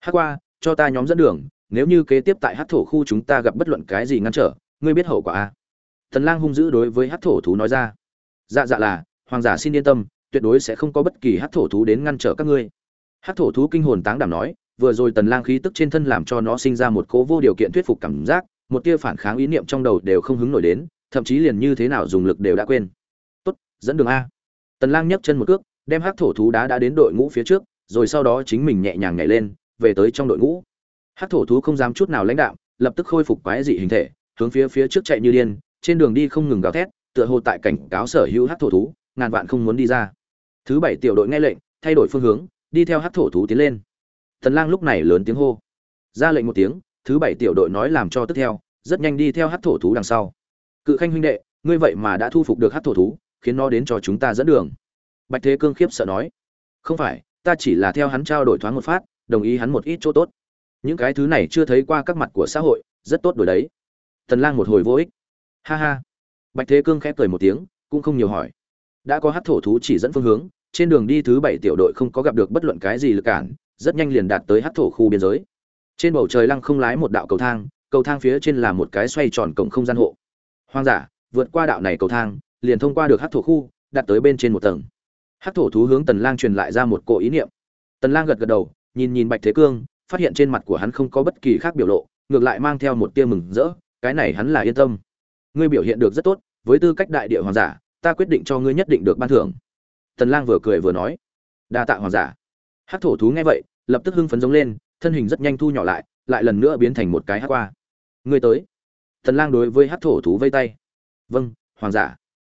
hắc qua, cho ta nhóm dẫn đường, nếu như kế tiếp tại hát thổ khu chúng ta gặp bất luận cái gì ngăn trở, ngươi biết hậu quả à? a tần lang hung dữ đối với hát thổ thú nói ra. Dạ dạ là, hoàng giả xin yên tâm, tuyệt đối sẽ không có bất kỳ hát thổ thú đến ngăn trở các ngươi. Hát thổ thú kinh hồn táng đảm nói, vừa rồi tần lang khí tức trên thân làm cho nó sinh ra một cố vô điều kiện thuyết phục cảm giác, một tia phản kháng ý niệm trong đầu đều không hứng nổi đến, thậm chí liền như thế nào dùng lực đều đã quên. Tốt, dẫn đường a. Tần lang nhấc chân một cước, đem hắc thổ thú đá đã đến đội ngũ phía trước, rồi sau đó chính mình nhẹ nhàng nhảy lên về tới trong đội ngũ. Hắc thổ thú không dám chút nào lãnh đạm, lập tức khôi phục quái dị hình thể, hướng phía phía trước chạy như điên, trên đường đi không ngừng gào thét, tựa hồ tại cảnh cáo sở hữu hắc thổ thú, ngàn vạn không muốn đi ra. Thứ bảy tiểu đội nghe lệnh, thay đổi phương hướng, đi theo hắc thổ thú tiến lên. Tần lang lúc này lớn tiếng hô. Ra lệnh một tiếng, thứ bảy tiểu đội nói làm cho tiếp theo, rất nhanh đi theo hắc thổ thú đằng sau. Cự khanh huynh đệ, ngươi vậy mà đã thu phục được hắc thổ thú, khiến nó đến cho chúng ta dẫn đường. Bạch thế cương khiếp sợ nói. Không phải, ta chỉ là theo hắn trao đổi thoáng một phát đồng ý hắn một ít chỗ tốt. Những cái thứ này chưa thấy qua các mặt của xã hội, rất tốt đổi đấy. Tần lang một hồi vô ích. Ha ha. Bạch thế cương khẽ cười một tiếng, cũng không nhiều hỏi. Đã có hắc thổ thú chỉ dẫn phương hướng, trên đường đi thứ bảy tiểu đội không có gặp được bất luận cái gì lực cản, rất nhanh liền đạt tới hắc thổ khu biên giới. Trên bầu trời lăng không lái một đạo cầu thang cầu thang phía trên là một cái xoay tròn cổng không gian hộ. Hoang dã, vượt qua đạo này cầu thang, liền thông qua được hắc thổ khu đặt tới bên trên một tầng. Hắc thổ thú hướng tần lang truyền lại ra một cỗ ý niệm. Tần lang gật gật đầu nhìn nhìn bạch thế cương, phát hiện trên mặt của hắn không có bất kỳ khác biểu lộ, ngược lại mang theo một tia mừng rỡ, cái này hắn là yên tâm. Ngươi biểu hiện được rất tốt, với tư cách đại địa hoàng giả, ta quyết định cho ngươi nhất định được ban thưởng. Tần lang vừa cười vừa nói. Đa tạ hoàng giả. Hắc thổ thú nghe vậy, lập tức hưng phấn giống lên, thân hình rất nhanh thu nhỏ lại lại lần nữa biến thành một cái hắc qua ngươi tới. Tần lang đối với hắc thổ thú vây tay. Vâng hoàng giả.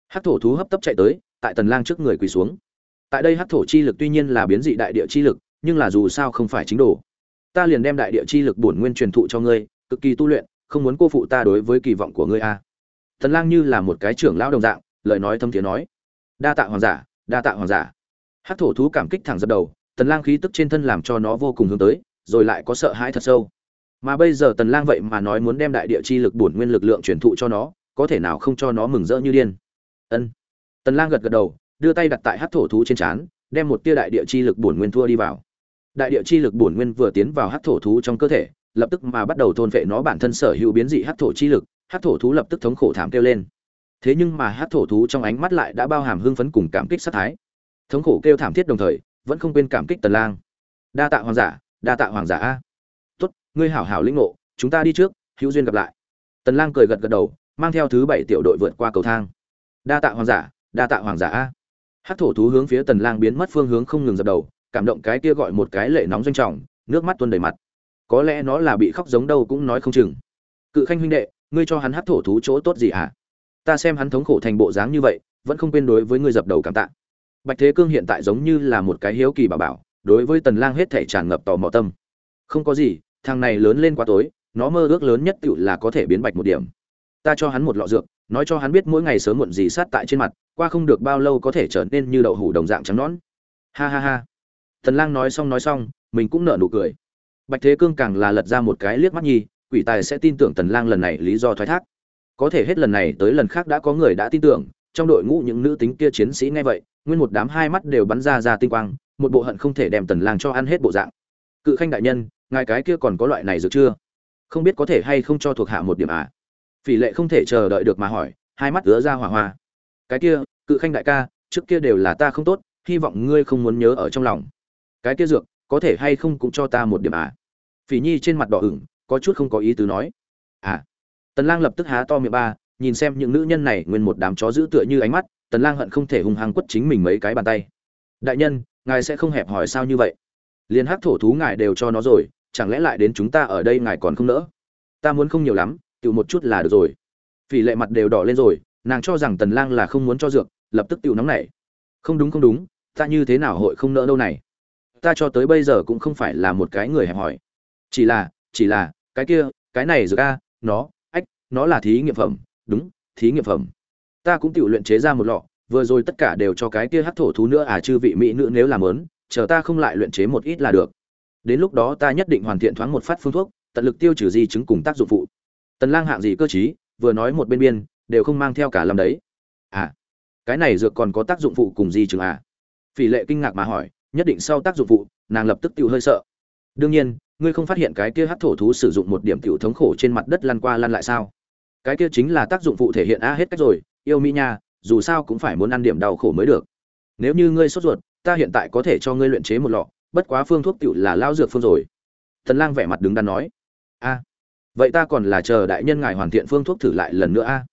Hắc thổ thú hấp tấp chạy tới, tại tần lang trước người quỳ xuống. Tại đây hắc thổ chi lực tuy nhiên là biến dị đại địa chi lực nhưng là dù sao không phải chính đồ. Ta liền đem đại địa chi lực bổn nguyên truyền thụ cho ngươi, cực kỳ tu luyện, không muốn cô phụ ta đối với kỳ vọng của ngươi a. Thần lang như là một cái trưởng lão đồng dạng, lời nói thâm thiế nói. Đa tạ hoàng giả, đa tạ hoàng giả. Hắc thổ thú cảm kích thẳng dập đầu tần lang khí tức trên thân làm cho nó vô cùng hướng tới, rồi lại có sợ hãi thật sâu. Mà bây giờ tần lang vậy mà nói muốn đem đại địa chi lực bổn nguyên lực lượng truyền thụ cho nó, có thể nào không cho nó mừng rỡ như điên. Ân. Tần lang gật gật đầu, đưa tay đặt tại hắc thổ thú trên chán đem một tia đại địa chi lực bổn nguyên thua đi vào đại địa chi lực bổn nguyên vừa tiến vào hắc thổ thú trong cơ thể, lập tức mà bắt đầu thôn vệ nó bản thân sở hữu biến dị hắc thổ chi lực, hắc thổ thú lập tức thống khổ thảm kêu lên. Thế nhưng mà hắc thổ thú trong ánh mắt lại đã bao hàm hưng phấn cùng cảm kích sát thái. Thống khổ kêu thảm thiết đồng thời, vẫn không quên cảm kích tần lang. Đa tạ hoàng giả, đa tạ hoàng giả a. Tốt, ngươi hảo hảo lĩnh ngộ, chúng ta đi trước, hữu duyên gặp lại. Tần lang cười gật gật đầu, mang theo thứ bảy tiểu đội vượt qua cầu thang. Đa tạ hoàng giả, đa tạ hoàng giả a. Hắc thổ thú hướng phía tần lang biến mất phương hướng không ngừng dập đầu cảm động cái kia gọi một cái lệ nóng doanh trọng, nước mắt tuôn đầy mặt. Có lẽ nó là bị khóc giống đâu cũng nói không chừng. Cự khanh huynh đệ, ngươi cho hắn hát thổ thú chỗ tốt gì hả? Ta xem hắn thống khổ thành bộ dáng như vậy, vẫn không quên đối với ngươi dập đầu cảm tạ. Bạch thế cương hiện tại giống như là một cái hiếu kỳ bảo bảo, đối với tần lang hết thảy tràn ngập tò mò tâm. Không có gì, thằng này lớn lên quá tối, nó mơ ước lớn nhất tựu là có thể biến bạch một điểm. Ta cho hắn một lọ dược, nói cho hắn biết mỗi ngày sớm muộn gì sát tại trên mặt, qua không được bao lâu có thể trở nên như đậu hủ đồng dạng trắng nõn. Ha ha ha tần lang nói xong nói xong, mình cũng nở nụ cười. Bạch thế cương càng là lật ra một cái liếc mắt nhi quỷ tài sẽ tin tưởng tần lang lần này lý do thoái thác. Có thể hết lần này tới lần khác đã có người đã tin tưởng, trong đội ngũ những nữ tính kia chiến sĩ nghe vậy, nguyên một đám hai mắt đều bắn ra ra tinh quang, một bộ hận không thể đem tần lang cho ăn hết bộ dạng. Cự khanh đại nhân, ngài cái kia còn có loại này dược chưa? Không biết có thể hay không cho thuộc hạ một điểm à? Phỉ lệ không thể chờ đợi được mà hỏi, hai mắt ứa ra hỏa hoa. Cái kia, cự khanh đại ca, trước kia đều là ta không tốt, hy vọng ngươi không muốn nhớ ở trong lòng cái kia dược, có thể hay không cũng cho ta một điểm à? Phỉ nhi trên mặt đỏ ửng, có chút không có ý tứ nói. À. Tần lang lập tức há to miệng ba, nhìn xem những nữ nhân này nguyên một đám chó giữ tựa như ánh mắt, tần lang hận không thể hung hăng quất chính mình mấy cái bàn tay. Đại nhân, ngài sẽ không hẹp hỏi sao như vậy? Liên hắc thổ thú ngài đều cho nó rồi, chẳng lẽ lại đến chúng ta ở đây ngài còn không nỡ? Ta muốn không nhiều lắm tự một chút là được rồi. Phỉ lệ mặt đều đỏ lên rồi, nàng cho rằng tần lang là không muốn cho dược, lập tức tự nóng nảy. Không đúng không đúng, ta như thế nào hội không nỡ đâu này? Ta cho tới bây giờ cũng không phải là một cái người hẹp hỏi chỉ là chỉ là, cái kia, cái này dược a, nó, ách, nó là thí nghiệm phẩm. Đúng, thí nghiệm phẩm. Ta cũng tự luyện chế ra một lọ, vừa rồi tất cả đều cho cái kia hát thổ thú nữa à chư vị mỹ nữ nếu làm lớn chờ ta không lại luyện chế một ít là được. Đến lúc đó ta nhất định hoàn thiện thoáng một phát phương thuốc, tận lực tiêu trừ di chứng cùng tác dụng phụ. Tần lang hạng gì cơ chí vừa nói một bên biên, đều không mang theo cả lâm đấy. À cái này dược còn có tác dụng phụ cùng di chứng à? Phỉ lệ kinh ngạc mà hỏi nhất định sau tác dụng phụ, nàng lập tức tiêu hơi sợ. Đương nhiên, ngươi không phát hiện cái kia hát thổ thú sử dụng một điểm tiểu thống khổ trên mặt đất lăn qua lăn lại sao? Cái kia chính là tác dụng phụ thể hiện a hết cách rồi, yêu mỹ nha, dù sao cũng phải muốn ăn điểm đau khổ mới được. Nếu như ngươi sốt ruột, ta hiện tại có thể cho ngươi luyện chế một lọ, bất quá phương thuốc tiểu là lao dược phương rồi. Thần lang vẻ mặt đứng đắn nói. A, vậy ta còn là chờ đại nhân ngài hoàn thiện phương thuốc thử lại lần nữa a.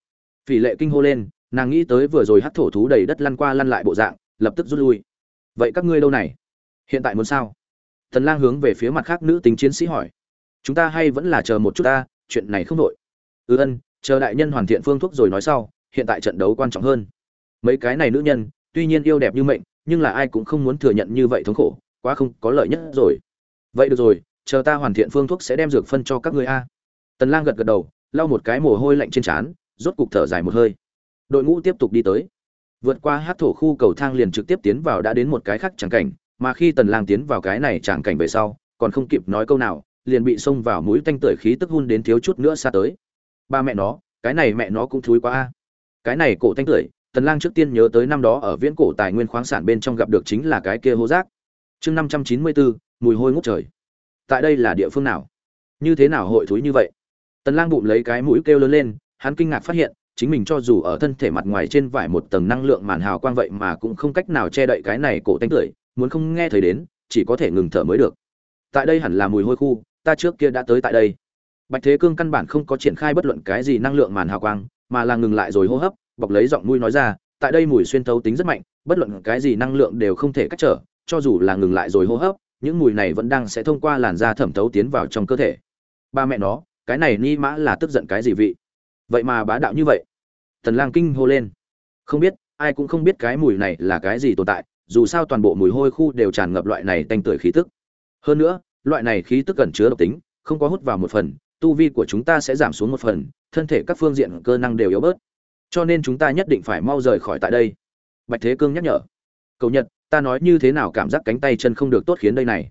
Phỉ lệ kinh hô lên, nàng nghĩ tới vừa rồi hát thổ thú đầy đất lăn qua lăn lại bộ dạng, lập tức rút lui vậy các ngươi đâu này? Hiện tại muốn sao? Thần lang hướng về phía mặt khác nữ tính chiến sĩ hỏi. Chúng ta hay vẫn là chờ một chút ta, chuyện này không đội ư ừ ân, chờ đại nhân hoàn thiện phương thuốc rồi nói sau, hiện tại trận đấu quan trọng hơn. Mấy cái này nữ nhân, tuy nhiên yêu đẹp như mệnh, nhưng là ai cũng không muốn thừa nhận như vậy thống khổ, quá không có lợi nhất rồi. Vậy được rồi, chờ ta hoàn thiện phương thuốc sẽ đem dược phân cho các ngươi a. Tần lang gật gật đầu, lau một cái mồ hôi lạnh trên trán, rốt cục thở dài một hơi. Đội ngũ tiếp tục đi tới vượt qua hát thổ khu cầu thang liền trực tiếp tiến vào đã đến một cái khác chẳng cảnh mà khi tần lang tiến vào cái này chẳng cảnh về sau còn không kịp nói câu nào liền bị xông vào mũi tanh tưởi khí tức hun đến thiếu chút nữa xa tới. Ba mẹ nó cái này mẹ nó cũng thúi quá a. Cái này cổ tanh tưởi tần lang trước tiên nhớ tới năm đó ở viễn cổ tài nguyên khoáng sản bên trong gặp được chính là cái kia hố rác. Chương 594, mùi hôi ngút trời. Tại đây là địa phương nào? Như thế nào hội thúi như vậy? Tần lang bụng lấy cái mũi kêu lớn lên hắn kinh ngạc phát hiện chính mình cho dù ở thân thể mặt ngoài trên vải một tầng năng lượng màn hào quang vậy mà cũng không cách nào che đậy cái này cổ tanh tưởi muốn không nghe thấy đến, chỉ có thể ngừng thở mới được. Tại đây hẳn là mùi hôi khu, ta trước kia đã tới tại đây. Bạch thế cương căn bản không có triển khai bất luận cái gì năng lượng màn hào quang, mà là ngừng lại rồi hô hấp, bọc lấy giọng mũi nói ra, tại đây mùi xuyên thấu tính rất mạnh, bất luận cái gì năng lượng đều không thể cách trở, cho dù là ngừng lại rồi hô hấp, những mùi này vẫn đang sẽ thông qua làn da thẩm thấu tiến vào trong cơ thể. Ba mẹ nó, cái này ni mã là tức giận cái gì vị? Vậy mà bá đạo như vậy. Tần lang kinh hô lên. Không biết, ai cũng không biết cái mùi này là cái gì tồn tại, dù sao toàn bộ mùi hôi khu đều tràn ngập loại này tanh tưởi khí tức. Hơn nữa, loại này khí tức cần chứa độc tính, không có hút vào một phần, tu vi của chúng ta sẽ giảm xuống một phần, thân thể các phương diện cơ năng đều yếu bớt. Cho nên chúng ta nhất định phải mau rời khỏi tại đây. Bạch thế cương nhắc nhở. Cầu nhật, ta nói như thế nào cảm giác cánh tay chân không được tốt khiến đây này?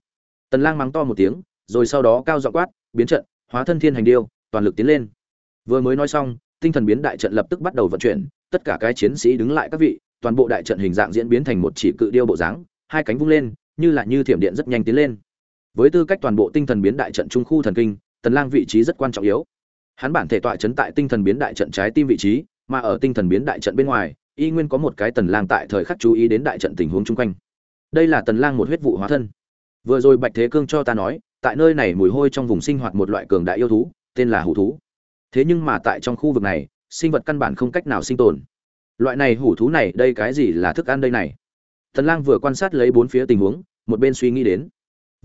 Tần lang mắng to một tiếng, rồi sau đó cao giọng quát, biến trận, hóa thân thiên hành điêu, toàn lực tiến lên vừa mới nói xong, tinh thần biến đại trận lập tức bắt đầu vận chuyển, tất cả cái chiến sĩ đứng lại các vị, toàn bộ đại trận hình dạng diễn biến thành một chỉ cự điêu bộ dáng, hai cánh vung lên, như là như thiểm điện rất nhanh tiến lên. Với tư cách toàn bộ tinh thần biến đại trận trung khu thần kinh, tần lang vị trí rất quan trọng yếu. Hắn bản thể tọa chấn tại tinh thần biến đại trận trái tim vị trí, mà ở tinh thần biến đại trận bên ngoài, y nguyên có một cái tần lang tại thời khắc chú ý đến đại trận tình huống chung quanh. Đây là tần lang một huyết vụ hóa thân. Vừa rồi bạch thế cương cho ta nói, tại nơi này mùi hôi trong vùng sinh hoạt một loại cường đại yêu thú, tên là hủ thú thế nhưng mà tại trong khu vực này, sinh vật căn bản không cách nào sinh tồn. Loại này hủ thú này, đây cái gì là thức ăn đây này? Tần lang vừa quan sát lấy bốn phía tình huống, một bên suy nghĩ đến.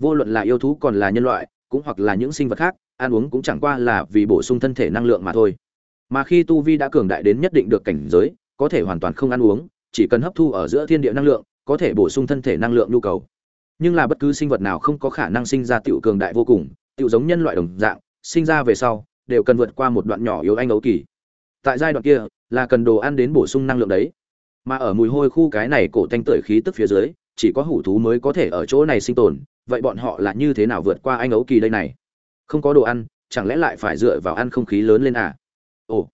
Vô luận là yêu thú còn là nhân loại, cũng hoặc là những sinh vật khác, ăn uống cũng chẳng qua là vì bổ sung thân thể năng lượng mà thôi. Mà khi tu vi đã cường đại đến nhất định được cảnh giới, có thể hoàn toàn không ăn uống, chỉ cần hấp thu ở giữa thiên địa năng lượng, có thể bổ sung thân thể năng lượng nhu cầu. Nhưng là bất cứ sinh vật nào không có khả năng sinh ra tiểu cường đại vô cùng tiểu giống nhân loại đồng dạng, sinh ra về sau đều cần vượt qua một đoạn nhỏ yếu anh ấu kỳ. Tại giai đoạn kia, là cần đồ ăn đến bổ sung năng lượng đấy. Mà ở mùi hôi khu cái này cổ thanh tưởi khí tức phía dưới, chỉ có hủ thú mới có thể ở chỗ này sinh tồn, vậy bọn họ là như thế nào vượt qua anh ấu kỳ đây này? Không có đồ ăn, chẳng lẽ lại phải dựa vào ăn không khí lớn lên à? Ồ,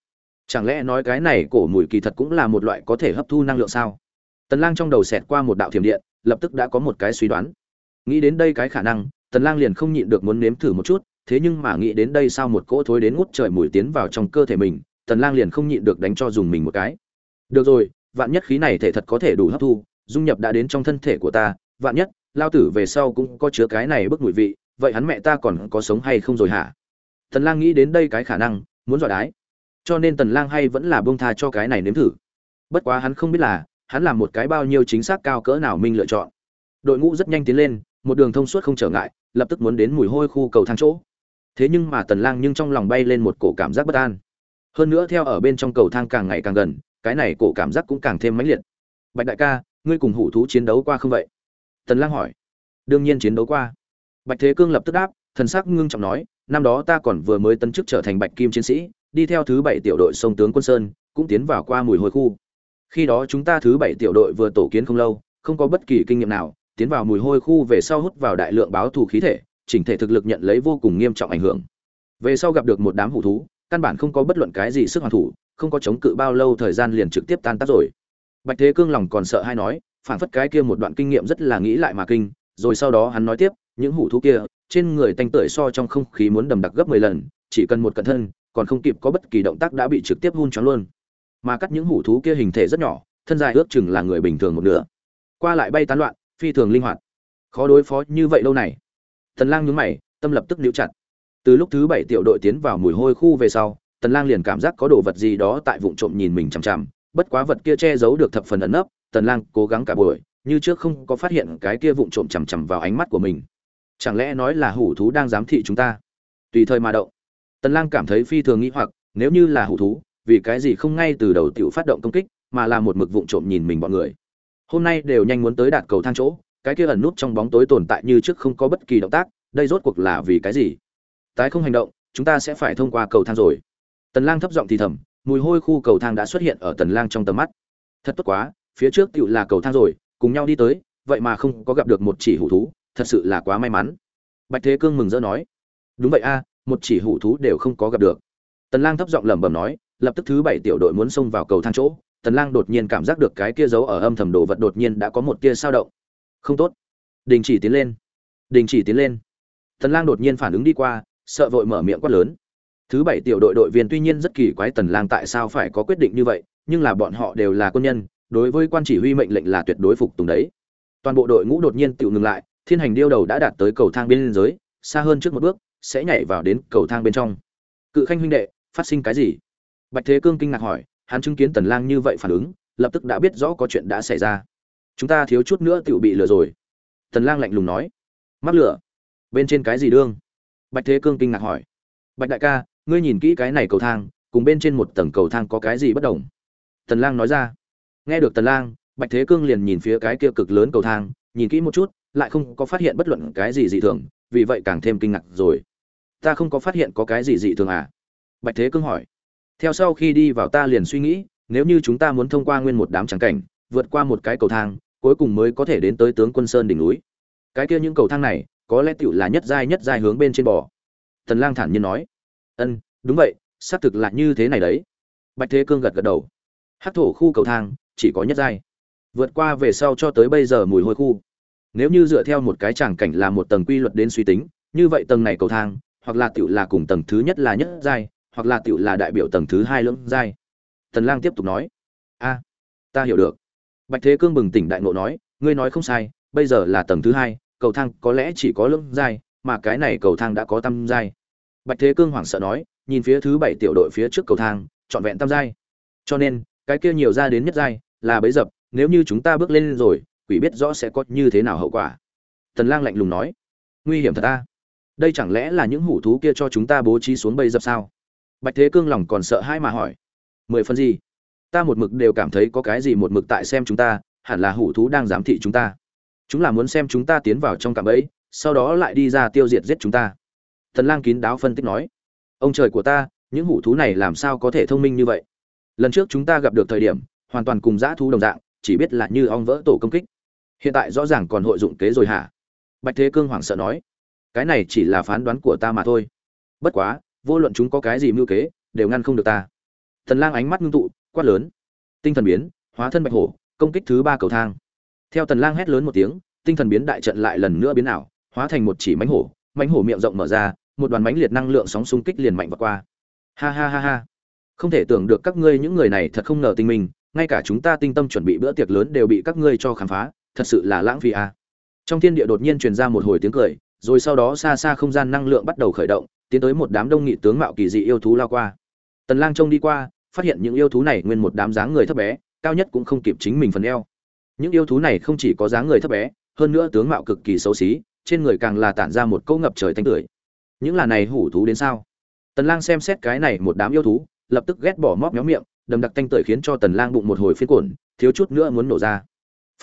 chẳng lẽ nói cái này cổ mùi kỳ thật cũng là một loại có thể hấp thu năng lượng sao? Tần lang trong đầu xẹt qua một đạo thiểm điện, lập tức đã có một cái suy đoán. Nghĩ đến đây cái khả năng, tần lang liền không nhịn được muốn nếm thử một chút thế nhưng mà nghĩ đến đây sao một cỗ thối đến ngút trời mùi tiến vào trong cơ thể mình, tần lang liền không nhịn được đánh cho dùng mình một cái. Được rồi, vạn nhất khí này thể thật có thể đủ hấp thu, dung nhập đã đến trong thân thể của ta, vạn nhất, lao tử về sau cũng có chứa cái này bức mùi vị, vậy hắn mẹ ta còn có sống hay không rồi hả? Tần lang nghĩ đến đây cái khả năng, muốn dọa đái. Cho nên tần lang hay vẫn là buông tha cho cái này nếm thử. Bất quá hắn không biết là, hắn làm một cái bao nhiêu chính xác cao cỡ nào mình lựa chọn. Đội ngũ rất nhanh tiến lên, một đường thông suốt không trở ngại, lập tức muốn đến mùi hôi khu cầu thang chỗ thế nhưng mà tần lang nhưng trong lòng bay lên một cổ cảm giác bất an. Hơn nữa theo ở bên trong cầu thang càng ngày càng gần, cái này cổ cảm giác cũng càng thêm mãnh liệt. Bạch đại ca, ngươi cùng hủ thú chiến đấu qua không vậy? Tần lang hỏi. Đương nhiên chiến đấu qua. Bạch thế cương lập tức đáp, thần sắc ngưng trọng nói, năm đó ta còn vừa mới tấn chức trở thành bạch kim chiến sĩ, đi theo thứ bảy tiểu đội sông tướng quân sơn, cũng tiến vào qua mùi hôi khu. Khi đó chúng ta thứ bảy tiểu đội vừa tổ kiến không lâu, không có bất kỳ kinh nghiệm nào, tiến vào mùi hôi khu về sau hút vào đại lượng báo thù khí thể chỉnh thể thực lực nhận lấy vô cùng nghiêm trọng ảnh hưởng. Về sau gặp được một đám hủ thú, căn bản không có bất luận cái gì sức hoàn thủ, không có chống cự bao lâu thời gian liền trực tiếp tan tác rồi. Bạch thế cương lòng còn sợ hay nói, phản phất cái kia một đoạn kinh nghiệm rất là nghĩ lại mà kinh, rồi sau đó hắn nói tiếp, những hủ thú kia, trên người tanh tưởi so trong không khí muốn đầm đặc gấp mười lần, chỉ cần một cận thân, còn không kịp có bất kỳ động tác đã bị trực tiếp hun choáng luôn. Mà cắt những hủ thú kia hình thể rất nhỏ, thân dài ước chừng là người bình thường một nửa. Qua lại bay tán loạn, phi thường linh hoạt. Khó đối phó như vậy lâu này tần lang nhướng mày, tâm lập tức níu chặt. Từ lúc thứ bảy tiểu đội tiến vào mùi hôi khu về sau, tần lang liền cảm giác có đồ vật gì đó tại vụng trộm nhìn mình chằm chằm, bất quá vật kia che giấu được thập phần ẩn nấp, tần lang cố gắng cả buổi, như trước không có phát hiện cái kia vụng trộm chằm chằm vào ánh mắt của mình. Chẳng lẽ nói là hủ thú đang giám thị chúng ta? Tùy thời mà động. Tần lang cảm thấy phi thường nghi hoặc, nếu như là hủ thú, vì cái gì không ngay từ đầu tiểu phát động công kích, mà là một mực vụng trộm nhìn mình bọn người? Hôm nay đều nhanh muốn tới đạt cầu thang chỗ cái kia ẩn nút trong bóng tối tồn tại như trước không có bất kỳ động tác, đây rốt cuộc là vì cái gì? Tái không hành động, chúng ta sẽ phải thông qua cầu thang rồi. Tần lang thấp giọng thì thầm, mùi hôi khu cầu thang đã xuất hiện ở tần lang trong tầm mắt. Thật tốt quá, phía trước tựu là cầu thang rồi, cùng nhau đi tới, vậy mà không có gặp được một chỉ hủ thú, thật sự là quá may mắn. Bạch thế cương mừng rỡ nói, đúng vậy a, một chỉ hủ thú đều không có gặp được. Tần lang thấp giọng lẩm bẩm nói, lập tức thứ bảy tiểu đội muốn xông vào cầu thang chỗ, tần lang đột nhiên cảm giác được cái kia giấu ở âm thầm đồ vật đột nhiên đã có một tia sao động không tốt. Đình chỉ tiến lên. Đình chỉ tiến lên. Tần lang đột nhiên phản ứng đi qua, sợ vội mở miệng quát lớn. Thứ bảy tiểu đội đội viên tuy nhiên rất kỳ quái tần lang tại sao phải có quyết định như vậy, nhưng là bọn họ đều là quân nhân, đối với quan chỉ huy mệnh lệnh là tuyệt đối phục tùng đấy. Toàn bộ đội ngũ đột nhiên tự ngừng lại, thiên hành điêu đầu đã đạt tới cầu thang bên dưới xa hơn trước một bước, sẽ nhảy vào đến cầu thang bên trong. Cự khanh huynh đệ, phát sinh cái gì? Bạch thế cương kinh ngạc hỏi, hắn chứng kiến tần lang như vậy phản ứng, lập tức đã biết rõ có chuyện đã xảy ra chúng ta thiếu chút nữa tựu bị lừa rồi. Tần lang lạnh lùng nói. Mắc lửa bên trên cái gì đương? Bạch thế cương kinh ngạc hỏi. Bạch đại ca, ngươi nhìn kỹ cái này cầu thang, cùng bên trên một tầng cầu thang có cái gì bất đồng? Tần lang nói ra. Nghe được tần lang, bạch thế cương liền nhìn phía cái kia cực lớn cầu thang, nhìn kỹ một chút, lại không có phát hiện bất luận cái gì dị thường, vì vậy càng thêm kinh ngạc rồi. Ta không có phát hiện có cái gì dị thường à? Bạch thế cương hỏi. Theo sau khi đi vào ta liền suy nghĩ, nếu như chúng ta muốn thông qua nguyên một đám trắng cảnh, vượt qua một cái cầu thang cuối cùng mới có thể đến tới tướng quân sơn đỉnh núi. Cái kia những cầu thang này, có lẽ tựu là nhất giai nhất giai hướng bên trên bò. Tần lang thản nhiên nói. Ân, đúng vậy, xác thực là như thế này đấy. Bạch thế cương gật gật đầu. Hát thổ khu cầu thang, chỉ có nhất giai. Vượt qua về sau cho tới bây giờ mùi hôi khu. Nếu như dựa theo một cái tràng cảnh là một tầng quy luật đến suy tính, như vậy tầng này cầu thang, hoặc là tiểu là cùng tầng thứ nhất là nhất giai, hoặc là tiểu là đại biểu tầng thứ hai lưỡng giai. Tần lang tiếp tục nói. A, ta hiểu được bạch thế cương bừng tỉnh đại ngộ nói, ngươi nói không sai, bây giờ là tầng thứ hai, cầu thang có lẽ chỉ có lưỡng giai, mà cái này cầu thang đã có tam giai. Bạch thế cương hoảng sợ nói, nhìn phía thứ bảy tiểu đội phía trước cầu thang, trọn vẹn tam giai. Cho nên, cái kia nhiều ra đến nhất giai là bấy dập, nếu như chúng ta bước lên rồi, quỷ biết rõ sẽ có như thế nào hậu quả. Tần lang lạnh lùng nói, nguy hiểm thật ta. Đây chẳng lẽ là những hủ thú kia cho chúng ta bố trí xuống bầy dập sao? Bạch thế cương lòng còn sợ hai mà hỏi, mười phần gì? Ta một mực đều cảm thấy có cái gì một mực tại xem chúng ta, hẳn là hủ thú đang giám thị chúng ta. Chúng là muốn xem chúng ta tiến vào trong cạm bẫy, sau đó lại đi ra tiêu diệt giết chúng ta. Thần lang kín đáo phân tích nói. Ông trời của ta, những hủ thú này làm sao có thể thông minh như vậy? Lần trước chúng ta gặp được thời điểm, hoàn toàn cùng dã thú đồng dạng, chỉ biết là như ong vỡ tổ công kích. Hiện tại rõ ràng còn hội dụng kế rồi hả? Bạch thế cương hoảng sợ nói. Cái này chỉ là phán đoán của ta mà thôi. Bất quá, vô luận chúng có cái gì mưu kế, đều ngăn không được ta. Thần lang ánh mắt ngưng tụ quát lớn. Tinh thần biến, hóa thân bạch hổ, công kích thứ ba cầu thang. Theo tần lang hét lớn một tiếng, tinh thần biến đại trận lại lần nữa biến ảo, hóa thành một chỉ mánh hổ. Mánh hổ miệng rộng mở ra, một đoàn mánh liệt năng lượng sóng xung kích liền mạnh vọt qua. Ha ha ha ha. Không thể tưởng được các ngươi những người này thật không ngờ tinh minh ngay cả chúng ta tinh tâm chuẩn bị bữa tiệc lớn đều bị các ngươi cho khám phá, thật sự là lãng phí à. trong thiên địa đột nhiên truyền ra một hồi tiếng cười, rồi sau đó xa xa không gian năng lượng bắt đầu khởi động, tiến tới một đám đông nghị tướng mạo kỳ dị yêu thú lao qua. Tần lang trông đi qua phát hiện những yêu thú này nguyên một đám dáng người thấp bé, cao nhất cũng không kịp chính mình phần eo. Những yêu thú này không chỉ có dáng người thấp bé, hơn nữa tướng mạo cực kỳ xấu xí, trên người càng là tản ra một câu ngập trời thanh tưởi. Những là này hủ thú đến sao? Tần lang xem xét cái này một đám yêu thú, lập tức ghét bỏ móc méo miệng, đầm đặc thanh tưởi khiến cho tần lang bụng một hồi phiến cuộn, thiếu chút nữa muốn nổ ra.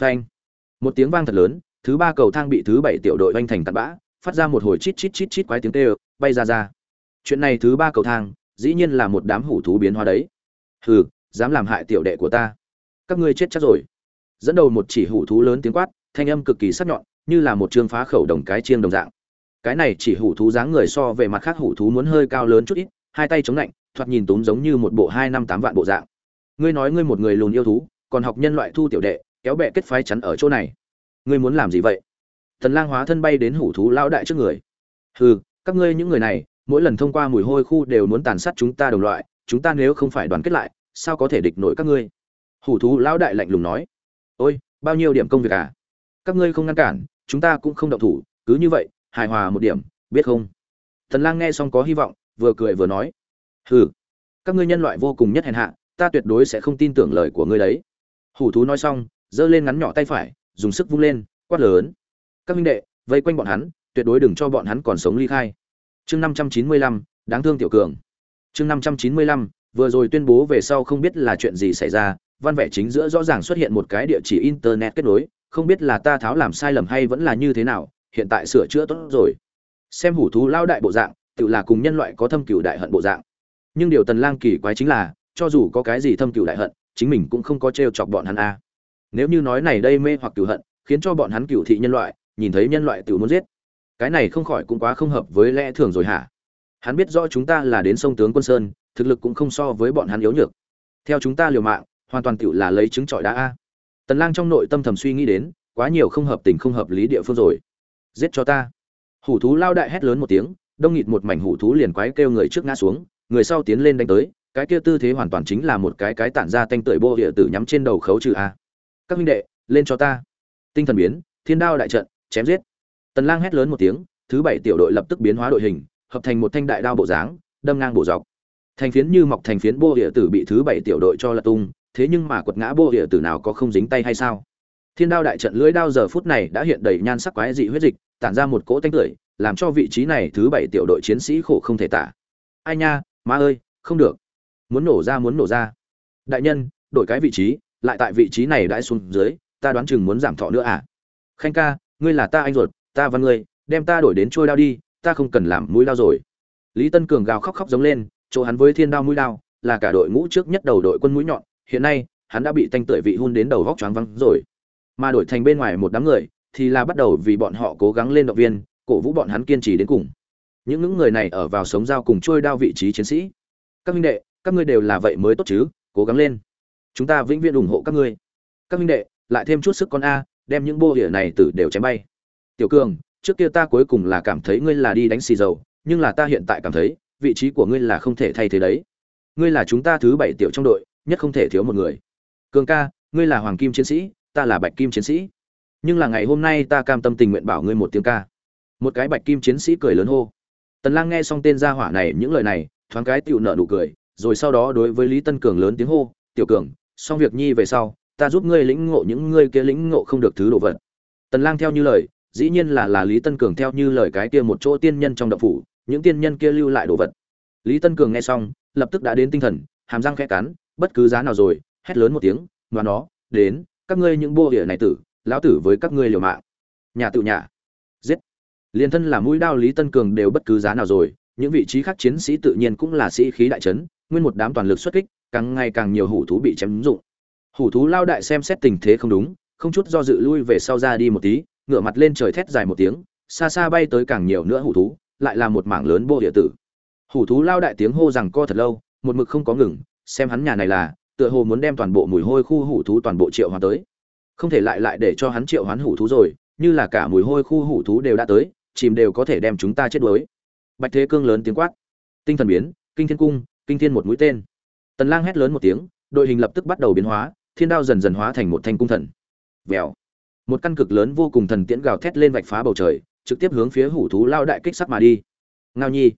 Phanh! Một tiếng vang thật lớn, thứ ba cầu thang bị thứ bảy tiểu đội anh thành tạt bã, phát ra một hồi chít chít chít chít quái tiếng tê bay ra ra. Chuyện này thứ ba cầu thang, dĩ nhiên là một đám hủ thú biến hóa đấy hừ dám làm hại tiểu đệ của ta. Các ngươi chết chắc rồi. Dẫn đầu một chỉ hủ thú lớn tiếng quát thanh âm cực kỳ sắc nhọn như là một chương phá khẩu đồng cái chiêng đồng dạng. Cái này chỉ hủ thú dáng người so về mặt khác hủ thú muốn hơi cao lớn chút ít hai tay chống lạnh thoạt nhìn túm giống như một bộ hai năm tám vạn bộ dạng. Ngươi nói ngươi một người lùn yêu thú còn học nhân loại thu tiểu đệ kéo bè kết phái chắn ở chỗ này. Ngươi muốn làm gì vậy? Thần Lang hóa thân bay đến hủ thú lão đại trước người. Hừ, các ngươi những người này, mỗi lần thông qua mùi hôi khu đều muốn tàn sát chúng ta đồng loại, chúng ta nếu không phải đoàn kết lại, sao có thể địch nổi các ngươi? Hủ thú lão đại lạnh lùng nói. Ôi, bao nhiêu điểm công việc à? Các ngươi không ngăn cản, chúng ta cũng không động thủ, cứ như vậy, hài hòa một điểm, biết không? Thần Lang nghe xong có hy vọng, vừa cười vừa nói. Hừ, các ngươi nhân loại vô cùng nhất hèn hạ, ta tuyệt đối sẽ không tin tưởng lời của ngươi đấy. Hủ thú nói xong, giơ lên ngắn nhỏ tay phải, dùng sức vung lên, quát lớn các minh đệ vây quanh bọn hắn tuyệt đối đừng cho bọn hắn còn sống ly khai chương năm trăm chín mươi lăm đáng thương tiểu cường chương năm trăm chín mươi lăm, vừa rồi tuyên bố về sau không biết là chuyện gì xảy ra, văn vẻ chính giữa rõ ràng xuất hiện một cái địa chỉ internet kết nối, không biết là ta tháo làm sai lầm hay vẫn là như thế nào, hiện tại sửa chữa tốt rồi. Xem hủ thú lao đại bộ dạng, tự là cùng nhân loại có thâm cửu đại hận bộ dạng. Nhưng điều tần lang kỳ quái chính là, cho dù có cái gì thâm cửu đại hận, chính mình cũng không có trêu chọc bọn hắn a. Nếu như nói này đây mê hoặc cửu hận, khiến cho bọn hắn cửu thị nhân loại, nhìn thấy nhân loại tự muốn giết. Cái này không khỏi cũng quá không hợp với lẽ thường rồi hả? Hắn biết rõ chúng ta là đến sông tướng quân sơn, thực lực cũng không so với bọn hắn yếu nhược. Theo chúng ta liều mạng, hoàn toàn tựu là lấy trứng trọi đá a. Tần lang trong nội tâm thầm suy nghĩ đến, quá nhiều không hợp tình không hợp lý địa phương rồi. Giết cho ta. Hủ thú lao đại hét lớn một tiếng, đông nghịt một mảnh hủ thú liền quái kêu người trước ngã xuống, người sau tiến lên đánh tới, cái kia tư thế hoàn toàn chính là một cái cái tản ra tanh tưởi bô địa tử nhắm trên đầu khấu trừ a. Các huynh đệ, lên cho ta. Tinh thần biến, thiên đao đại trận, chém giết. Tần lang hét lớn một tiếng, thứ bảy tiểu đội lập tức biến hóa đội hình hợp thành một thanh đại đao bộ dáng, đâm ngang bổ dọc. Thành phiến như mọc thành phiến bô địa tử bị thứ bảy tiểu đội cho lật tung, thế nhưng mà quật ngã bô địa tử nào có không dính tay hay sao? Thiên đao đại trận lưỡi đao giờ phút này đã hiện đầy nhan sắc quái dị huyết dịch, tản ra một cỗ tanh tưởi, làm cho vị trí này thứ bảy tiểu đội chiến sĩ khổ không thể tả. Ai nha má ơi, không được. Muốn nổ ra, muốn nổ ra. Đại nhân, đổi cái vị trí, lại tại vị trí này đãi xuống dưới, ta đoán chừng muốn giảm thọ nữa à? Khanh ca, ngươi là ta anh ruột, ta và ngươi, đem ta đổi đến trôi đao đi ta không cần làm mũi lao rồi. Lý tân cường gào khóc khóc giống lên, chỗ hắn với thiên đao mũi lao là cả đội ngũ trước nhất đầu đội quân mũi nhọn, hiện nay, hắn đã bị tanh tưởi vị hun đến đầu góc choáng vắng rồi. Mà đổi thành bên ngoài một đám người, thì là bắt đầu vì bọn họ cố gắng lên động viên, cổ vũ bọn hắn kiên trì đến cùng. Những những người này ở vào sống giao cùng trôi đao vị trí chiến sĩ. Các minh đệ, các ngươi đều là vậy mới tốt chứ, cố gắng lên. Chúng ta vĩnh viễn ủng hộ các ngươi. Các minh đệ, lại thêm chút sức con a, đem những bô địa này tử đều chém bay. Tiểu cường trước kia ta cuối cùng là cảm thấy ngươi là đi đánh xì dầu, nhưng là ta hiện tại cảm thấy, vị trí của ngươi là không thể thay thế đấy. Ngươi là chúng ta thứ bảy tiểu trong đội, nhất không thể thiếu một người. Cường ca, ngươi là hoàng kim chiến sĩ, ta là bạch kim chiến sĩ. Nhưng là ngày hôm nay ta cam tâm tình nguyện bảo ngươi một tiếng ca. Một cái bạch kim chiến sĩ cười lớn hô. Tần lang nghe xong tên gia hỏa này những lời này, thoáng cái tiểu nợ nụ cười, rồi sau đó đối với lý tân cường lớn tiếng hô, tiểu cường, xong việc nhi về sau, ta giúp ngươi lĩnh ngộ những ngươi kia lĩnh ngộ không được thứ đồ vật. Tần lang theo như lời dĩ nhiên là là lý tân cường theo như lời cái kia một chỗ tiên nhân trong đậu phủ, những tiên nhân kia lưu lại đồ vật. Lý tân cường nghe xong, lập tức đã đến tinh thần, hàm răng khẽ cắn, bất cứ giá nào rồi, hét lớn một tiếng, ngoan nó, đến, các ngươi những bô địa này tử, lão tử với các ngươi liều mạng. Nhà tự nhà. Giết. Liên thân là mũi đao lý tân cường đều bất cứ giá nào rồi, những vị trí khác chiến sĩ tự nhiên cũng là sĩ khí đại trấn nguyên một đám toàn lực xuất kích, càng ngày càng nhiều hủ thú bị chém dụng. Hủ thú lao đại xem xét tình thế không đúng, không chút do dự lui về sau ra đi một tí ngửa mặt lên trời thét dài một tiếng, xa xa bay tới càng nhiều nữa hủ thú, lại là một mảng lớn bộ địa tử. Hủ thú lao đại tiếng hô rằng co thật lâu, một mực không có ngừng, xem hắn nhà này là, tựa hồ muốn đem toàn bộ mùi hôi khu hủ thú toàn bộ triệu hoán tới. Không thể lại lại để cho hắn triệu hoán hủ thú rồi, như là cả mùi hôi khu hủ thú đều đã tới, chìm đều có thể đem chúng ta chết đuối. Bạch thế cương lớn tiếng quát. Tinh thần biến, kinh thiên cung, kinh thiên một mũi tên. Tần lang hét lớn một tiếng, đội hình lập tức bắt đầu biến hóa, thiên đao dần dần hóa thành một thanh cung thần. Vèo một căn cực lớn vô cùng thần tiễn gào thét lên vạch phá bầu trời, trực tiếp hướng phía hủ thú lao đại kích sắc mà đi. Ngao nhi.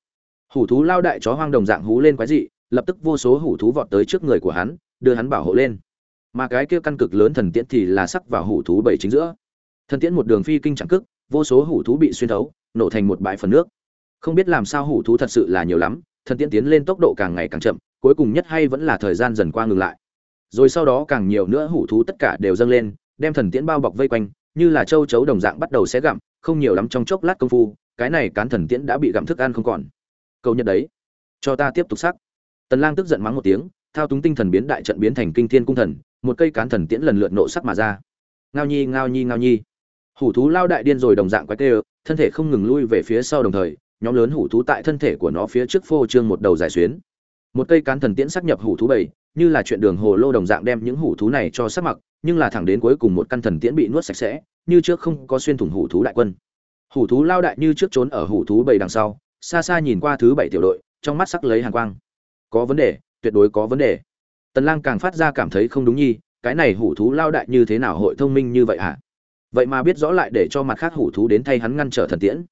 Hủ thú lao đại chó hoang đồng dạng hú lên quái dị, lập tức vô số hủ thú vọt tới trước người của hắn, đưa hắn bảo hộ lên. Mà cái kia căn cực lớn thần tiễn thì là sắc vào hủ thú bảy chính giữa. Thần tiễn một đường phi kinh chẳng cức vô số hủ thú bị xuyên thấu, nổ thành một bãi phần nước. Không biết làm sao hủ thú thật sự là nhiều lắm, thần tiễn tiến lên tốc độ càng ngày càng chậm, cuối cùng nhất hay vẫn là thời gian dần qua ngừng lại. Rồi sau đó càng nhiều nữa hủ thú tất cả đều dâng lên đem thần tiễn bao bọc vây quanh, như là châu chấu đồng dạng bắt đầu xé gặm, không nhiều lắm trong chốc lát công phu, cái này cán thần tiễn đã bị gặm thức ăn không còn. Câu nhật đấy. Cho ta tiếp tục sắc. Tần lang tức giận mắng một tiếng, thao túng tinh thần biến đại trận biến thành kinh thiên cung thần, một cây cán thần tiễn lần lượt nộ sắc mà ra. Ngao nhi ngao nhi ngao nhi. Hủ thú lao đại điên rồi đồng dạng quái tê thân thể không ngừng lui về phía sau đồng thời, nhóm lớn hủ thú tại thân thể của nó phía trước phô trương một đầu dài xuyến. Một cây cán thần tiễn sắc nhập hủ thú bảy, như là chuyện đường hồ lô đồng dạng đem những hủ thú này cho sắc mặc nhưng là thẳng đến cuối cùng một căn thần tiễn bị nuốt sạch sẽ, như trước không có xuyên thủng hủ thú đại quân. Hủ thú lao đại như trước trốn ở hủ thú bầy đằng sau, xa xa nhìn qua thứ bảy tiểu đội, trong mắt sắc lấy hàng quang. Có vấn đề, tuyệt đối có vấn đề. Tần lang càng phát ra cảm thấy không đúng nhi, cái này hủ thú lao đại như thế nào hội thông minh như vậy hả? Vậy mà biết rõ lại để cho mặt khác hủ thú đến thay hắn ngăn trở thần tiễn.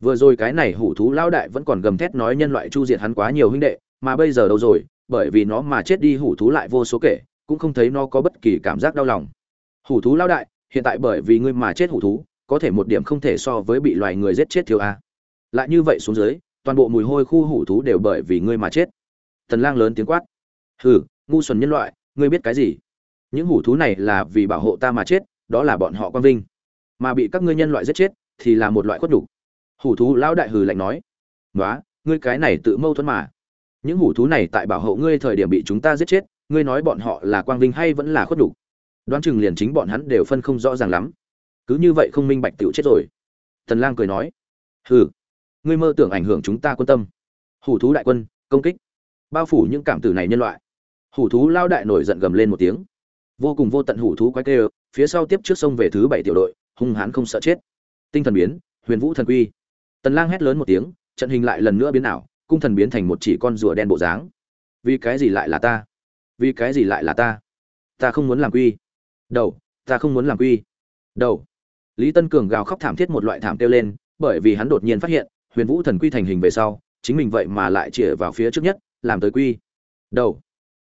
Vừa rồi cái này hủ thú lao đại vẫn còn gầm thét nói nhân loại chu diệt hắn quá nhiều huynh đệ, mà bây giờ đâu rồi, bởi vì nó mà chết đi hủ thú lại vô số kể cũng không thấy nó có bất kỳ cảm giác đau lòng. Hủ thú lao đại, hiện tại bởi vì ngươi mà chết hủ thú, có thể một điểm không thể so với bị loài người giết chết thiếu a. Lại như vậy xuống dưới, toàn bộ mùi hôi khu hủ thú đều bởi vì ngươi mà chết. Tần lang lớn tiếng quát. Hừ, ngu xuẩn nhân loại, ngươi biết cái gì? Những hủ thú này là vì bảo hộ ta mà chết, đó là bọn họ quan vinh. Mà bị các ngươi nhân loại giết chết, thì là một loại khuất đủ. hủ thú lão đại hừ lạnh nói. Nói ngươi cái này tự mâu thuẫn mà. Những hủ thú này tại bảo hộ ngươi thời điểm bị chúng ta giết chết ngươi nói bọn họ là quang vinh hay vẫn là khuất đủ? đoán chừng liền chính bọn hắn đều phân không rõ ràng lắm. Cứ như vậy không minh bạch tiểu chết rồi. Tần lang cười nói, hừ, ngươi mơ tưởng ảnh hưởng chúng ta quân tâm. Hủ thú đại quân, công kích. Bao phủ những cảm tử này nhân loại. Hủ thú lao đại nổi giận gầm lên một tiếng. Vô cùng vô tận hủ thú quái kêu, phía sau tiếp trước sông về thứ bảy tiểu đội, hung hãn không sợ chết. Tinh thần biến, huyền vũ thần quy. Tần lang hét lớn một tiếng, trận hình lại lần nữa biến ảo, cung thần biến thành một chỉ con rùa đen bộ dáng. Vì cái gì lại là ta? Vì cái gì lại là ta? Ta không muốn làm quy. Đầu, ta không muốn làm quy. Đầu. Lý tân cường gào khóc thảm thiết một loại thảm kêu lên, bởi vì hắn đột nhiên phát hiện, huyền vũ thần quy thành hình về sau, chính mình vậy mà lại chĩa vào phía trước nhất, làm tới quy. Đầu.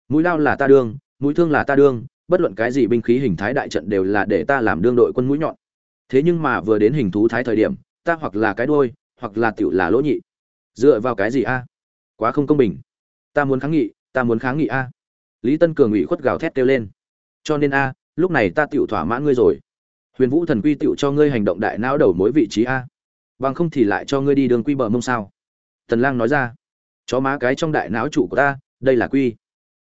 Mũi lao là ta đương, mũi thương là ta đương, bất luận cái gì binh khí hình thái đại trận đều là để ta làm đương đội quân mũi nhọn. Thế nhưng mà vừa đến hình thú thái thời điểm, ta hoặc là cái đôi hoặc là tiểu là lỗ nhị. Dựa vào cái gì a? Quá không công bình. Ta muốn kháng nghị, ta muốn kháng nghị a lý tân cường ủy khuất gào thét kêu lên. Cho nên a, lúc này ta tựu thỏa mãn ngươi rồi. Huyền vũ thần quy tựu cho ngươi hành động đại não đầu mối vị trí a. Bằng không thì lại cho ngươi đi đường quy bờ mông sao? Tần lang nói ra. Chó má cái trong đại não chủ của ta, đây là quy.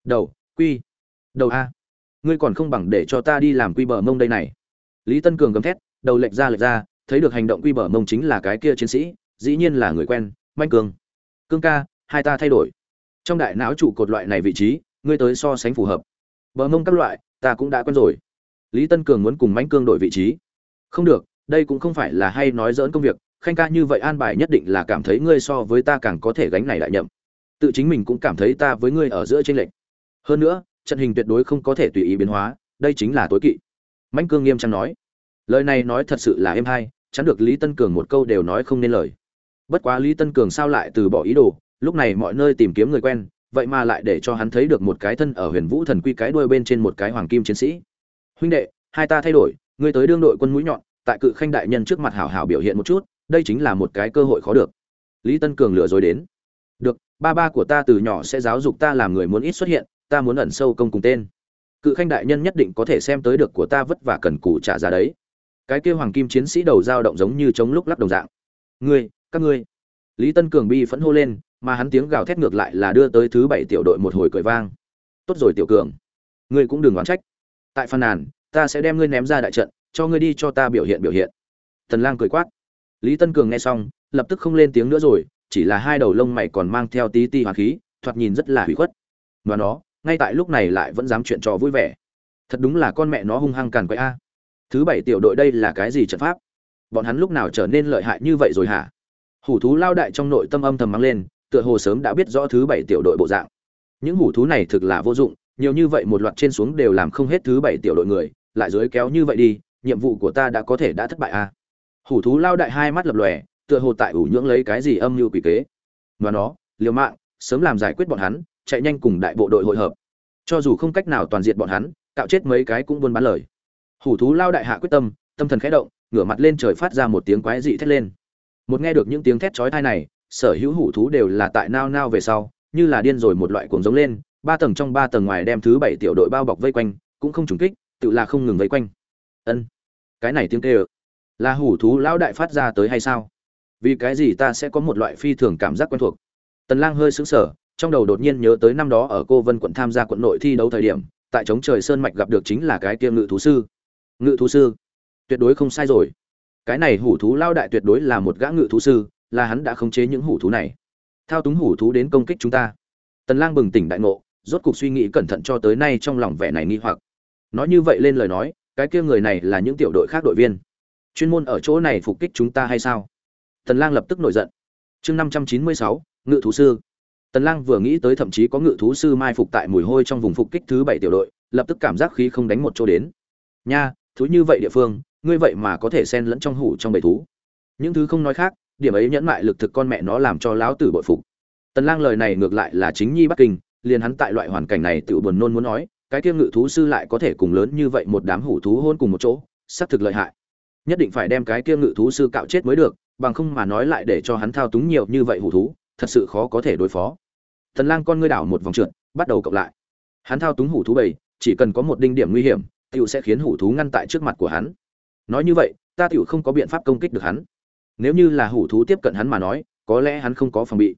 Đầu quy. Đầu a. Ngươi còn không bằng để cho ta đi làm quy bờ mông đây này. Lý tân cường gầm thét, đầu lệch ra lệch ra, thấy được hành động quy bờ mông chính là cái kia chiến sĩ, dĩ nhiên là người quen manh cường. Cương ca, hai ta thay đổi. Trong đại não trụ cột loại này vị trí ngươi tới so sánh phù hợp. Bờ mông các loại, ta cũng đã quen rồi. Lý tân cường muốn cùng mãnh cương đổi vị trí. Không được, đây cũng không phải là hay nói dỡn công việc, khanh ca như vậy an bài nhất định là cảm thấy ngươi so với ta càng có thể gánh này đại nhậm. Tự chính mình cũng cảm thấy ta với ngươi ở giữa trên lệnh hơn nữa, trận hình tuyệt đối không có thể tùy ý biến hóa, đây chính là tối kỵ. Mãnh cương nghiêm trang nói. Lời này nói thật sự là êm hay chắn được lý tân cường một câu đều nói không nên lời. Bất quá lý tân cường sao lại từ bỏ ý đồ, lúc này mọi nơi tìm kiếm người quen vậy mà lại để cho hắn thấy được một cái thân ở huyền vũ thần quy cái đuôi bên trên một cái hoàng kim chiến sĩ. Huynh đệ, hai ta thay đổi, ngươi tới đương đội quân mũi nhọn, tại cự khanh đại nhân trước mặt hảo hảo biểu hiện một chút, đây chính là một cái cơ hội khó được. Lý tân cường lừa dối đến. Được, ba ba của ta từ nhỏ sẽ giáo dục ta làm người muốn ít xuất hiện, ta muốn ẩn sâu công cùng tên. Cự khanh đại nhân nhất định có thể xem tới được của ta vất vả cần cù trả ra đấy. Cái kia hoàng kim chiến sĩ đầu dao động giống như chống lúc lắc đồng dạng. Ngươi, các ngươi lý tân cường bi phẫn hô lên, mà hắn tiếng gào thét ngược lại là đưa tới thứ bảy tiểu đội một hồi cười vang. Tốt rồi tiểu cường, ngươi cũng đừng oán trách. Tại phàn nàn, ta sẽ đem ngươi ném ra đại trận, cho ngươi đi cho ta biểu hiện biểu hiện. Tần lang cười quát. Lý tân cường nghe xong, lập tức không lên tiếng nữa rồi, chỉ là hai đầu lông mày còn mang theo tí ti hoàng khí, thoạt nhìn rất là hủy khuất. Và nó, ngay tại lúc này lại vẫn dám chuyện trò vui vẻ. Thật đúng là con mẹ nó hung hăng càn quậy a. Thứ bảy tiểu đội đây là cái gì trận pháp? Bọn hắn lúc nào trở nên lợi hại như vậy rồi hả? Hủ thú lao đại trong nội tâm âm thầm mắng lên, tựa hồ sớm đã biết rõ thứ bảy tiểu đội bộ dạng. Những hủ thú này thực là vô dụng, nhiều như vậy một loạt trên xuống đều làm không hết thứ bảy tiểu đội người, lại dưới kéo như vậy đi, nhiệm vụ của ta đã có thể đã thất bại à? hủ thú lao đại hai mắt lập lòe, tựa hồ tại ủ nhưỡng lấy cái gì âm mưu quỷ kế. Và nó, liều mạng, sớm làm giải quyết bọn hắn, chạy nhanh cùng đại bộ đội hội hợp. Cho dù không cách nào toàn diện bọn hắn, cạo chết mấy cái cũng buôn bán lời. Hủ thú lao đại hạ quyết tâm tâm thần khẽ động, ngửa mặt lên trời phát ra một tiếng quái dị thét lên một nghe được những tiếng thét chói tai này, sở hữu hủ thú đều là tại nao nao về sau, như là điên rồi một loại cuồng giống lên, ba tầng trong ba tầng ngoài đem thứ bảy tiểu đội bao bọc vây quanh, cũng không trùng kích, tự là không ngừng vây quanh. Ân, cái này tiếng kêu, là hủ thú lão đại phát ra tới hay sao? Vì cái gì ta sẽ có một loại phi thường cảm giác quen thuộc? Tần lang hơi sững sờ, trong đầu đột nhiên nhớ tới năm đó ở cô vân quận tham gia quận nội thi đấu thời điểm, tại chống trời sơn mạch gặp được chính là cái kia ngự thú sư. Ngự thú sư, tuyệt đối không sai rồi cái này hủ thú lao đại tuyệt đối là một gã ngự thú sư là hắn đã khống chế những hủ thú này. Thao túng hủ thú đến công kích chúng ta. Tần lang bừng tỉnh đại ngộ rốt cục suy nghĩ cẩn thận cho tới nay trong lòng vẻ này nghi hoặc. Nói như vậy lên lời nói cái kia người này là những tiểu đội khác đội viên. Chuyên môn ở chỗ này phục kích chúng ta hay sao? Tần lang lập tức nổi giận. Chương 596, ngự thú sư. Tần lang vừa nghĩ tới thậm chí có ngự thú sư mai phục tại mùi hôi trong vùng phục kích thứ bảy tiểu đội lập tức cảm giác khí không đánh một chỗ đến. Nha thú như vậy địa phương ngươi vậy mà có thể xen lẫn trong hủ trong bầy thú. Những thứ không nói khác, điểm ấy nhẫn mại lực thực con mẹ nó làm cho lão tử bội phục. Tần lang lời này ngược lại là chính nhi bắc kinh, liền hắn tại loại hoàn cảnh này tự buồn nôn muốn nói, cái kia ngự thú sư lại có thể cùng lớn như vậy một đám hủ thú hôn cùng một chỗ, xác thực lợi hại. Nhất định phải đem cái kia ngự thú sư cạo chết mới được, bằng không mà nói lại để cho hắn thao túng nhiều như vậy hủ thú, thật sự khó có thể đối phó. Tần lang con ngươi đảo một vòng trượt, bắt đầu cộng lại. Hắn thao túng hủ thú bầy, chỉ cần có một đinh điểm nguy hiểm, tiểu sẽ khiến hủ thú ngăn tại trước mặt của hắn nói như vậy, ta tiểu không có biện pháp công kích được hắn. Nếu như là hủ thú tiếp cận hắn mà nói, có lẽ hắn không có phòng bị.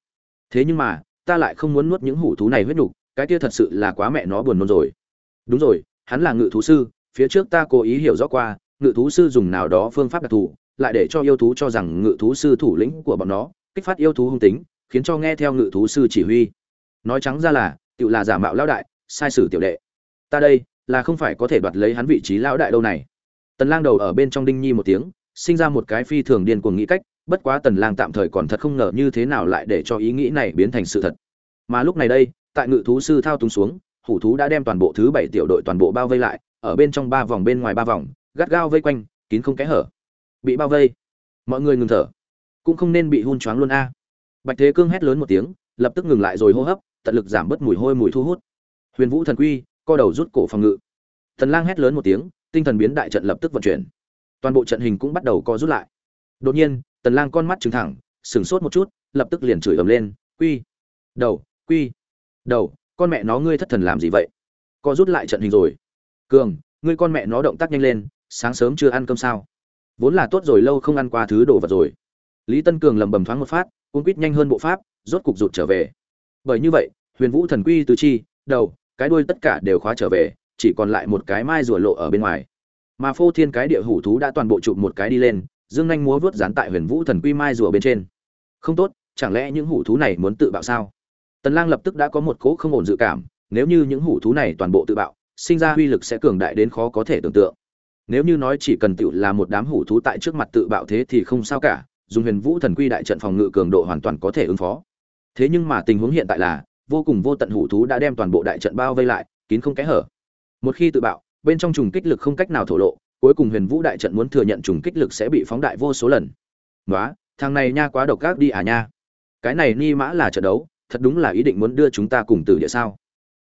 Thế nhưng mà, ta lại không muốn nuốt những hủ thú này huyết nhục, cái kia thật sự là quá mẹ nó buồn nôn rồi. Đúng rồi, hắn là ngự thú sư, phía trước ta cố ý hiểu rõ qua, ngự thú sư dùng nào đó phương pháp đặc thù, lại để cho yêu thú cho rằng ngự thú sư thủ lĩnh của bọn nó, kích phát yêu thú hung tính, khiến cho nghe theo ngự thú sư chỉ huy. Nói trắng ra là tự là giả mạo lão đại, sai sử tiểu đệ. Ta đây, là không phải có thể đoạt lấy hắn vị trí lão đại đâu này tần lang đầu ở bên trong đinh nhi một tiếng, sinh ra một cái phi thường điên cuồng nghĩ cách, bất quá tần lang tạm thời còn thật không ngờ như thế nào lại để cho ý nghĩ này biến thành sự thật. Mà lúc này đây, tại ngự thú sư thao túng xuống, hủ thú đã đem toàn bộ thứ bảy tiểu đội toàn bộ bao vây lại, ở bên trong ba vòng bên ngoài ba vòng, gắt gao vây quanh, kín không kẽ hở. Bị bao vây. Mọi người ngừng thở. Cũng không nên bị hun choáng luôn a. Bạch thế cương hét lớn một tiếng, lập tức ngừng lại rồi hô hấp, tận lực giảm bớt mùi hôi mùi thu hút. Huyền vũ thần quy, co đầu rút cổ phòng ngự. Thần lang hét lớn một tiếng tinh thần biến đại trận lập tức vận chuyển. Toàn bộ trận hình cũng bắt đầu co rút lại. Đột nhiên, tần lang con mắt trừng thẳng sừng sốt một chút, lập tức liền chửi ầm lên, quy, đầu quy, đầu, con mẹ nó ngươi thất thần làm gì vậy? Co rút lại trận hình rồi. Cường, ngươi con mẹ nó động tác nhanh lên, sáng sớm chưa ăn cơm sao? Vốn là tốt rồi, lâu không ăn qua thứ đồ vật rồi. Lý tân cường lầm bầm thoáng một phát cung quýt nhanh hơn bộ pháp, rốt cục rụt trở về. Bởi như vậy, huyền vũ thần quy tứ chi, đầu, cái đuôi tất cả đều khóa trở về chỉ còn lại một cái mai rùa lộ ở bên ngoài. Mà phô thiên cái địa hủ thú đã toàn bộ chụp một cái đi lên, dương nhanh múa vớt dán tại huyền vũ thần quy mai rùa bên trên. Không tốt, chẳng lẽ những hủ thú này muốn tự bạo sao? Tần lang lập tức đã có một cố không ổn dự cảm, nếu như những hủ thú này toàn bộ tự bạo, sinh ra uy lực sẽ cường đại đến khó có thể tưởng tượng. Nếu như nói chỉ cần tự là một đám hủ thú tại trước mặt tự bạo thế thì không sao cả, dùng huyền vũ thần quy đại trận phòng ngự cường độ hoàn toàn có thể ứng phó. Thế nhưng mà tình huống hiện tại là, vô cùng vô tận hủ thú đã đem toàn bộ đại trận bao vây lại, kín không kẽ hở một khi tự bạo, bên trong trùng kích lực không cách nào thổ lộ, cuối cùng huyền vũ đại trận muốn thừa nhận trùng kích lực sẽ bị phóng đại vô số lần. Nói thằng này nha quá độc ác đi à nha. Cái này ni mã là trận đấu, thật đúng là ý định muốn đưa chúng ta cùng tử địa sao?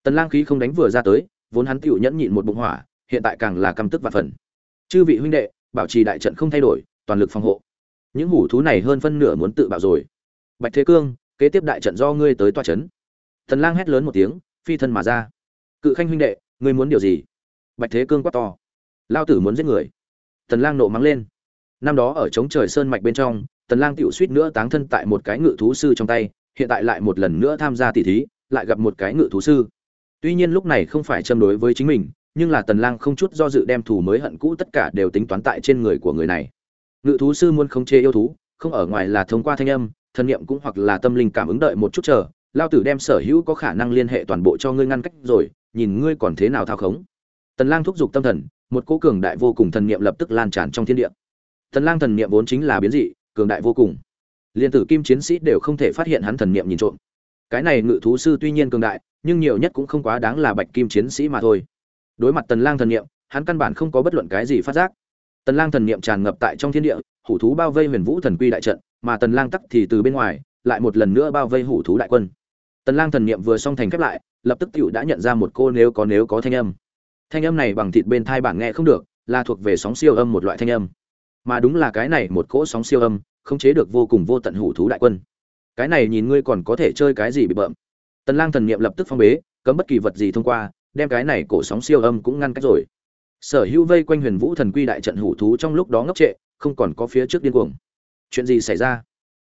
Tần lang khí không đánh vừa ra tới, vốn hắn tiểu nhẫn nhịn một bụng hỏa, hiện tại càng là căm tức và phần. Chư vị huynh đệ, bảo trì đại trận không thay đổi, toàn lực phòng hộ. Những hủ thú này hơn phân nửa muốn tự bạo rồi. Bạch thế cương, kế tiếp đại trận do ngươi tới toa chấn. Tần lang hét lớn một tiếng, phi thân mà ra. Cự khanh huynh đệ ngươi muốn điều gì? Bạch thế cương quát to. Lao tử muốn giết người. Tần lang nộ mắng lên. Năm đó ở chống trời sơn mạch bên trong tần lang tiểu suýt nữa táng thân tại một cái ngự thú sư trong tay, hiện tại lại một lần nữa tham gia tỷ thí, lại gặp một cái ngự thú sư. Tuy nhiên lúc này không phải châm đối với chính mình, nhưng là tần lang không chút do dự đem thù mới hận cũ tất cả đều tính toán tại trên người của người này. Ngự thú sư muốn không chế yêu thú, không ở ngoài là thông qua thanh âm, thần niệm cũng hoặc là tâm linh cảm ứng đợi một chút chờ. Lao tử đem sở hữu có khả năng liên hệ toàn bộ cho ngươi ngăn cách rồi nhìn ngươi còn thế nào thao khống. Tần lang thúc giục tâm thần, một cỗ cường đại vô cùng thần niệm lập tức lan tràn trong thiên địa. Tần lang thần niệm vốn chính là biến dị, cường đại vô cùng. Liên tử kim chiến sĩ đều không thể phát hiện hắn thần niệm nhìn trộm. Cái này ngự thú sư tuy nhiên cường đại, nhưng nhiều nhất cũng không quá đáng là bạch kim chiến sĩ mà thôi. Đối mặt tần lang thần niệm, hắn căn bản không có bất luận cái gì phát giác. Tần lang thần niệm tràn ngập tại trong thiên địa, hủ thú bao vây huyền vũ thần quy đại trận, mà tần lang tắc thì từ bên ngoài, lại một lần nữa bao vây hủ thú đại quân. Tần lang thần niệm vừa xong thành khép lại lập tức tiểu đã nhận ra một cô nếu có nếu có thanh âm. Thanh âm này bằng thịt bên thai bản nghe không được, là thuộc về sóng siêu âm một loại thanh âm. Mà đúng là cái này một cỗ sóng siêu âm không chế được vô cùng vô tận hủ thú đại quân. Cái này nhìn ngươi còn có thể chơi cái gì bị bợm. Tần lang thần niệm lập tức phong bế, cấm bất kỳ vật gì thông qua, đem cái này cổ sóng siêu âm cũng ngăn cách rồi. Sở hữu vây quanh huyền vũ thần quy đại trận hủ thú trong lúc đó ngốc trệ, không còn có phía trước điên cuồng. Chuyện gì xảy ra?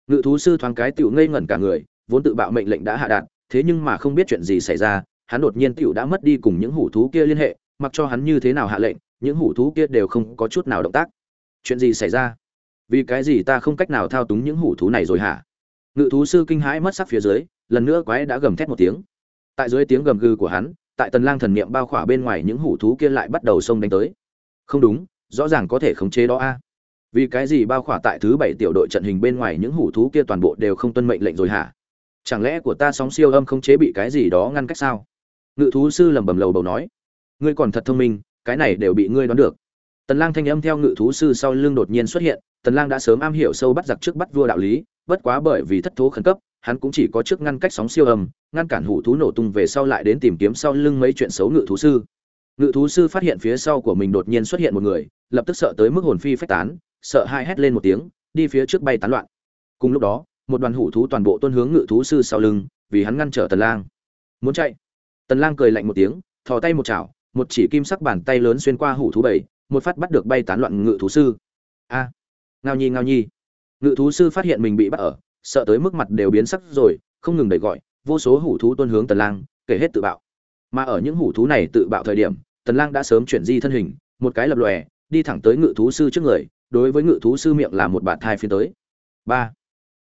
Ngự thú sư thoáng cái tiểu ngây ngẩn cả người, vốn tự bạo mệnh lệnh đã hạ đạt thế nhưng mà không biết chuyện gì xảy ra, hắn đột nhiên tiểu đã mất đi cùng những hủ thú kia liên hệ, mặc cho hắn như thế nào hạ lệnh, những hủ thú kia đều không có chút nào động tác. Chuyện gì xảy ra? Vì cái gì ta không cách nào thao túng những hủ thú này rồi hả? Ngự thú sư kinh hãi mất sắc phía dưới, lần nữa quái đã gầm thét một tiếng. Tại dưới tiếng gầm gừ của hắn, tại tần lang thần niệm bao khỏa bên ngoài những hủ thú kia lại bắt đầu xông đánh tới. Không đúng, rõ ràng có thể khống chế đó a. À? Vì cái gì bao khỏa tại thứ bảy tiểu đội trận hình bên ngoài những hủ thú kia toàn bộ đều không tuân mệnh lệnh rồi hả? Chẳng lẽ của ta sóng siêu âm không chế bị cái gì đó ngăn cách sao? Ngự thú sư lẩm bẩm lầu bầu nói. Ngươi còn thật thông minh, cái này đều bị ngươi đoán được. Tần lang thanh âm theo ngự thú sư sau lưng đột nhiên xuất hiện, tần lang đã sớm am hiểu sâu bắt giặc trước bắt vua đạo lý, bất quá bởi vì thất thố khẩn cấp, hắn cũng chỉ có trước ngăn cách sóng siêu âm, ngăn cản hủ thú nổ tung về sau lại đến tìm kiếm sau lưng mấy chuyện xấu ngự thú sư. Ngự thú sư phát hiện phía sau của mình đột nhiên xuất hiện một người, lập tức sợ tới mức hồn phi phách tán, sợ hai hét lên một tiếng, đi phía trước bay tán loạn. Cùng lúc đó một đoàn hủ thú toàn bộ tuân hướng ngự thú sư sau lưng, vì hắn ngăn trở tần lang. Muốn chạy? Tần lang cười lạnh một tiếng, thò tay một chảo, một chỉ kim sắc bàn tay lớn xuyên qua hủ thú bảy, một phát bắt được bay tán loạn ngự thú sư. A! Ngao nhi ngao nhi. Ngự thú sư phát hiện mình bị bắt ở, sợ tới mức mặt đều biến sắc rồi, không ngừng đẩy gọi, vô số hủ thú tuân hướng tần lang, kể hết tự bạo. Mà ở những hủ thú này tự bạo thời điểm, tần lang đã sớm chuyển di thân hình, một cái lập lòe, đi thẳng tới ngự thú sư trước người, đối với ngự thú sư miệng là một bạt thai phi tới. Ba!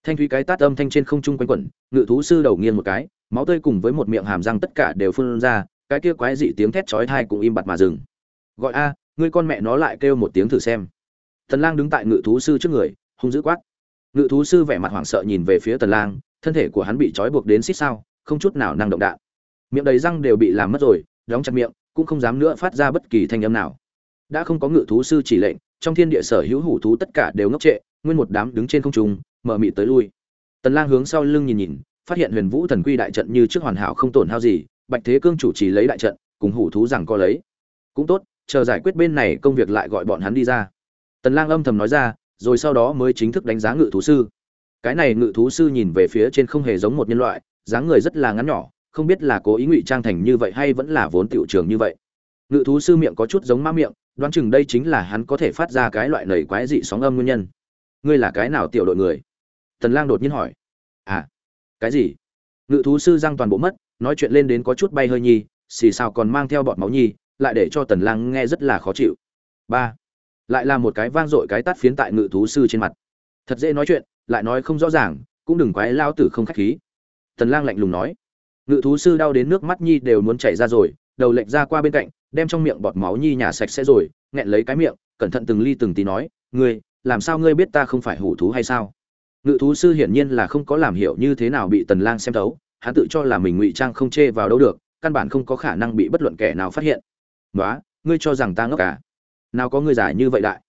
Thanh thúy cái tát âm thanh trên không trung quanh quẩn, ngự thú sư đầu nghiêng một cái, máu tươi cùng với một miệng hàm răng tất cả đều phun ra, cái kia quái dị tiếng thét chói tai cũng im bặt mà dừng. Gọi a, ngươi con mẹ nó lại kêu một tiếng thử xem. Tần lang đứng tại ngự thú sư trước người, hung dữ quát. Ngự thú sư vẻ mặt hoảng sợ nhìn về phía tần lang, thân thể của hắn bị trói buộc đến xít sao, không chút nào năng động đạn. Miệng đầy răng đều bị làm mất rồi, đóng chặt miệng, cũng không dám nữa phát ra bất kỳ thanh âm nào. Đã không có ngự thú sư chỉ lệnh, trong thiên địa sở hữu hủ thú tất cả đều ngốc trệ nguyên một đám đứng trên không trung, mở mị tới lui. Tần lang hướng sau lưng nhìn nhìn, phát hiện huyền vũ thần quy đại trận như trước hoàn hảo không tổn hao gì, bạch thế cương chủ trì lấy đại trận, cùng hủ thú rằng co lấy. Cũng tốt, chờ giải quyết bên này công việc lại gọi bọn hắn đi ra. Tần lang âm thầm nói ra, rồi sau đó mới chính thức đánh giá ngự thú sư. Cái này ngự thú sư nhìn về phía trên không hề giống một nhân loại, dáng người rất là ngắn nhỏ, không biết là cố ý ngụy trang thành như vậy hay vẫn là vốn tiểu trường như vậy. Ngự thú sư miệng có chút giống ma miệng, đoán chừng đây chính là hắn có thể phát ra cái loại nầy quái dị sóng âm nguyên nhân ngươi là cái nào tiểu đội người? Tần lang đột nhiên hỏi. À cái gì? Ngự thú sư răng toàn bộ mất, nói chuyện lên đến có chút bay hơi nhi, xì sao còn mang theo bọt máu nhi, lại để cho tần lang nghe rất là khó chịu. Ba, lại là một cái vang dội cái tát phiến tại ngự thú sư trên mặt. Thật dễ nói chuyện, lại nói không rõ ràng, cũng đừng quái lao tử không khách khí. Tần lang lạnh lùng nói. Ngự thú sư đau đến nước mắt nhi đều muốn chảy ra rồi, đầu lệch ra qua bên cạnh, đem trong miệng bọt máu nhi nhả sạch sẽ rồi, nghẹn lấy cái miệng, cẩn thận từng ly từng tí nói, ngươi làm sao ngươi biết ta không phải hủ thú hay sao? Ngự thú sư hiển nhiên là không có làm hiểu như thế nào bị tần lang xem thấu, hắn tự cho là mình ngụy trang không chê vào đâu được, căn bản không có khả năng bị bất luận kẻ nào phát hiện. Nói ngươi cho rằng ta ngốc cả à? nào có ngươi giải như vậy đại?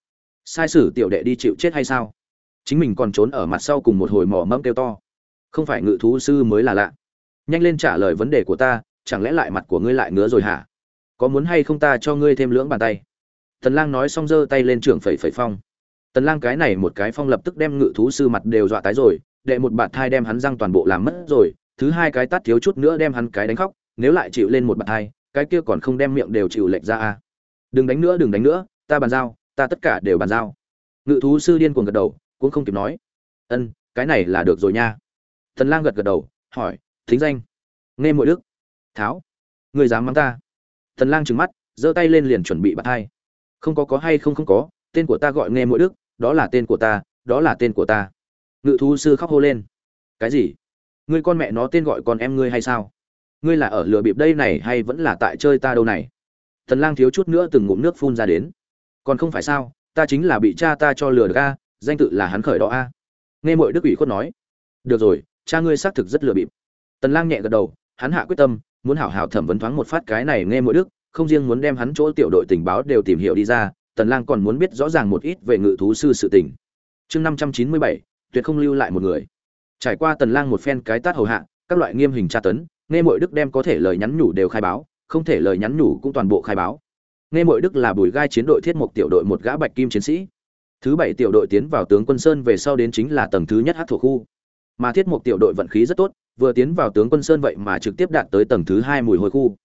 Sai sử tiểu đệ đi chịu chết hay sao? Chính mình còn trốn ở mặt sau cùng một hồi mỏ mẫm kêu to. Không phải ngự thú sư mới là lạ. Nhanh lên trả lời vấn đề của ta, chẳng lẽ lại mặt của ngươi lại ngứa rồi hả? Có muốn hay không ta cho ngươi thêm lưỡng bàn tay? Tần lang nói xong giơ tay lên trưởng phẩy phẩy phong tần lang cái này một cái phong lập tức đem ngự thú sư mặt đều dọa tái rồi, đệ một bạt thai đem hắn răng toàn bộ làm mất rồi, thứ hai cái tát thiếu chút nữa đem hắn cái đánh khóc, nếu lại chịu lên một bạt thai, cái kia còn không đem miệng đều chịu lệch ra à. Đừng đánh nữa, đừng đánh nữa, ta bàn giao, ta tất cả đều bàn giao. Ngự thú sư điên cuồng gật đầu, cũng không kịp nói. Ân, cái này là được rồi nha. Tần lang gật gật đầu, hỏi, thính danh. Nghe muội đức. Tháo. Người dám mắng ta. Tần lang trừng mắt, giơ tay lên liền chuẩn bị bạt hai không có có hay không không có, tên của ta gọi nghe muội đức đó là tên của ta, đó là tên của ta. Ngự thú sư khóc hô lên. Cái gì? Ngươi con mẹ nó tên gọi con em ngươi hay sao? Ngươi là ở lừa bịp đây này hay vẫn là tại chơi ta đâu này? Tần lang thiếu chút nữa từng ngụm nước phun ra đến. Còn không phải sao, ta chính là bị cha ta cho lừa được a, danh tự là hắn khởi đó a. Nghe mọi đức ủy khuất nói. Được rồi, cha ngươi xác thực rất lừa bịp. Tần lang nhẹ gật đầu, hắn hạ quyết tâm, muốn hảo hảo thẩm vấn thoáng một phát cái này nghe mọi đức, không riêng muốn đem hắn chỗ tiểu đội tình báo đều tìm hiểu đi ra tần lang còn muốn biết rõ ràng một ít về ngự thú sư sự tình. Chương 597, tuyệt không lưu lại một người. Trải qua tần lang một phen cái tát hầu hạ các loại nghiêm hình tra tấn nghe mọi đức đem có thể lời nhắn nhủ đều khai báo không thể lời nhắn nhủ cũng toàn bộ khai báo. Nghe mọi đức là bùi gai chiến đội thiết mục tiểu đội một gã bạch kim chiến sĩ. Thứ bảy tiểu đội tiến vào tướng quân sơn về sau đến chính là tầng thứ nhất hát thuộc khu. Mà thiết mục tiểu đội vận khí rất tốt vừa tiến vào tướng quân sơn vậy mà trực tiếp đạt tới tầng thứ hai mùi hồi khu.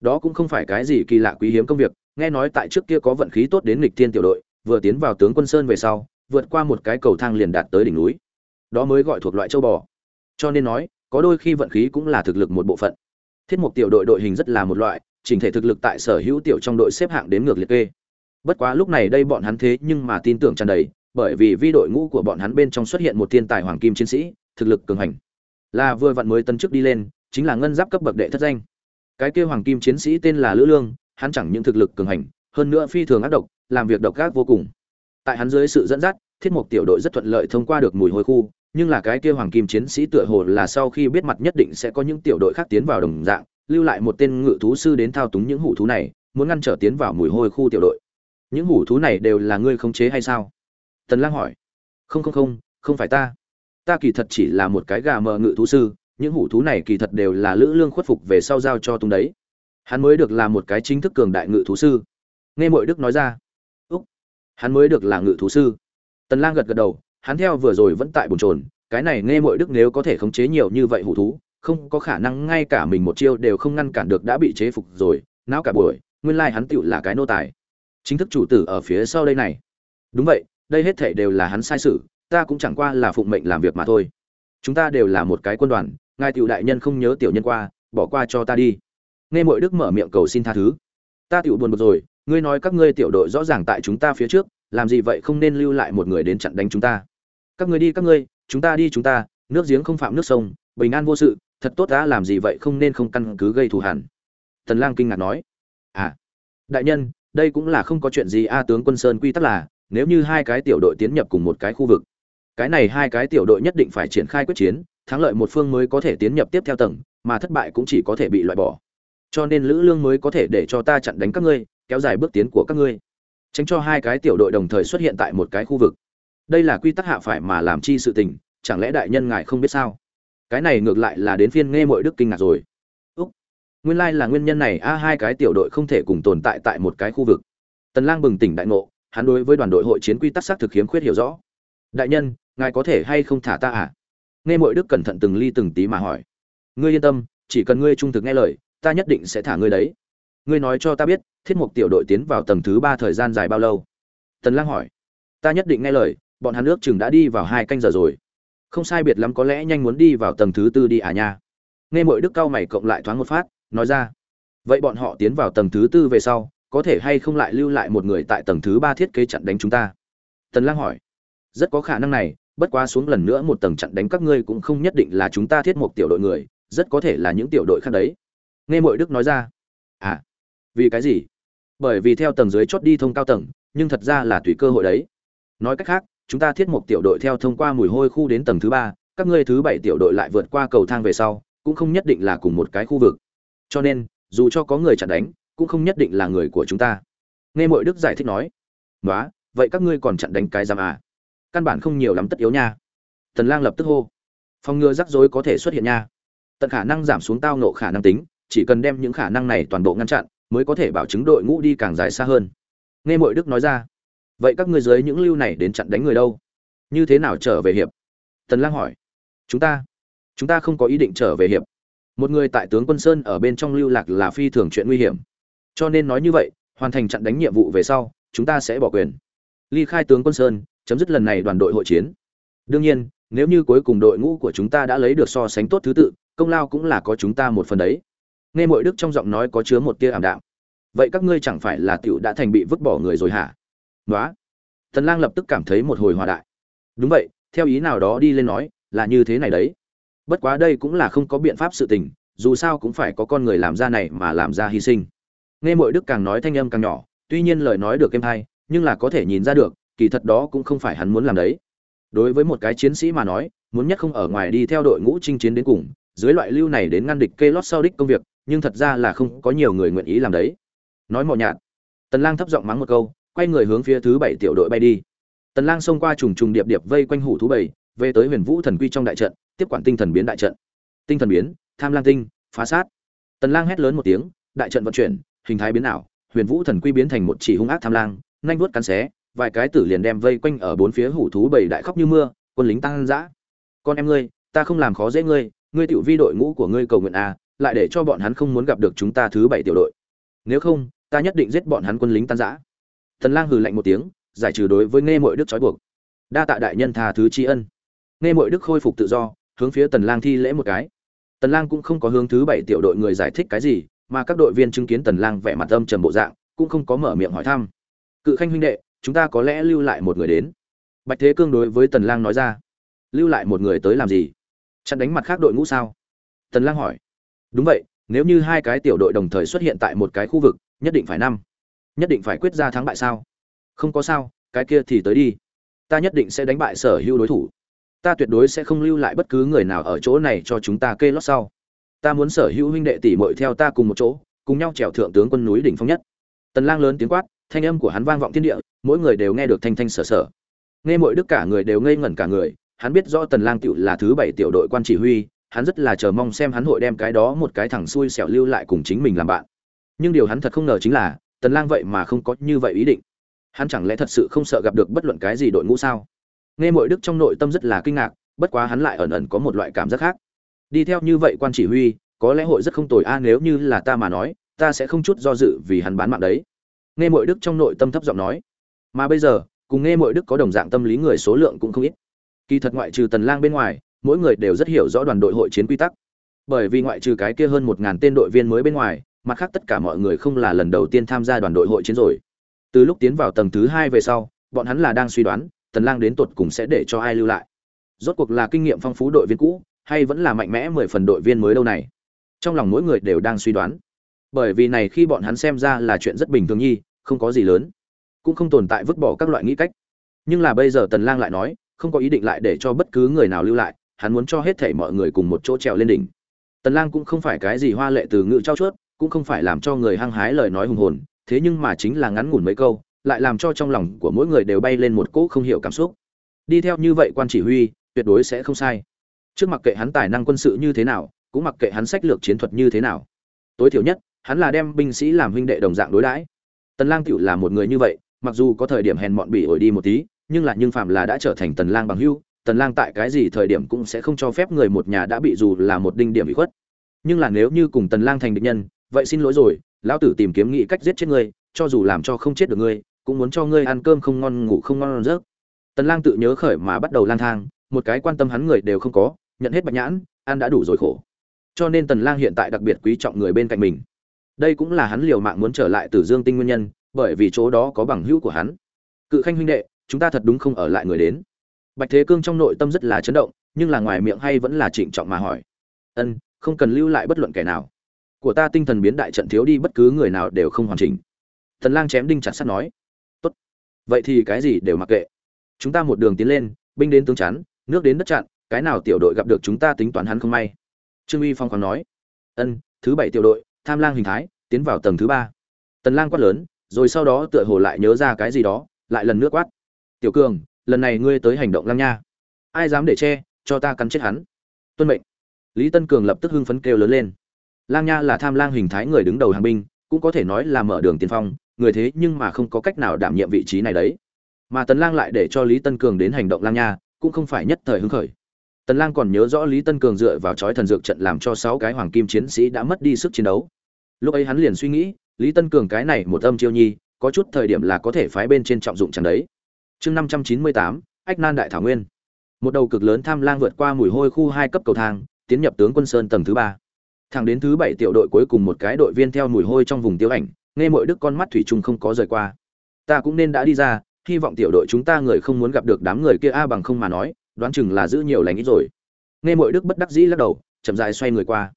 Đó cũng không phải cái gì kỳ lạ quý hiếm công việc nghe nói tại trước kia có vận khí tốt đến nghịch thiên tiểu đội, vừa tiến vào tướng quân sơn về sau, vượt qua một cái cầu thang liền đạt tới đỉnh núi. Đó mới gọi thuộc loại châu bò. Cho nên nói, có đôi khi vận khí cũng là thực lực một bộ phận. Thiết mục tiểu đội đội hình rất là một loại, chỉnh thể thực lực tại sở hữu tiểu trong đội xếp hạng đến ngược liệt kê. Bất quá lúc này đây bọn hắn thế nhưng mà tin tưởng tràn đầy, bởi vì vi đội ngũ của bọn hắn bên trong xuất hiện một thiên tài hoàng kim chiến sĩ, thực lực cường hành. Là vừa vặn mới tân chức đi lên, chính là ngân giáp cấp bậc đệ thất danh. Cái kia hoàng kim chiến sĩ tên là lữ lương hắn chẳng những thực lực cường hành, hơn nữa phi thường ác độc, làm việc độc ác vô cùng. Tại hắn dưới sự dẫn dắt, thiết mục tiểu đội rất thuận lợi thông qua được mùi hôi khu, nhưng là cái kia hoàng kim chiến sĩ tựa hồ là sau khi biết mặt nhất định sẽ có những tiểu đội khác tiến vào đồng dạng, lưu lại một tên ngự thú sư đến thao túng những hủ thú này, muốn ngăn trở tiến vào mùi hôi khu tiểu đội. Những hủ thú này đều là ngươi khống chế hay sao? Tần lang hỏi. Không không không không phải ta. Ta kỳ thật chỉ là một cái gà mờ ngự thú sư, những hủ thú này kỳ thật đều là lữ lương khuất phục về sau giao cho tung đấy hắn mới được là một cái chính thức cường đại ngự thú sư. Nghe mội đức nói ra. Úc. Hắn mới được là ngự thú sư. Tần lang gật gật đầu, hắn theo vừa rồi vẫn tại bồn chồn, cái này nghe mội đức nếu có thể khống chế nhiều như vậy hủ thú, không có khả năng ngay cả mình một chiêu đều không ngăn cản được đã bị chế phục rồi não cả buổi, nguyên lai like hắn tựu là cái nô tài. Chính thức chủ tử ở phía sau đây này. Đúng vậy, đây hết thể đều là hắn sai sự, ta cũng chẳng qua là phụng mệnh làm việc mà thôi. Chúng ta đều là một cái quân đoàn, ngài tiểu đại nhân không nhớ tiểu nhân qua, bỏ qua cho ta đi nghe mội đức mở miệng cầu xin tha thứ. Ta tiểu buồn bực rồi, ngươi nói các ngươi tiểu đội rõ ràng tại chúng ta phía trước, làm gì vậy không nên lưu lại một người đến chặn đánh chúng ta? Các ngươi đi các ngươi, chúng ta đi chúng ta, nước giếng không phạm nước sông, bình an vô sự, thật tốt đã, làm gì vậy không nên không căn cứ gây thù hẳn tần lang kinh ngạc nói. À đại nhân, đây cũng là không có chuyện gì a, tướng quân sơn quy tắc là, nếu như hai cái tiểu đội tiến nhập cùng một cái khu vực, cái này hai cái tiểu đội nhất định phải triển khai quyết chiến, thắng lợi một phương mới có thể tiến nhập tiếp theo tầng, mà thất bại cũng chỉ có thể bị loại bỏ cho nên lữ lương mới có thể để cho ta chặn đánh các ngươi, kéo dài bước tiến của các ngươi. Tránh cho hai cái tiểu đội đồng thời xuất hiện tại một cái khu vực. Đây là quy tắc hạ phải mà làm chi sự tình, chẳng lẽ đại nhân ngài không biết sao? Cái này ngược lại là đến phiên nghe mọi đức kinh ngạc rồi. Úc, nguyên lai là nguyên nhân này, a, hai cái tiểu đội không thể cùng tồn tại tại một cái khu vực. Tần lang bừng tỉnh đại ngộ, hắn đối với đoàn đội hội chiến quy tắc xác thực khiếm khuyết hiểu rõ. Đại nhân, ngài có thể hay không thả ta à? Nghe mọi đức cẩn thận từng ly từng tí mà hỏi. Ngươi yên tâm, chỉ cần ngươi trung thực nghe lời ta nhất định sẽ thả ngươi đấy. Ngươi nói cho ta biết, thiết mục tiểu đội tiến vào tầng thứ ba thời gian dài bao lâu? Tần lang hỏi. Ta nhất định nghe lời, bọn hắn nước chừng đã đi vào hai canh giờ rồi. Không sai biệt lắm có lẽ nhanh muốn đi vào tầng thứ tư đi à nha. Nghe mọi đức cao mày cộng lại thoáng một phát, nói ra. Vậy bọn họ tiến vào tầng thứ tư về sau, có thể hay không lại lưu lại một người tại tầng thứ ba thiết kế chặn đánh chúng ta? Tần lang hỏi. Rất có khả năng này, bất quá xuống lần nữa một tầng chặn đánh các ngươi cũng không nhất định là chúng ta thiết một tiểu đội người, rất có thể là những tiểu đội khác đấy nghe mội đức nói ra. À vì cái gì? Bởi vì theo tầng dưới chót đi thông cao tầng, nhưng thật ra là tùy cơ hội đấy. Nói cách khác, chúng ta thiết một tiểu đội theo thông qua mùi hôi khu đến tầng thứ ba, các ngươi thứ bảy tiểu đội lại vượt qua cầu thang về sau, cũng không nhất định là cùng một cái khu vực. Cho nên, dù cho có người chặn đánh, cũng không nhất định là người của chúng ta. Nghe mội đức giải thích nói. Nói vậy các ngươi còn chặn đánh cái giam à? Căn bản không nhiều lắm tất yếu nha. Tần lang lập tức hô. Phòng ngừa rắc rối có thể xuất hiện nha. Tận khả năng giảm xuống tao nộ khả năng tính chỉ cần đem những khả năng này toàn bộ ngăn chặn, mới có thể bảo chứng đội ngũ đi càng dài xa hơn. Nghe mội đức nói ra, vậy các ngươi dưới những lưu này đến chặn đánh người đâu? Như thế nào trở về hiệp? Tần lang hỏi. Chúng ta chúng ta không có ý định trở về hiệp. Một người tại tướng quân sơn ở bên trong lưu lạc là phi thường chuyện nguy hiểm. Cho nên nói như vậy, hoàn thành chặn đánh nhiệm vụ về sau, chúng ta sẽ bỏ quyền. Ly khai tướng quân sơn, chấm dứt lần này đoàn đội hội chiến. Đương nhiên, nếu như cuối cùng đội ngũ của chúng ta đã lấy được so sánh tốt thứ tự, công lao cũng là có chúng ta một phần đấy nghe mọi đức trong giọng nói có chứa một tia ảm đạm. Vậy các ngươi chẳng phải là tiểu đã thành bị vứt bỏ người rồi hả? Nói tần lang lập tức cảm thấy một hồi hòa đại. Đúng vậy, theo ý nào đó đi lên nói, là như thế này đấy. Bất quá đây cũng là không có biện pháp sự tình, dù sao cũng phải có con người làm ra này mà làm ra hy sinh. Nghe mọi đức càng nói thanh âm càng nhỏ, tuy nhiên lời nói được êm hay, nhưng là có thể nhìn ra được, kỳ thật đó cũng không phải hắn muốn làm đấy. Đối với một cái chiến sĩ mà nói, muốn nhất không ở ngoài đi theo đội ngũ chinh chiến đến cùng dưới loại lưu này đến ngăn địch kê lót sau đích công việc, nhưng thật ra là không có nhiều người nguyện ý làm đấy. Nói mò nhạt, tần lang thấp giọng mắng một câu, quay người hướng phía thứ bảy tiểu đội bay đi. Tần lang xông qua trùng trùng điệp điệp vây quanh hủ thú bảy, về tới huyền vũ thần quy trong đại trận, tiếp quản tinh thần biến đại trận. Tinh thần biến, tham lang tinh, phá sát. Tần lang hét lớn một tiếng, đại trận vận chuyển, hình thái biến ảo, huyền vũ thần quy biến thành một chỉ hung ác tham lang, nhanh vuốt cắn xé, vài cái tử liền đem vây quanh ở bốn phía hủ thú bảy đại khóc như mưa, quân lính tăng dã. Con em ngươi, ta không làm khó dễ ngươi ngươi tiểu vi đội ngũ của ngươi cầu nguyện a, lại để cho bọn hắn không muốn gặp được chúng ta thứ bảy tiểu đội. Nếu không, ta nhất định giết bọn hắn quân lính tan rã. thần lang hừ lạnh một tiếng, giải trừ đối với nghe mội đức trói buộc. Đa tạ đại nhân tha thứ tri ân. Nghe mội đức khôi phục tự do, hướng phía tần lang thi lễ một cái. Tần lang cũng không có hướng thứ bảy tiểu đội người giải thích cái gì, mà các đội viên chứng kiến tần lang vẻ mặt âm trầm bộ dạng, cũng không có mở miệng hỏi thăm. Cự khanh huynh đệ, chúng ta có lẽ lưu lại một người đến. Bạch thế cương đối với tần lang nói ra. Lưu lại một người tới làm gì? Chặn đánh mặt khác đội ngũ sao? Tần lang hỏi. Đúng vậy, nếu như hai cái tiểu đội đồng thời xuất hiện tại một cái khu vực, nhất định phải năm. Nhất định phải quyết ra thắng bại sao? Không có sao, cái kia thì tới đi. Ta nhất định sẽ đánh bại sở hữu đối thủ. Ta tuyệt đối sẽ không lưu lại bất cứ người nào ở chỗ này cho chúng ta kê lót sau. Ta muốn sở hữu huynh đệ tỷ muội theo ta cùng một chỗ, cùng nhau trèo thượng tướng quân núi đỉnh phong nhất. Tần lang lớn tiếng quát, thanh âm của hắn vang vọng thiên địa, mỗi người đều nghe được thanh thanh sở sở. Nghe mọi đức cả người đều ngây ngẩn cả người hắn biết rõ tần lang Tiệu là thứ bảy tiểu đội quan chỉ huy, hắn rất là chờ mong xem hắn hội đem cái đó một cái thằng xui xẻo lưu lại cùng chính mình làm bạn. Nhưng điều hắn thật không ngờ chính là, tần lang vậy mà không có như vậy ý định. Hắn chẳng lẽ thật sự không sợ gặp được bất luận cái gì đội ngũ sao? Nghe mọi đức trong nội tâm rất là kinh ngạc, bất quá hắn lại ẩn ẩn có một loại cảm giác khác. Đi theo như vậy quan chỉ huy, có lẽ hội rất không tồi a, nếu như là ta mà nói, ta sẽ không chút do dự vì hắn bán mạng đấy. Nghe mọi đức trong nội tâm thấp giọng nói. Mà bây giờ, cùng nghe mọi đức có đồng dạng tâm lý người số lượng cũng không ít kỳ thật ngoại trừ tần lang bên ngoài, mỗi người đều rất hiểu rõ đoàn đội hội chiến quy tắc. Bởi vì ngoại trừ cái kia hơn một ngàn tên đội viên mới bên ngoài, mặt khác tất cả mọi người không là lần đầu tiên tham gia đoàn đội hội chiến rồi. Từ lúc tiến vào tầng thứ hai về sau, bọn hắn là đang suy đoán, tần lang đến tột cùng sẽ để cho ai lưu lại. Rốt cuộc là kinh nghiệm phong phú đội viên cũ, hay vẫn là mạnh mẽ mười phần đội viên mới đâu này? Trong lòng mỗi người đều đang suy đoán. Bởi vì này khi bọn hắn xem ra là chuyện rất bình thường nhi, không có gì lớn. Cũng không tồn tại vứt bỏ các loại nghĩ cách. Nhưng là bây giờ tần lang lại nói không có ý định lại để cho bất cứ người nào lưu lại, hắn muốn cho hết thảy mọi người cùng một chỗ trèo lên đỉnh. Tần lang cũng không phải cái gì hoa lệ từ ngữ trao chuốt, cũng không phải làm cho người hăng hái lời nói hùng hồn, thế nhưng mà chính là ngắn ngủn mấy câu, lại làm cho trong lòng của mỗi người đều bay lên một cỗ không hiểu cảm xúc. Đi theo như vậy quan chỉ huy, tuyệt đối sẽ không sai. Trước mặc kệ hắn tài năng quân sự như thế nào, cũng mặc kệ hắn sách lược chiến thuật như thế nào. Tối thiểu nhất, hắn là đem binh sĩ làm huynh đệ đồng dạng đối đãi. Tần lang tiểu là một người như vậy, mặc dù có thời điểm hèn mọn bị ổi đi một tí nhưng là nhưng phạm là đã trở thành tần lang bằng hữu, tần lang tại cái gì thời điểm cũng sẽ không cho phép người một nhà đã bị dù là một đinh điểm bị khuất. Nhưng là nếu như cùng tần lang thành địch nhân, vậy xin lỗi rồi, lão tử tìm kiếm nghị cách giết chết ngươi, cho dù làm cho không chết được ngươi, cũng muốn cho ngươi ăn cơm không ngon, ngủ không ngon giấc tần lang tự nhớ khởi mà bắt đầu lang thang, một cái quan tâm hắn người đều không có, nhận hết bạch nhãn, ăn đã đủ rồi khổ. Cho nên tần lang hiện tại đặc biệt quý trọng người bên cạnh mình. Đây cũng là hắn liều mạng muốn trở lại từ dương tinh nguyên nhân, bởi vì chỗ đó có bằng hữu của hắn. Cự khanh huynh đệ chúng ta thật đúng không ở lại người đến. Bạch thế cương trong nội tâm rất là chấn động, nhưng là ngoài miệng hay vẫn là trịnh trọng mà hỏi. Ân, không cần lưu lại bất luận kẻ nào. Của ta tinh thần biến đại trận thiếu đi bất cứ người nào đều không hoàn chỉnh. Thần lang chém đinh chặt sắt nói. Tốt. Vậy thì cái gì đều mặc kệ. Chúng ta một đường tiến lên, binh đến tướng chắn, nước đến đất chặn, cái nào tiểu đội gặp được chúng ta tính toán hắn không may. Trương uy phong còn nói. Ân, thứ bảy tiểu đội, tham lang hình thái, tiến vào tầng thứ ba. Tần lang quát lớn, rồi sau đó tựa hồ lại nhớ ra cái gì đó, lại lần nước quát tiểu cường, lần này ngươi tới hành động lang nha. Ai dám để che, cho ta cắn chết hắn. Tuân mệnh. Lý tân cường lập tức hưng phấn kêu lớn lên. Lang nha là tham lang hình thái người đứng đầu hàng binh, cũng có thể nói là mở đường tiên phong, người thế nhưng mà không có cách nào đảm nhiệm vị trí này đấy. Mà tần lang lại để cho lý tân cường đến hành động lang nha, cũng không phải nhất thời hứng khởi. Tần lang còn nhớ rõ lý tân cường dựa vào chói thần dược trận làm cho sáu cái hoàng kim chiến sĩ đã mất đi sức chiến đấu. Lúc ấy hắn liền suy nghĩ, lý tân cường cái này một âm chiêu nhi, có chút thời điểm là có thể phái bên trên trọng dụng chẳng đấy chương 598, ách nan đại thảo nguyên. Một đầu cực lớn tham lang vượt qua mùi hôi khu hai cấp cầu thang tiến nhập tướng quân sơn tầng thứ ba. Thẳng đến thứ bảy tiểu đội cuối cùng một cái đội viên theo mùi hôi trong vùng tiêu ảnh nghe mọi đức con mắt thủy chung không có rời qua. Ta cũng nên đã đi ra hy vọng tiểu đội chúng ta người không muốn gặp được đám người kia a bằng không mà nói đoán chừng là giữ nhiều lành ít rồi. Nghe mọi đức bất đắc dĩ lắc đầu chậm dài xoay người qua.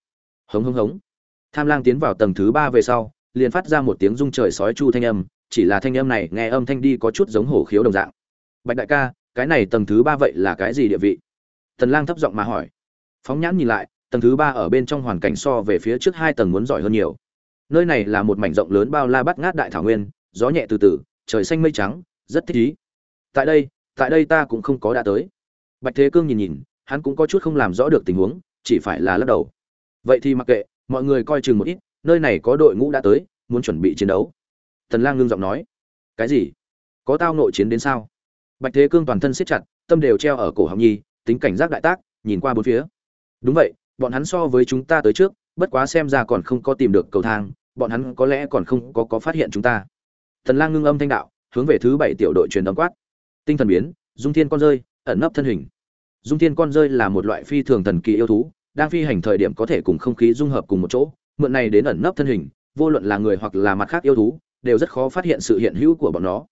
Hống hống hống. Tham lang tiến vào tầng thứ ba về sau liền phát ra một tiếng rung trời sói chu thanh âm chỉ là thanh âm này nghe âm thanh đi có chút giống hổ khiếu đồng dạng. Bạch đại ca, cái này tầng thứ ba vậy là cái gì địa vị? Tần lang thấp giọng mà hỏi. Phóng nhãn nhìn lại, tầng thứ ba ở bên trong hoàn cảnh so về phía trước hai tầng muốn giỏi hơn nhiều. Nơi này là một mảnh rộng lớn bao la bát ngát đại thảo nguyên, gió nhẹ từ từ, trời xanh mây trắng, rất thích ý tại đây tại đây ta cũng không có đã tới. Bạch thế cương nhìn nhìn, hắn cũng có chút không làm rõ được tình huống, chỉ phải là lắc đầu. Vậy thì mặc kệ, mọi người coi chừng một ít, nơi này có đội ngũ đã tới, muốn chuẩn bị chiến đấu tần lang ngưng giọng nói, cái gì? Có tao nội chiến đến sao? Bạch thế cương toàn thân siết chặt, tâm đều treo ở cổ họng nhi, tính cảnh giác đại tác, nhìn qua bốn phía. Đúng vậy, bọn hắn so với chúng ta tới trước, bất quá xem ra còn không có tìm được cầu thang, bọn hắn có lẽ còn không có có phát hiện chúng ta. Tần lang ngưng âm thanh đạo, hướng về thứ bảy tiểu đội truyền âm quát. Tinh thần biến, dung thiên con rơi, ẩn nấp thân hình. Dung thiên con rơi là một loại phi thường thần kỳ yêu thú, đang phi hành thời điểm có thể cùng không khí dung hợp cùng một chỗ, mượn này đến ẩn nấp thân hình, vô luận là người hoặc là mặt khác yêu thú đều rất khó phát hiện sự hiện hữu của bọn nó.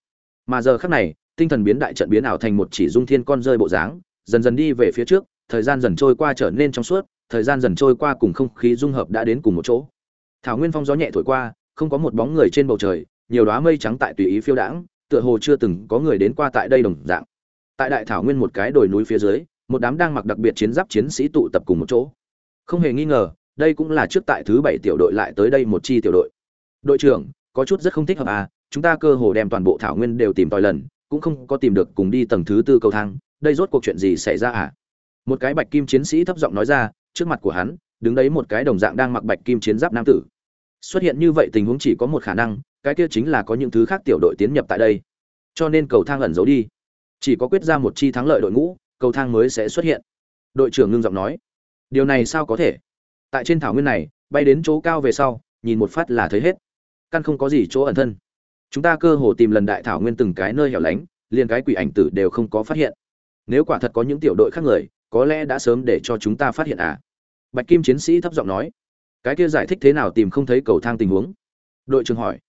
Mà giờ khắc này, tinh thần biến đại trận biến ảo thành một chỉ dung thiên con rơi bộ dáng, dần dần đi về phía trước, thời gian dần trôi qua trở nên trong suốt, thời gian dần trôi qua cùng không khí dung hợp đã đến cùng một chỗ. Thảo nguyên phong gió nhẹ thổi qua, không có một bóng người trên bầu trời, nhiều đóa mây trắng tại tùy ý phiêu đãng, tựa hồ chưa từng có người đến qua tại đây đồng dạng. Tại đại thảo nguyên một cái đồi núi phía dưới, một đám đang mặc đặc biệt chiến giáp chiến sĩ tụ tập cùng một chỗ. Không hề nghi ngờ, đây cũng là trước tại thứ bảy tiểu đội lại tới đây một chi tiểu đội. Đội trưởng có chút rất không thích hợp à chúng ta cơ hồ đem toàn bộ thảo nguyên đều tìm tòi lần, cũng không có tìm được cùng đi tầng thứ tư cầu thang, đây rốt cuộc chuyện gì xảy ra à? Một cái bạch kim chiến sĩ thấp giọng nói ra, trước mặt của hắn, đứng đấy một cái đồng dạng đang mặc bạch kim chiến giáp nam tử. Xuất hiện như vậy tình huống chỉ có một khả năng, cái kia chính là có những thứ khác tiểu đội tiến nhập tại đây. Cho nên cầu thang ẩn giấu đi. Chỉ có quyết ra một chi thắng lợi đội ngũ, cầu thang mới sẽ xuất hiện. Đội trưởng ngưng giọng nói, điều này sao có thể? Tại trên thảo nguyên này, bay đến chỗ cao về sau, nhìn một phát là thấy hết căn không có gì chỗ ẩn thân. Chúng ta cơ hồ tìm lần đại thảo nguyên từng cái nơi hẻo lánh, liền cái quỷ ảnh tử đều không có phát hiện. Nếu quả thật có những tiểu đội khác người, có lẽ đã sớm để cho chúng ta phát hiện à? Bạch kim chiến sĩ thấp giọng nói. Cái kia giải thích thế nào tìm không thấy cầu thang tình huống? Đội trưởng hỏi.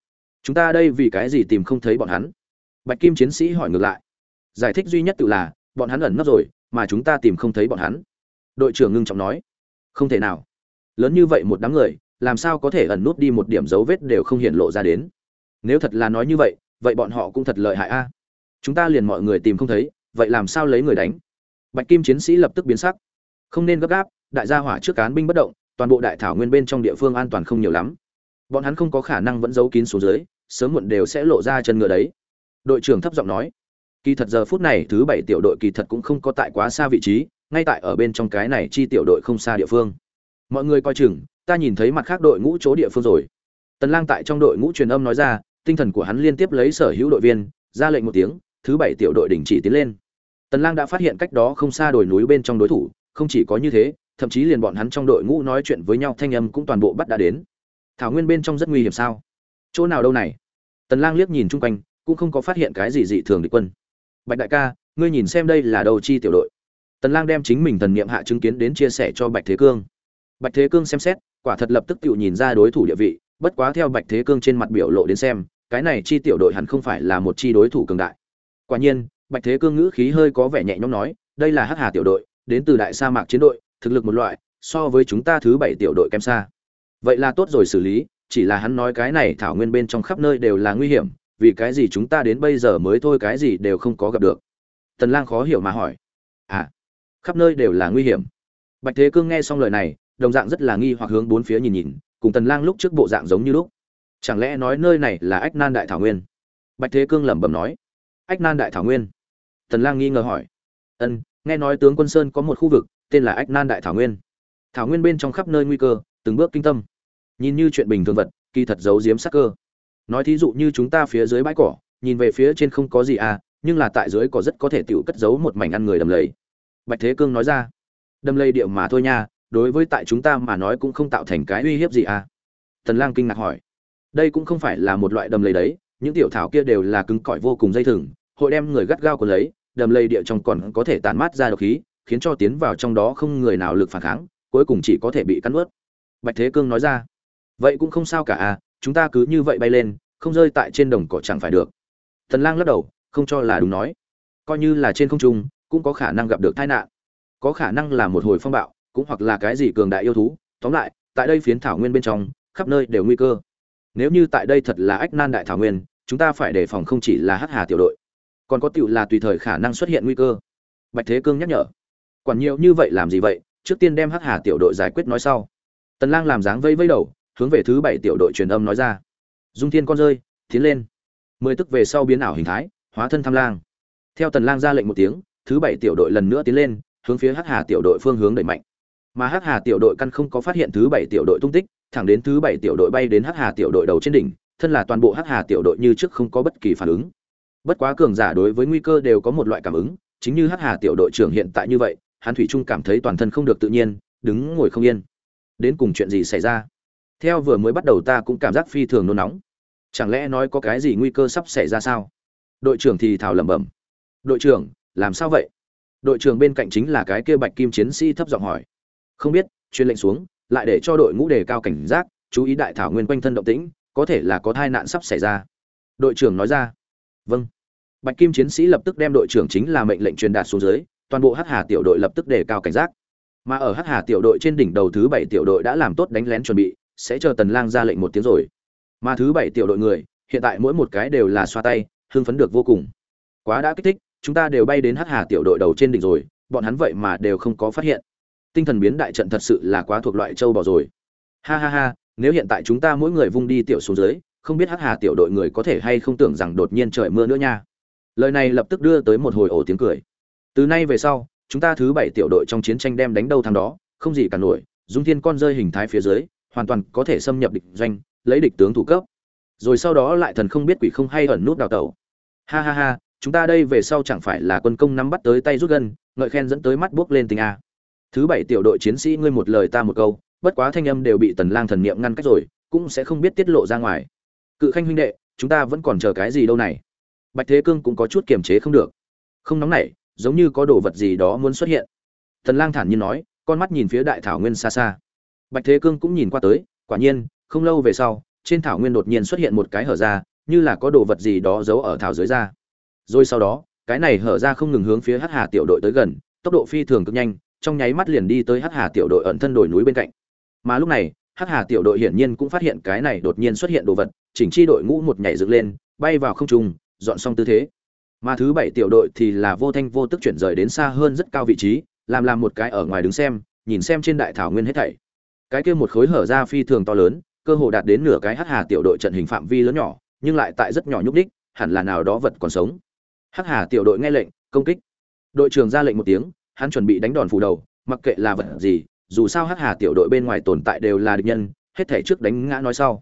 Chúng ta đây vì cái gì tìm không thấy bọn hắn? Bạch kim chiến sĩ hỏi ngược lại. Giải thích duy nhất tự là, bọn hắn ẩn nấp rồi, mà chúng ta tìm không thấy bọn hắn. Đội trưởng ngưng trọng nói. Không thể nào. Lớn như vậy một đám người làm sao có thể ẩn nút đi một điểm dấu vết đều không hiện lộ ra đến? Nếu thật là nói như vậy vậy bọn họ cũng thật lợi hại a. Chúng ta liền mọi người tìm không thấy, vậy làm sao lấy người đánh? Bạch kim chiến sĩ lập tức biến sắc. Không nên gấp gáp, đại gia hỏa trước cán binh bất động, toàn bộ đại thảo nguyên bên trong địa phương an toàn không nhiều lắm. Bọn hắn không có khả năng vẫn giấu kín xuống dưới, sớm muộn đều sẽ lộ ra chân ngựa đấy. Đội trưởng thấp giọng nói, kỳ thật giờ phút này thứ bảy tiểu đội kỳ thật cũng không có tại quá xa vị trí, ngay tại ở bên trong cái này chi tiểu đội không xa địa phương. Mọi người coi chừng ta nhìn thấy mặt khác đội ngũ chỗ địa phương rồi. Tần lang tại trong đội ngũ truyền âm nói ra, tinh thần của hắn liên tiếp lấy sở hữu đội viên, ra lệnh một tiếng, thứ bảy tiểu đội đình chỉ tiến lên. Tần lang đã phát hiện cách đó không xa đồi núi bên trong đối thủ, không chỉ có như thế, thậm chí liền bọn hắn trong đội ngũ nói chuyện với nhau thanh âm cũng toàn bộ bắt đã đến. Thảo nguyên bên trong rất nguy hiểm sao? Chỗ nào đâu này? Tần lang liếc nhìn chung quanh, cũng không có phát hiện cái gì dị thường địch quân. Bạch đại ca, ngươi nhìn xem đây là đầu chi tiểu đội. Tần lang đem chính mình thần niệm hạ chứng kiến đến chia sẻ cho bạch thế cương. Bạch thế cương xem xét quả thật lập tức tự nhìn ra đối thủ địa vị, bất quá theo bạch thế cương trên mặt biểu lộ đến xem, cái này chi tiểu đội hẳn không phải là một chi đối thủ cường đại. Quả nhiên, bạch thế cương ngữ khí hơi có vẻ nhẹ nhõm nói, đây là hắc hà tiểu đội, đến từ đại sa mạc chiến đội, thực lực một loại, so với chúng ta thứ bảy tiểu đội kém xa. Vậy là tốt rồi xử lý, chỉ là hắn nói cái này thảo nguyên bên trong khắp nơi đều là nguy hiểm, vì cái gì chúng ta đến bây giờ mới thôi cái gì đều không có gặp được? Tần lang khó hiểu mà hỏi. À khắp nơi đều là nguy hiểm. Bạch thế cương nghe xong lời này đồng dạng rất là nghi hoặc hướng bốn phía nhìn nhìn, cùng tần lang lúc trước bộ dạng giống như lúc. Chẳng lẽ nói nơi này là ách nan đại thảo nguyên? Bạch thế cương lẩm bẩm nói. Ách nan đại thảo nguyên? Tần lang nghi ngờ hỏi. Ân, nghe nói tướng quân sơn có một khu vực, tên là ách nan đại thảo nguyên. Thảo nguyên bên trong khắp nơi nguy cơ, từng bước kinh tâm. Nhìn như chuyện bình thường vật, kỳ thật giấu giếm sắc cơ. Nói thí dụ như chúng ta phía dưới bãi cỏ, nhìn về phía trên không có gì à nhưng là tại dưới cỏ rất có thể tiểu cất giấu một mảnh ăn người đầm lầy. Bạch thế cương nói ra. Đầm lầy điệu mà thôi nha đối với tại chúng ta mà nói cũng không tạo thành cái uy hiếp gì à? Tần lang kinh ngạc hỏi. Đây cũng không phải là một loại đầm lầy đấy, những tiểu thảo kia đều là cứng cỏi vô cùng dây thừng, hội đem người gắt gao của lấy, đầm lầy địa trong còn có thể tàn mát ra độc khí, khiến cho tiến vào trong đó không người nào lực phản kháng, cuối cùng chỉ có thể bị cắn ướt bạch thế cương nói ra. Vậy cũng không sao cả à chúng ta cứ như vậy bay lên, không rơi tại trên đồng cỏ chẳng phải được. Tần lang lắc đầu, không cho là đúng nói. Coi như là trên không trung, cũng có khả năng gặp được tai nạn. Có khả năng là một hồi phong bạo cũng hoặc là cái gì cường đại yêu thú, tóm lại, tại đây phiến thảo nguyên bên trong, khắp nơi đều nguy cơ. Nếu như tại đây thật là ách nan đại thảo nguyên, chúng ta phải đề phòng không chỉ là hắc hà tiểu đội, còn có tiểu là tùy thời khả năng xuất hiện nguy cơ. Bạch thế cương nhắc nhở. Quản nhiều như vậy làm gì vậy? Trước tiên đem hắc hà tiểu đội giải quyết nói sau. Tần lang làm dáng vây vây đầu, hướng về thứ bảy tiểu đội truyền âm nói ra. Dung thiên con rơi, tiến lên. Mười tức về sau biến ảo hình thái, hóa thân tham lang. Theo tần lang ra lệnh một tiếng, thứ bảy tiểu đội lần nữa tiến lên, hướng phía hắc hà tiểu đội phương hướng đẩy mạnh mà hắc hà tiểu đội căn không có phát hiện thứ bảy tiểu đội tung tích, thẳng đến thứ bảy tiểu đội bay đến hắc hà tiểu đội đầu trên đỉnh, thân là toàn bộ hắc hà tiểu đội như trước không có bất kỳ phản ứng. Bất quá cường giả đối với nguy cơ đều có một loại cảm ứng, chính như hắc hà tiểu đội trưởng hiện tại như vậy hàn thủy trung cảm thấy toàn thân không được tự nhiên, đứng ngồi không yên. Đến cùng chuyện gì xảy ra? Theo vừa mới bắt đầu ta cũng cảm giác phi thường nôn nóng. Chẳng lẽ nói có cái gì nguy cơ sắp xảy ra sao? Đội trưởng thì thào lẩm bẩm. Đội trưởng, làm sao vậy? Đội trưởng bên cạnh chính là cái kia bạch kim chiến sĩ thấp giọng hỏi không biết, truyền lệnh xuống, lại để cho đội ngũ đề cao cảnh giác, chú ý đại thảo nguyên quanh thân động tĩnh, có thể là có tai nạn sắp xảy ra. Đội trưởng nói ra. Vâng. Bạch kim chiến sĩ lập tức đem đội trưởng chính là mệnh lệnh truyền đạt xuống dưới, toàn bộ hắc hà tiểu đội lập tức đề cao cảnh giác. Mà ở hắc hà tiểu đội trên đỉnh đầu thứ bảy tiểu đội đã làm tốt đánh lén chuẩn bị, sẽ chờ tần lang ra lệnh một tiếng rồi. Mà thứ bảy tiểu đội người, hiện tại mỗi một cái đều là xoa tay, hưng phấn được vô cùng. Quá đã kích thích, chúng ta đều bay đến hắc hà tiểu đội đầu trên đỉnh rồi, bọn hắn vậy mà đều không có phát hiện tinh thần biến đại trận thật sự là quá thuộc loại châu bò rồi. Ha ha ha, nếu hiện tại chúng ta mỗi người vung đi tiểu xuống dưới, không biết hắc hà tiểu đội người có thể hay không tưởng rằng đột nhiên trời mưa nữa nha. Lời này lập tức đưa tới một hồi ổ tiếng cười. Từ nay về sau, chúng ta thứ bảy tiểu đội trong chiến tranh đem đánh đâu thằng đó, không gì cả nổi, dung thiên con rơi hình thái phía dưới, hoàn toàn có thể xâm nhập địch doanh, lấy địch tướng thủ cấp. Rồi sau đó lại thần không biết quỷ không hay ẩn nút đào tẩu. Ha ha ha, chúng ta đây về sau chẳng phải là quân công nắm bắt tới tay rút gân, ngợi khen dẫn tới mắt buốc lên tình a thứ bảy tiểu đội chiến sĩ ngươi một lời ta một câu, bất quá thanh âm đều bị tần lang thần niệm ngăn cách rồi, cũng sẽ không biết tiết lộ ra ngoài. Cự khanh huynh đệ, chúng ta vẫn còn chờ cái gì đâu này? Bạch thế cương cũng có chút kiềm chế không được. Không nóng nảy, giống như có đồ vật gì đó muốn xuất hiện. Tần lang thản nhiên nói, con mắt nhìn phía đại thảo nguyên xa xa. Bạch thế cương cũng nhìn qua tới, quả nhiên, không lâu về sau, trên thảo nguyên đột nhiên xuất hiện một cái hở ra, như là có đồ vật gì đó giấu ở thảo dưới ra rồi sau đó, cái này hở ra không ngừng hướng phía hắc hà tiểu đội tới gần, tốc độ phi thường cực nhanh trong nháy mắt liền đi tới hắc hà tiểu đội ẩn thân đồi núi bên cạnh. Mà lúc này, hắc hà tiểu đội hiển nhiên cũng phát hiện cái này đột nhiên xuất hiện đồ vật, chỉnh chi đội ngũ một nhảy dựng lên, bay vào không trung, dọn xong tư thế. Mà thứ bảy tiểu đội thì là vô thanh vô tức chuyển rời đến xa hơn rất cao vị trí, làm làm một cái ở ngoài đứng xem, nhìn xem trên đại thảo nguyên hết thảy. Cái kia một khối hở ra phi thường to lớn, cơ hồ đạt đến nửa cái hắc hà tiểu đội trận hình phạm vi lớn nhỏ, nhưng lại tại rất nhỏ nhúc đích hẳn là nào đó vật còn sống. Hắc hà tiểu đội nghe lệnh, công kích. Đội trưởng ra lệnh một tiếng hắn chuẩn bị đánh đòn phủ đầu, mặc kệ là vật gì, dù sao hắc hà tiểu đội bên ngoài tồn tại đều là địch nhân, hết thảy trước đánh ngã nói sau.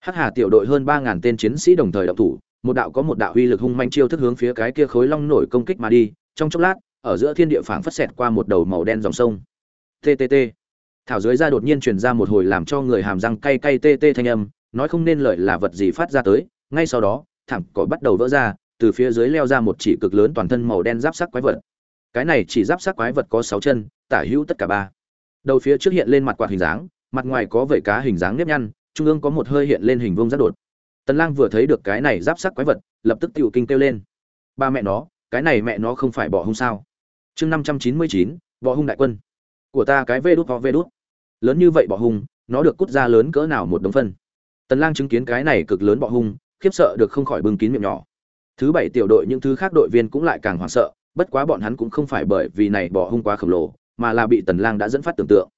Hắc hà tiểu đội hơn ba ngàn tên chiến sĩ đồng thời động thủ, một đạo có một đạo uy lực hung manh chiêu thức hướng phía cái kia khối long nổi công kích mà đi, trong chốc lát, ở giữa thiên địa phảng phất xẹt qua một đầu màu đen dòng sông. Ttt thảo dưới ra đột nhiên truyền ra một hồi làm cho người hàm răng cay cay tê tê thanh âm, nói không nên lợi là vật gì phát ra tới, ngay sau đó, thảm cỏ bắt đầu vỡ ra, từ phía dưới leo ra một chỉ cực lớn toàn thân màu đen giáp sắc quái vật cái này chỉ giáp sát quái vật có sáu chân tả hữu tất cả ba. Đầu phía trước hiện lên mặt quạt hình dáng mặt ngoài có vẩy cá hình dáng nếp nhăn trung ương có một hơi hiện lên hình vuông rất đột. Tần lang vừa thấy được cái này giáp sát quái vật lập tức tiểu kinh kêu lên. Ba mẹ nó cái này mẹ nó không phải bỏ hung sao? Chương 599, bỏ hung đại quân. Của ta cái vê đút ho vê đút. Lớn như vậy bỏ hung nó được cút ra lớn cỡ nào một đống phân. Tần lang chứng kiến cái này cực lớn bỏ hung khiếp sợ được không khỏi bưng kín miệng nhỏ. Thứ bảy tiểu đội những thứ khác đội viên cũng lại càng hoảng sợ bất quá bọn hắn cũng không phải bởi vì này bỏ hung quá khổng lồ, mà là bị tần lang đã dẫn phát tưởng tượng.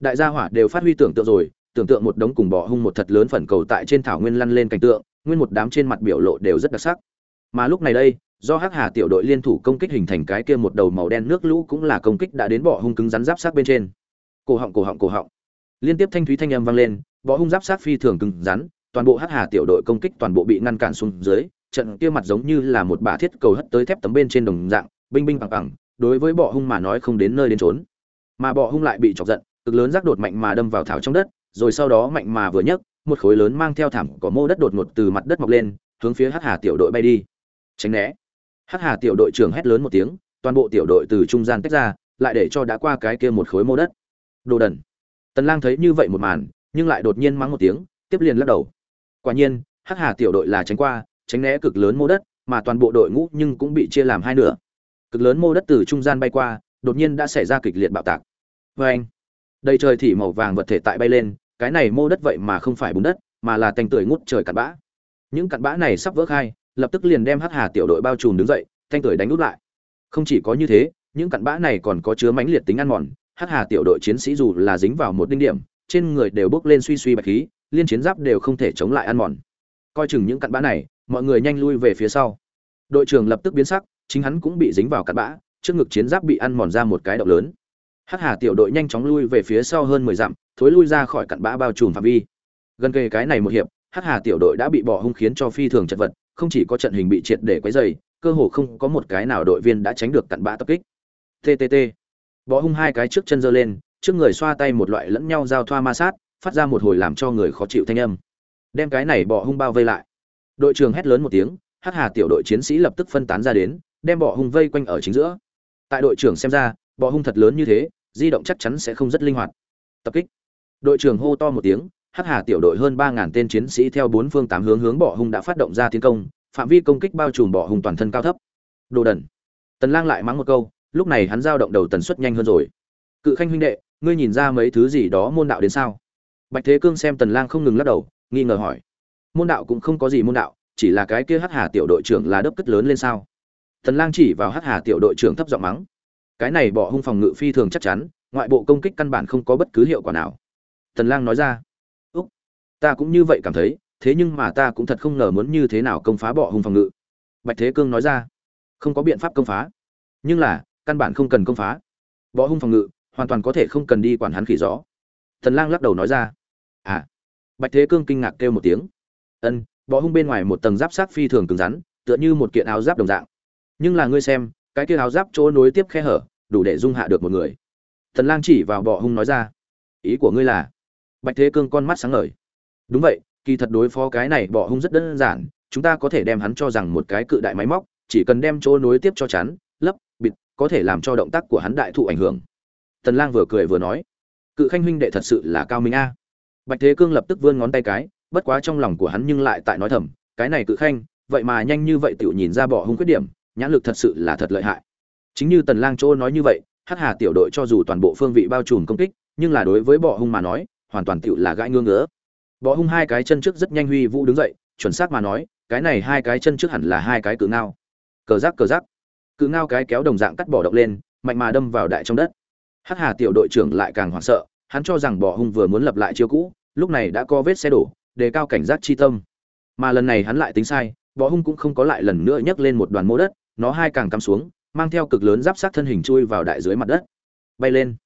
Đại gia hỏa đều phát huy tưởng tượng rồi, tưởng tượng một đống cùng bỏ hung một thật lớn phần cầu tại trên thảo nguyên lăn lên cảnh tượng, nguyên một đám trên mặt biểu lộ đều rất đặc sắc. Mà lúc này đây, do hắc hà tiểu đội liên thủ công kích hình thành cái kia một đầu màu đen nước lũ cũng là công kích đã đến bỏ hung cứng rắn giáp sát bên trên. Cổ họng cổ họng cổ họng. Liên tiếp thanh thúy thanh âm vang lên, bỏ hung giáp sát phi thường cứng rắn, toàn bộ hắc hà tiểu đội công kích toàn bộ bị ngăn cản xuống dưới, trận kia mặt giống như là một bả thiết cầu hất tới thép tấm bên trên đồng dạng binh binh bằng bằng, đối với bọ hung mà nói không đến nơi đến trốn mà bọ hung lại bị chọc giận, cực lớn rác đột mạnh mà đâm vào thảo trong đất, rồi sau đó mạnh mà vừa nhấc, một khối lớn mang theo thảm có mô đất đột ngột từ mặt đất mọc lên, hướng phía hắc hà tiểu đội bay đi. Tránh né. Hắc hà tiểu đội trưởng hét lớn một tiếng, toàn bộ tiểu đội từ trung gian tách ra, lại để cho đã qua cái kia một khối mô đất. Đồ đần. Tần lang thấy như vậy một màn, nhưng lại đột nhiên mắng một tiếng, tiếp liền lắc đầu. Quả nhiên, hắc hà tiểu đội là tránh qua, tránh né cực lớn mô đất, mà toàn bộ đội ngũ nhưng cũng bị chia làm hai nửa cực lớn mô đất từ trung gian bay qua, đột nhiên đã xảy ra kịch liệt bạo tạc. Vê anh, đầy trời thì màu vàng vật thể tại bay lên, cái này mô đất vậy mà không phải bùn đất, mà là tanh tưởi ngút trời cặn bã. Những cặn bã này sắp vỡ khai, lập tức liền đem hắc hà tiểu đội bao trùm đứng dậy, thanh tưởi đánh út lại. Không chỉ có như thế, những cặn bã này còn có chứa mãnh liệt tính ăn mòn, hắc hà tiểu đội chiến sĩ dù là dính vào một đinh điểm, trên người đều bốc lên suy suy bạch khí, liên chiến giáp đều không thể chống lại ăn mòn. Coi chừng những cặn bã này, mọi người nhanh lui về phía sau. Đội trưởng lập tức biến sắc chính hắn cũng bị dính vào cặn bã, trước ngực chiến giáp bị ăn mòn ra một cái động lớn. Hắc hà tiểu đội nhanh chóng lui về phía sau hơn mười dặm, thối lui ra khỏi cặn bã bao trùm phạm vi. Gần kề cái này một hiệp, hắc hà tiểu đội đã bị bỏ hung khiến cho phi thường chật vật, không chỉ có trận hình bị triệt để quấy dày cơ hồ không có một cái nào đội viên đã tránh được cặn bã tập kích. Ttt bỏ hung hai cái trước chân giơ lên, trước người xoa tay một loại lẫn nhau giao thoa ma sát, phát ra một hồi làm cho người khó chịu thanh âm. Đem cái này bỏ hung bao vây lại. Đội trưởng hét lớn một tiếng hắc hà tiểu đội chiến sĩ lập tức phân tán ra đến, đem bọ hung vây quanh ở chính giữa. Tại đội trưởng xem ra, bọ hung thật lớn như thế, di động chắc chắn sẽ không rất linh hoạt. Tập kích. Đội trưởng hô to một tiếng, hắc hà tiểu đội hơn ba ngàn tên chiến sĩ theo bốn phương tám hướng hướng bọ hung đã phát động ra tiến công, phạm vi công kích bao trùm bọ hung toàn thân cao thấp. Đồ đần. Tần lang lại mắng một câu, lúc này hắn giao động đầu tần suất nhanh hơn rồi. Cự khanh huynh đệ, ngươi nhìn ra mấy thứ gì đó môn đạo đến sao? Bạch thế cương xem tần lang không ngừng lắc đầu, nghi ngờ hỏi. Môn đạo cũng không có gì môn đạo chỉ là cái kia hắc hà tiểu đội trưởng là đớp cất lớn lên sao? Tần lang chỉ vào hắc hà tiểu đội trưởng thấp giọng mắng. Cái này bỏ hung phòng ngự phi thường chắc chắn, ngoại bộ công kích căn bản không có bất cứ hiệu quả nào. Tần lang nói ra. Úc, ta cũng như vậy cảm thấy, thế nhưng mà ta cũng thật không ngờ muốn như thế nào công phá bỏ hung phòng ngự. Bạch thế cương nói ra. Không có biện pháp công phá. Nhưng là, căn bản không cần công phá. Bỏ hung phòng ngự, hoàn toàn có thể không cần đi quản hắn khỉ gió. Tần lang lắc đầu nói ra. À. Bạch thế cương kinh ngạc kêu một tiếng. Ân bọ hung bên ngoài một tầng giáp sát phi thường cứng rắn, tựa như một kiện áo giáp đồng dạng. Nhưng là ngươi xem, cái kia áo giáp chỗ nối tiếp khe hở, đủ để dung hạ được một người. Tần lang chỉ vào bọ hung nói ra, ý của ngươi là? Bạch thế cương con mắt sáng ngời. Đúng vậy, kỳ thật đối phó cái này bọ hung rất đơn giản, chúng ta có thể đem hắn cho rằng một cái cự đại máy móc, chỉ cần đem chỗ nối tiếp cho chắn, lấp, bịt, có thể làm cho động tác của hắn đại thụ ảnh hưởng. Tần lang vừa cười vừa nói, cự khanh huynh đệ thật sự là cao minh a. Bạch thế cương lập tức vươn ngón tay cái bất quá trong lòng của hắn nhưng lại tại nói thầm, cái này cự khanh, vậy mà nhanh như vậy tiểu nhìn ra bỏ hung khuyết điểm, nhãn lực thật sự là thật lợi hại. Chính như tần lang chỗ nói như vậy, hắc hà tiểu đội cho dù toàn bộ phương vị bao trùm công kích, nhưng là đối với bỏ hung mà nói, hoàn toàn tiểu là gãi ngương ngứa. Bỏ hung hai cái chân trước rất nhanh huy vũ đứng dậy, chuẩn xác mà nói, cái này hai cái chân trước hẳn là hai cái cự ngao. Cờ rắc cờ rắc. Cự ngao cái kéo đồng dạng cắt bỏ động lên, mạnh mà đâm vào đại trong đất. Hắc hà tiểu đội trưởng lại càng hoảng sợ, hắn cho rằng bỏ hung vừa muốn lập lại chiêu cũ, lúc này đã có vết xe đổ đề cao cảnh giác chi tâm. Mà lần này hắn lại tính sai bọ hung cũng không có lại lần nữa nhấc lên một đoàn mô đất, nó hai càng cắm xuống, mang theo cực lớn giáp sát thân hình chui vào đại dưới mặt đất. Bay lên.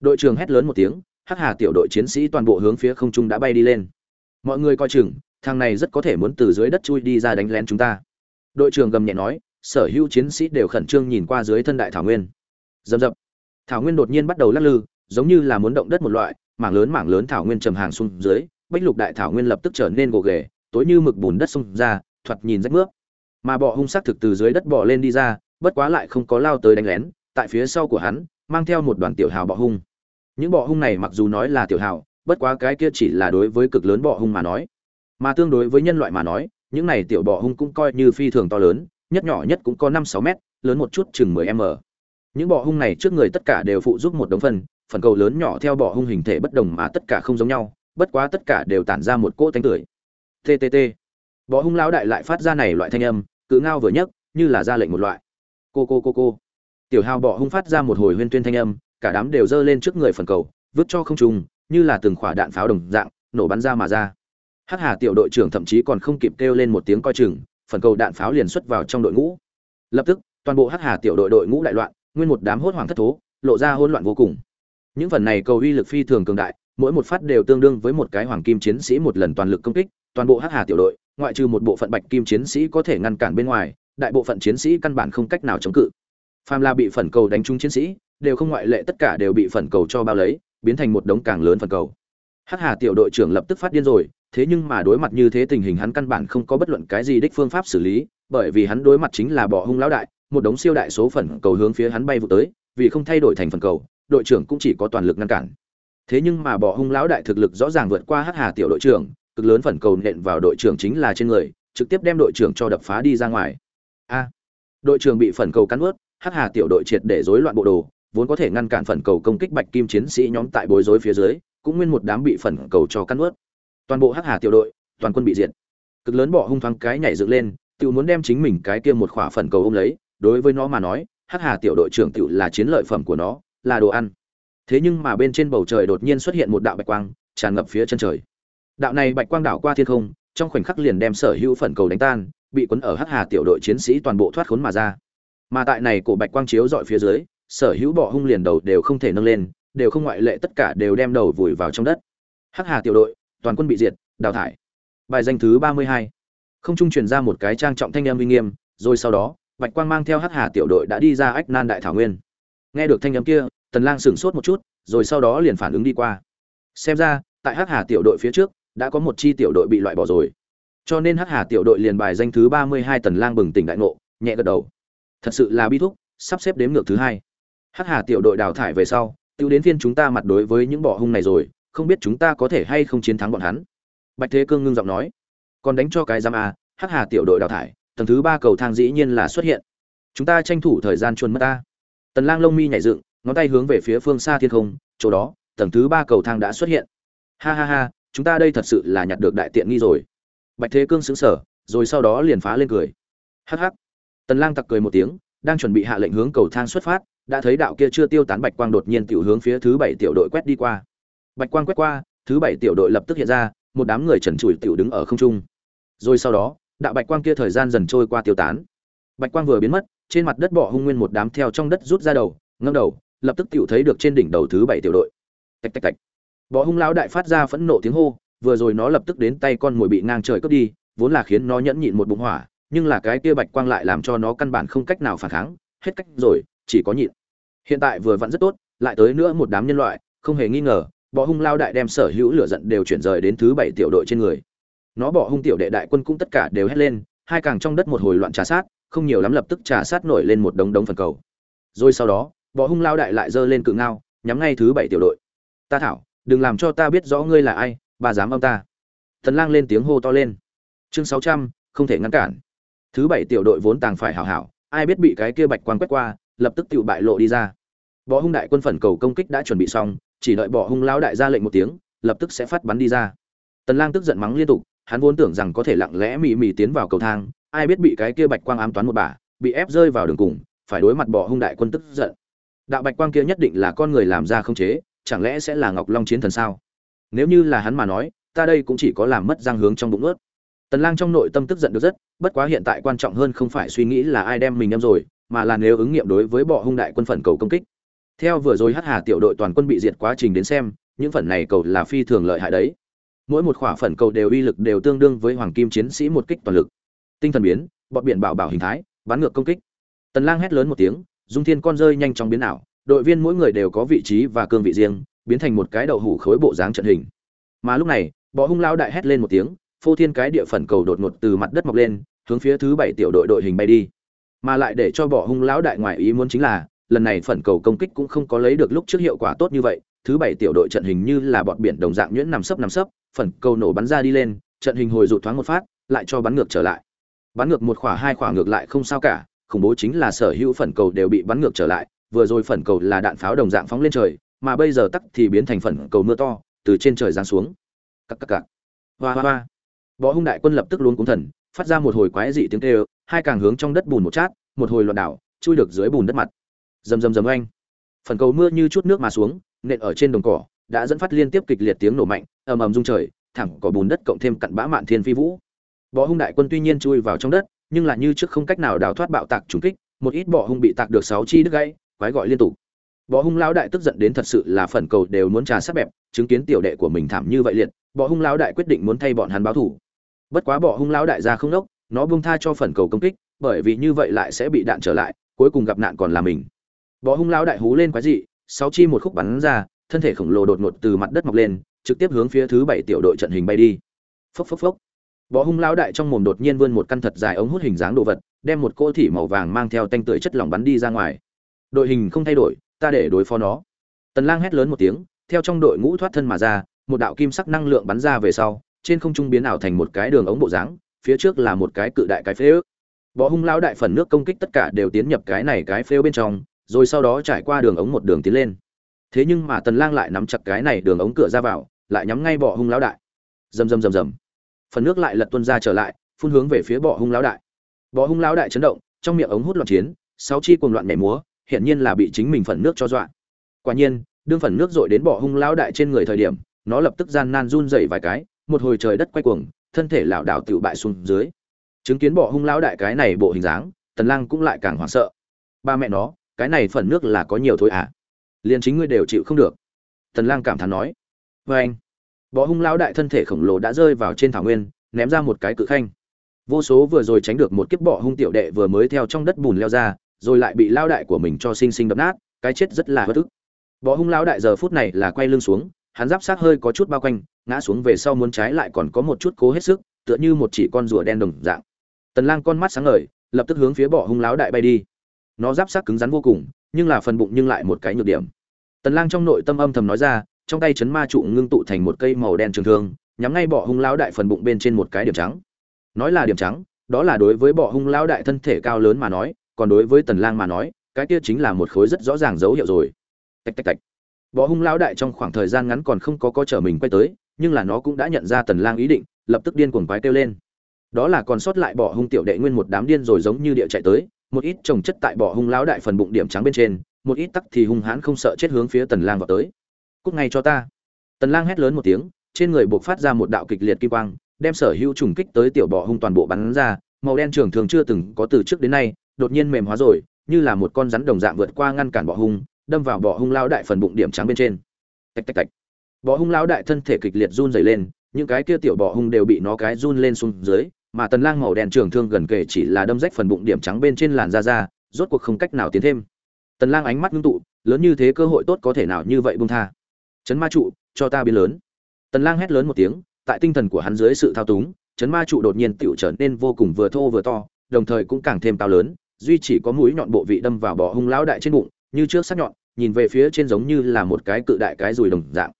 Đội trưởng hét lớn một tiếng, hắc hà tiểu đội chiến sĩ toàn bộ hướng phía không trung đã bay đi lên. Mọi người coi chừng, thằng này rất có thể muốn từ dưới đất chui đi ra đánh lén chúng ta. Đội trưởng gầm nhẹ nói, sở hữu chiến sĩ đều khẩn trương nhìn qua dưới thân đại thảo nguyên. Dầm dập thảo nguyên đột nhiên bắt đầu lắc lư, giống như là muốn động đất một loại, mảng lớn mảng lớn thảo nguyên trầm hàng xuống dưới bách lục đại thảo nguyên lập tức trở nên gồ ghề, tối như mực bùn đất xông ra, thoạt nhìn rách nước mà bọ hung sắc thực từ dưới đất bò lên đi ra, bất quá lại không có lao tới đánh lén, tại phía sau của hắn, mang theo một đoàn tiểu hào bọ hung. Những bọ hung này mặc dù nói là tiểu hào, bất quá cái kia chỉ là đối với cực lớn bọ hung mà nói. Mà tương đối với nhân loại mà nói, những này tiểu bọ hung cũng coi như phi thường to lớn, nhất nhỏ nhất cũng có năm sáu mét, lớn một chút chừng mười m. Những bọ hung này trước người tất cả đều phụ giúp một đống phần phần cầu lớn nhỏ theo bọ hung hình thể bất đồng mà tất cả không giống nhau bất quá tất cả đều tản ra một cỗ thanh tưởi ttt bọ hung lão đại lại phát ra này loại thanh âm, cự ngao vừa nhấc, như là ra lệnh một loại. Cô cô cô cô. Tiểu hào bọ hung phát ra một hồi huyên tuyên thanh âm, cả đám đều giơ lên trước người phần cầu, vứt cho không trùng như là từng khỏa đạn pháo đồng dạng, nổ bắn ra mà ra. Hắc hà tiểu đội trưởng thậm chí còn không kịp kêu lên một tiếng coi chừng, phần cầu đạn pháo liền xuất vào trong đội ngũ. Lập tức, toàn bộ hắc hà tiểu đội đội ngũ đại loạn, nguyên một đám hốt hoảng thất thố, lộ ra hỗn loạn vô cùng. Những phần này cầu uy lực phi thường cường đại mỗi một phát đều tương đương với một cái hoàng kim chiến sĩ một lần toàn lực công kích, toàn bộ hắc hà tiểu đội, ngoại trừ một bộ phận bạch kim chiến sĩ có thể ngăn cản bên ngoài, đại bộ phận chiến sĩ căn bản không cách nào chống cự. Phàm là bị phần cầu đánh trúng chiến sĩ, đều không ngoại lệ tất cả đều bị phần cầu cho bao lấy, biến thành một đống càng lớn phần cầu. Hắc hà tiểu đội trưởng lập tức phát điên rồi, thế nhưng mà đối mặt như thế tình hình hắn căn bản không có bất luận cái gì đích phương pháp xử lý, bởi vì hắn đối mặt chính là bỏ hung lão đại, một đống siêu đại số phần cầu hướng phía hắn bay vụ tới, vì không thay đổi thành phần cầu, đội trưởng cũng chỉ có toàn lực ngăn cản thế nhưng mà bỏ hung lão đại thực lực rõ ràng vượt qua hắc hà tiểu đội trưởng, cực lớn phần cầu nện vào đội trưởng chính là trên người, trực tiếp đem đội trưởng cho đập phá đi ra ngoài. A! Đội trưởng bị phần cầu cắn ướt hắc hà tiểu đội triệt để rối loạn bộ đồ, vốn có thể ngăn cản phần cầu công kích bạch kim chiến sĩ nhóm tại bối rối phía dưới, cũng nguyên một đám bị phần cầu cho cắn ướt toàn bộ hắc hà tiểu đội, toàn quân bị diệt. Cực lớn bỏ hung thoáng cái nhảy dựng lên tự muốn đem chính mình cái kia một khỏa phần cầu ôm lấy, đối với nó mà nói, hắc hà tiểu đội trưởng tự là chiến lợi phẩm của nó, là đồ ăn thế nhưng mà bên trên bầu trời đột nhiên xuất hiện một đạo bạch quang, tràn ngập phía chân trời. Đạo này bạch quang đảo qua thiên không, trong khoảnh khắc liền đem sở hữu phần cầu đánh tan, bị cuốn ở hắc hà tiểu đội chiến sĩ toàn bộ thoát khốn mà ra. Mà tại này cổ bạch quang chiếu dọi phía dưới, sở hữu bọ hung liền đầu đều không thể nâng lên, đều không ngoại lệ tất cả đều đem đầu vùi vào trong đất. Hắc hà tiểu đội, toàn quân bị diệt, đào thải. Bài danh thứ ba mươi hai. Không trung truyền ra một cái trang trọng thanh âm uy nghiêm, rồi sau đó, bạch quang mang theo hắc hà tiểu đội đã đi ra ách nan đại thảo nguyên. Nghe được thanh âm kia tần lang sửng sốt một chút, rồi sau đó liền phản ứng đi qua. Xem ra, tại hắc hà tiểu đội phía trước, đã có một chi tiểu đội bị loại bỏ rồi. Cho nên hắc hà tiểu đội liền bài danh thứ ba mươi hai tần lang bừng tỉnh đại ngộ, nhẹ gật đầu. Thật sự là bi thúc, sắp xếp đếm ngược thứ hai. Hắc hà tiểu đội đào thải về sau, tiêu đến phiên chúng ta mặt đối với những bỏ hung này rồi, không biết chúng ta có thể hay không chiến thắng bọn hắn. Bạch thế cương ngưng giọng nói. Còn đánh cho cái giam à hắc hà tiểu đội đào thải, tầng thứ ba cầu thang dĩ nhiên là xuất hiện. Chúng ta tranh thủ thời gian chuồn mất ta. Tần lang lông mi nhảy dựng ngón tay hướng về phía phương xa thiên không, chỗ đó, tầng thứ ba cầu thang đã xuất hiện. Ha ha ha, chúng ta đây thật sự là nhặt được đại tiện nghi rồi. Bạch thế cương xứng sở rồi sau đó liền phá lên cười. Hắc hắc. Tần lang tặc cười một tiếng, đang chuẩn bị hạ lệnh hướng cầu thang xuất phát, đã thấy đạo kia chưa tiêu tán bạch quang đột nhiên tiểu hướng phía thứ bảy tiểu đội quét đi qua. Bạch quang quét qua, thứ bảy tiểu đội lập tức hiện ra, một đám người trần trụi tiểu đứng ở không trung. Rồi sau đó, đạo bạch quang kia thời gian dần trôi qua tiêu tán. Bạch quang vừa biến mất, trên mặt đất bỏ hung nguyên một đám theo trong đất rút ra đầu ngâm đầu lập tức tiểu thấy được trên đỉnh đầu thứ bảy tiểu đội. Tạch tạch tạch. Bọ hung lão đại phát ra phẫn nộ tiếng hô, vừa rồi nó lập tức đến tay con mồi bị ngang trời cướp đi, vốn là khiến nó nhẫn nhịn một bụng hỏa, nhưng là cái kia bạch quang lại làm cho nó căn bản không cách nào phản kháng, hết cách rồi, chỉ có nhịn. Hiện tại vừa vặn rất tốt, lại tới nữa một đám nhân loại, không hề nghi ngờ, bọ hung lao đại đem sở hữu lửa giận đều chuyển rời đến thứ bảy tiểu đội trên người. Nó bỏ hung tiểu đệ đại quân cũng tất cả đều hét lên, hai càng trong đất một hồi loạn trà sát, không nhiều lắm lập tức trà sát nổi lên một đống đống phần cầu. Rồi sau đó bọ hung lao đại lại giơ lên cự ngao nhắm ngay thứ bảy tiểu đội. Ta thảo đừng làm cho ta biết rõ ngươi là ai bà dám âm ta. Thần lang lên tiếng hô to lên. Chương sáu trăm không thể ngăn cản. Thứ bảy tiểu đội vốn tàng phải hảo hảo ai biết bị cái kia bạch quang quét qua lập tức tự bại lộ đi ra. Bọ hung đại quân phần cầu công kích đã chuẩn bị xong chỉ đợi bọ hung lao đại ra lệnh một tiếng lập tức sẽ phát bắn đi ra. Tần lang tức giận mắng liên tục hắn vốn tưởng rằng có thể lặng lẽ mỉ mỉ tiến vào cầu thang ai biết bị cái kia bạch quang ám toán một bà, bị ép rơi vào đường cùng phải đối mặt bỏ hung đại quân tức giận đạo bạch quang kia nhất định là con người làm ra không chế, chẳng lẽ sẽ là ngọc long chiến thần sao? Nếu như là hắn mà nói, ta đây cũng chỉ có làm mất giang hướng trong bụng ướt. Tần lang trong nội tâm tức giận được rất, bất quá hiện tại quan trọng hơn không phải suy nghĩ là ai đem mình em rồi, mà là nếu ứng nghiệm đối với bọ hung đại quân phần cầu công kích. Theo vừa rồi hắc hà tiểu đội toàn quân bị diệt quá trình đến xem, những phần này cầu là phi thường lợi hại đấy. Mỗi một khỏa phần cầu đều uy lực đều tương đương với hoàng kim chiến sĩ một kích toàn lực. Tinh thần biến, bọt biển bảo bảo hình thái, bắn ngược công kích. Tần lang hét lớn một tiếng dung thiên con rơi nhanh chóng biến ảo, đội viên mỗi người đều có vị trí và cương vị riêng, biến thành một cái đậu hủ khối bộ dáng trận hình. Mà lúc này, bọ hung lao đại hét lên một tiếng, phô thiên cái địa phần cầu đột ngột từ mặt đất mọc lên, hướng phía thứ bảy tiểu đội đội hình bay đi. Mà lại để cho bọ hung lão đại ngoài ý muốn chính là, lần này phần cầu công kích cũng không có lấy được lúc trước hiệu quả tốt như vậy, thứ bảy tiểu đội trận hình như là bọt biển đồng dạng nhuyễn nằm sấp nằm sấp, phần cầu nổ bắn ra đi lên, trận hình hồi rụt thoáng một phát, lại cho bắn ngược trở lại. Bắn ngược một khỏa hai khỏa ngược lại không sao cả khủng bố chính là sở hữu phần cầu đều bị bắn ngược trở lại, vừa rồi phần cầu là đạn pháo đồng dạng phóng lên trời, mà bây giờ tắc thì biến thành phần cầu mưa to, từ trên trời giáng xuống. Cắc cắc cắc hoa hoa hoa. Bọ hung đại quân lập tức luôn cúng thần, phát ra một hồi quái dị tiếng kêu, hai càng hướng trong đất bùn một chát, một hồi loạn đảo, chui được dưới bùn đất mặt. Rầm rầm rầm oanh. Phần cầu mưa như chút nước mà xuống, nện ở trên đồng cỏ, đã dẫn phát liên tiếp kịch liệt tiếng nổ mạnh, ầm ầm rung trời, thẳng cỏ bùn đất cộng thêm cặn bã mạn thiên phi vũ. Bọ hung đại quân tuy nhiên chui vào trong đất nhưng là như trước không cách nào đào thoát bạo tạc trùng kích, một ít bọ hung bị tạc được sáu chi đứt gãy, quái gọi liên tục. Bọ hung lão đại tức giận đến thật sự là phần cầu đều muốn trà sát bẹp, chứng kiến tiểu đệ của mình thảm như vậy liệt, bọ hung lão đại quyết định muốn thay bọn hắn báo thủ bất quá bọ hung lão đại ra không đốc, nó buông tha cho phần cầu công kích, bởi vì như vậy lại sẽ bị đạn trở lại, cuối cùng gặp nạn còn là mình. Bọ hung lão đại hú lên quái dị, sáu chi một khúc bắn ra, thân thể khổng lồ đột ngột từ mặt đất mọc lên, trực tiếp hướng phía thứ bảy tiểu đội trận hình bay đi. Phốc phốc phốc bọ hung lão đại trong mồm đột nhiên vươn một căn thật dài ống hút hình dáng đồ vật, đem một cỗ thỉ màu vàng mang theo tanh tưởi chất lỏng bắn đi ra ngoài. Đội hình không thay đổi, ta để đối phó nó. Tần lang hét lớn một tiếng, theo trong đội ngũ thoát thân mà ra, một đạo kim sắc năng lượng bắn ra về sau, trên không trung biến ảo thành một cái đường ống bộ dáng, phía trước là một cái cự đại cái phế ước. Bọ hung lão đại phần nước công kích tất cả đều tiến nhập cái này cái phế bên trong, rồi sau đó trải qua đường ống một đường tiến lên. Thế nhưng mà tần lang lại nắm chặt cái này đường ống cửa ra vào, lại nhắm ngay bọ hung lão đại. Rầm rầm rầm rầm phần nước lại lật tuân ra trở lại, phun hướng về phía bọ hung lão đại. Bọ hung lão đại chấn động, trong miệng ống hút loạn chiến, sáu chi cuồng loạn nhảy múa hiện nhiên là bị chính mình phần nước cho dọa. Quả nhiên, đương phần nước dội đến bọ hung lão đại trên người thời điểm, nó lập tức gian nan run rẩy vài cái, một hồi trời đất quay cuồng, thân thể lảo đảo tự bại xuống dưới. Chứng kiến bọ hung lão đại cái này bộ hình dáng, tần lang cũng lại càng hoảng sợ. Ba mẹ nó, cái này phần nước là có nhiều thôi à? Liền chính ngươi đều chịu không được. Tần lang cảm thán nói. Với anh bọ hung lão đại thân thể khổng lồ đã rơi vào trên thảo nguyên, ném ra một cái cự khanh. Vô số vừa rồi tránh được một kiếp bọ hung tiểu đệ vừa mới theo trong đất bùn leo ra, rồi lại bị lao đại của mình cho sinh sinh đập nát, cái chết rất là bất ức. Bọ hung lão đại giờ phút này là quay lưng xuống, hắn giáp sát hơi có chút bao quanh, ngã xuống về sau muốn trái lại còn có một chút cố hết sức, tựa như một chỉ con rùa đen đồng dạng. Tần lang con mắt sáng ngời, lập tức hướng phía bọ hung lão đại bay đi. Nó giáp sát cứng rắn vô cùng, nhưng là phần bụng nhưng lại một cái nhược điểm. Tần lang trong nội tâm âm thầm nói ra trong tay chấn ma trụ ngưng tụ thành một cây màu đen trường thương, nhắm ngay bọ hung lão đại phần bụng bên trên một cái điểm trắng. Nói là điểm trắng, đó là đối với bọ hung lão đại thân thể cao lớn mà nói, còn đối với tần lang mà nói, cái kia chính là một khối rất rõ ràng dấu hiệu rồi. Tạch tạch tạch. Bọ hung lão đại trong khoảng thời gian ngắn còn không có có trở mình quay tới, nhưng là nó cũng đã nhận ra tần lang ý định, lập tức điên cuồng quái kêu lên. Đó là còn sót lại bọ hung tiểu đệ nguyên một đám điên rồi giống như địa chạy tới, một ít trồng chất tại bọ hung lão đại phần bụng điểm trắng bên trên, một ít tắc thì hung hãn không sợ chết hướng phía tần lang vào tới cút ngay cho ta. Tần lang hét lớn một tiếng, trên người buộc phát ra một đạo kịch liệt kim quang, đem sở hữu trùng kích tới tiểu bọ hung toàn bộ bắn ra, màu đen trường thường chưa từng có từ trước đến nay, đột nhiên mềm hóa rồi, như là một con rắn đồng dạng vượt qua ngăn cản bọ hung, đâm vào bọ hung lão đại phần bụng điểm trắng bên trên. Tạch tạch tạch. Bọ hung lão đại thân thể kịch liệt run rẩy lên, những cái kia tiểu bọ hung đều bị nó cái run lên xuống dưới, mà tần lang màu đen trường thương gần kề chỉ là đâm rách phần bụng điểm trắng bên trên làn da da rốt cuộc không cách nào tiến thêm. Tần lang ánh mắt ngưng tụ, lớn như thế cơ hội tốt có thể nào như vậy buông tha chấn ma trụ, cho ta biến lớn. Tần lang hét lớn một tiếng, tại tinh thần của hắn dưới sự thao túng, chấn ma trụ đột nhiên tựu trở nên vô cùng vừa thô vừa to, đồng thời cũng càng thêm cao lớn, duy chỉ có mũi nhọn bộ vị đâm vào bò hung lão đại trên bụng, như trước sắc nhọn, nhìn về phía trên giống như là một cái cự đại cái rùi đồng dạng.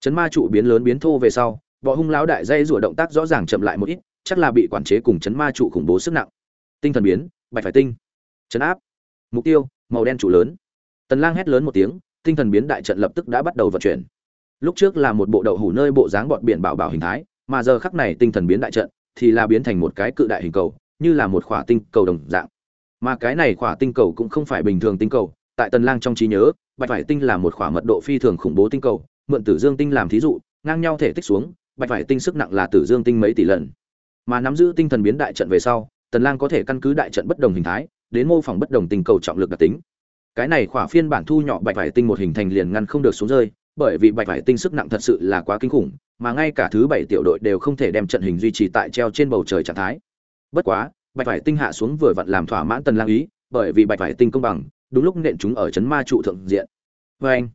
Chấn ma trụ biến lớn biến thô về sau, bò hung lão đại dây rùa động tác rõ ràng chậm lại một ít, chắc là bị quản chế cùng chấn ma trụ khủng bố sức nặng. Tinh thần biến, bạch phải tinh. Chấn áp. Mục tiêu, màu đen trụ lớn. Tần lang hét lớn một tiếng, tinh thần biến đại trận lập tức đã bắt đầu vận chuyển lúc trước là một bộ đậu hủ nơi bộ dáng bọt biển bảo bảo hình thái, mà giờ khắc này tinh thần biến đại trận, thì là biến thành một cái cự đại hình cầu, như là một khỏa tinh cầu đồng dạng. Mà cái này khỏa tinh cầu cũng không phải bình thường tinh cầu, tại tần lang trong trí nhớ, bạch vải tinh là một khỏa mật độ phi thường khủng bố tinh cầu, mượn tử dương tinh làm thí dụ, ngang nhau thể tích xuống, bạch vải tinh sức nặng là tử dương tinh mấy tỷ lần. Mà nắm giữ tinh thần biến đại trận về sau, tần lang có thể căn cứ đại trận bất đồng hình thái, đến mô phỏng bất đồng tinh cầu trọng lực đặc tính. Cái này khỏa phiên bản thu nhỏ bạch vải tinh một hình thành liền ngăn không được xuống rơi bởi vì bạch vải tinh sức nặng thật sự là quá kinh khủng, mà ngay cả thứ bảy tiểu đội đều không thể đem trận hình duy trì tại treo trên bầu trời trạng thái. Bất quá, bạch vải tinh hạ xuống vừa vặn làm thỏa mãn tần lang ý, bởi vì bạch vải tinh công bằng, đúng lúc nện chúng ở chấn ma trụ thượng diện. Với anh,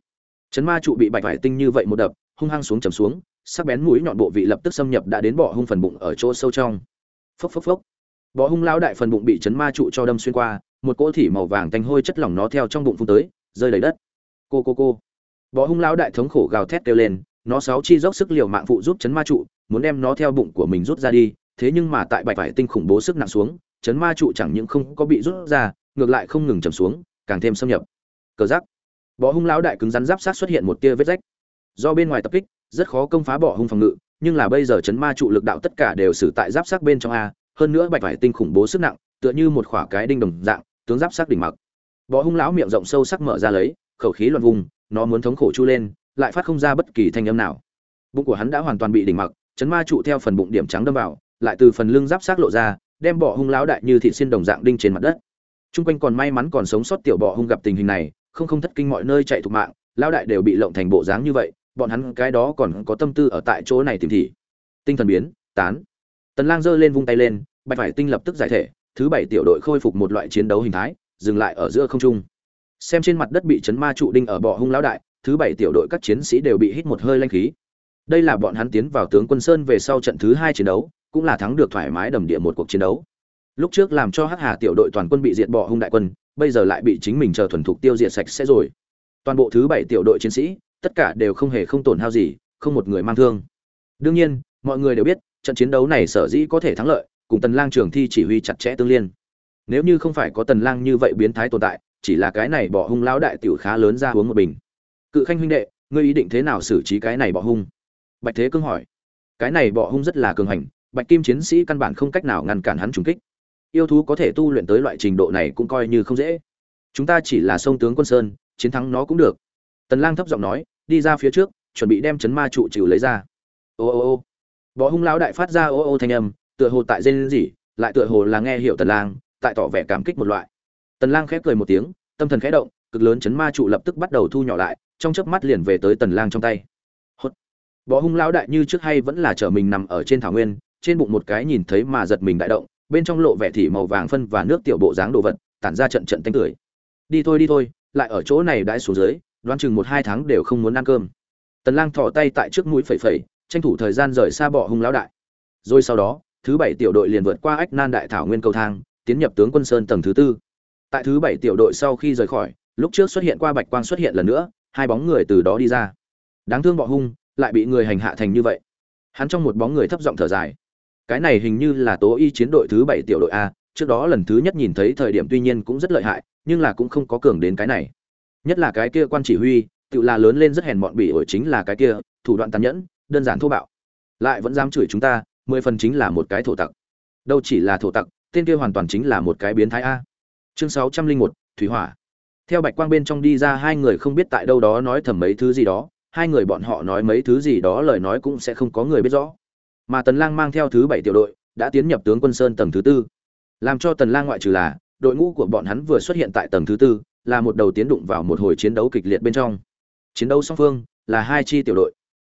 chấn ma trụ bị bạch vải tinh như vậy một đập, hung hăng xuống trầm xuống, sắc bén mũi nhọn bộ vị lập tức xâm nhập đã đến bỏ hung phần bụng ở chỗ sâu trong. Phốc phốc phốc. Bỏ hung lao đại phần bụng bị chấn ma trụ cho đâm xuyên qua, một cỗ thỉ màu vàng tanh hôi chất lỏng nó theo trong bụng phun tới, rơi đầy đất. Cô cô cô bọ hung lão đại thống khổ gào thét kêu lên, nó sáu chi dốc sức liều mạng phụ giúp chấn ma trụ, muốn đem nó theo bụng của mình rút ra đi, thế nhưng mà tại bạch vải tinh khủng bố sức nặng xuống, chấn ma trụ chẳng những không có bị rút ra, ngược lại không ngừng trầm xuống, càng thêm xâm nhập. Cờ giáp bọ hung lão đại cứng rắn giáp sát xuất hiện một tia vết rách. Do bên ngoài tập kích, rất khó công phá bọ hung phòng ngự, nhưng là bây giờ chấn ma trụ lực đạo tất cả đều xử tại giáp sát bên trong a, hơn nữa bạch vải tinh khủng bố sức nặng, tựa như một khỏa cái đinh đồng dạng, tướng giáp sát đỉnh mặc. Bọ hung lão miệng rộng sâu sắc mở ra lấy, khẩu khí loạn vùng nó muốn thống khổ chu lên lại phát không ra bất kỳ thanh âm nào bụng của hắn đã hoàn toàn bị đỉnh mặc chấn ma trụ theo phần bụng điểm trắng đâm vào lại từ phần lưng giáp sát lộ ra đem bọ hung lão đại như thị xin đồng dạng đinh trên mặt đất Trung quanh còn may mắn còn sống sót tiểu bọ hung gặp tình hình này, không không thất kinh mọi nơi chạy thục mạng, lão đại đều bị lộng thành bộ dáng như vậy, bọn hắn cái đó còn có tâm tư ở tại chỗ này tìm thị. Tinh thần biến, tán. Tần Lang giơ lên vung tay lên, bạch phải tinh lập tức giải thể, thứ bảy tiểu đội khôi phục một loại chiến đấu hình thái, dừng lại ở giữa không trung. Xem trên mặt đất bị chấn ma trụ đinh ở bọ hung lão đại, thứ bảy tiểu đội các chiến sĩ đều bị hít một hơi lanh khí. Đây là bọn hắn tiến vào tướng quân sơn về sau trận thứ hai chiến đấu, cũng là thắng được thoải mái đầm địa một cuộc chiến đấu. Lúc trước làm cho hắc hà tiểu đội toàn quân bị diệt bỏ hung đại quân bây giờ lại bị chính mình chờ thuần thục tiêu diệt sạch sẽ rồi. Toàn bộ thứ bảy tiểu đội chiến sĩ tất cả đều không hề không tổn hao gì không một người mang thương. Đương nhiên mọi người đều biết trận chiến đấu này sở dĩ có thể thắng lợi cùng tần lang trường thi chỉ huy chặt chẽ tương liên. Nếu như không phải có tần lang như vậy biến thái tồn tại chỉ là cái này bỏ hung lão đại tiểu khá lớn ra uống một bình. Cự khanh huynh đệ, ngươi ý định thế nào xử trí cái này bỏ hung? Bạch thế cương hỏi. Cái này bỏ hung rất là cường hành, bạch kim chiến sĩ căn bản không cách nào ngăn cản hắn trùng kích. Yêu thú có thể tu luyện tới loại trình độ này cũng coi như không dễ. Chúng ta chỉ là sông tướng quân sơn, chiến thắng nó cũng được. Tần lang thấp giọng nói, đi ra phía trước, chuẩn bị đem chấn ma trụ trừ lấy ra. Ô ô ô. Bọ hung lão đại phát ra ô ô thanh âm, tựa hồ tại rên gì lại tựa hồ là nghe hiểu tần lang, tại tỏ vẻ cảm kích một loại tần lang khẽ cười một tiếng, tâm thần khẽ động, cực lớn chấn ma trụ lập tức bắt đầu thu nhỏ lại, trong chớp mắt liền về tới tần lang trong tay. Hốt. Bó hung lão đại như trước hay vẫn là trở mình nằm ở trên thảo nguyên, trên bụng một cái nhìn thấy mà giật mình đại động, bên trong lộ vẻ thị màu vàng phân và nước tiểu bộ dáng đồ vật, tản ra trận trận tanh tưởi đi thôi đi thôi, lại ở chỗ này đãi xuống dưới, đoán chừng một hai tháng đều không muốn ăn cơm. Tần lang thò tay tại trước mũi phẩy phẩy, tranh thủ thời gian rời xa bỏ hung lão đại. Rồi sau đó, thứ bảy tiểu đội liền vượt qua ách nan đại thảo nguyên cầu thang, tiến nhập tướng quân sơn tầng thứ tư tại thứ bảy tiểu đội sau khi rời khỏi, lúc trước xuất hiện qua bạch quang xuất hiện lần nữa, hai bóng người từ đó đi ra. Đáng thương bọ hung, lại bị người hành hạ thành như vậy. Hắn trong một bóng người thấp giọng thở dài. Cái này hình như là tố y chiến đội thứ bảy tiểu đội a, trước đó lần thứ nhất nhìn thấy thời điểm tuy nhiên cũng rất lợi hại, nhưng là cũng không có cường đến cái này. Nhất là cái kia quan chỉ huy, tự là lớn lên rất hèn mọn bỉ ổi chính là cái kia, thủ đoạn tàn nhẫn, đơn giản thô bạo. Lại vẫn dám chửi chúng ta, mười phần chính là một cái thổ tặc. Đâu chỉ là thổ tặc, tên kia hoàn toàn chính là một cái biến thái a chương sáu trăm linh một, thủy hỏa. Theo bạch quang bên trong đi ra, hai người không biết tại đâu đó nói thầm mấy thứ gì đó. Hai người bọn họ nói mấy thứ gì đó lời nói cũng sẽ không có người biết rõ. Mà tần lang mang theo thứ bảy tiểu đội, đã tiến nhập tướng quân sơn tầng thứ tư. Làm cho tần lang ngoại trừ là, đội ngũ của bọn hắn vừa xuất hiện tại tầng thứ tư, là một đầu tiến đụng vào một hồi chiến đấu kịch liệt bên trong. Chiến đấu song phương, là hai chi tiểu đội.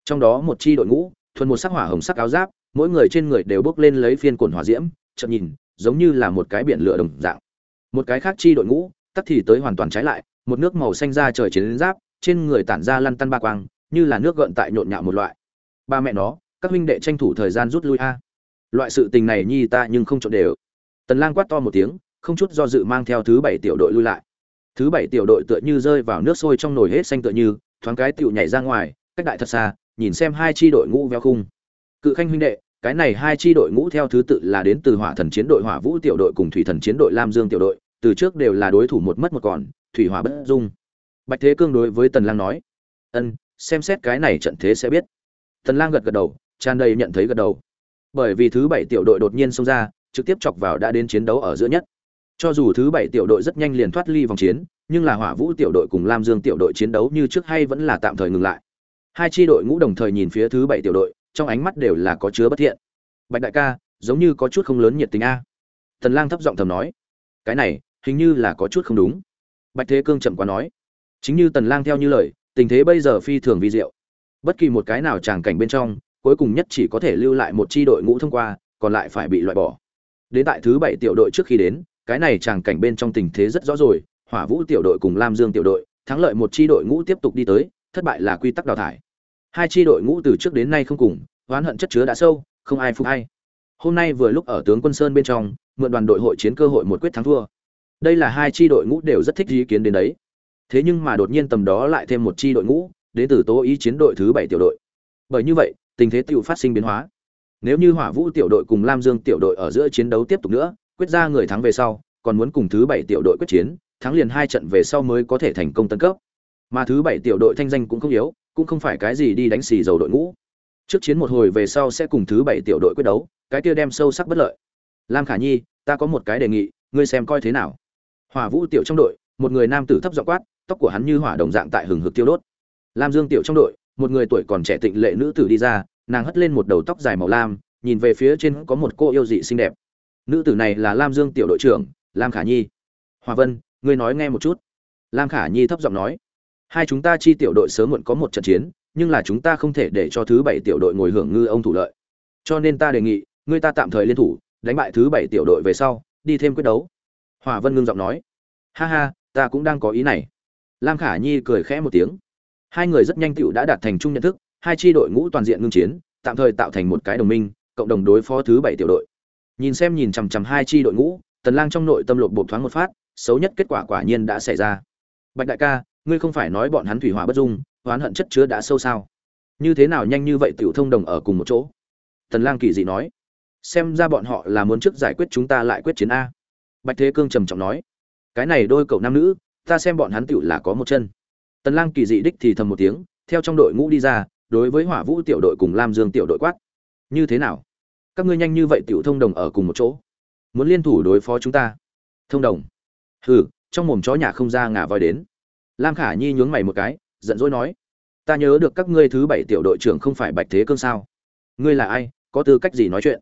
Trong đó một chi đội ngũ, thuần một sắc hỏa hồng sắc áo giáp, mỗi người trên người đều bước lên lấy phiên cuộn hỏa diễm chậm nhìn, giống như là một cái biển lửa đồng dạng một cái khác chi đội ngũ, tắc thì tới hoàn toàn trái lại, một nước màu xanh ra trời chiến giáp, trên người tản ra lăn tăn ba quang, như là nước gợn tại nhộn nhạo một loại. Ba mẹ nó, các huynh đệ tranh thủ thời gian rút lui a. Loại sự tình này nhi ta nhưng không trộn đều. Tần lang quát to một tiếng, không chút do dự mang theo thứ bảy tiểu đội lui lại. Thứ bảy tiểu đội tựa như rơi vào nước sôi trong nồi hết xanh tựa như, thoáng cái tiểu nhảy ra ngoài, cách đại thật xa, nhìn xem hai chi đội ngũ veo khung. Cự khanh huynh đệ cái này hai chi đội ngũ theo thứ tự là đến từ hỏa thần chiến đội hỏa vũ tiểu đội cùng thủy thần chiến đội lam dương tiểu đội, từ trước đều là đối thủ một mất một còn, thủy hỏa bất dung. Bạch thế cương đối với tần lang nói, ân, xem xét cái này trận thế sẽ biết. Tần lang gật gật đầu, tràn đầy nhận thấy gật đầu. Bởi vì thứ bảy tiểu đội đột nhiên xông ra, trực tiếp chọc vào đã đến chiến đấu ở giữa nhất. Cho dù thứ bảy tiểu đội rất nhanh liền thoát ly vòng chiến, nhưng là hỏa vũ tiểu đội cùng lam dương tiểu đội chiến đấu như trước hay vẫn là tạm thời ngừng lại. Hai chi đội ngũ đồng thời nhìn phía thứ bảy tiểu đội trong ánh mắt đều là có chứa bất thiện. Bạch đại ca, giống như có chút không lớn nhiệt tình a. Tần lang thấp giọng thầm nói. Cái này, hình như là có chút không đúng. Bạch thế cương chậm quá nói. Chính như tần lang theo như lời, tình thế bây giờ phi thường vi diệu. Bất kỳ một cái nào tràng cảnh bên trong, cuối cùng nhất chỉ có thể lưu lại một chi đội ngũ thông qua, còn lại phải bị loại bỏ. Đến tại thứ bảy tiểu đội trước khi đến, cái này tràng cảnh bên trong tình thế rất rõ rồi, hỏa vũ tiểu đội cùng lam dương tiểu đội, thắng lợi một chi đội ngũ tiếp tục đi tới, thất bại là quy tắc đào thải hai chi đội ngũ từ trước đến nay không cùng, oán hận chất chứa đã sâu, không ai phục hay. Hôm nay vừa lúc ở tướng quân sơn bên trong, mượn đoàn đội hội chiến cơ hội một quyết thắng thua. Đây là hai chi đội ngũ đều rất thích ý kiến đến đấy. Thế nhưng mà đột nhiên tầm đó lại thêm một chi đội ngũ, đến từ tố ý chiến đội thứ bảy tiểu đội. Bởi như vậy, tình thế tự phát sinh biến hóa. Nếu như hỏa vũ tiểu đội cùng lam dương tiểu đội ở giữa chiến đấu tiếp tục nữa, quyết ra người thắng về sau, còn muốn cùng thứ bảy tiểu đội quyết chiến, thắng liền hai trận về sau mới có thể thành công tấn cấp. Mà thứ bảy tiểu đội thanh danh cũng không yếu cũng không phải cái gì đi đánh xì dầu đội ngũ. Trước chiến một hồi về sau sẽ cùng thứ bảy tiểu đội quyết đấu, cái kia đem sâu sắc bất lợi. Lam khả nhi, ta có một cái đề nghị, ngươi xem coi thế nào. Hỏa vũ tiểu trong đội, một người nam tử thấp giọng quát, tóc của hắn như hỏa đồng dạng tại hừng hực tiêu đốt. Lam dương tiểu trong đội, một người tuổi còn trẻ tịnh lệ nữ tử đi ra, nàng hất lên một đầu tóc dài màu lam, nhìn về phía trên có một cô yêu dị xinh đẹp. Nữ tử này là lam dương tiểu đội trưởng, lam khả nhi. Hòa vân, ngươi nói nghe một chút. Lam khả nhi thấp giọng nói hai chúng ta chi tiểu đội sớm muộn có một trận chiến, nhưng là chúng ta không thể để cho thứ bảy tiểu đội ngồi hưởng ngư ông thủ lợi. Cho nên ta đề nghị, ngươi ta tạm thời liên thủ, đánh bại thứ bảy tiểu đội về sau, đi thêm quyết đấu. Hòa vân ngưng giọng nói. Ha ha, ta cũng đang có ý này. Lam khả nhi cười khẽ một tiếng. Hai người rất nhanh tựu đã đạt thành chung nhận thức, hai chi đội ngũ toàn diện ngưng chiến, tạm thời tạo thành một cái đồng minh, cộng đồng đối phó thứ bảy tiểu đội. Nhìn xem nhìn chằm chằm hai chi đội ngũ, tần lang trong nội tâm lột bột thoáng một phát, xấu nhất kết quả quả nhiên đã xảy ra. Bạch đại ca ngươi không phải nói bọn hắn thủy hỏa bất dung, oán hận chất chứa đã sâu sao? Như thế nào nhanh như vậy tiểu thông đồng ở cùng một chỗ? Tần lang kỳ dị nói. Xem ra bọn họ là muốn trước giải quyết chúng ta lại quyết chiến a. Bạch thế cương trầm trọng nói. Cái này đôi cậu nam nữ, ta xem bọn hắn tiểu là có một chân. Tần lang kỳ dị đích thì thầm một tiếng, theo trong đội ngũ đi ra, đối với hỏa vũ tiểu đội cùng lam dương tiểu đội quát. Như thế nào? Các ngươi nhanh như vậy tiểu thông đồng ở cùng một chỗ? Muốn liên thủ đối phó chúng ta? Thông đồng. Hừ, trong mồm chó nhà không ra ngả voi đến lam khả nhi nhướng mày một cái, giận dỗi nói, ta nhớ được các ngươi thứ bảy tiểu đội trưởng không phải bạch thế cương sao? Ngươi là ai? Có tư cách gì nói chuyện?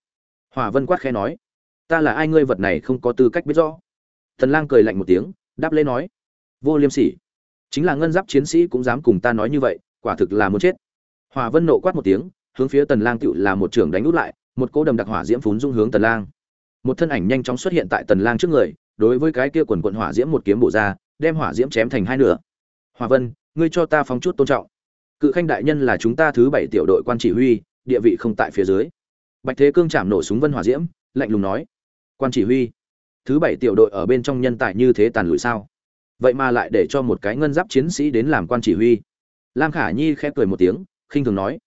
Hòa vân quát khẽ nói, ta là ai ngươi vật này không có tư cách biết rõ. Thần lang cười lạnh một tiếng, đáp lễ nói, vô liêm sỉ. Chính là ngân giáp chiến sĩ cũng dám cùng ta nói như vậy, quả thực là muốn chết. Hòa vân nộ quát một tiếng, hướng phía tần lang tựu là một trưởng đánh út lại, một cỗ đầm đặc hỏa diễm phún dung hướng tần lang. Một thân ảnh nhanh chóng xuất hiện tại tần lang trước người, đối với cái kia quần quần hỏa diễm một kiếm bổ ra, đem hỏa diễm chém thành hai nửa hòa vân, ngươi cho ta phóng chút tôn trọng. Cự khanh đại nhân là chúng ta thứ bảy tiểu đội quan chỉ huy, địa vị không tại phía dưới. Bạch thế cương chạm nổ súng vân hỏa diễm, lạnh lùng nói. Quan chỉ huy, thứ bảy tiểu đội ở bên trong nhân tài như thế tàn lụi sao? Vậy mà lại để cho một cái ngân giáp chiến sĩ đến làm quan chỉ huy. Lam khả nhi khẽ cười một tiếng, khinh thường nói.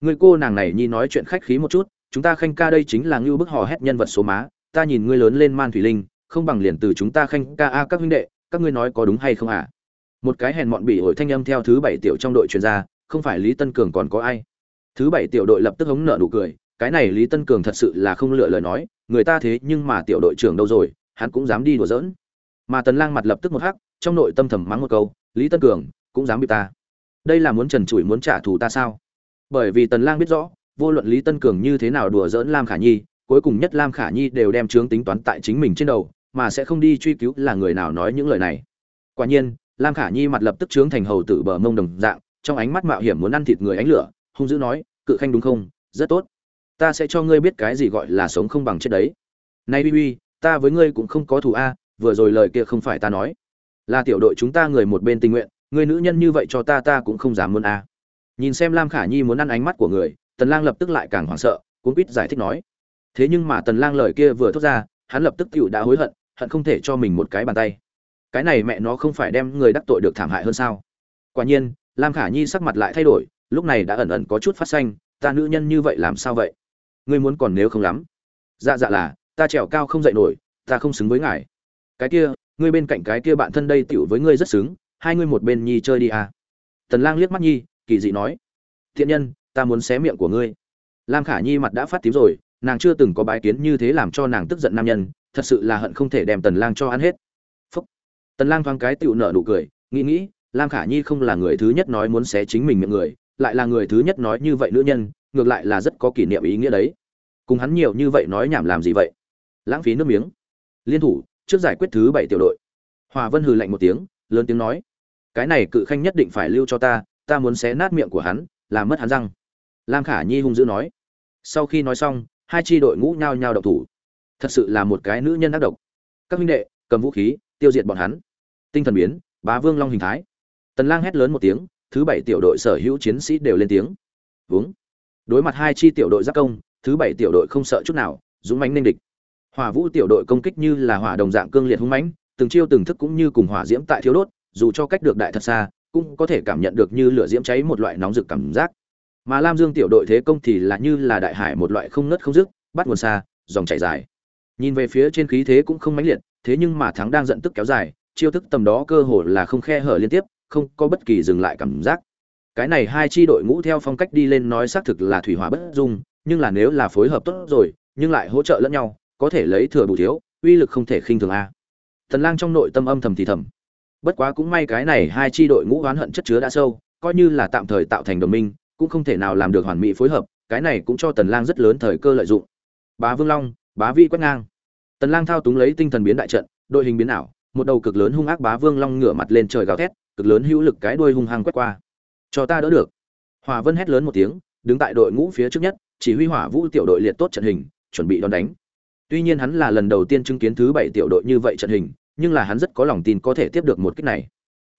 Người cô nàng này nhi nói chuyện khách khí một chút, chúng ta khanh ca đây chính là ngưu bức hò hét nhân vật số má, ta nhìn ngươi lớn lên man thủy linh, không bằng liền từ chúng ta khanh ca a các huynh đệ, các ngươi nói có đúng hay không à một cái hèn mọn bị ổi thanh âm theo thứ bảy tiểu trong đội chuyên gia không phải lý tân cường còn có ai? Thứ bảy tiểu đội lập tức hống nợ nụ cười, cái này lý tân cường thật sự là không lựa lời nói, người ta thế nhưng mà tiểu đội trưởng đâu rồi, hắn cũng dám đi đùa giỡn. Mà tần lang mặt lập tức một hắc, trong nội tâm thầm mắng một câu, lý tân cường, cũng dám bị ta. Đây là muốn trần trụi muốn trả thù ta sao? Bởi vì tần lang biết rõ, vô luận lý tân cường như thế nào đùa giỡn lam khả nhi, cuối cùng nhất lam khả nhi đều đem trướng tính toán tại chính mình trên đầu, mà sẽ không đi truy cứu là người nào nói những lời này. Quả nhiên lam khả nhi mặt lập tức trướng thành hầu tử bờ mông đồng dạng, trong ánh mắt mạo hiểm muốn ăn thịt người ánh lửa, hung dữ nói, cự khanh đúng không? Rất tốt. Ta sẽ cho ngươi biết cái gì gọi là sống không bằng chết đấy. Nay uy uy, ta với ngươi cũng không có thù a, vừa rồi lời kia không phải ta nói. Là tiểu đội chúng ta người một bên tình nguyện người nữ nhân như vậy cho ta ta cũng không dám muốn a. Nhìn xem lam khả nhi muốn ăn ánh mắt của người, tần lang lập tức lại càng hoảng sợ cuốn quýt giải thích nói. Thế nhưng mà tần lang lời kia vừa thốt ra, hắn lập tức tiểu đã hối hận hận không thể cho mình một cái bàn tay cái này mẹ nó không phải đem người đắc tội được thảm hại hơn sao? Quả nhiên, lam khả nhi sắc mặt lại thay đổi, lúc này đã ẩn ẩn có chút phát xanh ta nữ nhân như vậy làm sao vậy? Ngươi muốn còn nếu không lắm. Dạ dạ là, ta trèo cao không dậy nổi, ta không xứng với ngài. Cái kia, ngươi bên cạnh cái kia bạn thân đây tiểu với ngươi rất xứng, hai ngươi một bên nhi chơi đi à? Tần lang liếc mắt nhi, kỳ dị nói. Thiện nhân, ta muốn xé miệng của ngươi. Lam khả nhi mặt đã phát tím rồi, nàng chưa từng có bái kiến như thế làm cho nàng tức giận nam nhân, thật sự là hận không thể đem tần lang cho ăn hết tần lang thoáng cái tiểu nở nụ cười, nghĩ nghĩ, lam khả nhi không là người thứ nhất nói muốn xé chính mình miệng người, lại là người thứ nhất nói như vậy nữ nhân, ngược lại là rất có kỷ niệm ý nghĩa đấy. Cùng hắn nhiều như vậy nói nhảm làm gì vậy? Lãng phí nước miếng. Liên thủ, trước giải quyết thứ bảy tiểu đội. Hòa vân hừ lạnh một tiếng, lớn tiếng nói, cái này cự khanh nhất định phải lưu cho ta ta muốn xé nát miệng của hắn làm mất hắn răng. Lam khả nhi hung dữ nói, sau khi nói xong, hai tri đội ngũ nhao nhao độc thủ. Thật sự là một cái nữ nhân ác độc. Các huynh đệ, cầm vũ khí, tiêu diệt bọn hắn tinh thần biến, bá vương long hình thái. Tần lang hét lớn một tiếng, thứ bảy tiểu đội sở hữu chiến sĩ đều lên tiếng. Vướng đối mặt hai chi tiểu đội giáp công, thứ bảy tiểu đội không sợ chút nào, dũng mãnh nên địch. Hỏa vũ tiểu đội công kích như là hỏa đồng dạng cương liệt hung mãnh, từng chiêu từng thức cũng như cùng hỏa diễm tại thiếu đốt, dù cho cách được đại thật xa, cũng có thể cảm nhận được như lửa diễm cháy một loại nóng rực cảm giác. Mà lam dương tiểu đội thế công thì là như là đại hải một loại không nứt không dứt, bắt nguồn xa, dòng chảy dài. Nhìn về phía trên khí thế cũng không mãnh liệt, thế nhưng mà thắng đang giận tức kéo dài chiêu thức tầm đó cơ hồ là không khe hở liên tiếp, không có bất kỳ dừng lại cảm giác. Cái này hai chi đội ngũ theo phong cách đi lên nói xác thực là thủy hỏa bất dung, nhưng là nếu là phối hợp tốt rồi, nhưng lại hỗ trợ lẫn nhau, có thể lấy thừa bù thiếu, uy lực không thể khinh thường a. Thần lang trong nội tâm âm thầm thì thầm. Bất quá cũng may cái này hai chi đội ngũ oán hận chất chứa đã sâu, coi như là tạm thời tạo thành đồng minh, cũng không thể nào làm được hoàn mỹ phối hợp, cái này cũng cho tần lang rất lớn thời cơ lợi dụng. Bá vương long, bá vi quét ngang. Tần lang thao túng lấy tinh thần biến đại trận, đội hình biến ảo một đầu cực lớn hung ác bá vương long ngửa mặt lên trời gào thét, cực lớn hữu lực cái đuôi hung hăng quét qua. Cho ta đỡ được. Hỏa vân hét lớn một tiếng, đứng tại đội ngũ phía trước nhất, chỉ huy hỏa vũ tiểu đội liệt tốt trận hình, chuẩn bị đón đánh. Tuy nhiên hắn là lần đầu tiên chứng kiến thứ bảy tiểu đội như vậy trận hình, nhưng là hắn rất có lòng tin có thể tiếp được một kích này.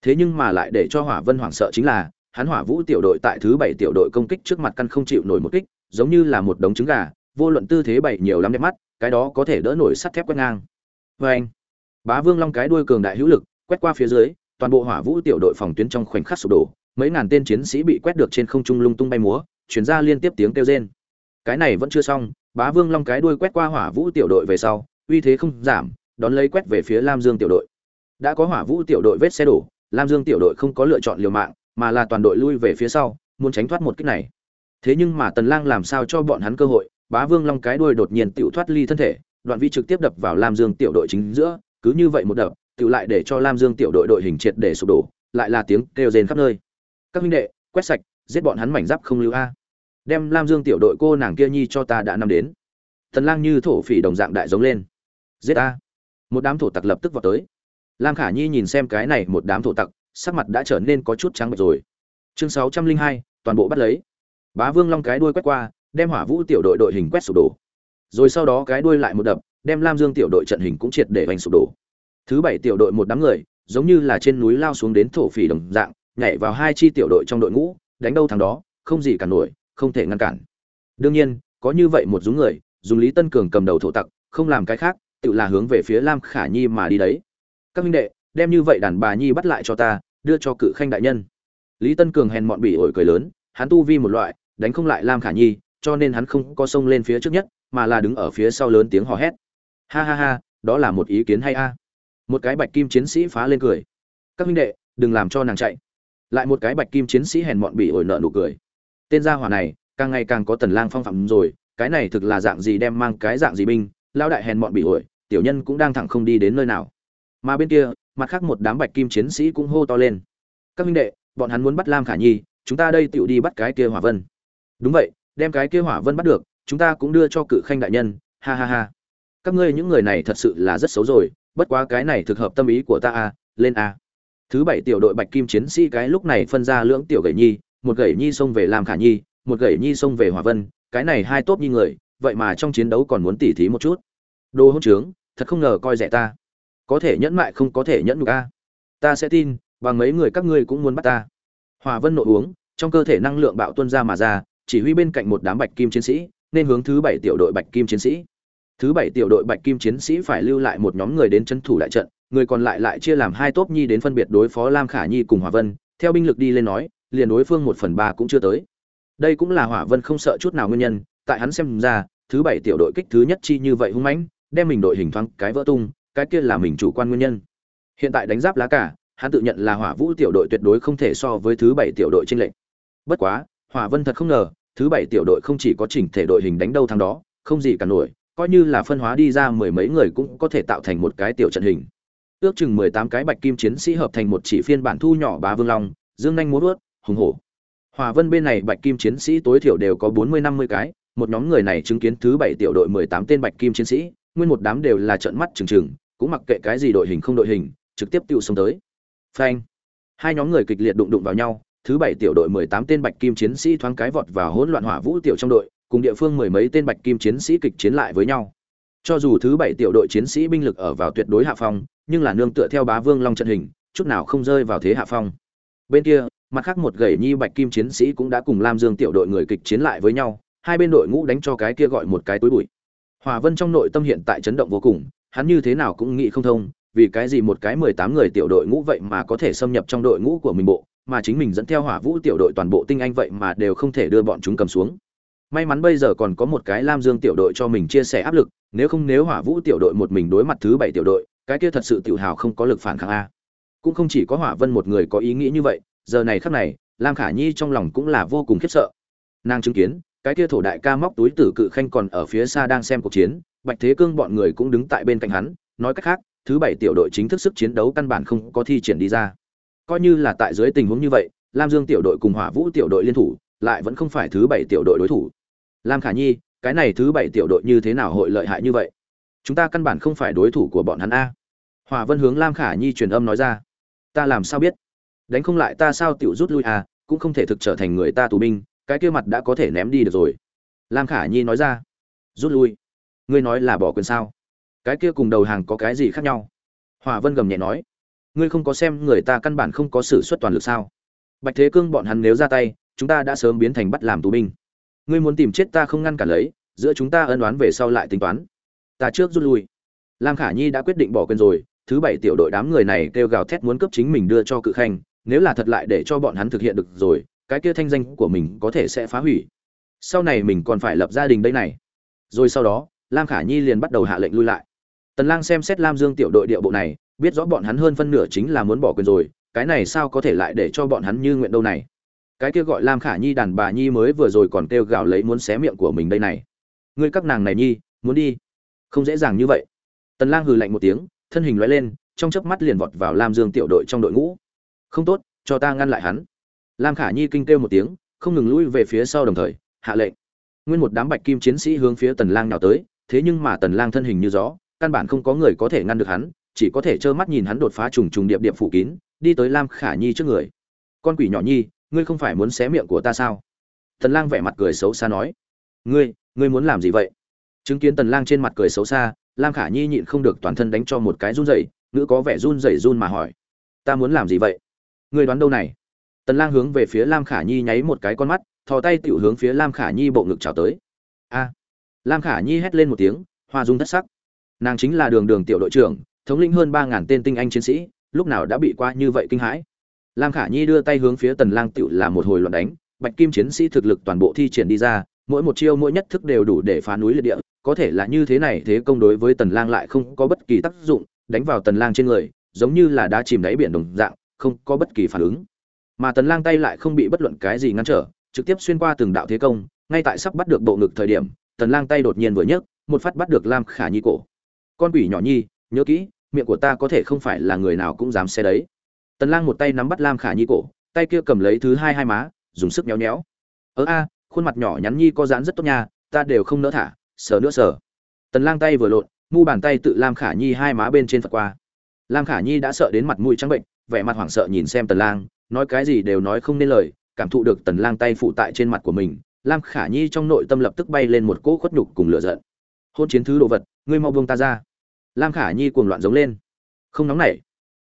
Thế nhưng mà lại để cho hỏa vân hoảng sợ chính là, hắn hỏa vũ tiểu đội tại thứ bảy tiểu đội công kích trước mặt căn không chịu nổi một kích, giống như là một đống trứng gà, vô luận tư thế bảy nhiều lắm đẹp mắt, cái đó có thể đỡ nổi sắt thép quét ngang. Vê anh bá vương long cái đuôi cường đại hữu lực, quét qua phía dưới, toàn bộ hỏa vũ tiểu đội phòng tuyến trong khoảnh khắc sụp đổ, mấy ngàn tên chiến sĩ bị quét được trên không trung lung tung bay múa chuyển ra liên tiếp tiếng kêu rên. Cái này vẫn chưa xong, bá vương long cái đuôi quét qua hỏa vũ tiểu đội về sau, uy thế không giảm, đón lấy quét về phía lam dương tiểu đội. Đã có hỏa vũ tiểu đội vết xe đổ, lam dương tiểu đội không có lựa chọn liều mạng, mà là toàn đội lui về phía sau, muốn tránh thoát một kích này. Thế nhưng mà tần lang làm sao cho bọn hắn cơ hội, bá vương long cái đuôi đột nhiên tiểu thoát ly thân thể, đoạn vi trực tiếp đập vào lam dương tiểu đội chính giữa cứ như vậy một đập tiểu lại để cho lam dương tiểu đội đội hình triệt để sụp đổ lại là tiếng kêu rên khắp nơi. Các huynh đệ quét sạch giết bọn hắn mảnh giáp không lưu a. Đem lam dương tiểu đội cô nàng kia nhi cho ta đã năm đến. Tần lang như thổ phỉ đồng dạng đại giống lên. Giết a. Một đám thổ tặc lập tức vào tới. Lam khả nhi nhìn xem cái này một đám thổ tặc sắc mặt đã trở nên có chút trắng bệch rồi. Chương 602, toàn bộ bắt lấy. Bá vương long cái đuôi quét qua đem hỏa vũ tiểu đội đội hình quét sụp đổ. Rồi sau đó cái đuôi lại một đập đem lam dương tiểu đội trận hình cũng triệt để vành sụp đổ. Thứ bảy tiểu đội một đám người, giống như là trên núi lao xuống đến thổ phỉ đồng dạng, nhảy vào hai chi tiểu đội trong đội ngũ, đánh đâu thằng đó, không gì cả nổi, không thể ngăn cản. Đương nhiên, có như vậy một dũng người, dùng lý tân cường cầm đầu thổ tặc, không làm cái khác, tự là hướng về phía lam khả nhi mà đi đấy. Các minh đệ, đem như vậy đàn bà nhi bắt lại cho ta, đưa cho cự khanh đại nhân. Lý tân cường hèn mọn bỉ ổi cười lớn, hắn tu vi một loại, đánh không lại lam khả nhi, cho nên hắn không có xông lên phía trước nhất, mà là đứng ở phía sau lớn tiếng hò hét ha ha ha, đó là một ý kiến hay a. Một cái bạch kim chiến sĩ phá lên cười. Các huynh đệ, đừng làm cho nàng chạy. Lại một cái bạch kim chiến sĩ hèn mọn bị ổi nợ nụ cười. Tên gia hỏa này, càng ngày càng có tần lang phong phạm rồi, cái này thực là dạng gì đem mang cái dạng gì binh lao đại hèn mọn bị ổi, tiểu nhân cũng đang thẳng không đi đến nơi nào. Mà bên kia, mặt khác một đám bạch kim chiến sĩ cũng hô to lên. Các huynh đệ, bọn hắn muốn bắt lam khả nhi, chúng ta đây tựu đi bắt cái kia hỏa vân. Đúng vậy, đem cái kia hỏa vân bắt được, chúng ta cũng đưa cho cự khanh đại nhân. Ha ha ha các ngươi những người này thật sự là rất xấu rồi, bất quá cái này thực hợp tâm ý của ta a lên a thứ bảy tiểu đội bạch kim chiến sĩ cái lúc này phân ra lưỡng tiểu gậy nhi, một gậy nhi xông về làm khả nhi, một gậy nhi xông về hỏa vân, cái này hai tốt như người, vậy mà trong chiến đấu còn muốn tỉ thí một chút. Đồ hỗn trướng, thật không ngờ coi rẻ ta. Có thể nhẫn mại không có thể nhẫn nhục a. Ta sẽ tin, bằng mấy người các ngươi cũng muốn bắt ta. Hòa vân nội uống, trong cơ thể năng lượng bạo tuân ra mà ra, chỉ huy bên cạnh một đám bạch kim chiến sĩ, nên hướng thứ bảy tiểu đội bạch kim chiến sĩ thứ bảy tiểu đội bạch kim chiến sĩ phải lưu lại một nhóm người đến chân thủ đại trận, người còn lại lại chia làm hai tốp nhi đến phân biệt đối phó lam khả nhi cùng hòa vân. Theo binh lực đi lên nói, liền đối phương một phần ba cũng chưa tới. Đây cũng là hỏa vân không sợ chút nào nguyên nhân, tại hắn xem ra, thứ bảy tiểu đội kích thứ nhất chi như vậy hung mãnh, đem mình đội hình thoáng cái vỡ tung, cái kia là mình chủ quan nguyên nhân. Hiện tại đánh giáp lá cả, hắn tự nhận là hỏa vũ tiểu đội tuyệt đối không thể so với thứ bảy tiểu đội trên lệnh bất quá, hỏa vân thật không ngờ, thứ bảy tiểu đội không chỉ có chỉnh thể đội hình đánh đâu thắng đó, không gì cả nổi coi như là phân hóa đi ra mười mấy người cũng có thể tạo thành một cái tiểu trận hình. Ước chừng mười tám cái bạch kim chiến sĩ hợp thành một chỉ phiên bản thu nhỏ bá vương long, dương nhanh múa vớt, hùng hổ. Hòa vân bên này bạch kim chiến sĩ tối thiểu đều có bốn mươi năm mươi cái, một nhóm người này chứng kiến thứ bảy tiểu đội mười tám tên bạch kim chiến sĩ, nguyên một đám đều là trận mắt trừng trừng, cũng mặc kệ cái gì đội hình không đội hình, trực tiếp tiêu xông tới. Phanh. Hai nhóm người kịch liệt đụng đụng vào nhau, thứ bảy tiểu đội mười tám tên bạch kim chiến sĩ thoáng cái vọt vào hỗn loạn hỏa vũ tiểu trong đội cùng địa phương mười mấy tên bạch kim chiến sĩ kịch chiến lại với nhau. Cho dù thứ bảy tiểu đội chiến sĩ binh lực ở vào tuyệt đối hạ phong, nhưng là nương tựa theo bá vương long trận hình, chút nào không rơi vào thế hạ phong. Bên kia, mặt khác một gậy nhi bạch kim chiến sĩ cũng đã cùng lam dương tiểu đội người kịch chiến lại với nhau, hai bên đội ngũ đánh cho cái kia gọi một cái túi bụi. Hòa vân trong nội tâm hiện tại chấn động vô cùng, hắn như thế nào cũng nghĩ không thông, vì cái gì một cái mười tám người tiểu đội ngũ vậy mà có thể xâm nhập trong đội ngũ của mình bộ, mà chính mình dẫn theo hỏa vũ tiểu đội toàn bộ tinh anh vậy mà đều không thể đưa bọn chúng cầm xuống may mắn bây giờ còn có một cái lam dương tiểu đội cho mình chia sẻ áp lực, nếu không nếu hỏa vũ tiểu đội một mình đối mặt thứ bảy tiểu đội, cái kia thật sự tự hào không có lực phản kháng a. Cũng không chỉ có hỏa vân một người có ý nghĩ như vậy, giờ này khắc này, lam khả nhi trong lòng cũng là vô cùng khiếp sợ. Nàng chứng kiến, cái kia thổ đại ca móc túi tử cự khanh còn ở phía xa đang xem cuộc chiến, bạch thế cương bọn người cũng đứng tại bên cạnh hắn, nói cách khác, thứ bảy tiểu đội chính thức sức chiến đấu căn bản không có thi triển đi ra. Coi như là tại dưới tình huống như vậy, lam dương tiểu đội cùng hỏa vũ tiểu đội liên thủ, lại vẫn không phải thứ bảy tiểu đội đối thủ lam khả nhi, cái này thứ bảy tiểu đội như thế nào hội lợi hại như vậy? Chúng ta căn bản không phải đối thủ của bọn hắn a. Hòa vân hướng lam khả nhi truyền âm nói ra. Ta làm sao biết? Đánh không lại ta sao tiểu rút lui à cũng không thể thực trở thành người ta tù binh, cái kia mặt đã có thể ném đi được rồi. Lam khả nhi nói ra. Rút lui? Ngươi nói là bỏ quyền sao? Cái kia cùng đầu hàng có cái gì khác nhau? Hòa vân gầm nhẹ nói. Ngươi không có xem người ta căn bản không có sự xuất toàn lực sao? Bạch thế cương bọn hắn nếu ra tay, chúng ta đã sớm biến thành bắt làm tù binh ngươi muốn tìm chết ta không ngăn cản lấy, giữa chúng ta ân đoán về sau lại tính toán. Ta trước rút lui. Lam khả nhi đã quyết định bỏ quyền rồi, thứ bảy tiểu đội đám người này kêu gào thét muốn cấp chính mình đưa cho cự khanh, nếu là thật lại để cho bọn hắn thực hiện được rồi, cái kia thanh danh của mình có thể sẽ phá hủy. Sau này mình còn phải lập gia đình đây này. Rồi sau đó, lam khả nhi liền bắt đầu hạ lệnh lui lại. Tần lang xem xét lam dương tiểu đội địa bộ này, biết rõ bọn hắn hơn phân nửa chính là muốn bỏ quyền rồi, cái này sao có thể lại để cho bọn hắn như nguyện đâu này? Cái kia gọi lam khả nhi đàn bà nhi mới vừa rồi còn kêu gào lấy muốn xé miệng của mình đây này. Ngươi các nàng này nhi, muốn đi. Không dễ dàng như vậy. Tần lang hừ lạnh một tiếng, thân hình lóe lên, trong chớp mắt liền vọt vào lam dương tiểu đội trong đội ngũ. Không tốt, cho ta ngăn lại hắn. Lam khả nhi kinh kêu một tiếng, không ngừng lui về phía sau đồng thời, hạ lệnh. Nguyên một đám bạch kim chiến sĩ hướng phía tần lang nào tới, thế nhưng mà tần lang thân hình như gió, căn bản không có người có thể ngăn được hắn, chỉ có thể trơ mắt nhìn hắn đột phá trùng trùng điệp điệp phủ kín, đi tới lam khả nhi trước người. Con quỷ nhỏ nhi ngươi không phải muốn xé miệng của ta sao? Tần lang vẻ mặt cười xấu xa nói. Ngươi ngươi muốn làm gì vậy? Chứng kiến tần lang trên mặt cười xấu xa lam khả nhi nhịn không được toàn thân đánh cho một cái run rẩy Nữ có vẻ run rẩy run mà hỏi. Ta muốn làm gì vậy? Ngươi đoán đâu này? Tần lang hướng về phía lam khả nhi nháy một cái con mắt, thò tay tiểu hướng phía lam khả nhi bộ ngực chào tới. A! Lam khả nhi hét lên một tiếng, hoa dung thất sắc. Nàng chính là đường đường tiểu đội trưởng, thống lĩnh hơn ba ngàn tên tinh anh chiến sĩ, lúc nào đã bị qua như vậy kinh hãi? Lam khả nhi đưa tay hướng phía tần lang tiểu là một hồi loạn đánh, bạch kim chiến sĩ thực lực toàn bộ thi triển đi ra, mỗi một chiêu mỗi nhất thức đều đủ để phá núi liệt địa, có thể là như thế này thế công đối với tần lang lại không có bất kỳ tác dụng, đánh vào tần lang trên người, giống như là đá chìm đáy biển đồng dạng, không có bất kỳ phản ứng. Mà tần lang tay lại không bị bất luận cái gì ngăn trở, trực tiếp xuyên qua từng đạo thế công, ngay tại sắp bắt được bộ ngực thời điểm, tần lang tay đột nhiên vừa nhấc, một phát bắt được lam khả nhi cổ. Con quỷ nhỏ nhi, nhớ kỹ, miệng của ta có thể không phải là người nào cũng dám xe đấy tần lang một tay nắm bắt lam khả nhi cổ, tay kia cầm lấy thứ hai hai má, dùng sức nhéo nhéo. Ớ a, khuôn mặt nhỏ nhắn nhi có dán rất tốt nha, ta đều không nỡ thả, sờ nữa sờ. Tần lang tay vừa lộn, mu bàn tay tự lam khả nhi hai má bên trên phật qua. Lam khả nhi đã sợ đến mặt mũi trắng bệnh, vẻ mặt hoảng sợ nhìn xem tần lang, nói cái gì đều nói không nên lời, cảm thụ được tần lang tay phụ tại trên mặt của mình, lam khả nhi trong nội tâm lập tức bay lên một cỗ khuất nhục cùng lửa giận. Hôn chiến thứ đồ vật, ngươi mau buông ta ra. Lam khả nhi cuồng loạn giống lên. Không nóng nảy.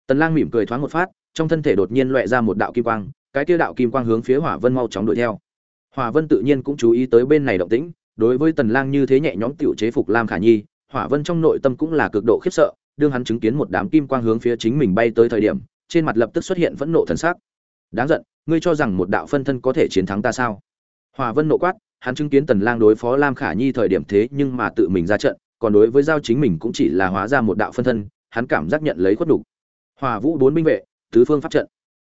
Tần lang mỉm cười thoáng một phát trong thân thể đột nhiên loẹ ra một đạo kim quang, cái tiêu đạo kim quang hướng phía hỏa vân mau chóng đuổi theo. Hỏa vân tự nhiên cũng chú ý tới bên này động tĩnh, đối với tần lang như thế nhẹ nhõm tiểu chế phục lam khả nhi, hỏa vân trong nội tâm cũng là cực độ khiếp sợ, đương hắn chứng kiến một đám kim quang hướng phía chính mình bay tới thời điểm, trên mặt lập tức xuất hiện phẫn nộ thần sắc. Đáng giận, ngươi cho rằng một đạo phân thân có thể chiến thắng ta sao? Hỏa vân nộ quát, hắn chứng kiến tần lang đối phó lam khả nhi thời điểm thế nhưng mà tự mình ra trận, còn đối với giao chính mình cũng chỉ là hóa ra một đạo phân thân, hắn cảm giác nhận lấy khuất đủ. hỏa vũ bốn binh vệ tứ phương pháp trận.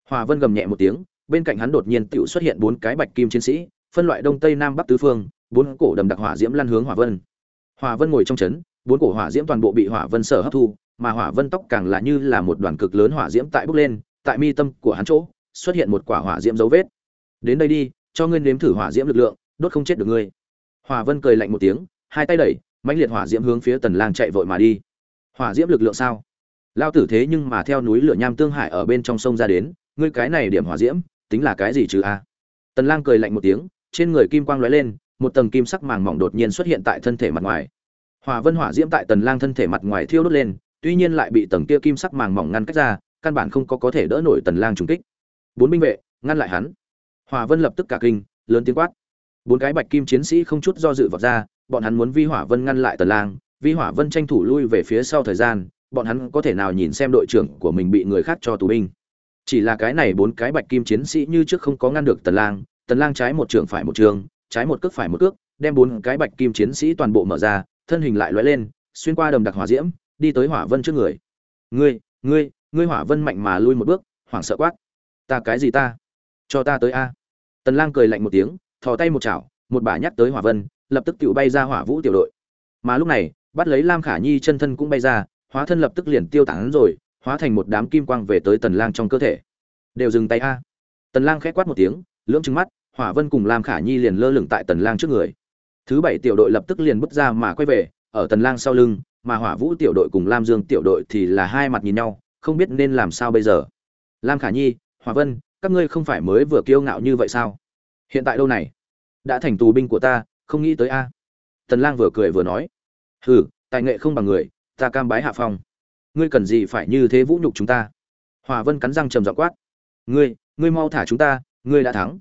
Hòa vân gầm nhẹ một tiếng, bên cạnh hắn đột nhiên tựu xuất hiện bốn cái bạch kim chiến sĩ, phân loại đông tây nam bắc tứ phương, bốn cổ đầm đặc hỏa diễm lăn hướng hỏa vân. Hỏa vân ngồi trong chấn bốn cổ hỏa diễm toàn bộ bị hỏa vân sở hấp thu, mà hỏa vân tóc càng là như là một đoàn cực lớn hỏa diễm tại bốc lên, tại mi tâm của hắn chỗ, xuất hiện một quả hỏa diễm dấu vết. Đến đây đi, cho ngươi nếm thử hỏa diễm lực lượng, đốt không chết được ngươi. Hỏa vân cười lạnh một tiếng, hai tay đẩy, mãnh liệt hỏa diễm hướng phía tần lang chạy vội mà đi. Hỏa diễm lực lượng sao? Lao tử thế nhưng mà theo núi lửa nham tương hải ở bên trong sông ra đến, ngươi cái này điểm hỏa diễm, tính là cái gì chứ a? Tần lang cười lạnh một tiếng, trên người kim quang lóe lên, một tầng kim sắc màng mỏng đột nhiên xuất hiện tại thân thể mặt ngoài. Hỏa vân hỏa diễm tại tần lang thân thể mặt ngoài thiêu đốt lên, tuy nhiên lại bị tầng kia kim sắc màng mỏng ngăn cách ra, căn bản không có có thể đỡ nổi tần lang trùng kích. Bốn binh vệ, ngăn lại hắn. Hỏa vân lập tức cả kinh, lớn tiếng quát. Bốn cái bạch kim chiến sĩ không chút do dự vọt ra, bọn hắn muốn vi hỏa vân ngăn lại tần lang, vi hỏa vân tranh thủ lui về phía sau thời gian bọn hắn có thể nào nhìn xem đội trưởng của mình bị người khác cho tù binh. Chỉ là cái này bốn cái bạch kim chiến sĩ như trước không có ngăn được tần lang tần lang trái một trường phải một trường, trái một cước phải một cước, đem bốn cái bạch kim chiến sĩ toàn bộ mở ra, thân hình lại lóe lên, xuyên qua đầm đặc hỏa diễm, đi tới hỏa vân trước người. Ngươi ngươi ngươi hỏa vân mạnh mà lui một bước, hoảng sợ quát. Ta cái gì ta? Cho ta tới a. Tần lang cười lạnh một tiếng, thò tay một chảo, một bả nhắc tới hỏa vân, lập tức tiểu bay ra hỏa vũ tiểu đội. Mà lúc này, bắt lấy lam khả nhi chân thân cũng bay ra hóa thân lập tức liền tiêu tán rồi, hóa thành một đám kim quang về tới tần lang trong cơ thể. Đều dừng tay a. Tần lang khẽ quát một tiếng, lưỡng trừng mắt, hỏa vân cùng lam khả nhi liền lơ lửng tại tần lang trước người. Thứ bảy tiểu đội lập tức liền bước ra mà quay về, ở tần lang sau lưng, mà hỏa vũ tiểu đội cùng lam dương tiểu đội thì là hai mặt nhìn nhau, không biết nên làm sao bây giờ. Lam khả nhi, hỏa vân, các ngươi không phải mới vừa kiêu ngạo như vậy sao? Hiện tại đâu này? Đã thành tù binh của ta, không nghĩ tới a. Tần lang vừa cười vừa nói. Hừ, tài nghệ không bằng người ta cam bái hạ phong. Ngươi cần gì phải như thế vũ nhục chúng ta? Hòa vân cắn răng trầm giọng quát. Ngươi ngươi mau thả chúng ta ngươi đã thắng.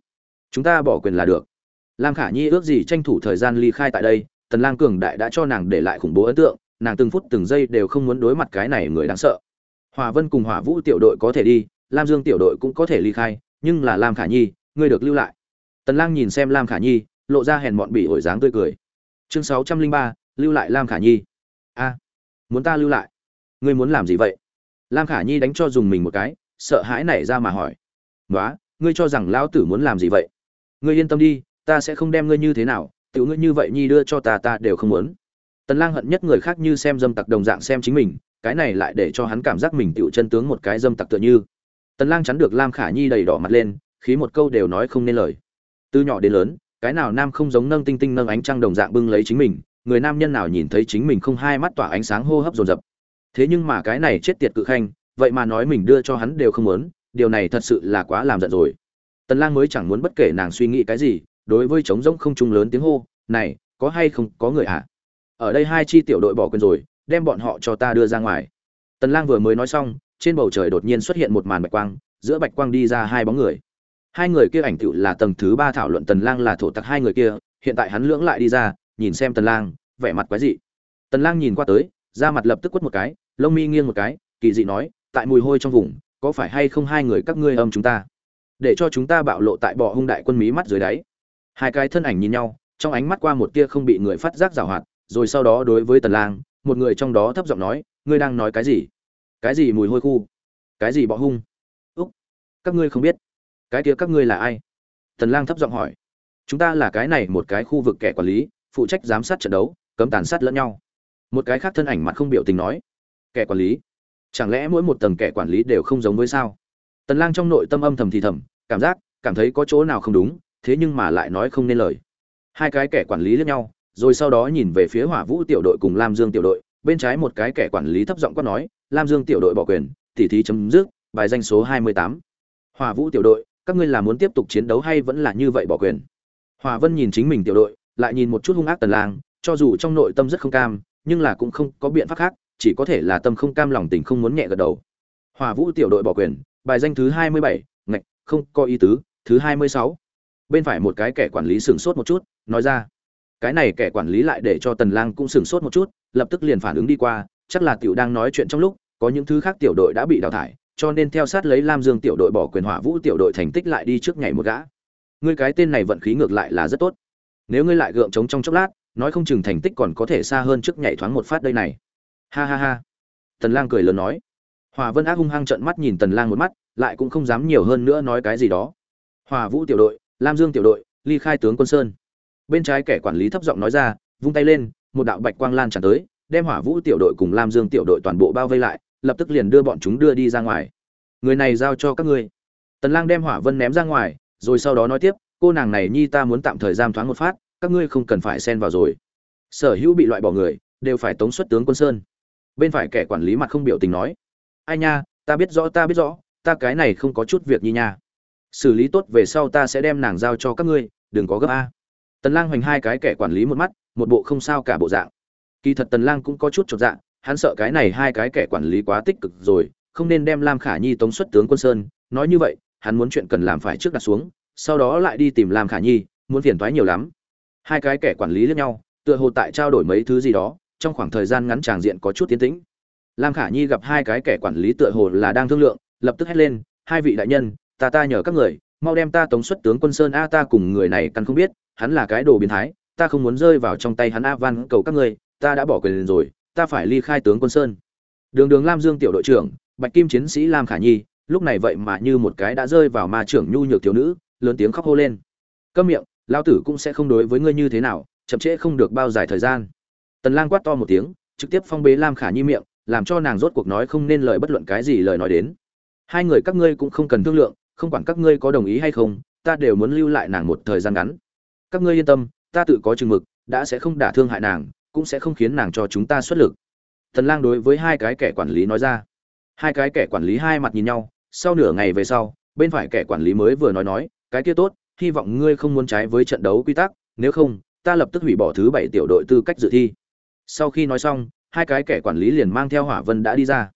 Chúng ta bỏ quyền là được. Lam khả nhi ước gì tranh thủ thời gian ly khai tại đây tần lang cường đại đã cho nàng để lại khủng bố ấn tượng nàng từng phút từng giây đều không muốn đối mặt cái này người đáng sợ. Hòa vân cùng hỏa vũ tiểu đội có thể đi lam dương tiểu đội cũng có thể ly khai nhưng là lam khả nhi ngươi được lưu lại. Tần lang nhìn xem lam khả nhi lộ ra hèn mọn bỉ ổi dáng tươi cười. Chương 603, lưu lại lam khả nhi. A muốn ta lưu lại. Ngươi muốn làm gì vậy? Lam khả nhi đánh cho dùng mình một cái, sợ hãi nảy ra mà hỏi. Nói ngươi cho rằng lão tử muốn làm gì vậy? Ngươi yên tâm đi, ta sẽ không đem ngươi như thế nào, tiểu ngươi như vậy nhi đưa cho ta ta đều không muốn. Tần lang hận nhất người khác như xem dâm tặc đồng dạng xem chính mình, cái này lại để cho hắn cảm giác mình tiểu chân tướng một cái dâm tặc tựa như. Tần lang chắn được lam khả nhi đầy đỏ mặt lên, khí một câu đều nói không nên lời. Từ nhỏ đến lớn, cái nào nam không giống nâng tinh tinh nâng ánh trăng đồng dạng bưng lấy chính mình người nam nhân nào nhìn thấy chính mình không hai mắt tỏa ánh sáng hô hấp dồn dập. Thế nhưng mà cái này chết tiệt cự khanh, vậy mà nói mình đưa cho hắn đều không muốn, điều này thật sự là quá làm giận rồi. Tần lang mới chẳng muốn bất kể nàng suy nghĩ cái gì, đối với trống rỗng không trung lớn tiếng hô, này, có hay không, có người à? Ở đây hai chi tiểu đội bỏ quên rồi, đem bọn họ cho ta đưa ra ngoài. Tần lang vừa mới nói xong, trên bầu trời đột nhiên xuất hiện một màn bạch quang, giữa bạch quang đi ra hai bóng người. Hai người kia ảnh tựu là tầng thứ ba thảo luận tần lang là thổ tặc hai người kia, hiện tại hắn lưỡng lại đi ra nhìn xem tần lang, vẻ mặt quái dị. Tần lang nhìn qua tới, da mặt lập tức quất một cái, lông mi nghiêng một cái, kỳ dị nói, tại mùi hôi trong vùng, có phải hay không hai người các ngươi âm chúng ta? Để cho chúng ta bạo lộ tại bọ hung đại quân mí mắt dưới đáy. Hai cái thân ảnh nhìn nhau, trong ánh mắt qua một tia không bị người phát giác giảo hoạt, rồi sau đó đối với tần lang, một người trong đó thấp giọng nói, ngươi đang nói cái gì? Cái gì mùi hôi khu? Cái gì bọ hung? Úc, các ngươi không biết. Cái kia các ngươi là ai? Tần lang thấp giọng hỏi. Chúng ta là cái này một cái khu vực kẻ quản lý phụ trách giám sát trận đấu, cấm tàn sát lẫn nhau. Một cái khác thân ảnh mặt không biểu tình nói, kẻ quản lý, chẳng lẽ mỗi một tầng kẻ quản lý đều không giống với sao? Tần lang trong nội tâm âm thầm thì thầm, cảm giác, cảm thấy có chỗ nào không đúng, thế nhưng mà lại nói không nên lời. Hai cái kẻ quản lý lẫn nhau, rồi sau đó nhìn về phía hỏa vũ tiểu đội cùng lam dương tiểu đội, bên trái một cái kẻ quản lý thấp giọng quát nói, lam dương tiểu đội bỏ quyền, tỉ thí chấm dứt, bài danh số 28. hỏa vũ tiểu đội, các ngươi là muốn tiếp tục chiến đấu hay vẫn là như vậy bỏ quyền? Hỏa vân nhìn chính mình tiểu đội lại nhìn một chút hung ác tần lang cho dù trong nội tâm rất không cam nhưng là cũng không có biện pháp khác chỉ có thể là tâm không cam lòng tình không muốn nhẹ gật đầu. Hòa vũ tiểu đội bỏ quyền bài danh thứ 27, ngạch không có ý tứ thứ 26. bên phải một cái kẻ quản lý sửng sốt một chút nói ra cái này kẻ quản lý lại để cho tần lang cũng sửng sốt một chút lập tức liền phản ứng đi qua chắc là tiểu đang nói chuyện trong lúc có những thứ khác tiểu đội đã bị đào thải cho nên theo sát lấy lam dương tiểu đội bỏ quyền hỏa vũ tiểu đội thành tích lại đi trước ngày một gã. Ngươi cái tên này vận khí ngược lại là rất tốt nếu ngươi lại gượng chống trong chốc lát, nói không chừng thành tích còn có thể xa hơn trước nhảy thoáng một phát đây này. Ha ha ha. Tần lang cười lớn nói. Hòa vân ác hung hăng trợn mắt nhìn tần lang một mắt, lại cũng không dám nhiều hơn nữa nói cái gì đó. Hòa vũ tiểu đội, lam dương tiểu đội, ly khai tướng quân sơn. Bên trái kẻ quản lý thấp giọng nói ra, vung tay lên, một đạo bạch quang lan tràn tới, đem hỏa vũ tiểu đội cùng lam dương tiểu đội toàn bộ bao vây lại, lập tức liền đưa bọn chúng đưa đi ra ngoài. Người này giao cho các ngươi. Tần lang đem hỏa vân ném ra ngoài, rồi sau đó nói tiếp cô nàng này nhi ta muốn tạm thời giam thoáng một phát các ngươi không cần phải xen vào rồi. Sở hữu bị loại bỏ người đều phải tống xuất tướng quân sơn. Bên phải kẻ quản lý mặt không biểu tình nói ai nha ta biết rõ ta biết rõ ta cái này không có chút việc nhi nha. Xử lý tốt về sau ta sẽ đem nàng giao cho các ngươi đừng có gấp a. Tần lang hoành hai cái kẻ quản lý một mắt một bộ không sao cả bộ dạng. Kỳ thật tần lang cũng có chút chột dạng, hắn sợ cái này hai cái kẻ quản lý quá tích cực rồi không nên đem lam khả nhi tống xuất tướng quân sơn. Nói như vậy hắn muốn chuyện cần làm phải trước đặt xuống sau đó lại đi tìm lam khả nhi, muốn phiền thoái nhiều lắm. Hai cái kẻ quản lý lẫn nhau, tựa hồ tại trao đổi mấy thứ gì đó, trong khoảng thời gian ngắn tràng diện có chút tiến tĩnh. Lam khả nhi gặp hai cái kẻ quản lý tựa hồ là đang thương lượng, lập tức hét lên, hai vị đại nhân, ta ta nhờ các người, mau đem ta tống xuất tướng quân sơn a ta cùng người này căn không biết, hắn là cái đồ biến thái, ta không muốn rơi vào trong tay hắn a van cầu các người, ta đã bỏ quyền rồi, ta phải ly khai tướng quân sơn. Đường đường lam dương tiểu đội trưởng, bạch kim chiến sĩ lam khả nhi, lúc này vậy mà như một cái đã rơi vào ma trưởng nhu nhược thiếu nữ lớn tiếng khóc hô lên. Câm miệng lao tử cũng sẽ không đối với ngươi như thế nào, chậm trễ không được bao dài thời gian. Tần lang quát to một tiếng, trực tiếp phong bế lam khả nhi miệng, làm cho nàng rốt cuộc nói không nên lời bất luận cái gì lời nói đến. Hai người các ngươi cũng không cần thương lượng, không quản các ngươi có đồng ý hay không, ta đều muốn lưu lại nàng một thời gian ngắn. Các ngươi yên tâm, ta tự có chừng mực, đã sẽ không đả thương hại nàng, cũng sẽ không khiến nàng cho chúng ta xuất lực. Tần lang đối với hai cái kẻ quản lý nói ra. Hai cái kẻ quản lý hai mặt nhìn nhau, sau nửa ngày về sau, bên phải kẻ quản lý mới vừa nói nói cái kia tốt, hy vọng ngươi không muốn trái với trận đấu quy tắc, nếu không, ta lập tức hủy bỏ thứ bảy tiểu đội tư cách dự thi. Sau khi nói xong, hai cái kẻ quản lý liền mang theo hỏa vân đã đi ra.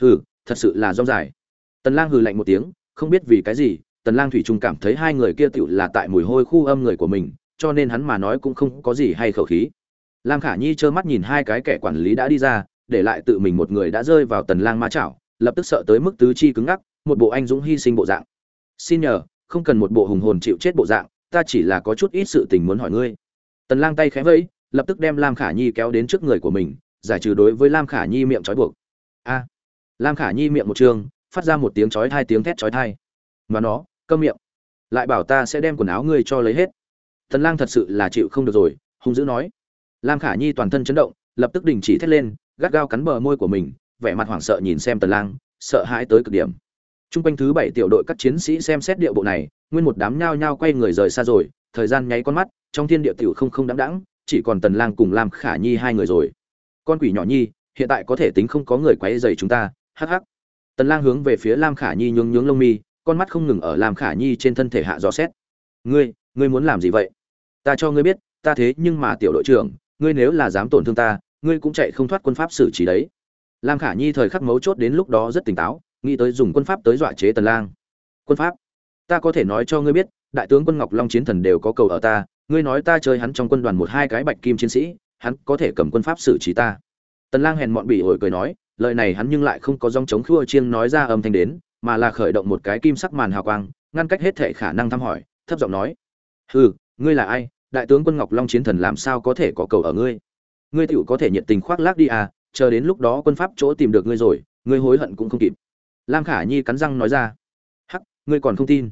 Hừ, thật sự là rong dài. Tần lang hừ lạnh một tiếng, không biết vì cái gì, tần lang thủy trung cảm thấy hai người kia tựu là tại mùi hôi khu âm người của mình, cho nên hắn mà nói cũng không có gì hay khẩu khí. Lam khả nhi trơ mắt nhìn hai cái kẻ quản lý đã đi ra, để lại tự mình một người đã rơi vào tần lang ma chảo, lập tức sợ tới mức tứ chi cứng ngắc, một bộ anh dũng hy sinh bộ dạng. Xin nhờ không cần một bộ hùng hồn chịu chết bộ dạng, ta chỉ là có chút ít sự tình muốn hỏi ngươi. Tần lang tay khẽ vẫy, lập tức đem lam khả nhi kéo đến trước người của mình, giải trừ đối với lam khả nhi miệng trói buộc. A! Lam khả nhi miệng một trường, phát ra một tiếng chói hai tiếng thét chói tai. Mà nó, câm miệng. Lại bảo ta sẽ đem quần áo ngươi cho lấy hết. Tần lang thật sự là chịu không được rồi, hung dữ nói. Lam khả nhi toàn thân chấn động, lập tức đình chỉ thét lên, gắt gao cắn bờ môi của mình, vẻ mặt hoảng sợ nhìn xem tần lang, sợ hãi tới cực điểm. Trung quanh thứ bảy tiểu đội các chiến sĩ xem xét điệu bộ này, nguyên một đám nhao nhao quay người rời xa rồi, thời gian nháy con mắt, trong thiên địa tiểu không không đãng đãng, chỉ còn Tần Lang cùng Lam Khả Nhi hai người rồi. Con quỷ nhỏ nhi, hiện tại có thể tính không có người quấy rầy chúng ta, hắc hắc. Tần Lang hướng về phía Lam Khả Nhi nhướng nhướng lông mi, con mắt không ngừng ở Lam Khả Nhi trên thân thể hạ dò xét. "Ngươi, ngươi muốn làm gì vậy? Ta cho ngươi biết, ta thế nhưng mà tiểu đội trưởng, ngươi nếu là dám tổn thương ta, ngươi cũng chạy không thoát quân pháp xử trí đấy." Lam Khả Nhi thời khắc mấu chốt đến lúc đó rất tỉnh táo, nghĩ tới dùng quân pháp tới dọa chế tần lang. Quân pháp? Ta có thể nói cho ngươi biết, đại tướng quân ngọc long chiến thần đều có cầu ở ta, ngươi nói ta chơi hắn trong quân đoàn một hai cái bạch kim chiến sĩ, hắn có thể cầm quân pháp xử trí ta. Tần lang hèn mọn bỉ ổi cười nói, lời này hắn nhưng lại không có dòng chống khua chiêng nói ra âm thanh đến, mà là khởi động một cái kim sắc màn hào quang, ngăn cách hết thể khả năng thăm hỏi, thấp giọng nói, hừ, ngươi là ai? Đại tướng quân ngọc long chiến thần làm sao có thể có cầu ở ngươi? Ngươi tiểu có thể nhiệt tình khoác lác đi à chờ đến lúc đó quân pháp chỗ tìm được ngươi rồi, ngươi hối hận cũng không kịp lam khả nhi cắn răng nói ra. Hắc, ngươi còn không tin?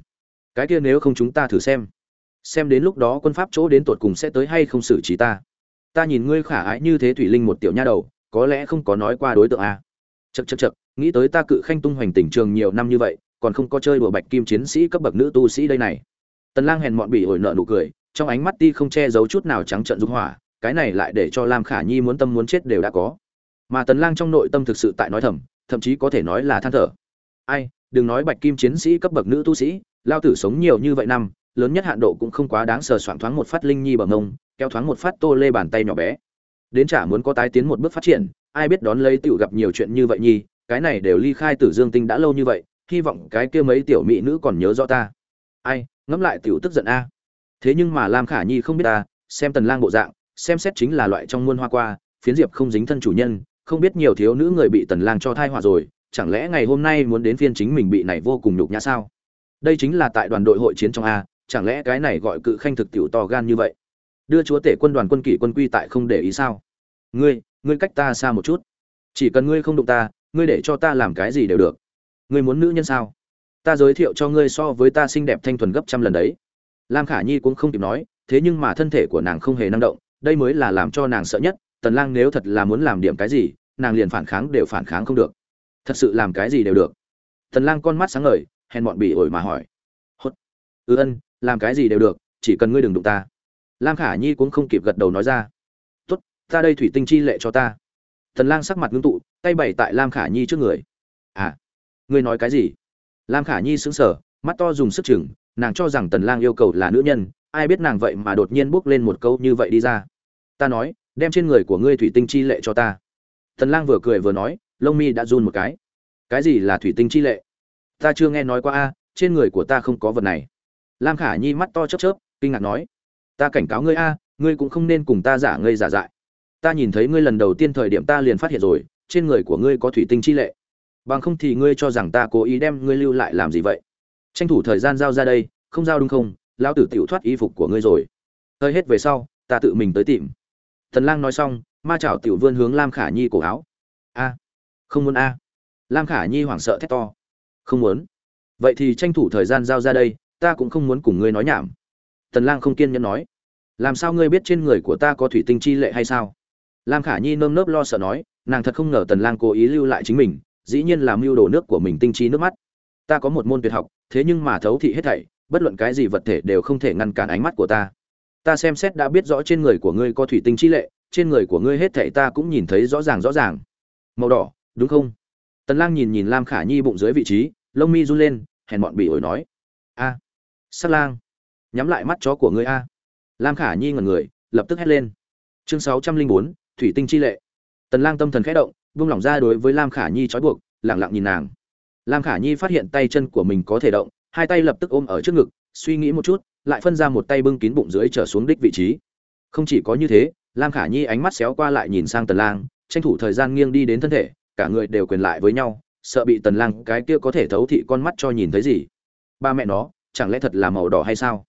Cái kia nếu không chúng ta thử xem. Xem đến lúc đó quân pháp chỗ đến tột cùng sẽ tới hay không xử trí ta. Ta nhìn ngươi khả ái như thế thủy linh một tiểu nha đầu, có lẽ không có nói qua đối tượng a. Chật chật chật nghĩ tới ta cự khanh tung hoành tỉnh trường nhiều năm như vậy, còn không có chơi đùa bạch kim chiến sĩ cấp bậc nữ tu sĩ đây này. Tần lang hèn mọn bị ổi nợ nụ cười, trong ánh mắt ti không che giấu chút nào trắng trợn dung hỏa, cái này lại để cho lam khả nhi muốn tâm muốn chết đều đã có. Mà tần lang trong nội tâm thực sự tại nói thầm, thậm chí có thể nói là than thở ai, đừng nói bạch kim chiến sĩ cấp bậc nữ tu sĩ, lao tử sống nhiều như vậy năm, lớn nhất hạn độ cũng không quá đáng sờ soạn thoáng một phát linh nhi bằng ngông kéo thoáng một phát tô lê bàn tay nhỏ bé. Đến chả muốn có tái tiến một bước phát triển, ai biết đón lấy tiểu gặp nhiều chuyện như vậy nhi cái này đều ly khai tử dương tinh đã lâu như vậy, hy vọng cái kia mấy tiểu mỹ nữ còn nhớ rõ ta. Ai, ngẫm lại tiểu tức giận a. Thế nhưng mà lam khả nhi không biết ta, xem tần lang bộ dạng, xem xét chính là loại trong muôn hoa qua, phiến diệp không dính thân chủ nhân, không biết nhiều thiếu nữ người bị tần lang cho thai họa rồi chẳng lẽ ngày hôm nay muốn đến phiên chính mình bị này vô cùng nhục nhã sao? Đây chính là tại đoàn đội hội chiến trong a, chẳng lẽ cái này gọi cự khanh thực tiểu to gan như vậy? Đưa chúa tể quân đoàn quân kỷ quân quy tại không để ý sao? Ngươi ngươi cách ta xa một chút. Chỉ cần ngươi không đụng ta, ngươi để cho ta làm cái gì đều được. Ngươi muốn nữ nhân sao? Ta giới thiệu cho ngươi so với ta xinh đẹp thanh thuần gấp trăm lần đấy. Lam khả nhi cũng không kịp nói, thế nhưng mà thân thể của nàng không hề năng động, đây mới là làm cho nàng sợ nhất. Tần lang nếu thật là muốn làm điểm cái gì, nàng liền phản kháng đều phản kháng không được thật sự làm cái gì đều được. Tần lang con mắt sáng ngời, hèn bọn bị ổi mà hỏi. Hốt. Ư ừ ân, làm cái gì đều được, chỉ cần ngươi đừng đụng ta. Lam khả nhi cũng không kịp gật đầu nói ra. Tốt, ta đây thủy tinh chi lệ cho ta. Tần lang sắc mặt ngưng tụ, tay bày tại lam khả nhi trước người. À ngươi nói cái gì? Lam khả nhi sững sờ, mắt to dùng sức chừng, nàng cho rằng tần lang yêu cầu là nữ nhân, ai biết nàng vậy mà đột nhiên bước lên một câu như vậy đi ra. Ta nói, đem trên người của ngươi thủy tinh chi lệ cho ta. Tần lang vừa cười vừa nói lông mi đã run một cái. Cái gì là thủy tinh chi lệ? Ta chưa nghe nói qua a, trên người của ta không có vật này. Lam khả nhi mắt to chớp chớp, kinh ngạc nói. Ta cảnh cáo ngươi a, ngươi cũng không nên cùng ta giả ngây giả dại. Ta nhìn thấy ngươi lần đầu tiên thời điểm ta liền phát hiện rồi, trên người của ngươi có thủy tinh chi lệ. Bằng không thì ngươi cho rằng ta cố ý đem ngươi lưu lại làm gì vậy? Tranh thủ thời gian giao ra đây, không giao đúng không? Lão tử tiểu thoát y phục của ngươi rồi. Hơi hết về sau, ta tự mình tới tìm. Thần lang nói xong, ma chảo tiểu vươn hướng lam khả nhi cổ áo. A không muốn a. Lam khả nhi hoảng sợ thét to. Không muốn. Vậy thì tranh thủ thời gian giao ra đây, ta cũng không muốn cùng ngươi nói nhảm. Tần lang không kiên nhẫn nói. Làm sao ngươi biết trên người của ta có thủy tinh chi lệ hay sao? Lam khả nhi nơm nớp lo sợ nói, nàng thật không ngờ tần lang cố ý lưu lại chính mình, dĩ nhiên làm mưu đồ nước của mình tinh chi nước mắt. Ta có một môn tuyệt học, thế nhưng mà thấu thị hết thảy, bất luận cái gì vật thể đều không thể ngăn cản ánh mắt của ta. Ta xem xét đã biết rõ trên người của ngươi có thủy tinh chi lệ, trên người của ngươi hết thảy ta cũng nhìn thấy rõ ràng rõ ràng. Màu đỏ đúng không? Tần lang nhìn nhìn lam khả nhi bụng dưới vị trí lông mi run lên hèn bọn bị ổi nói. A à, sát lang nhắm lại mắt chó của ngươi a. Lam khả nhi ngẩn người lập tức hét lên. Chương 604, thủy tinh chi lệ. Tần lang tâm thần khẽ động buông lỏng ra đối với lam khả nhi trói buộc lặng lặng nhìn nàng. Lam khả nhi phát hiện tay chân của mình có thể động hai tay lập tức ôm ở trước ngực suy nghĩ một chút lại phân ra một tay bưng kín bụng dưới trở xuống đích vị trí. Không chỉ có như thế lam khả nhi ánh mắt xéo qua lại nhìn sang tần lang tranh thủ thời gian nghiêng đi đến thân thể cả người đều quyền lại với nhau, sợ bị tần lang cái kia có thể thấu thị con mắt cho nhìn thấy gì? Ba mẹ nó, chẳng lẽ thật là màu đỏ hay sao?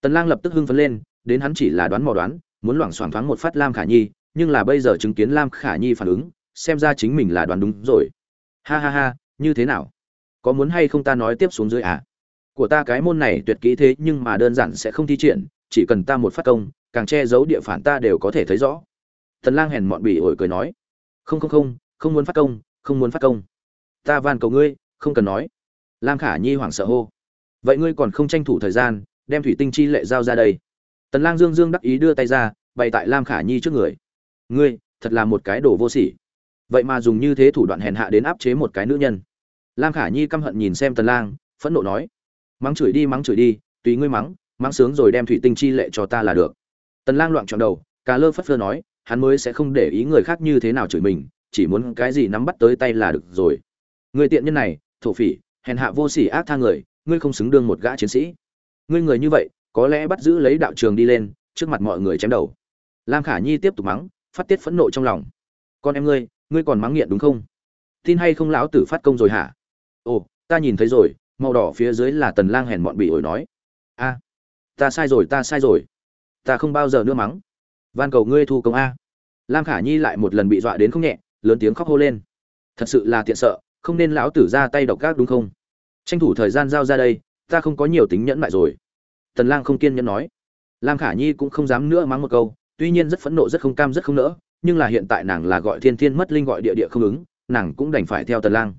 Tần lang lập tức hưng phấn lên, đến hắn chỉ là đoán mò đoán, muốn loảng xoảng thoáng một phát lam khả nhi, nhưng là bây giờ chứng kiến lam khả nhi phản ứng, xem ra chính mình là đoán đúng rồi. Ha ha ha, như thế nào? Có muốn hay không ta nói tiếp xuống dưới à? Của ta cái môn này tuyệt kỹ thế nhưng mà đơn giản sẽ không thi triển, chỉ cần ta một phát công, càng che giấu địa phản ta đều có thể thấy rõ. Tần lang hèn mọn bỉ ổi cười nói. Không không không không muốn phát công, không muốn phát công. Ta van cầu ngươi, không cần nói. Lam khả nhi hoảng sợ hô. Vậy ngươi còn không tranh thủ thời gian, đem thủy tinh chi lệ giao ra đây. Tần lang dương dương đắc ý đưa tay ra, bày tại lam khả nhi trước người. Ngươi, thật là một cái đồ vô sỉ. Vậy mà dùng như thế thủ đoạn hèn hạ đến áp chế một cái nữ nhân. Lam khả nhi căm hận nhìn xem tần lang, phẫn nộ nói. Mắng chửi đi, mắng chửi đi, tùy ngươi mắng mắng sướng rồi đem thủy tinh chi lệ cho ta là được. Tần lang loạn trọn đầu, cà lơ phất phơ nói, hắn mới sẽ không để ý người khác như thế nào chửi mình chỉ muốn cái gì nắm bắt tới tay là được rồi. Người tiện nhân này, thổ phỉ, hèn hạ vô sỉ ác tha người, ngươi không xứng đương một gã chiến sĩ. Ngươi người như vậy, có lẽ bắt giữ lấy đạo trường đi lên, trước mặt mọi người chém đầu. Lam khả nhi tiếp tục mắng, phát tiết phẫn nộ trong lòng. Con em ngươi ngươi còn mắng nghiện đúng không? Tin hay không lão tử phát công rồi hả? Ồ, ta nhìn thấy rồi, màu đỏ phía dưới là tần lang hèn mọn bị ổi nói. A, ta sai rồi, ta sai rồi. Ta không bao giờ nữa mắng. Van cầu ngươi thu công a. Lam khả nhi lại một lần bị dọa đến không nhẹ lớn tiếng khóc hô lên. Thật sự là tiện sợ, không nên lão tử ra tay độc gác đúng không? Tranh thủ thời gian giao ra đây, ta không có nhiều tính nhẫn lại rồi. Tần lang không kiên nhẫn nói. Lam khả nhi cũng không dám nữa mắng một câu, tuy nhiên rất phẫn nộ, rất không cam, rất không nỡ, nhưng là hiện tại nàng là gọi thiên thiên mất linh gọi địa địa không ứng, nàng cũng đành phải theo tần lang.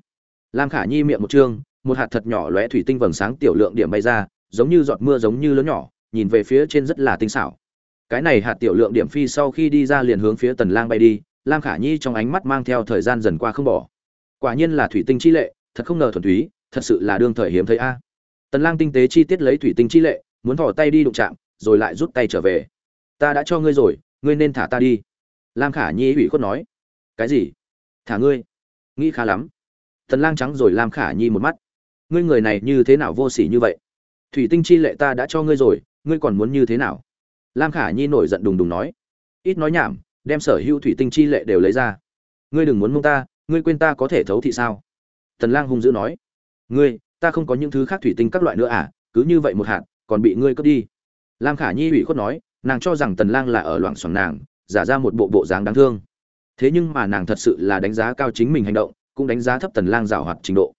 Lam khả nhi miệng một trương, một hạt thật nhỏ lóe thủy tinh vầng sáng tiểu lượng điểm bay ra, giống như giọt mưa giống như lớn nhỏ, nhìn về phía trên rất là tinh xảo. Cái này hạt tiểu lượng điểm phi sau khi đi ra liền hướng phía tần lang bay đi lam khả nhi trong ánh mắt mang theo thời gian dần qua không bỏ. Quả nhiên là thủy tinh chi lệ, thật không ngờ thuần túy, thật sự là đương thời hiếm thấy a. Tần lang tinh tế chi tiết lấy thủy tinh chi lệ, muốn thò tay đi đụng chạm, rồi lại rút tay trở về. Ta đã cho ngươi rồi, ngươi nên thả ta đi. Lam khả nhi ủy khuất nói. Cái gì? Thả ngươi? Nghĩ khá lắm. Tần lang trắng rồi lam khả nhi một mắt. Ngươi người này như thế nào vô sỉ như vậy? Thủy tinh chi lệ ta đã cho ngươi rồi, ngươi còn muốn như thế nào? Lam khả nhi nổi giận đùng đùng nói. Ít nói nhảm đem sở hữu thủy tinh chi lệ đều lấy ra. Ngươi đừng muốn mông ta, ngươi quên ta có thể thấu thị sao? Tần lang hung dữ nói. Ngươi, ta không có những thứ khác thủy tinh các loại nữa à cứ như vậy một hạt, còn bị ngươi cướp đi. Lam khả nhi ủy khuất nói, nàng cho rằng tần lang là ở loạn xoắn nàng, giả ra một bộ bộ dáng đáng thương. Thế nhưng mà nàng thật sự là đánh giá cao chính mình hành động, cũng đánh giá thấp tần lang dào hoạt trình độ.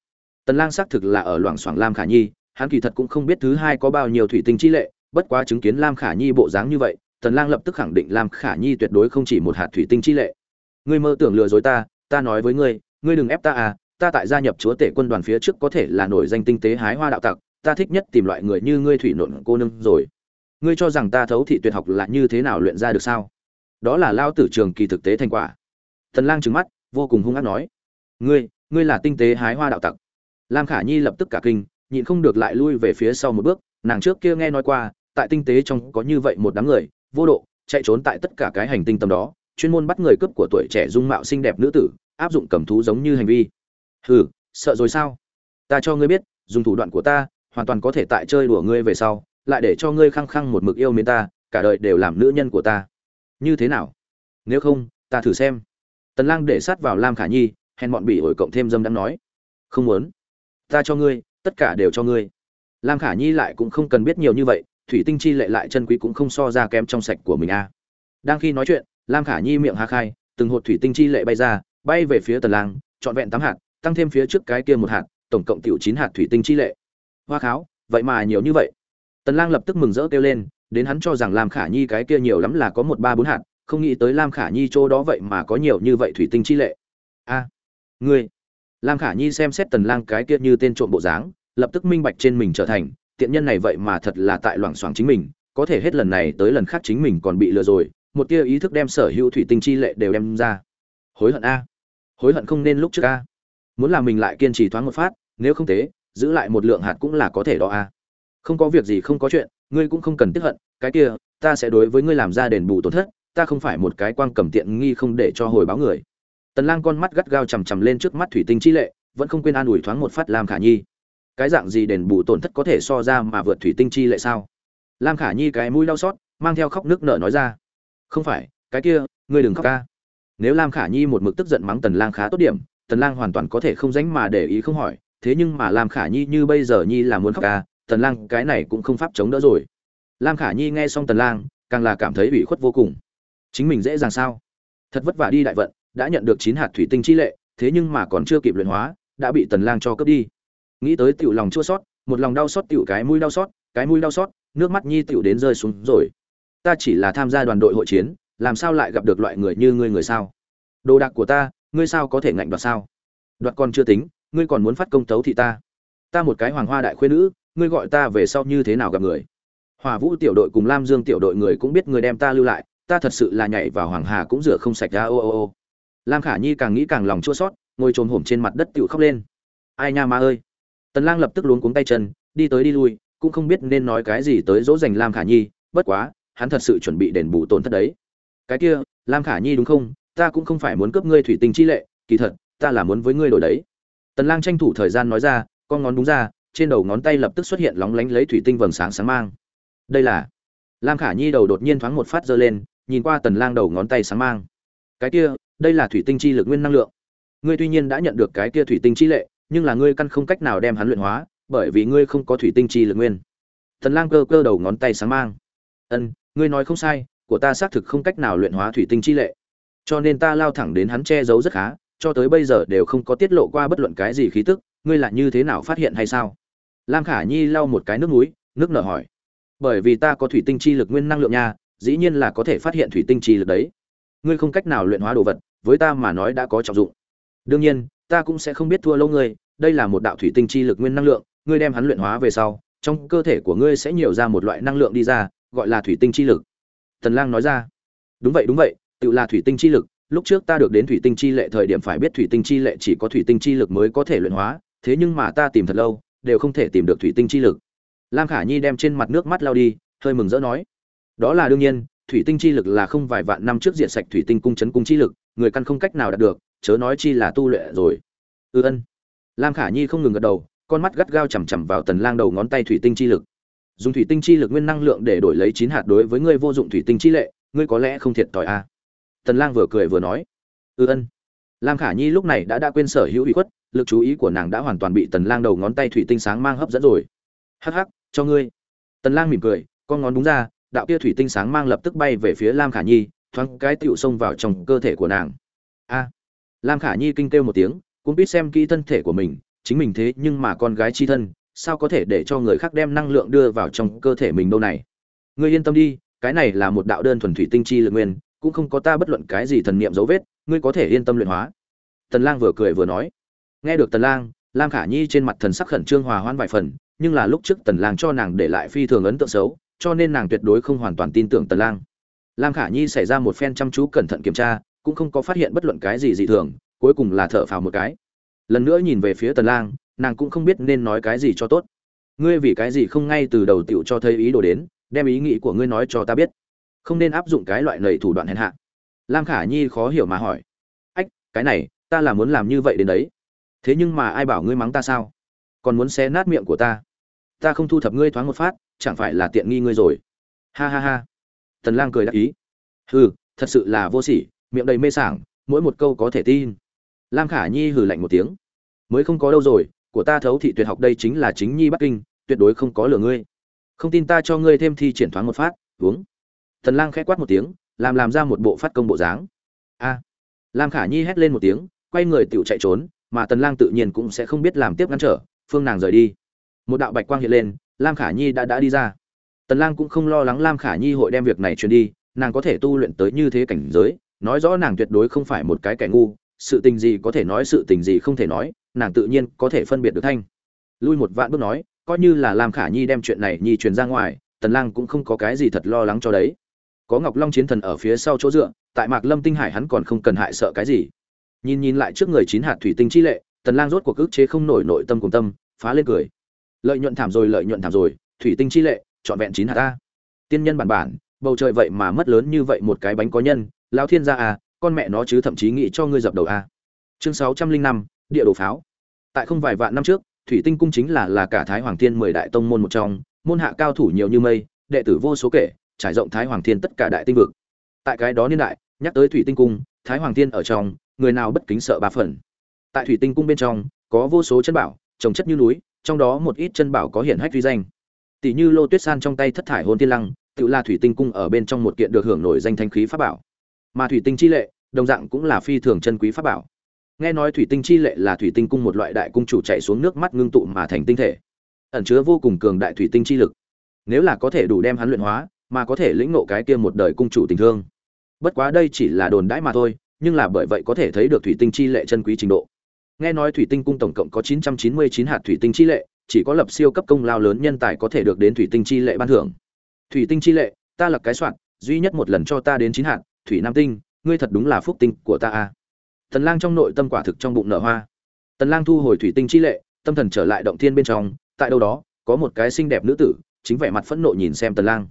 Tần lang xác thực là ở loạn xoắn lam khả nhi, hắn kỳ thật cũng không biết thứ hai có bao nhiêu thủy tinh chi lệ, bất quá chứng kiến lam khả nhi bộ dáng như vậy tần lang lập tức khẳng định lam khả nhi tuyệt đối không chỉ một hạt thủy tinh chi lệ. Ngươi mơ tưởng lừa dối ta ta nói với ngươi ngươi đừng ép ta à ta tại gia nhập chúa tể quân đoàn phía trước có thể là nổi danh tinh tế hái hoa đạo tặc, ta thích nhất tìm loại người như ngươi thủy nộn cô nương rồi. Ngươi cho rằng ta thấu thị tuyệt học là như thế nào luyện ra được sao? Đó là lao tử trường kỳ thực tế thành quả. Tần lang trừng mắt, vô cùng hung ác nói. Ngươi ngươi là tinh tế hái hoa đạo tặc. Lam khả nhi lập tức cả kinh, nhịn không được lại lui về phía sau một bước, nàng trước kia nghe nói qua, tại tinh tế trong có như vậy một đám người vô độ, chạy trốn tại tất cả cái hành tinh tầm đó, chuyên môn bắt người cướp của tuổi trẻ dung mạo xinh đẹp nữ tử, áp dụng cầm thú giống như hành vi. Hừ, sợ rồi sao? Ta cho ngươi biết, dùng thủ đoạn của ta, hoàn toàn có thể tại chơi đùa ngươi về sau, lại để cho ngươi khăng khăng một mực yêu mến ta, cả đời đều làm nữ nhân của ta. Như thế nào? Nếu không, ta thử xem. Tần lang để sát vào lam khả nhi, hèn bọn bị ổi cộng thêm dâm đang nói. Không muốn. Ta cho ngươi, tất cả đều cho ngươi. Lam khả nhi lại cũng không cần biết nhiều như vậy thủy tinh chi lệ lại chân quý cũng không so ra kém trong sạch của mình a. Đang khi nói chuyện, lam khả nhi miệng há khai, từng hột thủy tinh chi lệ bay ra, bay về phía tần lang, trọn vẹn tám hạt, tăng thêm phía trước cái kia một hạt, tổng cộng tiểu chín hạt thủy tinh chi lệ. Hoa kháo, vậy mà nhiều như vậy. Tần lang lập tức mừng rỡ kêu lên, đến hắn cho rằng lam khả nhi cái kia nhiều lắm là có một ba bốn hạt, không nghĩ tới lam khả nhi chỗ đó vậy mà có nhiều như vậy thủy tinh chi lệ. A, ngươi. Lam khả nhi xem xét tần lang cái kia như tên trộm bộ dáng, lập tức minh bạch trên mình trở thành tiện nhân này vậy mà thật là tại loảng xoảng chính mình, có thể hết lần này tới lần khác chính mình còn bị lừa rồi, một tia ý thức đem sở hữu thủy tinh chi lệ đều đem ra. Hối hận a. Hối hận không nên lúc trước a. Muốn làm mình lại kiên trì thoáng một phát, nếu không thế, giữ lại một lượng hạt cũng là có thể đó a. Không có việc gì không có chuyện, ngươi cũng không cần tiếc hận, cái kia, ta sẽ đối với ngươi làm ra đền bù tổn thất, ta không phải một cái quang cầm tiện nghi không để cho hồi báo người. Tần lang con mắt gắt gao chằm chằm lên trước mắt thủy tinh chi lệ, vẫn không quên an ủi thoáng một phát làm khả nhi cái dạng gì đền bù tổn thất có thể so ra mà vượt thủy tinh chi lệ sao? Lam khả nhi cái mũi đau xót, mang theo khóc nước nở nói ra. Không phải, cái kia, ngươi đừng khóc ca. Nếu lam khả nhi một mực tức giận mắng tần lang khá tốt điểm, tần lang hoàn toàn có thể không dánh mà để ý không hỏi, thế nhưng mà lam khả nhi như bây giờ nhi là muốn khóc ca, tần lang cái này cũng không pháp chống đỡ rồi. Lam khả nhi nghe xong tần lang, càng là cảm thấy ủy khuất vô cùng. Chính mình dễ dàng sao? Thật vất vả đi đại vận, đã nhận được chín hạt thủy tinh chi lệ, thế nhưng mà còn chưa kịp luyện hóa, đã bị tần lang cho cướp đi nghĩ tới tiểu lòng chua xót một lòng đau xót tiểu cái mũi đau xót, cái mũi đau xót, nước mắt nhi tiểu đến rơi xuống rồi. Ta chỉ là tham gia đoàn đội hội chiến, làm sao lại gặp được loại người như ngươi người sao? Đồ đạc của ta, ngươi sao có thể ngạnh đoạt sao? Đoạt còn chưa tính, ngươi còn muốn phát công tấu thị ta. Ta một cái hoàng hoa đại khuyên nữ, ngươi gọi ta về sau như thế nào gặp người? Hòa vũ tiểu đội cùng lam dương tiểu đội người cũng biết người đem ta lưu lại, ta thật sự là nhảy vào hoàng hà cũng rửa không sạch ra, ô ô ô. Lam khả nhi càng nghĩ càng lòng chua sót, ngồi trồm hổm trên mặt đất tựu khóc lên. Ai nha ma ơi tần lang lập tức luống cuống tay chân, đi tới đi lui, cũng không biết nên nói cái gì tới dỗ dành lam khả nhi, bất quá, hắn thật sự chuẩn bị đền bù tổn thất đấy. Cái kia, lam khả nhi đúng không? Ta cũng không phải muốn cướp ngươi thủy tinh chi lệ, kỳ thật, ta là muốn với ngươi đổi đấy. Tần lang tranh thủ thời gian nói ra, con ngón đúng ra, trên đầu ngón tay lập tức xuất hiện lóng lánh lấy thủy tinh vầng sáng sáng mang. Đây là, lam khả nhi đầu đột nhiên thoáng một phát giơ lên, nhìn qua tần lang đầu ngón tay sáng mang. Cái kia, đây là thủy tinh chi lực nguyên năng lượng. Ngươi tuy nhiên đã nhận được cái kia thủy tinh chi lệ nhưng là ngươi căn không cách nào đem hắn luyện hóa, bởi vì ngươi không có thủy tinh chi lực nguyên. Tần lang cơ cơ đầu ngón tay sáng mang. Ân, ngươi nói không sai, của ta xác thực không cách nào luyện hóa thủy tinh chi lệ. Cho nên ta lao thẳng đến hắn che giấu rất khá, cho tới bây giờ đều không có tiết lộ qua bất luận cái gì khí tức, ngươi là như thế nào phát hiện hay sao? Lam khả nhi lau một cái nước núi nước nở hỏi. Bởi vì ta có thủy tinh chi lực nguyên năng lượng nha, dĩ nhiên là có thể phát hiện thủy tinh chi lực đấy. Ngươi không cách nào luyện hóa đồ vật, với ta mà nói đã có trọng dụng. Đương nhiên ta cũng sẽ không biết thua lâu ngươi, đây là một đạo thủy tinh chi lực nguyên năng lượng, ngươi đem hắn luyện hóa về sau, trong cơ thể của ngươi sẽ nhiều ra một loại năng lượng đi ra, gọi là thủy tinh chi lực. Tần lang nói ra. Đúng vậy đúng vậy, tự là thủy tinh chi lực, lúc trước ta được đến thủy tinh chi lệ thời điểm phải biết thủy tinh chi lệ chỉ có thủy tinh chi lực mới có thể luyện hóa, thế nhưng mà ta tìm thật lâu, đều không thể tìm được thủy tinh chi lực. Lam khả nhi đem trên mặt nước mắt lao đi, hơi mừng rỡ nói. Đó là đương nhiên, thủy tinh chi lực là không vài vạn năm trước diện sạch thủy tinh cung chấn cung chi lực, người căn không cách nào đạt được chớ nói chi là tu luyện rồi. Ư ân. Lam khả nhi không ngừng gật đầu, con mắt gắt gao chằm chằm vào tần lang đầu ngón tay thủy tinh chi lực. Dùng thủy tinh chi lực nguyên năng lượng để đổi lấy chín hạt đối với ngươi vô dụng thủy tinh chi lệ, ngươi có lẽ không thiệt thòi à. tần lang vừa cười vừa nói. Ư ân. Lam khả nhi lúc này đã đã quên sở hữu ủy khuất, lực chú ý của nàng đã hoàn toàn bị tần lang đầu ngón tay thủy tinh sáng mang hấp dẫn rồi. Hắc hắc, cho ngươi. Tần lang mỉm cười, con ngón đúng ra, đạo kia thủy tinh sáng mang lập tức bay về phía lam khả nhi, thoáng cái tựu xông vào trong cơ thể của nàng. A lam khả nhi kinh kêu một tiếng, cũng biết xem kỹ thân thể của mình, chính mình thế nhưng mà con gái chi thân, sao có thể để cho người khác đem năng lượng đưa vào trong cơ thể mình đâu này? Ngươi yên tâm đi, cái này là một đạo đơn thuần thủy tinh chi lực nguyên, cũng không có ta bất luận cái gì thần niệm dấu vết, ngươi có thể yên tâm luyện hóa. Tần lang vừa cười vừa nói. Nghe được tần lang, lam khả nhi trên mặt thần sắc khẩn trương hòa hoan vài phần, nhưng là lúc trước tần lang cho nàng để lại phi thường ấn tượng xấu, cho nên nàng tuyệt đối không hoàn toàn tin tưởng tần lang. Lam khả nhi xảy ra một phen chăm chú cẩn thận kiểm tra cũng không có phát hiện bất luận cái gì dị thường, cuối cùng là thở phào một cái. Lần nữa nhìn về phía tần lang, nàng cũng không biết nên nói cái gì cho tốt. Ngươi vì cái gì không ngay từ đầu tiểu cho thấy ý đồ đến, đem ý nghĩ của ngươi nói cho ta biết. Không nên áp dụng cái loại lầy thủ đoạn hèn hạ. Lam khả nhi khó hiểu mà hỏi. Ách, cái này, ta là muốn làm như vậy đến đấy. Thế nhưng mà ai bảo ngươi mắng ta sao? Còn muốn xé nát miệng của ta. Ta không thu thập ngươi thoáng một phát, chẳng phải là tiện nghi ngươi rồi. Ha ha ha. Tần lang cười đáp ý. Hừ, thật sự là vô sỉ miệng đầy mê sảng, mỗi một câu có thể tin. Lam khả nhi hừ lạnh một tiếng. Mới không có đâu rồi, của ta thấu thị tuyệt học đây chính là chính nhi bắc kinh, tuyệt đối không có lừa ngươi. Không tin ta cho ngươi thêm thi triển thoáng một phát, uống. Tần lang khẽ quát một tiếng, làm làm ra một bộ phát công bộ dáng. A. Lam khả nhi hét lên một tiếng, quay người tiểu chạy trốn, mà tần lang tự nhiên cũng sẽ không biết làm tiếp ngăn trở, phương nàng rời đi. Một đạo bạch quang hiện lên, lam khả nhi đã đã đi ra. Tần lang cũng không lo lắng lam khả nhi hội đem việc này truyền đi, nàng có thể tu luyện tới như thế cảnh giới nói rõ nàng tuyệt đối không phải một cái kẻ ngu, sự tình gì có thể nói, sự tình gì không thể nói, nàng tự nhiên có thể phân biệt được thanh. Lui một vạn bước nói, coi như là lam khả nhi đem chuyện này nhi truyền ra ngoài, tần lang cũng không có cái gì thật lo lắng cho đấy. Có ngọc long chiến thần ở phía sau chỗ dựa, tại mạc lâm tinh hải hắn còn không cần hại sợ cái gì. Nhìn nhìn lại trước người chín hạt thủy tinh chi lệ, tần lang rốt cuộc ức chế không nổi nội tâm cùng tâm, phá lên cười. Lợi nhuận thảm rồi, lợi nhuận thảm rồi, thủy tinh chi lệ chọn vẹn chín hạt ta. Tiên nhân bản bản, bầu trời vậy mà mất lớn như vậy một cái bánh có nhân lão thiên gia à con mẹ nó chứ thậm chí nghĩ cho ngươi dập đầu à. Chương 605, địa đồ pháo. Tại không vài vạn năm trước thủy tinh cung chính là là cả thái hoàng thiên mười đại tông môn một trong môn hạ cao thủ nhiều như mây đệ tử vô số kể trải rộng thái hoàng thiên tất cả đại tinh vực. Tại cái đó niên đại nhắc tới thủy tinh cung thái hoàng thiên ở trong người nào bất kính sợ ba phần. Tại thủy tinh cung bên trong có vô số chân bảo trồng chất như núi trong đó một ít chân bảo có hiển hách uy danh. Tỷ như lô tuyết san trong tay thất thải hôn tiên lăng tự là thủy tinh cung ở bên trong một kiện được hưởng nổi danh thanh khí pháp bảo mà thủy tinh chi lệ, đồng dạng cũng là phi thường chân quý pháp bảo. Nghe nói thủy tinh chi lệ là thủy tinh cung một loại đại cung chủ chạy xuống nước mắt ngưng tụ mà thành tinh thể, ẩn chứa vô cùng cường đại thủy tinh chi lực. Nếu là có thể đủ đem hắn luyện hóa, mà có thể lĩnh ngộ cái kia một đời cung chủ tình thương. Bất quá đây chỉ là đồn đãi mà thôi, nhưng là bởi vậy có thể thấy được thủy tinh chi lệ chân quý trình độ. Nghe nói thủy tinh cung tổng cộng có 999 hạt thủy tinh chi lệ, chỉ có lập siêu cấp công lao lớn nhân tài có thể được đến thủy tinh chi lệ ban thưởng. Thủy tinh chi lệ, ta lập cái soạn, duy nhất một lần cho ta đến chín hạt thủy nam tinh, ngươi thật đúng là phúc tinh của ta a tần lang trong nội tâm quả thực trong bụng nở hoa. Tần lang thu hồi thủy tinh chi lệ, tâm thần trở lại động thiên bên trong, tại đâu đó, có một cái xinh đẹp nữ tử, chính vẻ mặt phẫn nộ nhìn xem tần lang.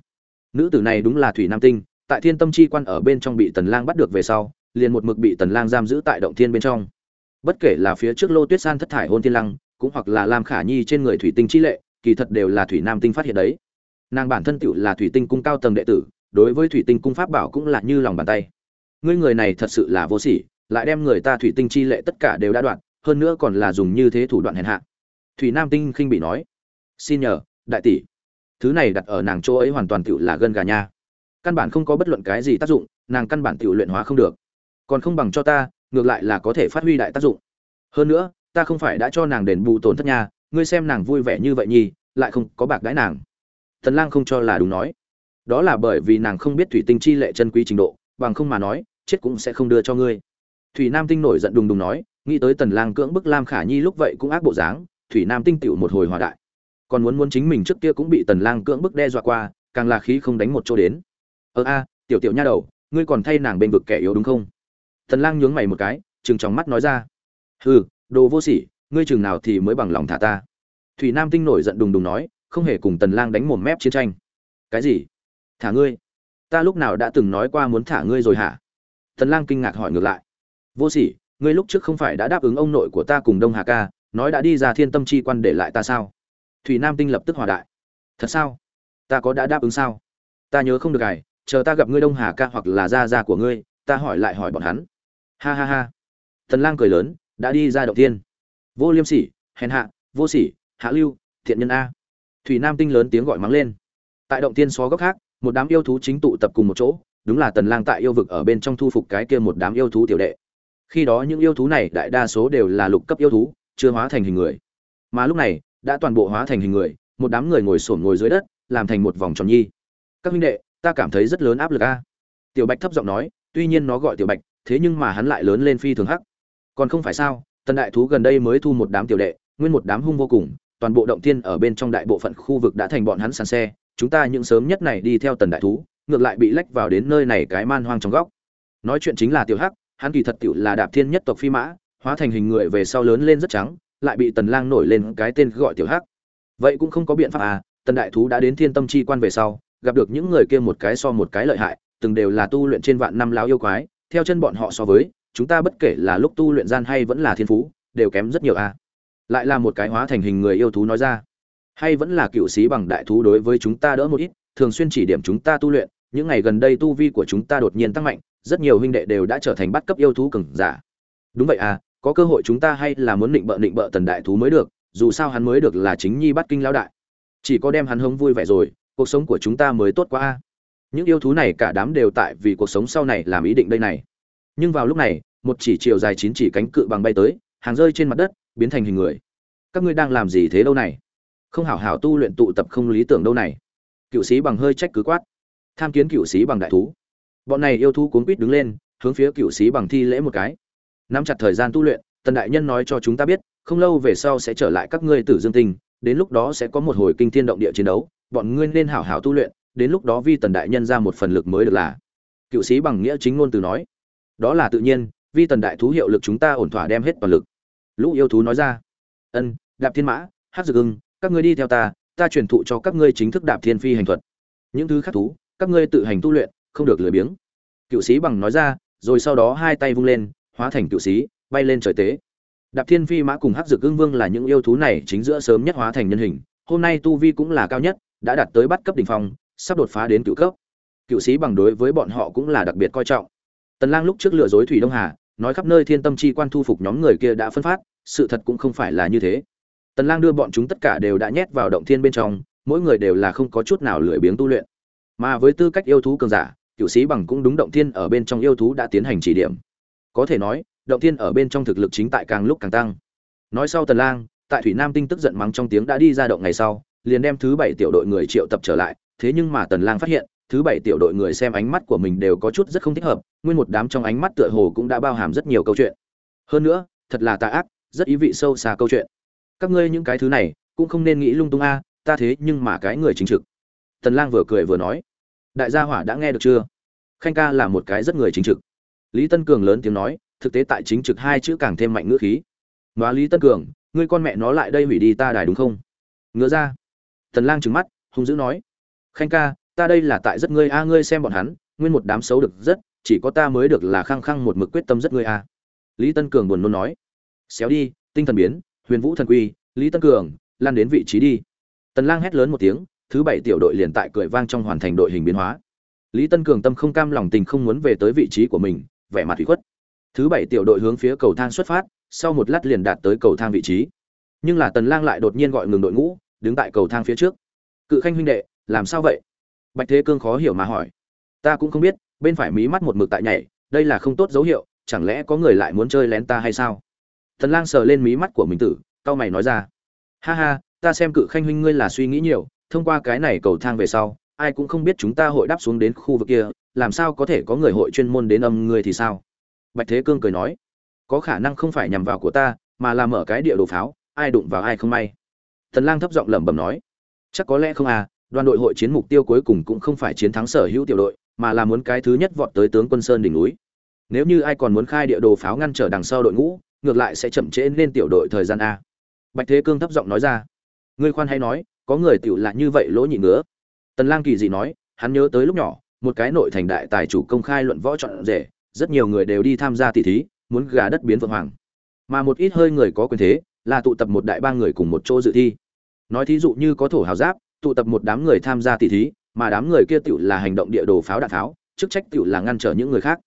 Nữ tử này đúng là thủy nam tinh, tại thiên tâm chi quan ở bên trong bị tần lang bắt được về sau, liền một mực bị tần lang giam giữ tại động thiên bên trong. Bất kể là phía trước lô tuyết san thất thải hôn thiên lăng, cũng hoặc là lam khả nhi trên người thủy tinh chi lệ, kỳ thật đều là thủy nam tinh phát hiện đấy. Nàng bản thân tựu là thủy tinh cung cao tầng đệ tử đối với thủy tinh cung pháp bảo cũng là như lòng bàn tay. Ngươi người này thật sự là vô sỉ, lại đem người ta thủy tinh chi lệ tất cả đều đã đoạn hơn nữa còn là dùng như thế thủ đoạn hèn hạ. Thủy nam tinh khinh bị nói, xin nhờ, đại tỷ, thứ này đặt ở nàng chỗ ấy hoàn toàn tựu là gân gà nha. Căn bản không có bất luận cái gì tác dụng, nàng căn bản tựu luyện hóa không được. Còn không bằng cho ta, ngược lại là có thể phát huy đại tác dụng. Hơn nữa, ta không phải đã cho nàng đền bù tổn thất nha, ngươi xem nàng vui vẻ như vậy nhi lại không có bạc đãi nàng. Thần lang không cho là đúng nói đó là bởi vì nàng không biết thủy tinh chi lệ chân quý trình độ, bằng không mà nói, chết cũng sẽ không đưa cho ngươi. Thủy nam tinh nổi giận đùng đùng nói, nghĩ tới tần lang cưỡng bức lam khả nhi lúc vậy cũng ác bộ dáng, thủy nam tinh tiểu một hồi hòa đại. Còn muốn muốn chính mình trước kia cũng bị tần lang cưỡng bức đe dọa qua, càng là khí không đánh một chỗ đến. Ơ a, tiểu tiểu nha đầu, ngươi còn thay nàng bên vực kẻ yếu đúng không? Tần lang nhướng mày một cái, trừng trong mắt nói ra. Hừ, đồ vô sỉ, ngươi chừng nào thì mới bằng lòng thả ta. Thủy nam tinh nổi giận đùng đùng nói, không hề cùng tần lang đánh mồm mép chiến tranh. Cái gì? Thả ngươi. Ta lúc nào đã từng nói qua muốn thả ngươi rồi hả? Tần lang kinh ngạc hỏi ngược lại. Vô sỉ, ngươi lúc trước không phải đã đáp ứng ông nội của ta cùng đông hà ca, nói đã đi ra thiên tâm chi quan để lại ta sao? Thủy nam tinh lập tức hòa đại. Thật sao? Ta có đã đáp ứng sao? Ta nhớ không được ải chờ ta gặp ngươi đông hà ca hoặc là gia gia của ngươi, ta hỏi lại hỏi bọn hắn. Ha ha ha. Tần lang cười lớn, đã đi ra động tiên vô liêm sỉ, hèn hạ, vô sỉ, hạ lưu, thiện nhân a. Thủy nam tinh lớn tiếng gọi mắng lên. Tại động tiên xó góc khác một đám yêu thú chính tụ tập cùng một chỗ, đúng là tần lang tại yêu vực ở bên trong thu phục cái kia một đám yêu thú tiểu đệ. Khi đó những yêu thú này đại đa số đều là lục cấp yêu thú, chưa hóa thành hình người. Mà lúc này, đã toàn bộ hóa thành hình người, một đám người ngồi xổm ngồi dưới đất, làm thành một vòng tròn nhi. Các huynh đệ, ta cảm thấy rất lớn áp lực a. Tiểu bạch thấp giọng nói, tuy nhiên nó gọi tiểu bạch, thế nhưng mà hắn lại lớn lên phi thường hắc. Còn không phải sao, tần đại thú gần đây mới thu một đám tiểu đệ, nguyên một đám hung vô cùng, toàn bộ động thiên ở bên trong đại bộ phận khu vực đã thành bọn hắn sàn xe chúng ta những sớm nhất này đi theo tần đại thú, ngược lại bị lách vào đến nơi này cái man hoang trong góc. Nói chuyện chính là tiểu hắc, hắn kỳ thật tiểu là đạp thiên nhất tộc phi mã, hóa thành hình người về sau lớn lên rất trắng, lại bị tần lang nổi lên cái tên gọi tiểu hắc. Vậy cũng không có biện pháp à tần đại thú đã đến thiên tâm chi quan về sau, gặp được những người kia một cái so một cái lợi hại, từng đều là tu luyện trên vạn năm láo yêu quái, theo chân bọn họ so với, chúng ta bất kể là lúc tu luyện gian hay vẫn là thiên phú, đều kém rất nhiều à. Lại là một cái hóa thành hình người yêu thú nói ra hay vẫn là cựu sĩ bằng đại thú đối với chúng ta đỡ một ít, thường xuyên chỉ điểm chúng ta tu luyện, những ngày gần đây tu vi của chúng ta đột nhiên tăng mạnh, rất nhiều huynh đệ đều đã trở thành bắt cấp yêu thú cường giả. Đúng vậy à có cơ hội chúng ta hay là muốn định bợ định bợ tần đại thú mới được, dù sao hắn mới được là chính nhi bắt kinh lão đại. Chỉ có đem hắn hống vui vẻ rồi, cuộc sống của chúng ta mới tốt quá a. Những yêu thú này cả đám đều tại vì cuộc sống sau này làm ý định đây này. Nhưng vào lúc này, một chỉ chiều dài chín chỉ cánh cự bằng bay tới, hàng rơi trên mặt đất, biến thành hình người. Các ngươi đang làm gì thế đâu này? Không hảo hảo tu luyện tụ tập không lý tưởng đâu này. Cựu sĩ bằng hơi trách cứ quát. Tham kiến cựu sĩ bằng đại thú. Bọn này yêu thú cuốn quýt đứng lên, hướng phía cựu sĩ bằng thi lễ một cái. Nắm chặt thời gian tu luyện, tần đại nhân nói cho chúng ta biết, không lâu về sau sẽ trở lại các ngươi tử dương tinh, đến lúc đó sẽ có một hồi kinh thiên động địa chiến đấu, bọn ngươi nên hảo hảo tu luyện, đến lúc đó vi tần đại nhân ra một phần lực mới được là. Cựu sĩ bằng nghĩa chính ngôn từ nói. Đó là tự nhiên, vi tần đại thú hiệu lực chúng ta ổn thỏa đem hết toàn lực. Lũ yêu thú nói ra. Ân, đạp thiên mã hát dược ưng các ngươi đi theo ta ta truyền thụ cho các ngươi chính thức đạp thiên phi hành thuật. Những thứ khác thú, các ngươi tự hành tu luyện, không được lười biếng. Cựu sĩ bằng nói ra, rồi sau đó hai tay vung lên, hóa thành cựu sĩ, bay lên trời tế. Đạp thiên phi mã cùng hắc dược ưng vương là những yêu thú này chính giữa sớm nhất hóa thành nhân hình, hôm nay tu vi cũng là cao nhất, đã đạt tới bắt cấp đỉnh phong, sắp đột phá đến cựu cấp. Cựu sĩ bằng đối với bọn họ cũng là đặc biệt coi trọng. Tần lang lúc trước lừa dối thủy đông hà, nói khắp nơi thiên tâm chi quan thu phục nhóm người kia đã phân phát, sự thật cũng không phải là như thế tần lang đưa bọn chúng tất cả đều đã nhét vào động thiên bên trong, mỗi người đều là không có chút nào lười biếng tu luyện. Mà với tư cách yêu thú cường giả Cửu sĩ bằng cũng đúng động thiên ở bên trong yêu thú đã tiến hành chỉ điểm. Có thể nói, động thiên ở bên trong thực lực chính tại càng lúc càng tăng. Nói sau tần lang, tại thủy nam tinh tức giận mắng trong tiếng đã đi ra động ngày sau, liền đem thứ bảy tiểu đội người triệu tập trở lại, thế nhưng mà tần lang phát hiện, thứ bảy tiểu đội người xem ánh mắt của mình đều có chút rất không thích hợp, nguyên một đám trong ánh mắt tựa hồ cũng đã bao hàm rất nhiều câu chuyện. Hơn nữa, thật là tà ác, rất ý vị sâu xa câu chuyện các ngươi những cái thứ này, cũng không nên nghĩ lung tung a, ta thế nhưng mà cái người chính trực. Tần lang vừa cười vừa nói, đại gia hỏa đã nghe được chưa? Khanh ca là một cái rất người chính trực. Lý tân cường lớn tiếng nói, thực tế tại chính trực hai chữ càng thêm mạnh ngữ khí. Nói lý tân cường, ngươi con mẹ nó lại đây hủy đi ta đài đúng không? Ngứa ra. Tần lang trừng mắt, hung dữ nói, khanh ca, ta đây là tại rất ngươi a, ngươi xem bọn hắn, nguyên một đám xấu được rất, chỉ có ta mới được là khăng khăng một mực quyết tâm rất ngươi a. Lý tân cường buồn nôn nói, xéo đi, tinh thần biến huyền vũ thần quy, lý tân cường, lan đến vị trí đi. Tần lang hét lớn một tiếng, thứ bảy tiểu đội liền tại cười vang trong hoàn thành đội hình biến hóa. Lý tân cường tâm không cam lòng tình không muốn về tới vị trí của mình, vẻ mặt thủy khuất. Thứ bảy tiểu đội hướng phía cầu thang xuất phát, sau một lát liền đạt tới cầu thang vị trí. Nhưng là tần lang lại đột nhiên gọi ngừng đội ngũ, đứng tại cầu thang phía trước. Cự khanh huynh đệ, làm sao vậy? Bạch thế cương khó hiểu mà hỏi. Ta cũng không biết, bên phải mí mắt một mực tại nhảy, đây là không tốt dấu hiệu, chẳng lẽ có người lại muốn chơi lén ta hay sao? Tần lang sờ lên mí mắt của mình tử cao mày nói ra. Ha ha, ta xem cự khanh huynh ngươi là suy nghĩ nhiều, thông qua cái này cầu thang về sau, ai cũng không biết chúng ta hội đáp xuống đến khu vực kia, làm sao có thể có người hội chuyên môn đến âm ngươi thì sao? Bạch thế cương cười nói. Có khả năng không phải nhằm vào của ta, mà là mở cái địa đồ pháo, ai đụng vào ai không may. Thần lang thấp giọng lẩm bẩm nói. Chắc có lẽ không à đoàn đội hội chiến mục tiêu cuối cùng cũng không phải chiến thắng sở hữu tiểu đội, mà là muốn cái thứ nhất vọt tới tướng quân sơn đỉnh núi. Nếu như ai còn muốn khai địa đồ pháo ngăn trở đằng sau đội ngũ ngược lại sẽ chậm trễ nên tiểu đội thời gian a. Bạch thế cương thấp giọng nói ra. Ngươi khoan hay nói, có người tiểu là như vậy lỗ nhị ngứa. Tần lang kỳ dị nói, hắn nhớ tới lúc nhỏ, một cái nội thành đại tài chủ công khai luận võ chọn rể, rất nhiều người đều đi tham gia tỷ thí, muốn gà đất biến vượng hoàng. Mà một ít hơi người có quyền thế, là tụ tập một đại ba người cùng một chỗ dự thi. Nói thí dụ như có thổ hào giáp, tụ tập một đám người tham gia tỷ thí, mà đám người kia tiểu là hành động địa đồ pháo đạn pháo chức trách tiểu là ngăn trở những người khác.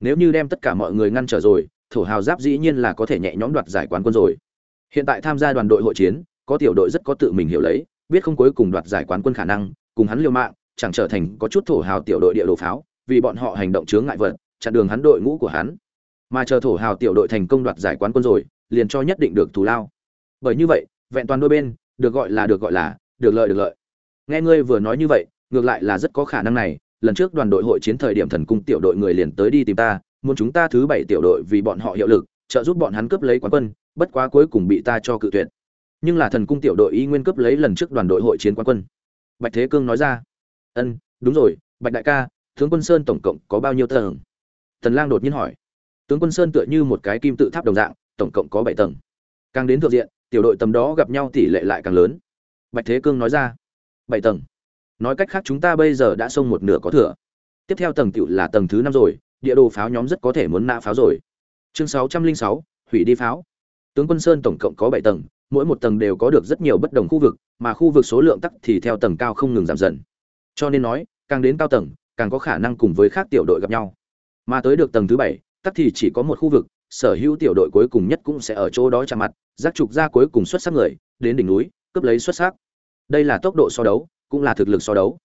Nếu như đem tất cả mọi người ngăn trở rồi thổ hào giáp dĩ nhiên là có thể nhẹ nhõm đoạt giải quán quân rồi. Hiện tại tham gia đoàn đội hội chiến, có tiểu đội rất có tự mình hiểu lấy, biết không cuối cùng đoạt giải quán quân khả năng, cùng hắn liều mạng, chẳng trở thành có chút thổ hào tiểu đội địa đồ pháo, vì bọn họ hành động chướng ngại vật, chặn đường hắn đội ngũ của hắn. Mà chờ thổ hào tiểu đội thành công đoạt giải quán quân rồi, liền cho nhất định được thù lao. Bởi như vậy, vẹn toàn đôi bên, được gọi là được gọi là, được lợi được lợi. Nghe ngươi vừa nói như vậy, ngược lại là rất có khả năng này, lần trước đoàn đội hội chiến thời điểm thần cung tiểu đội người liền tới đi tìm ta muốn chúng ta thứ bảy tiểu đội vì bọn họ hiệu lực, trợ giúp bọn hắn cướp lấy quán quân, bất quá cuối cùng bị ta cho cự tuyệt. Nhưng là thần cung tiểu đội y nguyên cướp lấy lần trước đoàn đội hội chiến quán quân. Bạch thế cương nói ra, ân, đúng rồi, bạch đại ca, tướng quân sơn tổng cộng có bao nhiêu tầng? Tần lang đột nhiên hỏi. Tướng quân sơn tựa như một cái kim tự tháp đồng dạng, tổng cộng có bảy tầng. Càng đến thượng diện, tiểu đội tầm đó gặp nhau tỷ lệ lại càng lớn. Bạch thế cương nói ra, bảy tầng. Nói cách khác chúng ta bây giờ đã xông một nửa có thừa. Tiếp theo tầng tiểu là tầng thứ năm rồi địa đồ pháo nhóm rất có thể muốn nã pháo rồi. Chương sáu trăm linh sáu, hủy đi pháo. Tướng quân sơn tổng cộng có bảy tầng, mỗi một tầng đều có được rất nhiều bất đồng khu vực, mà khu vực số lượng tắc thì theo tầng cao không ngừng giảm dần. Cho nên nói, càng đến cao tầng, càng có khả năng cùng với khác tiểu đội gặp nhau. Mà tới được tầng thứ bảy, tắc thì chỉ có một khu vực, sở hữu tiểu đội cuối cùng nhất cũng sẽ ở chỗ đó chạm mặt, giác trục ra cuối cùng xuất sắc người, đến đỉnh núi, cướp lấy xuất sắc. Đây là tốc độ so đấu, cũng là thực lực so đấu.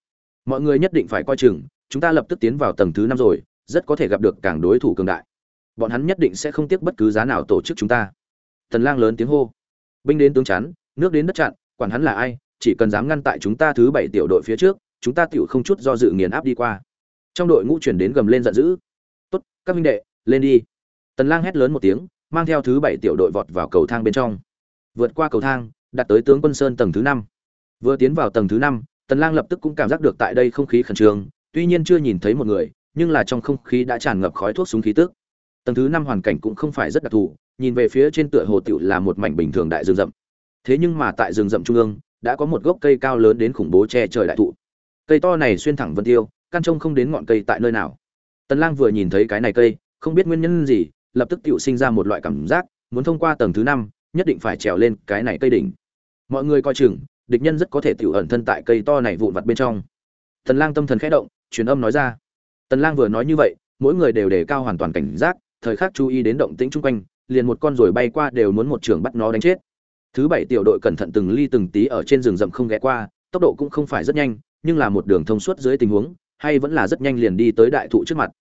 Mọi người nhất định phải coi chừng, chúng ta lập tức tiến vào tầng thứ năm rồi rất có thể gặp được càng đối thủ cường đại. Bọn hắn nhất định sẽ không tiếc bất cứ giá nào tổ chức chúng ta. Tần lang lớn tiếng hô. Binh đến tướng chắn, nước đến đất chặn, quản hắn là ai, chỉ cần dám ngăn tại chúng ta thứ bảy tiểu đội phía trước, chúng ta tiểu không chút do dự nghiền áp đi qua. Trong đội ngũ chuyển đến gầm lên giận dữ. Tốt, các minh đệ, lên đi. Tần lang hét lớn một tiếng, mang theo thứ bảy tiểu đội vọt vào cầu thang bên trong. Vượt qua cầu thang, đặt tới tướng quân sơn tầng thứ năm. Vừa tiến vào tầng thứ năm, tần lang lập tức cũng cảm giác được tại đây không khí khẩn trương, tuy nhiên chưa nhìn thấy một người nhưng là trong không khí đã tràn ngập khói thuốc súng khí tức. Tầng thứ năm hoàn cảnh cũng không phải rất đặc thù, nhìn về phía trên tựa hồ tiểu là một mảnh bình thường đại rừng rậm. Thế nhưng mà tại rừng rậm trung ương, đã có một gốc cây cao lớn đến khủng bố che trời đại thụ. Cây to này xuyên thẳng vân tiêu, căn trông không đến ngọn cây tại nơi nào. Tần lang vừa nhìn thấy cái này cây, không biết nguyên nhân gì, lập tức tiểu sinh ra một loại cảm giác, muốn thông qua tầng thứ năm, nhất định phải trèo lên cái này cây đỉnh. Mọi người coi chừng, địch nhân rất có thể tiểu ẩn thân tại cây to này vụn vặt bên trong. Tần lang tâm thần khẽ động, truyền âm nói ra tần lang vừa nói như vậy, mỗi người đều đề cao hoàn toàn cảnh giác, thời khắc chú ý đến động tĩnh chung quanh, liền một con rồi bay qua đều muốn một trường bắt nó đánh chết. Thứ bảy tiểu đội cẩn thận từng ly từng tí ở trên rừng rậm không ghé qua, tốc độ cũng không phải rất nhanh, nhưng là một đường thông suốt dưới tình huống, hay vẫn là rất nhanh liền đi tới đại thụ trước mặt.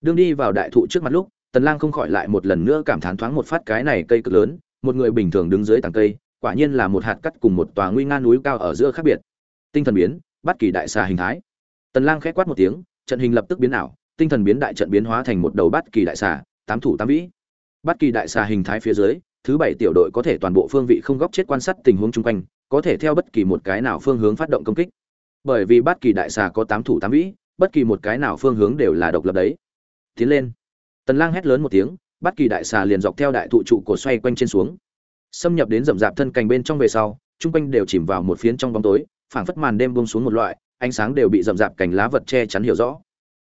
Đương đi vào đại thụ trước mặt lúc, tần lang không khỏi lại một lần nữa cảm thán thoáng một phát cái này cây cực lớn, một người bình thường đứng dưới tàng cây, quả nhiên là một hạt cắt cùng một tòa nguy nga núi cao ở giữa khác biệt. Tinh thần biến bắt kỳ đại xà hình thái. Tần lang khẽ quát một tiếng trận hình lập tức biến ảo, tinh thần biến đại trận biến hóa thành một đầu bát kỳ đại xà, tám thủ tám vĩ. Bát kỳ đại xà hình thái phía dưới, thứ bảy tiểu đội có thể toàn bộ phương vị không góc chết quan sát tình huống chung quanh, có thể theo bất kỳ một cái nào phương hướng phát động công kích. Bởi vì bát kỳ đại xà có tám thủ tám vĩ, bất kỳ một cái nào phương hướng đều là độc lập đấy. Tiến lên. Tần lang hét lớn một tiếng, bát kỳ đại xà liền dọc theo đại thụ trụ cổ xoay quanh trên xuống. Xâm nhập đến rậm rạp thân cành bên trong về sau, chung quanh đều chìm vào một phiến trong bóng tối, phảng phất màn đêm buông xuống một loại ánh sáng đều bị rậm rạp cành lá vật che chắn hiểu rõ.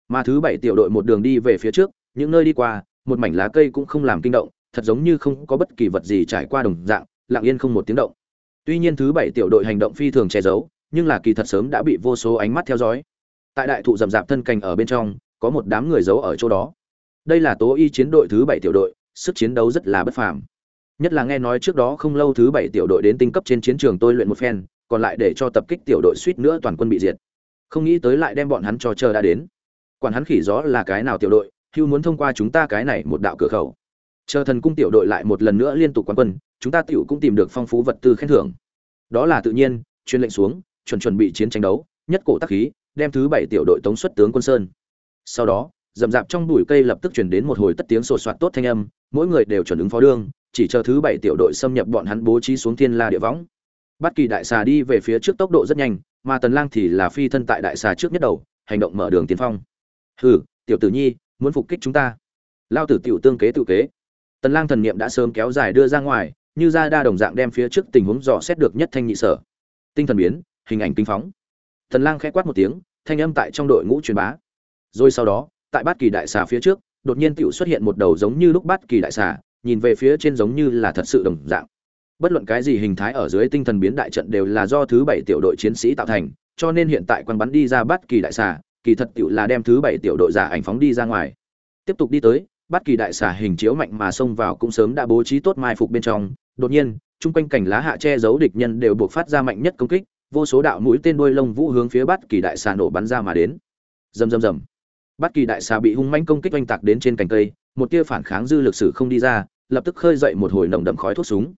Mà thứ bảy tiểu đội một đường đi về phía trước, những nơi đi qua, một mảnh lá cây cũng không làm kinh động, thật giống như không có bất kỳ vật gì trải qua đồng dạng, lặng yên không một tiếng động. Tuy nhiên thứ bảy tiểu đội hành động phi thường che giấu, nhưng là kỳ thật sớm đã bị vô số ánh mắt theo dõi. Tại đại thụ rậm rạp thân cành ở bên trong, có một đám người giấu ở chỗ đó. Đây là tố y chiến đội thứ bảy tiểu đội, sức chiến đấu rất là bất phàm. Nhất là nghe nói trước đó không lâu thứ bảy tiểu đội đến tinh cấp trên chiến trường tôi luyện một phen, còn lại để cho tập kích tiểu đội suýt nữa toàn quân bị diệt không nghĩ tới lại đem bọn hắn cho chờ đã đến. Quản hắn khỉ gió là cái nào tiểu đội, hưu muốn thông qua chúng ta cái này một đạo cửa khẩu. Chờ thần cung tiểu đội lại một lần nữa liên tục quán quân, chúng ta tiểu cũng tìm được phong phú vật tư khen thưởng. Đó là tự nhiên, truyền lệnh xuống, chuẩn chuẩn bị chiến tranh đấu, nhất cổ tắc khí, đem thứ bảy tiểu đội tống xuất tướng quân sơn. Sau đó rậm rạp trong bụi cây lập tức chuyển đến một hồi tất tiếng sột soạt tốt thanh âm, mỗi người đều chuẩn ứng phó đương, chỉ chờ thứ bảy tiểu đội xâm nhập bọn hắn bố trí xuống thiên la địa võng. Bất kỳ đại xà đi về phía trước tốc độ rất nhanh mà tần lang thì là phi thân tại đại xà trước nhất đầu, hành động mở đường tiến phong. Hừ, tiểu tử nhi, muốn phục kích chúng ta. Lao tử tiểu tương kế tự kế. Tần lang thần niệm đã sớm kéo dài đưa ra ngoài, như ra đa đồng dạng đem phía trước tình huống dò xét được nhất thanh nhị sở. Tinh thần biến, hình ảnh kinh phóng. Tần lang khẽ quát một tiếng, thanh âm tại trong đội ngũ truyền bá. Rồi sau đó, tại bát kỳ đại xà phía trước, đột nhiên tiểu xuất hiện một đầu giống như lúc bát kỳ đại xà, nhìn về phía trên giống như là thật sự đồng dạng bất luận cái gì hình thái ở dưới tinh thần biến đại trận đều là do thứ bảy tiểu đội chiến sĩ tạo thành, cho nên hiện tại quan bắn đi ra bất kỳ đại xà, kỳ thật tiểu là đem thứ bảy tiểu đội giả ảnh phóng đi ra ngoài. Tiếp tục đi tới, bất kỳ đại xà hình chiếu mạnh mà xông vào cũng sớm đã bố trí tốt mai phục bên trong. Đột nhiên, chung quanh cảnh lá hạ che giấu địch nhân đều buộc phát ra mạnh nhất công kích, vô số đạo mũi tên đuôi lông vũ hướng phía bắt kỳ đại xà nổ bắn ra mà đến. Rầm rầm rầm. Bắt kỳ đại xà bị hung manh công kích oanh tạc đến trên cành cây, một tia phản kháng dư lực sử không đi ra, lập tức khơi dậy một hồi nồng đậm khói thuốc súng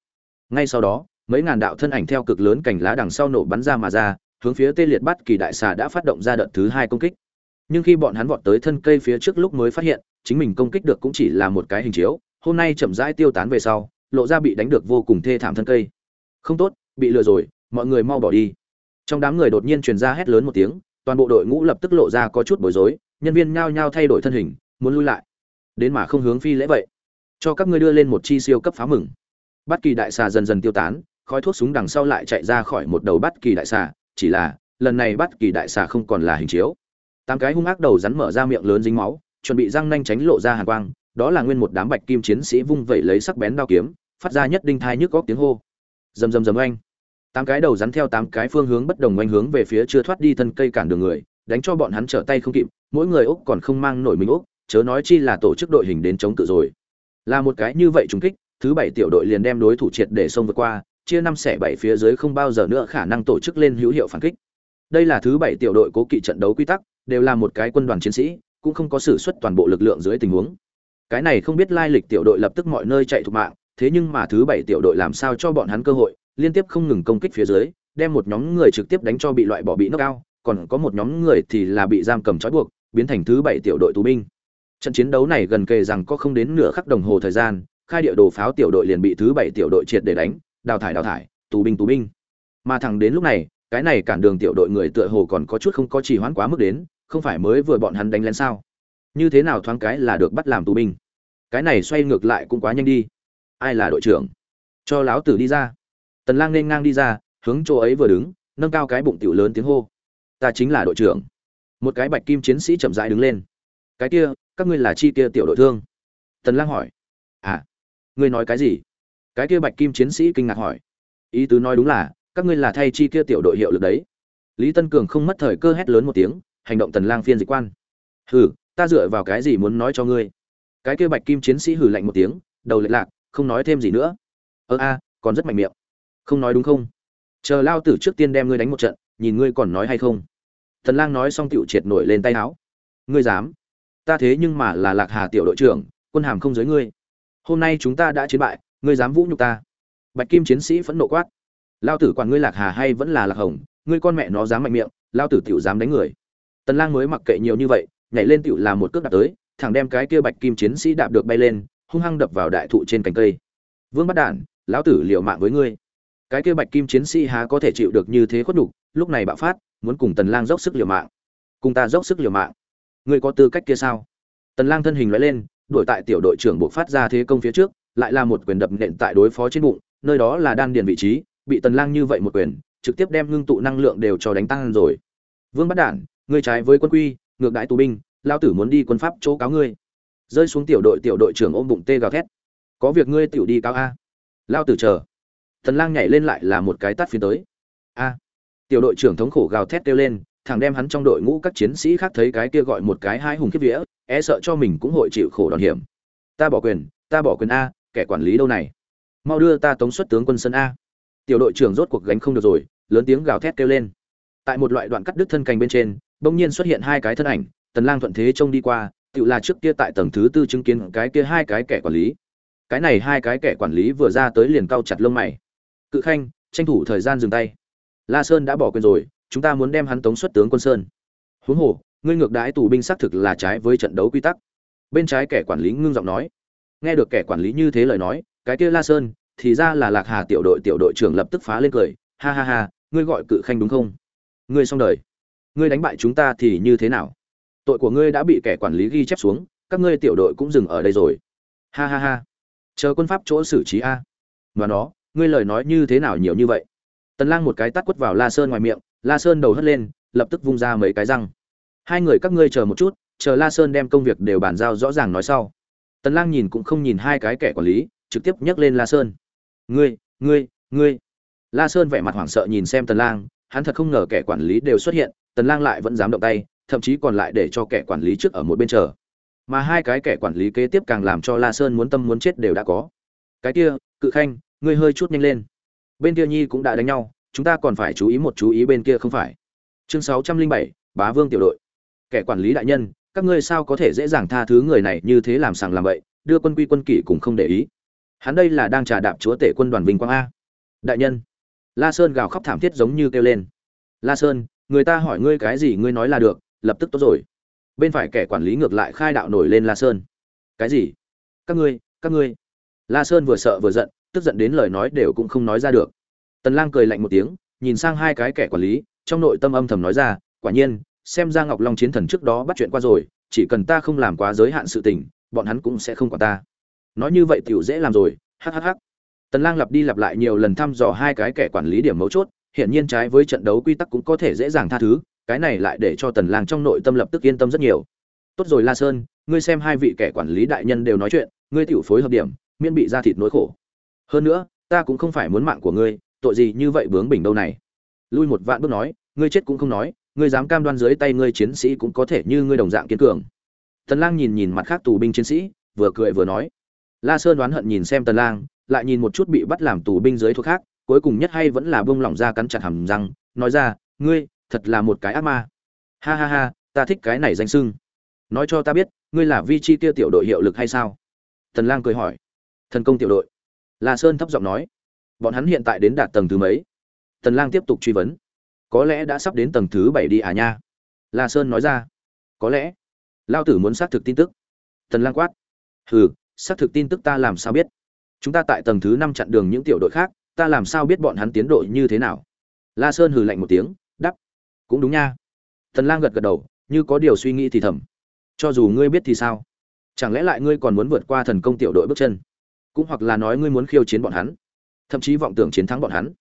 ngay sau đó, mấy ngàn đạo thân ảnh theo cực lớn cành lá đằng sau nổ bắn ra mà ra, hướng phía tê liệt bắt kỳ đại xà đã phát động ra đợt thứ hai công kích. Nhưng khi bọn hắn vọt tới thân cây phía trước lúc mới phát hiện, chính mình công kích được cũng chỉ là một cái hình chiếu, hôm nay chậm rãi tiêu tán về sau, lộ ra bị đánh được vô cùng thê thảm thân cây. Không tốt, bị lừa rồi, mọi người mau bỏ đi. Trong đám người đột nhiên truyền ra hét lớn một tiếng, toàn bộ đội ngũ lập tức lộ ra có chút bối rối, nhân viên nhao nhao thay đổi thân hình, muốn lui lại. Đến mà không hướng phi lễ vậy. Cho các ngươi đưa lên một chi siêu cấp phá mừng bát kỳ đại xà dần dần tiêu tán, khói thuốc súng đằng sau lại chạy ra khỏi một đầu bát kỳ đại xà, chỉ là, lần này bát kỳ đại xà không còn là hình chiếu. Tám cái hung ác đầu rắn mở ra miệng lớn dính máu, chuẩn bị răng nanh tránh lộ ra hàn quang, đó là nguyên một đám bạch kim chiến sĩ vung vẩy lấy sắc bén đao kiếm, phát ra nhất đinh thai nhức góc tiếng hô. Rầm rầm rầm oanh. Tám cái đầu rắn theo tám cái phương hướng bất đồng oanh hướng về phía chưa thoát đi thân cây cản đường người, đánh cho bọn hắn trở tay không kịp, mỗi người úc còn không mang nổi mình úc chớ nói chi là tổ chức đội hình đến chống cự rồi. Là một cái như vậy trùng kích thứ bảy tiểu đội liền đem đối thủ triệt để xông vượt qua, chia năm xẻ bảy phía dưới không bao giờ nữa khả năng tổ chức lên hữu hiệu phản kích. Đây là thứ bảy tiểu đội cố kỵ trận đấu quy tắc, đều là một cái quân đoàn chiến sĩ, cũng không có sử xuất toàn bộ lực lượng dưới tình huống. Cái này không biết lai lịch tiểu đội lập tức mọi nơi chạy thục mạng, thế nhưng mà thứ bảy tiểu đội làm sao cho bọn hắn cơ hội, liên tiếp không ngừng công kích phía dưới, đem một nhóm người trực tiếp đánh cho bị loại bỏ bị knock cao còn có một nhóm người thì là bị giam cầm trói buộc, biến thành thứ bảy tiểu đội tù binh. Trận chiến đấu này gần kề rằng có không đến nửa khắc đồng hồ thời gian khai địa đồ pháo tiểu đội liền bị thứ bảy tiểu đội triệt để đánh, đào thải đào thải, tù binh tù binh. Mà thẳng đến lúc này, cái này cản đường tiểu đội người tựa hồ còn có chút không có trì hoãn quá mức đến, không phải mới vừa bọn hắn đánh lén sao? Như thế nào thoáng cái là được bắt làm tù binh? Cái này xoay ngược lại cũng quá nhanh đi. Ai là đội trưởng? Cho láo tử đi ra. Tần lang nên ngang đi ra, hướng chỗ ấy vừa đứng, nâng cao cái bụng tiểu lớn tiếng hô. Ta chính là đội trưởng. Một cái bạch kim chiến sĩ chậm rãi đứng lên. Cái kia, các ngươi là chi kia tiểu đội thương? Tần lang hỏi ngươi nói cái gì? Cái kia bạch kim chiến sĩ kinh ngạc hỏi. Ý tứ nói đúng là, các ngươi là thay chi kia tiểu đội hiệu lực đấy. Lý tân cường không mất thời cơ hét lớn một tiếng, hành động tần lang phiên dịch quan. Hừ, ta dựa vào cái gì muốn nói cho ngươi? Cái kia bạch kim chiến sĩ hừ lạnh một tiếng, đầu lệch lạc, không nói thêm gì nữa. Ơ a, còn rất mạnh miệng. Không nói đúng không? Chờ lao tử trước tiên đem ngươi đánh một trận, nhìn ngươi còn nói hay không. Tần lang nói xong tiểu triệt nổi lên tay áo. Ngươi dám? Ta thế nhưng mà là lạc hà tiểu đội trưởng, quân hàm không giới ngươi hôm nay chúng ta đã chiến bại, ngươi dám vũ nhục ta. Bạch kim chiến sĩ phẫn nộ quát. Lao tử quản ngươi lạc hà hay vẫn là lạc hồng, ngươi con mẹ nó dám mạnh miệng, lao tử tiểu dám đánh người. Tần lang mới mặc kệ nhiều như vậy, nhảy lên tiểu làm một cước đạp tới, thẳng đem cái kia bạch kim chiến sĩ đạp được bay lên, hung hăng đập vào đại thụ trên cành cây. Vương bắt đản, lão tử liều mạng với ngươi. Cái kia bạch kim chiến sĩ há có thể chịu được như thế khuất đủ? lúc này bạo phát, muốn cùng tần lang dốc sức liều mạng. Cùng ta dốc sức liều mạng. Ngươi có tư cách kia sao? Tần lang thân hình lóe lên đuổi tại tiểu đội trưởng buộc phát ra thế công phía trước, lại là một quyền đập nện tại đối phó trên bụng, nơi đó là đan điền vị trí, bị tần lang như vậy một quyền, trực tiếp đem ngưng tụ năng lượng đều cho đánh tăng rồi. Vương bắt đản, ngươi trái với quân quy, ngược đãi tù binh lao tử muốn đi quân pháp chỗ cáo ngươi. Rơi xuống tiểu đội tiểu đội trưởng ôm bụng tê gào thét. Có việc ngươi tiểu đi cáo a. Lao tử chờ. Tần lang nhảy lên lại là một cái tát phía tới. A. Tiểu đội trưởng thống khổ gào thét kêu lên thằng đem hắn trong đội ngũ các chiến sĩ khác thấy cái kia gọi một cái hai hùng kiếp vía e sợ cho mình cũng hội chịu khổ đòn hiểm. Ta bỏ quyền, ta bỏ quyền a, kẻ quản lý đâu này? Mau đưa ta tống xuất tướng quân sân a. Tiểu đội trưởng rốt cuộc gánh không được rồi, lớn tiếng gào thét kêu lên. Tại một loại đoạn cắt đứt thân cành bên trên, bỗng nhiên xuất hiện hai cái thân ảnh, tần lang thuận thế trông đi qua tự là trước kia tại tầng thứ tư chứng kiến cái kia hai cái kẻ quản lý. Cái này hai cái kẻ quản lý vừa ra tới liền cau chặt lông mày. Cự khanh, tranh thủ thời gian dừng tay. La sơn đã bỏ quyền rồi chúng ta muốn đem hắn tống xuất tướng quân sơn. Huống hồ, ngươi ngược đãi tù binh xác thực là trái với trận đấu quy tắc. Bên trái kẻ quản lý ngưng giọng nói. Nghe được kẻ quản lý như thế lời nói, cái kia la sơn, thì ra là lạc hà tiểu đội tiểu đội trưởng lập tức phá lên cười. Ha ha ha, ngươi gọi cự khanh đúng không? Ngươi xong đời. Ngươi đánh bại chúng ta thì như thế nào? Tội của ngươi đã bị kẻ quản lý ghi chép xuống, các ngươi tiểu đội cũng dừng ở đây rồi. Ha ha ha. Chờ quân pháp chỗ xử trí a. Và nó, ngươi lời nói như thế nào nhiều như vậy? Tần lang một cái tát quất vào la sơn ngoài miệng la sơn đầu hất lên, lập tức vung ra mấy cái răng. Hai người các ngươi chờ một chút, chờ la sơn đem công việc đều bàn giao rõ ràng nói sau. Tần lang nhìn cũng không nhìn hai cái kẻ quản lý, trực tiếp nhấc lên la sơn. Ngươi ngươi ngươi. La sơn vẻ mặt hoảng sợ nhìn xem tần lang, hắn thật không ngờ kẻ quản lý đều xuất hiện, tần lang lại vẫn dám động tay, thậm chí còn lại để cho kẻ quản lý trước ở một bên chờ. Mà hai cái kẻ quản lý kế tiếp càng làm cho la sơn muốn tâm muốn chết đều đã có. Cái kia, cự khanh, ngươi hơi chút nhanh lên. Bên kia nhi cũng đã đánh nhau chúng ta còn phải chú ý một chú ý bên kia không phải? Chương 607, bá vương tiểu đội. Kẻ quản lý đại nhân các ngươi sao có thể dễ dàng tha thứ người này như thế làm sàng làm bậy đưa quân quy quân kỷ cũng không để ý? Hắn đây là đang trà đạp chúa tể quân đoàn vinh quang a. Đại nhân. La sơn gào khóc thảm thiết giống như kêu lên. La sơn người ta hỏi ngươi cái gì ngươi nói là được lập tức tốt rồi. Bên phải kẻ quản lý ngược lại khai đạo nổi lên la sơn. Cái gì? Các ngươi các ngươi. La sơn vừa sợ vừa giận tức giận đến lời nói đều cũng không nói ra được tần lang cười lạnh một tiếng, nhìn sang hai cái kẻ quản lý, trong nội tâm âm thầm nói ra, quả nhiên, xem ra ngọc long chiến thần trước đó bắt chuyện qua rồi, chỉ cần ta không làm quá giới hạn sự tình, bọn hắn cũng sẽ không quản ta. Nói như vậy tiểu dễ làm rồi hhh tần lang lặp đi lặp lại nhiều lần thăm dò hai cái kẻ quản lý điểm mấu chốt hiện nhiên trái với trận đấu quy tắc cũng có thể dễ dàng tha thứ, cái này lại để cho tần lang trong nội tâm lập tức yên tâm rất nhiều. Tốt rồi la sơn, ngươi xem hai vị kẻ quản lý đại nhân đều nói chuyện, ngươi tiểu phối hợp điểm, miễn bị ra thịt nỗi khổ. Hơn nữa, ta cũng không phải muốn mạng của ngươi tội gì như vậy bướng bỉnh đâu này? Lui một vạn bước nói, ngươi chết cũng không nói, ngươi dám cam đoan dưới tay ngươi chiến sĩ cũng có thể như ngươi đồng dạng kiên cường. Tần lang nhìn nhìn mặt khác tù binh chiến sĩ, vừa cười vừa nói. La sơn đoán hận nhìn xem tần lang, lại nhìn một chút bị bắt làm tù binh dưới thuộc khác, cuối cùng nhất hay vẫn là buông lỏng ra cắn chặt hàm răng, nói ra, ngươi, thật là một cái ác ma. Ha ha ha, ta thích cái này danh sưng. Nói cho ta biết, ngươi là vi chi tiêu tiểu đội hiệu lực hay sao? Tần lang cười hỏi. Thần công tiểu đội. La sơn thấp giọng nói bọn hắn hiện tại đến đạt tầng thứ mấy? Tần lang tiếp tục truy vấn. Có lẽ đã sắp đến tầng thứ bảy đi à nha? La sơn nói ra. Có lẽ. Lao tử muốn xác thực tin tức. Tần lang quát. Hừ, xác thực tin tức ta làm sao biết? Chúng ta tại tầng thứ năm chặn đường những tiểu đội khác, ta làm sao biết bọn hắn tiến độ như thế nào? La sơn hừ lạnh một tiếng đắp cũng đúng nha. Tần lang gật gật đầu, như có điều suy nghĩ thì thầm. Cho dù ngươi biết thì sao? Chẳng lẽ lại ngươi còn muốn vượt qua thần công tiểu đội bước chân? Cũng hoặc là nói ngươi muốn khiêu chiến bọn hắn? Thậm chí vọng tưởng chiến thắng bọn hắn.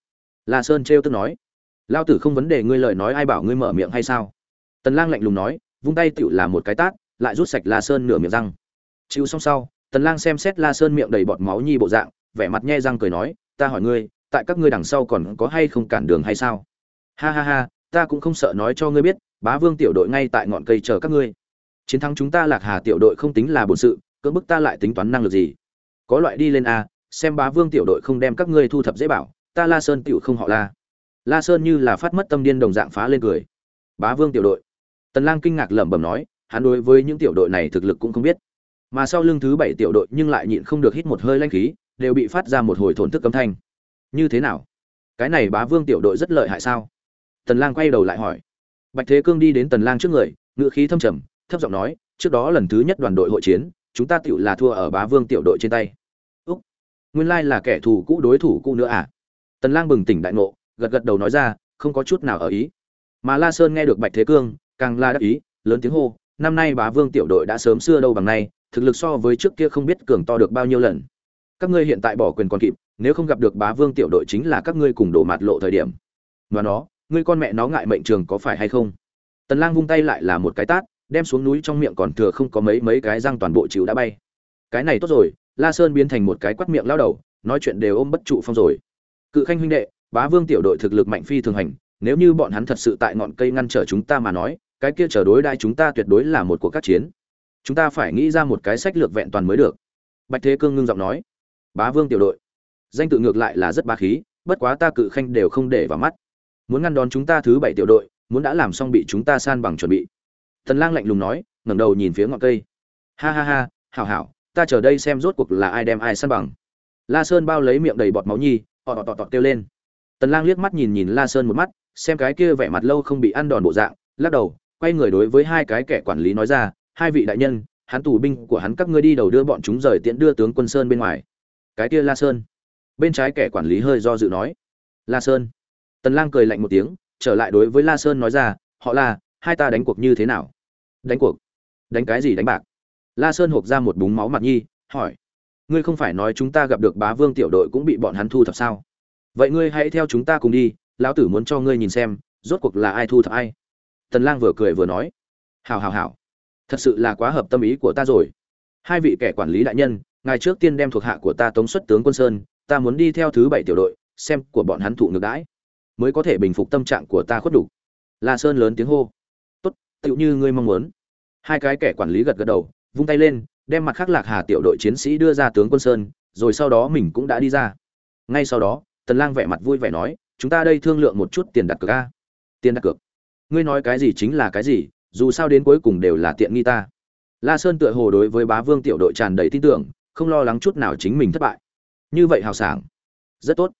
La sơn trêu tức nói lao tử không vấn đề ngươi lời nói ai bảo ngươi mở miệng hay sao? Tần lang lạnh lùng nói, vung tay tựu là một cái tát, lại rút sạch la sơn nửa miệng răng. Chịu xong sau, tần lang xem xét la sơn miệng đầy bọt máu nhi bộ dạng, vẻ mặt nhe răng cười nói, ta hỏi ngươi, tại các ngươi đằng sau còn có hay không cản đường hay sao? Ha ha ha, ta cũng không sợ nói cho ngươi biết, bá vương tiểu đội ngay tại ngọn cây chờ các ngươi. Chiến thắng chúng ta lạc hà tiểu đội không tính là bổn sự, cưỡng bức ta lại tính toán năng lực gì? Có loại đi lên a xem bá vương tiểu đội không đem các ngươi thu thập dễ bảo, ta la sơn tiểu không họ la. La sơn như là phát mất tâm điên đồng dạng phá lên cười. Bá vương tiểu đội. Tần lang kinh ngạc lẩm bẩm nói, hắn đối với những tiểu đội này thực lực cũng không biết. Mà sau lưng thứ bảy tiểu đội nhưng lại nhịn không được hít một hơi lanh khí, đều bị phát ra một hồi thổn thức âm thanh. Như thế nào? Cái này bá vương tiểu đội rất lợi hại sao? Tần lang quay đầu lại hỏi. Bạch thế cương đi đến tần lang trước người ngựa khí thâm trầm, thấp giọng nói, trước đó lần thứ nhất đoàn đội hội chiến, chúng ta tiểu là thua ở bá vương tiểu đội trên tay nguyên lai là kẻ thù cũ đối thủ cũ nữa à? Tần lang bừng tỉnh đại ngộ, gật gật đầu nói ra, không có chút nào ở ý. Mà la sơn nghe được bạch thế cương, càng la đắc ý, lớn tiếng hô, năm nay bá vương tiểu đội đã sớm xưa đâu bằng nay, thực lực so với trước kia không biết cường to được bao nhiêu lần. Các ngươi hiện tại bỏ quyền còn kịp, nếu không gặp được bá vương tiểu đội chính là các ngươi cùng đổ mặt lộ thời điểm. Mà nó, ngươi con mẹ nó ngại mệnh trường có phải hay không? Tần lang vung tay lại là một cái tát, đem xuống núi trong miệng còn thừa không có mấy mấy cái răng toàn bộ chịu đã bay. Cái này tốt rồi la sơn biến thành một cái quắt miệng lao đầu, nói chuyện đều ôm bất trụ phong rồi. Cự khanh huynh đệ, bá vương tiểu đội thực lực mạnh phi thường hành, nếu như bọn hắn thật sự tại ngọn cây ngăn trở chúng ta mà nói, cái kia trở đối đai chúng ta tuyệt đối là một cuộc các chiến. Chúng ta phải nghĩ ra một cái sách lược vẹn toàn mới được. Bạch thế cương ngưng giọng nói. Bá vương tiểu đội, danh tự ngược lại là rất ba khí, bất quá ta cự khanh đều không để vào mắt. Muốn ngăn đón chúng ta thứ bảy tiểu đội, muốn đã làm xong bị chúng ta san bằng chuẩn bị. Thần lang lạnh lùng nói, ngẩng đầu nhìn phía ngọn cây. Ha ha ha, hảo hảo ta chờ đây xem rốt cuộc là ai đem ai săn bằng. La sơn bao lấy miệng đầy bọt máu nhi họ tọt tọt tọt kêu lên. Tần lang liếc mắt nhìn nhìn la sơn một mắt, xem cái kia vẻ mặt lâu không bị ăn đòn bộ dạng, lắc đầu, quay người đối với hai cái kẻ quản lý nói ra, hai vị đại nhân, hắn tù binh của hắn các ngươi đi đầu đưa bọn chúng rời tiễn đưa tướng quân sơn bên ngoài. Cái kia la sơn. Bên trái kẻ quản lý hơi do dự nói, la sơn. Tần lang cười lạnh một tiếng, trở lại đối với la sơn nói ra, họ là hai ta đánh cuộc như thế nào? Đánh cuộc? Đánh cái gì đánh bạc? La sơn hộp ra một búng máu mặt nhi, hỏi, ngươi không phải nói chúng ta gặp được bá vương tiểu đội cũng bị bọn hắn thu thập sao? Vậy ngươi hãy theo chúng ta cùng đi, lão tử muốn cho ngươi nhìn xem, rốt cuộc là ai thu thập ai. Tần lang vừa cười vừa nói, hảo hảo hảo. Thật sự là quá hợp tâm ý của ta rồi. Hai vị kẻ quản lý đại nhân, ngài trước tiên đem thuộc hạ của ta tống xuất tướng quân sơn, ta muốn đi theo thứ bảy tiểu đội, xem của bọn hắn thụ ngược đãi, mới có thể bình phục tâm trạng của ta khuất đủ. La sơn lớn tiếng hô, tốt, tựu như ngươi mong muốn. Hai cái kẻ quản lý gật gật đầu vung tay lên, đem mặt khác lạc hà tiểu đội chiến sĩ đưa ra tướng quân sơn, rồi sau đó mình cũng đã đi ra. Ngay sau đó, tần lang vẻ mặt vui vẻ nói, chúng ta đây thương lượng một chút tiền đặt cược a. Tiền đặt cược? Ngươi nói cái gì chính là cái gì, dù sao đến cuối cùng đều là tiện nghi ta. La sơn tựa hồ đối với bá vương tiểu đội tràn đầy tin tưởng, không lo lắng chút nào chính mình thất bại. Như vậy hào sảng. Rất tốt.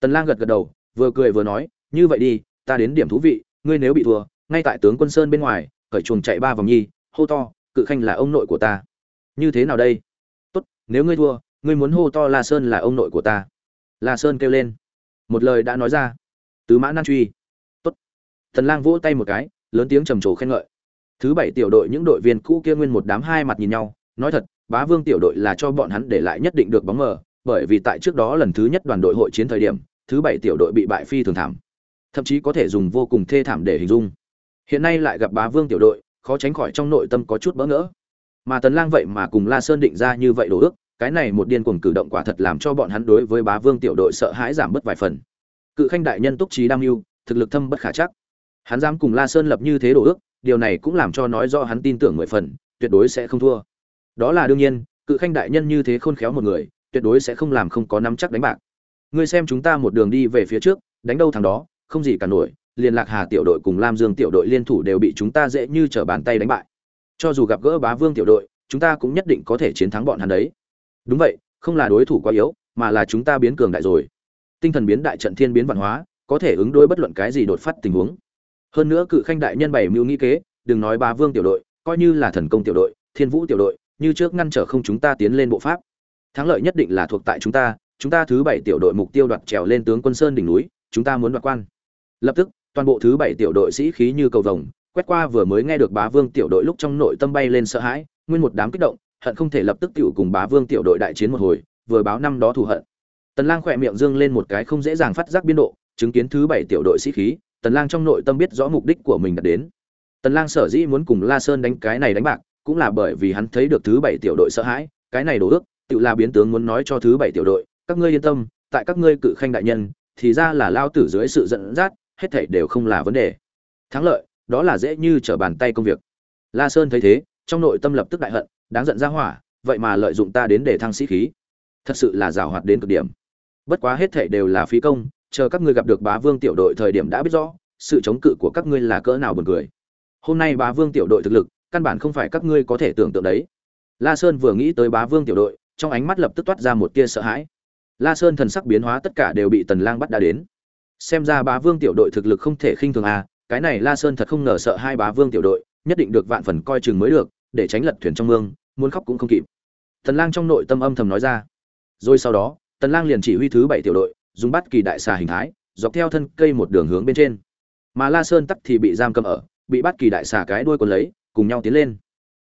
Tần lang gật gật đầu, vừa cười vừa nói, như vậy đi, ta đến điểm thú vị, ngươi nếu bị thua, ngay tại tướng quân sơn bên ngoài cởi chuồng chạy ba vòng nhi, hô to cự khanh là ông nội của ta. Như thế nào đây? Tốt, nếu ngươi thua, ngươi muốn hô to la sơn là ông nội của ta. La sơn kêu lên. Một lời đã nói ra. Tứ mã nan truy. Tốt. Thần lang vỗ tay một cái, lớn tiếng trầm trồ khen ngợi. Thứ bảy tiểu đội những đội viên cũ kia nguyên một đám hai mặt nhìn nhau, nói thật, bá vương tiểu đội là cho bọn hắn để lại nhất định được bóng mờ, bởi vì tại trước đó lần thứ nhất đoàn đội hội chiến thời điểm, thứ bảy tiểu đội bị bại phi thường thảm. Thậm chí có thể dùng vô cùng thê thảm để hình dung. Hiện nay lại gặp bá vương tiểu đội khó tránh khỏi trong nội tâm có chút bỡ ngỡ. Mà tần lang vậy mà cùng la sơn định ra như vậy đồ ước, cái này một điên cuồng cử động quả thật làm cho bọn hắn đối với bá vương tiểu đội sợ hãi giảm bớt vài phần. Cự khanh đại nhân túc trí đam mưu, thực lực thâm bất khả chắc. Hắn dám cùng la sơn lập như thế đồ ước, điều này cũng làm cho nói rõ hắn tin tưởng mười phần, tuyệt đối sẽ không thua. Đó là đương nhiên, cự khanh đại nhân như thế khôn khéo một người, tuyệt đối sẽ không làm không có nắm chắc đánh bạc. Ngươi xem chúng ta một đường đi về phía trước, đánh đâu thằng đó, không gì cả nổi liên lạc hà tiểu đội cùng lam dương tiểu đội liên thủ đều bị chúng ta dễ như trở bàn tay đánh bại. Cho dù gặp gỡ bá vương tiểu đội, chúng ta cũng nhất định có thể chiến thắng bọn hắn đấy. Đúng vậy, không là đối thủ quá yếu, mà là chúng ta biến cường đại rồi. Tinh thần biến đại trận thiên biến văn hóa, có thể ứng đối bất luận cái gì đột phát tình huống. Hơn nữa cự khanh đại nhân bày mưu nghĩ kế, đừng nói bá vương tiểu đội, coi như là thần công tiểu đội, thiên vũ tiểu đội, như trước ngăn trở không chúng ta tiến lên bộ pháp. Thắng lợi nhất định là thuộc tại chúng ta chúng ta thứ bảy tiểu đội mục tiêu đoạt trèo lên tướng quân sơn đỉnh núi, chúng ta muốn đoạt quan. Lập tức toàn bộ thứ bảy tiểu đội sĩ khí như cầu vồng, quét qua vừa mới nghe được bá vương tiểu đội lúc trong nội tâm bay lên sợ hãi, nguyên một đám kích động, hận không thể lập tức tiểu cùng bá vương tiểu đội đại chiến một hồi, vừa báo năm đó thù hận. Tần lang khỏe miệng dương lên một cái không dễ dàng phát giác biên độ, chứng kiến thứ bảy tiểu đội sĩ khí, tần lang trong nội tâm biết rõ mục đích của mình đã đến. Tần lang sở dĩ muốn cùng la sơn đánh cái này đánh bạc, cũng là bởi vì hắn thấy được thứ bảy tiểu đội sợ hãi, cái này đổ ước, tự là biến tướng muốn nói cho thứ bảy tiểu đội, các ngươi yên tâm, tại các ngươi cự khanh đại nhân, thì ra là lao tử dưới sự dẫn dắt hết thảy đều không là vấn đề. Thắng lợi, đó là dễ như trở bàn tay công việc. La sơn thấy thế, trong nội tâm lập tức đại hận, đáng giận ra hỏa, vậy mà lợi dụng ta đến để thăng sĩ khí. Thật sự là giàu hoạt đến cực điểm. Bất quá hết thảy đều là phí công, chờ các ngươi gặp được bá vương tiểu đội thời điểm đã biết rõ, sự chống cự của các ngươi là cỡ nào buồn cười. Hôm nay bá vương tiểu đội thực lực, căn bản không phải các ngươi có thể tưởng tượng đấy. La sơn vừa nghĩ tới bá vương tiểu đội, trong ánh mắt lập tức toát ra một tia sợ hãi. La sơn thần sắc biến hóa tất cả đều bị tần lang bắt đã đến xem ra bá vương tiểu đội thực lực không thể khinh thường à cái này la sơn thật không ngờ sợ hai bá vương tiểu đội, nhất định được vạn phần coi chừng mới được, để tránh lật thuyền trong mương, muốn khóc cũng không kịp. Tần lang trong nội tâm âm thầm nói ra. Rồi sau đó, tần lang liền chỉ huy thứ bảy tiểu đội, dùng bắt kỳ đại xà hình thái, dọc theo thân cây một đường hướng bên trên. Mà la sơn tắc thì bị giam cầm ở, bị bắt kỳ đại xà cái đuôi còn lấy, cùng nhau tiến lên.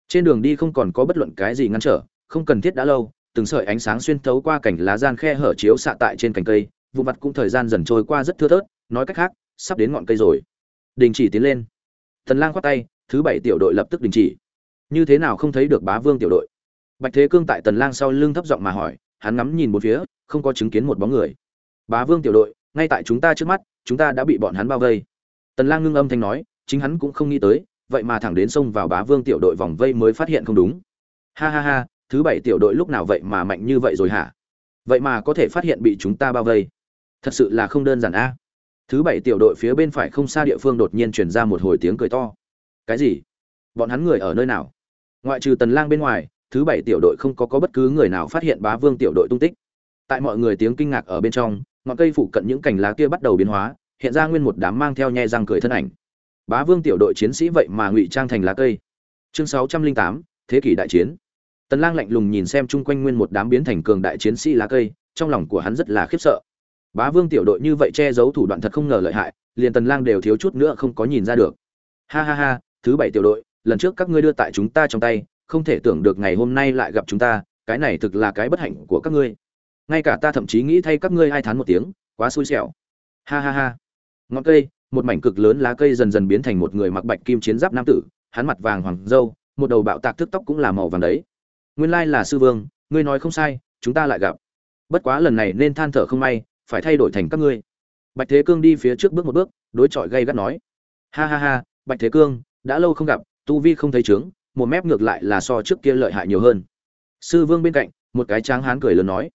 Trên đường đi không còn có bất luận cái gì ngăn trở, không cần thiết đã lâu, từng sợi ánh sáng xuyên thấu qua cảnh lá gian khe hở chiếu xạ tại trên cành cây vụ mặt cũng thời gian dần trôi qua rất thưa thớt, nói cách khác, sắp đến ngọn cây rồi. Đình chỉ tiến lên. Thần lang khoát tay, thứ bảy tiểu đội lập tức đình chỉ. Như thế nào không thấy được bá vương tiểu đội? Bạch thế cương tại tần lang sau lưng thấp giọng mà hỏi, hắn ngắm nhìn một phía, không có chứng kiến một bóng người. Bá vương tiểu đội, ngay tại chúng ta trước mắt, chúng ta đã bị bọn hắn bao vây. Tần lang ngưng âm thanh nói, chính hắn cũng không nghĩ tới, vậy mà thẳng đến xông vào bá vương tiểu đội vòng vây mới phát hiện không đúng. Ha ha ha, thứ bảy tiểu đội lúc nào vậy mà mạnh như vậy rồi hả? Vậy mà có thể phát hiện bị chúng ta bao vây thật sự là không đơn giản a. Thứ bảy tiểu đội phía bên phải không xa địa phương đột nhiên truyền ra một hồi tiếng cười to. Cái gì? Bọn hắn người ở nơi nào? Ngoại trừ tần lang bên ngoài, thứ bảy tiểu đội không có có bất cứ người nào phát hiện bá vương tiểu đội tung tích. Tại mọi người tiếng kinh ngạc ở bên trong, ngọn cây phụ cận những cành lá kia bắt đầu biến hóa, hiện ra nguyên một đám mang theo nhe răng cười thân ảnh. Bá vương tiểu đội chiến sĩ vậy mà ngụy trang thành lá cây. Chương sáu trăm linh tám, thế kỷ đại chiến. Tần lang lạnh lùng nhìn xem chung quanh nguyên một đám biến thành cường đại chiến sĩ lá cây, trong lòng của hắn rất là khiếp sợ bá vương tiểu đội như vậy che giấu thủ đoạn thật không ngờ lợi hại, liền tần lang đều thiếu chút nữa không có nhìn ra được. Ha ha ha, thứ bảy tiểu đội, lần trước các ngươi đưa tại chúng ta trong tay, không thể tưởng được ngày hôm nay lại gặp chúng ta, cái này thực là cái bất hạnh của các ngươi. Ngay cả ta thậm chí nghĩ thay các ngươi ai thán một tiếng, quá xui xẻo. Ha ha ha. Ngọn cây, một mảnh cực lớn lá cây dần dần biến thành một người mặc bạch kim chiến giáp nam tử, hắn mặt vàng hoàng dâu, một đầu bạo tạc thức tóc cũng là màu vàng đấy. Nguyên lai là sư vương, ngươi nói không sai, chúng ta lại gặp. Bất quá lần này nên than thở không may phải thay đổi thành các ngươi. Bạch thế cương đi phía trước bước một bước, đối chọi gây gắt nói. Ha ha ha, bạch thế cương, đã lâu không gặp, tu vi không thấy trướng một mép ngược lại là so trước kia lợi hại nhiều hơn. Sư vương bên cạnh, một cái tráng hán cười lớn nói.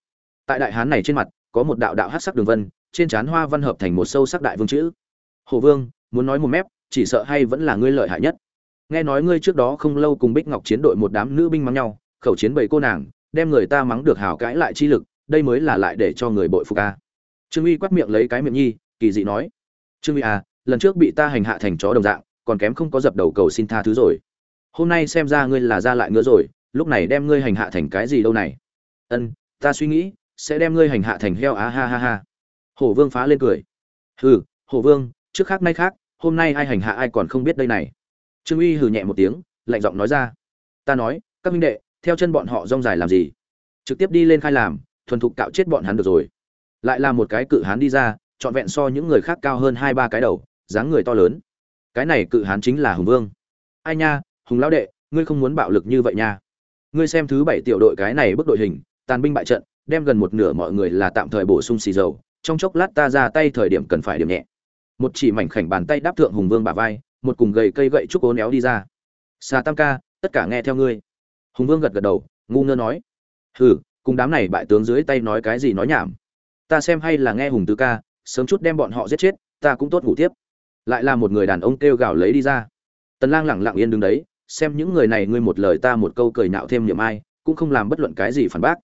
Tại đại hán này trên mặt, có một đạo đạo hát sắc đường vân, trên trán hoa văn hợp thành một sâu sắc đại vương chữ. Hồ vương, muốn nói một mép, chỉ sợ hay vẫn là ngươi lợi hại nhất. Nghe nói ngươi trước đó không lâu cùng bích ngọc chiến đội một đám nữ binh mắng nhau, khẩu chiến bảy cô nàng, đem người ta mắng được hào cãi lại chi lực, đây mới là lại để cho người bội phục a trương uy quát miệng lấy cái miệng nhi, kỳ dị nói, trương uy à lần trước bị ta hành hạ thành chó đồng dạng, còn kém không có dập đầu cầu xin tha thứ rồi. Hôm nay xem ra ngươi là ra lại ngứa rồi, lúc này đem ngươi hành hạ thành cái gì đâu này? Ân, ta suy nghĩ, sẽ đem ngươi hành hạ thành heo á ha ha ha. Hổ vương phá lên cười. Hừ, hổ vương, trước khác nay khác, hôm nay ai hành hạ ai còn không biết đây này. Trương uy hừ nhẹ một tiếng, lạnh giọng nói ra, ta nói, các minh đệ, theo chân bọn họ rong dài làm gì? Trực tiếp đi lên khai làm, thuần thục cạo chết bọn hắn được rồi lại là một cái cự hán đi ra, trọn vẹn so những người khác cao hơn hai ba cái đầu, dáng người to lớn. Cái này cự hán chính là hùng vương. Ai nha, hùng lão đệ, ngươi không muốn bạo lực như vậy nha. Ngươi xem thứ bảy tiểu đội cái này bức đội hình, tàn binh bại trận, đem gần một nửa mọi người là tạm thời bổ sung xì dầu, trong chốc lát ta ra tay thời điểm cần phải điểm nhẹ. Một chỉ mảnh khảnh bàn tay đáp thượng hùng vương bả vai, một cùng gầy cây gậy trúc ố néo đi ra. Xà tam ca, tất cả nghe theo ngươi. Hùng vương gật gật đầu, ngu ngơ nói. Hừ, cùng đám này bại tướng dưới tay nói cái gì nói nhảm ta xem hay là nghe hùng tứ ca, sớm chút đem bọn họ giết chết, ta cũng tốt ngủ tiếp. Lại là một người đàn ông kêu gào lấy đi ra. Tần lang lẳng lặng yên đứng đấy, xem những người này ngươi một lời ta một câu cười nhạo thêm niệm ai, cũng không làm bất luận cái gì phản bác.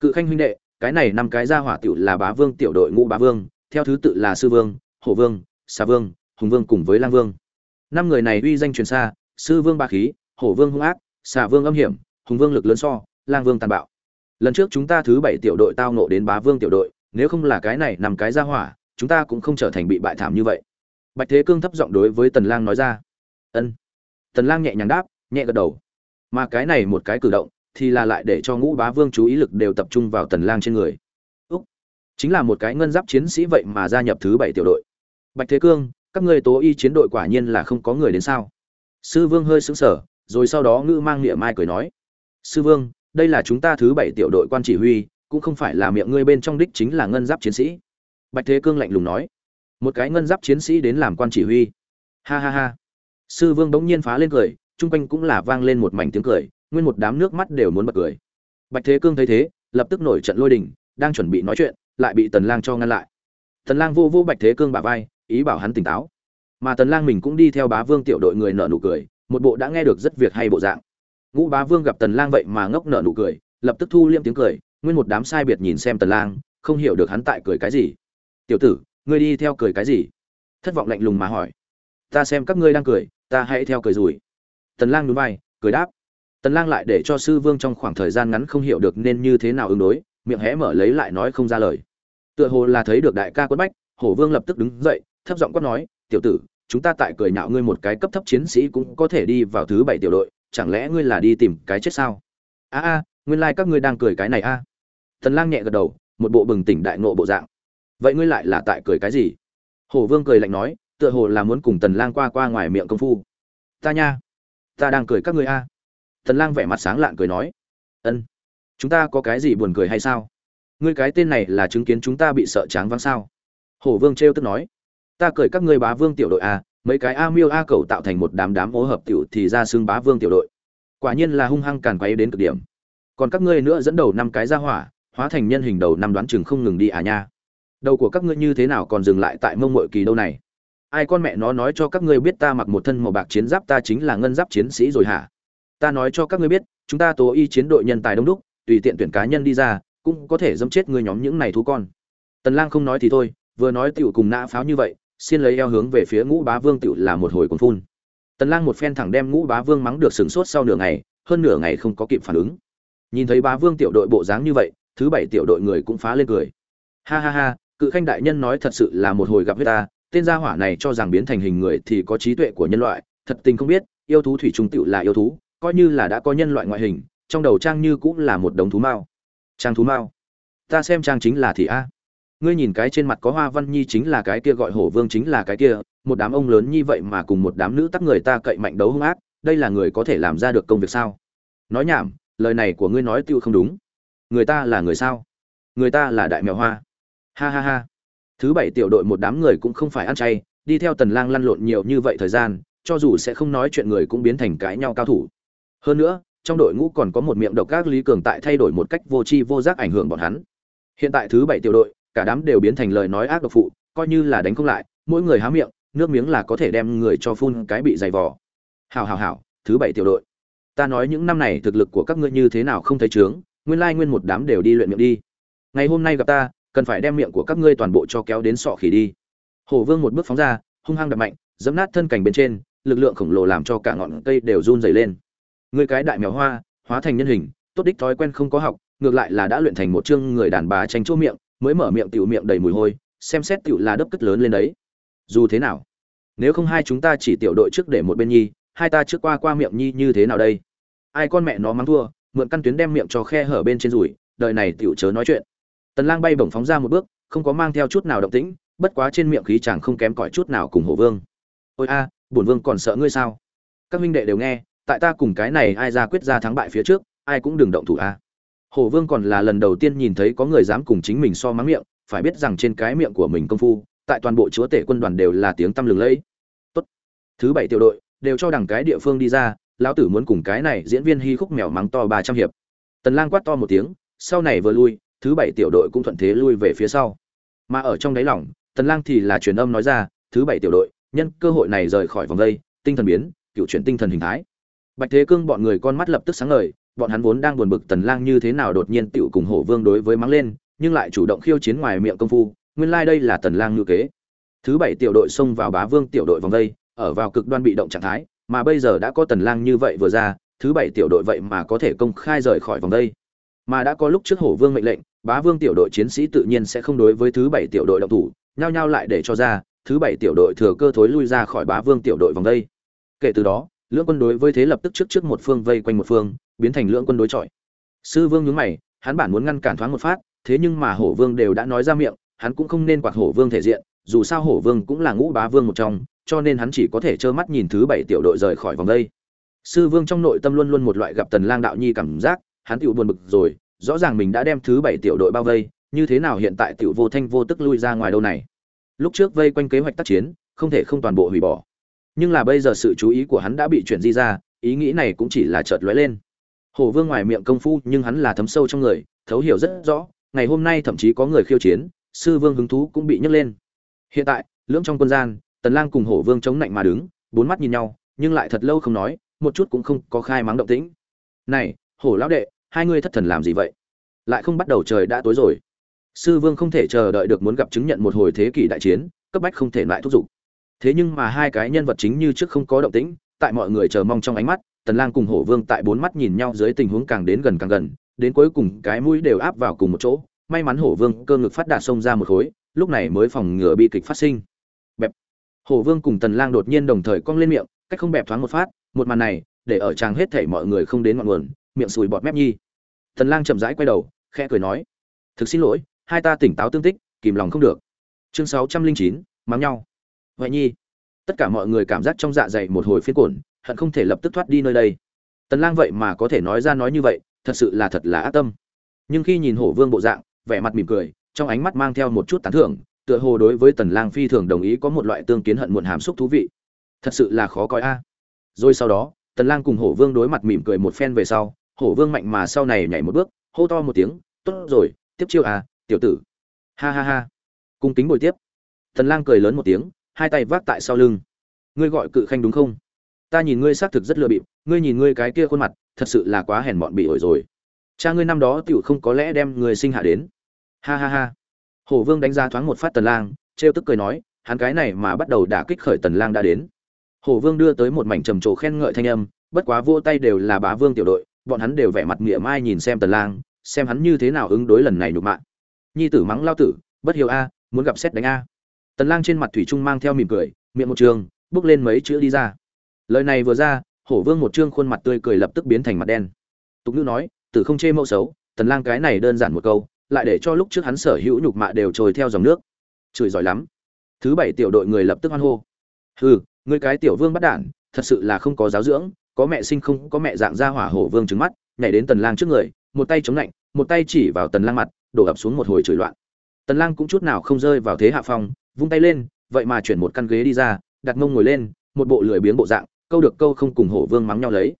Cự khanh huynh đệ, cái này năm cái gia hỏa tiểu là bá vương, tiểu đội ngũ bá vương, theo thứ tự là sư vương, hổ vương, xà vương, hùng vương cùng với lang vương. Năm người này uy danh truyền xa, sư vương ba khí, hổ vương hung ác, xà vương âm hiểm, hùng vương lực lớn so, lang vương tàn bạo. Lần trước chúng ta thứ bảy tiểu đội tao nộ đến bá vương tiểu đội nếu không là cái này nằm cái ra hỏa, chúng ta cũng không trở thành bị bại thảm như vậy. Bạch thế cương thấp giọng đối với tần lang nói ra. Ân. Tần lang nhẹ nhàng đáp, nhẹ gật đầu. Mà cái này một cái cử động, thì là lại để cho ngũ bá vương chú ý lực đều tập trung vào tần lang trên người. Úc. Chính là một cái ngân giáp chiến sĩ vậy mà gia nhập thứ bảy tiểu đội. Bạch thế cương, các ngươi tố y chiến đội quả nhiên là không có người đến sao? Sư vương hơi sững sờ, rồi sau đó ngữ mang nghĩa mai cười nói. Sư vương, đây là chúng ta thứ bảy tiểu đội quan chỉ huy cũng không phải là miệng ngươi bên trong đích chính là ngân giáp chiến sĩ. Bạch thế cương lạnh lùng nói, một cái ngân giáp chiến sĩ đến làm quan chỉ huy. Ha ha ha. Sư vương bỗng nhiên phá lên cười, chung quanh cũng là vang lên một mảnh tiếng cười, nguyên một đám nước mắt đều muốn bật cười. Bạch thế cương thấy thế, lập tức nổi trận lôi đình, đang chuẩn bị nói chuyện, lại bị tần lang cho ngăn lại. Tần lang vô vô bạch thế cương bả vai, ý bảo hắn tỉnh táo. Mà tần lang mình cũng đi theo bá vương tiểu đội người nở nụ cười, một bộ đã nghe được rất việc hay bộ dạng. Ngũ bá vương gặp tần lang vậy mà ngốc nở nụ cười, lập tức thu liêm tiếng cười nguyên một đám sai biệt nhìn xem tần lang, không hiểu được hắn tại cười cái gì. Tiểu tử, ngươi đi theo cười cái gì? Thất vọng lạnh lùng mà hỏi. Ta xem các ngươi đang cười, ta hãy theo cười rủi. Tần lang nhún vai, cười đáp. Tần lang lại để cho sư vương trong khoảng thời gian ngắn không hiểu được nên như thế nào ứng đối, miệng hé mở lấy lại nói không ra lời. Tựa hồ là thấy được đại ca quất bách, hổ vương lập tức đứng dậy, thấp giọng quát nói, tiểu tử, chúng ta tại cười nhạo ngươi một cái cấp thấp chiến sĩ cũng có thể đi vào thứ bảy tiểu đội, chẳng lẽ ngươi là đi tìm cái chết sao? A a, nguyên lai like các ngươi đang cười cái này a. à tần lang nhẹ gật đầu, một bộ bừng tỉnh đại ngộ bộ dạng. Vậy ngươi lại là tại cười cái gì? Hổ vương cười lạnh nói, tựa hồ là muốn cùng tần lang qua qua ngoài miệng công phu. Ta nha, ta đang cười các ngươi a. Tần lang vẻ mặt sáng lạn cười nói, ân, chúng ta có cái gì buồn cười hay sao? Ngươi cái tên này là chứng kiến chúng ta bị sợ tráng vắng sao? Hổ vương treo tức nói, ta cười các ngươi bá vương tiểu đội a, mấy cái a miêu a cầu tạo thành một đám đám mối hợp tiểu thì ra xương bá vương tiểu đội. Quả nhiên là hung hăng càn quấy đến cực điểm. Còn các ngươi nữa dẫn đầu năm cái ra hỏa hóa thành nhân hình đầu năm đoán chừng không ngừng đi à nha. Đầu của các ngươi như thế nào còn dừng lại tại mông mội kỳ đâu này? Ai con mẹ nó nói cho các ngươi biết ta mặc một thân màu bạc chiến giáp ta chính là ngân giáp chiến sĩ rồi hả? Ta nói cho các ngươi biết, chúng ta tố y chiến đội nhân tài đông đúc, tùy tiện tuyển cá nhân đi ra, cũng có thể dâm chết ngươi nhóm những này thú con. Tần lang không nói thì thôi, vừa nói tiểu cùng nã pháo như vậy xin lấy eo hướng về phía ngũ bá vương tiểu là một hồi cuồng phun. Tần lang một phen thẳng đem ngũ bá vương mắng được sừng sốt sau nửa ngày, hơn nửa ngày không có kịp phản ứng. Nhìn thấy bá vương tiểu đội bộ dáng như vậy thứ bảy tiểu đội người cũng phá lên cười. Ha ha ha, cự khanh đại nhân nói thật sự là một hồi gặp với ta, tên gia hỏa này cho rằng biến thành hình người thì có trí tuệ của nhân loại, thật tình không biết, yêu thú thủy trung tiểu là yêu thú, coi như là đã có nhân loại ngoại hình, trong đầu trang như cũng là một đống thú mao. Trang thú mao? Ta xem trang chính là thị a. Ngươi nhìn cái trên mặt có hoa văn nhi chính là cái kia gọi hổ vương chính là cái kia, một đám ông lớn như vậy mà cùng một đám nữ tắc người ta cậy mạnh đấu hung ác, đây là người có thể làm ra được công việc sao? Nói nhảm, lời này của ngươi nói tiêu không đúng người ta là người sao? Người ta là đại mèo hoa. Ha ha ha. Thứ bảy tiểu đội một đám người cũng không phải ăn chay, đi theo tần lang lăn lộn nhiều như vậy thời gian, cho dù sẽ không nói chuyện người cũng biến thành cãi nhau cao thủ. Hơn nữa, trong đội ngũ còn có một miệng độc các lý cường tại thay đổi một cách vô tri vô giác ảnh hưởng bọn hắn. Hiện tại thứ bảy tiểu đội, cả đám đều biến thành lời nói ác độc phụ, coi như là đánh không lại, mỗi người há miệng, nước miếng là có thể đem người cho phun cái bị dày vò. Hào hào hào thứ bảy tiểu đội. Ta nói những năm này thực lực của các ngươi như thế nào không thấy trướng nguyên lai nguyên một đám đều đi luyện miệng đi. Ngày hôm nay gặp ta, cần phải đem miệng của các ngươi toàn bộ cho kéo đến sọ khỉ đi. Hổ vương một bước phóng ra, hung hăng đập mạnh dẫm nát thân cành bên trên, lực lượng khổng lồ làm cho cả ngọn cây đều run dày lên. Người cái đại mèo hoa, hóa thành nhân hình, tốt đích thói quen không có học, ngược lại là đã luyện thành một chương người đàn bà tranh chỗ miệng, mới mở miệng tiểu miệng đầy mùi hôi, xem xét tiểu là đấp cất lớn lên đấy. Dù thế nào? Nếu không hai chúng ta chỉ tiểu đội trước để một bên nhi, hai ta trước qua qua miệng nhi như thế nào đây? Ai con mẹ nó mắng thua mượn căn tuyến đem miệng cho khe hở bên trên rủi, đời này tiểu chớ nói chuyện. Tần lang bay bổng phóng ra một bước, không có mang theo chút nào động tĩnh, bất quá trên miệng khí chàng không kém cỏi chút nào cùng hổ vương. Ôi a, bổn vương còn sợ ngươi sao? Các minh đệ đều nghe, tại ta cùng cái này ai ra quyết ra thắng bại phía trước, ai cũng đừng động thủ a. Hổ vương còn là lần đầu tiên nhìn thấy có người dám cùng chính mình so mắng miệng, phải biết rằng trên cái miệng của mình công phu, tại toàn bộ chúa tể quân đoàn đều là tiếng tăm lừng lẫy. Tốt, thứ bảy tiểu đội đều cho đằng cái địa phương đi ra lão tử muốn cùng cái này diễn viên hy khúc mèo mắng to ba trăm hiệp. Tần lang quát to một tiếng, sau này vừa lui, thứ bảy tiểu đội cũng thuận thế lui về phía sau. Mà ở trong đáy lòng, tần lang thì là truyền âm nói ra, thứ bảy tiểu đội, nhân cơ hội này rời khỏi vòng đây, tinh thần biến, cựu chuyển tinh thần hình thái. Bạch thế cương bọn người con mắt lập tức sáng ngời, bọn hắn vốn đang buồn bực tần lang như thế nào đột nhiên tiểu cùng hổ vương đối với mắng lên, nhưng lại chủ động khiêu chiến ngoài miệng công phu, nguyên lai like đây là tần lang ngư kế. Thứ bảy tiểu đội xông vào bá vương tiểu đội vòng đây, ở vào cực đoan bị động trạng thái mà bây giờ đã có tần lang như vậy vừa ra, thứ bảy tiểu đội vậy mà có thể công khai rời khỏi vòng đây. Mà đã có lúc trước hổ vương mệnh lệnh, bá vương tiểu đội chiến sĩ tự nhiên sẽ không đối với thứ bảy tiểu đội động thủ, nhao nhao lại để cho ra, thứ bảy tiểu đội thừa cơ thối lui ra khỏi bá vương tiểu đội vòng đây. Kể từ đó, lưỡng quân đối với thế lập tức trước trước một phương vây quanh một phương, biến thành lưỡng quân đối chọi. Sư vương nhướng mày, hắn bản muốn ngăn cản thoáng một phát, thế nhưng mà hổ vương đều đã nói ra miệng, hắn cũng không nên quạt hổ vương thể diện, dù sao hổ vương cũng là ngũ bá vương một trong cho nên hắn chỉ có thể trơ mắt nhìn thứ bảy tiểu đội rời khỏi vòng đây. Sư vương trong nội tâm luôn luôn một loại gặp tần lang đạo nhi cảm giác, hắn tiểu buồn bực rồi, rõ ràng mình đã đem thứ bảy tiểu đội bao vây, như thế nào hiện tại tiểu vô thanh vô tức lui ra ngoài đâu này? Lúc trước vây quanh kế hoạch tác chiến, không thể không toàn bộ hủy bỏ. Nhưng là bây giờ sự chú ý của hắn đã bị chuyển di ra, ý nghĩ này cũng chỉ là chợt lóe lên. Hổ vương ngoài miệng công phu, nhưng hắn là thấm sâu trong người, thấu hiểu rất rõ, ngày hôm nay thậm chí có người khiêu chiến, sư vương hứng thú cũng bị nhấc lên. Hiện tại, lưỡng trong quân gian tần lang cùng hổ vương chống nạnh mà đứng, bốn mắt nhìn nhau, nhưng lại thật lâu không nói, một chút cũng không có khai mắng động tĩnh. Này, hổ lão đệ, hai ngươi thất thần làm gì vậy? Lại không bắt đầu trời đã tối rồi. Sư vương không thể chờ đợi được muốn gặp chứng nhận một hồi thế kỷ đại chiến, cấp bách không thể lại thúc giục. Thế nhưng mà hai cái nhân vật chính như trước không có động tĩnh, tại mọi người chờ mong trong ánh mắt, tần lang cùng hổ vương tại bốn mắt nhìn nhau dưới tình huống càng đến gần càng gần, đến cuối cùng cái mũi đều áp vào cùng một chỗ. May mắn hổ vương cơ ngực phát đạt xông ra một khối, lúc này mới phòng ngừa bi kịch phát sinh hổ vương cùng tần lang đột nhiên đồng thời cong lên miệng cách không bẹp thoáng một phát một màn này để ở chàng hết thảy mọi người không đến ngọn nguồn miệng sùi bọt mép nhi. Tần lang chậm rãi quay đầu khẽ cười nói thực xin lỗi hai ta tỉnh táo tương tích kìm lòng không được. Chương 609, mắng nhau. Vậy nhi. Tất cả mọi người cảm giác trong dạ dày một hồi phiến cuộn hận không thể lập tức thoát đi nơi đây. Tần lang vậy mà có thể nói ra nói như vậy thật sự là thật là ác tâm. Nhưng khi nhìn hổ vương bộ dạng vẻ mặt mỉm cười trong ánh mắt mang theo một chút tán thưởng tựa hồ đối với tần lang phi thường đồng ý có một loại tương kiến hận muộn hàm xúc thú vị. Thật sự là khó coi a. Rồi sau đó, tần lang cùng hổ vương đối mặt mỉm cười một phen về sau, hổ vương mạnh mà sau này nhảy một bước, hô to một tiếng, tốt rồi, tiếp chiêu à tiểu tử. Ha ha ha. Cung kính bồi tiếp. Tần lang cười lớn một tiếng, hai tay vác tại sau lưng. Ngươi gọi cự khanh đúng không? Ta nhìn ngươi xác thực rất lừa bịp, ngươi nhìn ngươi cái kia khuôn mặt, thật sự là quá hèn mọn bị ổi rồi. Cha ngươi năm đó tiểu không có lẽ đem ngươi sinh hạ đến. Ha ha ha hổ vương đánh giá thoáng một phát tần lang, trêu tức cười nói, hắn cái này mà bắt đầu đả kích khởi tần lang đã đến. Hổ vương đưa tới một mảnh trầm trồ khen ngợi thanh âm, bất quá vô tay đều là bá vương tiểu đội, bọn hắn đều vẻ mặt mỉa mai nhìn xem tần lang, xem hắn như thế nào ứng đối lần này nhục mạ. Nhi tử mắng lao tử, bất hiếu a, muốn gặp xét đánh a. Tần lang trên mặt thủy trung mang theo mỉm cười, miệng một trường, bước lên mấy chữ đi ra. Lời này vừa ra hổ vương một trương khuôn mặt tươi cười lập tức biến thành mặt đen. Tục nữ nói, tử không chê mẫu xấu, tần lang cái này đơn giản một câu lại để cho lúc trước hắn sở hữu nhục mạ đều trôi theo dòng nước. Chửi giỏi lắm. Thứ bảy tiểu đội người lập tức hoan hô. Hừ người cái tiểu vương bắt đản, thật sự là không có giáo dưỡng, có mẹ sinh không có mẹ dạng ra hỏa hổ vương trứng mắt, nhảy đến tần lang trước người, một tay chống lạnh, một tay chỉ vào tần lang mặt, đổ ập xuống một hồi chửi loạn. Tần lang cũng chút nào không rơi vào thế hạ phong, vung tay lên, vậy mà chuyển một căn ghế đi ra, đặt mông ngồi lên, một bộ lười biếng bộ dạng, câu được câu không cùng hổ vương mắng nhau lấy.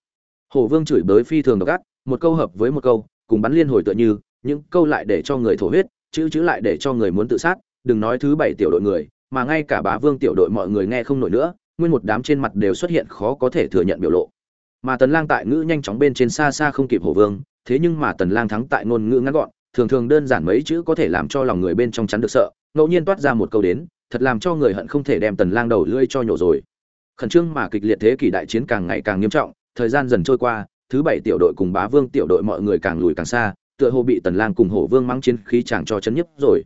Hổ vương chửi bới phi thường độc ác, một câu hợp với một câu, cùng bắn liên hồi tựa như những câu lại để cho người thổ huyết, chữ chữ lại để cho người muốn tự sát, đừng nói thứ bảy tiểu đội người, mà ngay cả bá vương tiểu đội mọi người nghe không nổi nữa, nguyên một đám trên mặt đều xuất hiện khó có thể thừa nhận biểu lộ. Mà tần lang tại ngữ nhanh chóng bên trên xa xa không kịp hổ vương, thế nhưng mà tần lang thắng tại ngôn ngữ ngắn gọn, thường thường đơn giản mấy chữ có thể làm cho lòng người bên trong chắn được sợ, ngẫu nhiên toát ra một câu đến, thật làm cho người hận không thể đem tần lang đầu lưỡi cho nhổ rồi. Khẩn trương mà kịch liệt thế kỷ đại chiến càng ngày càng nghiêm trọng, thời gian dần trôi qua, thứ bảy tiểu đội cùng bá vương tiểu đội mọi người càng lùi càng xa tựa hồ bị tần lang cùng hổ vương mắng chiến khí chẳng cho chấn nhấp rồi.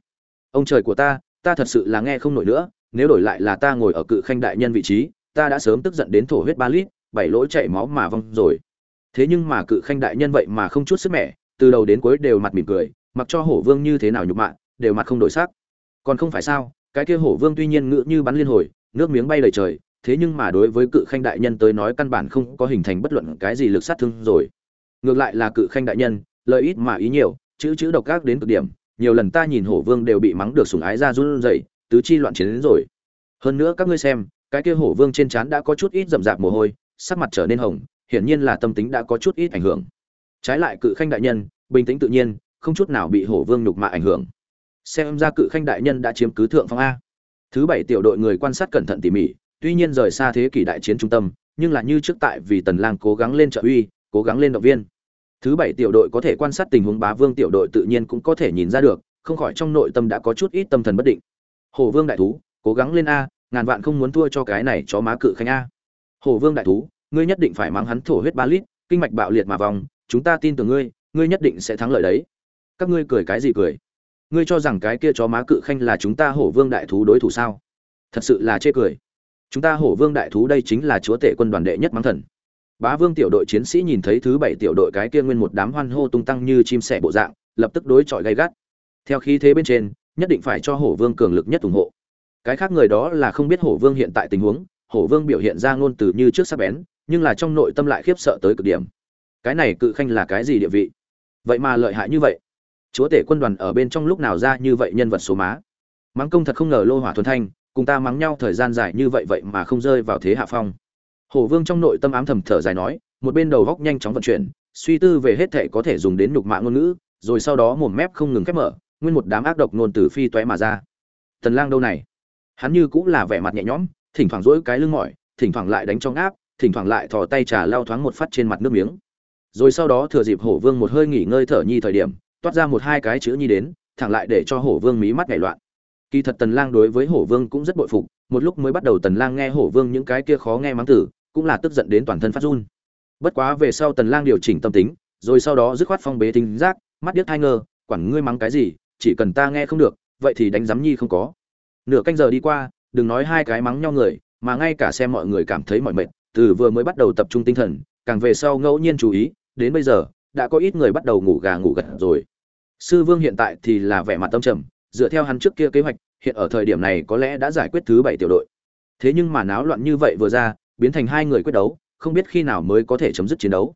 Ông trời của ta ta thật sự là nghe không nổi nữa, nếu đổi lại là ta ngồi ở cự khanh đại nhân vị trí, ta đã sớm tức giận đến thổ huyết ba lít, bảy lỗ chảy máu mà vong rồi. Thế nhưng mà cự khanh đại nhân vậy mà không chút sức mẻ, từ đầu đến cuối đều mặt mỉm cười, mặc cho hổ vương như thế nào nhục mạ, đều mặt không đổi sắc. Còn không phải sao, cái kia hổ vương tuy nhiên ngựa như bắn liên hồi, nước miếng bay đầy trời, thế nhưng mà đối với cự khanh đại nhân tới nói căn bản không có hình thành bất luận cái gì lực sát thương rồi. Ngược lại là cự khanh đại nhân lời ít mà ý nhiều, chữ chữ độc ác đến cực điểm, nhiều lần ta nhìn hổ vương đều bị mắng được sủng ái ra run rẩy, tứ chi loạn chiến đến rồi. Hơn nữa các ngươi xem, cái kia hổ vương trên trán đã có chút ít rậm rạp mồ hôi, sắc mặt trở nên hồng, hiển nhiên là tâm tính đã có chút ít ảnh hưởng. Trái lại cự khanh đại nhân, bình tĩnh tự nhiên, không chút nào bị hổ vương nhục mạ ảnh hưởng. Xem ra cự khanh đại nhân đã chiếm cứ thượng phong a. Thứ bảy tiểu đội người quan sát cẩn thận tỉ mỉ, tuy nhiên rời xa thế kỷ đại chiến trung tâm, nhưng là như trước tại vì tần lang cố gắng lên trợ uy, cố gắng lên động viên thứ bảy tiểu đội có thể quan sát tình huống bá vương tiểu đội tự nhiên cũng có thể nhìn ra được, không khỏi trong nội tâm đã có chút ít tâm thần bất định. Hổ vương đại thú, cố gắng lên a, ngàn vạn không muốn thua cho cái này cho má cự khanh a. Hổ vương đại thú, ngươi nhất định phải mang hắn thổ huyết ba lít, kinh mạch bạo liệt mà vòng, chúng ta tin tưởng ngươi ngươi nhất định sẽ thắng lợi đấy. Các ngươi cười cái gì cười? Ngươi cho rằng cái kia chó má cự khanh là chúng ta hổ vương đại thú đối thủ sao? Thật sự là chê cười. Chúng ta hổ vương đại thú đây chính là chúa tể quân đoàn đệ nhất mắng thần bá vương tiểu đội chiến sĩ nhìn thấy thứ bảy tiểu đội cái kia nguyên một đám hoan hô tung tăng như chim sẻ bộ dạng, lập tức đối chọi gay gắt. Theo khí thế bên trên, nhất định phải cho hổ vương cường lực nhất ủng hộ. Cái khác người đó là không biết hổ vương hiện tại tình huống, hổ vương biểu hiện ra ngôn từ như trước sắc bén, nhưng là trong nội tâm lại khiếp sợ tới cực điểm. Cái này cự khanh là cái gì địa vị? Vậy mà lợi hại như vậy. Chúa tể quân đoàn ở bên trong lúc nào ra như vậy nhân vật số má? Mắng công thật không ngờ lô hỏa thuần thanh, cùng ta mắng nhau thời gian dài như vậy vậy mà không rơi vào thế hạ phong hổ vương trong nội tâm ám thầm thở dài nói, một bên đầu góc nhanh chóng vận chuyển, suy tư về hết thể có thể dùng đến nhục mạ ngôn ngữ, rồi sau đó mồm mép không ngừng khép mở, nguyên một đám ác độc nôn từ phi toé mà ra. Tần lang đâu này? Hắn như cũng là vẻ mặt nhẹ nhõm, thỉnh thoảng duỗi cái lưng mỏi, thỉnh thoảng lại đánh trong áp, thỉnh thoảng lại thò tay trà lao thoáng một phát trên mặt nước miếng. Rồi sau đó thừa dịp hổ vương một hơi nghỉ ngơi thở nhi thời điểm, toát ra một hai cái chữ nhi đến, thẳng lại để cho hổ vương mí mắt nhảy loạn. Kỳ thật tần lang đối với hổ vương cũng rất bội phục, một lúc mới bắt đầu tần lang nghe hổ vương những cái kia khó nghe mắng tử cũng là tức giận đến toàn thân phát run. Bất quá về sau tần lang điều chỉnh tâm tính, rồi sau đó dứt khoát phong bế tính giác, mắt điếc hai ngơ, quản ngươi mắng cái gì, chỉ cần ta nghe không được, vậy thì đánh giám nhi không có. Nửa canh giờ đi qua, đừng nói hai cái mắng nhau người, mà ngay cả xem mọi người cảm thấy mỏi mệt, từ vừa mới bắt đầu tập trung tinh thần, càng về sau ngẫu nhiên chú ý, đến bây giờ, đã có ít người bắt đầu ngủ gà ngủ gật rồi. Sư vương hiện tại thì là vẻ mặt tâm trầm, dựa theo hắn trước kia kế hoạch, hiện ở thời điểm này có lẽ đã giải quyết thứ bảy tiểu đội. Thế nhưng mà náo loạn như vậy vừa ra biến thành hai người quyết đấu, không biết khi nào mới có thể chấm dứt chiến đấu.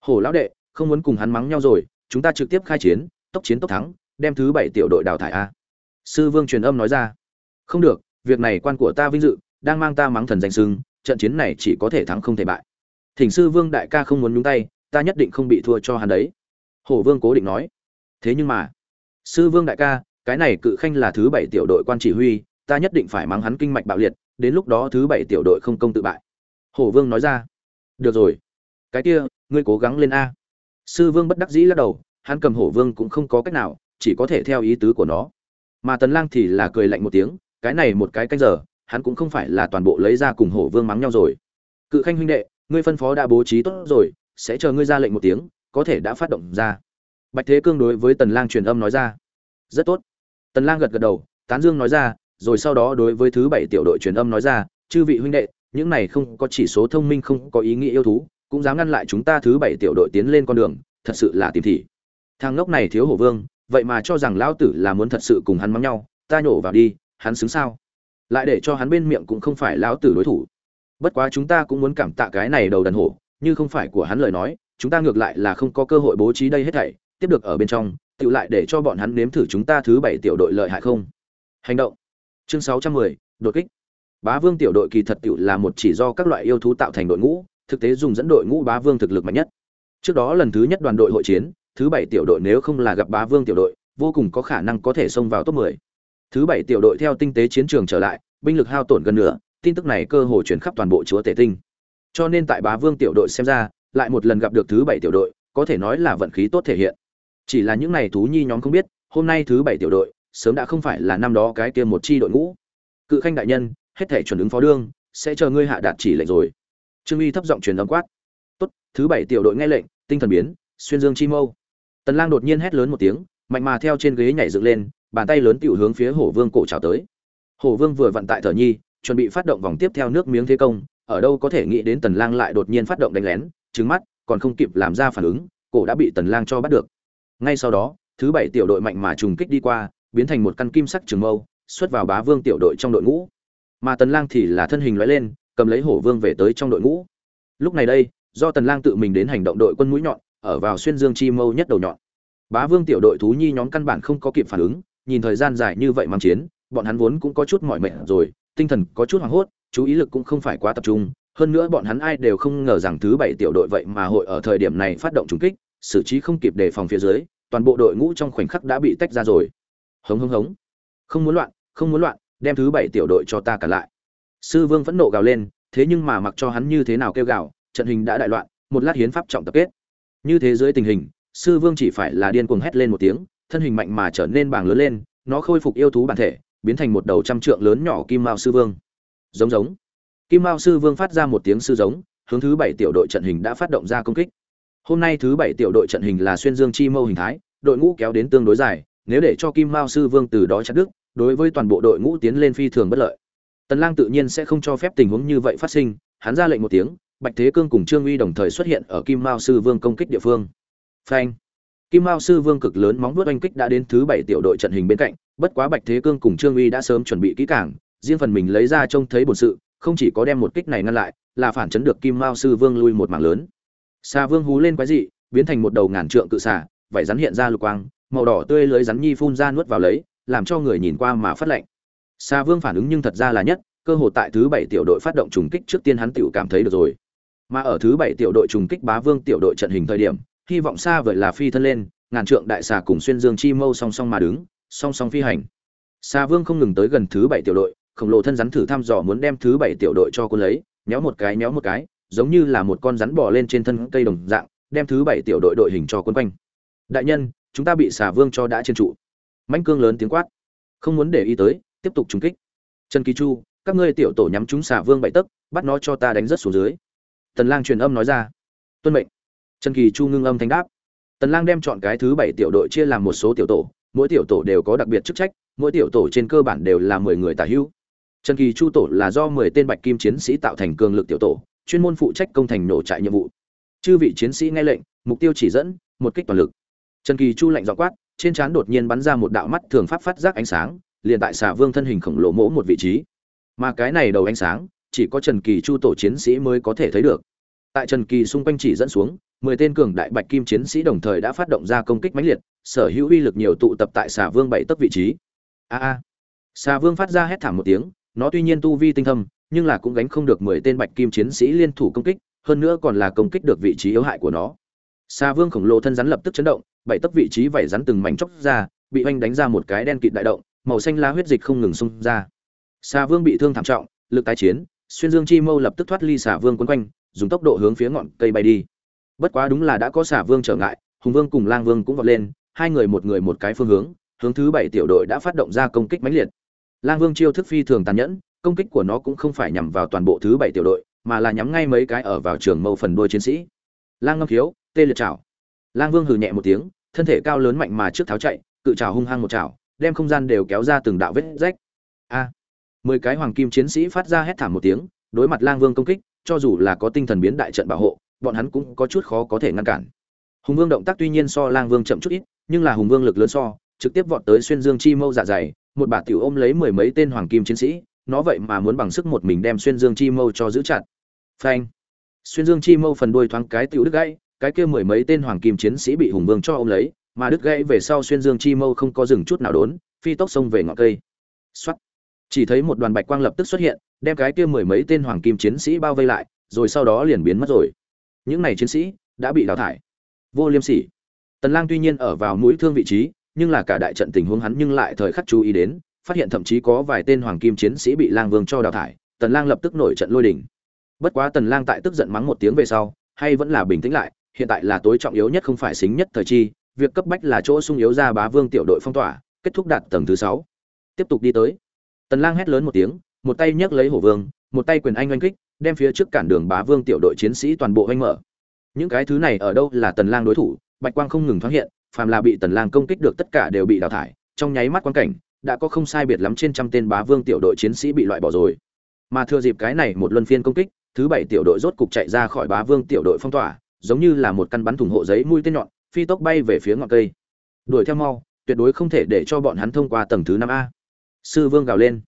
Hổ lão đệ, không muốn cùng hắn mắng nhau rồi, chúng ta trực tiếp khai chiến, tốc chiến tốc thắng, đem thứ bảy tiểu đội đào thải a. Sư vương truyền âm nói ra. Không được, việc này quan của ta vinh dự, đang mang ta mắng thần danh sưng trận chiến này chỉ có thể thắng không thể bại. Thỉnh sư vương đại ca không muốn nhúng tay, ta nhất định không bị thua cho hắn đấy. Hổ vương cố định nói. Thế nhưng mà, sư vương đại ca, cái này cự khanh là thứ bảy tiểu đội quan chỉ huy, ta nhất định phải mắng hắn kinh mạch bạo liệt, đến lúc đó thứ bảy tiểu đội không công tự bại hổ vương nói ra. Được rồi. Cái kia, ngươi cố gắng lên a. Sư vương bất đắc dĩ lắc đầu, hắn cầm hổ vương cũng không có cách nào, chỉ có thể theo ý tứ của nó. Mà tần lang thì là cười lạnh một tiếng, cái này một cái canh giờ, hắn cũng không phải là toàn bộ lấy ra cùng hổ vương mắng nhau rồi. Cự khanh huynh đệ, ngươi phân phó đã bố trí tốt rồi, sẽ chờ ngươi ra lệnh một tiếng, có thể đã phát động ra. Bạch thế cương đối với tần lang truyền âm nói ra. Rất tốt. Tần lang gật gật đầu, tán dương nói ra, rồi sau đó đối với thứ bảy tiểu đội truyền âm nói ra, chư vị huynh đệ những này không có chỉ số thông minh không có ý nghĩa yêu thú, cũng dám ngăn lại chúng ta thứ bảy tiểu đội tiến lên con đường, thật sự là tìm thị. Thằng ngốc này thiếu hổ vương, vậy mà cho rằng lão tử là muốn thật sự cùng hắn mắng nhau, ta nhổ vào đi, hắn xứng sao? Lại để cho hắn bên miệng cũng không phải lão tử đối thủ. Bất quá chúng ta cũng muốn cảm tạ cái này đầu đần hổ, như không phải của hắn lời nói, chúng ta ngược lại là không có cơ hội bố trí đây hết thảy, tiếp được ở bên trong, tự lại để cho bọn hắn nếm thử chúng ta thứ bảy tiểu đội lợi hại không? Hành động. Chương sáu trăm mười, đột kích bá vương tiểu đội kỳ thật tiểu là một chỉ do các loại yêu thú tạo thành đội ngũ, thực tế dùng dẫn đội ngũ bá vương thực lực mạnh nhất. Trước đó lần thứ nhất đoàn đội hội chiến, thứ bảy tiểu đội nếu không là gặp bá vương tiểu đội, vô cùng có khả năng có thể xông vào top 10. thứ bảy tiểu đội theo tinh tế chiến trường trở lại, binh lực hao tổn gần nửa, tin tức này cơ hồ chuyển khắp toàn bộ chúa tể tinh. Cho nên tại bá vương tiểu đội xem ra, lại một lần gặp được thứ bảy tiểu đội, có thể nói là vận khí tốt thể hiện. Chỉ là những này thú nhi nhóm không biết, hôm nay thứ bảy tiểu đội, sớm đã không phải là năm đó cái kia một chi đội ngũ. Cự khanh đại nhân hết thể chuẩn ứng phó đương, sẽ chờ ngươi hạ đạt chỉ lệnh rồi. Trương uy thấp giọng truyền âm quát. Tốt, thứ bảy tiểu đội nghe lệnh, tinh thần biến, xuyên dương chi mâu. Tần lang đột nhiên hét lớn một tiếng, mạnh mà theo trên ghế nhảy dựng lên, bàn tay lớn tiểu hướng phía hổ vương cổ chào tới. Hổ vương vừa vận tại thở nhi, chuẩn bị phát động vòng tiếp theo nước miếng thế công, ở đâu có thể nghĩ đến tần lang lại đột nhiên phát động đánh lén trứng mắt, còn không kịp làm ra phản ứng, cổ đã bị tần lang cho bắt được. Ngay sau đó, thứ bảy tiểu đội mạnh mà trùng kích đi qua, biến thành một căn kim sắc trường mâu, xuất vào bá vương tiểu đội trong đội ngũ mà tần lang thì là thân hình lóe lên, cầm lấy hổ vương về tới trong đội ngũ. Lúc này đây, do tần lang tự mình đến hành động đội quân mũi nhọn, ở vào xuyên dương chi mâu nhất đầu nhọn. Bá vương tiểu đội thú nhi nhóm căn bản không có kịp phản ứng, nhìn thời gian dài như vậy mang chiến, bọn hắn vốn cũng có chút mỏi mệt rồi, tinh thần có chút hoảng hốt, chú ý lực cũng không phải quá tập trung. Hơn nữa bọn hắn ai đều không ngờ rằng thứ bảy tiểu đội vậy mà hội ở thời điểm này phát động trúng kích, xử trí không kịp đề phòng phía dưới, toàn bộ đội ngũ trong khoảnh khắc đã bị tách ra rồi. Hống hống hống. Không muốn loạn, không muốn loạn đem thứ bảy tiểu đội cho ta cả lại. Sư vương vẫn nộ gào lên, thế nhưng mà mặc cho hắn như thế nào kêu gào, trận hình đã đại loạn, một lát hiến pháp trọng tập kết. Như thế dưới tình hình, sư vương chỉ phải là điên cuồng hét lên một tiếng, thân hình mạnh mà trở nên bàng lớn lên, nó khôi phục yêu thú bản thể, biến thành một đầu trăm trượng lớn nhỏ kim mao sư vương. Giống giống. Kim mao sư vương phát ra một tiếng sư giống, hướng thứ bảy tiểu đội trận hình đã phát động ra công kích. Hôm nay thứ bảy tiểu đội trận hình là xuyên dương chi mâu hình thái, đội ngũ kéo đến tương đối dài, nếu để cho kim mao sư vương từ đó chặt đứt đối với toàn bộ đội ngũ tiến lên phi thường bất lợi. Tần lang tự nhiên sẽ không cho phép tình huống như vậy phát sinh, hắn ra lệnh một tiếng, bạch thế cương cùng trương uy đồng thời xuất hiện ở kim mao sư vương công kích địa phương. Phanh! Kim mao sư vương cực lớn móng vuốt oanh kích đã đến thứ bảy tiểu đội trận hình bên cạnh, bất quá bạch thế cương cùng trương uy đã sớm chuẩn bị kỹ càng, riêng phần mình lấy ra trông thấy bổn sự, không chỉ có đem một kích này ngăn lại, là phản chấn được kim mao sư vương lui một mảng lớn. Sa vương hú lên quái dị, biến thành một đầu ngàn trượng cự xà, vảy rắn hiện ra lục quang, màu đỏ tươi lưới rắn nhi phun ra nuốt vào lấy làm cho người nhìn qua mà phát lệnh. Sa vương phản ứng nhưng thật ra là nhất, cơ hội tại thứ bảy tiểu đội phát động trùng kích trước tiên hắn tiểu cảm thấy được rồi. Mà ở thứ bảy tiểu đội trùng kích bá vương tiểu đội trận hình thời điểm, hy vọng xa vời là phi thân lên, ngàn trượng đại xà cùng xuyên dương chi mâu song song mà đứng, song song phi hành. Sa vương không ngừng tới gần thứ bảy tiểu đội, khổng lồ thân rắn thử thăm dò muốn đem thứ bảy tiểu đội cho cô lấy nhéo một cái nhéo một cái, giống như là một con rắn bò lên trên thân cây đồng dạng, đem thứ bảy tiểu đội đội hình cho quân quanh. Đại nhân, chúng ta bị xà vương cho đã trên trụ mãnh cương lớn tiếng quát. Không muốn để ý tới, tiếp tục trúng kích. Trần kỳ chu, các ngươi tiểu tổ nhắm chúng xả vương bảy tấc, bắt nó cho ta đánh rất xuống dưới. Tần lang truyền âm nói ra. Tuân mệnh. Trần kỳ chu ngưng âm thanh đáp. Tần lang đem chọn cái thứ bảy tiểu đội chia làm một số tiểu tổ, mỗi tiểu tổ đều có đặc biệt chức trách, mỗi tiểu tổ trên cơ bản đều là 10 người tả hữu. Trần kỳ chu tổ là do 10 tên bạch kim chiến sĩ tạo thành cường lực tiểu tổ, chuyên môn phụ trách công thành nổ trại nhiệm vụ. Chư vị chiến sĩ nghe lệnh, mục tiêu chỉ dẫn, một kích toàn lực. Trần kỳ chu lạnh giọng quát trên trán đột nhiên bắn ra một đạo mắt thường pháp phát giác ánh sáng, liền tại xà vương thân hình khổng lồ mỗ một vị trí. Mà cái này đầu ánh sáng, chỉ có trần kỳ chu tổ chiến sĩ mới có thể thấy được. Tại trần kỳ xung quanh chỉ dẫn xuống, mười tên cường đại bạch kim chiến sĩ đồng thời đã phát động ra công kích mãnh liệt, sở hữu uy lực nhiều tụ tập tại xà vương bảy tấc vị trí. A a. Xà vương phát ra hét thảm một tiếng, nó tuy nhiên tu vi tinh thâm, nhưng là cũng gánh không được mười tên bạch kim chiến sĩ liên thủ công kích, hơn nữa còn là công kích được vị trí yếu hại của nó. Xà vương khổng lồ thân rắn lập tức chấn động bảy tấc vị trí vảy rắn từng mảnh chóc ra, bị oanh đánh ra một cái đen kịt đại động, màu xanh lá huyết dịch không ngừng xung ra. Xà vương bị thương thảm trọng, lực tái chiến, xuyên dương chi mâu lập tức thoát ly xà vương quấn quanh, dùng tốc độ hướng phía ngọn cây bay đi. Bất quá đúng là đã có xà vương trở ngại, hùng vương cùng lang vương cũng vọt lên, hai người một người một cái phương hướng hướng thứ bảy tiểu đội đã phát động ra công kích mãnh liệt. Lang vương chiêu thức phi thường tàn nhẫn, công kích của nó cũng không phải nhằm vào toàn bộ thứ bảy tiểu đội, mà là nhắm ngay mấy cái ở vào trường mâu phần đuôi chiến sĩ. Lang ngâm khiếu, tê liệt chảo lang vương hừ nhẹ một tiếng thân thể cao lớn mạnh mà trước tháo chạy cự chảo hung hăng một trảo, đem không gian đều kéo ra từng đạo vết rách. A! Mười cái hoàng kim chiến sĩ phát ra hét thảm một tiếng đối mặt lang vương công kích cho dù là có tinh thần biến đại trận bảo hộ bọn hắn cũng có chút khó có thể ngăn cản. Hùng vương động tác tuy nhiên so lang vương chậm chút ít nhưng là hùng vương lực lớn so trực tiếp vọt tới xuyên dương chi mâu dạ dày một bà tiểu ôm lấy mười mấy tên hoàng kim chiến sĩ nó vậy mà muốn bằng sức một mình đem xuyên dương chi mâu cho giữ chặt. Phanh! Xuyên dương chi mâu phần đuôi thoáng cái tiểu đứt gãy cái kia mười mấy tên hoàng kim chiến sĩ bị hùng vương cho ôm lấy, mà đứt gãy về sau xuyên dương chi mâu không có dừng chút nào đốn, phi tốc xông về ngọn cây. Soát. chỉ thấy một đoàn bạch quang lập tức xuất hiện, đem cái kia mười mấy tên hoàng kim chiến sĩ bao vây lại, rồi sau đó liền biến mất rồi. Những này chiến sĩ đã bị đào thải. Vô liêm sỉ. Tần lang tuy nhiên ở vào mũi thương vị trí, nhưng là cả đại trận tình huống hắn nhưng lại thời khắc chú ý đến, phát hiện thậm chí có vài tên hoàng kim chiến sĩ bị lang vương cho đào thải, tần lang lập tức nổi trận lôi đỉnh bất quá tần lang tại tức giận mắng một tiếng về sau, hay vẫn là bình tĩnh lại hiện tại là tối trọng yếu nhất không phải xính nhất thời chi, việc cấp bách là chỗ sung yếu ra bá vương tiểu đội phong tỏa, kết thúc đạt tầng thứ sáu. Tiếp tục đi tới. Tần lang hét lớn một tiếng, một tay nhấc lấy hổ vương, một tay quyền anh oanh kích, đem phía trước cản đường bá vương tiểu đội chiến sĩ toàn bộ oanh mở. Những cái thứ này ở đâu là tần lang đối thủ, bạch quang không ngừng thoáng hiện, phàm là bị tần lang công kích được tất cả đều bị đào thải, trong nháy mắt quan cảnh, đã có không sai biệt lắm trên trăm tên bá vương tiểu đội chiến sĩ bị loại bỏ rồi. Mà thừa dịp cái này một luân phiên công kích, thứ bảy tiểu đội rốt cục chạy ra khỏi bá vương tiểu đội phong tỏa giống như là một căn bắn thùng hộ giấy mũi tên nhọn, phi tốc bay về phía ngọn cây. Đuổi theo mau, tuyệt đối không thể để cho bọn hắn thông qua tầng thứ năm a. Sư vương gào lên.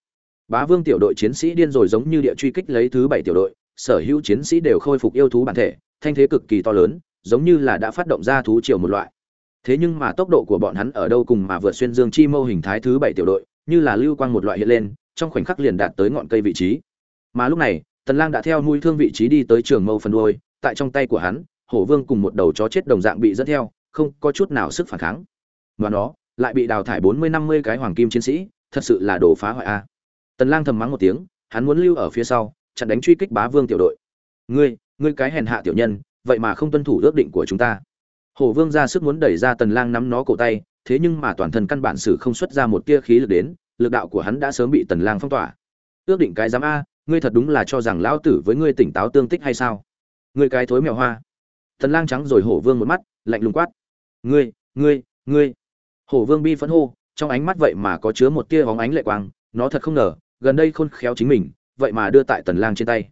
Bá vương tiểu đội chiến sĩ điên rồi giống như địa truy kích lấy thứ bảy tiểu đội, sở hữu chiến sĩ đều khôi phục yêu thú bản thể, thanh thế cực kỳ to lớn, giống như là đã phát động ra thú triều một loại. Thế nhưng mà tốc độ của bọn hắn ở đâu cùng mà vượt xuyên dương chi mâu hình thái thứ bảy tiểu đội, như là lưu quang một loại hiện lên, trong khoảnh khắc liền đạt tới ngọn cây vị trí. Mà lúc này, tần lang đã theo mũi thương vị trí đi tới trường mâu phần đuôi, tại trong tay của hắn hổ vương cùng một đầu chó chết đồng dạng bị dẫn theo, không có chút nào sức phản kháng. Và nó lại bị đào thải bốn mươi, năm mươi cái hoàng kim chiến sĩ, thật sự là đồ phá hoại a. Tần lang thầm mắng một tiếng, hắn muốn lưu ở phía sau, chặn đánh truy kích bá vương tiểu đội. Ngươi ngươi cái hèn hạ tiểu nhân, vậy mà không tuân thủ ước định của chúng ta. Hổ vương ra sức muốn đẩy ra tần lang nắm nó cổ tay, thế nhưng mà toàn thân căn bản sử không xuất ra một tia khí lực đến, lực đạo của hắn đã sớm bị tần lang phong tỏa. Ước định cái giám a, ngươi thật đúng là cho rằng lão tử với ngươi tỉnh táo tương tích hay sao? Ngươi cái thối mèo hoa tần lang trắng rồi hổ vương một mắt, lạnh lùng quát. Ngươi ngươi ngươi. Hổ vương bi phẫn hô, trong ánh mắt vậy mà có chứa một tia bóng ánh lệ quang, nó thật không ngờ, gần đây khôn khéo chính mình, vậy mà đưa tại tần lang trên tay.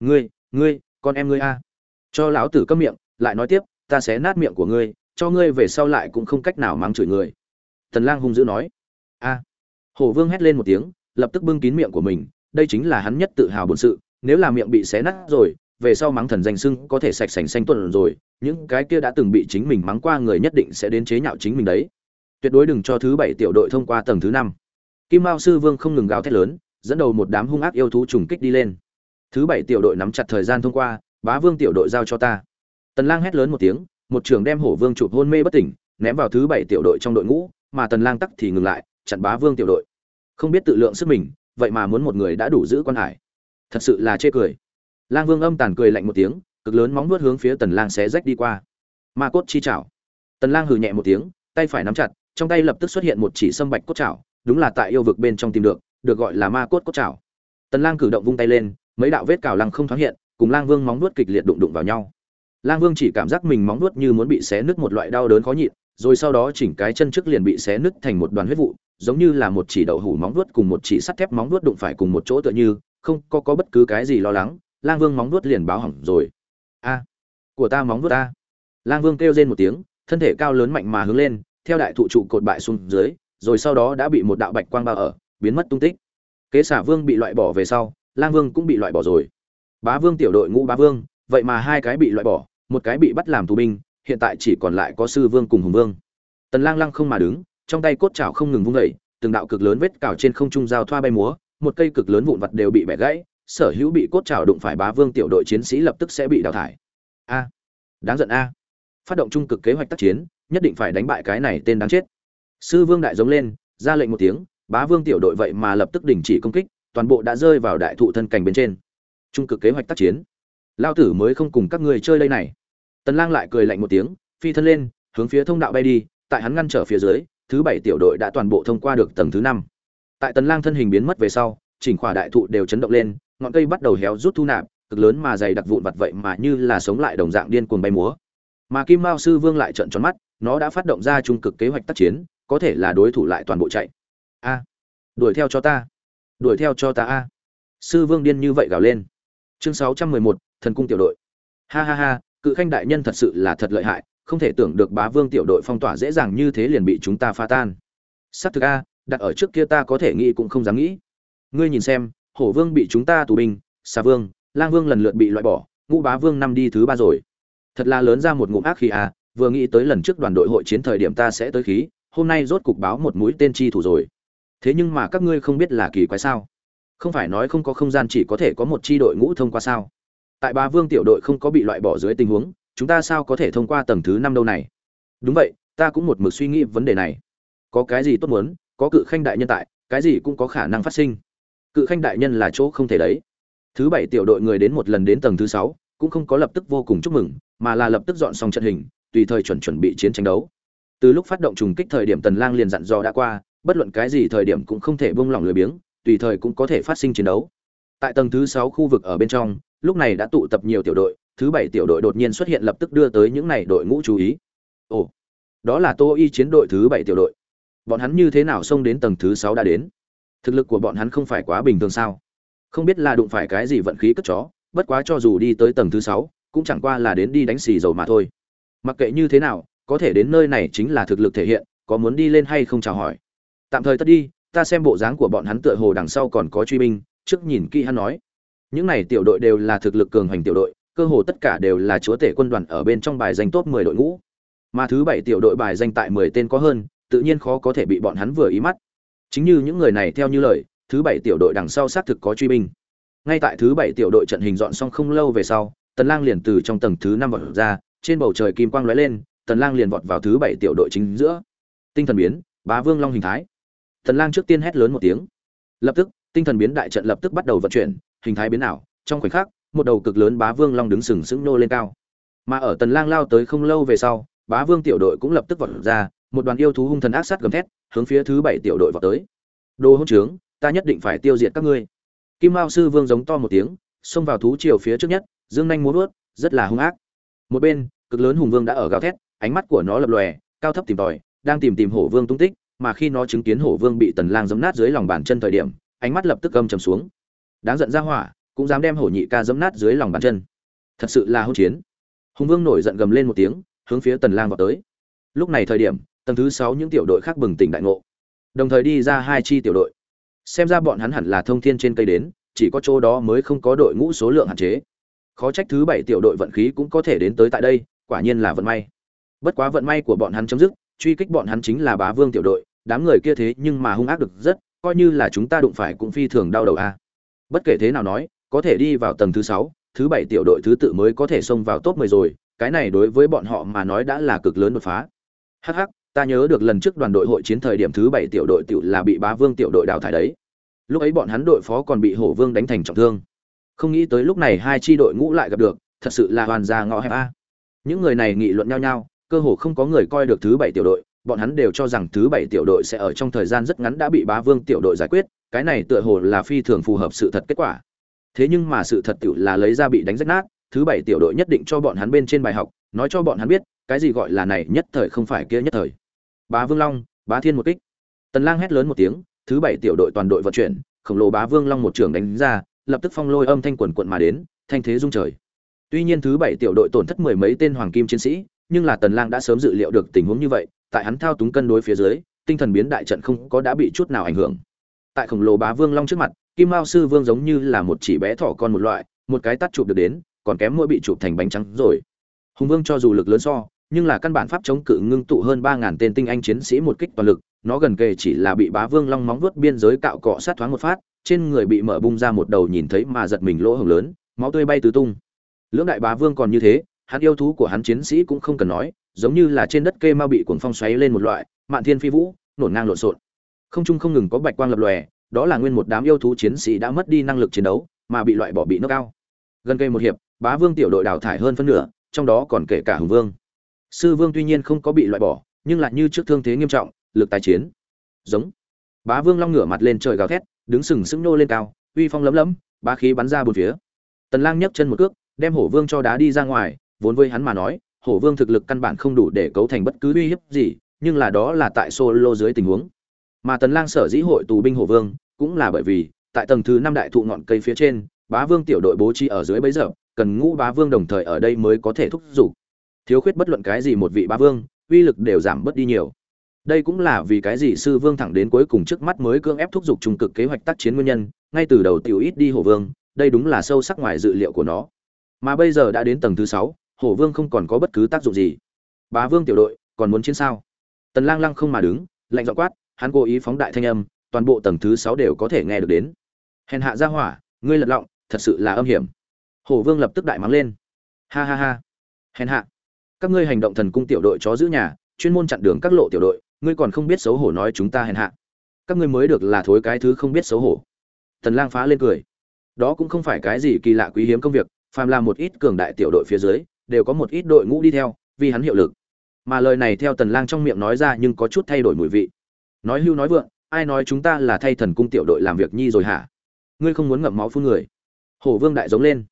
Ngươi ngươi, con em ngươi a. Cho lão tử câm miệng, lại nói tiếp, ta sẽ nát miệng của ngươi, cho ngươi về sau lại cũng không cách nào mắng chửi người. Tần lang hung dữ nói. A. Hổ vương hét lên một tiếng, lập tức bưng kín miệng của mình, đây chính là hắn nhất tự hào bổn sự, nếu là miệng bị xé nát rồi về sau mắng thần danh sưng có thể sạch sành xanh tuần rồi, những cái kia đã từng bị chính mình mắng qua người nhất định sẽ đến chế nhạo chính mình đấy. Tuyệt đối đừng cho thứ bảy tiểu đội thông qua tầng thứ năm. Kim mao sư vương không ngừng gào thét lớn, dẫn đầu một đám hung ác yêu thú trùng kích đi lên. Thứ bảy tiểu đội nắm chặt thời gian thông qua, bá vương tiểu đội giao cho ta. Tần lang hét lớn một tiếng, một trường đem hổ vương chụp hôn mê bất tỉnh, ném vào thứ bảy tiểu đội trong đội ngũ, mà tần lang tắc thì ngừng lại, chặn bá vương tiểu đội. Không biết tự lượng sức mình, vậy mà muốn một người đã đủ giữ quan hải. Thật sự là chê cười lang vương âm tàn cười lạnh một tiếng, cực lớn móng vuốt hướng phía tần lang xé rách đi qua. Ma cốt chi chảo. Tần lang hừ nhẹ một tiếng, tay phải nắm chặt, trong tay lập tức xuất hiện một chỉ sâm bạch cốt chảo, đúng là tại yêu vực bên trong tìm được được gọi là ma cốt cốt chảo. Tần lang cử động vung tay lên, mấy đạo vết cào lăng không thoáng hiện, cùng lang vương móng vuốt kịch liệt đụng đụng vào nhau. Lang vương chỉ cảm giác mình móng vuốt như muốn bị xé nứt một loại đau đớn khó nhịn, rồi sau đó chỉnh cái chân trước liền bị xé nứt thành một đoàn huyết vụ, giống như là một chỉ đậu hủ móng vuốt cùng một chỉ sắt thép móng vuốt đụng phải cùng một chỗ tựa như, không có có bất cứ cái gì lo lắng lang vương móng vuốt liền báo hỏng rồi. A của ta móng vuốt a. Lang vương kêu rên một tiếng thân thể cao lớn mạnh mà hướng lên theo đại thụ trụ cột bại xuống dưới rồi sau đó đã bị một đạo bạch quang bao ở biến mất tung tích. Kế xả vương bị loại bỏ về sau lang vương cũng bị loại bỏ rồi. Bá vương tiểu đội ngũ bá vương vậy mà hai cái bị loại bỏ một cái bị bắt làm tù binh hiện tại chỉ còn lại có sư vương cùng hùng vương. Tần lang lăng không mà đứng trong tay cốt chảo không ngừng vung đẩy, từng đạo cực lớn vết cào trên không trung giao thoa bay múa một cây cực lớn vụn vặt đều bị bẻ gãy sở hữu bị cốt chảo đụng phải bá vương tiểu đội chiến sĩ lập tức sẽ bị đào thải. A, đáng giận a. Phát động trung cực kế hoạch tác chiến, nhất định phải đánh bại cái này tên đáng chết. Sư vương đại giống lên, ra lệnh một tiếng, bá vương tiểu đội vậy mà lập tức đình chỉ công kích, toàn bộ đã rơi vào đại thụ thân cảnh bên trên. Trung cực kế hoạch tác chiến. Lao tử mới không cùng các người chơi đây này. Tần lang lại cười lạnh một tiếng, phi thân lên, hướng phía thông đạo bay đi, tại hắn ngăn trở phía dưới, thứ bảy tiểu đội đã toàn bộ thông qua được tầng thứ năm. Tại tần lang thân hình biến mất về sau, chỉnh khỏa đại thụ đều chấn động lên ngọn cây bắt đầu héo rút thu nạp cực lớn mà dày đặc vụn vặt vậy mà như là sống lại đồng dạng điên cuồng bay múa. Mà kim mao sư vương lại trợn tròn mắt nó đã phát động ra trung cực kế hoạch tác chiến có thể là đối thủ lại toàn bộ chạy. A đuổi theo cho ta đuổi theo cho ta a. Sư vương điên như vậy gào lên. Chương 611, thần cung tiểu đội. Ha ha ha cự khanh đại nhân thật sự là thật lợi hại không thể tưởng được bá vương tiểu đội phong tỏa dễ dàng như thế liền bị chúng ta phá tan. Sắt thực a đặt ở trước kia ta có thể nghĩ cũng không dám nghĩ. Ngươi nhìn xem hổ vương bị chúng ta tù binh, xà vương, lang vương lần lượt bị loại bỏ, ngũ bá vương năm đi thứ ba rồi. Thật là lớn ra một ngụm ác khí à? vừa nghĩ tới lần trước đoàn đội hội chiến thời điểm ta sẽ tới khí, hôm nay rốt cục báo một mũi tên chi thủ rồi. Thế nhưng mà các ngươi không biết là kỳ quái sao? Không phải nói không có không gian chỉ có thể có một chi đội ngũ thông qua sao? Tại bá vương tiểu đội không có bị loại bỏ dưới tình huống, chúng ta sao có thể thông qua tầng thứ năm đâu này? Đúng vậy, ta cũng một mực suy nghĩ vấn đề này. Có cái gì tốt muốn, có cự khanh đại nhân tại, cái gì cũng có khả năng phát sinh cự khanh đại nhân là chỗ không thể đấy. Thứ bảy tiểu đội người đến một lần đến tầng thứ sáu, cũng không có lập tức vô cùng chúc mừng, mà là lập tức dọn xong trận hình, tùy thời chuẩn chuẩn bị chiến tranh đấu. Từ lúc phát động trùng kích thời điểm tần lang liền dặn dò đã qua, bất luận cái gì thời điểm cũng không thể buông lỏng lười biếng, tùy thời cũng có thể phát sinh chiến đấu. Tại tầng thứ sáu khu vực ở bên trong, lúc này đã tụ tập nhiều tiểu đội, thứ bảy tiểu đội đột nhiên xuất hiện lập tức đưa tới những này đội ngũ chú ý. Ồ, đó là tô y chiến đội thứ bảy tiểu đội. Bọn hắn như thế nào xông đến tầng thứ sáu đã đến? Thực lực của bọn hắn không phải quá bình thường sao? Không biết là đụng phải cái gì vận khí cất chó, bất quá cho dù đi tới tầng thứ sáu, cũng chẳng qua là đến đi đánh xì dầu mà thôi. Mặc kệ như thế nào, có thể đến nơi này chính là thực lực thể hiện, có muốn đi lên hay không chào hỏi. Tạm thời tất đi, ta xem bộ dáng của bọn hắn tựa hồ đằng sau còn có truy binh, trước nhìn kỹ hắn nói. Những này tiểu đội đều là thực lực cường hành tiểu đội, cơ hồ tất cả đều là chúa tể quân đoàn ở bên trong bài danh top 10 đội ngũ. Mà thứ bảy tiểu đội bài danh tại 10 tên có hơn, tự nhiên khó có thể bị bọn hắn vừa ý mắt chính như những người này theo như lời, thứ bảy tiểu đội đằng sau xác thực có truy binh. Ngay tại thứ bảy tiểu đội trận hình dọn xong không lâu về sau, tần lang liền từ trong tầng thứ năm vọt ra, trên bầu trời kim quang lóe lên, tần lang liền vọt vào thứ bảy tiểu đội chính giữa. Tinh thần biến, bá vương long hình thái. Tần lang trước tiên hét lớn một tiếng. Lập tức, tinh thần biến đại trận lập tức bắt đầu vận chuyển, hình thái biến ảo, trong khoảnh khắc, một đầu cực lớn bá vương long đứng sừng sững nô lên cao. Mà ở tần lang lao tới không lâu về sau, bá vương tiểu đội cũng lập tức vọt ra một đoàn yêu thú hung thần ác sát gầm thét, hướng phía thứ bảy tiểu đội vọt tới. Đồ hỗn trướng, ta nhất định phải tiêu diệt các ngươi. Kim mao sư vương giống to một tiếng, xông vào thú triều phía trước nhất, dương nhanh múa vớt rất là hung ác. Một bên, cực lớn hùng vương đã ở gào thét, ánh mắt của nó lập lòe, cao thấp tìm tòi, đang tìm tìm hổ vương tung tích, mà khi nó chứng kiến hổ vương bị tần lang giẫm nát dưới lòng bàn chân thời điểm, ánh mắt lập tức gầm trầm xuống. Đáng giận ra hỏa, cũng dám đem hổ nhị ca giẫm nát dưới lòng bàn chân. Thật sự là hỗn chiến. Hùng vương nổi giận gầm lên một tiếng, hướng phía tần lang vào tới. Lúc này thời điểm tầng thứ sáu những tiểu đội khác bừng tỉnh đại ngộ. Đồng thời đi ra hai chi tiểu đội. Xem ra bọn hắn hẳn là thông thiên trên cây đến, chỉ có chỗ đó mới không có đội ngũ số lượng hạn chế. Khó trách thứ bảy tiểu đội vận khí cũng có thể đến tới tại đây, quả nhiên là vận may. Bất quá vận may của bọn hắn chấm dứt, truy kích bọn hắn chính là bá vương tiểu đội, đám người kia thế nhưng mà hung ác được rất, coi như là chúng ta đụng phải cũng phi thường đau đầu a. Bất kể thế nào nói, có thể đi vào tầng thứ sáu, thứ bảy tiểu đội thứ tự mới có thể xông vào top mười rồi, cái này đối với bọn họ mà nói đã là cực lớn đột phá. Hắc hắc ta nhớ được lần trước đoàn đội hội chiến thời điểm thứ bảy tiểu đội tiểu là bị bá vương tiểu đội đào thải đấy. Lúc ấy bọn hắn đội phó còn bị hổ vương đánh thành trọng thương. Không nghĩ tới lúc này hai tri đội ngũ lại gặp được, thật sự là hoàn ra ngõ hẹp a. Những người này nghị luận nhau nhau, cơ hồ không có người coi được thứ bảy tiểu đội, bọn hắn đều cho rằng thứ bảy tiểu đội sẽ ở trong thời gian rất ngắn đã bị bá vương tiểu đội giải quyết, cái này tựa hồ là phi thường phù hợp sự thật kết quả. Thế nhưng mà sự thật tiểu là lấy ra bị đánh rách nát, thứ bảy tiểu đội nhất định cho bọn hắn bên trên bài học, nói cho bọn hắn biết, cái gì gọi là này nhất thời không phải kia nhất thời bá vương long, bá thiên một kích. Tần lang hét lớn một tiếng, thứ bảy tiểu đội toàn đội vận chuyển, khổng lồ bá vương long một trường đánh ra, lập tức phong lôi âm thanh quần cuộn mà đến, thanh thế rung trời. Tuy nhiên thứ bảy tiểu đội tổn thất mười mấy tên hoàng kim chiến sĩ, nhưng là tần lang đã sớm dự liệu được tình huống như vậy, tại hắn thao túng cân đối phía dưới, tinh thần biến đại trận không có đã bị chút nào ảnh hưởng. Tại khổng lồ bá vương long trước mặt, kim mao sư vương giống như là một chỉ bé thỏ con một loại, một cái tát chụp được đến, còn kém mỗi bị chụp thành bánh trắng rồi. Hùng vương cho dù lực lớn so nhưng là căn bản pháp chống cự ngưng tụ hơn ba ngàn tên tinh anh chiến sĩ một kích toàn lực, nó gần kề chỉ là bị bá vương long móng vuốt biên giới cạo cọ sát thoáng một phát, trên người bị mở bung ra một đầu nhìn thấy mà giật mình lỗ hổng lớn, máu tươi bay tứ tung. Lưỡng đại bá vương còn như thế, hắn yêu thú của hắn chiến sĩ cũng không cần nói, giống như là trên đất kê ma bị cuồng phong xoáy lên một loại, mạn thiên phi vũ nổn ngang lộn xộn. Không trung không ngừng có bạch quang lập lòe, đó là nguyên một đám yêu thú chiến sĩ đã mất đi năng lực chiến đấu, mà bị loại bỏ bị nó cao. Gần cây một hiệp, bá vương tiểu đội đào thải hơn phân nửa, trong đó còn kể cả hùng vương sư vương tuy nhiên không có bị loại bỏ, nhưng lại như trước thương thế nghiêm trọng, lực tài chiến. Giống. Bá vương long ngửa mặt lên trời gào thét, đứng sừng sững nô lên cao, uy phong lấm lấm, bá khí bắn ra bốn phía. Tần lang nhấc chân một cước, đem hổ vương cho đá đi ra ngoài, vốn với hắn mà nói, hổ vương thực lực căn bản không đủ để cấu thành bất cứ uy hiếp gì, nhưng là đó là tại solo dưới tình huống. Mà tần lang sở dĩ hội tù binh hổ vương, cũng là bởi vì, tại tầng thứ năm đại thụ ngọn cây phía trên, bá vương tiểu đội bố trí ở dưới bấy giờ, cần ngũ bá vương đồng thời ở đây mới có thể thúc giục thiếu khuyết bất luận cái gì một vị bá vương, uy lực đều giảm bớt đi nhiều. Đây cũng là vì cái gì sư vương thẳng đến cuối cùng trước mắt mới cưỡng ép thúc giục trung cực kế hoạch tác chiến nguyên nhân, ngay từ đầu tiểu ít đi hổ vương, đây đúng là sâu sắc ngoài dự liệu của nó. Mà bây giờ đã đến tầng thứ sáu, hổ vương không còn có bất cứ tác dụng gì. Bá vương tiểu đội, còn muốn chiến sao? Tần lang lăng không mà đứng, lạnh giọng quát, hắn cố ý phóng đại thanh âm, toàn bộ tầng thứ sáu đều có thể nghe được đến. Hèn hạ ra hỏa, ngươi lật lọng, thật sự là âm hiểm. Hổ vương lập tức đại mắng lên. Ha ha ha. Hèn hạ các ngươi hành động thần cung tiểu đội chó giữ nhà, chuyên môn chặn đường các lộ tiểu đội, ngươi còn không biết xấu hổ nói chúng ta hèn hạ. Các ngươi mới được là thối cái thứ không biết xấu hổ. Tần lang phá lên cười. Đó cũng không phải cái gì kỳ lạ quý hiếm công việc, phàm là một ít cường đại tiểu đội phía dưới, đều có một ít đội ngũ đi theo, vì hắn hiệu lực. Mà lời này theo tần lang trong miệng nói ra nhưng có chút thay đổi mùi vị. Nói hưu nói vượng, ai nói chúng ta là thay thần cung tiểu đội làm việc nhi rồi hả? Ngươi không muốn ngậm máu phun người. Hổ vương đại giống lên.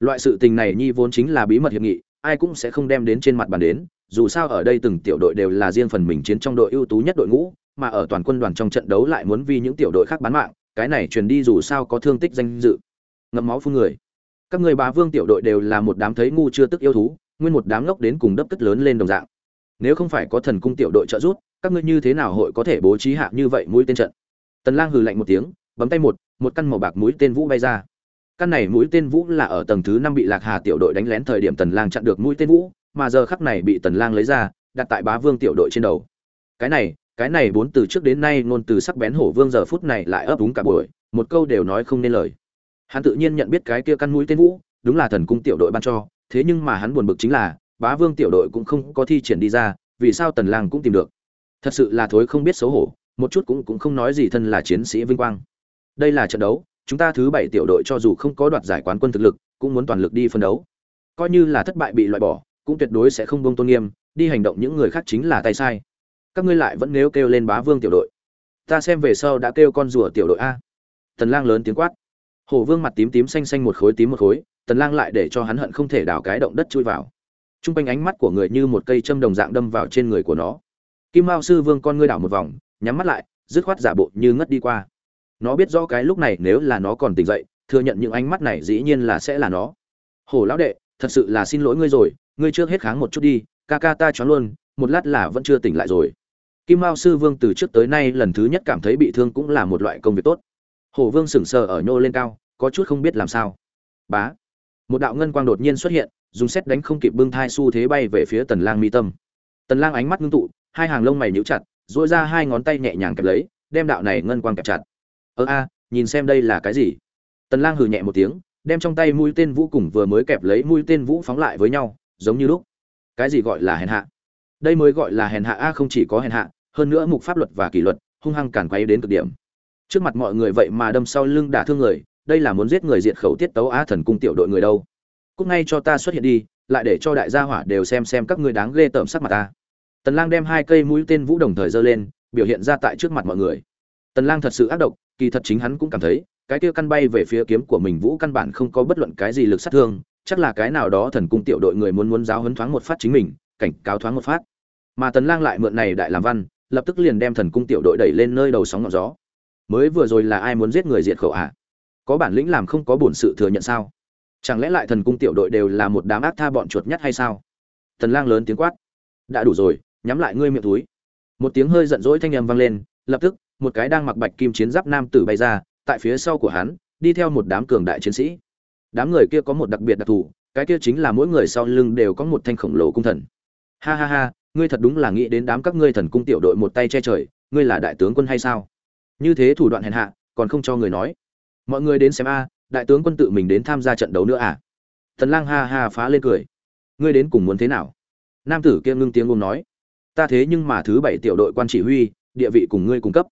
Loại sự tình này nhi vốn chính là bí mật hiệp nghị ai cũng sẽ không đem đến trên mặt bàn đến, dù sao ở đây từng tiểu đội đều là riêng phần mình chiến trong đội ưu tú nhất đội ngũ, mà ở toàn quân đoàn trong trận đấu lại muốn vì những tiểu đội khác bán mạng, cái này truyền đi dù sao có thương tích danh dự. Ngậm máu phun người. Các người bá vương tiểu đội đều là một đám thấy ngu chưa tức yêu thú, nguyên một đám ngốc đến cùng đấp cất lớn lên đồng dạng. Nếu không phải có thần cung tiểu đội trợ giúp, các ngươi như thế nào hội có thể bố trí hạ như vậy mũi tên trận? Tần lang hừ lạnh một tiếng, bấm tay một một căn màu bạc mũi tên vũ bay ra căn này mũi tên vũ là ở tầng thứ năm bị lạc hà tiểu đội đánh lén thời điểm tần lang chặn được mũi tên vũ, mà giờ khắc này bị tần lang lấy ra, đặt tại bá vương tiểu đội trên đầu. Cái này cái này bốn từ trước đến nay ngôn từ sắc bén hổ vương giờ phút này lại ấp úng cả buổi, một câu đều nói không nên lời. Hắn tự nhiên nhận biết cái kia căn mũi tên vũ, đúng là thần cung tiểu đội ban cho, thế nhưng mà hắn buồn bực chính là, bá vương tiểu đội cũng không có thi triển đi ra, vì sao tần lang cũng tìm được? Thật sự là thối không biết xấu hổ, một chút cũng cũng không nói gì thân là chiến sĩ vinh quang. Đây là trận đấu chúng ta thứ bảy tiểu đội cho dù không có đoạt giải quán quân thực lực, cũng muốn toàn lực đi phân đấu. Coi như là thất bại bị loại bỏ, cũng tuyệt đối sẽ không buông tôn nghiêm, đi hành động những người khác chính là tay sai. Các ngươi lại vẫn nếu kêu lên bá vương tiểu đội. Ta xem về sau đã kêu con rùa tiểu đội a. Tần lang lớn tiếng quát. Hổ vương mặt tím tím xanh xanh một khối tím một khối, tần lang lại để cho hắn hận không thể đào cái động đất chui vào. Trung quanh ánh mắt của người như một cây châm đồng dạng đâm vào trên người của nó. Kim mao sư vương con ngươi đảo một vòng, nhắm mắt lại, dứt khoát giả bộ như ngất đi qua nó biết rõ cái lúc này nếu là nó còn tỉnh dậy, thừa nhận những ánh mắt này dĩ nhiên là sẽ là nó. Hổ lão đệ, thật sự là xin lỗi ngươi rồi, ngươi trước hết kháng một chút đi, ca ca ta choáng luôn, một lát là vẫn chưa tỉnh lại rồi. Kim mao sư vương từ trước tới nay lần thứ nhất cảm thấy bị thương cũng là một loại công việc tốt. Hổ vương sững sờ ở nhô lên cao, có chút không biết làm sao. Bá. Một đạo ngân quang đột nhiên xuất hiện, dùng xét đánh không kịp bưng thai xu thế bay về phía tần lang mi tâm. Tần lang ánh mắt ngưng tụ, hai hàng lông mày nhíu chặt, duỗi ra hai ngón tay nhẹ nhàng kẹp lấy, đem đạo này ngân quang kẹp chặt ơ a, nhìn xem đây là cái gì? Tần lang hừ nhẹ một tiếng, đem trong tay mũi tên vũ cùng vừa mới kẹp lấy mũi tên vũ phóng lại với nhau, giống như lúc. Cái gì gọi là hèn hạ? Đây mới gọi là hèn hạ a, không chỉ có hèn hạ, hơn nữa mục pháp luật và kỷ luật, hung hăng càn quay đến cực điểm. Trước mặt mọi người vậy mà đâm sau lưng đả thương người, đây là muốn giết người diệt khẩu tiết tấu á thần cung tiểu đội người đâu? Cúc ngay cho ta xuất hiện đi, lại để cho đại gia hỏa đều xem xem các ngươi đáng ghê tởm sắc mặt ta. Tần lang đem hai cây mũi tên vũ đồng thời giơ lên, biểu hiện ra tại trước mặt mọi người. Tần lang thật sự ác độc kỳ thật chính hắn cũng cảm thấy, cái kia căn bay về phía kiếm của mình vũ căn bản không có bất luận cái gì lực sát thương, chắc là cái nào đó thần cung tiểu đội người muốn muốn giáo huấn thoáng một phát chính mình, cảnh cáo thoáng một phát. Mà tần lang lại mượn này đại làm văn, lập tức liền đem thần cung tiểu đội đẩy lên nơi đầu sóng ngọn gió. Mới vừa rồi là ai muốn giết người diệt khẩu à? Có bản lĩnh làm không có bổn sự thừa nhận sao? Chẳng lẽ lại thần cung tiểu đội đều là một đám ác tha bọn chuột nhất hay sao? Tần lang lớn tiếng quát. Đã đủ rồi, nhắm lại ngươi miệng túi. Một tiếng hơi giận dỗi thanh âm vang lên, lập tức một cái đang mặc bạch kim chiến giáp nam tử bay ra, tại phía sau của hắn, đi theo một đám cường đại chiến sĩ. Đám người kia có một đặc biệt đặc thù, cái kia chính là mỗi người sau lưng đều có một thanh khổng lồ cung thần. Ha ha ha, ngươi thật đúng là nghĩ đến đám các ngươi thần cung tiểu đội một tay che trời, ngươi là đại tướng quân hay sao? Như thế thủ đoạn hèn hạ, còn không cho người nói. Mọi người đến xem a, đại tướng quân tự mình đến tham gia trận đấu nữa à? Thần lang ha ha phá lên cười. Ngươi đến cùng muốn thế nào? Nam tử kia ngưng tiếng ngôn nói. Ta thế nhưng mà thứ bảy tiểu đội quan chỉ huy, địa vị cùng ngươi cung cấp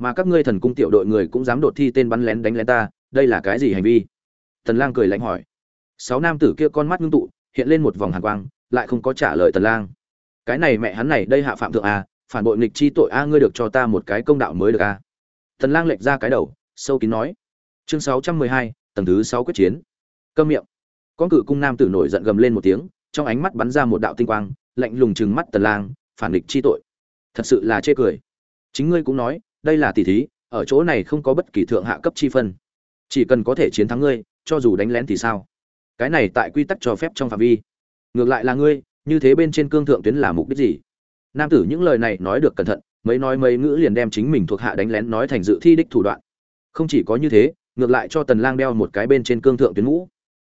mà các ngươi thần cung tiểu đội người cũng dám đột thi tên bắn lén đánh lén ta đây là cái gì hành vi? Tần lang cười lạnh hỏi. Sáu nam tử kia con mắt ngưng tụ hiện lên một vòng hàn quang lại không có trả lời tần lang. Cái này mẹ hắn này đây hạ phạm thượng a phản bội nghịch chi tội a ngươi được cho ta một cái công đạo mới được a. Tần lang lệch ra cái đầu sâu kín nói. Chương 612, tầng thứ 6 quyết chiến. Câm miệng. Con cự cung nam tử nổi giận gầm lên một tiếng trong ánh mắt bắn ra một đạo tinh quang lạnh lùng trừng mắt tần lang phản nghịch chi tội. Thật sự là chê cười. Chính ngươi cũng nói đây là tỷ thí, ở chỗ này không có bất kỳ thượng hạ cấp chi phân. Chỉ cần có thể chiến thắng ngươi, cho dù đánh lén thì sao? Cái này tại quy tắc cho phép trong phạm vi. Ngược lại là ngươi, như thế bên trên cương thượng tuyến là mục đích gì? Nam tử những lời này nói được cẩn thận, mấy nói mấy ngữ liền đem chính mình thuộc hạ đánh lén nói thành dự thi đích thủ đoạn. Không chỉ có như thế, ngược lại cho tần lang đeo một cái bên trên cương thượng tuyến ngũ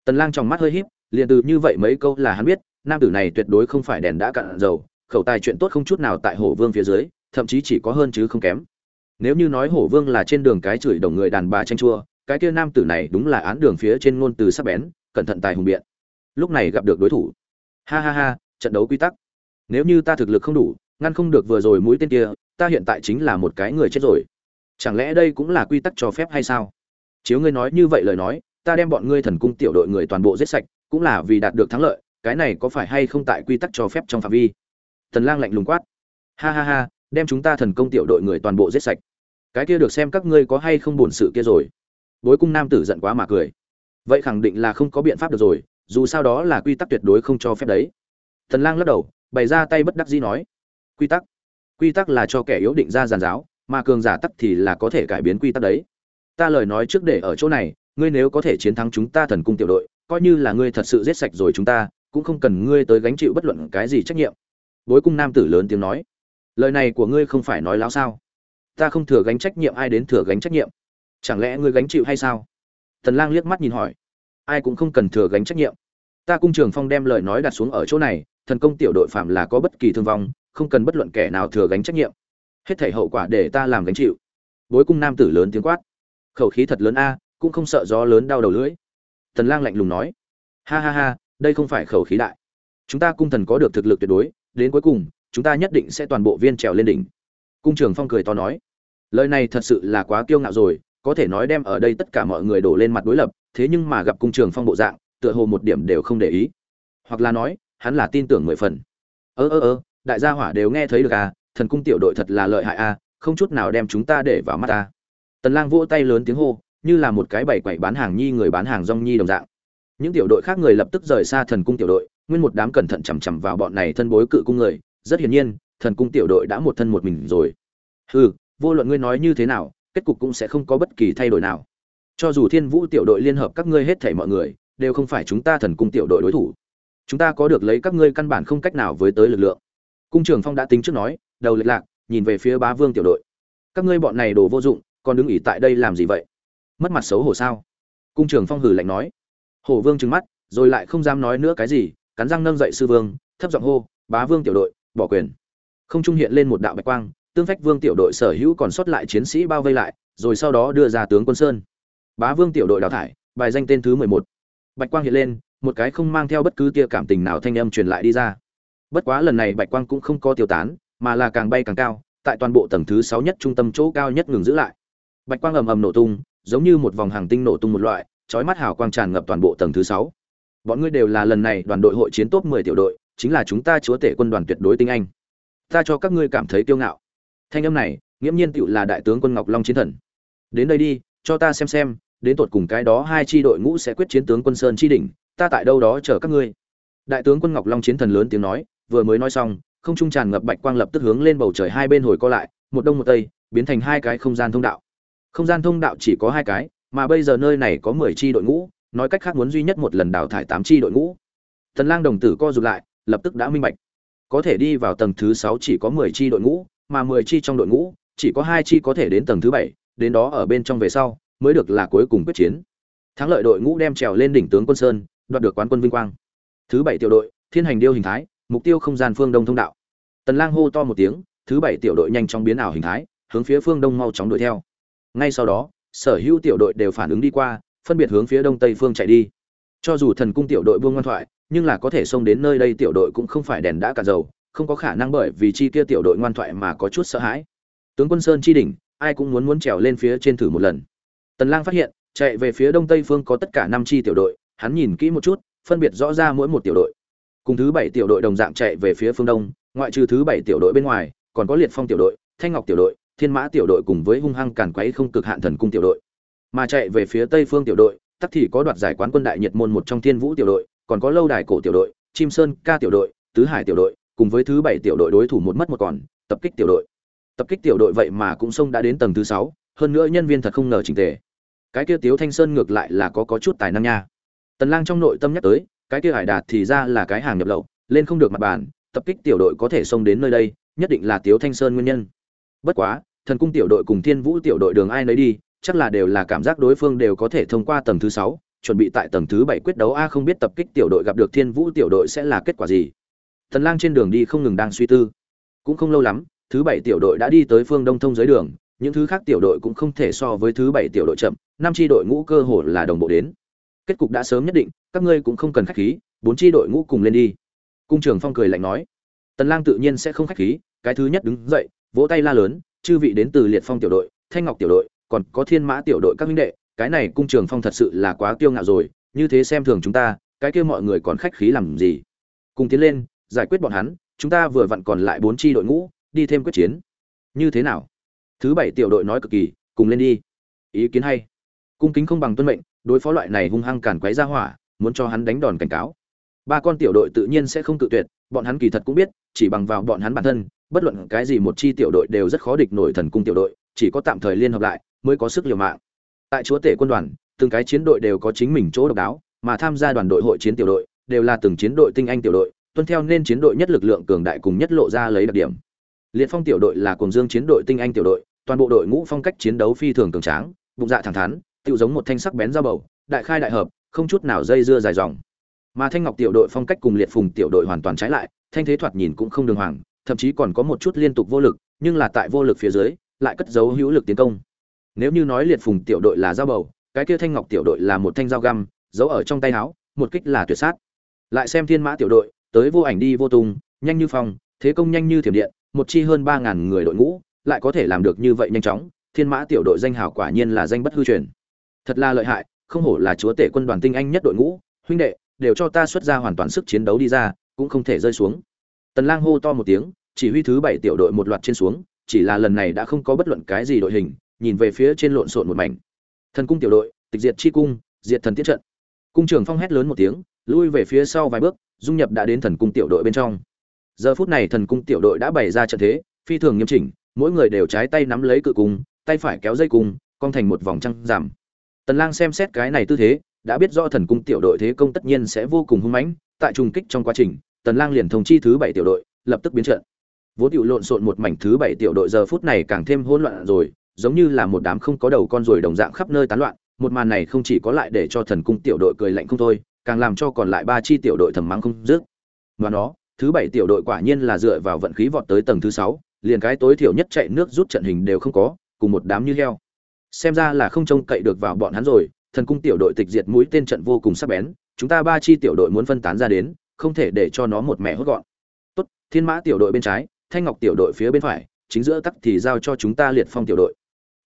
tần lang trong mắt hơi híp, liền từ như vậy mấy câu là hắn biết, nam tử này tuyệt đối không phải đèn đã cạn dầu, khẩu tài chuyện tốt không chút nào tại hổ vương phía dưới, thậm chí chỉ có hơn chứ không kém nếu như nói hổ vương là trên đường cái chửi đồng người đàn bà tranh chua, cái kia nam tử này đúng là án đường phía trên ngôn từ sắc bén, cẩn thận tài hùng biện. Lúc này gặp được đối thủ. Ha ha ha, trận đấu quy tắc. Nếu như ta thực lực không đủ, ngăn không được vừa rồi mũi tên kia, ta hiện tại chính là một cái người chết rồi. Chẳng lẽ đây cũng là quy tắc cho phép hay sao? Chiếu ngươi nói như vậy lời nói, ta đem bọn ngươi thần cung tiểu đội người toàn bộ giết sạch, cũng là vì đạt được thắng lợi, cái này có phải hay không tại quy tắc cho phép trong phạm vi? Tần lang lạnh lùng quát. Ha ha ha đem chúng ta thần công tiểu đội người toàn bộ giết sạch. Cái kia được xem các ngươi có hay không buồn sự kia rồi. Bối cung nam tử giận quá mà cười. Vậy khẳng định là không có biện pháp được rồi, dù sao đó là quy tắc tuyệt đối không cho phép đấy. Thần lang lắc đầu, bày ra tay bất đắc dĩ nói, quy tắc? Quy tắc là cho kẻ yếu định ra giàn giáo, mà cường giả tắc thì là có thể cải biến quy tắc đấy. Ta lời nói trước để ở chỗ này, ngươi nếu có thể chiến thắng chúng ta thần cung tiểu đội, coi như là ngươi thật sự giết sạch rồi chúng ta, cũng không cần ngươi tới gánh chịu bất luận cái gì trách nhiệm. Bối cung nam tử lớn tiếng nói lời này của ngươi không phải nói láo sao? Ta không thừa gánh trách nhiệm, ai đến thừa gánh trách nhiệm? Chẳng lẽ ngươi gánh chịu hay sao? Tần lang liếc mắt nhìn hỏi. Ai cũng không cần thừa gánh trách nhiệm. Ta cung trường phong đem lời nói đặt xuống ở chỗ này, thần công tiểu đội phạm là có bất kỳ thương vong, không cần bất luận kẻ nào thừa gánh trách nhiệm. Hết thảy hậu quả để ta làm gánh chịu. Bối cung nam tử lớn tiếng quát. Khẩu khí thật lớn a, cũng không sợ gió lớn đau đầu lưỡi. Tần lang lạnh lùng nói. Ha ha ha, đây không phải khẩu khí đại. Chúng ta cung thần có được thực lực tuyệt đối, đến cuối cùng chúng ta nhất định sẽ toàn bộ viên trèo lên đỉnh. Cung trường phong cười to nói, lời này thật sự là quá kiêu ngạo rồi, có thể nói đem ở đây tất cả mọi người đổ lên mặt đối lập, thế nhưng mà gặp cung trường phong bộ dạng, tựa hồ một điểm đều không để ý. Hoặc là nói, hắn là tin tưởng mười phần. Ơ ơ ơ, đại gia hỏa đều nghe thấy được à thần cung tiểu đội thật là lợi hại à không chút nào đem chúng ta để vào mắt ta. Tần lang vỗ tay lớn tiếng hô, như là một cái bảy quẩy bán hàng nhi người bán hàng rong nhi đồng dạng. Những tiểu đội khác người lập tức rời xa thần cung tiểu đội, nguyên một đám cẩn thận chằm chằm vào bọn này thân bối cự cung người rất hiển nhiên, thần cung tiểu đội đã một thân một mình rồi. Ừ vô luận ngươi nói như thế nào, kết cục cũng sẽ không có bất kỳ thay đổi nào. Cho dù thiên vũ tiểu đội liên hợp các ngươi hết thảy mọi người, đều không phải chúng ta thần cung tiểu đội đối thủ. Chúng ta có được lấy các ngươi căn bản không cách nào với tới lực lượng. Cung trường phong đã tính trước nói, đầu lệch lạc, nhìn về phía bá vương tiểu đội. Các ngươi bọn này đồ vô dụng, còn đứng ỉ tại đây làm gì vậy? Mất mặt xấu hổ sao? Cung trường phong hử lạnh nói. Hổ vương trừng mắt, rồi lại không dám nói nữa cái gì, cắn răng nâng dậy sư vương, thấp giọng hô, bá vương tiểu đội bỏ quyền. Không trung hiện lên một đạo bạch quang, tương phách vương tiểu đội sở hữu còn sót lại chiến sĩ bao vây lại, rồi sau đó đưa ra tướng quân sơn. Bá vương tiểu đội đào thải, bài danh tên thứ mười một. Bạch quang hiện lên, một cái không mang theo bất cứ tia cảm tình nào thanh âm truyền lại đi ra. Bất quá lần này bạch quang cũng không có tiêu tán, mà là càng bay càng cao, tại toàn bộ tầng thứ sáu nhất trung tâm chỗ cao nhất ngừng giữ lại. Bạch quang ầm ầm nổ tung, giống như một vòng hàng tinh nổ tung một loại, chói mắt hào quang tràn ngập toàn bộ tầng thứ sáu. Bọn ngươi đều là lần này đoàn đội hội chiến top mười tiểu đội chính là chúng ta chúa tể quân đoàn tuyệt đối tinh anh. Ta cho các ngươi cảm thấy kiêu ngạo. Thanh âm này, nghiễm nhiên tựu là đại tướng quân ngọc long chiến thần. Đến đây đi, cho ta xem xem, đến tột cùng cái đó hai tri đội ngũ sẽ quyết chiến tướng quân sơn chi đỉnh, ta tại đâu đó chờ các ngươi. Đại tướng quân ngọc long chiến thần lớn tiếng nói, vừa mới nói xong, không trung tràn ngập bạch quang lập tức hướng lên bầu trời hai bên hồi co lại, một đông một tây, biến thành hai cái không gian thông đạo. Không gian thông đạo chỉ có hai cái, mà bây giờ nơi này có mười tri đội ngũ, nói cách khác muốn duy nhất một lần đào thải tám tri đội ngũ. Thần lang đồng tử co rụt lại lập tức đã minh bạch. Có thể đi vào tầng thứ sáu chỉ có mười chi đội ngũ, mà mười chi trong đội ngũ, chỉ có hai chi có thể đến tầng thứ bảy, đến đó ở bên trong về sau, mới được là cuối cùng quyết chiến. Thắng lợi đội ngũ đem trèo lên đỉnh tướng quân sơn, đoạt được quán quân vinh quang. Thứ bảy tiểu đội, thiên hành điêu hình thái, mục tiêu không gian phương đông thông đạo. Tần lang hô to một tiếng, thứ bảy tiểu đội nhanh chóng biến ảo hình thái, hướng phía phương đông mau chóng đuổi theo. Ngay sau đó, sở hữu tiểu đội đều phản ứng đi qua, phân biệt hướng phía đông tây phương chạy đi. Cho dù thần cung tiểu đội buông ngoan thoại nhưng là có thể xông đến nơi đây tiểu đội cũng không phải đèn đã cả dầu, không có khả năng bởi vì chi kia tiểu đội ngoan thoại mà có chút sợ hãi. Tướng quân sơn chi đỉnh, ai cũng muốn muốn trèo lên phía trên thử một lần. Tần lang phát hiện, chạy về phía đông tây phương có tất cả năm chi tiểu đội, hắn nhìn kỹ một chút, phân biệt rõ ra mỗi một tiểu đội. Cùng thứ bảy tiểu đội đồng dạng chạy về phía phương đông, ngoại trừ thứ bảy tiểu đội bên ngoài, còn có liệt phong tiểu đội, thanh ngọc tiểu đội, thiên mã tiểu đội cùng với hung hăng càn quấy không cực hạn thần cung tiểu đội. Mà chạy về phía tây phương tiểu đội, tắc thì có đoạt giải quán quân đại nhiệt môn một trong thiên vũ tiểu đội còn có lâu đài cổ tiểu đội, chim sơn ca tiểu đội, tứ hải tiểu đội, cùng với thứ bảy tiểu đội đối thủ một mất một còn, tập kích tiểu đội. Tập kích tiểu đội vậy mà cũng xông đã đến tầng thứ sáu, hơn nữa nhân viên thật không ngờ trình tề. Cái kia tiếu thanh sơn ngược lại là có có chút tài năng nha. Tần lang trong nội tâm nhắc tới, cái kia hải đạt thì ra là cái hàng nhập lậu, lên không được mặt bàn, tập kích tiểu đội có thể xông đến nơi đây, nhất định là tiếu thanh sơn nguyên nhân. Bất quá, thần cung tiểu đội cùng thiên vũ tiểu đội đường ai nấy đi, chắc là đều là cảm giác đối phương đều có thể thông qua tầng thứ sáu chuẩn bị tại tầng thứ bảy quyết đấu a không biết tập kích tiểu đội gặp được thiên vũ tiểu đội sẽ là kết quả gì. Tần lang trên đường đi không ngừng đang suy tư. Cũng không lâu lắm, thứ bảy tiểu đội đã đi tới phương đông thông dưới đường, những thứ khác tiểu đội cũng không thể so với thứ bảy tiểu đội chậm, năm chi đội ngũ cơ hồ là đồng bộ đến. Kết cục đã sớm nhất định, các ngươi cũng không cần khách khí, bốn chi đội ngũ cùng lên đi. Cung trưởng phong cười lạnh nói, tần lang tự nhiên sẽ không khách khí, cái thứ nhất đứng dậy, vỗ tay la lớn, chư vị đến từ liệt phong tiểu đội, thanh ngọc tiểu đội, còn có thiên mã tiểu đội các huynh đệ cái này cung trường phong thật sự là quá kiêu ngạo rồi, như thế xem thường chúng ta, cái kia mọi người còn khách khí làm gì? Cùng tiến lên, giải quyết bọn hắn, chúng ta vừa vặn còn lại bốn chi đội ngũ, đi thêm quyết chiến. Như thế nào? Thứ bảy tiểu đội nói cực kỳ, cùng lên đi. Ý kiến hay. Cung kính không bằng tuân mệnh, đối phó loại này hung hăng cản quấy ra hỏa, muốn cho hắn đánh đòn cảnh cáo. Ba con tiểu đội tự nhiên sẽ không cự tuyệt, bọn hắn kỳ thật cũng biết, chỉ bằng vào bọn hắn bản thân, bất luận cái gì một chi tiểu đội đều rất khó địch nổi thần cung tiểu đội, chỉ có tạm thời liên hợp lại, mới có sức liều mạng tại chúa tể quân đoàn, từng cái chiến đội đều có chính mình chỗ độc đáo, mà tham gia đoàn đội hội chiến tiểu đội đều là từng chiến đội tinh anh tiểu đội, tuân theo nên chiến đội nhất lực lượng cường đại cùng nhất lộ ra lấy đặc điểm. Liệt phong tiểu đội là cùng dương chiến đội tinh anh tiểu đội, toàn bộ đội ngũ phong cách chiến đấu phi thường cường tráng, bụng dạ thẳng thắn tự giống một thanh sắc bén dao bầu, đại khai đại hợp, không chút nào dây dưa dài dòng. Mà thanh ngọc tiểu đội phong cách cùng liệt phùng tiểu đội hoàn toàn trái lại, thanh thế thoạt nhìn cũng không đường hoàng, thậm chí còn có một chút liên tục vô lực, nhưng là tại vô lực phía dưới, lại cất giấu hữu lực tiến công nếu như nói liệt phùng tiểu đội là dao bầu, cái kia thanh ngọc tiểu đội là một thanh dao găm, giấu ở trong tay áo, một kích là tuyệt sát. Lại xem thiên mã tiểu đội, tới vô ảnh đi vô tung, nhanh như phong, thế công nhanh như thiểm điện, một chi hơn ba ngàn người đội ngũ, lại có thể làm được như vậy nhanh chóng, thiên mã tiểu đội danh hào quả nhiên là danh bất hư truyền. Thật là lợi hại, không hổ là chúa tể quân đoàn tinh anh nhất đội ngũ, huynh đệ, đều cho ta xuất ra hoàn toàn sức chiến đấu đi ra, cũng không thể rơi xuống. Tần lang hô to một tiếng, chỉ huy thứ bảy tiểu đội một loạt trên xuống, chỉ là lần này đã không có bất luận cái gì đội hình nhìn về phía trên lộn xộn một mảnh. Thần cung tiểu đội, tịch diệt chi cung, diệt thần tiết trận. Cung trưởng phong hét lớn một tiếng, lui về phía sau vài bước, dung nhập đã đến thần cung tiểu đội bên trong. Giờ phút này thần cung tiểu đội đã bày ra trận thế, phi thường nghiêm chỉnh, mỗi người đều trái tay nắm lấy cự cung, tay phải kéo dây cung, cong thành một vòng trăng giảm. Tần lang xem xét cái này tư thế, đã biết rõ thần cung tiểu đội thế công tất nhiên sẽ vô cùng hung mãnh, tại trùng kích trong quá trình, tần lang liền thông chi thứ bảy tiểu đội, lập tức biến trận. Vốn tiểu lộn xộn một mảnh thứ bảy tiểu đội giờ phút này càng thêm hỗn loạn rồi giống như là một đám không có đầu con ruồi đồng dạng khắp nơi tán loạn, một màn này không chỉ có lại để cho thần cung tiểu đội cười lạnh không thôi, càng làm cho còn lại ba chi tiểu đội thầm mắng không dứt. Và nó, thứ bảy tiểu đội quả nhiên là dựa vào vận khí vọt tới tầng thứ sáu, liền cái tối thiểu nhất chạy nước rút trận hình đều không có, cùng một đám như heo. Xem ra là không trông cậy được vào bọn hắn rồi, thần cung tiểu đội tịch diệt mũi tên trận vô cùng sắc bén, chúng ta ba chi tiểu đội muốn phân tán ra đến, không thể để cho nó một mẹ hốt gọn. Tốt, thiên mã tiểu đội bên trái, thanh ngọc tiểu đội phía bên phải, chính giữa tắc thì giao cho chúng ta liệt phong tiểu đội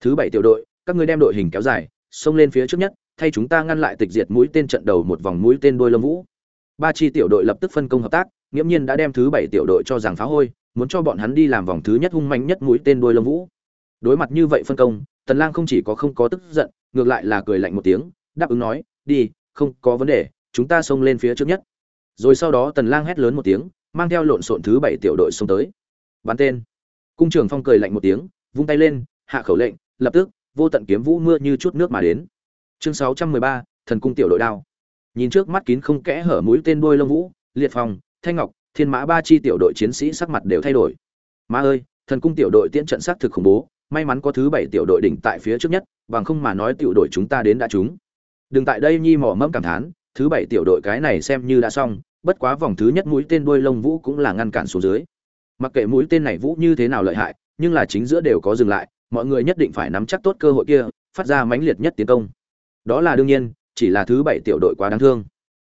thứ bảy tiểu đội, các ngươi đem đội hình kéo dài, xông lên phía trước nhất, thay chúng ta ngăn lại tịch diệt mũi tên trận đầu một vòng mũi tên đôi lông vũ. Ba chi tiểu đội lập tức phân công hợp tác, nghiễm nhiên đã đem thứ bảy tiểu đội cho rằng phá hôi, muốn cho bọn hắn đi làm vòng thứ nhất hung mạnh nhất mũi tên đôi lông vũ. Đối mặt như vậy phân công, tần lang không chỉ có không có tức giận, ngược lại là cười lạnh một tiếng, đáp ứng nói, đi, không có vấn đề, chúng ta xông lên phía trước nhất. Rồi sau đó tần lang hét lớn một tiếng, mang theo lộn xộn thứ bảy tiểu đội xông tới. Bắn tên. Cung trưởng phong cười lạnh một tiếng, vung tay lên, hạ khẩu lệnh lập tức vô tận kiếm vũ mưa như chút nước mà đến. Chương 613, thần cung tiểu đội đao. Nhìn trước mắt kín không kẽ hở mũi tên đuôi lông vũ liệt phòng thanh ngọc thiên mã ba chi tiểu đội chiến sĩ sắc mặt đều thay đổi. Ma ơi thần cung tiểu đội tiễn trận sát thực khủng bố may mắn có thứ bảy tiểu đội đỉnh tại phía trước nhất bằng không mà nói tiểu đội chúng ta đến đã chúng đừng tại đây nhi mỏ mẫm cảm thán thứ bảy tiểu đội cái này xem như đã xong bất quá vòng thứ nhất mũi tên đuôi lông vũ cũng là ngăn cản xuống dưới. Mặc kệ mũi tên này vũ như thế nào lợi hại nhưng là chính giữa đều có dừng lại mọi người nhất định phải nắm chắc tốt cơ hội kia, phát ra mãnh liệt nhất tiến công. Đó là đương nhiên, chỉ là thứ bảy tiểu đội quá đáng thương.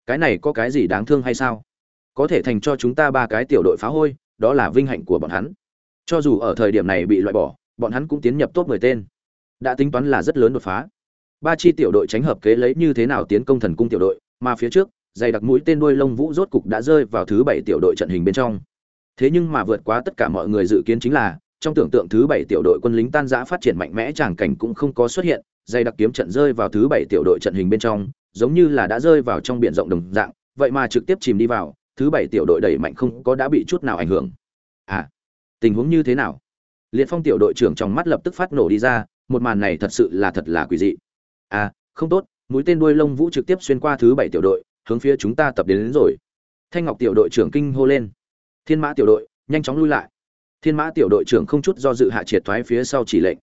Cái này có cái gì đáng thương hay sao? Có thể thành cho chúng ta ba cái tiểu đội phá hôi, đó là vinh hạnh của bọn hắn. Cho dù ở thời điểm này bị loại bỏ, bọn hắn cũng tiến nhập top 10 tên. Đã tính toán là rất lớn đột phá. Ba chi tiểu đội tránh hợp kế lấy như thế nào tiến công thần cung tiểu đội, mà phía trước, dày đặc mũi tên đuôi lông vũ rốt cục đã rơi vào thứ bảy tiểu đội trận hình bên trong. Thế nhưng mà vượt quá tất cả mọi người dự kiến chính là trong tưởng tượng thứ bảy tiểu đội quân lính tan giã phát triển mạnh mẽ tràng cảnh cũng không có xuất hiện dây đặc kiếm trận rơi vào thứ bảy tiểu đội trận hình bên trong giống như là đã rơi vào trong biển rộng đồng dạng vậy mà trực tiếp chìm đi vào thứ bảy tiểu đội đẩy mạnh không có đã bị chút nào ảnh hưởng. À tình huống như thế nào? Liệt phong tiểu đội trưởng trong mắt lập tức phát nổ đi ra một màn này thật sự là thật là quỷ dị. À không tốt mũi tên đuôi lông vũ trực tiếp xuyên qua thứ bảy tiểu đội hướng phía chúng ta tập đến, đến rồi. Thanh ngọc tiểu đội trưởng kinh hô lên. Thiên mã tiểu đội nhanh chóng lui lại thiên mã tiểu đội trưởng không chút do dự hạ triệt thoái phía sau chỉ lệnh.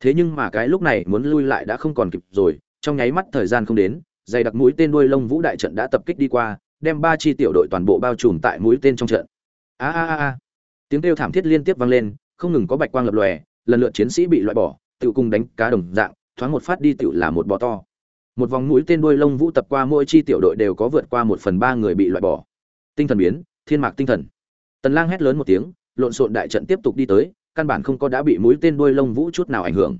Thế nhưng mà cái lúc này muốn lui lại đã không còn kịp rồi, trong nháy mắt thời gian không đến, dày đặc mũi tên đuôi lông vũ đại trận đã tập kích đi qua, đem ba chi tiểu đội toàn bộ bao trùm tại mũi tên trong trận. A a a a. Tiếng kêu thảm thiết liên tiếp vang lên, không ngừng có bạch quang lập lòe, lần lượt chiến sĩ bị loại bỏ tự cùng đánh cá đồng dạng, thoáng một phát đi tự là một bò to. Một vòng mũi tên đuôi lông vũ tập qua mỗi chi tiểu đội đều có vượt qua một phần ba người bị loại bỏ. Tinh thần biến, thiên mạc tinh thần. Tần lang hét lớn một tiếng lộn xộn đại trận tiếp tục đi tới, căn bản không có đã bị mũi tên đuôi lông vũ chút nào ảnh hưởng.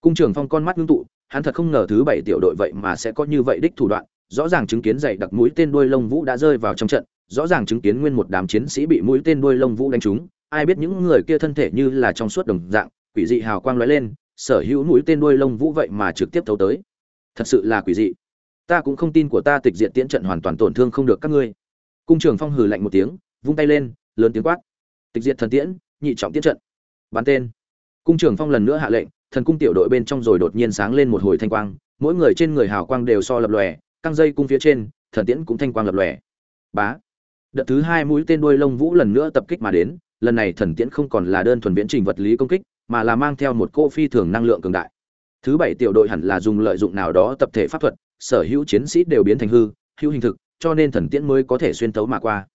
Cung trường phong con mắt ngưng tụ, hắn thật không ngờ thứ bảy tiểu đội vậy mà sẽ có như vậy đích thủ đoạn, rõ ràng chứng kiến dày đặc mũi tên đuôi lông vũ đã rơi vào trong trận, rõ ràng chứng kiến nguyên một đám chiến sĩ bị mũi tên đuôi lông vũ đánh trúng, ai biết những người kia thân thể như là trong suốt đồng dạng, quỷ dị hào quang lóe lên, sở hữu mũi tên đuôi lông vũ vậy mà trực tiếp thấu tới. Thật sự là quỷ dị. Ta cũng không tin của ta tịch diện tiễn trận hoàn toàn tổn thương không được các ngươi. Cung trường phong hừ lạnh một tiếng, vung tay lên, lớn tiếng quát tịch diệt thần tiễn, nhị trọng tiết trận. Bắn tên. Cung trường phong lần nữa hạ lệnh, thần cung tiểu đội bên trong rồi đột nhiên sáng lên một hồi thanh quang, mỗi người trên người hào quang đều so lập lòe, căng dây cung phía trên, thần tiễn cũng thanh quang lập lòe. Bá. Đợt thứ hai mũi tên đuôi lông vũ lần nữa tập kích mà đến, lần này thần tiễn không còn là đơn thuần viễn trình vật lý công kích, mà là mang theo một cô phi thường năng lượng cường đại. Thứ bảy tiểu đội hẳn là dùng lợi dụng nào đó tập thể pháp thuật, sở hữu chiến sĩ đều biến thành hư, hữu hình thực, cho nên thần tiễn mới có thể xuyên tấu mà qua.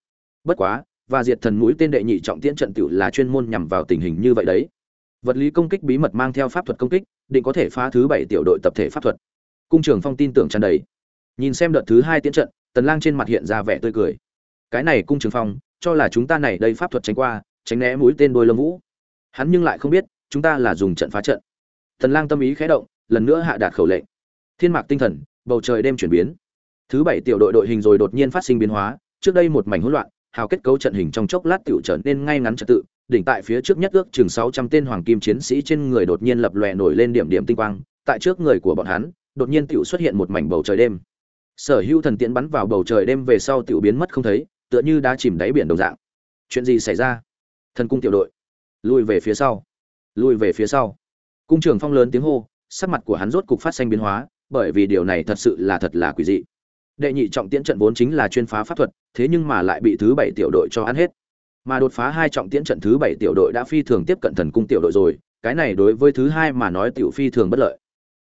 Bất quá và diệt thần mũi tên đệ nhị trọng tiễn trận tiểu là chuyên môn nhằm vào tình hình như vậy đấy. Vật lý công kích bí mật mang theo pháp thuật công kích, định có thể phá thứ bảy tiểu đội tập thể pháp thuật. Cung trường phong tin tưởng tràn đầy. Nhìn xem đợt thứ hai tiễn trận, tần lang trên mặt hiện ra vẻ tươi cười. Cái này cung trường phong, cho là chúng ta này đây pháp thuật tránh qua, tránh né mũi tên đôi lông vũ. Hắn nhưng lại không biết, chúng ta là dùng trận phá trận. Tần lang tâm ý khẽ động, lần nữa hạ đạt khẩu lệnh. Thiên mạc tinh thần, bầu trời đêm chuyển biến. Thứ bảy tiểu đội đội hình rồi đột nhiên phát sinh biến hóa, trước đây một mảnh hỗn loạn hào kết cấu trận hình trong chốc lát tiểu trở nên ngay ngắn trật tự, đỉnh tại phía trước nhất ước chừng 600 tên hoàng kim chiến sĩ trên người đột nhiên lập lòe nổi lên điểm điểm tinh quang, tại trước người của bọn hắn, đột nhiên tiểu xuất hiện một mảnh bầu trời đêm. Sở hữu thần tiễn bắn vào bầu trời đêm về sau tiểu biến mất không thấy, tựa như đã chìm đáy biển đồng dạng. Chuyện gì xảy ra? Thần cung tiểu đội. Lùi về phía sau. Lùi về phía sau. Cung trường phong lớn tiếng hô, sắc mặt của hắn rốt cục phát sinh biến hóa, bởi vì điều này thật sự là thật là quỷ dị đệ nhị trọng tiễn trận vốn chính là chuyên phá pháp thuật, thế nhưng mà lại bị thứ bảy tiểu đội cho ăn hết. Mà đột phá hai trọng tiễn trận thứ bảy tiểu đội đã phi thường tiếp cận thần cung tiểu đội rồi, cái này đối với thứ hai mà nói tiểu phi thường bất lợi.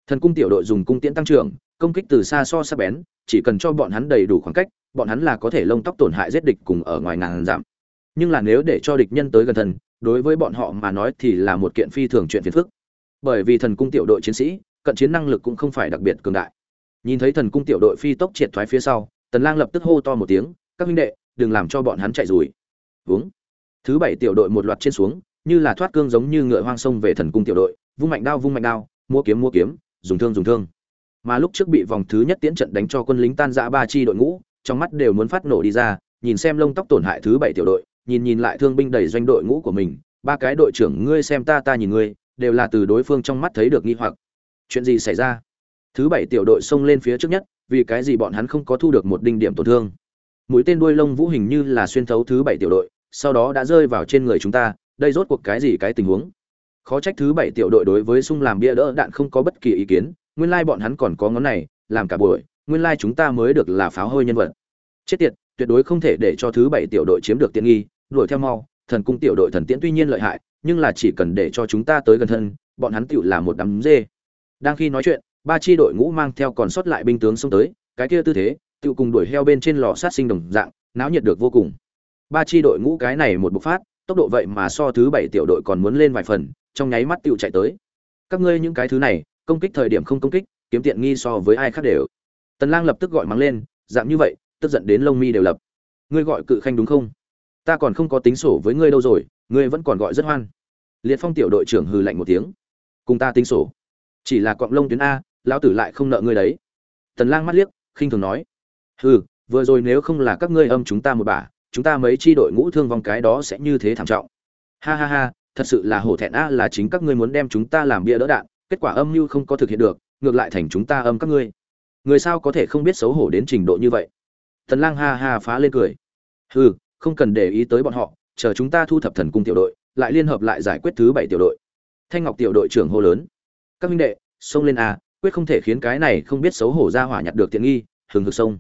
Thần cung tiểu đội dùng cung tiễn tăng trưởng, công kích từ xa so sắc bén, chỉ cần cho bọn hắn đầy đủ khoảng cách, bọn hắn là có thể lông tóc tổn hại giết địch cùng ở ngoài ngàn giảm. Nhưng là nếu để cho địch nhân tới gần thần, đối với bọn họ mà nói thì là một kiện phi thường chuyện phiền phức. Bởi vì thần cung tiểu đội chiến sĩ, cận chiến năng lực cũng không phải đặc biệt cường đại nhìn thấy thần cung tiểu đội phi tốc triệt thoái phía sau, tần lang lập tức hô to một tiếng, các huynh đệ, đừng làm cho bọn hắn chạy rủi. vướng thứ bảy tiểu đội một loạt trên xuống, như là thoát cương giống như ngựa hoang sông về thần cung tiểu đội, vung mạnh đao, vung mạnh đao mua kiếm mua kiếm, dùng thương dùng thương. Mà lúc trước bị vòng thứ nhất tiến trận đánh cho quân lính tan rã ba chi đội ngũ, trong mắt đều muốn phát nổ đi ra, nhìn xem lông tóc tổn hại thứ bảy tiểu đội, nhìn nhìn lại thương binh đầy doanh đội ngũ của mình, ba cái đội trưởng ngươi xem ta ta nhìn ngươi, đều là từ đối phương trong mắt thấy được nghi hoặc. Chuyện gì xảy ra? Thứ bảy tiểu đội xông lên phía trước nhất, vì cái gì bọn hắn không có thu được một đinh điểm tổn thương? Mũi tên đuôi lông vũ hình như là xuyên thấu thứ bảy tiểu đội, sau đó đã rơi vào trên người chúng ta, đây rốt cuộc cái gì cái tình huống? Khó trách thứ bảy tiểu đội đối với sung làm bia đỡ đạn không có bất kỳ ý kiến, nguyên lai bọn hắn còn có ngón này, làm cả buổi, nguyên lai chúng ta mới được là pháo hôi nhân vật. Chết tiệt, tuyệt đối không thể để cho thứ bảy tiểu đội chiếm được tiện nghi, đuổi theo mau, thần cung tiểu đội thần tiễn tuy nhiên lợi hại, nhưng là chỉ cần để cho chúng ta tới gần thân, bọn hắn tựu là một đám dê. Đang khi nói chuyện ba chi đội ngũ mang theo còn sót lại binh tướng xông tới, cái kia tư thế, tựu cùng đuổi heo bên trên lò sát sinh đồng dạng, náo nhiệt được vô cùng. Ba chi đội ngũ cái này một bộc phát, tốc độ vậy mà so thứ bảy tiểu đội còn muốn lên vài phần, trong nháy mắt tựu chạy tới. Các ngươi những cái thứ này, công kích thời điểm không công kích, kiếm tiện nghi so với ai khác đều. Tần lang lập tức gọi mắng lên, dạng như vậy, tức giận đến lông mi đều lập. Ngươi gọi cự khanh đúng không? Ta còn không có tính sổ với ngươi đâu rồi, ngươi vẫn còn gọi rất hoan. Liệt phong tiểu đội trưởng hừ lạnh một tiếng. Cùng ta tính sổ. Chỉ là quặng lông tuyến a lão tử lại không nợ ngươi đấy. Tần lang mắt liếc, khinh thường nói. Hừ, vừa rồi nếu không là các ngươi âm chúng ta một bà chúng ta mấy chi đội ngũ thương vong cái đó sẽ như thế thảm trọng. Ha ha ha, thật sự là hổ thẹn a là chính các ngươi muốn đem chúng ta làm bia đỡ đạn, kết quả âm mưu không có thực hiện được, ngược lại thành chúng ta âm các ngươi. Người sao có thể không biết xấu hổ đến trình độ như vậy? Tần lang ha ha phá lên cười. Hừ, không cần để ý tới bọn họ, chờ chúng ta thu thập thần cung tiểu đội, lại liên hợp lại giải quyết thứ bảy tiểu đội. Thanh ngọc tiểu đội trưởng hô lớn. Các minh đệ, xông lên a quyết không thể khiến cái này không biết xấu hổ ra hỏa nhặt được tiện nghi, hừng hực sông.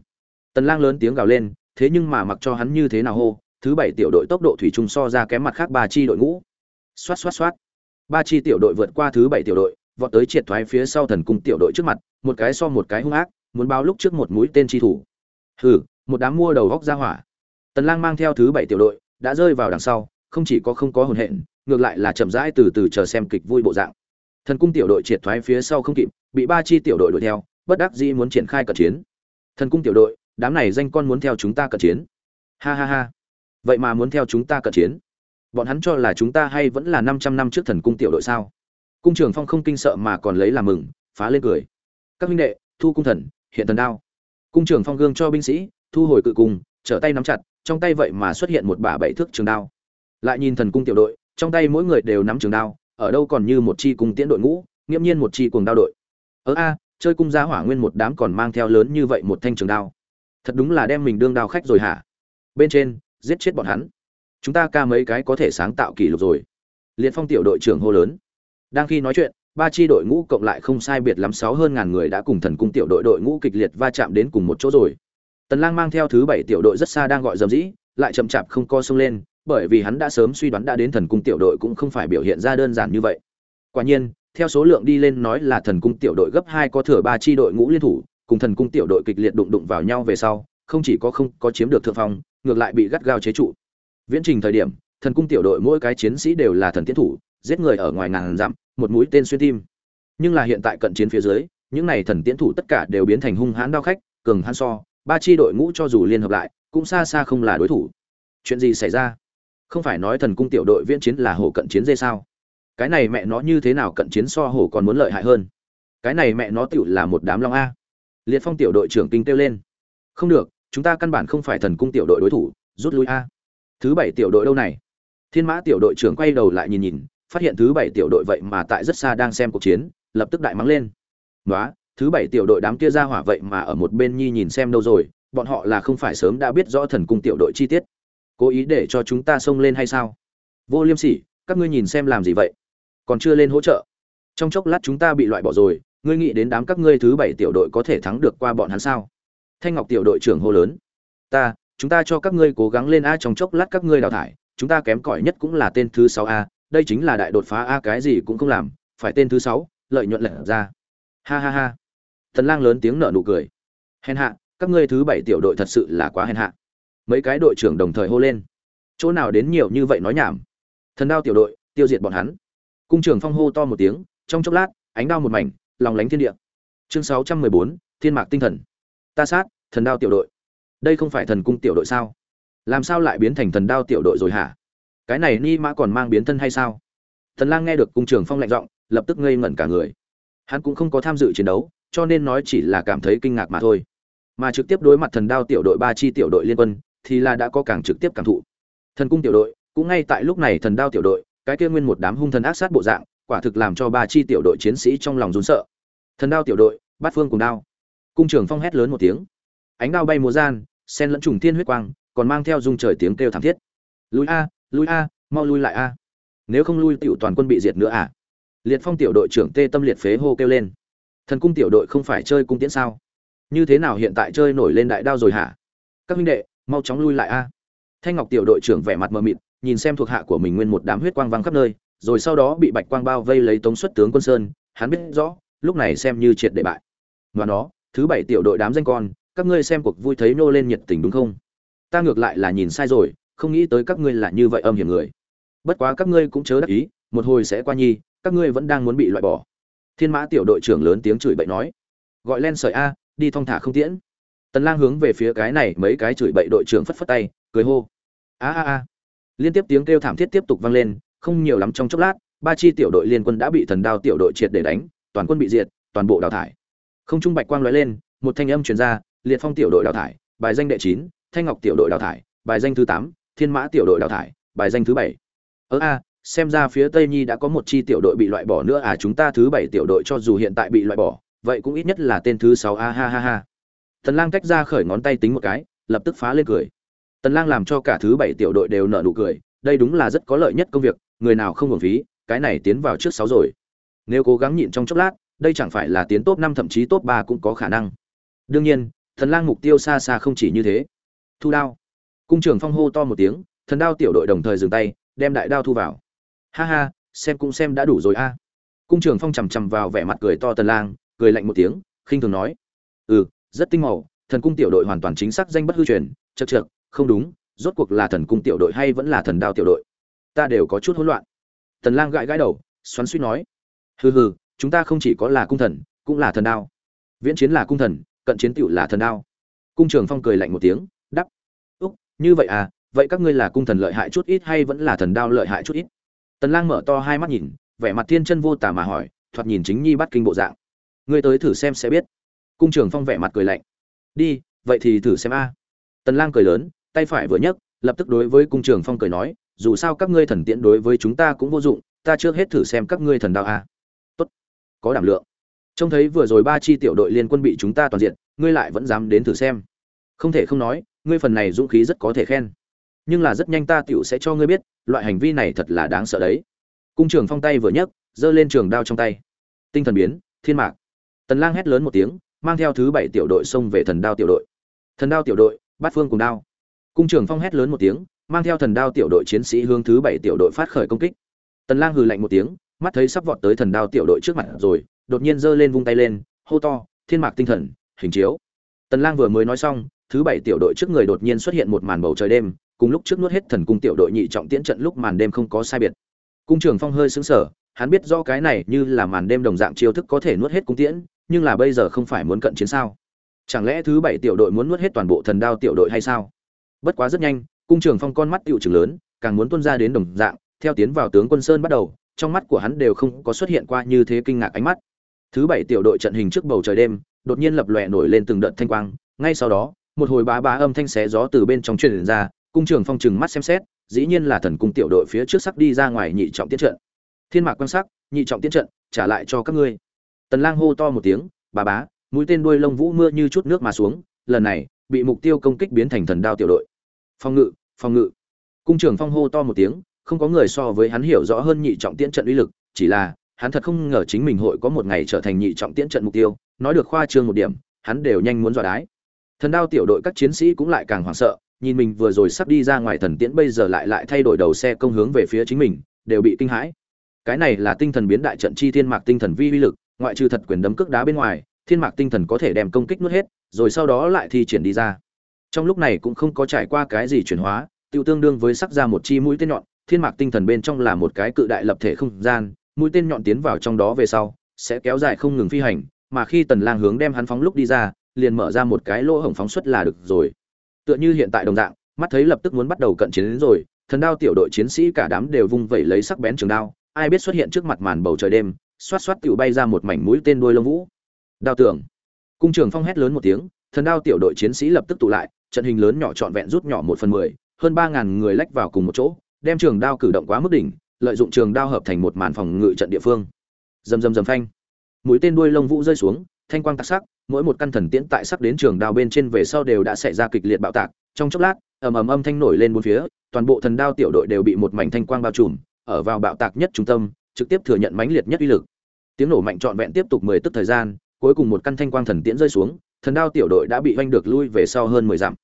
Tần lang lớn tiếng gào lên, thế nhưng mà mặc cho hắn như thế nào hô, thứ bảy tiểu đội tốc độ thủy chung so ra kém mặt khác ba chi đội ngũ. Xoát xoát xoát. Ba chi tiểu đội vượt qua thứ bảy tiểu đội, vọt tới triệt thoái phía sau thần cung tiểu đội trước mặt, một cái so một cái hung ác, muốn báo lúc trước một mũi tên chi thủ. Hừ, một đám mua đầu góc ra hỏa. Tần lang mang theo thứ bảy tiểu đội, đã rơi vào đằng sau, không chỉ có không có hồn hện, ngược lại là chậm rãi từ từ chờ xem kịch vui bộ dạng. Thần cung tiểu đội triệt thoái phía sau không kịp bị ba chi tiểu đội đuổi theo, bất đắc dĩ muốn triển khai cận chiến. Thần cung tiểu đội, đám này danh con muốn theo chúng ta cận chiến. Ha ha ha. Vậy mà muốn theo chúng ta cận chiến. Bọn hắn cho là chúng ta hay vẫn là 500 năm trước thần cung tiểu đội sao? Cung trường phong không kinh sợ mà còn lấy làm mừng, phá lên cười. Các huynh đệ, thu cung thần, hiện thần đao. Cung trường phong gương cho binh sĩ, thu hồi cự cung, trở tay nắm chặt, trong tay vậy mà xuất hiện một bả bảy thước trường đao. Lại nhìn thần cung tiểu đội, trong tay mỗi người đều nắm trường đao, ở đâu còn như một chi cung tiễn đội ngũ, nghiễm nhiên một chi cuồng đao đội ớ a, chơi cung giá hỏa nguyên một đám còn mang theo lớn như vậy một thanh trường đao. Thật đúng là đem mình đương đao khách rồi hả? Bên trên, giết chết bọn hắn. Chúng ta ca mấy cái có thể sáng tạo kỷ lục rồi. Liệt phong tiểu đội trưởng hô lớn. Đang khi nói chuyện, ba chi đội ngũ cộng lại không sai biệt lắm sáu hơn ngàn người đã cùng thần cung tiểu đội đội ngũ kịch liệt va chạm đến cùng một chỗ rồi. Tần lang mang theo thứ bảy tiểu đội rất xa đang gọi dầm dĩ, lại chậm chạp không co sông lên, bởi vì hắn đã sớm suy đoán đã đến thần cung tiểu đội cũng không phải biểu hiện ra đơn giản như vậy. Quả nhiên theo số lượng đi lên nói là thần cung tiểu đội gấp hai có thừa ba chi đội ngũ liên thủ, cùng thần cung tiểu đội kịch liệt đụng đụng vào nhau về sau, không chỉ có không có chiếm được thượng phong, ngược lại bị gắt gao chế trụ. Viễn trình thời điểm, thần cung tiểu đội mỗi cái chiến sĩ đều là thần tiến thủ, giết người ở ngoài ngàn dặm, một mũi tên xuyên tim. Nhưng là hiện tại cận chiến phía dưới, những này thần tiến thủ tất cả đều biến thành hung hãn đao khách, cường hãn so, ba chi đội ngũ cho dù liên hợp lại, cũng xa xa không là đối thủ. Chuyện gì xảy ra? Không phải nói thần cung tiểu đội viễn chiến là hổ cận chiến dây sao? Cái này mẹ nó như thế nào cận chiến so hổ còn muốn lợi hại hơn? Cái này mẹ nó tựu là một đám long a. Liệt phong tiểu đội trưởng kinh kêu lên. Không được, chúng ta căn bản không phải thần cung tiểu đội đối thủ, rút lui a. Thứ bảy tiểu đội đâu này? Thiên mã tiểu đội trưởng quay đầu lại nhìn nhìn, phát hiện thứ bảy tiểu đội vậy mà tại rất xa đang xem cuộc chiến, lập tức đại mắng lên. Nói thứ bảy tiểu đội đám kia ra hỏa vậy mà ở một bên nhi nhìn xem đâu rồi, bọn họ là không phải sớm đã biết rõ thần cung tiểu đội chi tiết. Cố ý để cho chúng ta xông lên hay sao? Vô liêm sỉ, các ngươi nhìn xem làm gì vậy? Còn chưa lên hỗ trợ. Trong chốc lát chúng ta bị loại bỏ rồi, ngươi nghĩ đến đám các ngươi thứ bảy tiểu đội có thể thắng được qua bọn hắn sao? Thanh ngọc tiểu đội trưởng hô lớn. Ta, chúng ta cho các ngươi cố gắng lên a trong chốc lát các ngươi đào thải, chúng ta kém cỏi nhất cũng là tên thứ sáu a, đây chính là đại đột phá a cái gì cũng không làm, phải tên thứ sáu, lợi nhuận lật ra. Ha ha ha. Thần lang lớn tiếng nở nụ cười. Hèn hạ, các ngươi thứ bảy tiểu đội thật sự là quá hèn hạ. Mấy cái đội trưởng đồng thời hô lên. Chỗ nào đến nhiều như vậy nói nhảm. Thần đao tiểu đội, tiêu diệt bọn hắn cung trưởng phong hô to một tiếng, trong chốc lát, ánh đao một mảnh, lòng lánh thiên địa. Chương sáu trăm mười bốn, thiên mạc tinh thần. Ta sát, thần đao tiểu đội. Đây không phải thần cung tiểu đội sao? Làm sao lại biến thành thần đao tiểu đội rồi hả? Cái này ni mã còn mang biến thân hay sao? Thần lang nghe được cung trưởng phong lạnh giọng, lập tức ngây ngẩn cả người. Hắn cũng không có tham dự chiến đấu, cho nên nói chỉ là cảm thấy kinh ngạc mà thôi. Mà trực tiếp đối mặt thần đao tiểu đội ba chi tiểu đội liên quân, thì là đã có càng trực tiếp cảm thụ. Thần cung tiểu đội, cũng ngay tại lúc này thần đao tiểu đội cái kia nguyên một đám hung thần ác sát bộ dạng, quả thực làm cho ba chi tiểu đội chiến sĩ trong lòng run sợ. Thần đao tiểu đội, bát phương cùng đao. Cung trưởng phong hét lớn một tiếng. Ánh đao bay múa gian sen lẫn trùng thiên huyết quang, còn mang theo dung trời tiếng kêu thảm thiết. Lui a lui a, mau lui lại a. Nếu không lui tiểu toàn quân bị diệt nữa à? Liệt phong tiểu đội trưởng tê tâm liệt phế hô kêu lên. Thần cung tiểu đội không phải chơi cung tiễn sao? Như thế nào hiện tại chơi nổi lên đại đao rồi hả? Các huynh đệ, mau chóng lui lại a. Thanh ngọc tiểu đội trưởng vẻ mặt mờ mịt nhìn xem thuộc hạ của mình nguyên một đám huyết quang văng khắp nơi rồi sau đó bị bạch quang bao vây lấy tống xuất tướng quân sơn hắn biết rõ lúc này xem như triệt để bại. Ngoài đó, thứ bảy tiểu đội đám danh con các ngươi xem cuộc vui thấy nô lên nhiệt tình đúng không? Ta ngược lại là nhìn sai rồi không nghĩ tới các ngươi là như vậy âm hiểm người. Bất quá các ngươi cũng chớ đắc ý một hồi sẽ qua nhi các ngươi vẫn đang muốn bị loại bỏ. Thiên mã tiểu đội trưởng lớn tiếng chửi bậy nói. Gọi lên sợi a đi thong thả không tiễn. Tần lang hướng về phía cái này mấy cái chửi bậy đội trưởng phất phất tay cười hô. A a a liên tiếp tiếng kêu thảm thiết tiếp tục vang lên, không nhiều lắm trong chốc lát, ba chi tiểu đội liên quân đã bị thần đao tiểu đội triệt để đánh, toàn quân bị diệt, toàn bộ đào thải. Không trung bạch quang lóe lên, một thanh âm truyền ra, liệt phong tiểu đội đào thải, bài danh đệ chín, thanh ngọc tiểu đội đào thải, bài danh thứ tám, thiên mã tiểu đội đào thải, bài danh thứ bảy. Ớ a, xem ra phía tây nhi đã có một chi tiểu đội bị loại bỏ nữa à chúng ta thứ bảy tiểu đội cho dù hiện tại bị loại bỏ, vậy cũng ít nhất là tên thứ sáu, a ha ha ha. Thần lang tách ra khởi ngón tay tính một cái, lập tức phá lên cười tần lang làm cho cả thứ bảy tiểu đội đều nở nụ cười, đây đúng là rất có lợi nhất công việc, người nào không hưởng phí, cái này tiến vào trước sáu rồi. Nếu cố gắng nhịn trong chốc lát, đây chẳng phải là tiến top năm, thậm chí top ba cũng có khả năng. Đương nhiên thần lang mục tiêu xa xa không chỉ như thế. Thu đao. Cung trưởng phong hô to một tiếng thần đao tiểu đội đồng thời dừng tay, đem đại đao thu vào. Ha ha, xem cũng xem đã đủ rồi a. Cung trưởng phong chằm chằm vào vẻ mặt cười to tần lang, cười lạnh một tiếng, khinh thường nói. Ừ rất tinh màu, thần cung tiểu đội hoàn toàn chính xác danh bất hư truyền chật chậc không đúng, rốt cuộc là thần cung tiểu đội hay vẫn là thần đao tiểu đội? Ta đều có chút hỗn loạn. Tần lang gãi gãi đầu, xoắn suýt nói. Hừ hừ, chúng ta không chỉ có là cung thần, cũng là thần đao. Viễn chiến là cung thần, cận chiến tiểu là thần đao. Cung trường phong cười lạnh một tiếng đắp úc, như vậy à vậy các ngươi là cung thần lợi hại chút ít hay vẫn là thần đao lợi hại chút ít? Tần lang mở to hai mắt nhìn, vẻ mặt thiên chân vô tà mà hỏi, thoạt nhìn chính nhi bắt kinh bộ dạng. Ngươi tới thử xem sẽ biết. Cung trường phong vẻ mặt cười lạnh. Đi, vậy thì thử xem a. Tần lang cười lớn tay phải vừa nhấc, lập tức đối với cung trường phong cười nói, dù sao các ngươi thần tiễn đối với chúng ta cũng vô dụng, ta trước hết thử xem các ngươi thần đao a. Tốt, có đảm lượng. Trông thấy vừa rồi ba chi tiểu đội liên quân bị chúng ta toàn diện ngươi lại vẫn dám đến thử xem. Không thể không nói, ngươi phần này dũng khí rất có thể khen. Nhưng là rất nhanh ta tiểu sẽ cho ngươi biết, loại hành vi này thật là đáng sợ đấy. Cung trường phong tay vừa nhấc, giơ lên trường đao trong tay. Tinh thần biến, thiên mạc. Tần lang hét lớn một tiếng, mang theo thứ bảy tiểu đội xông về thần đao tiểu đội. Thần đao tiểu đội, bát phương cùng đao cung trưởng phong hét lớn một tiếng, mang theo thần đao tiểu đội chiến sĩ hướng thứ bảy tiểu đội phát khởi công kích. Tần lang hừ lạnh một tiếng, mắt thấy sắp vọt tới thần đao tiểu đội trước mặt rồi, đột nhiên giơ lên vung tay lên, hô to, thiên mạc tinh thần, hình chiếu. Tần lang vừa mới nói xong, thứ bảy tiểu đội trước người đột nhiên xuất hiện một màn bầu trời đêm, cùng lúc trước nuốt hết thần cung tiểu đội nhị trọng tiễn trận lúc màn đêm không có sai biệt. Cung trưởng phong hơi sững sờ, hắn biết do cái này như là màn đêm đồng dạng chiêu thức có thể nuốt hết cung tiễn, nhưng là bây giờ không phải muốn cận chiến sao? Chẳng lẽ thứ bảy tiểu đội muốn nuốt hết toàn bộ thần đao tiểu đội hay sao? Bất quá rất nhanh, cung trường phong con mắt tiểu trường lớn, càng muốn tuôn ra đến đồng dạng, theo tiến vào tướng quân sơn bắt đầu, trong mắt của hắn đều không có xuất hiện qua như thế kinh ngạc ánh mắt. Thứ bảy tiểu đội trận hình trước bầu trời đêm, đột nhiên lập lòe nổi lên từng đợt thanh quang, ngay sau đó, một hồi bá bá âm thanh xé gió từ bên trong truyền ra, cung trường phong trừng mắt xem xét, dĩ nhiên là thần cung tiểu đội phía trước sắc đi ra ngoài nhị trọng tiết trận. Thiên mạc quan sắc, nhị trọng tiết trận, trả lại cho các ngươi. Tần lang hô to một tiếng bà bá, mũi tên đuôi lông vũ mưa như chút nước mà xuống, lần này bị mục tiêu công kích biến thành thần đao tiểu đội. Phong ngự phong ngự. Cung trưởng phong hô to một tiếng, không có người so với hắn hiểu rõ hơn nhị trọng tiễn trận uy lực, chỉ là, hắn thật không ngờ chính mình hội có một ngày trở thành nhị trọng tiễn trận mục tiêu, nói được khoa trương một điểm, hắn đều nhanh muốn dọa đái. Thần đao tiểu đội các chiến sĩ cũng lại càng hoảng sợ, nhìn mình vừa rồi sắp đi ra ngoài thần tiễn bây giờ lại lại thay đổi đầu xe công hướng về phía chính mình, đều bị kinh hãi. Cái này là tinh thần biến đại trận chi thiên mạc tinh thần vi uy lực, ngoại trừ thật quyền đấm cước đá bên ngoài, thiên mạc tinh thần có thể đem công kích nuốt hết rồi sau đó lại thi triển đi ra. Trong lúc này cũng không có trải qua cái gì chuyển hóa, tiêu tương đương với sắc ra một chi mũi tên nhọn, thiên mạc tinh thần bên trong là một cái cự đại lập thể không gian, mũi tên nhọn tiến vào trong đó về sau, sẽ kéo dài không ngừng phi hành, mà khi tần lang hướng đem hắn phóng lúc đi ra, liền mở ra một cái lỗ hổng phóng xuất là được rồi. Tựa như hiện tại đồng dạng, mắt thấy lập tức muốn bắt đầu cận chiến đến rồi, thần đao tiểu đội chiến sĩ cả đám đều vung vẩy lấy sắc bén trường đao, ai biết xuất hiện trước mặt màn bầu trời đêm, xoát xoát tiểu bay ra một mảnh mũi tên đuôi lông vũ. Đao tưởng cung trường phong hét lớn một tiếng, thần đao tiểu đội chiến sĩ lập tức tụ lại, trận hình lớn nhỏ trọn vẹn rút nhỏ một phần mười, hơn ba ngàn người lách vào cùng một chỗ, đem trường đao cử động quá mức đỉnh, lợi dụng trường đao hợp thành một màn phòng ngự trận địa phương. Dầm dầm dầm phanh. Mũi tên đuôi lông vũ rơi xuống, thanh quang tạc sắc, mỗi một căn thần tiễn tại sắc đến trường đao bên trên về sau đều đã xảy ra kịch liệt bạo tạc, trong chốc lát, ầm ầm âm thanh nổi lên bốn phía, toàn bộ thần đao tiểu đội đều bị một mảnh thanh quang bao trùm, ở vào bạo tạc nhất trung tâm, trực tiếp thừa nhận mãnh liệt nhất uy lực. Tiếng nổ mạnh trọn vẹn tiếp tục mười tức thời gian cuối cùng một căn thanh quang thần tiễn rơi xuống, thần đao tiểu đội đã bị vanh được lui về sau hơn mười dặm.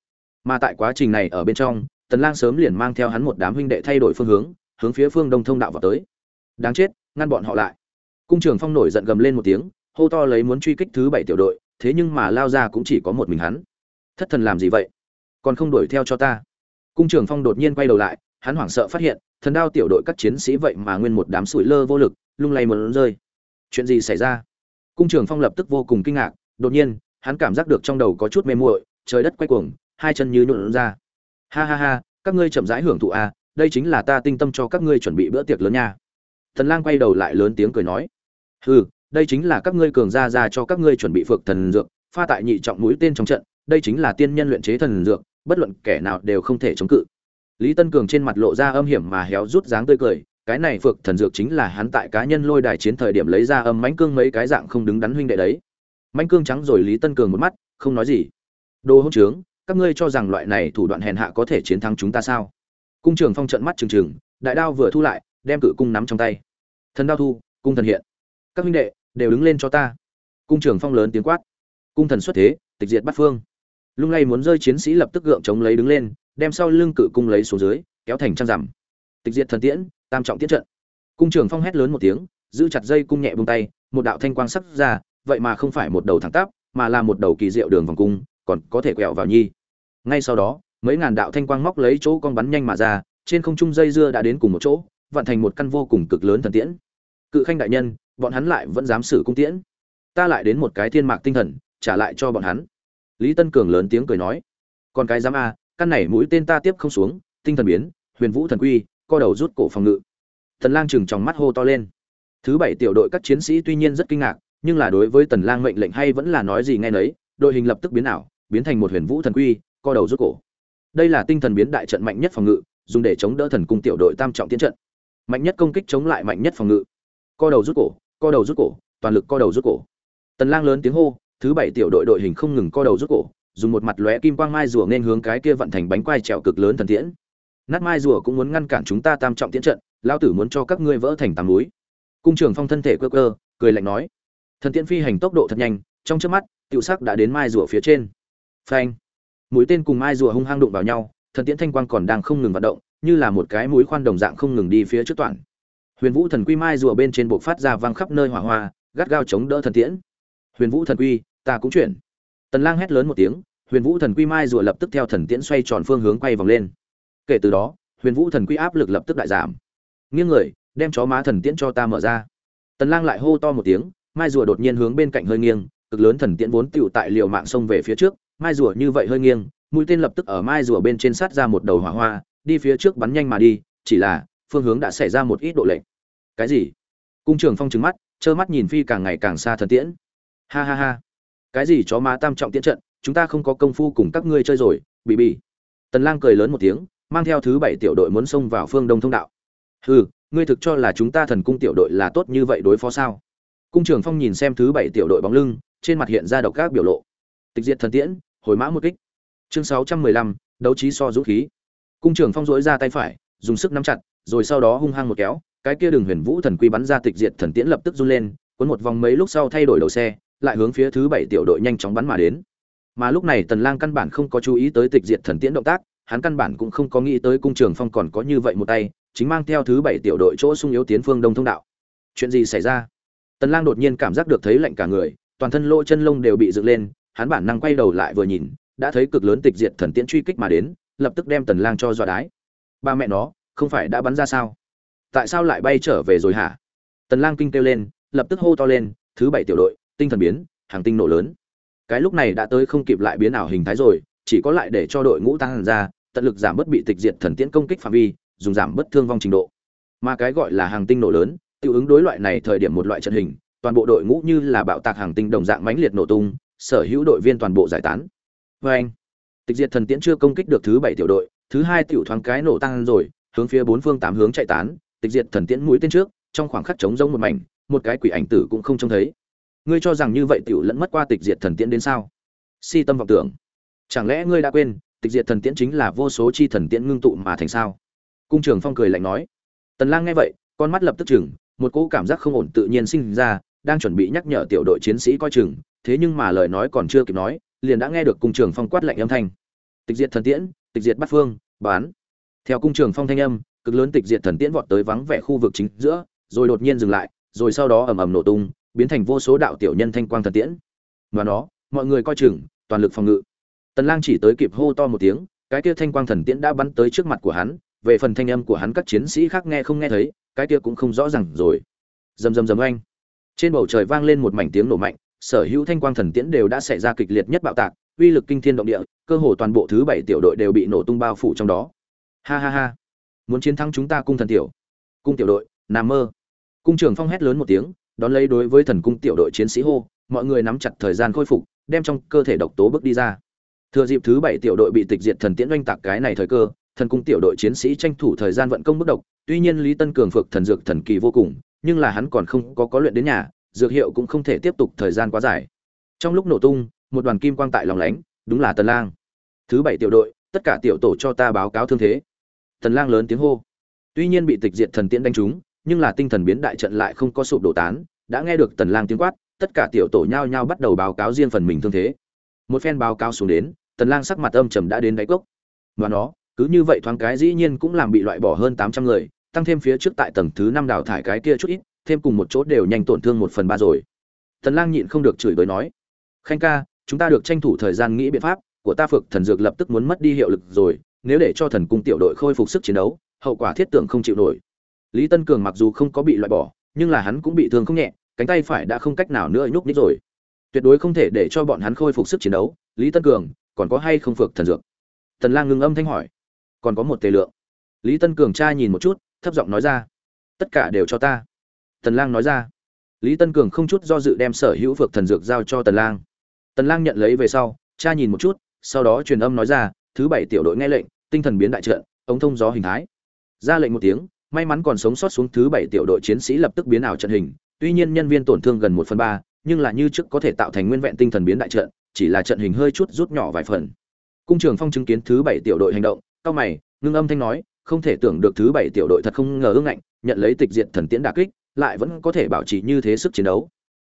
Mà tại quá trình này ở bên trong, tần lang sớm liền mang theo hắn một đám huynh đệ thay đổi phương hướng hướng phía phương đông thông đạo vào tới. Đáng chết, ngăn bọn họ lại. Cung trưởng phong nổi giận gầm lên một tiếng, hô to lấy muốn truy kích thứ bảy tiểu đội, thế nhưng mà lao ra cũng chỉ có một mình hắn. Thất thần làm gì vậy? Còn không đuổi theo cho ta. Cung trưởng phong đột nhiên quay đầu lại, hắn hoảng sợ phát hiện, thần đao tiểu đội các chiến sĩ vậy mà nguyên một đám sủi lơ vô lực, lung lay muốn rơi. Chuyện gì xảy ra? Cung trường phong lập tức vô cùng kinh ngạc, đột nhiên, hắn cảm giác được trong đầu có chút mê muội, trời đất quay cuồng, hai chân như nhuộn ra. Ha ha ha, các ngươi chậm rãi hưởng thụ à đây chính là ta tinh tâm cho các ngươi chuẩn bị bữa tiệc lớn nha. Thần lang quay đầu lại lớn tiếng cười nói, hừ, đây chính là các ngươi cường gia ra cho các ngươi chuẩn bị phược thần dược, pha tại nhị trọng mũi tên trong trận, đây chính là tiên nhân luyện chế thần dược, bất luận kẻ nào đều không thể chống cự. Lý tân cường trên mặt lộ ra âm hiểm mà héo rút dáng tươi cười cái này phược thần dược chính là hắn tại cá nhân lôi đài chiến thời điểm lấy ra âm mãnh cương mấy cái dạng không đứng đắn huynh đệ đấy. Mãnh cương trắng rồi lý tân cường một mắt, không nói gì. Đồ hỗn trướng, các ngươi cho rằng loại này thủ đoạn hèn hạ có thể chiến thắng chúng ta sao? Cung trường phong trận mắt trừng trừng, đại đao vừa thu lại, đem cự cung nắm trong tay. Thần đao thu, cung thần hiện. Các huynh đệ, đều đứng lên cho ta. Cung trường phong lớn tiếng quát. Cung thần xuất thế, tịch diệt bắt phương. Lung lay muốn rơi chiến sĩ lập tức gượng chống lấy đứng lên, đem sau lưng cự cung lấy xuống dưới, kéo thành trăng rằm tịch diệt thần tiễn tam trọng tiễn trận. Cung trường phong hét lớn một tiếng, giữ chặt dây cung nhẹ buông tay, một đạo thanh quang sắc ra, vậy mà không phải một đầu thẳng tắp, mà là một đầu kỳ diệu đường vòng cung, còn có thể quẹo vào nhi. Ngay sau đó, mấy ngàn đạo thanh quang móc lấy chỗ con bắn nhanh mà ra, trên không trung dây dưa đã đến cùng một chỗ vận thành một căn vô cùng cực lớn thần tiễn. Cự khanh đại nhân, bọn hắn lại vẫn dám sử cung tiễn. Ta lại đến một cái thiên mạc tinh thần, trả lại cho bọn hắn. Lý tân cường lớn tiếng cười nói. Còn cái dám a căn này mũi tên ta tiếp không xuống, tinh thần biến, huyền vũ thần quy co đầu rút cổ phòng ngự. Tần lang chừng trong mắt hô to lên. Thứ bảy tiểu đội các chiến sĩ tuy nhiên rất kinh ngạc, nhưng là đối với tần lang mệnh lệnh hay vẫn là nói gì nghe nấy, đội hình lập tức biến ảo, biến thành một huyền vũ thần quy, co đầu rút cổ. Đây là tinh thần biến đại trận mạnh nhất phòng ngự, dùng để chống đỡ thần cung tiểu đội tam trọng tiến trận. Mạnh nhất công kích chống lại mạnh nhất phòng ngự. Co đầu rút cổ, co đầu rút cổ, toàn lực co đầu rút cổ. Tần lang lớn tiếng hô, thứ bảy tiểu đội đội hình không ngừng co đầu rút cổ, dùng một mặt lóe kim quang mai rùa nên hướng cái kia vận thành bánh quai trèo cực lớn thần tiễn nát mai rùa cũng muốn ngăn cản chúng ta tam trọng tiến trận, lão tử muốn cho các ngươi vỡ thành tám núi. Cung trưởng phong thân thể cơ cơ cười lạnh nói. Thần tiễn phi hành tốc độ thật nhanh, trong chớp mắt, tiểu sắc đã đến mai rùa phía trên. Phanh. Mũi tên cùng mai rùa hung hăng đụng vào nhau, thần tiễn thanh quang còn đang không ngừng vận động, như là một cái mũi khoan đồng dạng không ngừng đi phía trước toàn. Huyền vũ thần quy mai rùa bên trên buộc phát ra vang khắp nơi hỏa hoa, gắt gao chống đỡ thần tiễn. Huyền vũ thần quy, ta cũng chuyển. Tần lang hét lớn một tiếng, huyền vũ thần quy mai rùa lập tức theo thần tiễn xoay tròn phương hướng quay vòng lên kể từ đó, huyền vũ thần quy áp lực lập tức đại giảm. Nghiêng người, đem chó má thần tiễn cho ta mở ra. Tần lang lại hô to một tiếng, mai rùa đột nhiên hướng bên cạnh hơi nghiêng, cực lớn thần tiễn vốn tựu tại liều mạng sông về phía trước. Mai rùa như vậy hơi nghiêng, mũi tên lập tức ở mai rùa bên trên sát ra một đầu hỏa hoa, đi phía trước bắn nhanh mà đi, chỉ là, phương hướng đã xảy ra một ít độ lệch. Cái gì? Cung trường phong trừng mắt, trơ mắt nhìn phi càng ngày càng xa thần tiễn. Ha ha ha. Cái gì chó má tam trọng tiễn trận, chúng ta không có công phu cùng các ngươi chơi rồi bị bị tần lang cười lớn một tiếng mang theo thứ bảy tiểu đội muốn xông vào phương đông thông đạo. Hừ ngươi thực cho là chúng ta thần cung tiểu đội là tốt như vậy đối phó sao? Cung trường phong nhìn xem thứ bảy tiểu đội bóng lưng trên mặt hiện ra độc các biểu lộ. Tịch diệt thần tiễn hồi mã một kích. Chương 615, đấu trí so dũng khí. Cung trường phong dỗi ra tay phải dùng sức nắm chặt rồi sau đó hung hăng một kéo cái kia đường huyền vũ thần quy bắn ra tịch diệt thần tiễn lập tức run lên cuốn một vòng mấy lúc sau thay đổi đầu xe lại hướng phía thứ bảy tiểu đội nhanh chóng bắn mà đến. Mà lúc này tần lang căn bản không có chú ý tới tịch diệt thần tiễn động tác hắn căn bản cũng không có nghĩ tới cung trường phong còn có như vậy một tay, chính mang theo thứ bảy tiểu đội chỗ sung yếu tiến phương đông thông đạo. Chuyện gì xảy ra? Tần lang đột nhiên cảm giác được thấy lạnh cả người, toàn thân lỗ chân lông đều bị dựng lên, hắn bản năng quay đầu lại vừa nhìn, đã thấy cực lớn tịch diệt thần tiễn truy kích mà đến, lập tức đem tần lang cho dọa đái. Ba mẹ nó, không phải đã bắn ra sao? Tại sao lại bay trở về rồi hả? Tần lang kinh kêu lên, lập tức hô to lên, thứ bảy tiểu đội, tinh thần biến, hàng tinh nổ lớn. Cái lúc này đã tới không kịp lại biến ảo hình thái rồi, chỉ có lại để cho đội ngũ tăng ra tận lực giảm bớt bị tịch diệt thần tiễn công kích phạm vi, dùng giảm bớt thương vong trình độ. Mà cái gọi là hàng tinh nổ lớn, tiêu ứng đối loại này thời điểm một loại trận hình, toàn bộ đội ngũ như là bạo tạc hàng tinh đồng dạng mãnh liệt nổ tung, sở hữu đội viên toàn bộ giải tán. Vê anh, tịch diệt thần tiễn chưa công kích được thứ bảy tiểu đội, thứ hai tiểu thoáng cái nổ tăng rồi, hướng phía bốn phương tám hướng chạy tán, tịch diệt thần tiễn mũi tên trước, trong khoảng khắc trống rỗng một mảnh, một cái quỷ ảnh tử cũng không trông thấy. Ngươi cho rằng như vậy tiểu lẫn mất qua tịch diệt thần tiễn đến sao? Si tâm vọng tưởng. Chẳng lẽ ngươi đã quên tịch diệt thần tiễn chính là vô số chi thần tiễn ngưng tụ mà thành sao? Cung trường phong cười lạnh nói. Tần lang nghe vậy, con mắt lập tức chừng một cỗ cảm giác không ổn tự nhiên sinh ra, đang chuẩn bị nhắc nhở tiểu đội chiến sĩ coi chừng, thế nhưng mà lời nói còn chưa kịp nói, liền đã nghe được cung trường phong quát lạnh âm thanh. Tịch diệt thần tiễn, tịch diệt bắt phương, bán. Theo cung trường phong thanh âm, cực lớn tịch diệt thần tiễn vọt tới vắng vẻ khu vực chính giữa, rồi đột nhiên dừng lại, rồi sau đó ầm ầm nổ tung, biến thành vô số đạo tiểu nhân thanh quang thần tiễn. Và nó, mọi người coi chừng, toàn lực phòng ngự tần lang chỉ tới kịp hô to một tiếng, cái kia thanh quang thần tiễn đã bắn tới trước mặt của hắn, về phần thanh âm của hắn các chiến sĩ khác nghe không nghe thấy, cái kia cũng không rõ ràng rồi. Rầm rầm rầm oanh. Trên bầu trời vang lên một mảnh tiếng nổ mạnh, sở hữu thanh quang thần tiễn đều đã xảy ra kịch liệt nhất bạo tạc, uy lực kinh thiên động địa, cơ hồ toàn bộ thứ bảy tiểu đội đều bị nổ tung bao phủ trong đó. Ha ha ha. Muốn chiến thắng chúng ta cung thần tiểu. Cung tiểu đội nằm mơ. Cung trưởng phong hét lớn một tiếng, đón lấy đối với thần cung tiểu đội chiến sĩ hô, mọi người nắm chặt thời gian khôi phục, đem trong cơ thể độc tố bước đi ra thừa dịp thứ bảy tiểu đội bị tịch diệt thần tiễn oanh tạc cái này thời cơ, thần cung tiểu đội chiến sĩ tranh thủ thời gian vận công bất độc. Tuy nhiên lý tân cường phược thần dược thần kỳ vô cùng, nhưng là hắn còn không có có luyện đến nhà, dược hiệu cũng không thể tiếp tục thời gian quá dài. Trong lúc nổ tung, một đoàn kim quang tại lòng lánh, đúng là tần lang. Thứ bảy tiểu đội, tất cả tiểu tổ cho ta báo cáo thương thế. Tần lang lớn tiếng hô. Tuy nhiên bị tịch diệt thần tiễn đánh trúng, nhưng là tinh thần biến đại trận lại không có sụp đổ tán, đã nghe được tần lang tiếng quát, tất cả tiểu tổ nhao nhao bắt đầu báo cáo riêng phần mình thương thế một phen báo cáo xuống đến, tần lang sắc mặt âm trầm đã đến đáy cốc. Và nó, cứ như vậy thoáng cái dĩ nhiên cũng làm bị loại bỏ hơn 800 người, tăng thêm phía trước tại tầng thứ năm đào thải cái kia chút ít, thêm cùng một chỗ đều nhanh tổn thương một phần ba rồi. Tần lang nhịn không được chửi bới nói, khanh ca, chúng ta được tranh thủ thời gian nghĩ biện pháp, của ta phược thần dược lập tức muốn mất đi hiệu lực rồi, nếu để cho thần cung tiểu đội khôi phục sức chiến đấu, hậu quả thiết tưởng không chịu nổi. Lý tân cường mặc dù không có bị loại bỏ, nhưng là hắn cũng bị thương không nhẹ, cánh tay phải đã không cách nào nữa nhúc nhích rồi tuyệt đối không thể để cho bọn hắn khôi phục sức chiến đấu. Lý tân cường, còn có hay không phược thần dược? Tần lang ngưng âm thanh hỏi. Còn có một tề lượng. Lý tân cường tra nhìn một chút, thấp giọng nói ra. Tất cả đều cho ta. Tần lang nói ra. Lý tân cường không chút do dự đem sở hữu phược thần dược giao cho tần lang. Tần lang nhận lấy về sau, tra nhìn một chút, sau đó truyền âm nói ra, thứ bảy tiểu đội nghe lệnh, tinh thần biến đại trận, ống thông gió hình thái. Ra lệnh một tiếng, may mắn còn sống sót xuống thứ bảy tiểu đội chiến sĩ lập tức biến ảo trận hình, tuy nhiên nhân viên tổn thương gần một phần ba nhưng là như trước có thể tạo thành nguyên vẹn tinh thần biến đại trận, chỉ là trận hình hơi chút rút nhỏ vài phần. Cung trường phong chứng kiến thứ bảy tiểu đội hành động, cao mày, ngưng âm thanh nói, không thể tưởng được thứ bảy tiểu đội thật không ngờ ương ngạnh, nhận lấy tịch diện thần tiễn đả kích, lại vẫn có thể bảo trì như thế sức chiến đấu.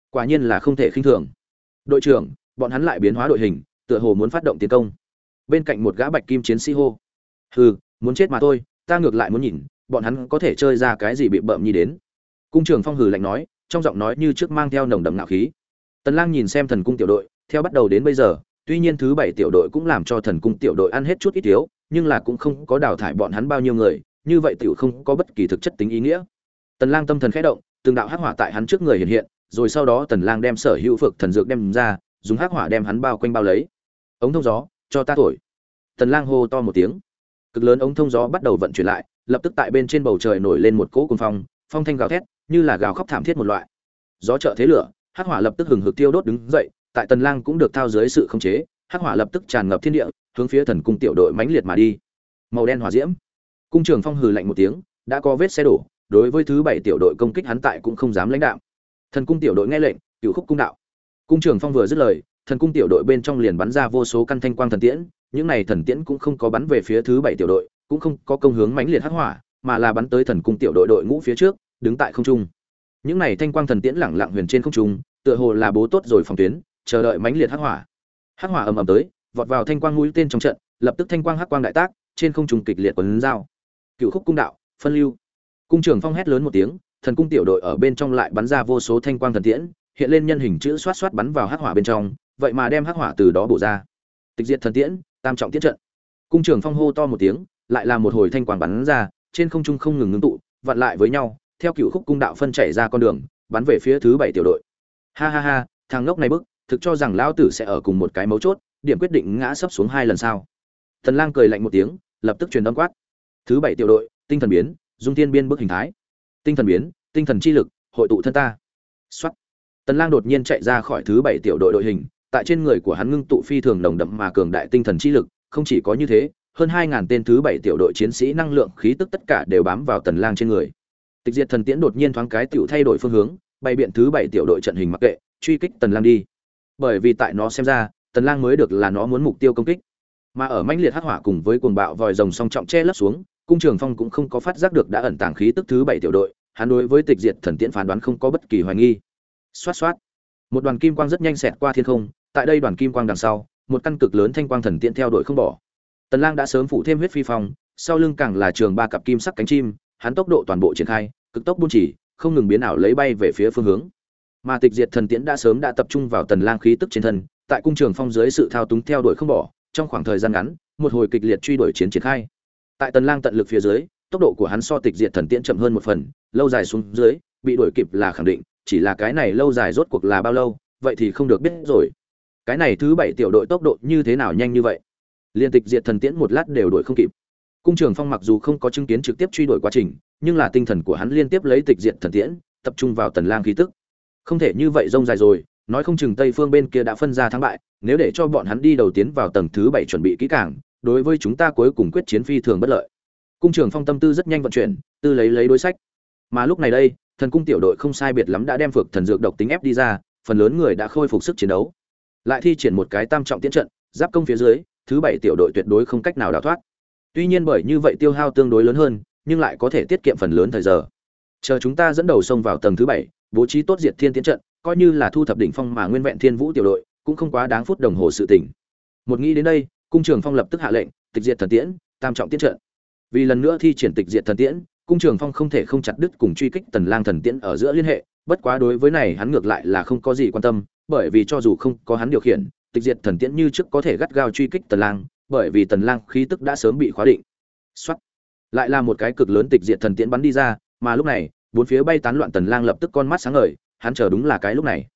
Quả nhiên là không thể khinh thường. Đội trưởng, bọn hắn lại biến hóa đội hình, tựa hồ muốn phát động tiến công. Bên cạnh một gã bạch kim chiến sĩ hô, hừ, muốn chết mà thôi, ta ngược lại muốn nhìn, bọn hắn có thể chơi ra cái gì bị bợm nhi đến. Cung trường phong hừ lạnh nói trong giọng nói như trước mang theo nồng đậm ngạo khí. Tần lang nhìn xem thần cung tiểu đội, theo bắt đầu đến bây giờ, tuy nhiên thứ bảy tiểu đội cũng làm cho thần cung tiểu đội ăn hết chút ít thiếu nhưng là cũng không có đào thải bọn hắn bao nhiêu người, như vậy tiểu không có bất kỳ thực chất tính ý nghĩa. Tần lang tâm thần khẽ động, từng đạo hắc hỏa tại hắn trước người hiện hiện, rồi sau đó tần lang đem sở hữu phược thần dược đem ra, dùng hắc hỏa đem hắn bao quanh bao lấy. Ống thông gió, cho ta thổi. Tần lang hô to một tiếng. Cực lớn ống thông gió bắt đầu vận chuyển lại, lập tức tại bên trên bầu trời nổi lên một cỗ cuồng phong phong thanh gào thét như là gào khóc thảm thiết một loại. Gió trợ thế lửa, hắc hỏa lập tức hừng hực tiêu đốt đứng dậy, tại tần lang cũng được thao dưới sự khống chế, hắc hỏa lập tức tràn ngập thiên địa, hướng phía thần cung tiểu đội mãnh liệt mà đi. Màu đen hỏa diễm. Cung trường phong hừ lạnh một tiếng, đã có vết xe đổ, đối với thứ bảy tiểu đội công kích hắn tại cũng không dám lãnh đạo thần cung tiểu đội nghe lệnh, cửu khúc cung đạo. Cung trường phong vừa dứt lời, thần cung tiểu đội bên trong liền bắn ra vô số căn thanh quang thần tiễn, những này thần tiễn cũng không có bắn về phía thứ bảy tiểu đội, cũng không có công hướng mãnh liệt hắc hỏa, mà là bắn tới thần cung tiểu đội đội ngũ phía trước đứng tại không trung. Những này thanh quang thần tiễn lẳng lặng huyền trên không trung, tựa hồ là bố tốt rồi phòng tuyến, chờ đợi mãnh liệt hắc hỏa. Hắc hỏa ầm ầm tới, vọt vào thanh quang mũi tên trong trận, lập tức thanh quang hắc quang đại tác, trên không trung kịch liệt quấn dao. Cựu khúc cung đạo, phân lưu. Cung trường phong hét lớn một tiếng, thần cung tiểu đội ở bên trong lại bắn ra vô số thanh quang thần tiễn, hiện lên nhân hình chữ xoát xoát bắn vào hắc hỏa bên trong, vậy mà đem hắc hỏa từ đó bổ ra. Tịch diệt thần tiễn, tam trọng tiến trận. Cung trường phong hô to một tiếng, lại là một hồi thanh quang bắn ra, trên không trung không ngừng ngưng tụ, vặn lại với nhau theo cựu khúc cung đạo phân chảy ra con đường, bắn về phía thứ bảy tiểu đội. Ha ha ha, thằng ngốc này bức, thực cho rằng lão tử sẽ ở cùng một cái mấu chốt, điểm quyết định ngã sấp xuống hai lần sau thần lang cười lạnh một tiếng, lập tức truyền âm quát. Thứ bảy tiểu đội, tinh thần biến, dung thiên biên bức hình thái. Tinh thần biến, tinh thần chi lực, hội tụ thân ta. Xuất tần lang đột nhiên chạy ra khỏi thứ bảy tiểu đội đội hình, tại trên người của hắn ngưng tụ phi thường nồng đậm mà cường đại tinh thần chi lực, không chỉ có như thế, hơn 2.000 tên thứ bảy tiểu đội chiến sĩ năng lượng khí tức tất cả đều bám vào tần lang trên người tịch diệt thần tiễn đột nhiên thoáng cái tiểu thay đổi phương hướng, bay biện thứ bảy tiểu đội trận hình mặc kệ, truy kích tần lang đi. Bởi vì tại nó xem ra, tần lang mới được là nó muốn mục tiêu công kích. Mà ở mãnh liệt hắc hỏa cùng với cuồng bạo vòi rồng song trọng che lấp xuống, cung trường phong cũng không có phát giác được đã ẩn tàng khí tức thứ bảy tiểu đội, hắn đối với tịch diệt thần tiễn phán đoán không có bất kỳ hoài nghi. Xoát xoát. Một đoàn kim quang rất nhanh xẹt qua thiên không, tại đây đoàn kim quang đằng sau, một căn cực lớn thanh quang thần tiễn theo đuổi không bỏ. Tần lang đã sớm phủ thêm huyết phi phong, sau lưng càng là trường ba cặp kim sắc cánh chim, hắn tốc độ toàn bộ triển khai cực tốc buôn chỉ, không ngừng biến ảo lấy bay về phía phương hướng. Mà tịch diệt thần tiễn đã sớm đã tập trung vào tần lang khí tức trên thân, tại cung trường phong dưới sự thao túng theo đuổi không bỏ, trong khoảng thời gian ngắn, một hồi kịch liệt truy đuổi chiến triển khai. Tại tần lang tận lực phía dưới, tốc độ của hắn so tịch diệt thần tiễn chậm hơn một phần, lâu dài xuống dưới, bị đuổi kịp là khẳng định, chỉ là cái này lâu dài rốt cuộc là bao lâu, vậy thì không được biết rồi. Cái này thứ bảy tiểu đội tốc độ như thế nào nhanh như vậy? Liên tịch diệt thần tiễn một lát đều đuổi không kịp cung trường phong mặc dù không có chứng kiến trực tiếp truy đuổi quá trình, nhưng là tinh thần của hắn liên tiếp lấy tịch diệt thần tiễn, tập trung vào tần lang khí tức. Không thể như vậy rông dài rồi, nói không chừng tây phương bên kia đã phân ra thắng bại, nếu để cho bọn hắn đi đầu tiến vào tầng thứ bảy chuẩn bị kỹ càng, đối với chúng ta cuối cùng quyết chiến phi thường bất lợi. Cung trường phong tâm tư rất nhanh vận chuyển, tư lấy lấy đối sách. Mà lúc này đây, thần cung tiểu đội không sai biệt lắm đã đem phược thần dược độc tính ép đi ra, phần lớn người đã khôi phục sức chiến đấu. Lại thi triển một cái tam trọng tiến trận, giáp công phía dưới, thứ bảy tiểu đội tuyệt đối không cách nào đào thoát tuy nhiên bởi như vậy tiêu hao tương đối lớn hơn, nhưng lại có thể tiết kiệm phần lớn thời giờ. Chờ chúng ta dẫn đầu xông vào tầng thứ bảy, bố trí tốt diệt thiên tiến trận, coi như là thu thập đỉnh phong mà nguyên vẹn thiên vũ tiểu đội, cũng không quá đáng phút đồng hồ sự tỉnh một nghĩ đến đây, cung trường phong lập tức hạ lệnh, tịch diệt thần tiễn, tam trọng tiến trận. Vì lần nữa thi triển tịch diệt thần tiễn, cung trường phong không thể không chặt đứt cùng truy kích tần lang thần tiễn ở giữa liên hệ, bất quá đối với này hắn ngược lại là không có gì quan tâm, bởi vì cho dù không có hắn điều khiển, tịch diệt thần tiễn như trước có thể gắt gao truy kích tần lang bởi vì tần lang khí tức đã sớm bị khóa định. Xoát. lại là một cái cực lớn tịch diệt thần tiễn bắn đi ra, mà lúc này, bốn phía bay tán loạn tần lang lập tức con mắt sáng ngời, hắn chờ đúng là cái lúc này.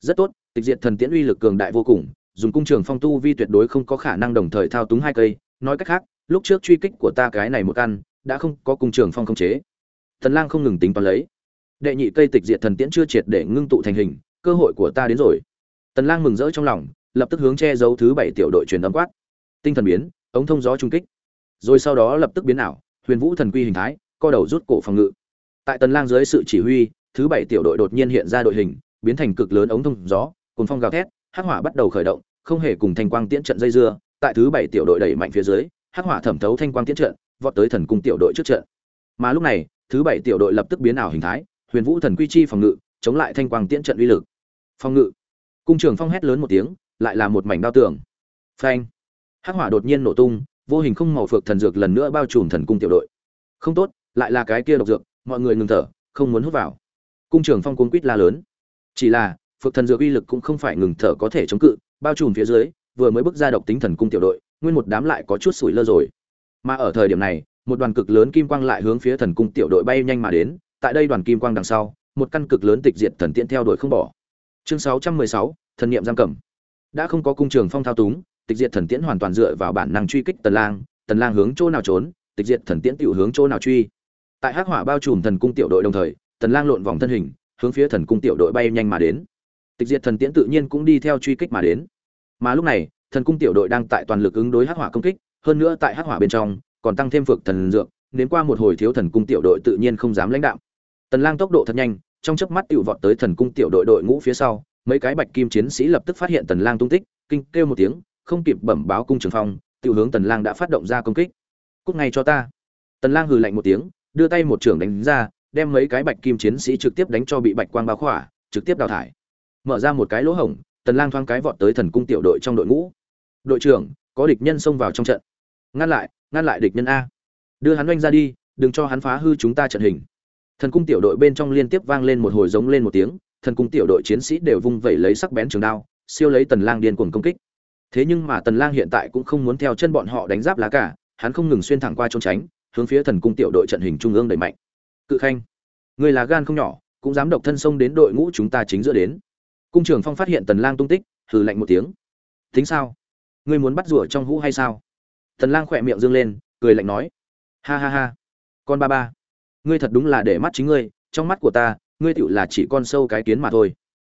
Rất tốt, tịch diệt thần tiễn uy lực cường đại vô cùng, dùng cung trường phong tu vi tuyệt đối không có khả năng đồng thời thao túng hai cây. Nói cách khác, lúc trước truy kích của ta cái này một căn, đã không có cung trường phong khống chế. Tần lang không ngừng tính toán lấy. Đệ nhị cây tịch diệt thần tiễn chưa triệt để ngưng tụ thành hình, cơ hội của ta đến rồi. Tần lang mừng rỡ trong lòng, lập tức hướng che giấu thứ bảy tiểu đội truyền âm quát tinh thần biến, ống thông gió trung kích. Rồi sau đó lập tức biến ảo, huyền vũ thần quy hình thái, co đầu rút cổ phòng ngự. Tại tần lang dưới sự chỉ huy, thứ bảy tiểu đội đột nhiên hiện ra đội hình, biến thành cực lớn ống thông gió cuốn phong gào thét, hắc hỏa bắt đầu khởi động, không hề cùng thanh quang tiễn trận dây dưa. Tại thứ bảy tiểu đội đẩy mạnh phía dưới, hắc hỏa thẩm thấu thanh quang tiễn trận, vọt tới thần cung tiểu đội trước trận. Mà lúc này, thứ bảy tiểu đội lập tức biến ảo hình thái, huyền vũ thần quy chi phòng ngự, chống lại thanh quang tiễn trận uy lực. Phòng ngự. Cung trường phong hét lớn một tiếng, lại là một mảnh đao tường. Phanh hắc hỏa đột nhiên nổ tung vô hình không màu phược thần dược lần nữa bao trùm thần cung tiểu đội. Không tốt lại là cái kia độc dược mọi người ngừng thở không muốn hút vào. Cung trường phong cuốn quýt la lớn. Chỉ là phược thần dược uy lực cũng không phải ngừng thở có thể chống cự bao trùm phía dưới vừa mới bước ra độc tính thần cung tiểu đội nguyên một đám lại có chút sủi lơ rồi. Mà ở thời điểm này một đoàn cực lớn kim quang lại hướng phía thần cung tiểu đội bay nhanh mà đến tại đây đoàn kim quang đằng sau một căn cực lớn tịch diệt thần tiễn theo đuổi không bỏ. Chương 616, thần niệm giam cầm. Đã không có cung trường phong thao túng tịch diệt thần tiễn hoàn toàn dựa vào bản năng truy kích tần lang tần lang hướng chỗ nào trốn, tịch diệt thần tiễn tiểu hướng chỗ nào truy. Tại hắc hỏa bao trùm thần cung tiểu đội đồng thời, tần lang lộn vòng thân hình, hướng phía thần cung tiểu đội bay nhanh mà đến. Tịch diệt thần tiễn tự nhiên cũng đi theo truy kích mà đến. Mà lúc này, thần cung tiểu đội đang tại toàn lực ứng đối hắc hỏa công kích, hơn nữa tại hắc hỏa bên trong, còn tăng thêm phược thần dược đến qua một hồi thiếu thần cung tiểu đội tự nhiên không dám lãnh đạo tần lang tốc độ thật nhanh, trong chớp mắt tiểu vọt tới thần cung tiểu đội đội ngũ phía sau, mấy cái bạch kim chiến sĩ lập tức phát hiện tần lang tung tích, kinh kêu một tiếng không kịp bẩm báo cung trường phong, tiểu hướng tần lang đã phát động ra công kích. Cút ngay cho ta. Tần lang hừ lạnh một tiếng, đưa tay một trường đánh ra, đem mấy cái bạch kim chiến sĩ trực tiếp đánh cho bị bạch quang bao khỏa, trực tiếp đào thải. Mở ra một cái lỗ hổng, tần lang thoáng cái vọt tới thần cung tiểu đội trong đội ngũ. Đội trưởng, có địch nhân xông vào trong trận. Ngăn lại ngăn lại địch nhân a. Đưa hắn oanh ra đi, đừng cho hắn phá hư chúng ta trận hình. Thần cung tiểu đội bên trong liên tiếp vang lên một hồi giống lên một tiếng, thần cung tiểu đội chiến sĩ đều vung vẩy lấy sắc bén trường đao, siêu lấy tần lang điên cuồng công kích thế nhưng mà tần lang hiện tại cũng không muốn theo chân bọn họ đánh giáp lá cả hắn không ngừng xuyên thẳng qua trốn tránh, hướng phía thần cung tiểu đội trận hình trung ương đẩy mạnh. Cự khanh, người là gan không nhỏ, cũng dám độc thân xông đến đội ngũ chúng ta chính giữa đến. Cung trưởng phong phát hiện tần lang tung tích, hừ lạnh một tiếng. Tính sao? Ngươi muốn bắt rùa trong hũ hay sao? Tần lang khỏe miệng dương lên, cười lạnh nói. Ha ha ha. Con ba ba, ngươi thật đúng là để mắt chính ngươi, trong mắt của ta, ngươi tựu là chỉ con sâu cái kiến mà thôi.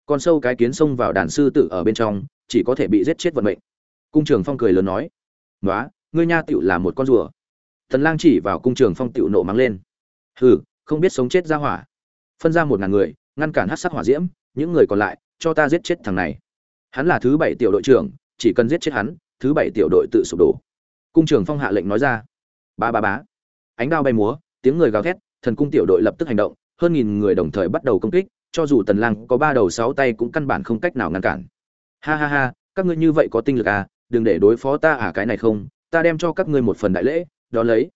Con sâu cái kiến xông vào đàn sư tử ở bên trong chỉ có thể bị giết chết vận mệnh. Cung trường phong cười lớn nói nói ngươi nha tựu là một con rùa. Tần lang chỉ vào cung trường phong tựu nộ mắng lên, hừ, không biết sống chết ra hỏa. Phân ra một ngàn người, ngăn cản hát sắc hỏa diễm, những người còn lại, cho ta giết chết thằng này. Hắn là thứ bảy tiểu đội trưởng, chỉ cần giết chết hắn, thứ bảy tiểu đội tự sụp đổ. Cung trường phong hạ lệnh nói ra ba ba bá. Ánh đao bay múa, tiếng người gào thét, thần cung tiểu đội lập tức hành động, hơn nghìn người đồng thời bắt đầu công kích, cho dù tần lang có ba đầu sáu tay cũng căn bản không cách nào ngăn cản ha ha ha, các ngươi như vậy có tinh lực à đừng để đối phó ta à cái này không, ta đem cho các ngươi một phần đại lễ đó lấy.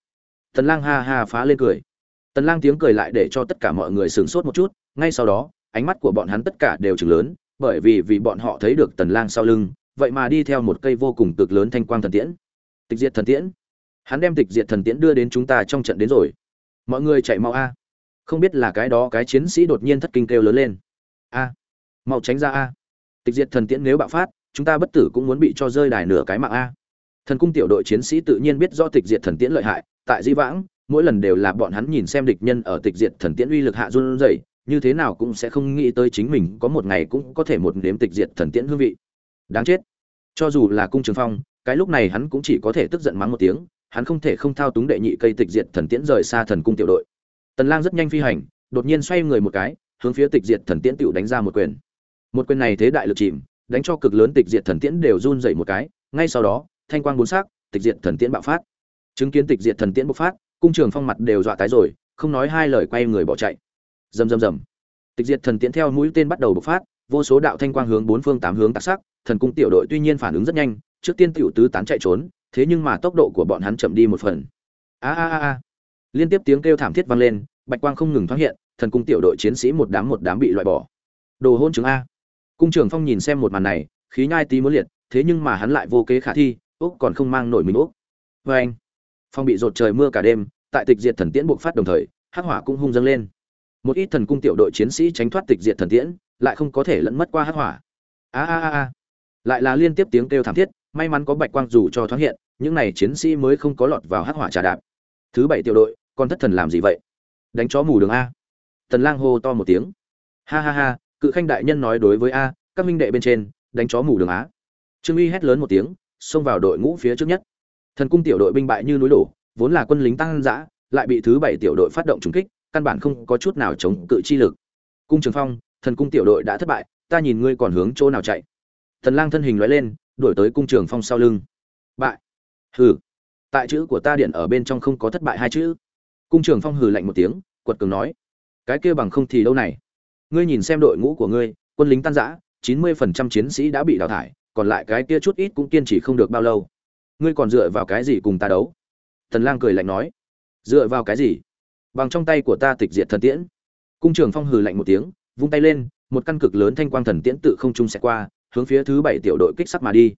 Tần lang ha ha phá lên cười. Tần lang tiếng cười lại để cho tất cả mọi người sửng sốt một chút, ngay sau đó, ánh mắt của bọn hắn tất cả đều trừng lớn, bởi vì vì bọn họ thấy được tần lang sau lưng, vậy mà đi theo một cây vô cùng cực lớn thanh quang thần tiễn. Tịch diệt thần tiễn. Hắn đem tịch diệt thần tiễn đưa đến chúng ta trong trận đến rồi. Mọi người chạy mau a. Không biết là cái đó cái chiến sĩ đột nhiên thất kinh kêu lớn lên. A. Mau tránh ra a tịch diệt thần tiễn nếu bạo phát, chúng ta bất tử cũng muốn bị cho rơi đài nửa cái mạng a. Thần cung tiểu đội chiến sĩ tự nhiên biết do tịch diệt thần tiễn lợi hại, tại di vãng, mỗi lần đều là bọn hắn nhìn xem địch nhân ở tịch diệt thần tiễn uy lực hạ run rẩy, như thế nào cũng sẽ không nghĩ tới chính mình có một ngày cũng có thể một nếm tịch diệt thần tiễn hương vị. Đáng chết. Cho dù là cung trường phong, cái lúc này hắn cũng chỉ có thể tức giận mắng một tiếng, hắn không thể không thao túng đệ nhị cây tịch diệt thần tiễn rời xa thần cung tiểu đội. Tần lang rất nhanh phi hành, đột nhiên xoay người một cái, hướng phía tịch diệt thần tiễn tiểu đánh ra một quyền một quyền này thế đại lực chìm, đánh cho cực lớn tịch diệt thần tiễn đều run rẩy một cái, ngay sau đó, thanh quang bốn sắc, tịch diệt thần tiễn bạo phát. Chứng kiến tịch diệt thần tiễn bộc phát, cung trường phong mặt đều dọa tái rồi, không nói hai lời quay người bỏ chạy. Rầm rầm rầm. Tịch diệt thần tiễn theo mũi tên bắt đầu bộc phát, vô số đạo thanh quang hướng bốn phương tám hướng tạc sắc, thần cung tiểu đội tuy nhiên phản ứng rất nhanh, trước tiên tiểu tứ tán chạy trốn, thế nhưng mà tốc độ của bọn hắn chậm đi một phần. A a a a. Liên tiếp tiếng kêu thảm thiết vang lên, bạch quang không ngừng thoáng hiện, thần cung tiểu đội chiến sĩ một đám một đám bị loại bỏ. Đồ hôn chứng a cung trưởng phong nhìn xem một màn này, khí nhai tí muốn liệt, thế nhưng mà hắn lại vô kế khả thi úc còn không mang nổi mình úc vê anh, phong bị rột trời mưa cả đêm, tại tịch diệt thần tiễn buộc phát đồng thời, hắc hỏa cũng hung dâng lên. Một ít thần cung tiểu đội chiến sĩ tránh thoát tịch diệt thần tiễn, lại không có thể lẫn mất qua hắc hỏa. A a a a. Lại là liên tiếp tiếng kêu thảm thiết, may mắn có bạch quang dù cho thoáng hiện, những này chiến sĩ mới không có lọt vào hắc hỏa trà đạp. Thứ bảy tiểu đội, còn thất thần làm gì vậy? Đánh chó mù đường a. Tần lang hô to một tiếng. Ha ha ha cự khanh đại nhân nói đối với a, các minh đệ bên trên, đánh chó mù đường á. Trương uy hét lớn một tiếng, xông vào đội ngũ phía trước nhất. Thần cung tiểu đội binh bại như núi đổ, vốn là quân lính tăng dã, lại bị thứ bảy tiểu đội phát động trúng kích, căn bản không có chút nào chống cự chi lực. Cung trường phong, thần cung tiểu đội đã thất bại, ta nhìn ngươi còn hướng chỗ nào chạy. Thần lang thân hình lóe lên, đuổi tới cung trường phong sau lưng. Bại. Hừ. Tại chữ của ta điện ở bên trong không có thất bại hai chữ. Cung trường phong hừ lạnh một tiếng, quật cường nói. Cái kia bằng không thì đâu này? Ngươi nhìn xem đội ngũ của ngươi, quân lính tan rã, chín mươi phần trăm chiến sĩ đã bị đào thải, còn lại cái kia chút ít cũng kiên trì không được bao lâu. Ngươi còn dựa vào cái gì cùng ta đấu? Tần lang cười lạnh nói. Dựa vào cái gì? Bằng trong tay của ta tịch diệt thần tiễn. Cung trường phong hừ lạnh một tiếng, vung tay lên, một căn cực lớn thanh quang thần tiễn tự không trung sẽ qua, hướng phía thứ bảy tiểu đội kích sắc mà đi.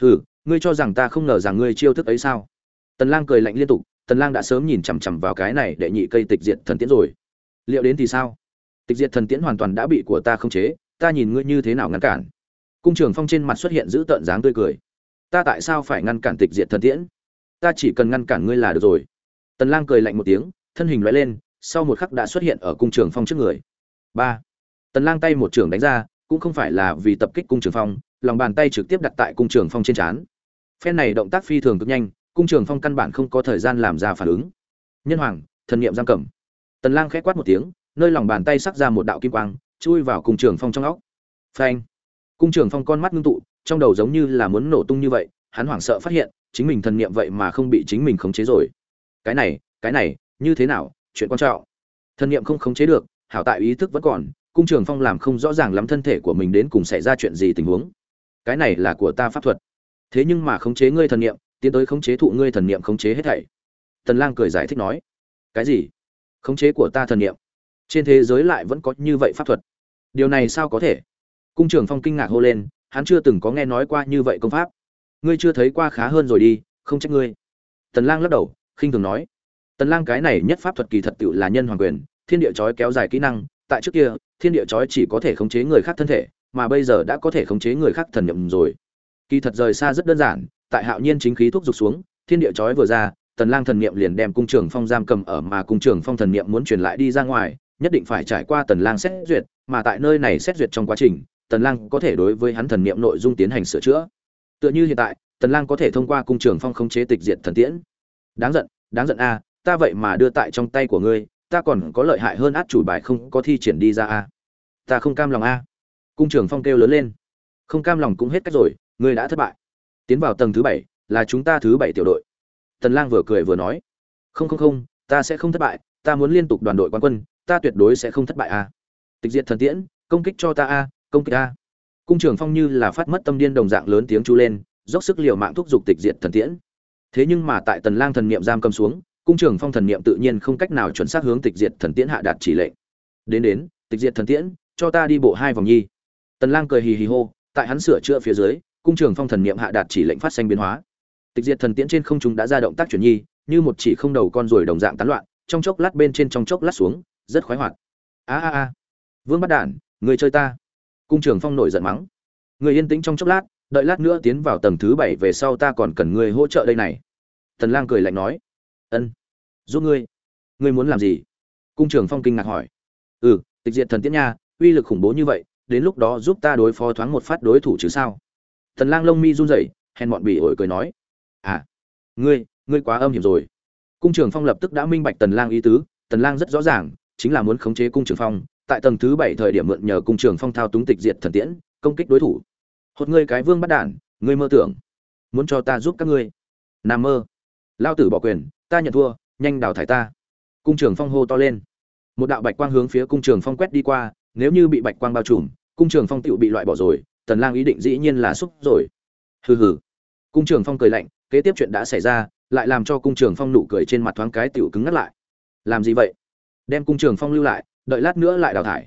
Hừ, ngươi cho rằng ta không ngờ rằng ngươi chiêu thức ấy sao? Tần lang cười lạnh liên tục tần lang đã sớm nhìn chằm chằm vào cái này để nhị cây tịch diệt thần tiễn rồi. Liệu đến thì sao? Tịch diệt thần tiễn hoàn toàn đã bị của ta không chế, ta nhìn ngươi như thế nào ngăn cản. Cung trường phong trên mặt xuất hiện giữ tợn dáng tươi cười. Ta tại sao phải ngăn cản tịch diệt thần tiễn? Ta chỉ cần ngăn cản ngươi là được rồi. Tần lang cười lạnh một tiếng, thân hình lóe lên, sau một khắc đã xuất hiện ở cung trường phong trước người. Ba. Tần lang tay một trường đánh ra, cũng không phải là vì tập kích cung trường phong, lòng bàn tay trực tiếp đặt tại cung trường phong trên chán phen này động tác phi thường cực nhanh, cung trường phong căn bản không có thời gian làm ra phản ứng. Nhân hoàng, thần niệm giam cầm. Tần lang khẽ quát một tiếng nơi lòng bàn tay sắc ra một đạo kim quang, chui vào cung trường phong trong óc. Phanh! Cung trường phong con mắt ngưng tụ, trong đầu giống như là muốn nổ tung như vậy, hắn hoảng sợ phát hiện, chính mình thần niệm vậy mà không bị chính mình khống chế rồi. Cái này cái này, như thế nào? Chuyện quan trọng. Thần niệm không khống chế được, hảo tại ý thức vẫn còn, cung trường phong làm không rõ ràng lắm thân thể của mình đến cùng xảy ra chuyện gì tình huống. Cái này là của ta pháp thuật. Thế nhưng mà khống chế ngươi thần niệm, tiến tới khống chế thụ ngươi thần niệm khống chế hết thảy. Tần lang cười giải thích nói, cái gì? Khống chế của ta thần niệm? Trên thế giới lại vẫn có như vậy pháp thuật. Điều này sao có thể? Cung trưởng phong kinh ngạc hô lên, hắn chưa từng có nghe nói qua như vậy công pháp. Ngươi chưa thấy qua khá hơn rồi đi, không trách ngươi. Tần lang lắc đầu, khinh thường nói. Tần lang cái này nhất pháp thuật kỳ thật tựu là nhân hoàng quyền, thiên địa chói kéo dài kỹ năng, tại trước kia, thiên địa chói chỉ có thể khống chế người khác thân thể, mà bây giờ đã có thể khống chế người khác thần niệm rồi. Kỳ thật rời xa rất đơn giản, tại hạo nhiên chính khí thúc giục xuống, thiên địa chói vừa ra, tần lang thần niệm liền đem cung trưởng phong giam cầm ở mà cung trưởng phong thần niệm muốn truyền lại đi ra ngoài nhất định phải trải qua tần lang xét duyệt, mà tại nơi này xét duyệt trong quá trình, tần lang có thể đối với hắn thần niệm nội dung tiến hành sửa chữa. Tựa như hiện tại, tần lang có thể thông qua cung trưởng phong khống chế tịch diệt thần tiễn. Đáng giận đáng giận a, ta vậy mà đưa tại trong tay của ngươi, ta còn có lợi hại hơn át chủ bài không có thi triển đi ra a. Ta không cam lòng a. Cung trưởng phong kêu lớn lên. Không cam lòng cũng hết cách rồi, ngươi đã thất bại. Tiến vào tầng thứ bảy, là chúng ta thứ bảy tiểu đội. Tần lang vừa cười vừa nói. Không không không, ta sẽ không thất bại, ta muốn liên tục đoàn đội quan quân ta tuyệt đối sẽ không thất bại a. Tịch diệt thần tiễn, công kích cho ta a, công kích a. Cung trưởng phong như là phát mất tâm điên đồng dạng lớn tiếng chú lên, dốc sức liều mạng thúc giục tịch diệt thần tiễn. Thế nhưng mà tại tần lang thần niệm giam cầm xuống, cung trưởng phong thần niệm tự nhiên không cách nào chuẩn xác hướng tịch diệt thần tiễn hạ đạt chỉ lệnh. Đến đến, tịch diệt thần tiễn, cho ta đi bộ hai vòng nhi. Tần lang cười hì hì hô, tại hắn sửa chữa phía dưới, cung trưởng phong thần niệm hạ đạt chỉ lệnh phát sinh biến hóa. Tịch diệt thần tiễn trên không trung đã ra động tác chuyển nhi, như một chỉ không đầu con ruồi đồng dạng tán loạn, trong chốc lát bên trên trong chốc lát xuống rất khoái hoạt. A a a. Vương bắt đản, người chơi ta. Cung trưởng phong nổi giận mắng. Người yên tĩnh trong chốc lát, đợi lát nữa tiến vào tầng thứ bảy về sau ta còn cần người hỗ trợ đây này. Tần lang cười lạnh nói. Ân. Giúp ngươi. Ngươi muốn làm gì? Cung trưởng phong kinh ngạc hỏi. Ừ tịch diệt thần tiễn nha, uy lực khủng bố như vậy, đến lúc đó giúp ta đối phó thoáng một phát đối thủ chứ sao? Tần lang lông mi run rẩy, hèn bọn bị ổi cười nói. À ngươi ngươi quá âm hiểm rồi. Cung trường phong lập tức đã minh bạch tần lang ý tứ, tần lang rất rõ ràng chính là muốn khống chế cung trường phong, tại tầng thứ bảy thời điểm mượn nhờ cung trường phong thao túng tịch diệt thần tiễn, công kích đối thủ. Hốt ngươi cái vương bắt đản, ngươi mơ tưởng. Muốn cho ta giúp các ngươi. Nằm mơ. Lao tử bỏ quyền, ta nhận thua, nhanh đào thải ta. Cung trường phong hô to lên. Một đạo bạch quang hướng phía cung trường phong quét đi qua, nếu như bị bạch quang bao trùm, cung trường phong tựu bị loại bỏ rồi, tần lang ý định dĩ nhiên là xúc rồi. Hừ hừ. Cung trường phong cười lạnh, kế tiếp chuyện đã xảy ra, lại làm cho cung trường phong nụ cười trên mặt thoáng cái tựu cứng ngắt lại. Làm gì vậy? Đem cung trường phong lưu lại, đợi lát nữa lại đào thải.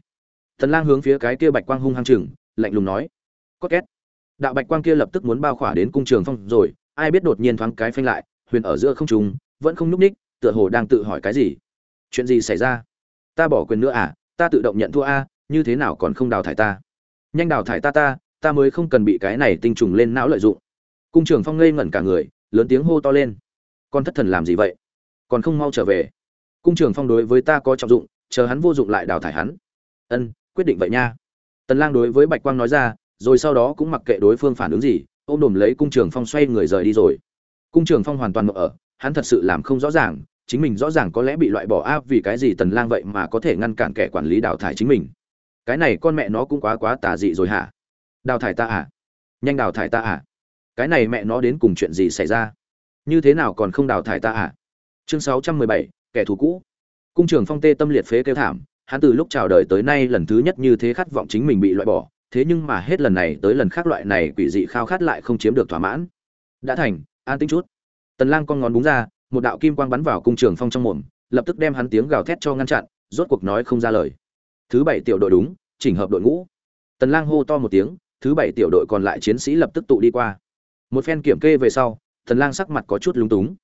Tần lang hướng phía cái kia bạch quang hung hăng chừng, lạnh lùng nói có két. Đạo bạch quang kia lập tức muốn bao khỏa đến cung trường phong rồi, ai biết đột nhiên thoáng cái phanh lại, huyền ở giữa không trung, vẫn không núp ních tựa hồ đang tự hỏi cái gì. Chuyện gì xảy ra? Ta bỏ quyền nữa à? Ta tự động nhận thua a, như thế nào còn không đào thải ta? Nhanh đào thải ta ta ta mới không cần bị cái này tinh trùng lên não lợi dụng. Cung trường phong ngây ngẩn cả người, lớn tiếng hô to lên, con thất thần làm gì vậy? Còn không mau trở về cung trường phong đối với ta có trọng dụng chờ hắn vô dụng lại đào thải hắn. Ân quyết định vậy nha. Tần lang đối với bạch quang nói ra rồi sau đó cũng mặc kệ đối phương phản ứng gì ôm đồm lấy cung trường phong xoay người rời đi rồi. Cung trường phong hoàn toàn mộng ở hắn thật sự làm không rõ ràng chính mình rõ ràng có lẽ bị loại bỏ áp vì cái gì tần lang vậy mà có thể ngăn cản kẻ quản lý đào thải chính mình. Cái này con mẹ nó cũng quá quá tà dị rồi hả? Đào thải ta à? Nhanh đào thải ta à? Cái này mẹ nó đến cùng chuyện gì xảy ra? Như thế nào còn không đào thải ta à? Chương 617, kẻ thù cũ. Cung trường phong tê tâm liệt phế kêu thảm, hắn từ lúc chào đời tới nay lần thứ nhất như thế khát vọng chính mình bị loại bỏ, thế nhưng mà hết lần này tới lần khác loại này quỷ dị khao khát lại không chiếm được thỏa mãn. Đã thành, an tính chút. Tần lang con ngón búng ra, một đạo kim quang bắn vào cung trường phong trong mồm, lập tức đem hắn tiếng gào thét cho ngăn chặn, rốt cuộc nói không ra lời. Thứ bảy tiểu đội đúng, chỉnh hợp đội ngũ. Tần lang hô to một tiếng, thứ bảy tiểu đội còn lại chiến sĩ lập tức tụ đi qua. Một phen kiểm kê về sau, tần lang sắc mặt có chút lúng túng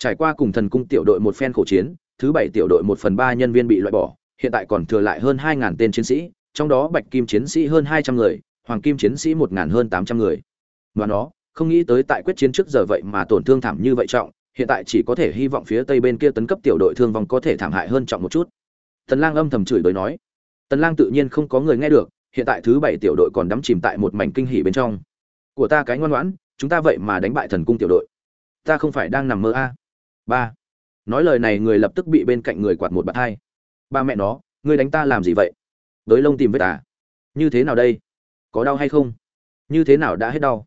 trải qua cùng thần cung tiểu đội một phen khổ chiến, thứ bảy tiểu đội một phần ba nhân viên bị loại bỏ, hiện tại còn thừa lại hơn hai ngàn tên chiến sĩ, trong đó bạch kim chiến sĩ hơn 200 người, hoàng kim chiến sĩ một ngàn hơn 800 người. Và nó, không nghĩ tới tại quyết chiến trước giờ vậy mà tổn thương thảm như vậy trọng, hiện tại chỉ có thể hy vọng phía tây bên kia tấn cấp tiểu đội thương vong có thể thảm hại hơn trọng một chút. Tần lang âm thầm chửi bới nói. Tần lang tự nhiên không có người nghe được, hiện tại thứ bảy tiểu đội còn đắm chìm tại một mảnh kinh hỉ bên trong. Của ta cái ngoan ngoãn, chúng ta vậy mà đánh bại thần cung tiểu đội. Ta không phải đang nằm mơ a. à? Ba. Nói lời này người lập tức bị bên cạnh người quạt một bạt hai. Ba mẹ nó, ngươi đánh ta làm gì vậy? Đới lông tìm với ta à? như thế nào đây? Có đau hay không? Như thế nào đã hết đau?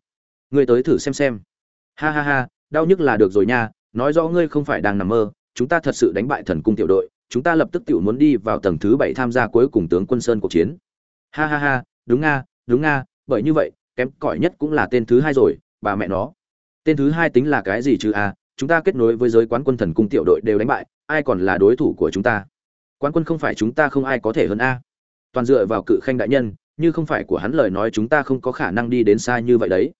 Ngươi tới thử xem xem. Ha ha ha, đau nhức là được rồi nha, nói rõ ngươi không phải đang nằm mơ, chúng ta thật sự đánh bại thần cung tiểu đội, chúng ta lập tức tiểu muốn đi vào tầng thứ bảy tham gia cuối cùng tướng quân sơn cuộc chiến. Ha ha ha, đúng nga đúng nga, bởi như vậy, kém cỏi nhất cũng là tên thứ hai rồi, bà mẹ nó. Tên thứ hai tính là cái gì chứ a chúng ta kết nối với giới quán quân thần cung tiểu đội đều đánh bại, ai còn là đối thủ của chúng ta? Quán quân không phải chúng ta không ai có thể hơn a. Toàn dựa vào cự khanh đại nhân, như không phải của hắn lời nói chúng ta không có khả năng đi đến xa như vậy đấy.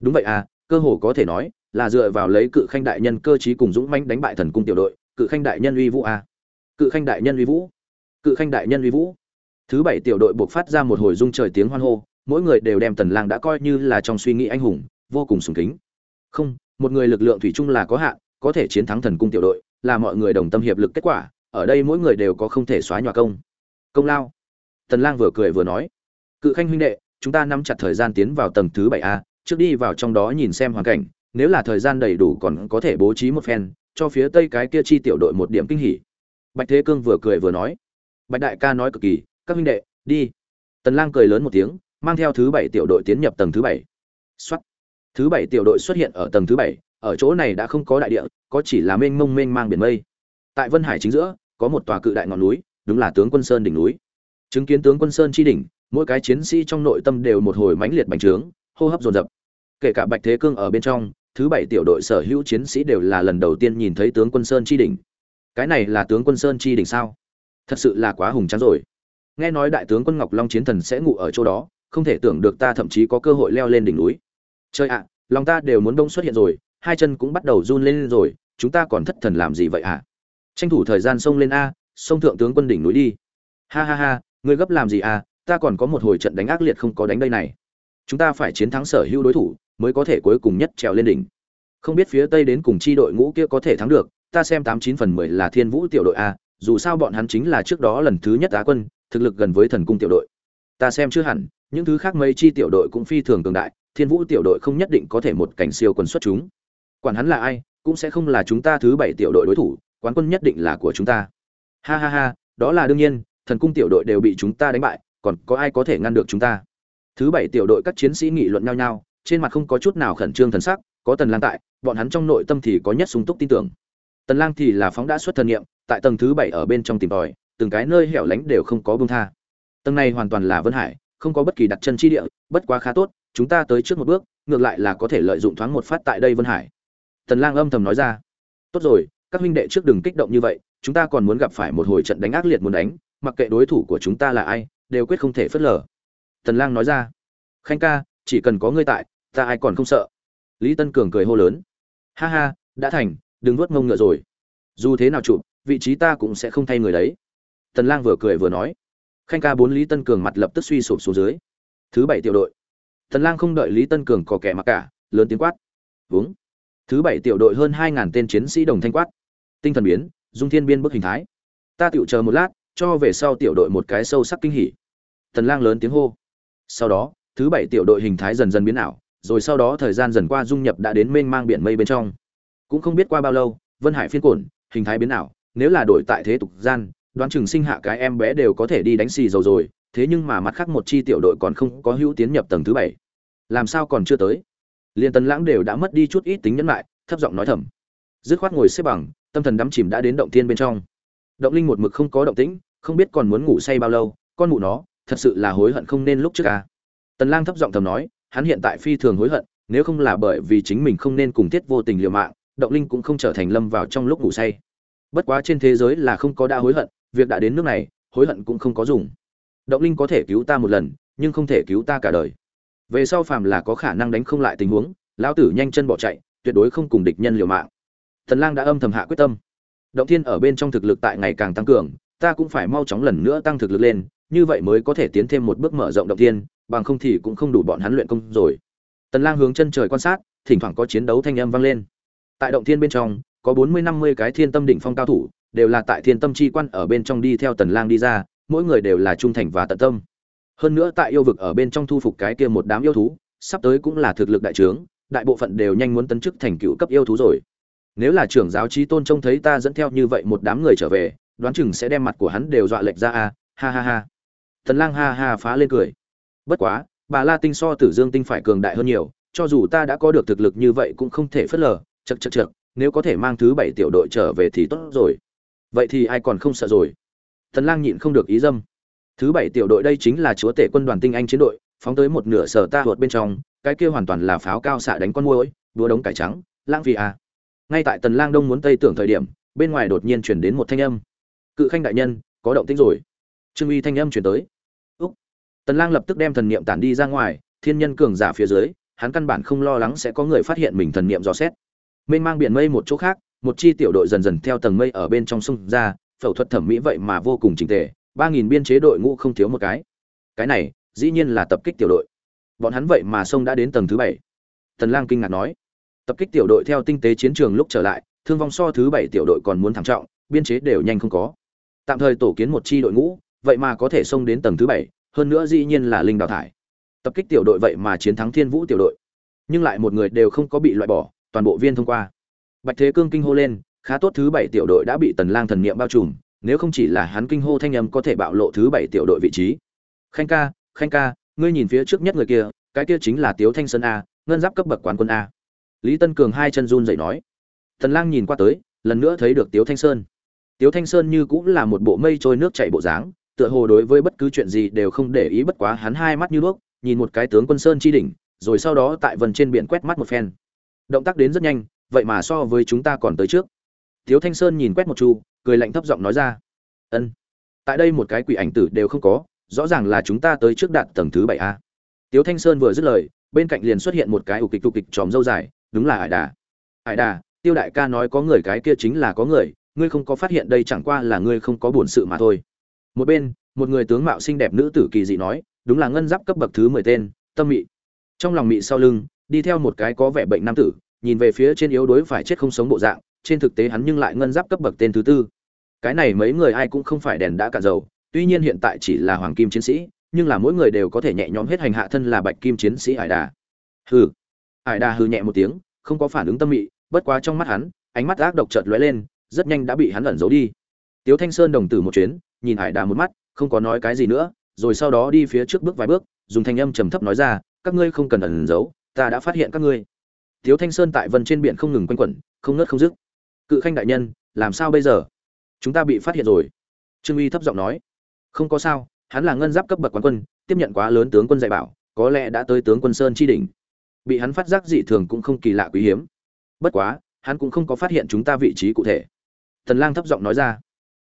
Đúng vậy à cơ hồ có thể nói là dựa vào lấy cự khanh đại nhân cơ trí cùng dũng mãnh đánh bại thần cung tiểu đội, cự khanh đại nhân uy vũ a. Cự khanh đại nhân uy vũ. Cự khanh đại nhân uy vũ. Thứ bảy tiểu đội buộc phát ra một hồi rung trời tiếng hoan hô, mỗi người đều đem tần lang đã coi như là trong suy nghĩ anh hùng, vô cùng sùng kính. Không một người lực lượng thủy chung là có hạn, có thể chiến thắng thần cung tiểu đội, là mọi người đồng tâm hiệp lực kết quả, ở đây mỗi người đều có không thể xóa nhòa công. Công lao. Tần lang vừa cười vừa nói, cự khanh huynh đệ, chúng ta nắm chặt thời gian tiến vào tầng thứ bảy a, trước đi vào trong đó nhìn xem hoàn cảnh, nếu là thời gian đầy đủ còn có thể bố trí một phen, cho phía tây cái kia chi tiểu đội một điểm kinh hỉ. Bạch thế cương vừa cười vừa nói, bạch đại ca nói cực kỳ, các huynh đệ, đi. Tần lang cười lớn một tiếng, mang theo thứ bảy tiểu đội tiến nhập tầng thứ bảy. Soát thứ bảy tiểu đội xuất hiện ở tầng thứ bảy, ở chỗ này đã không có đại địa, có chỉ là mênh mông mênh mang biển mây. Tại vân hải chính giữa, có một tòa cự đại ngọn núi, đúng là tướng quân sơn đỉnh núi. Chứng kiến tướng quân sơn chi đỉnh, mỗi cái chiến sĩ trong nội tâm đều một hồi mãnh liệt bành trướng, hô hấp dồn dập. Kể cả bạch thế cương ở bên trong, thứ bảy tiểu đội sở hữu chiến sĩ đều là lần đầu tiên nhìn thấy tướng quân sơn chi đỉnh. Cái này là tướng quân sơn chi đỉnh sao? Thật sự là quá hùng tráng rồi. Nghe nói đại tướng quân ngọc long chiến thần sẽ ngủ ở chỗ đó, không thể tưởng được ta thậm chí có cơ hội leo lên đỉnh núi trời ạ, lòng ta đều muốn đông xuất hiện rồi, hai chân cũng bắt đầu run lên rồi, chúng ta còn thất thần làm gì vậy ạ? Tranh thủ thời gian xông lên a, xông thượng tướng quân đỉnh núi đi. Ha ha ha, ngươi gấp làm gì à ta còn có một hồi trận đánh ác liệt không có đánh đây này. Chúng ta phải chiến thắng sở hữu đối thủ, mới có thể cuối cùng nhất trèo lên đỉnh. Không biết phía tây đến cùng chi đội ngũ kia có thể thắng được, ta xem tám chín phần mười là thiên vũ tiểu đội a, dù sao bọn hắn chính là trước đó lần thứ nhất á quân, thực lực gần với thần cung tiểu đội. Ta xem chưa hẳn, những thứ khác mấy chi tiểu đội cũng phi thường cường đại thiên vũ tiểu đội không nhất định có thể một cảnh siêu quân xuất chúng. Quản hắn là ai, cũng sẽ không là chúng ta thứ bảy tiểu đội đối thủ, quán quân nhất định là của chúng ta. Ha ha ha, đó là đương nhiên, thần cung tiểu đội đều bị chúng ta đánh bại, còn có ai có thể ngăn được chúng ta? Thứ bảy tiểu đội các chiến sĩ nghị luận nhau nhau, trên mặt không có chút nào khẩn trương thần sắc, có tần lang tại, bọn hắn trong nội tâm thì có nhất sung túc tin tưởng. Tần lang thì là phóng đã xuất thần niệm, tại tầng thứ bảy ở bên trong tìm tòi, từng cái nơi hẻo lánh đều không có buông tha. Tầng này hoàn toàn là vân hải, không có bất kỳ đặt chân chi địa, bất quá khá tốt chúng ta tới trước một bước, ngược lại là có thể lợi dụng thoáng một phát tại đây vân hải. Tần lang âm thầm nói ra. Tốt rồi, các huynh đệ trước đừng kích động như vậy, chúng ta còn muốn gặp phải một hồi trận đánh ác liệt muốn đánh, mặc kệ đối thủ của chúng ta là ai, đều quyết không thể phớt lờ. Tần lang nói ra. Khanh ca, chỉ cần có ngươi tại, ta ai còn không sợ. Lý tân cường cười hô lớn. Ha ha, đã thành, đừng nuốt ngông ngựa rồi. Dù thế nào chụp, vị trí ta cũng sẽ không thay người đấy. Tần lang vừa cười vừa nói. Khanh ca bốn lý tân cường mặt lập tức suy sụp xuống dưới. Thứ bảy tiểu đội tần lang không đợi lý tân cường có kẻ mặc cả, lớn tiếng quát. Vúng. Thứ bảy tiểu đội hơn hai ngàn tên chiến sĩ đồng thanh quát. Tinh thần biến, dung thiên biên bức hình thái. Ta tiểu chờ một lát, cho về sau tiểu đội một cái sâu sắc kinh hỉ. Tần lang lớn tiếng hô. Sau đó, thứ bảy tiểu đội hình thái dần dần biến ảo, rồi sau đó thời gian dần qua dung nhập đã đến mênh mang biển mây bên trong. Cũng không biết qua bao lâu, vân hải phiên cổn hình thái biến ảo, nếu là đổi tại thế tục gian, đoán chừng sinh hạ cái em bé đều có thể đi đánh xì dầu rồi thế nhưng mà mặt khác một chi tiểu đội còn không có hữu tiến nhập tầng thứ bảy. Làm sao còn chưa tới? Liên tần lãng đều đã mất đi chút ít tính nhẫn lại, thấp giọng nói thầm. Dứt khoát ngồi xếp bằng, tâm thần đắm chìm đã đến động tiên bên trong. Động linh một mực không có động tĩnh, không biết còn muốn ngủ say bao lâu, con mụ nó, thật sự là hối hận không nên lúc trước ca tần lang thấp giọng thầm nói, hắn hiện tại phi thường hối hận, nếu không là bởi vì chính mình không nên cùng tiết vô tình liều mạng, động linh cũng không trở thành lâm vào trong lúc ngủ say. Bất quá trên thế giới là không có đã hối hận, việc đã đến nước này, hối hận cũng không có dùng động linh có thể cứu ta một lần, nhưng không thể cứu ta cả đời. Về sau phàm là có khả năng đánh không lại tình huống, lão tử nhanh chân bỏ chạy, tuyệt đối không cùng địch nhân liều mạng. Thần lang đã âm thầm hạ quyết tâm. Động thiên ở bên trong thực lực tại ngày càng tăng cường, ta cũng phải mau chóng lần nữa tăng thực lực lên, như vậy mới có thể tiến thêm một bước mở rộng động thiên, bằng không thì cũng không đủ bọn hắn luyện công rồi. Tần lang hướng chân trời quan sát, thỉnh thoảng có chiến đấu thanh âm vang lên. Tại động thiên bên trong, có bốn mươi năm mươi cái thiên tâm đỉnh phong cao thủ, đều là tại thiên tâm chi quan ở bên trong đi theo tần lang đi ra mỗi người đều là trung thành và tận tâm. Hơn nữa tại yêu vực ở bên trong thu phục cái kia một đám yêu thú, sắp tới cũng là thực lực đại trướng, đại bộ phận đều nhanh muốn tấn chức thành cựu cấp yêu thú rồi. Nếu là trưởng giáo trí tôn trông thấy ta dẫn theo như vậy một đám người trở về, đoán chừng sẽ đem mặt của hắn đều dọa lệch ra a ha ha ha. Tần lang ha ha phá lên cười. Bất quá, bà la tinh so tử dương tinh phải cường đại hơn nhiều, cho dù ta đã có được thực lực như vậy cũng không thể phớt lờ chật chật chật nếu có thể mang thứ bảy tiểu đội trở về thì tốt rồi. Vậy thì ai còn không sợ rồi? Tần lang nhịn không được ý dâm. Thứ bảy tiểu đội đây chính là chúa tể quân đoàn tinh anh chiến đội, phóng tới một nửa sở ta huột bên trong, cái kia hoàn toàn là pháo cao xạ đánh con muỗi đua đống cải trắng, lãng phí à. ngay tại tần lang đông muốn tây tưởng thời điểm, bên ngoài đột nhiên truyền đến một thanh âm. Cự khanh đại nhân, có động tĩnh rồi. Trương uy thanh âm truyền tới. Úc. tần lang lập tức đem thần niệm tản đi ra ngoài, thiên nhân cường giả phía dưới, hắn căn bản không lo lắng sẽ có người phát hiện mình thần niệm dò xét. Mênh mang biển mây một chỗ khác, một chi tiểu đội dần dần theo tầng mây ở bên trong sông ra phẫu thuật thẩm mỹ vậy mà vô cùng chỉnh tề, ba nghìn biên chế đội ngũ không thiếu một cái. Cái này, dĩ nhiên là tập kích tiểu đội. Bọn hắn vậy mà sông đã đến tầng thứ bảy. Tần lang kinh ngạc nói. Tập kích tiểu đội theo tinh tế chiến trường lúc trở lại, thương vong so thứ bảy tiểu đội còn muốn thảm trọng, biên chế đều nhanh không có. Tạm thời tổ kiến một chi đội ngũ, vậy mà có thể xông đến tầng thứ bảy, hơn nữa dĩ nhiên là linh đào thải. Tập kích tiểu đội vậy mà chiến thắng thiên vũ tiểu đội. Nhưng lại một người đều không có bị loại bỏ, toàn bộ viên thông qua. Bạch thế cương kinh hô lên khá tốt thứ bảy tiểu đội đã bị tần lang thần niệm bao trùm, nếu không chỉ là hắn kinh hô thanh âm có thể bạo lộ thứ bảy tiểu đội vị trí. Khanh ca khanh ca, ngươi nhìn phía trước nhất người kia, cái kia chính là tiếu thanh sơn a, ngân giáp cấp bậc quán quân a. Lý tân cường hai chân run dậy nói. Tần lang nhìn qua tới, lần nữa thấy được tiếu thanh sơn. Tiếu thanh sơn như cũng là một bộ mây trôi nước chảy bộ dáng, tựa hồ đối với bất cứ chuyện gì đều không để ý bất quá hắn hai mắt như đuốc nhìn một cái tướng quân sơn chi đỉnh, rồi sau đó tại vần trên biển quét mắt một phen. Động tác đến rất nhanh, vậy mà so với chúng ta còn tới trước tiếu thanh sơn nhìn quét một chu, cười lạnh thấp giọng nói ra. Ân, tại đây một cái quỷ ảnh tử đều không có, rõ ràng là chúng ta tới trước đạt tầng thứ bảy a. Tiếu thanh sơn vừa dứt lời, bên cạnh liền xuất hiện một cái ục kịch ục kịch tròm dâu dài, đúng là hải đà. Hải đà, tiêu đại ca nói có người cái kia chính là có người, ngươi không có phát hiện đây chẳng qua là ngươi không có buồn sự mà thôi. Một bên, một người tướng mạo xinh đẹp nữ tử kỳ dị nói, đúng là ngân giáp cấp bậc thứ mười tên, tâm mị. Trong lòng mị sau lưng, đi theo một cái có vẻ bệnh nam tử, nhìn về phía trên yếu đuối phải chết không sống bộ dạng trên thực tế hắn nhưng lại ngân giáp cấp bậc tên thứ tư. Cái này mấy người ai cũng không phải đèn đã cạn dầu, tuy nhiên hiện tại chỉ là hoàng kim chiến sĩ, nhưng là mỗi người đều có thể nhẹ nhõm hết hành hạ thân là bạch kim chiến sĩ ải đà. Hừ. Ải đà hừ nhẹ một tiếng, không có phản ứng tâm mị, bất quá trong mắt hắn, ánh mắt ác độc chợt lóe lên, rất nhanh đã bị hắn lẩn giấu đi. Tiếu thanh sơn đồng tử một chuyến, nhìn ải đà một mắt, không có nói cái gì nữa, rồi sau đó đi phía trước bước vài bước, dùng thanh âm trầm thấp nói ra, các ngươi không cần ẩn giấu, ta đã phát hiện các ngươi. Tiếu thanh sơn tại vân trên biển không ngừng quanh quẩn, không ngớt không dứt cự khanh đại nhân, làm sao bây giờ? Chúng ta bị phát hiện rồi. Trương uy thấp giọng nói. Không có sao, hắn là ngân giáp cấp bậc quán quân, tiếp nhận quá lớn tướng quân dạy bảo, có lẽ đã tới tướng quân sơn chi đỉnh. Bị hắn phát giác dị thường cũng không kỳ lạ quý hiếm. Bất quá, hắn cũng không có phát hiện chúng ta vị trí cụ thể. Tần lang thấp giọng nói ra.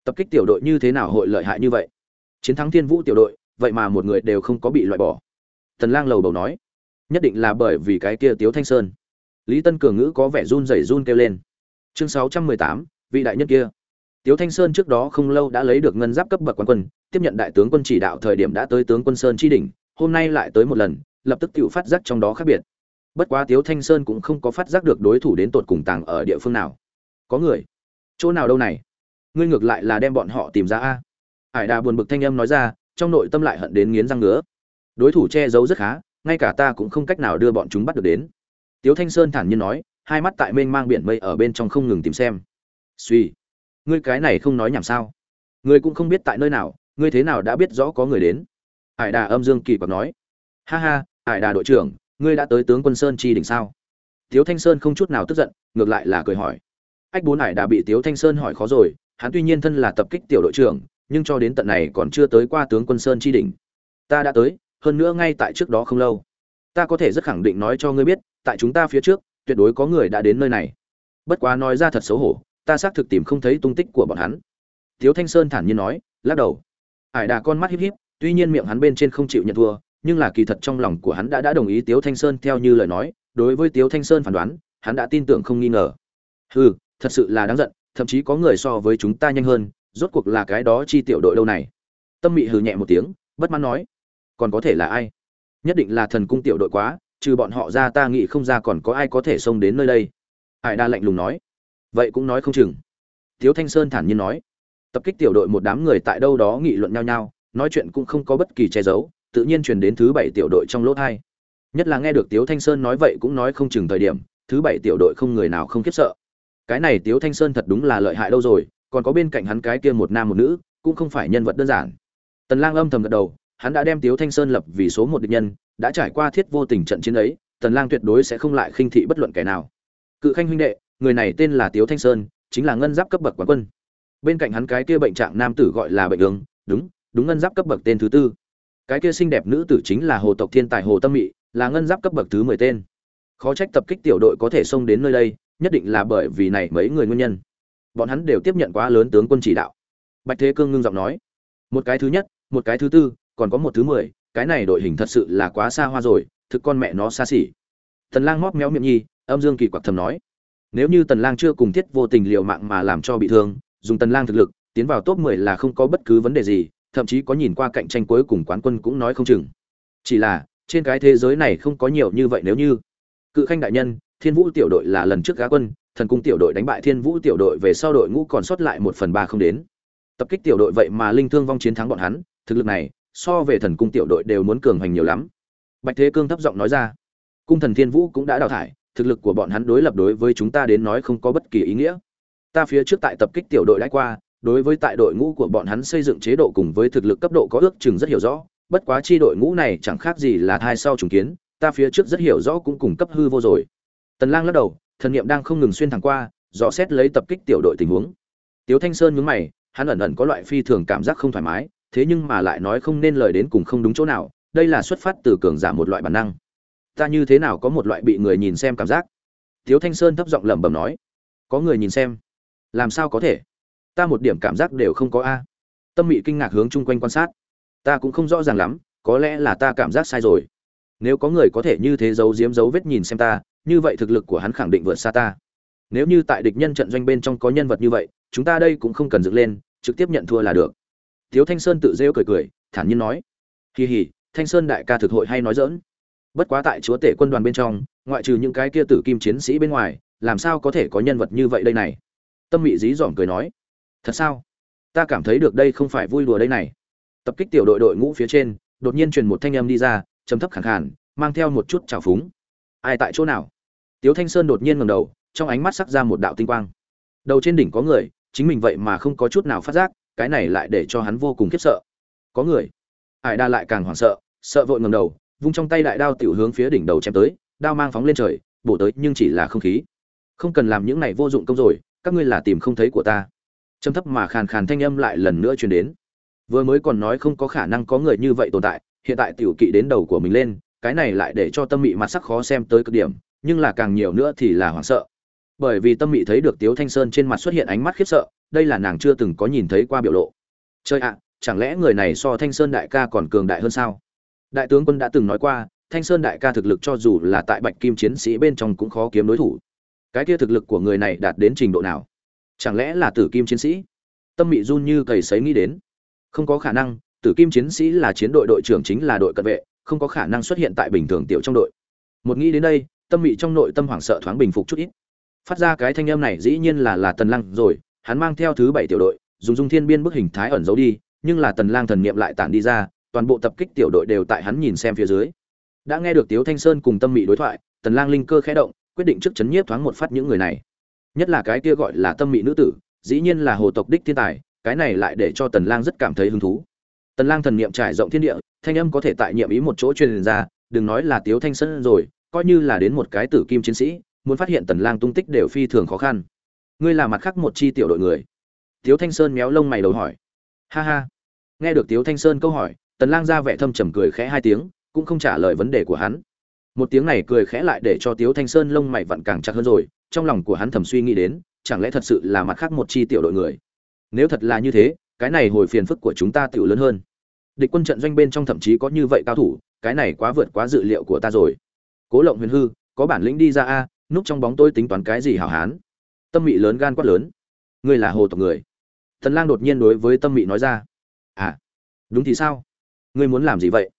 Tập kích tiểu đội như thế nào hội lợi hại như vậy? Chiến thắng thiên vũ tiểu đội, vậy mà một người đều không có bị loại bỏ. Tần lang lầu bầu nói. Nhất định là bởi vì cái kia tiếu thanh sơn. Lý tân cường ngữ có vẻ run rẩy run kêu lên chương 618, vị đại nhân kia. Tiếu thanh sơn trước đó không lâu đã lấy được ngân giáp cấp bậc quan quân tiếp nhận đại tướng quân chỉ đạo thời điểm đã tới tướng quân sơn chi đỉnh hôm nay lại tới một lần lập tức tự phát giác trong đó khác biệt. Bất quá tiếu thanh sơn cũng không có phát giác được đối thủ đến tột cùng tàng ở địa phương nào. Có người? Chỗ nào đâu này? Ngươi ngược lại là đem bọn họ tìm ra a. Hải đà buồn bực thanh âm nói ra trong nội tâm lại hận đến nghiến răng ngứa. Đối thủ che giấu rất khá ngay cả ta cũng không cách nào đưa bọn chúng bắt được đến. Tiếu thanh sơn thản nhiên nói hai mắt tại mênh mang biển mây ở bên trong không ngừng tìm xem. Suy, ngươi cái này không nói nhảm sao? Ngươi cũng không biết tại nơi nào, ngươi thế nào đã biết rõ có người đến? Hải đà âm dương kỳ quặc nói. Ha ha, hải đà đội trưởng, ngươi đã tới tướng quân sơn chi đỉnh sao? Tiếu thanh sơn không chút nào tức giận, ngược lại là cười hỏi. Ách bốn hải đà bị tiếu thanh sơn hỏi khó rồi, hắn tuy nhiên thân là tập kích tiểu đội trưởng, nhưng cho đến tận này còn chưa tới qua tướng quân sơn chi đỉnh. Ta đã tới, hơn nữa ngay tại trước đó không lâu. Ta có thể rất khẳng định nói cho ngươi biết, tại chúng ta phía trước tuyệt đối có người đã đến nơi này. Bất quá nói ra thật xấu hổ, ta xác thực tìm không thấy tung tích của bọn hắn. Tiếu thanh sơn thản nhiên nói, lắc đầu. Ải đà con mắt híp híp, tuy nhiên miệng hắn bên trên không chịu nhận thua, nhưng là kỳ thật trong lòng của hắn đã đã đồng ý tiếu thanh sơn theo như lời nói, đối với tiếu thanh sơn phán đoán, hắn đã tin tưởng không nghi ngờ. Hừ, thật sự là đáng giận, thậm chí có người so với chúng ta nhanh hơn, rốt cuộc là cái đó chi tiểu đội đâu này? Tâm mị hừ nhẹ một tiếng, bất mãn nói, còn có thể là ai? Nhất định là thần cung tiểu đội quá trừ bọn họ ra ta nghĩ không ra còn có ai có thể xông đến nơi đây. Hải đa lạnh lùng nói. Vậy cũng nói không chừng. Tiếu thanh sơn thản nhiên nói. Tập kích tiểu đội một đám người tại đâu đó nghị luận nhau nhau, nói chuyện cũng không có bất kỳ che giấu, tự nhiên truyền đến thứ bảy tiểu đội trong lỗ thai. Nhất là nghe được tiếu thanh sơn nói vậy cũng nói không chừng thời điểm, thứ bảy tiểu đội không người nào không khiếp sợ. Cái này tiếu thanh sơn thật đúng là lợi hại đâu rồi, còn có bên cạnh hắn cái kia một nam một nữ, cũng không phải nhân vật đơn giản. Tần lang âm thầm gật đầu, hắn đã đem tiếu thanh sơn lập vì số một địch nhân đã trải qua thiết vô tình trận chiến ấy tần lang tuyệt đối sẽ không lại khinh thị bất luận kẻ nào. Cự khanh huynh đệ người này tên là tiếu thanh sơn chính là ngân giáp cấp bậc quán quân. Bên cạnh hắn cái kia bệnh trạng nam tử gọi là bệnh đường, đúng đúng ngân giáp cấp bậc tên thứ tư. Cái kia xinh đẹp nữ tử chính là hồ tộc thiên tài hồ tâm mị là ngân giáp cấp bậc thứ mười tên. Khó trách tập kích tiểu đội có thể xông đến nơi đây nhất định là bởi vì này mấy người nguyên nhân. Bọn hắn đều tiếp nhận quá lớn tướng quân chỉ đạo. Bạch thế cương ngưng giọng nói một cái thứ nhất một cái thứ tư còn có một thứ mười cái này đội hình thật sự là quá xa hoa rồi, thực con mẹ nó xa xỉ. Tần lang móp méo miệng nhi, âm dương kỳ quặc thầm nói. Nếu như tần lang chưa cùng thiết vô tình liều mạng mà làm cho bị thương, dùng tần lang thực lực, tiến vào top 10 là không có bất cứ vấn đề gì, thậm chí có nhìn qua cạnh tranh cuối cùng quán quân cũng nói không chừng. Chỉ là, trên cái thế giới này không có nhiều như vậy nếu như. Cự khanh đại nhân, thiên vũ tiểu đội là lần trước gá quân, thần cung tiểu đội đánh bại thiên vũ tiểu đội về sau đội ngũ còn sót lại một phần ba không đến. Tập kích tiểu đội vậy mà linh thương vong chiến thắng bọn hắn, thực lực này so về thần cung tiểu đội đều muốn cường hành nhiều lắm. Bạch thế cương thấp giọng nói ra, cung thần thiên vũ cũng đã đào thải, thực lực của bọn hắn đối lập đối với chúng ta đến nói không có bất kỳ ý nghĩa. Ta phía trước tại tập kích tiểu đội đã qua, đối với tại đội ngũ của bọn hắn xây dựng chế độ cùng với thực lực cấp độ có ước chừng rất hiểu rõ, bất quá chi đội ngũ này chẳng khác gì là thai sau trùng kiến, ta phía trước rất hiểu rõ cũng cùng cấp hư vô rồi. Tần lang lắc đầu, thần niệm đang không ngừng xuyên thẳng qua, dò xét lấy tập kích tiểu đội tình huống. Tiếu thanh sơn nhướng mày, hắn ẩn ẩn có loại phi thường cảm giác không thoải mái thế nhưng mà lại nói không nên lời đến cùng không đúng chỗ nào, đây là xuất phát từ cường giả một loại bản năng. Ta như thế nào có một loại bị người nhìn xem cảm giác? Tiếu thanh sơn thấp giọng lẩm bẩm nói. Có người nhìn xem. Làm sao có thể? Ta một điểm cảm giác đều không có a. Tâm mị kinh ngạc hướng chung quanh quan sát. Ta cũng không rõ ràng lắm, có lẽ là ta cảm giác sai rồi. Nếu có người có thể như thế giấu giếm dấu vết nhìn xem ta, như vậy thực lực của hắn khẳng định vượt xa ta. Nếu như tại địch nhân trận doanh bên trong có nhân vật như vậy, chúng ta đây cũng không cần dựng lên, trực tiếp nhận thua là được tiếu thanh sơn tự rêu cười cười, thản nhiên nói, kỳ hỉ, thanh sơn đại ca thực hội hay nói dỡn bất quá tại chúa tể quân đoàn bên trong, ngoại trừ những cái kia tử kim chiến sĩ bên ngoài, làm sao có thể có nhân vật như vậy đây này? Tâm mị dí dỏm cười nói, thật sao? Ta cảm thấy được đây không phải vui đùa đây này. Tập kích tiểu đội đội ngũ phía trên, đột nhiên truyền một thanh âm đi ra, trầm thấp khẳng khàn, mang theo một chút trào phúng. Ai tại chỗ nào? Tiếu thanh sơn đột nhiên ngầm đầu, trong ánh mắt sắc ra một đạo tinh quang. Đầu trên đỉnh có người, chính mình vậy mà không có chút nào phát giác cái này lại để cho hắn vô cùng khiếp sợ. Có người. Ải đa lại càng hoảng sợ sợ vội ngầm đầu, vung trong tay đại đao tiểu hướng phía đỉnh đầu chém tới, đao mang phóng lên trời, bổ tới nhưng chỉ là không khí. Không cần làm những này vô dụng công rồi, các ngươi là tìm không thấy của ta. Trầm thấp mà khàn khàn thanh âm lại lần nữa truyền đến. Vừa mới còn nói không có khả năng có người như vậy tồn tại, hiện tại tiểu kỵ đến đầu của mình lên, cái này lại để cho tâm mị mặt sắc khó xem tới cực điểm, nhưng là càng nhiều nữa thì là hoảng sợ. Bởi vì tâm mị thấy được tiếu thanh sơn trên mặt xuất hiện ánh mắt khiếp sợ đây là nàng chưa từng có nhìn thấy qua biểu lộ. Chơi ạ, chẳng lẽ người này so thanh sơn đại ca còn cường đại hơn sao? Đại tướng quân đã từng nói qua, thanh sơn đại ca thực lực cho dù là tại bạch kim chiến sĩ bên trong cũng khó kiếm đối thủ. Cái kia thực lực của người này đạt đến trình độ nào? Chẳng lẽ là tử kim chiến sĩ? Tâm mị run như cầy sấy nghĩ đến. Không có khả năng, tử kim chiến sĩ là chiến đội đội trưởng chính là đội cận vệ, không có khả năng xuất hiện tại bình thường tiểu trong đội. Một nghĩ đến đây, tâm mị trong nội tâm hoảng sợ thoáng bình phục chút ít. Phát ra cái thanh âm này dĩ nhiên là là tần lăng rồi hắn mang theo thứ bảy tiểu đội, dùng dung thiên biên bức hình thái ẩn giấu đi, nhưng là tần lang thần niệm lại tản đi ra, toàn bộ tập kích tiểu đội đều tại hắn nhìn xem phía dưới. Đã nghe được tiếu thanh sơn cùng tâm mị đối thoại, tần lang linh cơ khẽ động, quyết định trước chấn nhiếp thoáng một phát những người này. Nhất là cái kia gọi là tâm mị nữ tử, dĩ nhiên là hồ tộc đích thiên tài, cái này lại để cho tần lang rất cảm thấy hứng thú. Tần lang thần niệm trải rộng thiên địa, thanh âm có thể tại nhiệm ý một chỗ truyền ra, đừng nói là tiếu thanh sơn rồi, coi như là đến một cái tử kim chiến sĩ, muốn phát hiện tần lang tung tích đều phi thường khó khăn ngươi là mặt khác một chi tiểu đội người. Tiếu thanh sơn méo lông mày đầu hỏi. Ha ha. Nghe được tiếu thanh sơn câu hỏi, tần lang ra vẻ thâm trầm cười khẽ hai tiếng, cũng không trả lời vấn đề của hắn. Một tiếng này cười khẽ lại để cho tiếu thanh sơn lông mày vặn càng chặt hơn rồi, trong lòng của hắn thầm suy nghĩ đến, chẳng lẽ thật sự là mặt khác một chi tiểu đội người? Nếu thật là như thế, cái này hồi phiền phức của chúng ta tiểu lớn hơn. Địch quân trận doanh bên trong thậm chí có như vậy cao thủ, cái này quá vượt quá dự liệu của ta rồi. Cố lộng huyền hư, có bản lĩnh đi ra a, núp trong bóng tôi tính toán cái gì hảo hán? Tâm mị lớn gan quát lớn. Ngươi là hồ tộc người. Thần lang đột nhiên đối với tâm mị nói ra. À đúng thì sao? Ngươi muốn làm gì vậy?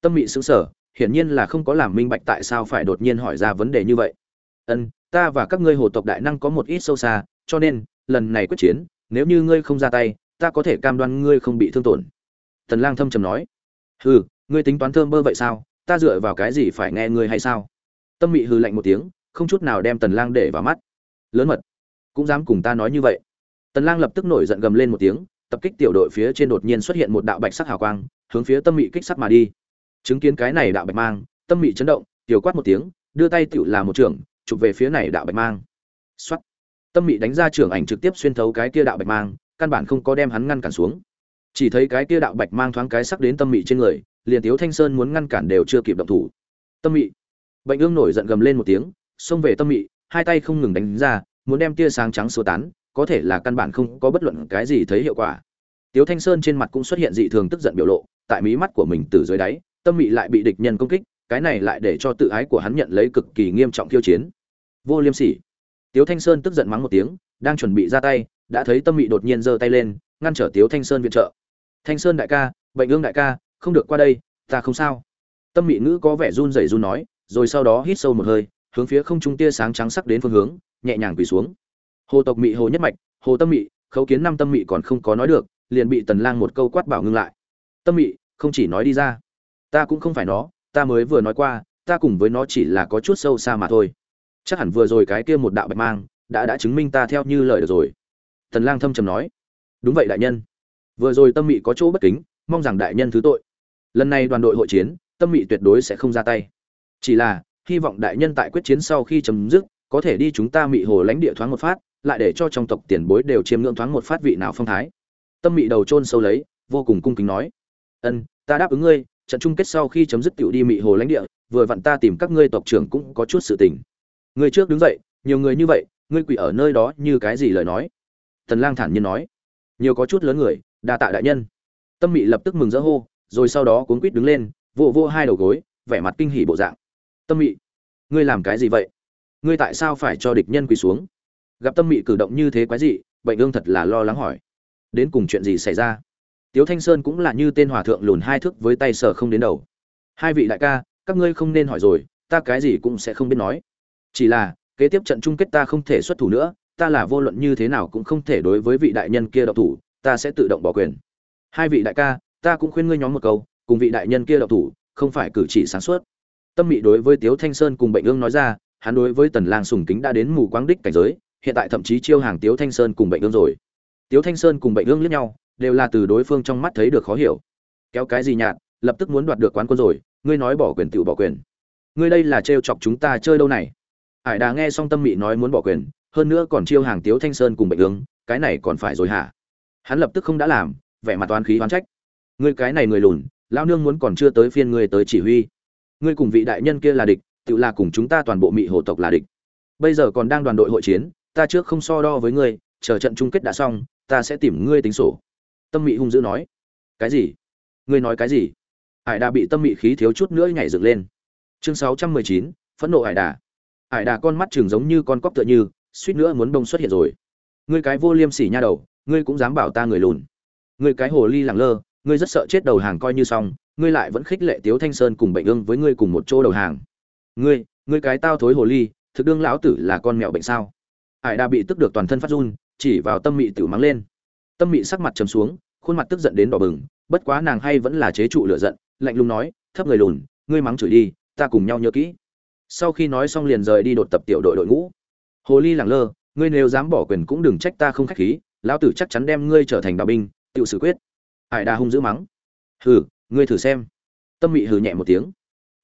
Tâm mị sững sờ, hiển nhiên là không có làm minh bạch tại sao phải đột nhiên hỏi ra vấn đề như vậy. Ân, ta và các ngươi hồ tộc đại năng có một ít sâu xa, cho nên, lần này quyết chiến, nếu như ngươi không ra tay, ta có thể cam đoan ngươi không bị thương tổn. Thần lang thâm trầm nói. Hừ, ngươi tính toán thơm bơ vậy sao? Ta dựa vào cái gì phải nghe ngươi hay sao? Tâm mị hừ lạnh một tiếng, không chút nào đem tần lang để vào mắt. Lớn mật cũng dám cùng ta nói như vậy. Tần lang lập tức nổi giận gầm lên một tiếng tập kích tiểu đội phía trên đột nhiên xuất hiện một đạo bạch sắc hào quang hướng phía tâm mị kích sắc mà đi. Chứng kiến cái này đạo bạch mang tâm mị chấn động tiểu quát một tiếng đưa tay tiểu là một trưởng, chụp về phía này đạo bạch mang. Xoát. Tâm mị đánh ra trưởng ảnh trực tiếp xuyên thấu cái kia đạo bạch mang căn bản không có đem hắn ngăn cản xuống. Chỉ thấy cái kia đạo bạch mang thoáng cái sắc đến tâm mị trên người liền tiếu thanh sơn muốn ngăn cản đều chưa kịp động thủ. Tâm mị. Bệnh ương nổi giận gầm lên một tiếng xông về tâm mị hai tay không ngừng đánh ra muốn đem tia sáng trắng sơ tán, có thể là căn bản không có bất luận cái gì thấy hiệu quả. Tiếu thanh sơn trên mặt cũng xuất hiện dị thường tức giận biểu lộ, tại mí mắt của mình từ dưới đáy, tâm mị lại bị địch nhân công kích, cái này lại để cho tự ái của hắn nhận lấy cực kỳ nghiêm trọng khiêu chiến. Vô liêm sỉ. Tiếu thanh sơn tức giận mắng một tiếng, đang chuẩn bị ra tay, đã thấy tâm mị đột nhiên giơ tay lên, ngăn trở tiếu thanh sơn viện trợ. Thanh sơn đại ca bệnh ương đại ca, không được qua đây, ta không sao. Tâm mị ngữ có vẻ run rẩy run nói, rồi sau đó hít sâu một hơi, hướng phía không trung tia sáng trắng sắc đến phương hướng nhẹ nhàng quỳ xuống. Hồ tộc mị hồ nhất mạch, hồ tâm mị, khấu kiến năm tâm mị còn không có nói được, liền bị tần lang một câu quát bảo ngưng lại. Tâm mị, không chỉ nói đi ra. Ta cũng không phải nó, ta mới vừa nói qua, ta cùng với nó chỉ là có chút sâu xa mà thôi. Chắc hẳn vừa rồi cái kia một đạo bạch mang, đã đã chứng minh ta theo như lời được rồi. Tần lang thâm trầm nói. Đúng vậy đại nhân. Vừa rồi tâm mị có chỗ bất kính, mong rằng đại nhân thứ tội. Lần này đoàn đội hội chiến, tâm mị tuyệt đối sẽ không ra tay. Chỉ là, hy vọng đại nhân tại quyết chiến sau khi chấm dứt có thể đi chúng ta mị hồ lãnh địa thoáng một phát, lại để cho trong tộc tiền bối đều chiêm ngưỡng thoáng một phát vị nào phong thái. Tâm mị đầu chôn sâu lấy, vô cùng cung kính nói. Ân, ta đáp ứng ngươi, trận chung kết sau khi chấm dứt tiểu đi mị hồ lãnh địa, vừa vặn ta tìm các ngươi tộc trưởng cũng có chút sự tình. Ngươi trước đứng dậy, nhiều người như vậy, ngươi quỷ ở nơi đó như cái gì lời nói? Tần lang thản nhiên nói. Nhiều có chút lớn người, đa tạ đại nhân. Tâm mị lập tức mừng rỡ hô, rồi sau đó cuốn quýt đứng lên vô vô hai đầu gối, vẻ mặt kinh hỉ bộ dạng. Tâm mị, ngươi làm cái gì vậy? Ngươi tại sao phải cho địch nhân quỳ xuống? Gặp tâm mị cử động như thế quái dị bệnh ương thật là lo lắng hỏi. Đến cùng chuyện gì xảy ra? Tiếu thanh sơn cũng là như tên hòa thượng lùn hai thước với tay sở không đến đầu. Hai vị đại ca, các ngươi không nên hỏi rồi, ta cái gì cũng sẽ không biết nói. Chỉ là, kế tiếp trận chung kết ta không thể xuất thủ nữa, ta là vô luận như thế nào cũng không thể đối với vị đại nhân kia độc thủ, ta sẽ tự động bỏ quyền. Hai vị đại ca, ta cũng khuyên ngươi nhóm một câu, cùng vị đại nhân kia độc thủ, không phải cử chỉ sáng suốt. Tâm mị đối với tiếu thanh sơn cùng bệnh ương nói ra hắn đối với tần lang sùng kính đã đến mù quáng đích cảnh giới, hiện tại thậm chí chiêu hàng tiếu thanh sơn cùng bệnh ương rồi. Tiếu thanh sơn cùng bệnh ương liếc nhau, đều là từ đối phương trong mắt thấy được khó hiểu. Kéo cái gì nhạt, lập tức muốn đoạt được quán quân rồi, ngươi nói bỏ quyền tự bỏ quyền. Ngươi đây là trêu chọc chúng ta chơi đâu này? Ải đà nghe xong tâm mị nói muốn bỏ quyền, hơn nữa còn chiêu hàng tiếu thanh sơn cùng bệnh ương, cái này còn phải rồi hả? Hắn lập tức không đã làm, vẻ mặt toán khí oán trách. Ngươi cái này người lùn, lão nương muốn còn chưa tới phiên ngươi tới chỉ huy. Ngươi cùng vị đại nhân kia là địch tự là cùng chúng ta toàn bộ mị hồ tộc là địch. Bây giờ còn đang đoàn đội hội chiến, ta trước không so đo với ngươi, chờ trận chung kết đã xong, ta sẽ tìm ngươi tính sổ. Tâm mị hung dữ nói. Cái gì? Ngươi nói cái gì? Hải đà bị tâm mị khí thiếu chút nữa nhảy dựng lên. Chương sáu trăm mười chín, phẫn nộ hải đà. Hải đà con mắt chừng giống như con cóc tựa như, suýt nữa muốn đông xuất hiện rồi. Ngươi cái vô liêm sỉ nha đầu, ngươi cũng dám bảo ta người lùn. Ngươi cái hồ ly lẳng lơ, ngươi rất sợ chết đầu hàng coi như xong, ngươi lại vẫn khích lệ tiếu thanh sơn cùng bệnh ương với ngươi cùng một chỗ đầu hàng ngươi ngươi cái tao thối hồ ly, thực đương lão tử là con mèo bệnh sao? Hải đa bị tức được toàn thân phát run, chỉ vào tâm mị tiểu mắng lên. Tâm mị sắc mặt trầm xuống, khuôn mặt tức giận đến đỏ bừng, bất quá nàng hay vẫn là chế trụ lửa giận, lạnh lùng nói, thấp người lùn, ngươi mắng chửi đi, ta cùng nhau nhớ kỹ. Sau khi nói xong liền rời đi đột tập tiểu đội đội ngũ. Hồ ly lẳng lơ, ngươi nếu dám bỏ quyền cũng đừng trách ta không khách khí, lão tử chắc chắn đem ngươi trở thành đạo binh tự xử quyết. Hải đa hung dữ mắng, hừ, ngươi thử xem. Tâm mị hừ nhẹ một tiếng.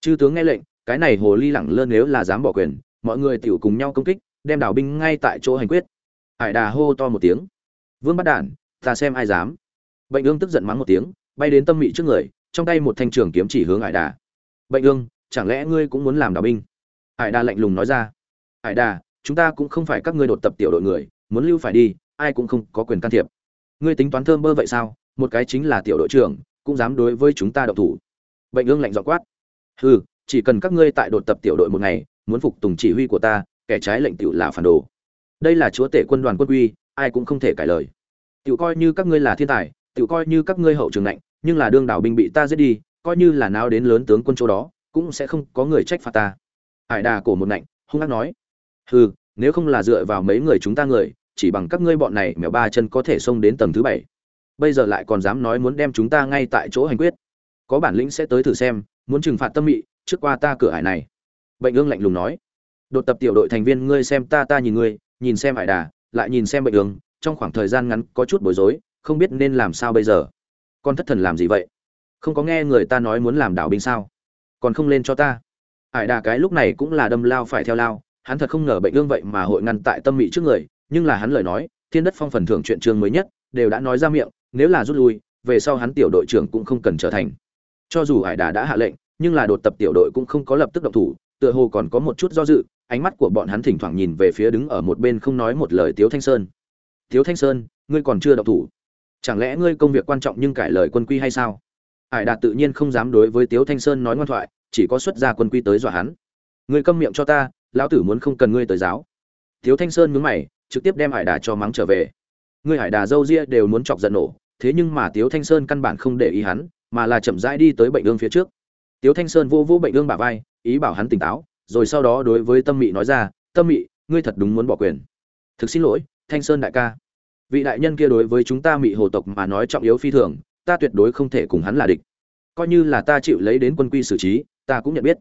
Chư tướng nghe lệnh cái này hồ ly lẳng lơ nếu là dám bỏ quyền, mọi người tiểu cùng nhau công kích, đem đảo binh ngay tại chỗ hành quyết. Hải đà hô to một tiếng. Vương bắt đản, ta xem ai dám. Bệnh ương tức giận mắng một tiếng, bay đến tâm mị trước người, trong tay một thanh trường kiếm chỉ hướng hải đà. Bệnh ương, chẳng lẽ ngươi cũng muốn làm đảo binh? Hải đà lạnh lùng nói ra. Hải đà, chúng ta cũng không phải các ngươi đột tập tiểu đội người, muốn lưu phải đi, ai cũng không có quyền can thiệp. Ngươi tính toán thơm bơ vậy sao? Một cái chính là tiểu đội trưởng, cũng dám đối với chúng ta độc thủ. Bệnh ương lạnh dọ quát. Hừ chỉ cần các ngươi tại đột tập tiểu đội một ngày, muốn phục tùng chỉ huy của ta, kẻ trái lệnh tiểu là phản đồ. Đây là chúa tể quân đoàn quân uy ai cũng không thể cãi lời. Tiểu coi như các ngươi là thiên tài, tiểu coi như các ngươi hậu trường lạnh, nhưng là đương đảo binh bị ta giết đi, coi như là nào đến lớn tướng quân chỗ đó, cũng sẽ không có người trách phạt ta. Hải đà cổ một lạnh, hung ác nói. Hừ, nếu không là dựa vào mấy người chúng ta người, chỉ bằng các ngươi bọn này mèo ba chân có thể xông đến tầng thứ bảy. Bây giờ lại còn dám nói muốn đem chúng ta ngay tại chỗ hành quyết. Có bản lĩnh sẽ tới thử xem, muốn trừng phạt tâm mị trước qua ta cửa hải này. Bệnh ương lạnh lùng nói. Đột tập tiểu đội thành viên, ngươi xem ta ta nhìn ngươi, nhìn xem hải đà, lại nhìn xem bệnh ương, trong khoảng thời gian ngắn có chút bối rối, không biết nên làm sao bây giờ. Con thất thần làm gì vậy? Không có nghe người ta nói muốn làm đảo binh sao? Còn không lên cho ta. Hải đà cái lúc này cũng là đâm lao phải theo lao, hắn thật không ngờ bệnh ương vậy mà hội ngăn tại tâm mị trước người, nhưng là hắn lời nói, thiên đất phong phần thưởng chuyện chương mới nhất, đều đã nói ra miệng, nếu là rút lui, về sau hắn tiểu đội trưởng cũng không cần trở thành. Cho dù hải đà đã hạ lệnh nhưng là đột tập tiểu đội cũng không có lập tức động thủ, tựa hồ còn có một chút do dự, ánh mắt của bọn hắn thỉnh thoảng nhìn về phía đứng ở một bên không nói một lời tiếu thanh sơn. Tiếu thanh sơn, ngươi còn chưa động thủ. Chẳng lẽ ngươi công việc quan trọng nhưng cải lời quân quy hay sao? Hải Đạt tự nhiên không dám đối với tiếu thanh sơn nói ngoan thoại, chỉ có xuất ra quân quy tới dọa hắn. Ngươi câm miệng cho ta, lão tử muốn không cần ngươi tới giáo. Tiếu thanh sơn nhướng mày, trực tiếp đem hải đà cho mắng trở về. Ngươi hải đà dâu ria đều muốn chọc giận nổ, thế nhưng mà tiếu thanh sơn căn bản không để ý hắn, mà là chậm rãi đi tới bệnh ương phía trước tiếu thanh sơn vô vô bệnh ương bả vai, ý bảo hắn tỉnh táo, rồi sau đó đối với tâm mị nói ra, tâm mị, ngươi thật đúng muốn bỏ quyền. Thực xin lỗi, thanh sơn đại ca. Vị đại nhân kia đối với chúng ta mị hồ tộc mà nói trọng yếu phi thường, ta tuyệt đối không thể cùng hắn là địch. Coi như là ta chịu lấy đến quân quy xử trí, ta cũng nhận biết.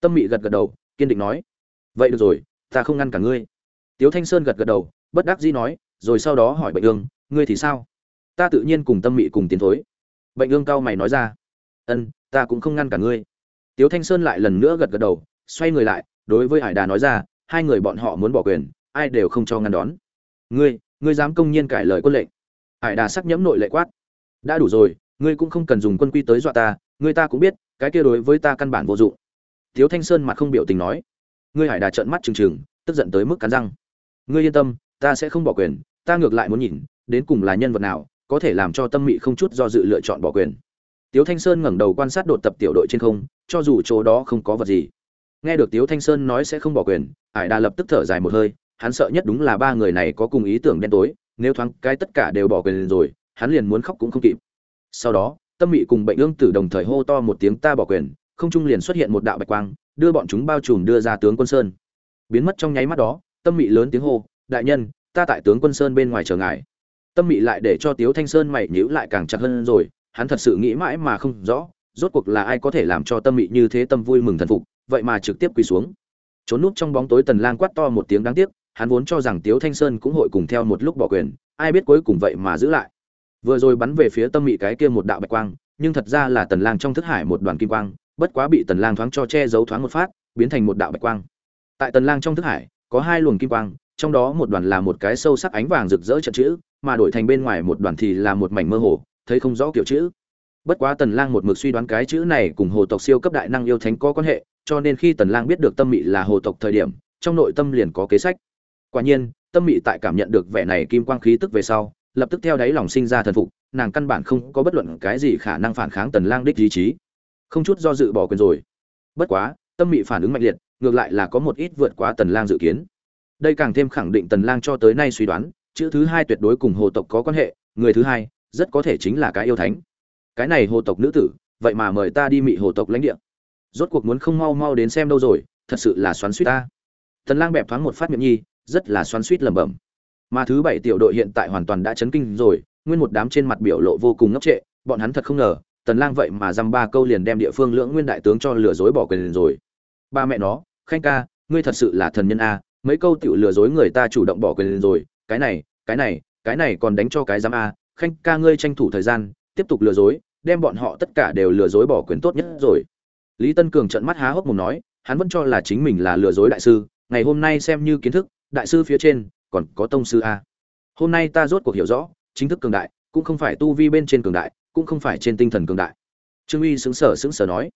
Tâm mị gật gật đầu, kiên định nói, vậy được rồi, ta không ngăn cả ngươi. Tiếu thanh sơn gật gật đầu, bất đắc dĩ nói, rồi sau đó hỏi bệnh ương, ngươi thì sao? Ta tự nhiên cùng tâm mị cùng tiến thối. Bệnh ương cao mày nói ra, ân ta cũng không ngăn cả ngươi. Tiếu thanh sơn lại lần nữa gật gật đầu, xoay người lại, đối với hải đà nói ra, hai người bọn họ muốn bỏ quyền, ai đều không cho ngăn đón. Ngươi ngươi dám công nhiên cải lời quân lệnh. Hải đà sắc nhẫm nội lệ quát. Đã đủ rồi, ngươi cũng không cần dùng quân quy tới dọa ta, ngươi ta cũng biết, cái kia đối với ta căn bản vô dụng. Tiếu thanh sơn mặt không biểu tình nói. Ngươi hải đà trợn mắt trừng trừng, tức giận tới mức cắn răng. Ngươi yên tâm, ta sẽ không bỏ quyền, ta ngược lại muốn nhìn, đến cùng là nhân vật nào, có thể làm cho tâm mị không chút do dự lựa chọn bỏ quyền tiếu thanh sơn ngẩng đầu quan sát đột tập tiểu đội trên không, cho dù chỗ đó không có vật gì. Nghe được tiếu thanh sơn nói sẽ không bỏ quyền, hải đà lập tức thở dài một hơi, hắn sợ nhất đúng là ba người này có cùng ý tưởng đen tối, nếu thoáng cái tất cả đều bỏ quyền rồi, hắn liền muốn khóc cũng không kịp. Sau đó, tâm mị cùng bệnh ương tử đồng thời hô to một tiếng ta bỏ quyền không trung liền xuất hiện một đạo bạch quang, đưa bọn chúng bao trùm đưa ra tướng quân sơn. Biến mất trong nháy mắt đó, tâm mị lớn tiếng hô, đại nhân, ta tại tướng quân sơn bên ngoài chờ ngài. Tâm mị lại để cho tiếu thanh sơn mày nhíu lại càng chặt hơn rồi hắn thật sự nghĩ mãi mà không rõ, rốt cuộc là ai có thể làm cho tâm mị như thế tâm vui mừng thần phục, vậy mà trực tiếp quỳ xuống. Trốn núp trong bóng tối tần lang quát to một tiếng đáng tiếc, hắn vốn cho rằng tiếu thanh sơn cũng hội cùng theo một lúc bỏ quyền, ai biết cuối cùng vậy mà giữ lại. Vừa rồi bắn về phía tâm mị cái kia một đạo bạch quang, nhưng thật ra là tần lang trong thức hải một đoàn kim quang, bất quá bị tần lang thoáng cho che giấu thoáng một phát, biến thành một đạo bạch quang. Tại tần lang trong thức hải, có hai luồng kim quang, trong đó một đoàn là một cái sâu sắc ánh vàng rực rỡ trận chữ, mà đổi thành bên ngoài một đoàn thì là một mảnh mơ hồ thấy không rõ kiểu chữ. Bất quá tần lang một mực suy đoán cái chữ này cùng hồ tộc siêu cấp đại năng yêu thánh có quan hệ, cho nên khi tần lang biết được tâm mị là hồ tộc thời điểm, trong nội tâm liền có kế sách. Quả nhiên, tâm mị tại cảm nhận được vẻ này kim quang khí tức về sau, lập tức theo đáy lòng sinh ra thần phục, nàng căn bản không có bất luận cái gì khả năng phản kháng tần lang đích ý chí. Không chút do dự bỏ quyền rồi. Bất quá, tâm mị phản ứng mạnh liệt, ngược lại là có một ít vượt quá tần lang dự kiến. Đây càng thêm khẳng định tần lang cho tới nay suy đoán, chữ thứ hai tuyệt đối cùng hồ tộc có quan hệ, người thứ hai rất có thể chính là cái yêu thánh. Cái này hồ tộc nữ tử, vậy mà mời ta đi mị hồ tộc lãnh địa. Rốt cuộc muốn không mau mau đến xem đâu rồi, thật sự là xoắn suýt ta. Thần lang bẹp thoáng một phát miệng nhi, rất là xoắn suýt lẩm bẩm. Mà thứ bảy tiểu đội hiện tại hoàn toàn đã chấn kinh rồi, nguyên một đám trên mặt biểu lộ vô cùng ngốc trệ, bọn hắn thật không ngờ, tần lang vậy mà dăm ba câu liền đem địa phương lưỡng nguyên đại tướng cho lừa dối bỏ quyền liền rồi. Ba mẹ nó, khanh ca, ngươi thật sự là thần nhân a, mấy câu tiểu lừa dối người ta chủ động bỏ quyền liền rồi, cái này cái này cái này còn đánh cho cái giám a khanh ca ngươi tranh thủ thời gian, tiếp tục lừa dối, đem bọn họ tất cả đều lừa dối bỏ quyền tốt nhất rồi. Lý tân cường trợn mắt há hốc mồm nói, hắn vẫn cho là chính mình là lừa dối đại sư, ngày hôm nay xem như kiến thức, đại sư phía trên, còn có tông sư a. Hôm nay ta rốt cuộc hiểu rõ, chính thức cường đại, cũng không phải tu vi bên trên cường đại, cũng không phải trên tinh thần cường đại. Trương uy xứng sở xứng sở nói,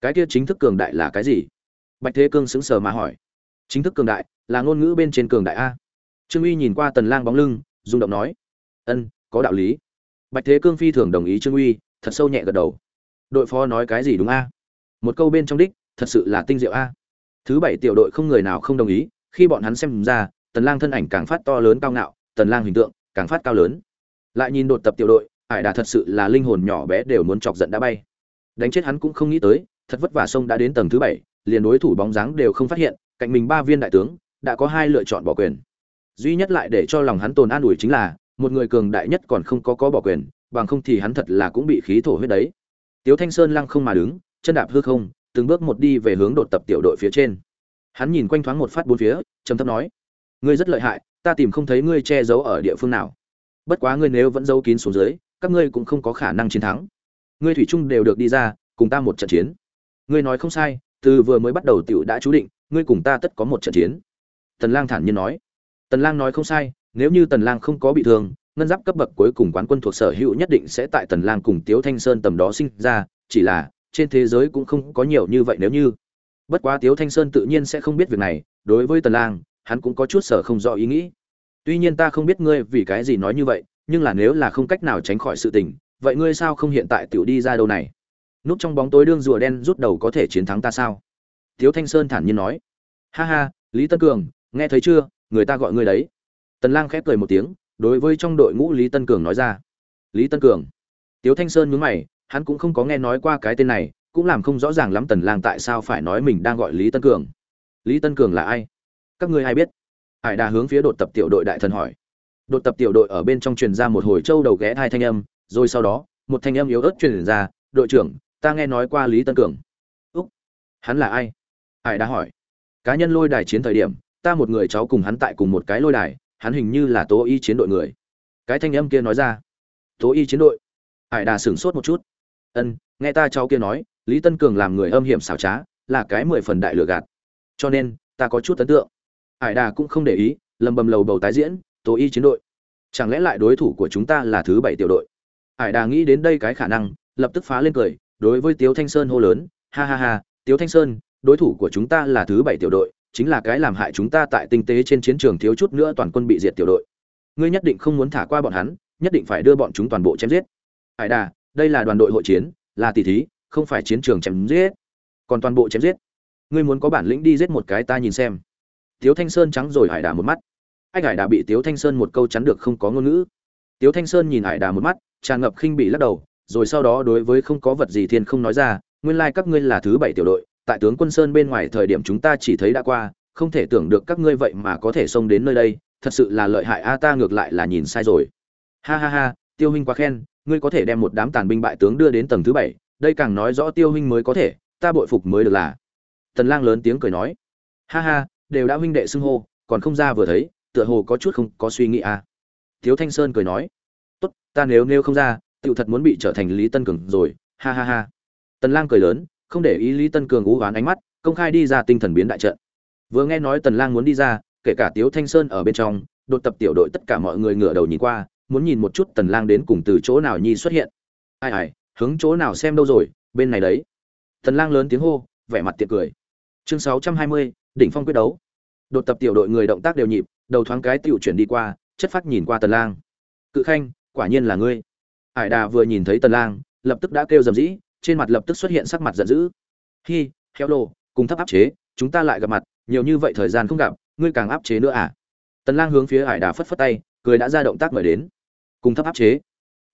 cái kia chính thức cường đại là cái gì? Bạch thế cương xứng sở mà hỏi, chính thức cường đại là ngôn ngữ bên trên cường đại a? Trương uy nhìn qua tần lang bóng lưng, rung động nói, ân có đạo lý. Bạch thế cương phi thường đồng ý trương uy, thật sâu nhẹ gật đầu. Đội phó nói cái gì đúng a? Một câu bên trong đích, thật sự là tinh diệu a. Thứ bảy tiểu đội không người nào không đồng ý, khi bọn hắn xem ra, tần lang thân ảnh càng phát to lớn cao ngạo, tần lang hình tượng càng phát cao lớn. Lại nhìn đột tập tiểu đội ải đà thật sự là linh hồn nhỏ bé đều muốn chọc giận đã bay. Đánh chết hắn cũng không nghĩ tới, thật vất vả sông đã đến tầng thứ bảy, liền đối thủ bóng dáng đều không phát hiện, cạnh mình ba viên đại tướng, đã có hai lựa chọn bỏ quyền. Duy nhất lại để cho lòng hắn tồn an ủi chính là một người cường đại nhất còn không có có bỏ quyền, bằng không thì hắn thật là cũng bị khí thổ huyết đấy. Tiếu thanh sơn lăng không mà đứng, chân đạp hư không, từng bước một đi về hướng đột tập tiểu đội phía trên. Hắn nhìn quanh thoáng một phát bốn phía, trầm thấp nói, ngươi rất lợi hại, ta tìm không thấy ngươi che giấu ở địa phương nào. Bất quá ngươi nếu vẫn giấu kín xuống dưới, các ngươi cũng không có khả năng chiến thắng. Ngươi thủy chung đều được đi ra, cùng ta một trận chiến. Ngươi nói không sai, từ vừa mới bắt đầu tiểu đã chú định, ngươi cùng ta tất có một trận chiến. Tần lang thản nhiên nói. Tần lang nói không sai nếu như tần lang không có bị thương, ngân giáp cấp bậc cuối cùng quán quân thuộc sở hữu nhất định sẽ tại tần lang cùng tiếu thanh sơn tầm đó sinh ra, chỉ là, trên thế giới cũng không có nhiều như vậy nếu như. Bất quá tiếu thanh sơn tự nhiên sẽ không biết việc này, đối với tần lang, hắn cũng có chút sở không rõ ý nghĩ. Tuy nhiên ta không biết ngươi vì cái gì nói như vậy, nhưng là nếu là không cách nào tránh khỏi sự tình, vậy ngươi sao không hiện tại tiểu đi ra đâu này? Núp trong bóng tối đương rùa đen rút đầu có thể chiến thắng ta sao? Tiếu thanh sơn thản nhiên nói. Ha ha, lý tân cường, nghe thấy chưa? Người ta gọi ngươi đấy tần lang khép cười một tiếng, đối với trong đội ngũ lý tân cường nói ra. Lý tân cường. Tiếu thanh sơn nhướng mày, hắn cũng không có nghe nói qua cái tên này, cũng làm không rõ ràng lắm tần lang tại sao phải nói mình đang gọi lý tân cường. Lý tân cường là ai? Các ngươi ai biết? Hải đà hướng phía đột tập tiểu đội đại thần hỏi. Đột tập tiểu đội ở bên trong truyền ra một hồi châu đầu ghé hai thanh âm, rồi sau đó, một thanh âm yếu ớt truyền ra, đội trưởng, ta nghe nói qua lý tân cường. Úc, hắn là ai? Hải đà hỏi. Cá nhân lôi đài chiến thời điểm, ta một người cháu cùng hắn tại cùng một cái lôi đài hắn hình như là tố y chiến đội người. Cái thanh âm kia nói ra. Tố y chiến đội. Hải đà sửng sốt một chút. Ân, nghe ta cháu kia nói, lý tân cường làm người âm hiểm xảo trá, là cái mười phần đại lừa gạt. Cho nên, ta có chút ấn tượng. Hải đà cũng không để ý, lầm bầm lầu bầu tái diễn, tố y chiến đội. Chẳng lẽ lại đối thủ của chúng ta là thứ bảy tiểu đội? Hải đà nghĩ đến đây cái khả năng, lập tức phá lên cười, đối với tiếu thanh sơn hô lớn, ha ha ha, tiếu thanh sơn, đối thủ của chúng ta là thứ bảy tiểu đội chính là cái làm hại chúng ta tại tinh tế trên chiến trường thiếu chút nữa toàn quân bị diệt tiểu đội. Ngươi nhất định không muốn thả qua bọn hắn, nhất định phải đưa bọn chúng toàn bộ chém giết. Hải đà, đây là đoàn đội hội chiến, là tỷ thí, không phải chiến trường chém giết. Còn toàn bộ chém giết. Ngươi muốn có bản lĩnh đi giết một cái ta nhìn xem. Tiếu thanh sơn trắng rồi hải đà một mắt. Anh hải đà bị tiếu thanh sơn một câu chắn được không có ngôn ngữ. Tiếu thanh sơn nhìn hải đà một mắt, tràn ngập khinh bị lắc đầu, rồi sau đó đối với không có vật gì thiên không nói ra, nguyên lai các ngươi là thứ bảy tiểu đội tại tướng quân sơn bên ngoài thời điểm chúng ta chỉ thấy đã qua, không thể tưởng được các ngươi vậy mà có thể xông đến nơi đây, thật sự là lợi hại a, ta ngược lại là nhìn sai rồi. Ha ha ha, tiêu huynh quá khen, ngươi có thể đem một đám tàn binh bại tướng đưa đến tầng thứ bảy, đây càng nói rõ tiêu huynh mới có thể, ta bội phục mới được là. Tần lang lớn tiếng cười nói. Ha ha, đều đã huynh đệ xưng hô, còn không ra vừa thấy, tựa hồ có chút không có suy nghĩ à thiếu thanh sơn cười nói. Tốt, ta nếu nêu không ra, tiểu thật muốn bị trở thành lý tân cường rồi, ha ha ha. Tần lang cười lớn không để ý lý tân cường ú oán ánh mắt công khai đi ra tinh thần biến đại trận. Vừa nghe nói tần lang muốn đi ra kể cả tiếu thanh sơn ở bên trong đột tập tiểu đội tất cả mọi người ngửa đầu nhìn qua muốn nhìn một chút tần lang đến cùng từ chỗ nào nhi xuất hiện. Ai ai hướng chỗ nào xem đâu rồi bên này đấy. Tần lang lớn tiếng hô vẻ mặt tiệt cười. Chương 620, đỉnh phong quyết đấu. Đột tập tiểu đội người động tác đều nhịp đầu thoáng cái tiểu chuyển đi qua chất phát nhìn qua tần lang. Cự khanh quả nhiên là ngươi. Hải đà vừa nhìn thấy tần lang lập tức đã kêu dầm dĩ trên mặt lập tức xuất hiện sắc mặt giận dữ. Hi heo lô cùng thấp áp chế, chúng ta lại gặp mặt, nhiều như vậy thời gian không gặp, ngươi càng áp chế nữa à? Tần lang hướng phía hải đà phất phất tay, cười đã ra động tác mời đến. Cùng thấp áp chế.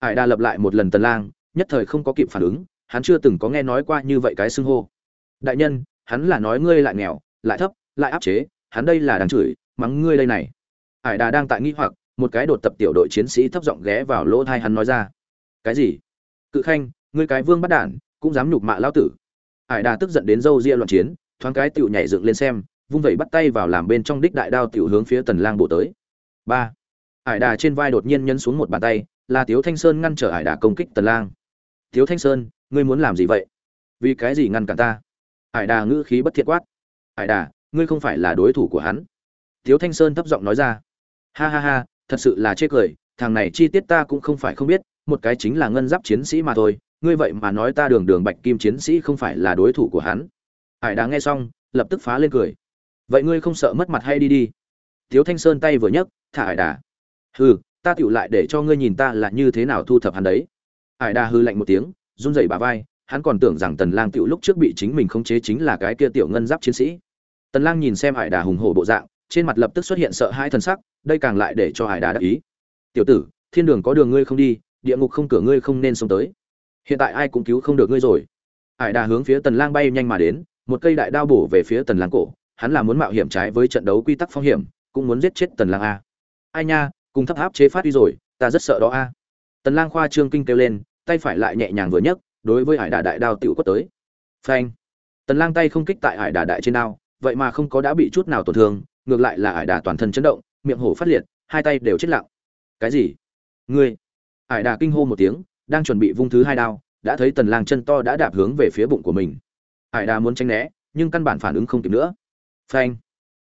Hải đà lập lại một lần tần lang, nhất thời không có kịp phản ứng, hắn chưa từng có nghe nói qua như vậy cái xưng hô. Đại nhân, hắn là nói ngươi lại nghèo, lại thấp, lại áp chế, hắn đây là đang chửi, mắng ngươi đây này. Hải đà đang tại nghi hoặc, một cái đột tập tiểu đội chiến sĩ thấp giọng ghé vào lỗ tai hắn nói ra. Cái gì? Cự khanh ngươi cái vương bắt đản, cũng dám nhục mạ lão tử. Hải đà tức giận đến râu ria loạn chiến, thoáng cái tiểu nhảy dựng lên xem, vung vẩy bắt tay vào làm bên trong đích đại đao tiểu hướng phía tần lang bổ tới. Ba. Hải đà trên vai đột nhiên nhấn xuống một bàn tay, là tiếu thanh sơn ngăn trở hải đà công kích tần lang. Tiếu thanh sơn, ngươi muốn làm gì vậy? Vì cái gì ngăn cản ta? Hải đà ngữ khí bất thiện quát. Hải đà, ngươi không phải là đối thủ của hắn. Tiếu thanh sơn thấp giọng nói ra. Ha ha ha, thật sự là chê cười, thằng này chi tiết ta cũng không phải không biết, một cái chính là ngân giáp chiến sĩ mà thôi ngươi vậy mà nói ta đường đường bạch kim chiến sĩ không phải là đối thủ của hắn. Hải đà nghe xong, lập tức phá lên cười. Vậy ngươi không sợ mất mặt hay đi đi? Tiếu thanh sơn tay vừa nhấc, thả hải đà. Hừ, ta tựu lại để cho ngươi nhìn ta là như thế nào thu thập hắn đấy. Hải đà hư lạnh một tiếng, run rẩy bà vai, hắn còn tưởng rằng tần lang tựu lúc trước bị chính mình khống chế chính là cái kia tiểu ngân giáp chiến sĩ. Tần lang nhìn xem hải đà hùng hổ bộ dạng, trên mặt lập tức xuất hiện sợ hãi thần sắc, đây càng lại để cho hải đà đắc ý. Tiểu tử, thiên đường có đường ngươi không đi, địa ngục không cửa ngươi không nên sống tới hiện tại ai cũng cứu không được ngươi rồi. Hải đà hướng phía tần lang bay nhanh mà đến, một cây đại đao bổ về phía tần lang cổ. Hắn là muốn mạo hiểm trái với trận đấu quy tắc phong hiểm, cũng muốn giết chết tần lang a. Ai nha, cùng thấp áp chế phát đi rồi, ta rất sợ đó a. Tần lang khoa trương kinh kêu lên, tay phải lại nhẹ nhàng vừa nhấc, đối với hải đà đại đao tiểu quất tới. Phanh. Tần lang tay không kích tại hải đà đại trên đao, vậy mà không có đã bị chút nào tổn thương, ngược lại là hải đà toàn thân chấn động, miệng hổ phát liệt, hai tay đều chết lặng. Cái gì? Ngươi. Hải đà kinh hô một tiếng đang chuẩn bị vung thứ hai đao, đã thấy tần lang chân to đã đạp hướng về phía bụng của mình. Hải đà muốn tránh né, nhưng căn bản phản ứng không kịp nữa. Phanh!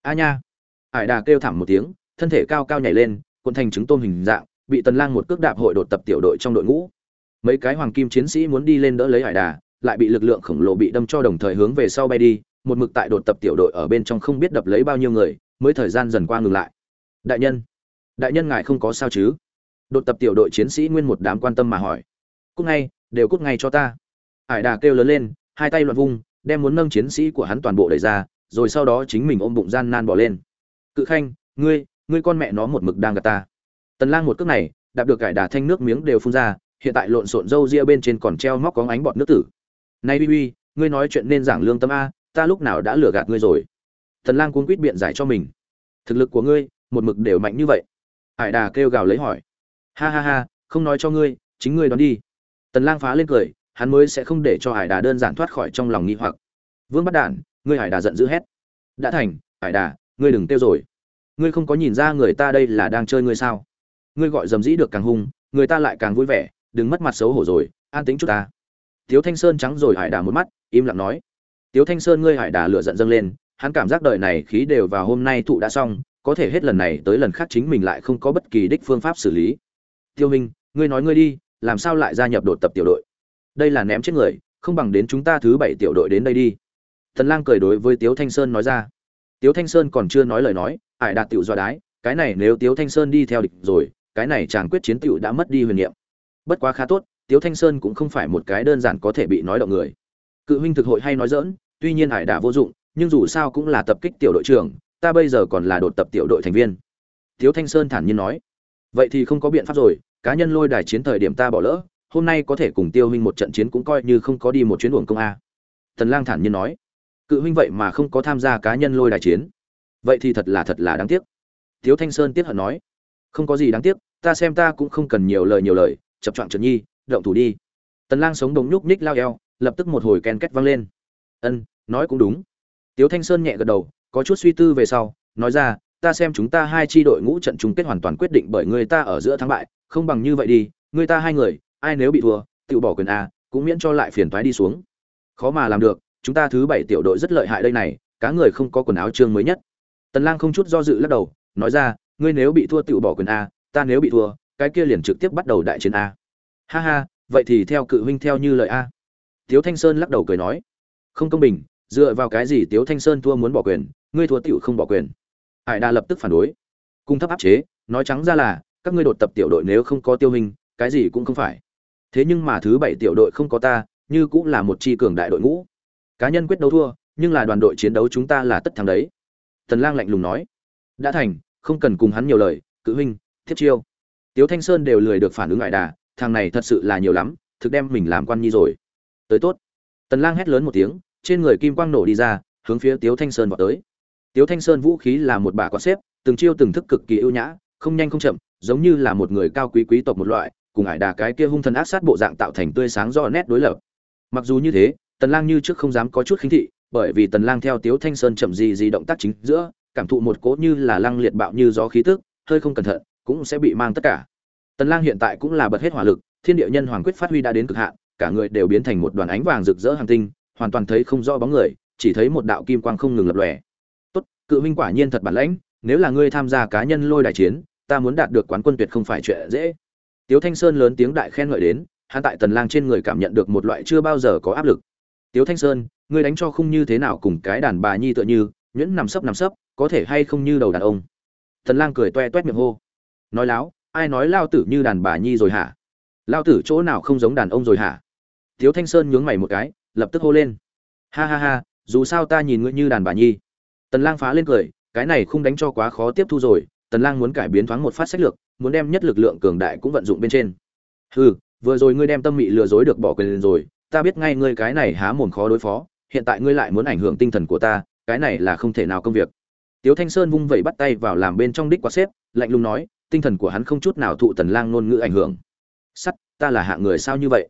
A nha! Hải đà kêu thảm một tiếng, thân thể cao cao nhảy lên, cuộn thành trứng tôm hình dạng, bị tần lang một cước đạp hội đột tập tiểu đội trong đội ngũ. Mấy cái hoàng kim chiến sĩ muốn đi lên đỡ lấy hải đà, lại bị lực lượng khổng lồ bị đâm cho đồng thời hướng về sau bay đi, một mực tại đột tập tiểu đội ở bên trong không biết đập lấy bao nhiêu người, mới thời gian dần qua ngừng lại. Đại nhân! Đại nhân ngài không có sao chứ? Đột tập tiểu đội chiến sĩ nguyên một đám quan tâm mà hỏi. Cúc ngay, đều cúc ngay cho ta. Hải đà kêu lớn lên, hai tay loạn vung, đem muốn nâng chiến sĩ của hắn toàn bộ đẩy ra, rồi sau đó chính mình ôm bụng gian nan bỏ lên. Cự khanh, ngươi ngươi con mẹ nó một mực đang gạt ta. Tần lang một cước này, đạp được cải đà thanh nước miếng đều phun ra, hiện tại lộn xộn râu ria bên trên còn treo móc có ánh bọt nước tử. Này uy uy, ngươi nói chuyện nên giảng lương tâm a, ta lúc nào đã lừa gạt ngươi rồi? Tần lang cuống quýt biện giải cho mình. Thực lực của ngươi, một mực đều mạnh như vậy. Hải đà kêu gào lấy hỏi ha ha ha, không nói cho ngươi, chính ngươi đoán đi. Tần lang phá lên cười, hắn mới sẽ không để cho hải đà đơn giản thoát khỏi trong lòng nghi hoặc. Vương bắt đản, ngươi hải đà giận dữ hét. Đã thành, hải đà, ngươi đừng tiêu rồi. Ngươi không có nhìn ra người ta đây là đang chơi ngươi sao? Ngươi gọi dầm dĩ được càng hung, người ta lại càng vui vẻ, đừng mất mặt xấu hổ rồi, an tính chút ta. Tiếu thanh sơn trắng rồi hải đà một mắt, im lặng nói. Tiếu thanh sơn ngươi hải đà lửa giận dâng lên, hắn cảm giác đời này khí đều vào hôm nay thụ đã xong, có thể hết lần này tới lần khác chính mình lại không có bất kỳ đích phương pháp xử lý tiêu minh, ngươi nói ngươi đi, làm sao lại gia nhập đột tập tiểu đội? Đây là ném chết người, không bằng đến chúng ta thứ bảy tiểu đội đến đây đi. Thần lang cười đối với tiếu thanh sơn nói ra. Tiếu thanh sơn còn chưa nói lời nói ải đạt tiểu do đái, cái này nếu tiếu thanh sơn đi theo địch rồi, cái này chàng quyết chiến tiểu đã mất đi huyền niệm. Bất quá khá tốt, tiếu thanh sơn cũng không phải một cái đơn giản có thể bị nói động người. Cự huynh thực hội hay nói dỡn tuy nhiên ải đã vô dụng, nhưng dù sao cũng là tập kích tiểu đội trưởng, ta bây giờ còn là đột tập tiểu đội thành viên. Tiếu thanh sơn thản nhiên nói vậy thì không có biện pháp rồi, cá nhân lôi đài chiến thời điểm ta bỏ lỡ, hôm nay có thể cùng tiêu huynh một trận chiến cũng coi như không có đi một chuyến uổng công a. Tần lang thản nhiên nói, cự huynh vậy mà không có tham gia cá nhân lôi đài chiến. Vậy thì thật là thật là đáng tiếc. Tiếu thanh sơn tiếc hận nói, không có gì đáng tiếc, ta xem ta cũng không cần nhiều lời nhiều lời, chập choạng trần nhi, động thủ đi. Tần lang sống đống nhúc nhích lao eo, lập tức một hồi ken két vang lên. Ân, nói cũng đúng. Tiếu thanh sơn nhẹ gật đầu, có chút suy tư về sau, nói ra ta xem chúng ta hai chi đội ngũ trận chung kết hoàn toàn quyết định bởi người ta ở giữa thắng bại, không bằng như vậy đi, người ta hai người, ai nếu bị thua, tự bỏ quyền a, cũng miễn cho lại phiền toái đi xuống. Khó mà làm được, chúng ta thứ bảy tiểu đội rất lợi hại đây này, cá người không có quần áo trương mới nhất. Tần lang không chút do dự lắc đầu, nói ra, ngươi nếu bị thua tự bỏ quyền a, ta nếu bị thua, cái kia liền trực tiếp bắt đầu đại chiến a. Ha ha, vậy thì theo cự huynh theo như lời a. Tiếu thanh sơn lắc đầu cười nói, không công bình, dựa vào cái gì tiếu thanh sơn thua muốn bỏ quyền, ngươi thua tiểu không bỏ quyền hải đa lập tức phản đối. Cung thấp áp chế, nói trắng ra là, các ngươi đột tập tiểu đội nếu không có tiêu hình, cái gì cũng không phải. Thế nhưng mà thứ bảy tiểu đội không có ta, như cũng là một chi cường đại đội ngũ. Cá nhân quyết đấu thua, nhưng là đoàn đội chiến đấu chúng ta là tất thắng đấy. Tần lang lạnh lùng nói. Đã thành, không cần cùng hắn nhiều lời, cự huynh, thiết chiêu. Tiếu thanh sơn đều lười được phản ứng ngại đà thằng này thật sự là nhiều lắm, thực đem mình làm quan nhi rồi. Tới tốt. Tần lang hét lớn một tiếng, trên người kim quang nổ đi ra, hướng phía tiếu thanh sơn vọt tới tiếu thanh sơn vũ khí là một bả quạt xếp, từng chiêu từng thức cực kỳ ưu nhã, không nhanh không chậm, giống như là một người cao quý quý tộc một loại, cùng ải đà cái kia hung thần ác sát bộ dạng tạo thành tươi sáng do nét đối lập. Mặc dù như thế, tần lang như trước không dám có chút khinh thị, bởi vì tần lang theo tiếu thanh sơn chậm gì gì động tác chính giữa, cảm thụ một cỗ như là lăng liệt bạo như gió khí tức, hơi không cẩn thận, cũng sẽ bị mang tất cả. Tần lang hiện tại cũng là bật hết hỏa lực, thiên địa nhân hoàng quyết phát huy đã đến cực hạn, cả người đều biến thành một đoàn ánh vàng rực rỡ hàng tinh, hoàn toàn thấy không rõ bóng người, chỉ thấy một đạo kim quang không ngừng lập lòe cự minh quả nhiên thật bản lãnh, nếu là ngươi tham gia cá nhân lôi đại chiến, ta muốn đạt được quán quân tuyệt không phải chuyện dễ. Tiếu thanh sơn lớn tiếng đại khen ngợi đến, hắn tại tần lang trên người cảm nhận được một loại chưa bao giờ có áp lực. Tiếu thanh sơn, ngươi đánh cho không như thế nào cùng cái đàn bà nhi tựa như, nhuyễn nằm sấp nằm sấp, có thể hay không như đầu đàn ông? Tần lang cười toe toét miệng hô. Nói láo, ai nói lao tử như đàn bà nhi rồi hả? Lao tử chỗ nào không giống đàn ông rồi hả? Tiếu thanh sơn nhướng mày một cái, lập tức hô lên. Ha ha ha, dù sao ta nhìn ngươi như đàn bà nhi tần lang phá lên cười, cái này không đánh cho quá khó tiếp thu rồi, tần lang muốn cải biến thoáng một phát sách lược, muốn đem nhất lực lượng cường đại cũng vận dụng bên trên. Hừ, vừa rồi ngươi đem tâm mị lừa dối được bỏ quyền rồi, ta biết ngay ngươi cái này há mồm khó đối phó, hiện tại ngươi lại muốn ảnh hưởng tinh thần của ta, cái này là không thể nào công việc. Tiếu thanh sơn vung vẩy bắt tay vào làm bên trong đích quá xếp, lạnh lùng nói, tinh thần của hắn không chút nào thụ tần lang ngôn ngữ ảnh hưởng. Sắt, ta là hạng người sao như vậy?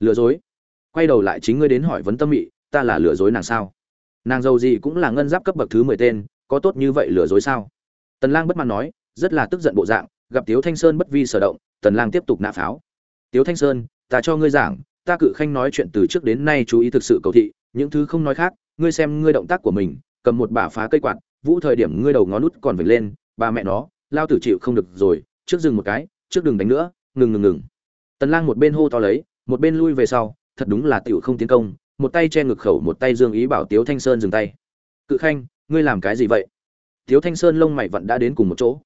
Lừa dối. Quay đầu lại chính ngươi đến hỏi vấn tâm mị, ta là lừa dối nàng sao? Nàng giàu gì cũng là ngân giáp cấp bậc thứ mười tên, có tốt như vậy lừa dối sao? Tần lang bất mãn nói, rất là tức giận bộ dạng, gặp tiếu thanh sơn bất vi sở động, tần lang tiếp tục nã pháo. Tiếu thanh sơn, ta cho ngươi giảng, ta cự khanh nói chuyện từ trước đến nay chú ý thực sự cầu thị, những thứ không nói khác, ngươi xem ngươi động tác của mình, cầm một bả phá cây quạt, vũ thời điểm ngươi đầu ngón nút còn vểnh lên ba mẹ nó, lao tử chịu không được rồi, trước dừng một cái, trước đừng đánh nữa, ngừng ngừng ngừng. Tần lang một bên hô to lấy, một bên lui về sau, thật đúng là tiểu không tiến công một tay che ngực khẩu, một tay dương ý bảo tiếu thanh sơn dừng tay. Cự khanh, ngươi làm cái gì vậy? Tiếu thanh sơn lông mày vẫn đã đến cùng một chỗ.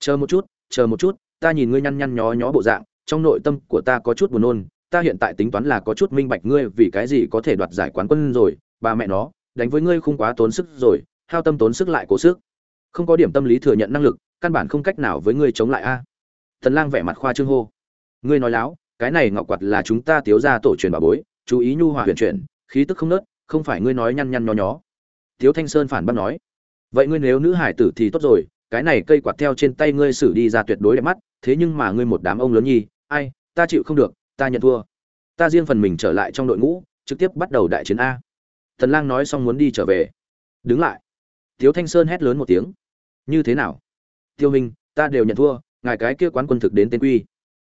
Chờ một chút, chờ một chút, ta nhìn ngươi nhăn nhăn nhó nhó bộ dạng, trong nội tâm của ta có chút buồn nôn, ta hiện tại tính toán là có chút minh bạch ngươi vì cái gì có thể đoạt giải quán quân rồi, bà mẹ nó, đánh với ngươi không quá tốn sức rồi, hao tâm tốn sức lại cố sức. Không có điểm tâm lý thừa nhận năng lực, căn bản không cách nào với ngươi chống lại a. Thần lang vẻ mặt khoa trương hô. Ngươi nói láo, cái này ngọc quạt là chúng ta tiếu ra tổ truyền bà bối, chú ý nhu hòa huyền chuyển khí tức không nớt, không phải ngươi nói nhăn nhăn nho nhó. Tiếu thanh sơn phản bác nói, vậy ngươi nếu nữ hải tử thì tốt rồi, cái này cây quạt theo trên tay ngươi xử đi ra tuyệt đối đẹp mắt, thế nhưng mà ngươi một đám ông lớn nhi, ai, ta chịu không được, ta nhận thua. Ta riêng phần mình trở lại trong đội ngũ, trực tiếp bắt đầu đại chiến a. Thần lang nói xong muốn đi trở về. Đứng lại. Tiếu thanh sơn hét lớn một tiếng. Như thế nào? Tiêu minh, ta đều nhận thua, ngài cái kia quán quân thực đến tên quy.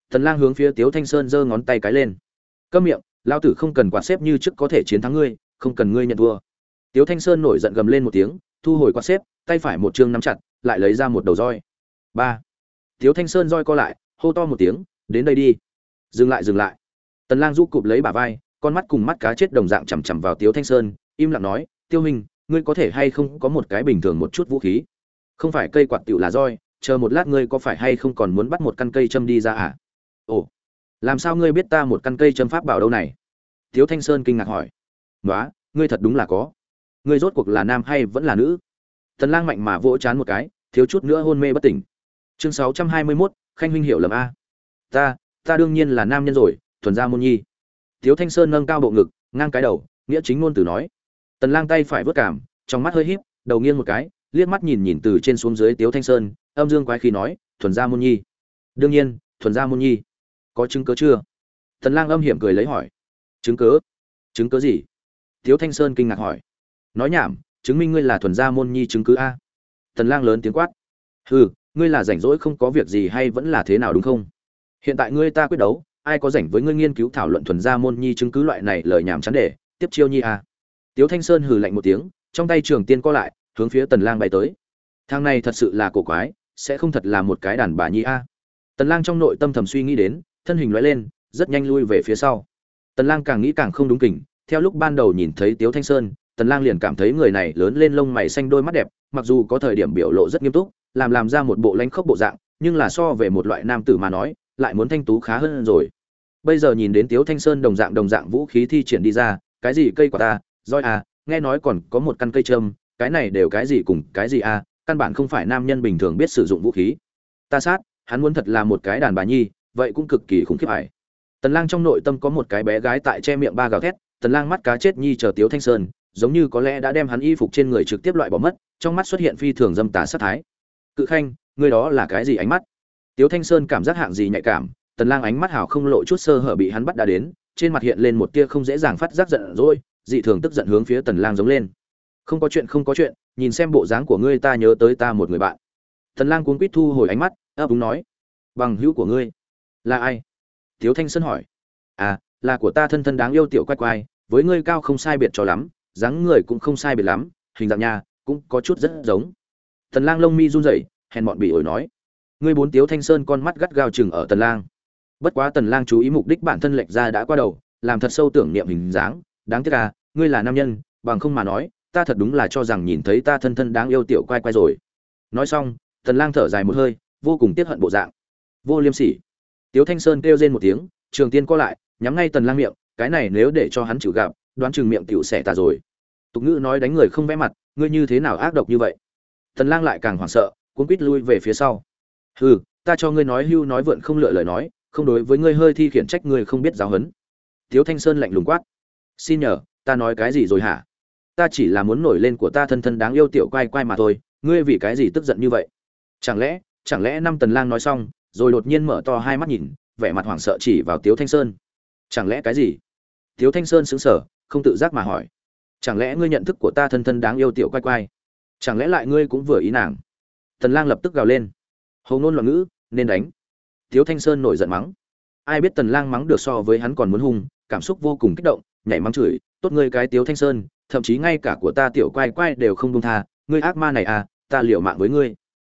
Thần lang hướng phía tiếu thanh sơn giơ ngón tay cái lên. Câm miệng lao tử không cần quạt xếp như trước có thể chiến thắng ngươi, không cần ngươi nhận thua. Tiếu thanh sơn nổi giận gầm lên một tiếng, thu hồi quạt xếp, tay phải một chương nắm chặt, lại lấy ra một đầu roi. Ba. Tiếu thanh sơn roi co lại, hô to một tiếng, đến đây đi. Dừng lại dừng lại. Tần lang rũ cụp lấy bả vai, con mắt cùng mắt cá chết đồng dạng chằm chằm vào tiếu thanh sơn, im lặng nói, tiêu hình ngươi có thể hay không có một cái bình thường một chút vũ khí? Không phải, cây quạt tiểu là roi, chờ một lát ngươi có phải hay không còn muốn bắt một căn cây châm đi ra à? Ồ làm sao ngươi biết ta một căn cây châm pháp bảo đâu này? Tiếu thanh sơn kinh ngạc hỏi. Nói ngươi thật đúng là có. Ngươi rốt cuộc là nam hay vẫn là nữ? Tần lang mạnh mà vỗ chán một cái thiếu chút nữa hôn mê bất tỉnh. Chương 621, khanh huynh hiểu lầm a. Ta ta đương nhiên là nam nhân rồi thuần gia môn nhi. Tiếu thanh sơn nâng cao bộ ngực ngang cái đầu nghĩa chính ngôn từ nói. Tần lang tay phải vớt cảm trong mắt hơi híp đầu nghiêng một cái liếc mắt nhìn nhìn từ trên xuống dưới tiếu thanh sơn âm dương quái khí nói thuần gia môn nhi. Đương nhiên thuần gia môn nhi có chứng cứ chưa? Tần lang âm hiểm cười lấy hỏi. Chứng cứ? Chứng cứ gì? Tiếu thanh sơn kinh ngạc hỏi. Nói nhảm, chứng minh ngươi là thuần gia môn nhi chứng cứ a. Tần lang lớn tiếng quát. Hừ, ngươi là rảnh rỗi không có việc gì hay vẫn là thế nào đúng không? Hiện tại ngươi ta quyết đấu, ai có rảnh với ngươi nghiên cứu thảo luận thuần gia môn nhi chứng cứ loại này lời nhảm chán để, tiếp chiêu nhi a. Tiếu thanh sơn hừ lạnh một tiếng, trong tay trường tiên co lại, hướng phía tần lang bay tới. Thang này thật sự là cổ quái, sẽ không thật là một cái đàn bà nhi a. Tần lang trong nội tâm thầm suy nghĩ đến thân hình lóe lên, rất nhanh lui về phía sau. Tần lang càng nghĩ càng không đúng kỉnh theo lúc ban đầu nhìn thấy tiếu thanh sơn, tần lang liền cảm thấy người này lớn lên lông mày xanh đôi mắt đẹp, mặc dù có thời điểm biểu lộ rất nghiêm túc, làm làm ra một bộ lãnh khốc bộ dạng, nhưng là so về một loại nam tử mà nói, lại muốn thanh tú khá hơn rồi. Bây giờ nhìn đến tiếu thanh sơn đồng dạng đồng dạng vũ khí thi triển đi ra, cái gì cây quả ta, roi à nghe nói còn có một căn cây châm cái này đều cái gì cùng cái gì à căn bản không phải nam nhân bình thường biết sử dụng vũ khí. Ta sát, hắn muốn thật là một cái đàn bà nhi vậy cũng cực kỳ khủng khiếp hải tần lang trong nội tâm có một cái bé gái tại che miệng ba gào thét, tần lang mắt cá chết nhi chờ tiếu thanh sơn, giống như có lẽ đã đem hắn y phục trên người trực tiếp loại bỏ mất, trong mắt xuất hiện phi thường dâm tà sát thái. Cự khanh, ngươi đó là cái gì ánh mắt? Tiếu thanh sơn cảm giác hạng gì nhạy cảm, tần lang ánh mắt hào không lộ chút sơ hở bị hắn bắt đã đến, trên mặt hiện lên một tia không dễ dàng phát giác giận rồi dị thường tức giận hướng phía tần lang giống lên. Không có chuyện, không có chuyện, nhìn xem bộ dáng của ngươi ta nhớ tới ta một người bạn. Tần lang cuống quýt thu hồi ánh mắt, ấp úng nói, bằng hữu của ngươi là ai? Tiếu thanh sơn hỏi. À là của ta thân thân đáng yêu tiểu quay quay với ngươi cao không sai biệt cho lắm, dáng người cũng không sai biệt lắm, hình dạng nhà cũng có chút rất giống. Tần lang lông mi run rẩy, hèn mọn bị ổi nói. Ngươi bốn tiếu thanh sơn con mắt gắt gao chừng ở tần lang. Bất quá tần lang chú ý mục đích bản thân lệch ra đã qua đầu, làm thật sâu tưởng niệm hình dáng. Đáng tiếc à ngươi là nam nhân, bằng không mà nói, ta thật đúng là cho rằng nhìn thấy ta thân thân đáng yêu tiểu quay quay rồi. Nói xong, tần lang thở dài một hơi, vô cùng tiếc hận bộ dạng. Vô liêm sỉ tiếu thanh sơn kêu rên một tiếng, trường tiên co lại, nhắm ngay tần lang miệng, cái này nếu để cho hắn chịu gặp, đoán chừng miệng tiểu xẻ ta rồi. Tục ngữ nói đánh người không vẽ mặt, ngươi như thế nào ác độc như vậy? Tần lang lại càng hoảng sợ, cuống quít lui về phía sau. Hừ, ta cho ngươi nói hưu nói vượn không lựa lời nói, không đối với ngươi hơi thi khiển trách ngươi không biết giáo huấn. Tiếu thanh sơn lạnh lùng quát, xin nhờ, ta nói cái gì rồi hả? Ta chỉ là muốn nổi lên của ta thân thân đáng yêu tiểu quay quay mà thôi, ngươi vì cái gì tức giận như vậy? Chẳng lẽ chẳng lẽ năm tần lang nói xong rồi đột nhiên mở to hai mắt nhìn, vẻ mặt hoảng sợ chỉ vào tiếu thanh sơn. Chẳng lẽ cái gì? Tiếu thanh sơn sững sờ, không tự giác mà hỏi. Chẳng lẽ ngươi nhận thức của ta thân thân đáng yêu tiểu quay quay chẳng lẽ lại ngươi cũng vừa ý nàng? Tần lang lập tức gào lên. Hầu ngôn loạn ngữ, nên đánh. Tiếu thanh sơn nổi giận mắng. Ai biết tần lang mắng được so với hắn còn muốn hung, cảm xúc vô cùng kích động, nhảy mắng chửi, tốt ngươi cái tiếu thanh sơn, thậm chí ngay cả của ta tiểu quay quay đều không buông tha, ngươi ác ma này à ta liều mạng với ngươi.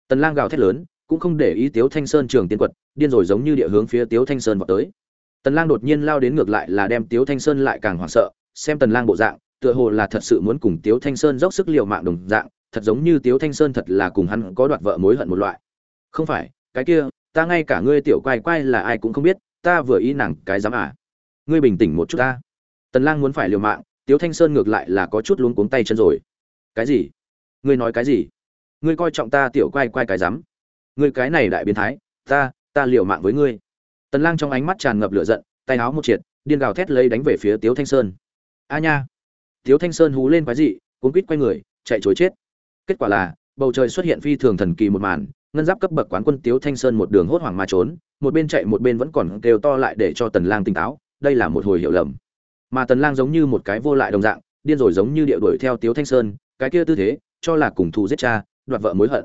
Tần lang gào thét lớn cũng không để ý tiếu thanh sơn trường tiên quật, điên rồi giống như địa hướng phía tiếu thanh sơn vọt tới. Tần lang đột nhiên lao đến ngược lại là đem tiếu thanh sơn lại càng hoảng sợ, xem tần lang bộ dạng, tựa hồ là thật sự muốn cùng tiếu thanh sơn dốc sức liều mạng đồng dạng, thật giống như tiếu thanh sơn thật là cùng hắn có đoạt vợ mối hận một loại. Không phải, cái kia, ta ngay cả ngươi tiểu quay quay là ai cũng không biết, ta vừa ý nàng cái dám à. Ngươi bình tĩnh một chút ta. Tần lang muốn phải liều mạng, tiếu thanh sơn ngược lại là có chút luống cuống tay chân rồi. Cái gì? Ngươi nói cái gì? Ngươi coi trọng ta tiểu quay quay cái dám người cái này đại biến thái, ta ta liều mạng với ngươi. Tần lang trong ánh mắt tràn ngập lửa giận, tay áo một triệt, điên gào thét lấy đánh về phía tiếu thanh sơn. A nha! Tiếu thanh sơn hú lên quái dị, cuốn quít quay người, chạy chối chết. Kết quả là, bầu trời xuất hiện phi thường thần kỳ một màn, ngân giáp cấp bậc quán quân tiếu thanh sơn một đường hốt hoảng mà trốn, một bên chạy một bên vẫn còn kêu to lại để cho tần lang tỉnh táo, đây là một hồi hiểu lầm. Mà tần lang giống như một cái vô lại đồng dạng, điên rồi giống như địa đuổi theo tiếu thanh sơn, cái kia tư thế, cho là cùng thù giết cha, đoạt vợ mối hận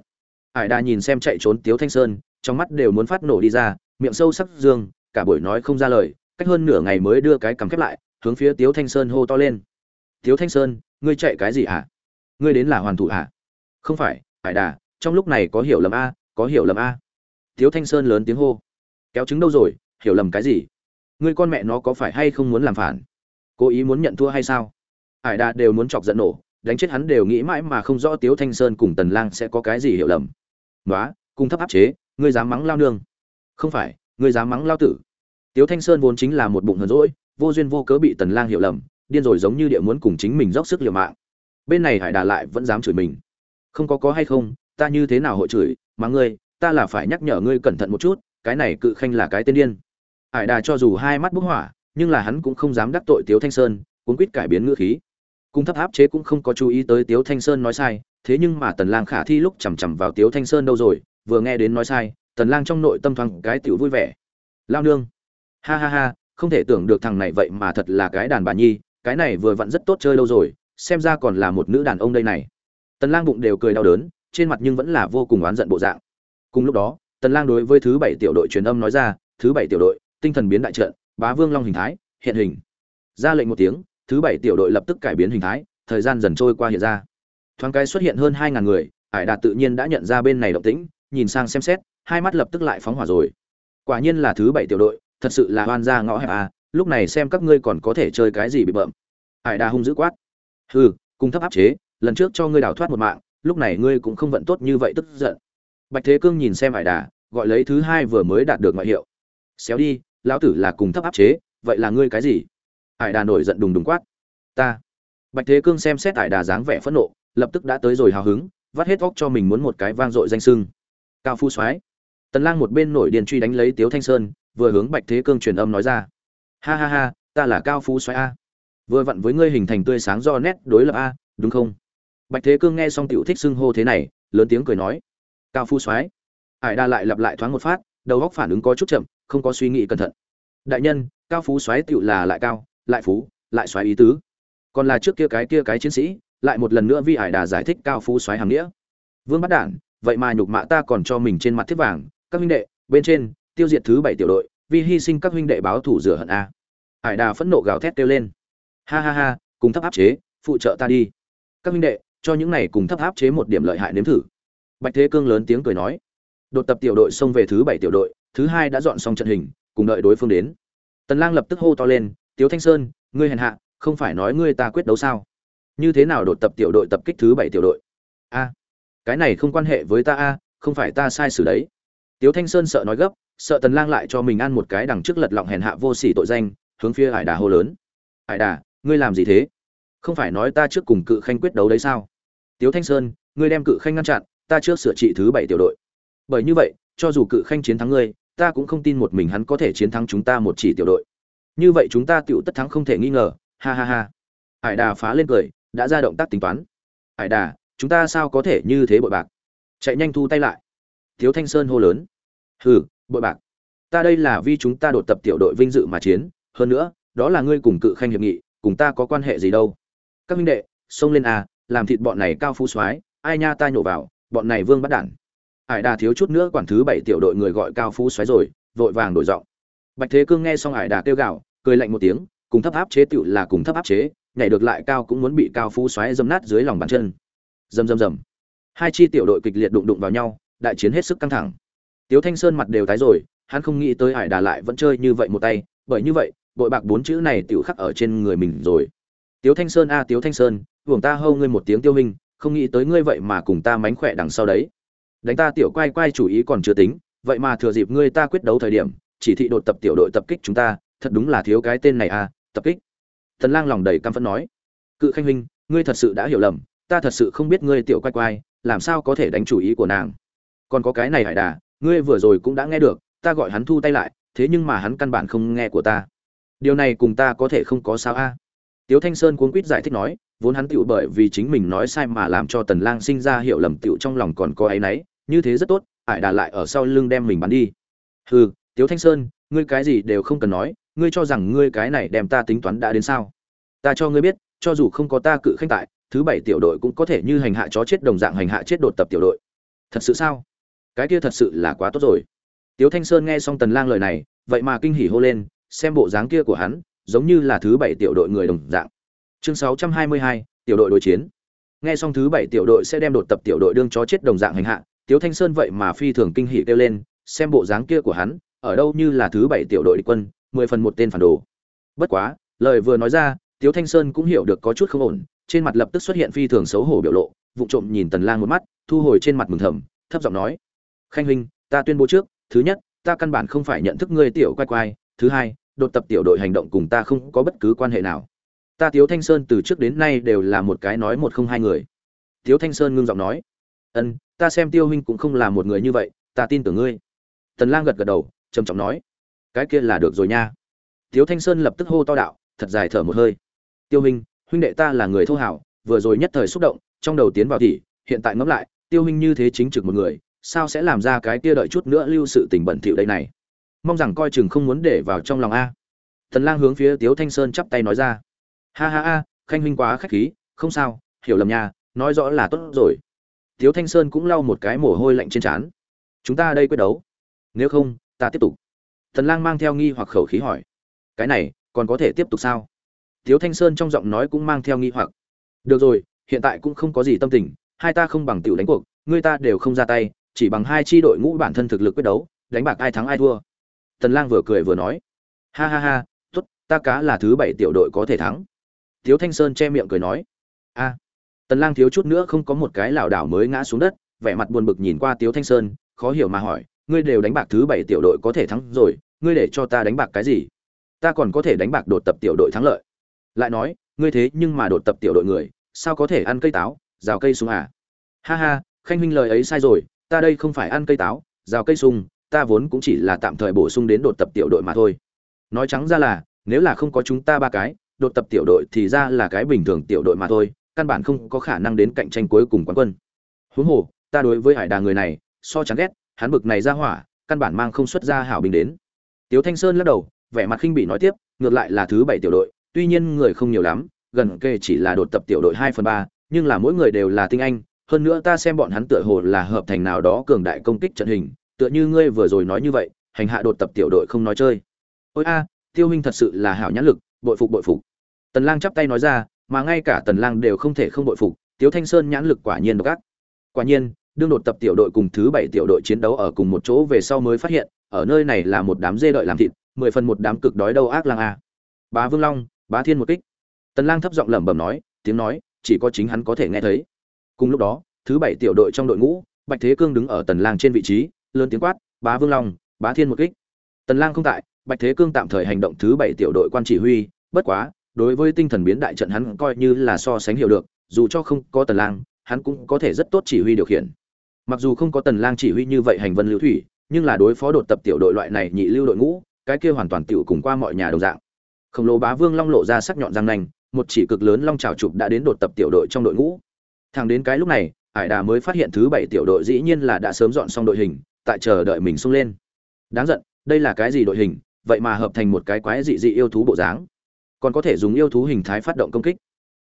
hải đa nhìn xem chạy trốn tiếu thanh sơn, trong mắt đều muốn phát nổ đi ra, miệng sâu sắc dương, cả buổi nói không ra lời, cách hơn nửa ngày mới đưa cái cằm khép lại, hướng phía tiếu thanh sơn hô to lên. Tiếu thanh sơn, ngươi chạy cái gì hả? Ngươi đến là hoàn thủ hả? Không phải, hải đà trong lúc này có hiểu lầm a, có hiểu lầm a. Tiếu thanh sơn lớn tiếng hô. Kéo chứng đâu rồi, hiểu lầm cái gì? Ngươi con mẹ nó có phải hay không muốn làm phản? Cố ý muốn nhận thua hay sao? Hải đà đều muốn chọc giận nổ, đánh chết hắn đều nghĩ mãi mà không rõ tiếu thanh sơn cùng tần lang sẽ có cái gì hiểu lầm. "Nóa, cung thấp áp chế ngươi dám mắng lao nương. Không phải ngươi dám mắng lao tử. Tiếu thanh sơn vốn chính là một bụng hờn dỗi, vô duyên vô cớ bị tần lang hiểu lầm điên rồi giống như địa muốn cùng chính mình dốc sức liều mạng. Bên này hải đà lại vẫn dám chửi mình. Không có có hay không ta như thế nào hội chửi mà ngươi ta là phải nhắc nhở ngươi cẩn thận một chút cái này cự khanh là cái tên điên. Hải đà cho dù hai mắt bốc hỏa nhưng là hắn cũng không dám đắc tội tiếu thanh sơn cuốn quýt cải biến ngữ khí. Cung thấp áp chế cũng không có chú ý tới tiếu thanh sơn nói sai thế nhưng mà tần lang khả thi lúc chầm chậm vào tiếu thanh sơn đâu rồi, vừa nghe đến nói sai, tần lang trong nội tâm thoáng cái tiểu vui vẻ. Lao nương. Ha ha ha, không thể tưởng được thằng này vậy mà thật là cái đàn bà nhi, cái này vừa vặn rất tốt chơi lâu rồi, xem ra còn là một nữ đàn ông đây này. Tần lang bụng đều cười đau đớn, trên mặt nhưng vẫn là vô cùng oán giận bộ dạng. Cùng lúc đó, tần lang đối với thứ bảy tiểu đội truyền âm nói ra, thứ bảy tiểu đội, tinh thần biến đại trận, bá vương long hình thái, hiện hình. Ra lệnh một tiếng, thứ bảy tiểu đội lập tức cải biến hình thái, thời gian dần trôi qua hiện ra thoáng cái xuất hiện hơn hai ngàn người ải đạt tự nhiên đã nhận ra bên này động tĩnh, nhìn sang xem xét, hai mắt lập tức lại phóng hỏa rồi. Quả nhiên là thứ bảy tiểu đội, thật sự là hoan ra ngõ hẹp à lúc này xem các ngươi còn có thể chơi cái gì bị bợm. Ải đà hung dữ quát. Hừ, cùng thấp áp chế, lần trước cho ngươi đào thoát một mạng, lúc này ngươi cũng không vận tốt như vậy tức giận. Bạch thế cương nhìn xem ải đà gọi lấy thứ hai vừa mới đạt được ngoại hiệu. Xéo đi, lão tử là cùng thấp áp chế, vậy là ngươi cái gì? Ải đà nổi giận đùng đùng quát. Ta. Bạch thế cương xem xét ải đà dáng vẻ phẫn nộ lập tức đã tới rồi hào hứng, vắt hết óc cho mình muốn một cái vang dội danh sưng. Cao phu soái. Tần lang một bên nổi điền truy đánh lấy tiếu thanh sơn, vừa hướng bạch thế cương truyền âm nói ra. Ha ha ha, ta là cao phú soái a. Vừa vặn với ngươi hình thành tươi sáng do nét đối lập a, đúng không? Bạch thế cương nghe xong tiểu thích xưng hô thế này, lớn tiếng cười nói. Cao phú soái. Ải đa lại lặp lại thoáng một phát, đầu óc phản ứng có chút chậm, không có suy nghĩ cẩn thận. Đại nhân, cao phú soái tiểu là lại cao, lại phú, lại soái ý tứ. Còn là trước kia cái kia cái chiến sĩ lại một lần nữa vi ải đà giải thích cao phú soái hàm nghĩa. Vương bắt đản, vậy mà nhục mạ ta còn cho mình trên mặt thiết vàng, các huynh đệ, bên trên, tiêu diệt thứ bảy tiểu đội, vì hy sinh các huynh đệ báo thủ rửa hận a. Ải đà phẫn nộ gào thét kêu lên. Ha ha ha, cùng thấp áp chế, phụ trợ ta đi. Các huynh đệ, cho những này cùng thấp áp chế một điểm lợi hại nếm thử. Bạch thế cương lớn tiếng cười nói. Đột tập tiểu đội xông về thứ bảy tiểu đội, thứ hai đã dọn xong trận hình, cùng đợi đối phương đến. Tần lang lập tức hô to lên, tiếu thanh sơn, ngươi hèn hạ, không phải nói ngươi ta quyết đấu sao? Như thế nào đột tập tiểu đội tập kích thứ bảy tiểu đội? A, cái này không quan hệ với ta a, không phải ta sai xử đấy. Tiếu thanh sơn sợ nói gấp, sợ tần lang lại cho mình ăn một cái đằng trước lật lọng hèn hạ vô sỉ tội danh, hướng phía hải đà hô lớn. Hải đà, ngươi làm gì thế? Không phải nói ta trước cùng cự khanh quyết đấu đấy sao? Tiếu thanh sơn, ngươi đem cự khanh ngăn chặn, ta trước sửa trị thứ bảy tiểu đội. Bởi như vậy, cho dù cự khanh chiến thắng ngươi, ta cũng không tin một mình hắn có thể chiến thắng chúng ta một chỉ tiểu đội. Như vậy chúng ta tựu tất thắng không thể nghi ngờ. Ha ha ha. Hải đà phá lên cười đã ra động tác tính toán. Hải đà, chúng ta sao có thể như thế bội bạc? Chạy nhanh thu tay lại. Thiếu thanh sơn hô lớn. Hừ, bội bạc. Ta đây là vì chúng ta đột tập tiểu đội vinh dự mà chiến. Hơn nữa, đó là ngươi cùng cự khanh hiệp nghị, cùng ta có quan hệ gì đâu. Các minh đệ, xông lên à làm thịt bọn này cao phú soái, ai nha ta nhổ vào, bọn này vương bắt đản. Hải đà thiếu chút nữa quản thứ bảy tiểu đội người gọi cao phú xoáy rồi, vội vàng đổi giọng. Bạch thế cương nghe xong Hải đà kêu gạo cười lạnh một tiếng, cùng thấp áp chế tựu là cùng thấp áp chế nhảy được lại cao cũng muốn bị cao phú xoáy dâm nát dưới lòng bàn chân. Dầm dầm dầm. Hai chi tiểu đội kịch liệt đụng đụng vào nhau, đại chiến hết sức căng thẳng. Tiếu thanh sơn mặt đều tái rồi, hắn không nghĩ tới hải đà lại vẫn chơi như vậy một tay, bởi như vậy, bội bạc bốn chữ này tiểu khắc ở trên người mình rồi. Tiếu thanh sơn a, tiếu thanh sơn, hưởng ta hâu ngươi một tiếng tiêu hình, không nghĩ tới ngươi vậy mà cùng ta mánh khỏe đằng sau đấy. Đánh ta tiểu quay quay chủ ý còn chưa tính, vậy mà thừa dịp ngươi ta quyết đấu thời điểm, chỉ thị đội tập tiểu đội tập kích chúng ta, thật đúng là thiếu cái tên này à tập kích thần lang lòng đầy căm phẫn nói, cự khanh huynh, ngươi thật sự đã hiểu lầm, ta thật sự không biết ngươi tiểu quay quay làm sao có thể đánh chủ ý của nàng. Còn có cái này hải đà, ngươi vừa rồi cũng đã nghe được, ta gọi hắn thu tay lại, thế nhưng mà hắn căn bản không nghe của ta. Điều này cùng ta có thể không có sao a? Tiếu thanh sơn cuống quýt giải thích nói, vốn hắn tựu bởi vì chính mình nói sai mà làm cho tần lang sinh ra hiểu lầm tựu trong lòng còn có ấy nấy như thế rất tốt, Hải đà lại ở sau lưng đem mình bắn đi. Hừ, tiếu thanh sơn, ngươi cái gì đều không cần nói ngươi cho rằng ngươi cái này đem ta tính toán đã đến sao? Ta cho ngươi biết cho dù không có ta cự khanh tại thứ bảy tiểu đội cũng có thể như hành hạ chó chết đồng dạng hành hạ chết đột tập tiểu đội. Thật sự sao? Cái kia thật sự là quá tốt rồi. Tiếu thanh sơn nghe xong tần lang lời này vậy mà kinh hỉ hô lên xem bộ dáng kia của hắn giống như là thứ bảy tiểu đội người đồng dạng. Chương 622, tiểu đội đối chiến. Nghe xong thứ bảy tiểu đội sẽ đem đột tập tiểu đội đương chó chết đồng dạng hành hạ tiếu thanh sơn vậy mà phi thường kinh hỉ kêu lên xem bộ dáng kia của hắn ở đâu như là thứ bảy tiểu đội địch quân mười phần một tên phản đồ. Bất quá, lời vừa nói ra, tiếu thanh sơn cũng hiểu được có chút không ổn, trên mặt lập tức xuất hiện phi thường xấu hổ biểu lộ, vụ trộm nhìn tần lang một mắt, thu hồi trên mặt mừng thầm, thấp giọng nói, khanh huynh, ta tuyên bố trước, thứ nhất, ta căn bản không phải nhận thức ngươi tiểu quay quay thứ hai, đột tập tiểu đội hành động cùng ta không có bất cứ quan hệ nào. Ta tiếu thanh sơn từ trước đến nay đều là một cái nói một không hai người. Tiếu thanh sơn ngưng giọng nói, ân, ta xem tiêu huynh cũng không là một người như vậy, ta tin tưởng ngươi. Tần lang gật gật đầu, trầm trọng nói cái kia là được rồi nha tiếu thanh sơn lập tức hô to đạo thật dài thở một hơi tiêu huynh huynh đệ ta là người thô hảo vừa rồi nhất thời xúc động trong đầu tiến vào thì hiện tại ngẫm lại tiêu huynh như thế chính trực một người sao sẽ làm ra cái kia đợi chút nữa lưu sự tình bẩn thỉu đây này mong rằng coi chừng không muốn để vào trong lòng a Thần Lang hướng phía Tiếu Thanh Sơn chắp tay nói ra. Ha ha ha, khanh huynh quá khách khí, không sao, hiểu lầm nha, nói rõ là tốt rồi. Tiếu Thanh Sơn cũng lau một cái mồ hôi lạnh trên trán. Chúng ta đây quyết đấu. Nếu không, ta tiếp tục. Tần Lang mang theo nghi hoặc khẩu khí hỏi. Cái này, còn có thể tiếp tục sao? Tiếu Thanh Sơn trong giọng nói cũng mang theo nghi hoặc. Được rồi, hiện tại cũng không có gì tâm tình, hai ta không bằng tiểu đánh cuộc, người ta đều không ra tay, chỉ bằng hai chi đội ngũ bản thân thực lực quyết đấu, đánh bạc ai thắng ai thua. Tần Lang vừa cười vừa nói. Ha ha ha, tốt, ta cá là thứ bảy tiểu đội có thể thắng. Tiếu Thanh Sơn che miệng cười nói. A. Tần Lang thiếu chút nữa không có một cái lảo đảo mới ngã xuống đất, vẻ mặt buồn bực nhìn qua Tiếu Thanh Sơn, khó hiểu mà hỏi, ngươi đều đánh bạc thứ bảy tiểu đội có thể thắng rồi, ngươi để cho ta đánh bạc cái gì? Ta còn có thể đánh bạc đột tập tiểu đội thắng lợi. Lại nói, ngươi thế nhưng mà đột tập tiểu đội người, sao có thể ăn cây táo, rào cây sung à? Ha ha, Khanh huynh lời ấy sai rồi, ta đây không phải ăn cây táo, rào cây sung, ta vốn cũng chỉ là tạm thời bổ sung đến đột tập tiểu đội mà thôi. Nói trắng ra là, nếu là không có chúng ta ba cái, đột tập tiểu đội thì ra là cái bình thường tiểu đội mà thôi, căn bản không có khả năng đến cạnh tranh cuối cùng quán quân. Huống hồ, ta đối với Hải Đà người này, so chán ghét, hắn bực này ra hỏa, căn bản mang không xuất ra hảo bình đến. Tiếu Thanh Sơn lắc đầu, vẻ mặt khinh bỉ nói tiếp, ngược lại là thứ bảy tiểu đội, tuy nhiên người không nhiều lắm, gần kề chỉ là đột tập tiểu đội 2 phần 3, nhưng là mỗi người đều là tinh anh, hơn nữa ta xem bọn hắn tựa hồ là hợp thành nào đó cường đại công kích trận hình, tựa như ngươi vừa rồi nói như vậy, hành hạ đột tập tiểu đội không nói chơi. Ôi a, Tiêu huynh thật sự là hảo nhãn lực, bội phục bội phục. Tần Lang chắp tay nói ra, mà ngay cả Tần Lang đều không thể không bội phục, Tiếu Thanh Sơn nhãn lực quả nhiên độc ác. Quả nhiên, đương đột tập tiểu đội cùng thứ bảy tiểu đội chiến đấu ở cùng một chỗ về sau mới phát hiện, ở nơi này là một đám dê đợi làm thịt, mười phần một đám cực đói đâu ác lang a. Bá Vương Long, Bá Thiên một kích. Tần Lang thấp giọng lẩm bẩm nói, tiếng nói chỉ có chính hắn có thể nghe thấy. Cùng lúc đó, thứ bảy tiểu đội trong đội ngũ, Bạch Thế Cương đứng ở Tần Lang trên vị trí, lớn tiếng quát, "Bá Vương Long, Bá Thiên một kích." Tần Lang không tại, Bạch Thế Cương tạm thời hành động thứ bảy tiểu đội quan chỉ huy, bất quá, đối với tinh thần biến đại trận hắn coi như là so sánh hiểu được, dù cho không có Tần Lang, hắn cũng có thể rất tốt chỉ huy điều khiển. Mặc dù không có Tần Lang chỉ huy như vậy hành vân lưu thủy, nhưng là đối phó đột tập tiểu đội loại này nhị lưu đội ngũ, cái kia hoàn toàn tiểu cùng qua mọi nhà đồng dạng. Khổng lồ bá vương long lộ ra sắc nhọn răng nanh, một chỉ cực lớn long trảo chụp đã đến đột tập tiểu đội trong đội ngũ. thang đến cái lúc này, Hải Đà mới phát hiện thứ bảy tiểu đội dĩ nhiên là đã sớm dọn xong đội hình, tại chờ đợi mình xung lên. Đáng giận, đây là cái gì đội hình, vậy mà hợp thành một cái quái dị dị yêu thú bộ dáng. Còn có thể dùng yêu thú hình thái phát động công kích.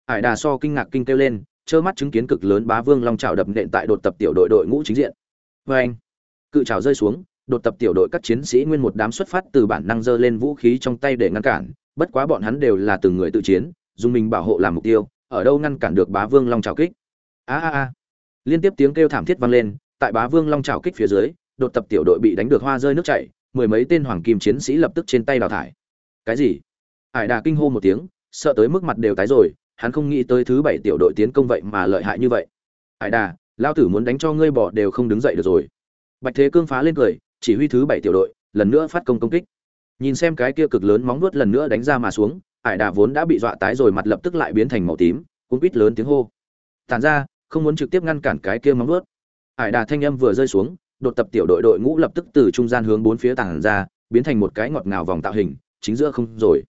Hải Đà so kinh ngạc kinh kêu lên, trơ mắt chứng kiến cực lớn bá vương long trào đập nện tại đột tập tiểu đội đội ngũ chính diện. vê anh, cự trào rơi xuống, đột tập tiểu đội các chiến sĩ nguyên một đám xuất phát từ bản năng giơ lên vũ khí trong tay để ngăn cản, bất quá bọn hắn đều là từng người tự chiến, dùng mình bảo hộ làm mục tiêu, ở đâu ngăn cản được bá vương long trào kích. A a a. Liên tiếp tiếng kêu thảm thiết vang lên, tại bá vương long trào kích phía dưới, đột tập tiểu đội bị đánh được hoa rơi nước chảy, mười mấy tên hoàng kim chiến sĩ lập tức trên tay đào thải. Cái gì? Hải Đà kinh hô một tiếng, sợ tới mức mặt đều tái rồi, hắn không nghĩ tới thứ bảy tiểu đội tiến công vậy mà lợi hại như vậy. Hải đà, lao tử muốn đánh cho ngươi bỏ đều không đứng dậy được rồi. Bạch thế cương phá lên cười, chỉ huy thứ bảy tiểu đội, lần nữa phát công công kích. Nhìn xem cái kia cực lớn móng nuốt lần nữa đánh ra mà xuống, hải đà vốn đã bị dọa tái rồi mặt lập tức lại biến thành màu tím cũng quýt lớn tiếng hô. Tàn ra, không muốn trực tiếp ngăn cản cái kia móng nuốt hải đà thanh âm vừa rơi xuống, đột tập tiểu đội đội ngũ lập tức từ trung gian hướng bốn phía tàn ra, biến thành một cái ngọt ngào vòng tạo hình, chính giữa không rồi.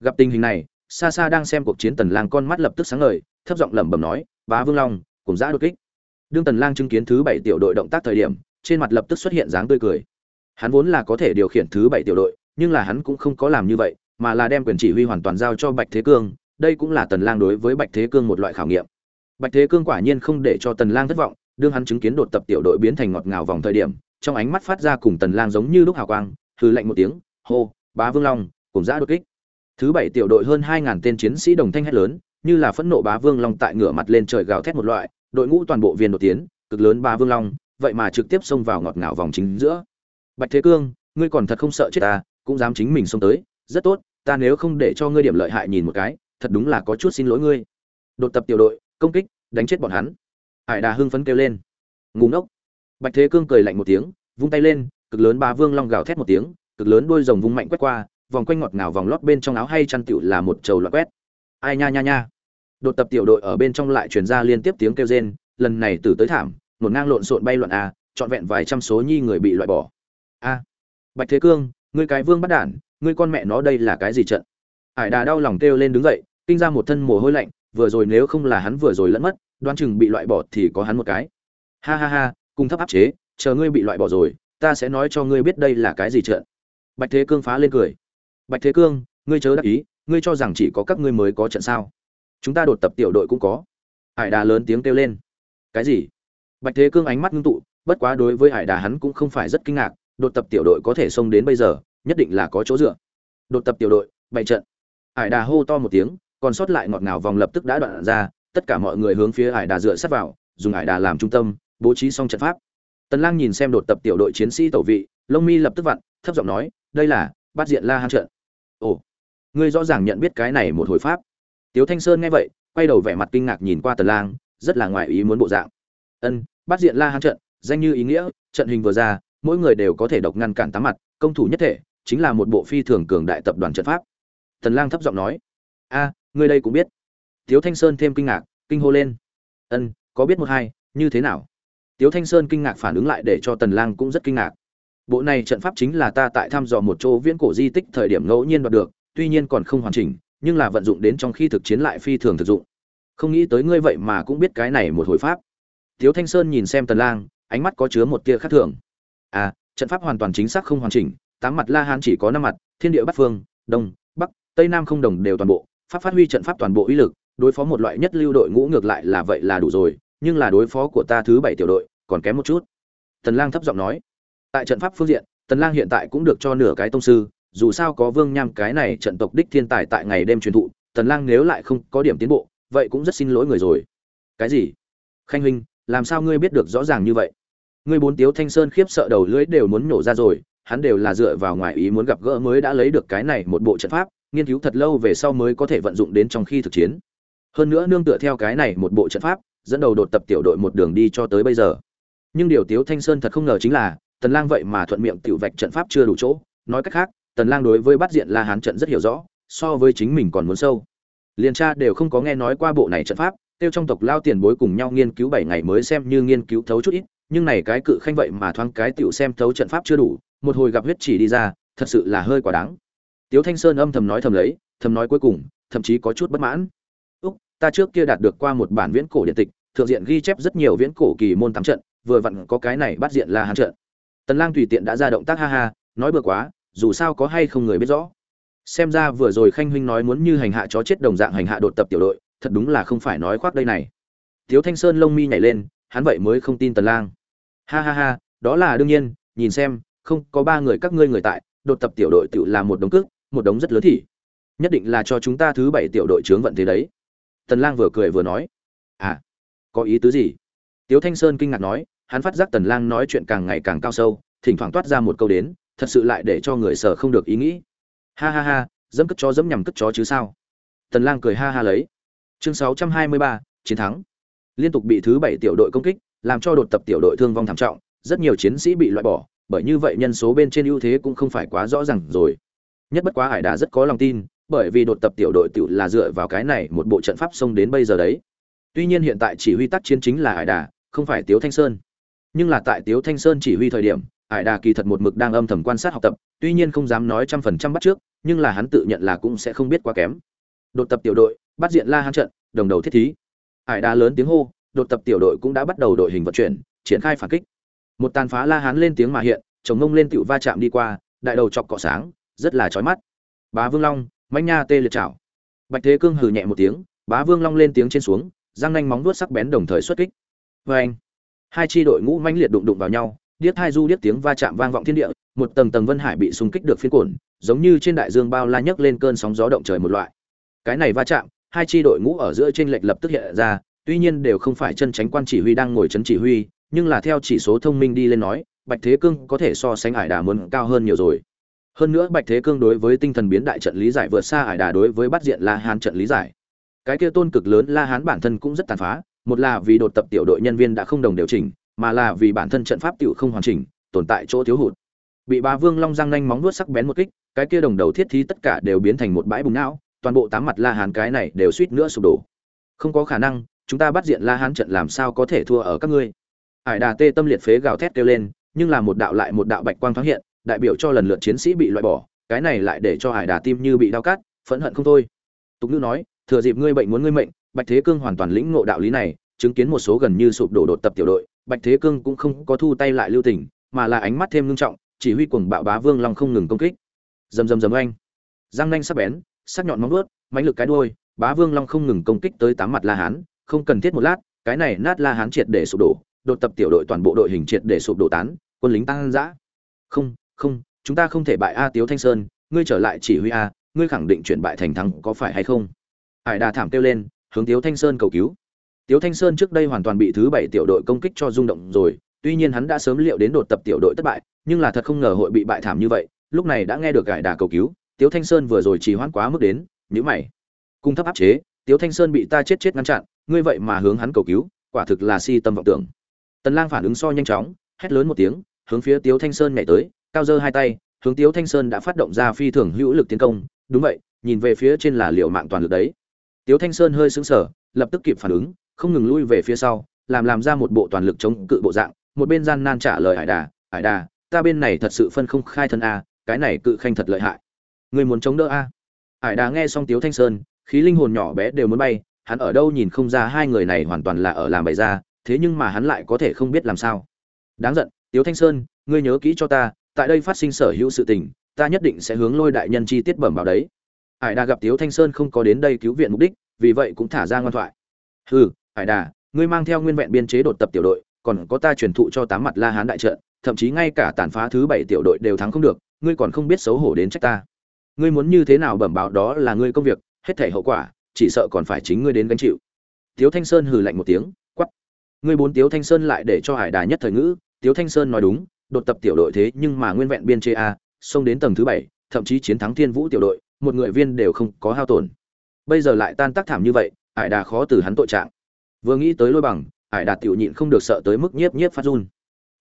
Gặp tình hình này xa xa đang xem cuộc chiến tần lang con mắt lập tức sáng ngời, thấp giọng lẩm bẩm nói, bá vương long, cùng giã đột kích. Đương tần lang chứng kiến thứ bảy tiểu đội động tác thời điểm, trên mặt lập tức xuất hiện dáng tươi cười. Hắn vốn là có thể điều khiển thứ bảy tiểu đội, nhưng là hắn cũng không có làm như vậy, mà là đem quyền chỉ huy hoàn toàn giao cho bạch thế cương, đây cũng là tần lang đối với bạch thế cương một loại khảo nghiệm. Bạch thế cương quả nhiên không để cho tần lang thất vọng, đương hắn chứng kiến đột tập tiểu đội biến thành ngọt ngào vòng thời điểm, trong ánh mắt phát ra cùng tần lang giống như lúc hào quang, hừ lạnh một tiếng, hô, bá vương long, cùng giã đột kích. Thứ bảy tiểu đội hơn 2000 tên chiến sĩ đồng thanh hét lớn, như là phẫn nộ bá vương long tại ngửa mặt lên trời gào thét một loại, đội ngũ toàn bộ viên đột tiến, cực lớn bá vương long, vậy mà trực tiếp xông vào ngọt ngào vòng chính giữa. Bạch Thế Cương, ngươi còn thật không sợ chết ta, cũng dám chính mình xông tới, rất tốt, ta nếu không để cho ngươi điểm lợi hại nhìn một cái, thật đúng là có chút xin lỗi ngươi. Đột tập tiểu đội, công kích, đánh chết bọn hắn. Hải Đà hưng phấn kêu lên. Ngu ngốc. Bạch Thế Cương cười lạnh một tiếng, vung tay lên, cực lớn bá vương long gào thét một tiếng, cực lớn đôi rồng vung mạnh quét qua, vòng quanh ngọt ngào vòng lót bên trong áo hay chăn tiểu là một trầu loạn quét. Ai nha nha nha. Đột tập tiểu đội ở bên trong lại truyền ra liên tiếp tiếng kêu rên, lần này tử tới thảm nổn ngang lộn xộn bay loạn a trọn vẹn vài trăm số nhi người bị loại bỏ. A. Bạch thế cương, ngươi cái vương bắt đản, ngươi con mẹ nó đây là cái gì trận? Ải đà đau lòng kêu lên đứng dậy, kinh ra một thân mồ hôi lạnh, vừa rồi nếu không là hắn vừa rồi lẫn mất, đoán chừng bị loại bỏ thì có hắn một cái. Ha ha ha, cùng thấp áp chế, chờ ngươi bị loại bỏ rồi, ta sẽ nói cho ngươi biết đây là cái gì trận. Bạch thế cương phá lên cười bạch thế cương, ngươi chớ đắc ý, ngươi cho rằng chỉ có các ngươi mới có trận sao? Chúng ta đột tập tiểu đội cũng có. Hải đà lớn tiếng kêu lên. Cái gì? Bạch thế cương ánh mắt ngưng tụ, bất quá đối với hải đà hắn cũng không phải rất kinh ngạc, đột tập tiểu đội có thể xông đến bây giờ, nhất định là có chỗ dựa. Đột tập tiểu đội bày trận. Hải đà hô to một tiếng, còn sót lại ngọt ngào vòng lập tức đã đoạn ra, tất cả mọi người hướng phía hải đà dựa sát vào, dùng hải đà làm trung tâm, bố trí xong trận pháp. Tần lang nhìn xem đột tập tiểu đội chiến sĩ tẩu vị, lông mi lập tức vặn, thấp giọng nói, đây là bắt diện la hán trận ồ, ngươi rõ ràng nhận biết cái này một hồi pháp. Tiếu thanh sơn nghe vậy, quay đầu vẻ mặt kinh ngạc nhìn qua tần lang, rất là ngoài ý muốn bộ dạng. Ân, bắt diện la hán trận, danh như ý nghĩa, trận hình vừa ra, mỗi người đều có thể độc ngăn cản tám mặt, công thủ nhất thể, chính là một bộ phi thường cường đại tập đoàn trận pháp. Tần lang thấp giọng nói, a, ngươi đây cũng biết. Tiếu thanh sơn thêm kinh ngạc, kinh hô lên, ân, có biết một hai, như thế nào? Tiếu thanh sơn kinh ngạc phản ứng lại để cho tần lang cũng rất kinh ngạc bộ này trận pháp chính là ta tại thăm dò một chỗ viễn cổ di tích thời điểm ngẫu nhiên đoạt được, tuy nhiên còn không hoàn chỉnh, nhưng là vận dụng đến trong khi thực chiến lại phi thường thực dụng. Không nghĩ tới ngươi vậy mà cũng biết cái này một hồi pháp. Tiếu thanh sơn nhìn xem tần lang, ánh mắt có chứa một tia khác thường. À trận pháp hoàn toàn chính xác không hoàn chỉnh, tám mặt la hán chỉ có năm mặt, thiên địa bát phương, đông, bắc, tây nam không đồng đều toàn bộ, pháp phát huy trận pháp toàn bộ uy lực, đối phó một loại nhất lưu đội ngũ ngược lại là vậy là đủ rồi, nhưng là đối phó của ta thứ bảy tiểu đội còn kém một chút. Tần lang thấp giọng nói tại trận pháp phương diện, tần lang hiện tại cũng được cho nửa cái tông sư, dù sao có vương nham cái này trận tộc đích thiên tài tại ngày đêm truyền thụ, tần lang nếu lại không có điểm tiến bộ, vậy cũng rất xin lỗi người rồi. Cái gì? Khanh huynh, làm sao ngươi biết được rõ ràng như vậy? Ngươi bốn tiếu thanh sơn khiếp sợ đầu lưỡi đều muốn nổ ra rồi, hắn đều là dựa vào ngoài ý muốn gặp gỡ mới đã lấy được cái này một bộ trận pháp, nghiên cứu thật lâu về sau mới có thể vận dụng đến trong khi thực chiến. Hơn nữa nương tựa theo cái này một bộ trận pháp, dẫn đầu đột tập tiểu đội một đường đi cho tới bây giờ. Nhưng điều tiếu thanh sơn thật không ngờ chính là tần lang vậy mà thuận miệng tiểu vạch trận pháp chưa đủ chỗ. Nói cách khác, tần lang đối với bắt diện la hán trận rất hiểu rõ, so với chính mình còn muốn sâu. Liên tra đều không có nghe nói qua bộ này trận pháp, tiêu trong tộc lao tiền bối cùng nhau nghiên cứu 7 ngày mới xem như nghiên cứu thấu chút ít, nhưng này cái cự khanh vậy mà thoáng cái tiểu xem thấu trận pháp chưa đủ, một hồi gặp huyết chỉ đi ra, thật sự là hơi quá đáng. Tiếu thanh sơn âm thầm nói thầm lấy, thầm nói cuối cùng, thậm chí có chút bất mãn. Úc, ta trước kia đạt được qua một bản viễn cổ điện tịch, thượng diện ghi chép rất nhiều viễn cổ kỳ môn tám trận, vừa vặn có cái này bắt diện là hán trận tần lang tùy tiện đã ra động tác ha ha, nói bừa quá, dù sao có hay không người biết rõ. Xem ra vừa rồi khanh huynh nói muốn như hành hạ chó chết đồng dạng hành hạ đột tập tiểu đội, thật đúng là không phải nói khoác đây này. Thiếu thanh sơn lông mi nhảy lên, hắn vậy mới không tin tần lang. Ha ha ha, đó là đương nhiên, nhìn xem, không, có ba người các ngươi người tại, đột tập tiểu đội tự là một đống cước, một đống rất lớn thì. Nhất định là cho chúng ta thứ bảy tiểu đội chướng vận thế đấy. Tần lang vừa cười vừa nói. À có ý tứ gì? Tiếu thanh sơn kinh ngạc nói hắn phát giác tần lang nói chuyện càng ngày càng cao sâu thỉnh thoảng toát ra một câu đến thật sự lại để cho người sở không được ý nghĩ. Ha ha ha dẫm cất chó dẫm nhầm cất chó chứ sao? Tần lang cười ha ha lấy. Chương 623, chiến thắng. Liên tục bị thứ bảy tiểu đội công kích làm cho đột tập tiểu đội thương vong thảm trọng rất nhiều chiến sĩ bị loại bỏ bởi như vậy nhân số bên trên ưu thế cũng không phải quá rõ ràng rồi. Nhất bất quá hải đà rất có lòng tin bởi vì đột tập tiểu đội tiểu là dựa vào cái này một bộ trận pháp xông đến bây giờ đấy. Tuy nhiên hiện tại chỉ huy tác chiến chính là hải đà không phải tiếu thanh sơn nhưng là tại tiếu thanh sơn chỉ huy thời điểm, hải đà kỳ thật một mực đang âm thầm quan sát học tập, tuy nhiên không dám nói trăm phần trăm bắt trước, nhưng là hắn tự nhận là cũng sẽ không biết quá kém. Đột tập tiểu đội, bắt diện la hán trận, đồng đầu thiết thí. Hải đà lớn tiếng hô, đột tập tiểu đội cũng đã bắt đầu đội hình vận chuyển, triển khai phản kích. Một tàn phá la hán lên tiếng mà hiện, chồng ngông lên tựu va chạm đi qua, đại đầu chọc cọ sáng, rất là chói mắt. Bá vương long, mãnh nha tê liệt chảo. Bạch thế cương hừ nhẹ một tiếng, bá vương long lên tiếng trên xuống, răng nanh móng vuốt sắc bén đồng thời xuất kích. Vê anh hai chi đội ngũ manh liệt đụng đụng vào nhau, điếc hai du điếc tiếng va chạm vang vọng thiên địa, một tầng tầng vân hải bị xung kích được phiên cổn giống như trên đại dương bao la nhấc lên cơn sóng gió động trời một loại. Cái này va chạm, hai chi đội ngũ ở giữa trên lệch lập tức hiện ra, tuy nhiên đều không phải chân tránh quan chỉ huy đang ngồi chấn chỉ huy, nhưng là theo chỉ số thông minh đi lên nói, bạch thế cương có thể so sánh ải đà muốn cao hơn nhiều rồi. Hơn nữa bạch thế cương đối với tinh thần biến đại trận lý giải vượt xa ải đà đối với bắt diện la hán trận lý giải. Cái kia tôn cực lớn la hán bản thân cũng rất tàn phá một là vì đột tập tiểu đội nhân viên đã không đồng điều chỉnh, mà là vì bản thân trận pháp tiểu không hoàn chỉnh, tồn tại chỗ thiếu hụt. Bị ba vương long răng nanh móng vuốt sắc bén một kích, cái kia đồng đầu thiết thí tất cả đều biến thành một bãi bùng não, toàn bộ tám mặt la hán cái này đều suýt nữa sụp đổ. Không có khả năng, chúng ta bắt diện la hán trận làm sao có thể thua ở các ngươi? Hải đà tê tâm liệt phế gào thét kêu lên, nhưng là một đạo lại một đạo bạch quang thoáng hiện, đại biểu cho lần lượt chiến sĩ bị loại bỏ, cái này lại để cho hải đà tim như bị đau cắt, phẫn hận không thôi. Tục nữ nói, thừa dịp ngươi bệnh muốn ngươi mệnh bạch thế cương hoàn toàn lĩnh ngộ đạo lý này, chứng kiến một số gần như sụp đổ đột tập tiểu đội, bạch thế cương cũng không có thu tay lại lưu tình, mà là ánh mắt thêm nghiêm trọng, chỉ huy cuồng bạo bá vương long không ngừng công kích. Rầm rầm rầm oanh. Răng nanh sắc bén, sắc nhọn móng vuốt, mãnh lực cái đuôi, bá vương long không ngừng công kích tới tám mặt la hán, không cần thiết một lát, cái này nát la hán triệt để sụp đổ, đột tập tiểu đội toàn bộ đội hình triệt để sụp đổ tán, quân lính tăng dã. Không không, chúng ta không thể bại a tiếu thanh sơn, ngươi trở lại chỉ huy a, ngươi khẳng định chuyển bại thành thắng có phải hay không? Hải đà thảm kêu lên hướng tiếu thanh sơn cầu cứu. Tiếu thanh sơn trước đây hoàn toàn bị thứ bảy tiểu đội công kích cho rung động rồi, tuy nhiên hắn đã sớm liệu đến đột tập tiểu đội thất bại, nhưng là thật không ngờ hội bị bại thảm như vậy, lúc này đã nghe được gải đà cầu cứu, tiếu thanh sơn vừa rồi trì hoãn quá mức đến nhữ mày. Cung thấp áp chế, tiếu thanh sơn bị ta chết chết ngăn chặn, ngươi vậy mà hướng hắn cầu cứu, quả thực là si tâm vọng tưởng. Tần lang phản ứng so nhanh chóng, hét lớn một tiếng, hướng phía tiếu thanh sơn nhảy tới, cao giơ hai tay, hướng tiếu thanh sơn đã phát động ra phi thường hữu lực tiến công. Đúng vậy, nhìn về phía trên là liệu mạng toàn lực đấy tiếu thanh sơn hơi sững sờ, lập tức kịp phản ứng, không ngừng lui về phía sau, làm làm ra một bộ toàn lực chống cự bộ dạng, một bên gian nan trả lời hải đà hải đà, ta bên này thật sự phân không khai thân a, cái này cự khanh thật lợi hại. Người muốn chống đỡ a? Hải đà nghe xong tiếu thanh sơn, khí linh hồn nhỏ bé đều muốn bay, hắn ở đâu nhìn không ra hai người này hoàn toàn là ở làm bày ra, thế nhưng mà hắn lại có thể không biết làm sao. Đáng giận, tiếu thanh sơn, ngươi nhớ kỹ cho ta, tại đây phát sinh sở hữu sự tình, ta nhất định sẽ hướng lôi đại nhân chi tiết bẩm vào đấy hải đà gặp tiếu thanh sơn không có đến đây cứu viện mục đích, vì vậy cũng thả ra ngoan thoại. Hừ, hải đà, ngươi mang theo nguyên vẹn biên chế đột tập tiểu đội, còn có ta truyền thụ cho tám mặt la hán đại trận, thậm chí ngay cả tàn phá thứ bảy tiểu đội đều thắng không được, ngươi còn không biết xấu hổ đến trách ta. Ngươi muốn như thế nào bẩm báo đó là ngươi công việc, hết thể hậu quả, chỉ sợ còn phải chính ngươi đến gánh chịu. Tiếu thanh sơn hừ lạnh một tiếng quắp ngươi bốn tiếu thanh sơn lại để cho hải đà nhất thời ngữ, tiếu thanh sơn nói đúng, đột tập tiểu đội thế nhưng mà nguyên vẹn biên chế a, xông đến tầng thứ bảy, thậm chí chiến thắng thiên vũ tiểu đội một người viên đều không có hao tổn. Bây giờ lại tan tác thảm như vậy hải đà khó từ hắn tội trạng. Vừa nghĩ tới lôi bằng hải đà tiểu nhịn không được sợ tới mức nhiếp nhiếp phát run.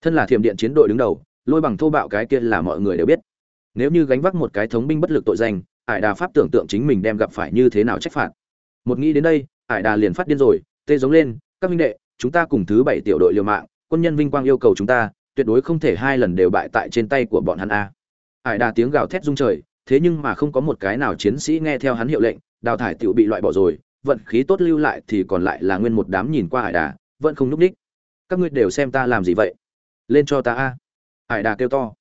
Thân là thiểm điện chiến đội đứng đầu, lôi bằng thô bạo cái kia là mọi người đều biết. Nếu như gánh vác một cái thống binh bất lực tội danh hải đà pháp tưởng tượng chính mình đem gặp phải như thế nào trách phạt. Một nghĩ đến đây hải đà liền phát điên rồi, tê giống lên, các minh đệ, chúng ta cùng thứ bảy tiểu đội liều mạng, quân nhân vinh quang yêu cầu chúng ta, tuyệt đối không thể hai lần đều bại tại trên tay của bọn hắn a. Hải đà tiếng gào thét rung trời thế nhưng mà không có một cái nào chiến sĩ nghe theo hắn hiệu lệnh, đào thải tiểu bị loại bỏ rồi, vận khí tốt lưu lại thì còn lại là nguyên một đám nhìn qua hải đà, vẫn không núp ních. Các ngươi đều xem ta làm gì vậy? Lên cho ta a. Hải đà kêu to.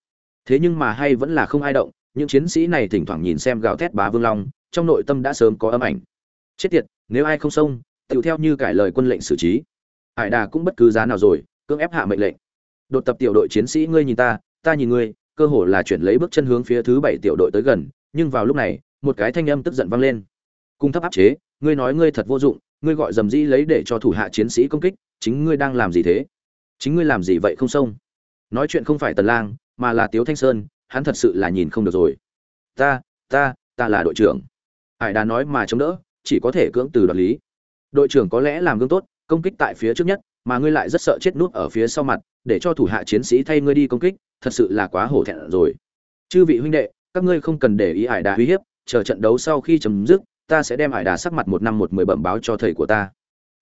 Thế nhưng mà hay vẫn là không ai động, những chiến sĩ này thỉnh thoảng nhìn xem gào thét bá vương long, trong nội tâm đã sớm có âm ảnh. Chết tiệt, nếu ai không xông tựu theo như cải lời quân lệnh xử trí. Hải đà cũng bất cứ giá nào rồi, cưỡng ép hạ mệnh lệnh. Đột tập tiểu đội chiến sĩ, ngươi nhìn ta ta nhìn ngươi cơ hồ là chuyển lấy bước chân hướng phía thứ bảy tiểu đội tới gần, nhưng vào lúc này, một cái thanh âm tức giận vang lên. Cung thấp áp chế, ngươi nói ngươi thật vô dụng, ngươi gọi dầm dĩ lấy để cho thủ hạ chiến sĩ công kích, chính ngươi đang làm gì thế? Chính ngươi làm gì vậy không xông? Nói chuyện không phải tần lang, mà là tiếu thanh sơn, hắn thật sự là nhìn không được rồi. Ta ta ta là đội trưởng. Hải đà nói mà chống đỡ, chỉ có thể cưỡng từ đoạt lý. Đội trưởng có lẽ làm gương tốt, công kích tại phía trước nhất, mà ngươi lại rất sợ chết nút ở phía sau mặt, để cho thủ hạ chiến sĩ thay ngươi đi công kích thật sự là quá hổ thẹn rồi. Chư vị huynh đệ, các ngươi không cần để ý hải đà uy hiếp, chờ trận đấu sau khi chấm dứt, ta sẽ đem hải đà sắc mặt một năm một mười bẩm báo cho thầy của ta.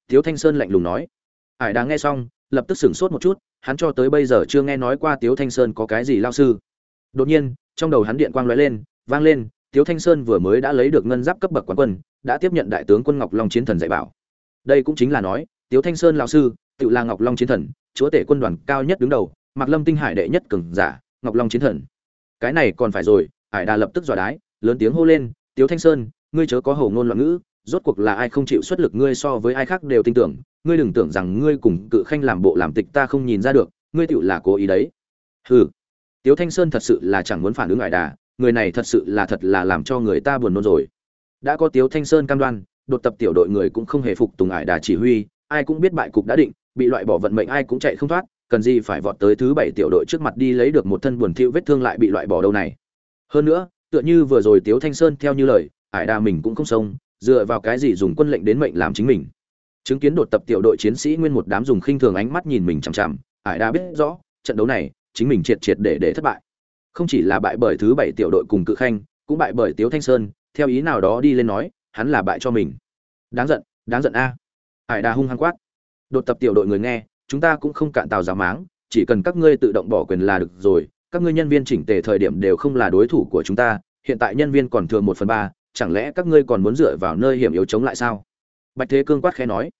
Tiếu thanh sơn lạnh lùng nói. Hải đà nghe xong, lập tức sửng sốt một chút, hắn cho tới bây giờ chưa nghe nói qua tiếu thanh sơn có cái gì lao sư. Đột nhiên, trong đầu hắn điện quang lóe lên, vang lên, tiếu thanh sơn vừa mới đã lấy được ngân giáp cấp bậc quán quân, đã tiếp nhận đại tướng quân ngọc long chiến thần dạy bảo. Đây cũng chính là nói, tiếu thanh sơn lao sư, tự là ngọc long chiến thần, chúa tể quân đoàn cao nhất đứng đầu mặc lâm tinh hải đệ nhất cường giả, ngọc long chiến thần. Cái này còn phải rồi, hải đà lập tức dọa đái, lớn tiếng hô lên, tiếu thanh sơn, ngươi chớ có hồ ngôn loạn ngữ, rốt cuộc là ai không chịu xuất lực ngươi so với ai khác đều tin tưởng, ngươi đừng tưởng rằng ngươi cùng cự khanh làm bộ làm tịch ta không nhìn ra được, ngươi tựu là cố ý đấy. Hừ. Tiếu thanh sơn thật sự là chẳng muốn phản ứng ải đà, người này thật sự là thật là làm cho người ta buồn nôn rồi. Đã có tiếu thanh sơn cam đoan, đột tập tiểu đội người cũng không hề phục tùng ải đà chỉ huy, ai cũng biết bại cục đã định, bị loại bỏ vận mệnh ai cũng chạy không thoát cần gì phải vọt tới thứ bảy tiểu đội trước mặt đi lấy được một thân buồn thiu vết thương lại bị loại bỏ đâu này. Hơn nữa, tựa như vừa rồi tiếu thanh sơn theo như lời, ải đà mình cũng không xông, dựa vào cái gì dùng quân lệnh đến mệnh làm chính mình. Chứng kiến đột tập tiểu đội chiến sĩ nguyên một đám dùng khinh thường ánh mắt nhìn mình chằm chằm, ải đà biết rõ, trận đấu này, chính mình triệt triệt để để thất bại. Không chỉ là bại bởi thứ bảy tiểu đội cùng cự khanh, cũng bại bởi tiếu thanh sơn, theo ý nào đó đi lên nói, hắn là bại cho mình. Đáng giận đáng giận a. Ải đà hung hăng quát. Đột tập tiểu đội người nghe chúng ta cũng không cạn tàu giáo máng, chỉ cần các ngươi tự động bỏ quyền là được rồi, các ngươi nhân viên chỉnh tề thời điểm đều không là đối thủ của chúng ta, hiện tại nhân viên còn thừa một phần ba, chẳng lẽ các ngươi còn muốn dựa vào nơi hiểm yếu chống lại sao? Bạch thế cương quát khẽ nói.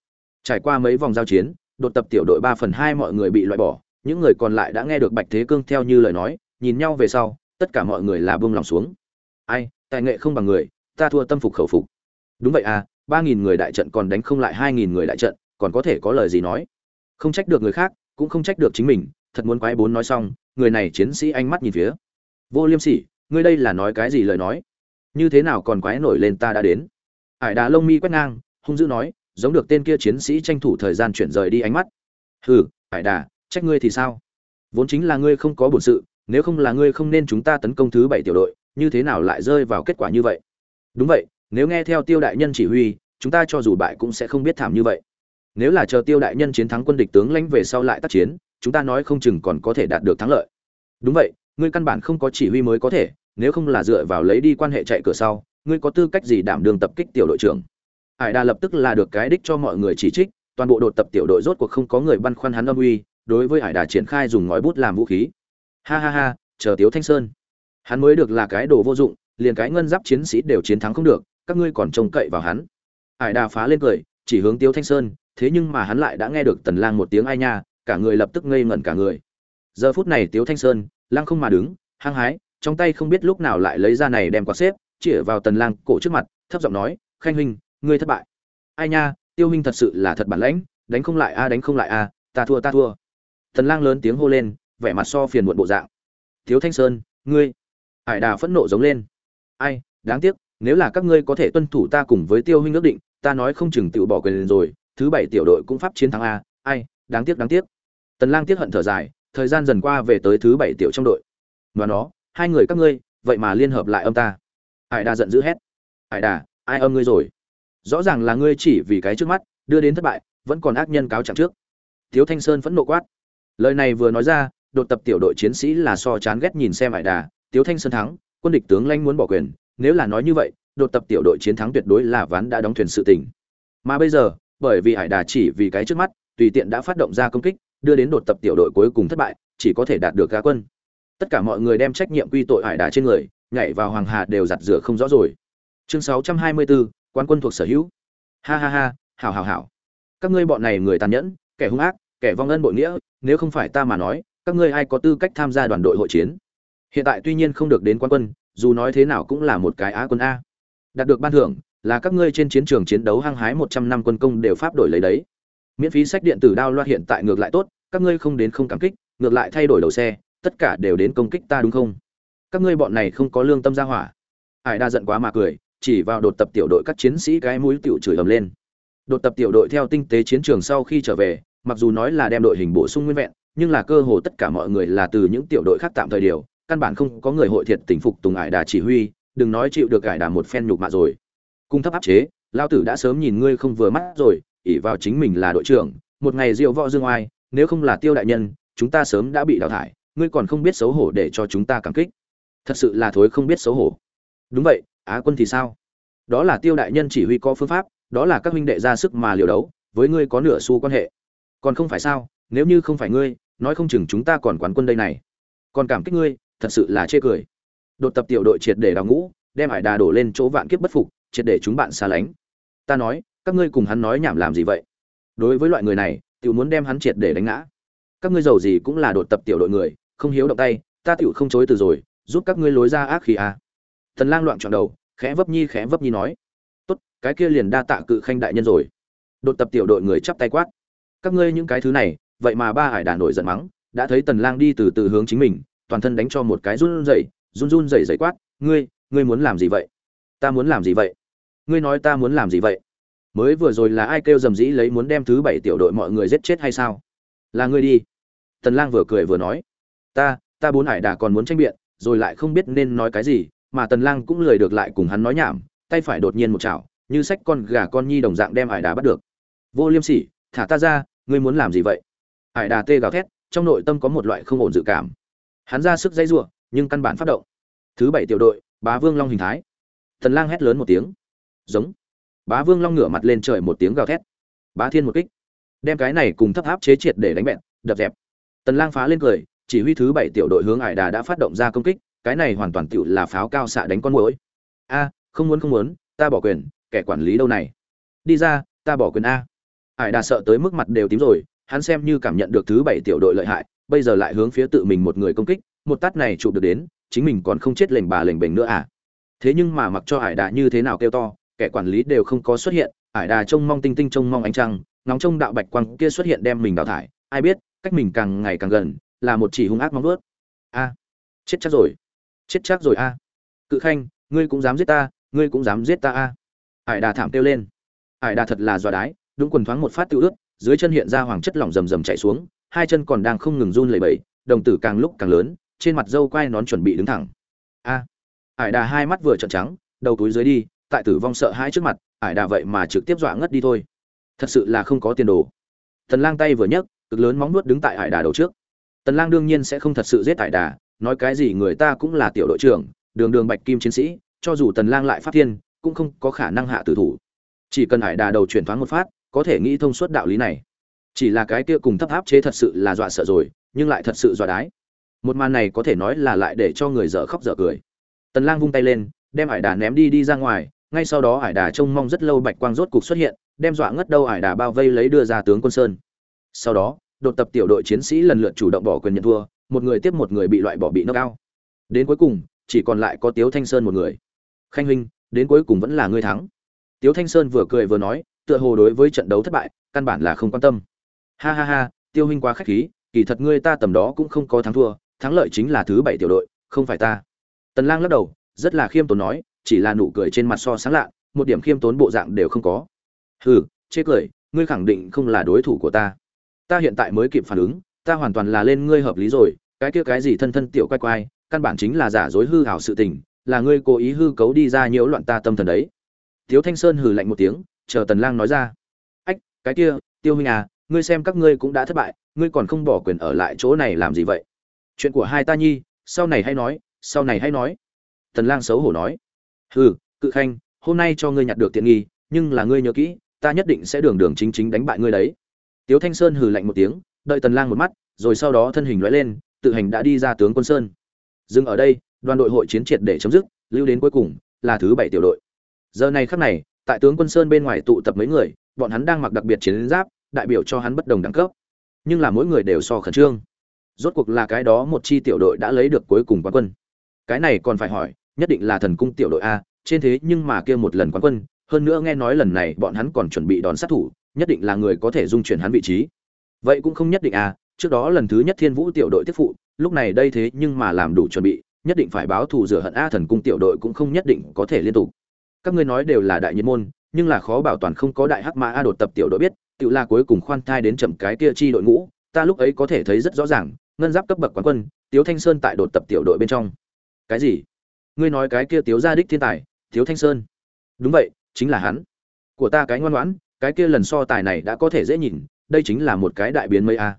Trải qua mấy vòng giao chiến, đột tập tiểu đội ba phần hai mọi người bị loại bỏ, những người còn lại đã nghe được bạch thế cương theo như lời nói, nhìn nhau về sau, tất cả mọi người là buông lòng xuống. Ai, tài nghệ không bằng người, ta thua tâm phục khẩu phục. Đúng vậy à ba nghìn người đại trận còn đánh không lại hai nghìn người đại trận, còn có thể có lời gì nói? Không trách được người khác, cũng không trách được chính mình, thật muốn quái bốn nói xong, người này chiến sĩ ánh mắt nhìn phía. Vô liêm sỉ, ngươi đây là nói cái gì lời nói? Như thế nào còn quái nổi lên ta đã đến? Ải đà lông mi quét ngang, hung dữ nói, giống được tên kia chiến sĩ tranh thủ thời gian chuyển rời đi ánh mắt. Hừ ải đà, trách ngươi thì sao? Vốn chính là ngươi không có bổn sự, nếu không là ngươi không nên chúng ta tấn công thứ bảy tiểu đội, như thế nào lại rơi vào kết quả như vậy? Đúng vậy, nếu nghe theo tiêu đại nhân chỉ huy, chúng ta cho dù bại cũng sẽ không biết thảm như vậy nếu là chờ tiêu đại nhân chiến thắng quân địch tướng lãnh về sau lại tác chiến, chúng ta nói không chừng còn có thể đạt được thắng lợi. Đúng vậy, ngươi căn bản không có chỉ huy mới có thể, nếu không là dựa vào lấy đi quan hệ chạy cửa sau, ngươi có tư cách gì đảm đương tập kích tiểu đội trưởng? Hải đà lập tức là được cái đích cho mọi người chỉ trích, toàn bộ đột tập tiểu đội rốt cuộc không có người băn khoăn hắn âm uy, đối với hải đà triển khai dùng ngói bút làm vũ khí. Ha ha ha, chờ tiếu thanh sơn. Hắn mới được là cái đồ vô dụng, liền cái ngân giáp chiến sĩ đều chiến thắng không được, các ngươi còn trông cậy vào hắn. Hải đà phá lên cười, chỉ hướng tiếu thanh sơn thế nhưng mà hắn lại đã nghe được tần lang một tiếng ai nha, cả người lập tức ngây ngẩn cả người. Giờ phút này tiếu thanh sơn, lang không mà đứng, hăng hái, trong tay không biết lúc nào lại lấy ra này đem quạt xếp, chĩa vào tần lang cổ trước mặt, thấp giọng nói, khanh huynh, ngươi thất bại. Ai nha, tiêu huynh thật sự là thật bản lãnh, đánh không lại a, đánh không lại a, ta thua ta thua. Tần lang lớn tiếng hô lên, vẻ mặt so phiền muộn bộ dạng. Thiếu thanh sơn, ngươi. Hải đà phẫn nộ giống lên. Ai, đáng tiếc, nếu là các ngươi có thể tuân thủ ta cùng với tiêu huynh ước định, ta nói không chừng tự bỏ quyền rồi thứ bảy tiểu đội cũng pháp chiến thắng a, ai, đáng tiếc đáng tiếc. Tần lang tiếc hận thở dài, thời gian dần qua về tới thứ bảy tiểu trong đội. Và nó, hai người các ngươi, vậy mà liên hợp lại âm ta. Hải đà giận dữ hét. Hải đà, ai âm ngươi rồi? Rõ ràng là ngươi chỉ vì cái trước mắt, đưa đến thất bại, vẫn còn ác nhân cáo trạng trước. Thiếu thanh sơn phẫn nộ quát. Lời này vừa nói ra, đột tập tiểu đội chiến sĩ là so chán ghét nhìn xem hải đà. Tiếu thanh sơn thắng, quân địch tướng lanh muốn bỏ quyền. Nếu là nói như vậy, đột tập tiểu đội chiến thắng tuyệt đối là ván đã đóng thuyền sự tình. Mà bây giờ bởi vì hải đà chỉ vì cái trước mắt tùy tiện đã phát động ra công kích đưa đến đột tập tiểu đội cuối cùng thất bại chỉ có thể đạt được cá quân. Tất cả mọi người đem trách nhiệm quy tội hải đà trên người nhảy vào hoàng hà đều giặt rửa không rõ rồi. Chương 624, quan quân thuộc sở hữu. Ha ha ha hảo hảo hảo. Các ngươi bọn này người tàn nhẫn kẻ hung ác kẻ vong ân bội nghĩa nếu không phải ta mà nói các ngươi ai có tư cách tham gia đoàn đội hội chiến? Hiện tại tuy nhiên không được đến quan quân dù nói thế nào cũng là một cái á quân a. Đạt được ban thưởng là các ngươi trên chiến trường chiến đấu hăng hái một trăm năm quân công đều pháp đổi lấy đấy. Miễn phí sách điện tử đao loa hiện tại ngược lại tốt, các ngươi không đến không cảm kích, ngược lại thay đổi đầu xe, tất cả đều đến công kích ta đúng không? Các ngươi bọn này không có lương tâm ra hỏa. Hải đa giận quá mà cười, chỉ vào đột tập tiểu đội các chiến sĩ cái mũi tiểu chửi ầm lên. Đột tập tiểu đội theo tinh tế chiến trường sau khi trở về, mặc dù nói là đem đội hình bổ sung nguyên vẹn, nhưng là cơ hồ tất cả mọi người là từ những tiểu đội khác tạm thời điều, căn bản không có người hội thiệt tình phục tùng ải đà chỉ huy, đừng nói chịu được ải đà một phen nhục mạ rồi cung thấp áp chế lao tử đã sớm nhìn ngươi không vừa mắt rồi ỉ vào chính mình là đội trưởng, một ngày diệu võ dương oai, nếu không là tiêu đại nhân, chúng ta sớm đã bị đào thải, ngươi còn không biết xấu hổ để cho chúng ta cảm kích. Thật sự là thối không biết xấu hổ. Đúng vậy, á quân thì sao? Đó là tiêu đại nhân chỉ huy có phương pháp, đó là các huynh đệ ra sức mà liều đấu, với ngươi có nửa xu quan hệ. Còn không phải sao, nếu như không phải ngươi, nói không chừng chúng ta còn quán quân đây này. Còn cảm kích ngươi, thật sự là chê cười. Đột tập tiểu đội triệt để đào ngũ, đem hải đà đổ lên chỗ vạn kiếp bất phục triệt để chúng bạn xa lánh. Ta nói, các ngươi cùng hắn nói nhảm làm gì vậy? Đối với loại người này, tiểu muốn đem hắn triệt để đánh ngã. Các ngươi giàu gì cũng là đột tập tiểu đội người, không hiếu động tay, ta tiểu không chối từ rồi, giúp các ngươi lối ra ác khí à. thần lang loạn trọn đầu, khẽ vấp nhi khẽ vấp nhi nói. Tốt, cái kia liền đa tạ cự khanh đại nhân rồi. Đột tập tiểu đội người chắp tay quát. Các ngươi những cái thứ này, vậy mà ba hải đà nổi giận mắng, đã thấy tần lang đi từ từ hướng chính mình, toàn thân đánh cho một cái run rẩy, run run rẩy rẩy quát. Ngươi ngươi muốn làm gì vậy? Ta muốn làm gì vậy? Ngươi nói ta muốn làm gì vậy? Mới vừa rồi là ai kêu dầm dĩ lấy muốn đem thứ bảy tiểu đội mọi người giết chết hay sao? Là ngươi đi. Tần lang vừa cười vừa nói. Ta ta bốn hải đà còn muốn tranh biện, rồi lại không biết nên nói cái gì, mà tần lang cũng lười được lại cùng hắn nói nhảm, tay phải đột nhiên một chảo, như sách con gà con nhi đồng dạng đem hải đà bắt được. Vô liêm sỉ, thả ta ra, ngươi muốn làm gì vậy? Hải đà tê gào thét, trong nội tâm có một loại không ổn dự cảm. Hắn ra sức dây giụa nhưng căn bản phát động. Thứ bảy tiểu đội, bá vương long hình thái. Tần lang hét lớn một tiếng giống. Bá vương long ngửa mặt lên trời một tiếng gào thét. Bá thiên một kích. Đem cái này cùng thấp áp chế triệt để đánh bẹn, đập dẹp. Tần lang phá lên cười, chỉ huy thứ bảy tiểu đội hướng ải đà đã phát động ra công kích, cái này hoàn toàn tiểu là pháo cao xạ đánh con muỗi. A, không muốn không muốn, ta bỏ quyền, kẻ quản lý đâu này? Đi ra, ta bỏ quyền a. Ải đà sợ tới mức mặt đều tím rồi, hắn xem như cảm nhận được thứ bảy tiểu đội lợi hại, bây giờ lại hướng phía tự mình một người công kích, một tát này chụp được đến, chính mình còn không chết lệnh bà lệnh bềnh nữa à. Thế nhưng mà mặc cho ải đà như thế nào kêu to kẻ quản lý đều không có xuất hiện, ải đà trông mong tinh tinh trông mong ánh trăng, ngóng trông đạo bạch quang kia xuất hiện đem mình đào thải, ai biết, cách mình càng ngày càng gần, là một chỉ hung ác mong ướt a, chết chắc rồi, chết chắc rồi a. Cự khanh, ngươi cũng dám giết ta, ngươi cũng dám giết ta a. Ải đà thảm kêu lên. Ải đà thật là dọa đái, đúng quần thoáng một phát tự ướt, dưới chân hiện ra hoàng chất lỏng rầm rầm chạy xuống, hai chân còn đang không ngừng run lẩy bẩy, đồng tử càng lúc càng lớn, trên mặt dâu quai nón chuẩn bị đứng thẳng. A, ải đà hai mắt vừa trợn trắng, đầu túi dưới đi tại tử vong sợ hãi trước mặt, ải đà vậy mà trực tiếp dọa ngất đi thôi. Thật sự là không có tiền đồ. Tần lang tay vừa nhấc, cực lớn móng nuốt đứng tại ải đà đầu trước. Tần lang đương nhiên sẽ không thật sự giết ải đà, nói cái gì người ta cũng là tiểu đội trưởng, đường đường bạch kim chiến sĩ, cho dù tần lang lại phát thiên, cũng không có khả năng hạ tử thủ. Chỉ cần ải đà đầu chuyển thoáng một phát, có thể nghĩ thông suốt đạo lý này. Chỉ là cái kia cùng thấp áp chế thật sự là dọa sợ rồi, nhưng lại thật sự dọa đái. Một màn này có thể nói là lại để cho người dở khóc dở cười. Tần lang vung tay lên, đem ải đà ném đi đi ra ngoài ngay sau đó ải đà trông mong rất lâu bạch quang rốt cục xuất hiện, đem dọa ngất đâu ải đà bao vây lấy đưa ra tướng quân sơn. Sau đó, đột tập tiểu đội chiến sĩ lần lượt chủ động bỏ quyền nhận thua, một người tiếp một người bị loại bỏ bị nâng cao đến cuối cùng, chỉ còn lại có tiếu thanh sơn một người. Khanh huynh, đến cuối cùng vẫn là ngươi thắng. Tiếu thanh sơn vừa cười vừa nói, tựa hồ đối với trận đấu thất bại, căn bản là không quan tâm. Ha ha ha, tiêu huynh quá khách khí, kỳ thật ngươi ta tầm đó cũng không có thắng thua, thắng lợi chính là thứ bảy tiểu đội, không phải ta. Tần lang lắc đầu, rất là khiêm tốn nói chỉ là nụ cười trên mặt so sáng lạ, một điểm khiêm tốn bộ dạng đều không có. Hừ, chê cười, ngươi khẳng định không là đối thủ của ta. Ta hiện tại mới kịp phản ứng, ta hoàn toàn là lên ngươi hợp lý rồi, cái kia cái gì thân thân tiểu quay quay căn bản chính là giả dối hư hảo sự tình, là ngươi cố ý hư cấu đi ra nhiễu loạn ta tâm thần đấy. Tiếu thanh sơn hừ lạnh một tiếng, chờ tần lang nói ra. Ách, cái kia, tiêu huynh à ngươi xem các ngươi cũng đã thất bại, ngươi còn không bỏ quyền ở lại chỗ này làm gì vậy? Chuyện của hai ta nhi, sau này hay nói, sau này hay nói. Tần lang xấu hổ nói hừ, cự khanh, hôm nay cho ngươi nhặt được tiện nghi, nhưng là ngươi nhớ kỹ, ta nhất định sẽ đường đường chính chính đánh bại ngươi đấy. Tiếu thanh sơn hừ lạnh một tiếng, đợi tần lang một mắt, rồi sau đó thân hình lóe lên, tự hành đã đi ra tướng quân sơn. Dừng ở đây, đoàn đội hội chiến triệt để chấm dứt, lưu đến cuối cùng, là thứ bảy tiểu đội. Giờ này khắc này, tại tướng quân sơn bên ngoài tụ tập mấy người, bọn hắn đang mặc đặc biệt chiến giáp, đại biểu cho hắn bất đồng đẳng cấp. Nhưng là mỗi người đều so khẩn trương. Rốt cuộc là cái đó một chi tiểu đội đã lấy được cuối cùng quán quân. Cái này còn phải hỏi nhất định là thần cung tiểu đội a, trên thế nhưng mà kia một lần quán quân, hơn nữa nghe nói lần này bọn hắn còn chuẩn bị đón sát thủ, nhất định là người có thể dung chuyển hắn vị trí. Vậy cũng không nhất định à trước đó lần thứ nhất thiên vũ tiểu đội tiếp phụ, lúc này đây thế nhưng mà làm đủ chuẩn bị, nhất định phải báo thù rửa hận a thần cung tiểu đội cũng không nhất định có thể liên tục. Các ngươi nói đều là đại nhân môn, nhưng là khó bảo toàn không có đại hắc mã a đột tập tiểu đội biết, tự là cuối cùng khoan thai đến chậm cái kia chi đội ngũ, ta lúc ấy có thể thấy rất rõ ràng, ngân giáp cấp bậc quán quân, tiếu thanh sơn tại đột tập tiểu đội bên trong. Cái gì? Ngươi nói cái kia tiếu gia đích thiên tài thiếu thanh sơn. Đúng vậy, chính là hắn. Của ta cái ngoan ngoãn, cái kia lần so tài này đã có thể dễ nhìn, đây chính là một cái đại biến mây a à.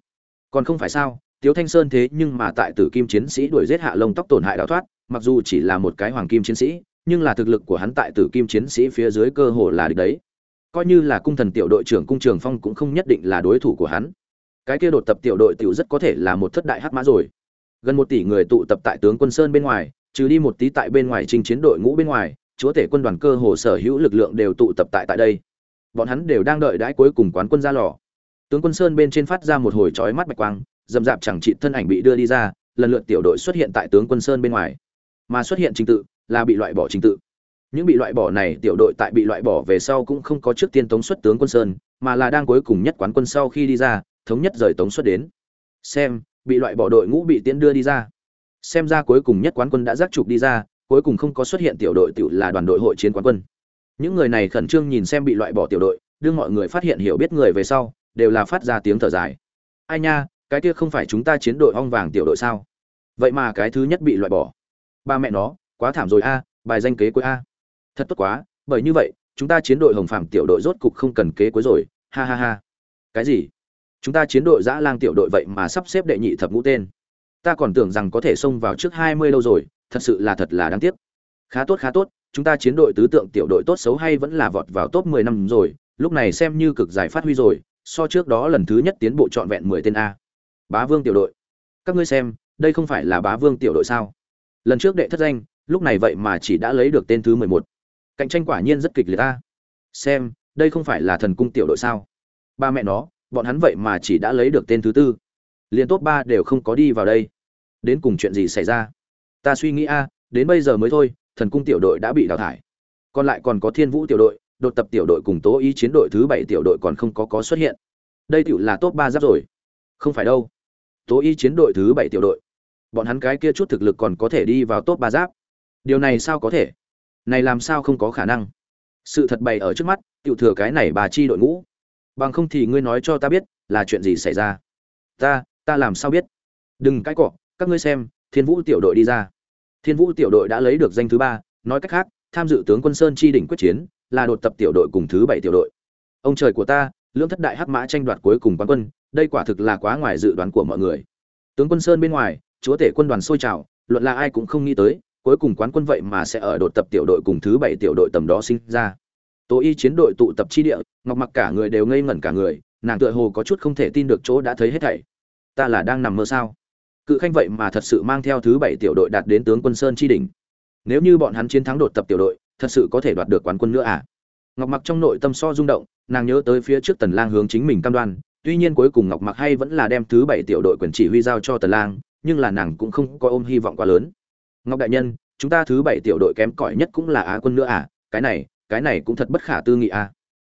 còn không phải sao, tiếu thanh sơn thế nhưng mà tại tử kim chiến sĩ đuổi giết hạ lông tóc tổn hại đào thoát, mặc dù chỉ là một cái hoàng kim chiến sĩ, nhưng là thực lực của hắn tại tử kim chiến sĩ phía dưới cơ hồ là địch đấy. Coi như là cung thần tiểu đội trưởng cung trường phong cũng không nhất định là đối thủ của hắn. Cái kia đột tập tiểu đội tiểu rất có thể là một thất đại hắc mã rồi. Gần một tỷ người tụ tập tại tướng quân sơn bên ngoài trừ đi một tí tại bên ngoài trình chiến đội ngũ bên ngoài, chúa tể quân đoàn cơ hồ sở hữu lực lượng đều tụ tập tại tại đây. Bọn hắn đều đang đợi đãi cuối cùng quán quân ra lò. Tướng quân sơn bên trên phát ra một hồi chói mắt bạch quang, dầm dạp chẳng trị thân ảnh bị đưa đi ra, lần lượt tiểu đội xuất hiện tại tướng quân sơn bên ngoài. Mà xuất hiện trình tự là bị loại bỏ trình tự. Những bị loại bỏ này tiểu đội tại bị loại bỏ về sau cũng không có trước tiên tống xuất tướng quân sơn, mà là đang cuối cùng nhất quán quân sau khi đi ra, thống nhất rời tống xuất đến. Xem, bị loại bỏ đội ngũ bị tiễn đưa đi ra xem ra cuối cùng nhất quán quân đã giác trục đi ra, cuối cùng không có xuất hiện tiểu đội tiểu là đoàn đội hội chiến quán quân. Những người này khẩn trương nhìn xem bị loại bỏ tiểu đội đưa mọi người phát hiện hiểu biết người về sau, đều là phát ra tiếng thở dài. Ai nha, cái kia không phải chúng ta chiến đội ong vàng tiểu đội sao? Vậy mà cái thứ nhất bị loại bỏ. Ba mẹ nó, quá thảm rồi a, bài danh kế cuối a. Thật tốt quá, bởi như vậy, chúng ta chiến đội hồng phàm tiểu đội rốt cục không cần kế cuối rồi, ha ha ha. Cái gì? Chúng ta chiến đội dã lang tiểu đội vậy mà sắp xếp đệ nhị thập ngũ tên ta còn tưởng rằng có thể xông vào trước hai mươi lâu rồi, thật sự là thật là đáng tiếc. Khá tốt khá tốt, chúng ta chiến đội tứ tượng tiểu đội tốt xấu hay vẫn là vọt vào top mười năm rồi, lúc này xem như cực giải phát huy rồi, so trước đó lần thứ nhất tiến bộ trọn vẹn mười tên a. Bá vương tiểu đội. Các ngươi xem, đây không phải là bá vương tiểu đội sao? Lần trước đệ thất danh, lúc này vậy mà chỉ đã lấy được tên thứ mười một. Cạnh tranh quả nhiên rất kịch liệt ta xem, đây không phải là thần cung tiểu đội sao? Ba mẹ nó, bọn hắn vậy mà chỉ đã lấy được tên thứ tư liền top ba đều không có đi vào đây. Đến cùng chuyện gì xảy ra? Ta suy nghĩ a, đến bây giờ mới thôi, thần cung tiểu đội đã bị đào thải. Còn lại còn có thiên vũ tiểu đội, đột tập tiểu đội cùng tố ý chiến đội thứ bảy tiểu đội còn không có có xuất hiện. Đây tiểu là top ba giáp rồi. Không phải đâu. Tố y chiến đội thứ bảy tiểu đội. Bọn hắn cái kia chút thực lực còn có thể đi vào top ba giáp. Điều này sao có thể? Này làm sao không có khả năng? Sự thật bày ở trước mắt tiểu thừa cái này bà chi đội ngũ. Bằng không thì ngươi nói cho ta biết là chuyện gì xảy ra. Ta ta làm sao biết? Đừng cãi cọ, các ngươi xem, thiên vũ tiểu đội đi ra. Thiên vũ tiểu đội đã lấy được danh thứ ba, nói cách khác, tham dự tướng quân sơn chi đỉnh quyết chiến, là đột tập tiểu đội cùng thứ bảy tiểu đội. Ông trời của ta, lưỡng thất đại hắc mã tranh đoạt cuối cùng quán quân, đây quả thực là quá ngoài dự đoán của mọi người. Tướng quân sơn bên ngoài, chúa tể quân đoàn sôi trào, luận là ai cũng không nghĩ tới, cuối cùng quán quân vậy mà sẽ ở đột tập tiểu đội cùng thứ bảy tiểu đội tầm đó sinh ra. Tố y chiến đội tụ tập chi địa, ngọc mặc cả người đều ngây ngẩn cả người, nàng tựa hồ có chút không thể tin được chỗ đã thấy hết thảy ta là đang nằm mơ sao? Cự khanh vậy mà thật sự mang theo thứ bảy tiểu đội đạt đến tướng quân sơn tri đỉnh. Nếu như bọn hắn chiến thắng đột tập tiểu đội, thật sự có thể đoạt được quán quân nữa à? Ngọc mặc trong nội tâm so rung động, nàng nhớ tới phía trước tần lang hướng chính mình cam đoan, tuy nhiên cuối cùng ngọc mặc hay vẫn là đem thứ bảy tiểu đội quyền chỉ huy giao cho tần lang, nhưng là nàng cũng không có ôm hy vọng quá lớn. Ngọc đại nhân, chúng ta thứ bảy tiểu đội kém cỏi nhất cũng là á quân nữa à? Cái này cái này cũng thật bất khả tư nghị à?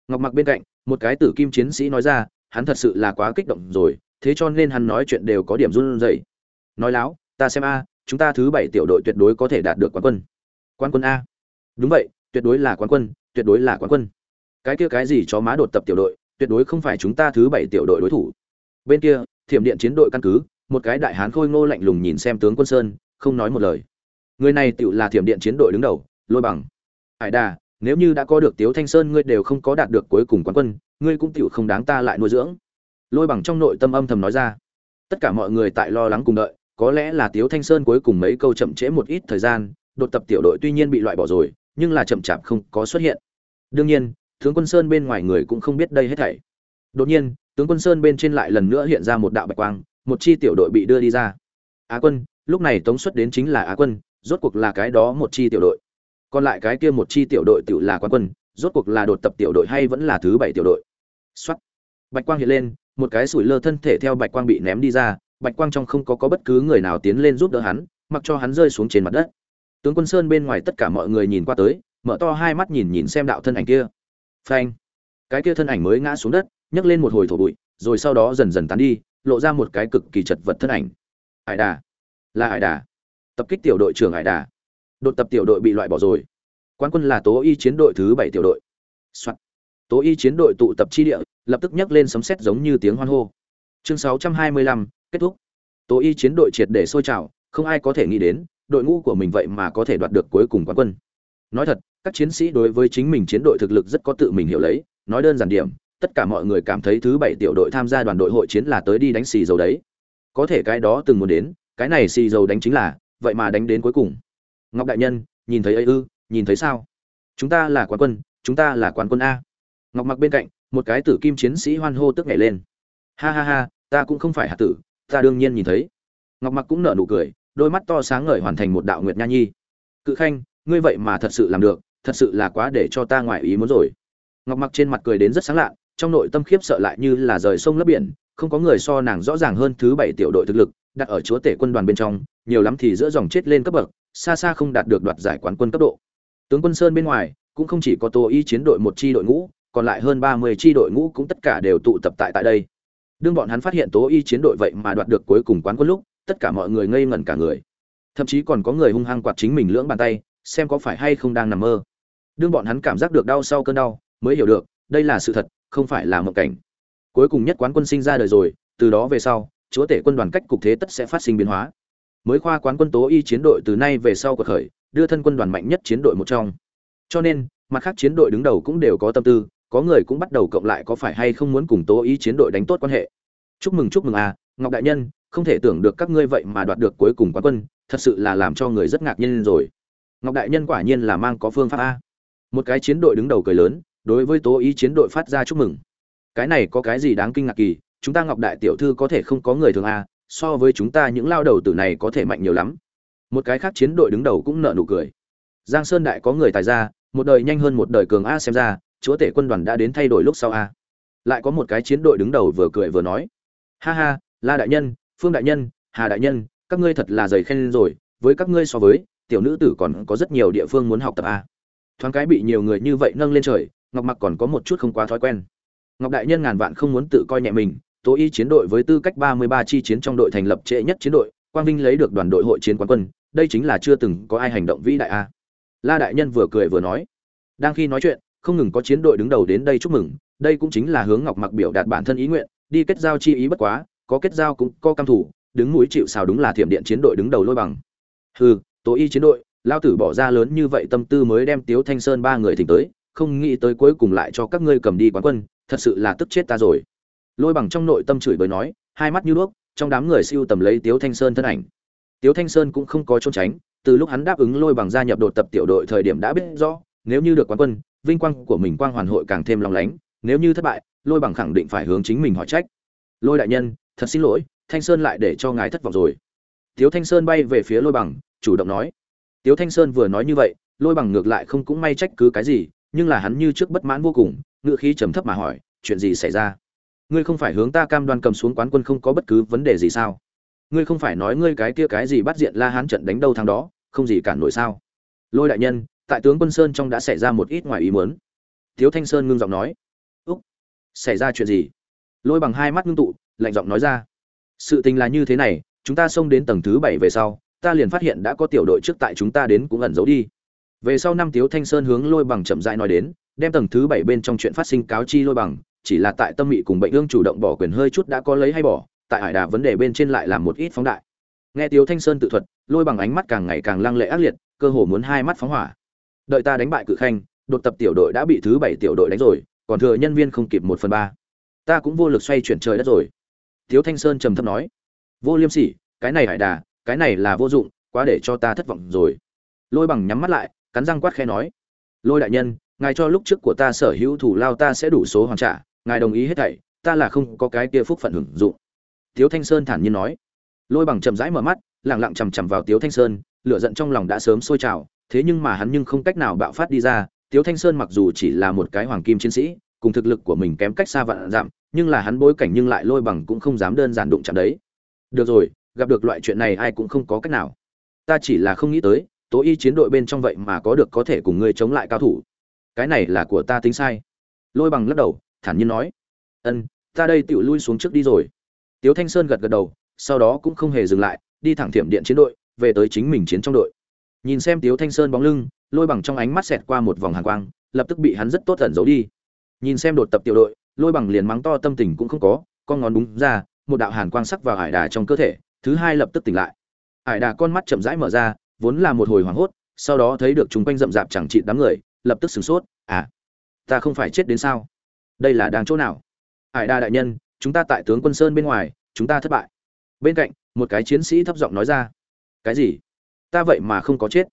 Ngọc mặc bên cạnh, một cái tử kim chiến sĩ nói ra, hắn thật sự là quá kích động rồi thế cho nên hắn nói chuyện đều có điểm run rẩy. Nói láo, ta xem a, chúng ta thứ bảy tiểu đội tuyệt đối có thể đạt được quán quân. Quán quân a. Đúng vậy, tuyệt đối là quán quân, tuyệt đối là quán quân. Cái kia cái gì chó má đột tập tiểu đội, tuyệt đối không phải chúng ta thứ bảy tiểu đội đối thủ. Bên kia, thiểm điện chiến đội căn cứ, một cái đại hán khôi ngô lạnh lùng nhìn xem tướng quân sơn, không nói một lời. Người này tựu là thiểm điện chiến đội đứng đầu, lôi bằng. Hải đà, nếu như đã có được tiếu thanh sơn, ngươi đều không có đạt được cuối cùng quán quân, ngươi cũng tựu không đáng ta lại nuôi dưỡng lôi bằng trong nội tâm âm thầm nói ra. Tất cả mọi người tại lo lắng cùng đợi, có lẽ là tiếu thanh sơn cuối cùng mấy câu chậm trễ một ít thời gian, đột tập tiểu đội tuy nhiên bị loại bỏ rồi, nhưng là chậm chạp không có xuất hiện. Đương nhiên, tướng quân sơn bên ngoài người cũng không biết đây hết thảy. Đột nhiên, tướng quân sơn bên trên lại lần nữa hiện ra một đạo bạch quang, một chi tiểu đội bị đưa đi ra. Á quân, lúc này tống xuất đến chính là á quân, rốt cuộc là cái đó một chi tiểu đội. Còn lại cái kia một chi tiểu đội tự là quan quân, rốt cuộc là đột tập tiểu đội hay vẫn là thứ bảy tiểu đội? Xuất bạch quang hiện lên một cái sủi lơ thân thể theo bạch quang bị ném đi ra, bạch quang trong không có có bất cứ người nào tiến lên giúp đỡ hắn, mặc cho hắn rơi xuống trên mặt đất. Tướng quân sơn bên ngoài tất cả mọi người nhìn qua tới, mở to hai mắt nhìn nhìn xem đạo thân ảnh kia. Phanh! Cái kia thân ảnh mới ngã xuống đất, nhấc lên một hồi thổ bụi, rồi sau đó dần dần tán đi, lộ ra một cái cực kỳ chật vật thân ảnh. Hải đà! Là hải đà! Tập kích tiểu đội trưởng hải đà! Đột tập tiểu đội bị loại bỏ rồi. Quan quân là tố y chiến đội thứ bảy tiểu đội. Soạn tố y chiến đội tụ tập chi địa lập tức nhấc lên sấm sét giống như tiếng hoan hô. Chương 625, kết thúc. Tố y chiến đội triệt để sôi trào không ai có thể nghĩ đến đội ngũ của mình vậy mà có thể đoạt được cuối cùng quán quân. Nói thật các chiến sĩ đối với chính mình chiến đội thực lực rất có tự mình hiểu lấy nói đơn giản điểm tất cả mọi người cảm thấy thứ bảy tiểu đội tham gia đoàn đội hội chiến là tới đi đánh xì dầu đấy. Có thể cái đó từng muốn đến cái này xì dầu đánh chính là vậy mà đánh đến cuối cùng. Ngọc đại nhân nhìn thấy ấy ư nhìn thấy sao? Chúng ta là quán quân chúng ta là quán quân a ngọc mặc bên cạnh, một cái tử kim chiến sĩ hoan hô tức nhảy lên. Ha ha ha, ta cũng không phải hạt tử, ta đương nhiên nhìn thấy. Ngọc mặc cũng nở nụ cười, đôi mắt to sáng ngời hoàn thành một đạo nguyệt nha nhi. Cự khanh, ngươi vậy mà thật sự làm được, thật sự là quá để cho ta ngoại ý muốn rồi. Ngọc mặc trên mặt cười đến rất sáng lạ, trong nội tâm khiếp sợ lại như là rời sông lấp biển, không có người so nàng rõ ràng hơn thứ bảy tiểu đội thực lực, đặt ở chúa tể quân đoàn bên trong, nhiều lắm thì giữa dòng chết lên cấp bậc, xa xa không đạt được đoạt giải quán quân cấp độ. Tướng quân sơn bên ngoài, cũng không chỉ có tô y chiến đội một chi đội ngũ còn lại hơn ba mươi chi đội ngũ cũng tất cả đều tụ tập tại tại đây. Đương bọn hắn phát hiện tố y chiến đội vậy mà đoạt được cuối cùng quán quân lúc, tất cả mọi người ngây ngẩn cả người. Thậm chí còn có người hung hăng quạt chính mình lưỡng bàn tay, xem có phải hay không đang nằm mơ. Đương bọn hắn cảm giác được đau sau cơn đau, mới hiểu được, đây là sự thật, không phải là mộng cảnh. Cuối cùng nhất quán quân sinh ra đời rồi, từ đó về sau, chúa tể quân đoàn cách cục thế tất sẽ phát sinh biến hóa. Mới khoa quán quân tố y chiến đội từ nay về sau quật khởi, đưa thân quân đoàn mạnh nhất chiến đội một trong. Cho nên, mặt khác chiến đội đứng đầu cũng đều có tâm tư có người cũng bắt đầu cộng lại có phải hay không muốn cùng tố ý chiến đội đánh tốt quan hệ. Chúc mừng chúc mừng à ngọc đại nhân, không thể tưởng được các ngươi vậy mà đoạt được cuối cùng quán quân, thật sự là làm cho người rất ngạc nhiên rồi. Ngọc đại nhân quả nhiên là mang có phương pháp a. Một cái chiến đội đứng đầu cười lớn, đối với tố ý chiến đội phát ra chúc mừng. Cái này có cái gì đáng kinh ngạc kỳ, chúng ta ngọc đại tiểu thư có thể không có người thường a, so với chúng ta những lao đầu tử này có thể mạnh nhiều lắm. Một cái khác chiến đội đứng đầu cũng nợ nụ cười. Giang sơn đại có người tài ra một đời nhanh hơn một đời cường a xem ra chúa tể quân đoàn đã đến thay đổi lúc sau a. Lại có một cái chiến đội đứng đầu vừa cười vừa nói, ha ha, la đại nhân, phương đại nhân, hà đại nhân, các ngươi thật là dày khen rồi, với các ngươi so với, tiểu nữ tử còn có rất nhiều địa phương muốn học tập a. Thoáng cái bị nhiều người như vậy nâng lên trời, ngọc mặc còn có một chút không quá thói quen. Ngọc đại nhân ngàn vạn không muốn tự coi nhẹ mình tố y chiến đội với tư cách ba mươi ba chi chiến trong đội thành lập trễ nhất chiến đội, quang vinh lấy được đoàn đội hội chiến quán quân, đây chính là chưa từng có ai hành động vĩ đại a. La đại nhân vừa cười vừa nói, đang khi nói chuyện không ngừng có chiến đội đứng đầu đến đây chúc mừng, đây cũng chính là hướng ngọc mặc biểu đạt bản thân ý nguyện, đi kết giao chi ý bất quá, có kết giao cũng có cam thủ, đứng mũi chịu sào đúng là thiểm điện chiến đội đứng đầu lôi bằng. Hừ, tố y chiến đội, lao tử bỏ ra lớn như vậy tâm tư mới đem tiếu thanh sơn ba người thỉnh tới, không nghĩ tới cuối cùng lại cho các ngươi cầm đi quán quân, thật sự là tức chết ta rồi. Lôi bằng trong nội tâm chửi bới nói, hai mắt như đuốc, trong đám người siêu tầm lấy tiếu thanh sơn thân ảnh. Tiếu thanh sơn cũng không có trốn tránh, từ lúc hắn đáp ứng lôi bằng gia nhập đột tập tiểu đội thời điểm đã biết rõ, nếu như được quán quân vinh quang của mình quang hoàn hội càng thêm long lánh, nếu như thất bại, lôi bằng khẳng định phải hướng chính mình hỏi trách. Lôi đại nhân, thật xin lỗi, thanh sơn lại để cho ngài thất vọng rồi. Tiếu thanh sơn bay về phía lôi bằng, chủ động nói. Tiếu thanh sơn vừa nói như vậy, lôi bằng ngược lại không cũng may trách cứ cái gì, nhưng là hắn như trước bất mãn vô cùng ngựa khí trầm thấp mà hỏi, chuyện gì xảy ra? Ngươi không phải hướng ta cam đoan cầm xuống quán quân không có bất cứ vấn đề gì sao? Ngươi không phải nói ngươi cái kia cái gì bắt diện la hán trận đánh đâu thằng đó, không gì cản nổi sao? Lôi đại nhân tại tướng quân sơn trong đã xảy ra một ít ngoài ý muốn. Tiếu thanh sơn ngưng giọng nói. Úc, xảy ra chuyện gì? Lôi bằng hai mắt ngưng tụ, lạnh giọng nói ra. Sự tình là như thế này, chúng ta xông đến tầng thứ bảy về sau, ta liền phát hiện đã có tiểu đội trước tại chúng ta đến cũng ẩn giấu đi. Về sau năm tiếu thanh sơn hướng lôi bằng chậm rãi nói đến, đem tầng thứ bảy bên trong chuyện phát sinh cáo chi lôi bằng, chỉ là tại tâm mị cùng bệnh ương chủ động bỏ quyền hơi chút đã có lấy hay bỏ, tại hải đà vấn đề bên trên lại làm một ít phóng đại. Nghe tiếu thanh sơn tự thuật, lôi bằng ánh mắt càng ngày càng lăng lệ ác liệt, cơ hồ muốn hai mắt phóng hỏa đợi ta đánh bại cự khanh, đột tập tiểu đội đã bị thứ bảy tiểu đội đánh rồi, còn thừa nhân viên không kịp một phần ba. Ta cũng vô lực xoay chuyển trời đất rồi. Tiếu thanh sơn trầm thấp nói. Vô liêm sỉ, cái này hải đà, cái này là vô dụng, quá để cho ta thất vọng rồi. Lôi bằng nhắm mắt lại, cắn răng quát khe nói. Lôi đại nhân, ngài cho lúc trước của ta sở hữu thủ lao ta sẽ đủ số hoàn trả, ngài đồng ý hết thảy, ta là không có cái kia phúc phận hưởng dụng. Tiếu thanh sơn thản nhiên nói. Lôi bằng chậm rãi mở mắt lẳng lặng chằm chằm vào tiếu thanh sơn, lửa giận trong lòng đã sớm sôi trào thế nhưng mà hắn nhưng không cách nào bạo phát đi ra, tiếu thanh sơn mặc dù chỉ là một cái hoàng kim chiến sĩ, cùng thực lực của mình kém cách xa vạn dặm, nhưng là hắn bối cảnh nhưng lại lôi bằng cũng không dám đơn giản đụng chạm đấy. Được rồi, gặp được loại chuyện này ai cũng không có cách nào. Ta chỉ là không nghĩ tới, tố y chiến đội bên trong vậy mà có được có thể cùng ngươi chống lại cao thủ. Cái này là của ta tính sai. Lôi bằng lắc đầu, thản nhiên nói. Ân, ta đây tựu lui xuống trước đi rồi. Tiếu thanh sơn gật gật đầu, sau đó cũng không hề dừng lại, đi thẳng thiểm điện chiến đội, về tới chính mình chiến trong đội nhìn xem tiếu thanh sơn bóng lưng, lôi bằng trong ánh mắt xẹt qua một vòng hàng quang, lập tức bị hắn rất tốt ẩn giấu đi. Nhìn xem đột tập tiểu đội, lôi bằng liền mắng to tâm tình cũng không có, con ngón đúng ra, một đạo hàn quang sắc vào hải đà trong cơ thể, thứ hai lập tức tỉnh lại. Hải đà con mắt chậm rãi mở ra, vốn là một hồi hoảng hốt, sau đó thấy được chúng quanh rậm rạp chẳng trị đám người, lập tức sửng sốt à ta không phải chết đến sao? Đây là đang chỗ nào? Hải đà đại nhân, chúng ta tại tướng quân sơn bên ngoài, chúng ta thất bại. Bên cạnh, một cái chiến sĩ thấp giọng nói ra, cái gì? Ta vậy mà không có chết.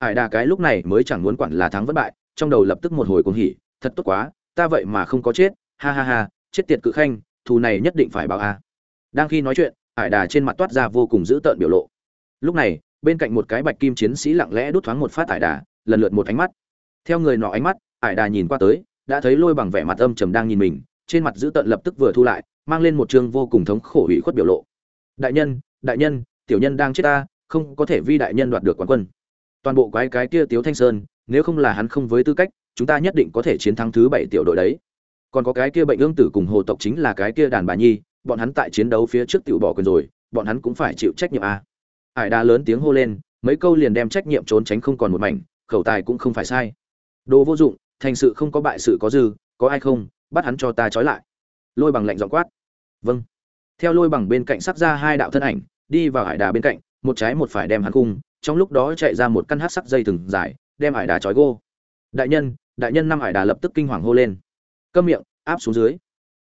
Hải đà cái lúc này mới chẳng muốn quản là thắng vất bại, trong đầu lập tức một hồi cuồng hỉ, thật tốt quá, ta vậy mà không có chết, ha ha ha, chết tiệt cự khanh, thù này nhất định phải báo a. Đang khi nói chuyện hải đà trên mặt toát ra vô cùng dữ tợn biểu lộ. Lúc này, bên cạnh một cái bạch kim chiến sĩ lặng lẽ đút thoáng một phát ải đà, lần lượt một ánh mắt. Theo người nọ ánh mắt hải đà nhìn qua tới, đã thấy lôi bằng vẻ mặt âm trầm đang nhìn mình, trên mặt dữ tợn lập tức vừa thu lại, mang lên một chương vô cùng thống khổ hủy khuất biểu lộ. Đại nhân đại nhân, tiểu nhân đang chết ta không có thể vi đại nhân đoạt được quán quân. Toàn bộ quái cái kia tiếu thanh sơn, nếu không là hắn không với tư cách, chúng ta nhất định có thể chiến thắng thứ bảy tiểu đội đấy. Còn có cái kia bệnh ương tử cùng hồ tộc chính là cái kia đàn bà nhi, bọn hắn tại chiến đấu phía trước tiểu bỏ quyền rồi, bọn hắn cũng phải chịu trách nhiệm a. Hải đa lớn tiếng hô lên, mấy câu liền đem trách nhiệm trốn tránh không còn một mảnh, khẩu tài cũng không phải sai. Đồ vô dụng, thành sự không có bại sự có dư, có ai không, bắt hắn cho ta trói lại. Lôi bằng lạnh giọng quát. Vâng. Theo lôi bằng bên cạnh sắp ra hai đạo thân ảnh, đi vào hải đà bên cạnh một trái một phải đem hắn cung trong lúc đó chạy ra một căn hát sắc dây thừng dài, đem hải đà trói gô. Đại nhân đại nhân năm hải đà lập tức kinh hoàng hô lên. Câm miệng, áp xuống dưới.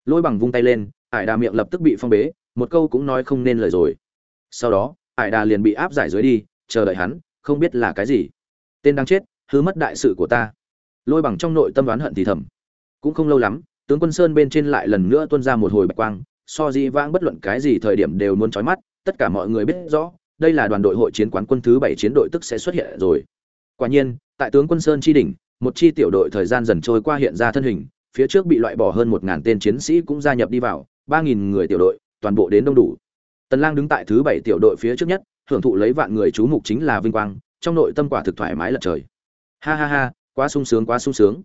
Lôi bằng vung tay lên hải đà miệng lập tức bị phong bế, một câu cũng nói không nên lời rồi. Sau đó hải đà liền bị áp giải dưới đi, chờ đợi hắn, không biết là cái gì. Tên đang chết hứa mất đại sự của ta. Lôi bằng trong nội tâm đoán hận thì thầm. Cũng không lâu lắm, tướng quân sơn bên trên lại lần nữa tuôn ra một hồi bạch quang, so di vãng bất luận cái gì thời điểm đều muốn trói mắt, tất cả mọi người biết rõ đây là đoàn đội hội chiến quán quân thứ bảy chiến đội tức sẽ xuất hiện rồi. Quả nhiên, tại tướng quân sơn chi đỉnh, một chi tiểu đội thời gian dần trôi qua hiện ra thân hình, phía trước bị loại bỏ hơn một ngàn tên chiến sĩ cũng gia nhập đi vào, ba nghìn người tiểu đội, toàn bộ đến đông đủ. Tần lang đứng tại thứ bảy tiểu đội phía trước nhất, hưởng thụ lấy vạn người chú mục chính là vinh quang, trong nội tâm quả thực thoải mái lật trời. Ha ha ha, quá sung sướng, quá sung sướng.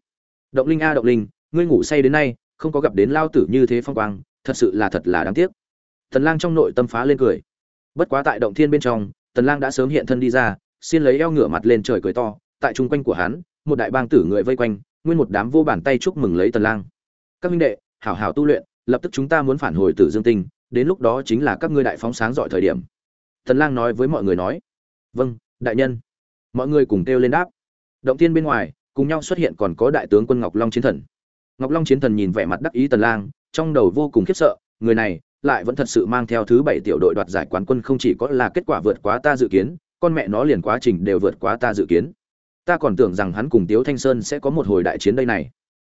Động linh a, động linh, ngươi ngủ say đến nay, không có gặp đến lao tử như thế phong quang, thật sự là thật là đáng tiếc. Tần lang trong nội tâm phá lên cười bất quá tại động thiên bên trong, tần lang đã sớm hiện thân đi ra, xin lấy eo ngửa mặt lên trời cười to, tại trung quanh của hắn, một đại bang tử người vây quanh, nguyên một đám vô bàn tay chúc mừng lấy tần lang. Các minh đệ, hảo hảo tu luyện, lập tức chúng ta muốn phản hồi tử dương tinh, đến lúc đó chính là các ngươi đại phóng sáng giỏi thời điểm. Tần lang nói với mọi người nói. Vâng đại nhân. Mọi người cùng kêu lên đáp. Động thiên bên ngoài, cùng nhau xuất hiện còn có đại tướng quân ngọc long chiến thần. Ngọc long chiến thần nhìn vẻ mặt đắc ý tần lang, trong đầu vô cùng khiếp sợ, người này lại vẫn thật sự mang theo thứ bảy tiểu đội đoạt giải quán quân không chỉ có là kết quả vượt quá ta dự kiến, con mẹ nó liền quá trình đều vượt quá ta dự kiến. Ta còn tưởng rằng hắn cùng tiếu thanh sơn sẽ có một hồi đại chiến đây này.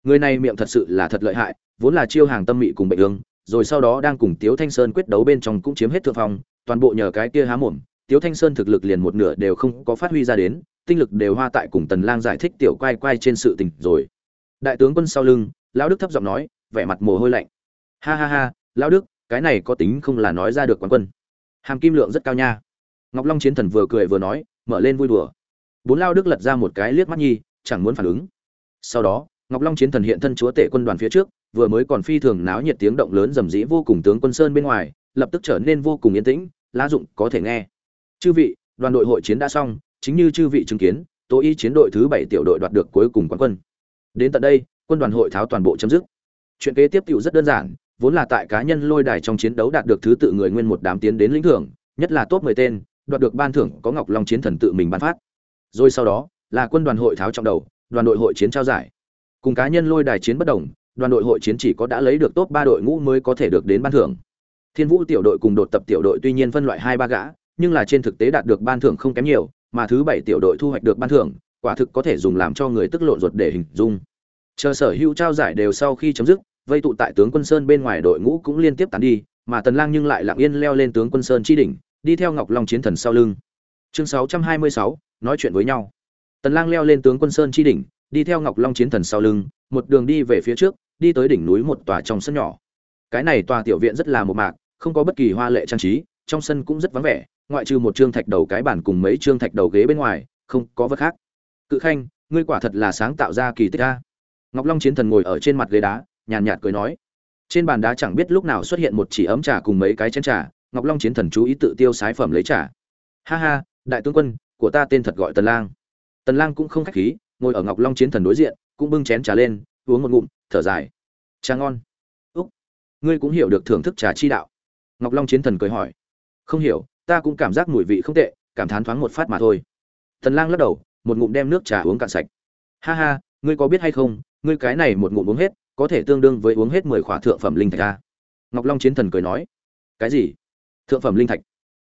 Người này miệng thật sự là thật lợi hại, vốn là chiêu hàng tâm mị cùng bệnh ương, rồi sau đó đang cùng tiếu thanh sơn quyết đấu bên trong cũng chiếm hết thượng phong, toàn bộ nhờ cái kia há mồm, tiếu thanh sơn thực lực liền một nửa đều không có phát huy ra đến, tinh lực đều hoa tại cùng tần lang giải thích tiểu quay quay trên sự tình rồi. Đại tướng quân sau lưng, lão đức thấp giọng nói, vẻ mặt mồ hôi lạnh. Ha ha ha, lão đức cái này có tính không là nói ra được quán quân. Hàm kim lượng rất cao nha. Ngọc long chiến thần vừa cười vừa nói, mở lên vui đùa. Bốn lao đức lật ra một cái liếc mắt nhi, chẳng muốn phản ứng. Sau đó, ngọc long chiến thần hiện thân chúa tể quân đoàn phía trước, vừa mới còn phi thường náo nhiệt tiếng động lớn rầm rĩ vô cùng tướng quân sơn bên ngoài, lập tức trở nên vô cùng yên tĩnh, lá dụng có thể nghe. Chư vị, đoàn đội hội chiến đã xong, chính như chư vị chứng kiến tố y chiến đội thứ bảy tiểu đội đoạt được cuối cùng quán quân. Đến tận đây, quân đoàn hội tháo toàn bộ chấm dứt. Chuyện kế tiếp tiểu rất đơn giản vốn là tại cá nhân lôi đài trong chiến đấu đạt được thứ tự người nguyên một đám tiến đến lĩnh thưởng, nhất là top 10 tên, đoạt được ban thưởng có ngọc long chiến thần tự mình ban phát. Rồi sau đó, là quân đoàn hội tháo trọng đầu, đoàn đội hội chiến trao giải. Cùng cá nhân lôi đài chiến bất đồng, đoàn đội hội chiến chỉ có đã lấy được top ba đội ngũ mới có thể được đến ban thưởng. Thiên vũ tiểu đội cùng đột tập tiểu đội tuy nhiên phân loại hai ba gã, nhưng là trên thực tế đạt được ban thưởng không kém nhiều, mà thứ bảy tiểu đội thu hoạch được ban thưởng, quả thực có thể dùng làm cho người tức lộn ruột để hình dung. Chờ sở hữu trao giải đều sau khi chấm dứt vây tụ tại tướng quân sơn bên ngoài đội ngũ cũng liên tiếp tán đi mà tần lang nhưng lại lặng yên leo lên tướng quân sơn chi đỉnh đi theo ngọc long chiến thần sau lưng. Chương 626, nói chuyện với nhau. Tần lang leo lên tướng quân sơn chi đỉnh đi theo ngọc long chiến thần sau lưng một đường đi về phía trước đi tới đỉnh núi một tòa trong sân nhỏ. Cái này tòa tiểu viện rất là một mạc không có bất kỳ hoa lệ trang trí trong sân cũng rất vắng vẻ ngoại trừ một trương thạch đầu cái bàn cùng mấy trương thạch đầu ghế bên ngoài không có vật khác. Cự khanh ngươi quả thật là sáng tạo ra kỳ tích a. Ngọc long chiến thần ngồi ở trên mặt ghế đá nhàn nhạt cười nói. Trên bàn đá chẳng biết lúc nào xuất hiện một chỉ ấm trà cùng mấy cái chén trà, ngọc long chiến thần chú ý tự tiêu sái phẩm lấy trà. Ha ha, đại tướng quân, của ta tên thật gọi tần lang. Tần lang cũng không khách khí, ngồi ở ngọc long chiến thần đối diện, cũng bưng chén trà lên, uống một ngụm, thở dài. Trà ngon. Úc, ngươi cũng hiểu được thưởng thức trà chi đạo. Ngọc long chiến thần cười hỏi. Không hiểu, ta cũng cảm giác mùi vị không tệ, cảm thán thoáng một phát mà thôi. Tần lang lắc đầu, một ngụm đem nước trà uống cạn sạch. Ha ha, ngươi có biết hay không, ngươi cái này một ngụm uống hết có thể tương đương với uống hết mười khỏa thượng phẩm linh thạch a. Ngọc long chiến thần cười nói, cái gì? Thượng phẩm linh thạch?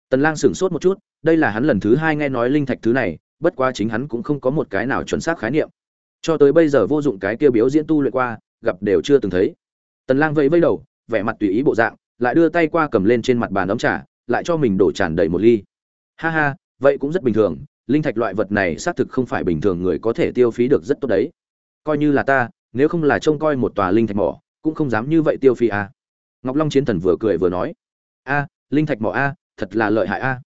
Tần lang sửng sốt một chút, đây là hắn lần thứ hai nghe nói linh thạch thứ này, bất quá chính hắn cũng không có một cái nào chuẩn xác khái niệm. Cho tới bây giờ vô dụng cái kia biểu diễn tu luyện qua, gặp đều chưa từng thấy. Tần lang vẫy vẫy đầu, vẻ mặt tùy ý bộ dạng, lại đưa tay qua cầm lên trên mặt bàn ấm trà, lại cho mình đổ tràn đầy một ly. Ha ha, vậy cũng rất bình thường, linh thạch loại vật này xác thực không phải bình thường người có thể tiêu phí được rất tốt đấy. Coi như là ta nếu không là trông coi một tòa linh thạch mỏ, cũng không dám như vậy tiêu phi à ngọc long chiến thần vừa cười vừa nói, a, linh thạch mỏ a, thật là lợi hại a.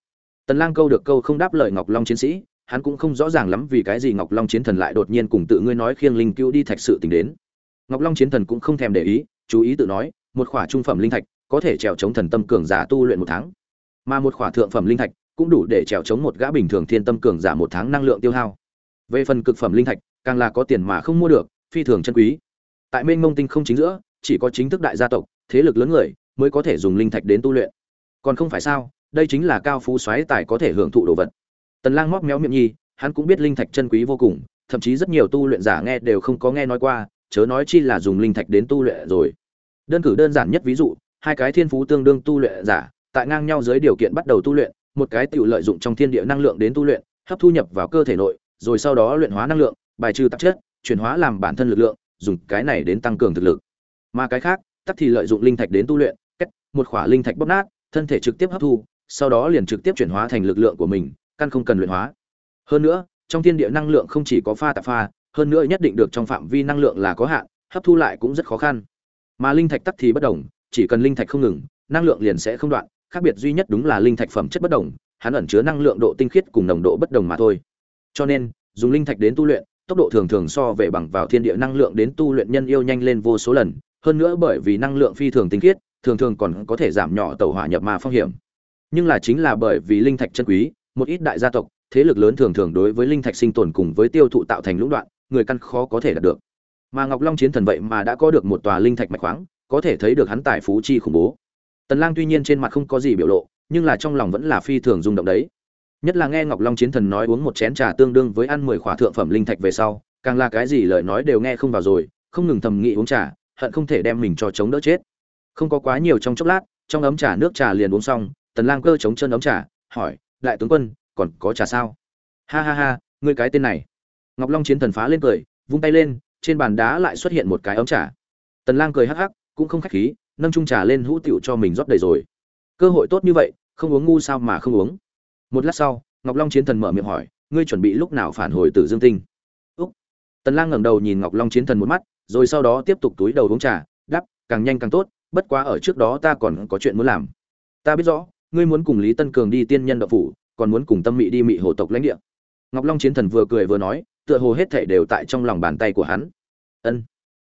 Tần lang câu được câu không đáp lời ngọc long chiến sĩ, hắn cũng không rõ ràng lắm vì cái gì ngọc long chiến thần lại đột nhiên cùng tự ngươi nói khiêng linh cứu đi thạch sự tình đến. Ngọc long chiến thần cũng không thèm để ý, chú ý tự nói, một khỏa trung phẩm linh thạch có thể trèo chống thần tâm cường giả tu luyện một tháng, mà một khỏa thượng phẩm linh thạch cũng đủ để trèo chống một gã bình thường thiên tâm cường giả một tháng năng lượng tiêu hao. Về phần cực phẩm linh thạch, càng là có tiền mà không mua được phi thường chân quý. Tại mênh mông tinh không chính giữa, chỉ có chính thức đại gia tộc, thế lực lớn người mới có thể dùng linh thạch đến tu luyện. Còn không phải sao, đây chính là cao phú xoáy tài có thể hưởng thụ đồ vật. Tần lang móc méo miệng nhi, hắn cũng biết linh thạch chân quý vô cùng, thậm chí rất nhiều tu luyện giả nghe đều không có nghe nói qua, chớ nói chi là dùng linh thạch đến tu luyện rồi. Đơn cử đơn giản nhất ví dụ, hai cái thiên phú tương đương tu luyện giả, tại ngang nhau dưới điều kiện bắt đầu tu luyện, một cái tiểu lợi dụng trong thiên địa năng lượng đến tu luyện, hấp thu nhập vào cơ thể nội, rồi sau đó luyện hóa năng lượng, bài trừ tạp chất chuyển hóa làm bản thân lực lượng, dùng cái này đến tăng cường thực lực. Mà cái khác, tắc thì lợi dụng linh thạch đến tu luyện cách một khỏa linh thạch bóp nát, thân thể trực tiếp hấp thu, sau đó liền trực tiếp chuyển hóa thành lực lượng của mình, căn không cần luyện hóa. Hơn nữa, trong thiên địa năng lượng không chỉ có pha tạp pha, hơn nữa nhất định được trong phạm vi năng lượng là có hạn, hấp thu lại cũng rất khó khăn. Mà linh thạch tắc thì bất đồng, chỉ cần linh thạch không ngừng, năng lượng liền sẽ không đoạn, khác biệt duy nhất đúng là linh thạch phẩm chất bất đồng, hắn ẩn chứa năng lượng độ tinh khiết cùng nồng độ bất đồng mà thôi. Cho nên, dùng linh thạch đến tu luyện tốc độ thường thường so về bằng vào thiên địa năng lượng đến tu luyện nhân yêu nhanh lên vô số lần, hơn nữa bởi vì năng lượng phi thường tinh khiết, thường thường còn có thể giảm nhỏ tẩu hỏa nhập ma phong hiểm. Nhưng là chính là bởi vì linh thạch chân quý, một ít đại gia tộc, thế lực lớn thường thường đối với linh thạch sinh tồn cùng với tiêu thụ tạo thành lũng đoạn, người căn khó có thể đạt được. Mà ngọc long chiến thần vậy mà đã có được một tòa linh thạch mạch khoáng, có thể thấy được hắn tài phú chi khủng bố. Tần lang tuy nhiên trên mặt không có gì biểu lộ, nhưng là trong lòng vẫn là phi thường rung động đấy nhất là nghe ngọc long chiến thần nói uống một chén trà tương đương với ăn mười khỏa thượng phẩm linh thạch về sau, càng là cái gì lời nói đều nghe không vào rồi, không ngừng thầm nghĩ uống trà, hận không thể đem mình cho chống đỡ chết. Không có quá nhiều trong chốc lát, trong ấm trà nước trà liền uống xong, tần lang cơ chống chân ấm trà, hỏi, đại tướng quân, còn có trà sao? Ha ha ha, ngươi cái tên này. Ngọc long chiến thần phá lên cười, vung tay lên, trên bàn đá lại xuất hiện một cái ấm trà. Tần lang cười hắc hắc, cũng không khách khí, nâng chung trà lên hũ tiểu cho mình rót đầy rồi. Cơ hội tốt như vậy, không uống ngu sao mà không uống? Một lát sau, ngọc long chiến thần mở miệng hỏi, ngươi chuẩn bị lúc nào phản hồi từ dương tinh? Úc. Tần lang ngẩng đầu nhìn ngọc long chiến thần một mắt, rồi sau đó tiếp tục túi đầu uống trà, đáp, càng nhanh càng tốt, bất quá ở trước đó ta còn có chuyện muốn làm. Ta biết rõ, ngươi muốn cùng lý tân cường đi tiên nhân đạo phủ, còn muốn cùng tâm mị đi mị hồ tộc lãnh địa. Ngọc long chiến thần vừa cười vừa nói, tựa hồ hết thảy đều tại trong lòng bàn tay của hắn. Ân.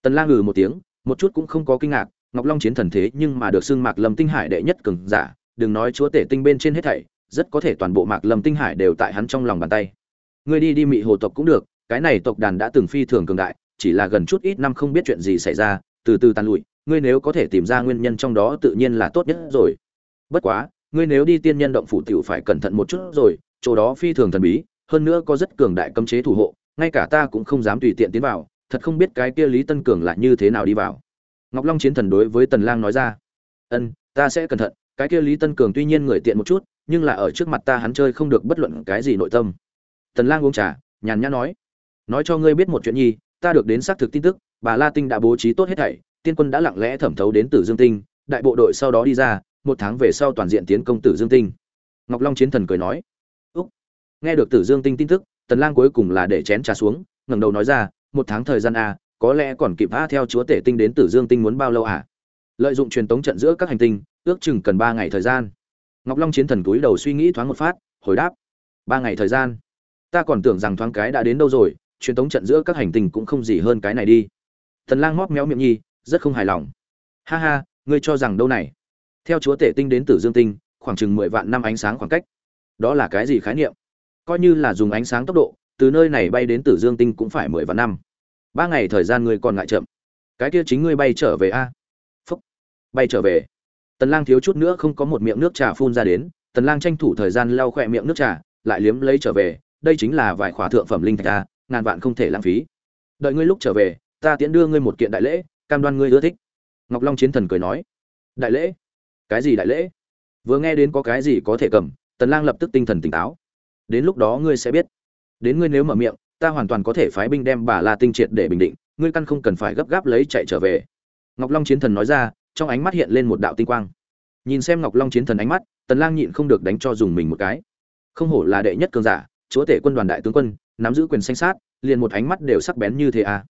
Tần lang ngừ một tiếng, một chút cũng không có kinh ngạc, ngọc long chiến thần thế nhưng mà được xưng mạc lâm tinh hải đệ nhất cường giả, đừng nói chúa tể tinh bên trên hết thảy rất có thể toàn bộ mạc lâm tinh hải đều tại hắn trong lòng bàn tay. Ngươi đi đi mị hồ tộc cũng được, cái này tộc đàn đã từng phi thường cường đại, chỉ là gần chút ít năm không biết chuyện gì xảy ra, từ từ tàn lụi, ngươi nếu có thể tìm ra nguyên nhân trong đó tự nhiên là tốt nhất rồi. Bất quá, ngươi nếu đi tiên nhân động phủ tiểu phải cẩn thận một chút rồi, chỗ đó phi thường thần bí, hơn nữa có rất cường đại cấm chế thủ hộ, ngay cả ta cũng không dám tùy tiện tiến vào, thật không biết cái kia lý tân cường là như thế nào đi vào. Ngọc long chiến thần đối với tần lang nói ra, ân, ta sẽ cẩn thận, cái kia lý tân cường tuy nhiên người tiện một chút nhưng là ở trước mặt ta hắn chơi không được bất luận cái gì nội tâm. Tần lang uống trà, nhàn nhã nói nói cho ngươi biết một chuyện nhi, ta được đến xác thực tin tức, bà la tinh đã bố trí tốt hết thảy, tiên quân đã lặng lẽ thẩm thấu đến tử dương tinh, đại bộ đội sau đó đi ra, một tháng về sau toàn diện tiến công tử dương tinh. Ngọc long chiến thần cười nói, úc. Nghe được tử dương tinh tin tức, tần lang cuối cùng là để chén trà xuống, ngẩng đầu nói ra, một tháng thời gian a có lẽ còn kịp a theo chúa tể tinh đến tử dương tinh muốn bao lâu à? Lợi dụng truyền tống trận giữa các hành tinh, ước chừng cần ba ngày thời gian ngọc long chiến thần túi đầu suy nghĩ thoáng một phát, hồi đáp, ba ngày thời gian, ta còn tưởng rằng thoáng cái đã đến đâu rồi, truyền tống trận giữa các hành tinh cũng không gì hơn cái này đi. Thần lang móc méo miệng nhi, rất không hài lòng. Ha ha, ngươi cho rằng đâu này? Theo chúa tể tinh đến tử dương tinh, khoảng chừng mười vạn năm ánh sáng khoảng cách. Đó là cái gì khái niệm? Coi như là dùng ánh sáng tốc độ, từ nơi này bay đến tử dương tinh cũng phải mười vạn năm. Ba ngày thời gian ngươi còn ngại chậm. Cái kia chính ngươi bay trở về a. Phúc. Bay trở về tần lang thiếu chút nữa không có một miệng nước trà phun ra đến, tần lang tranh thủ thời gian lau khỏe miệng nước trà, lại liếm lấy trở về, đây chính là vài khóa thượng phẩm linh thạch a, ngàn vạn không thể lãng phí. Đợi ngươi lúc trở về, ta tiễn đưa ngươi một kiện đại lễ, cam đoan ngươi ưa thích. Ngọc long chiến thần cười nói. Đại lễ? Cái gì đại lễ? Vừa nghe đến có cái gì có thể cầm, tần lang lập tức tinh thần tỉnh táo. Đến lúc đó ngươi sẽ biết. Đến ngươi nếu mở miệng, ta hoàn toàn có thể phái binh đem bà la tinh triệt để bình định, ngươi căn không cần phải gấp gáp lấy chạy trở về. Ngọc long chiến thần nói ra trong ánh mắt hiện lên một đạo tinh quang. Nhìn xem ngọc long chiến thần ánh mắt, tần lang nhịn không được đánh cho dùng mình một cái. Không hổ là đệ nhất cường giả, chúa tể quân đoàn đại tướng quân, nắm giữ quyền sinh sát liền một ánh mắt đều sắc bén như thế à.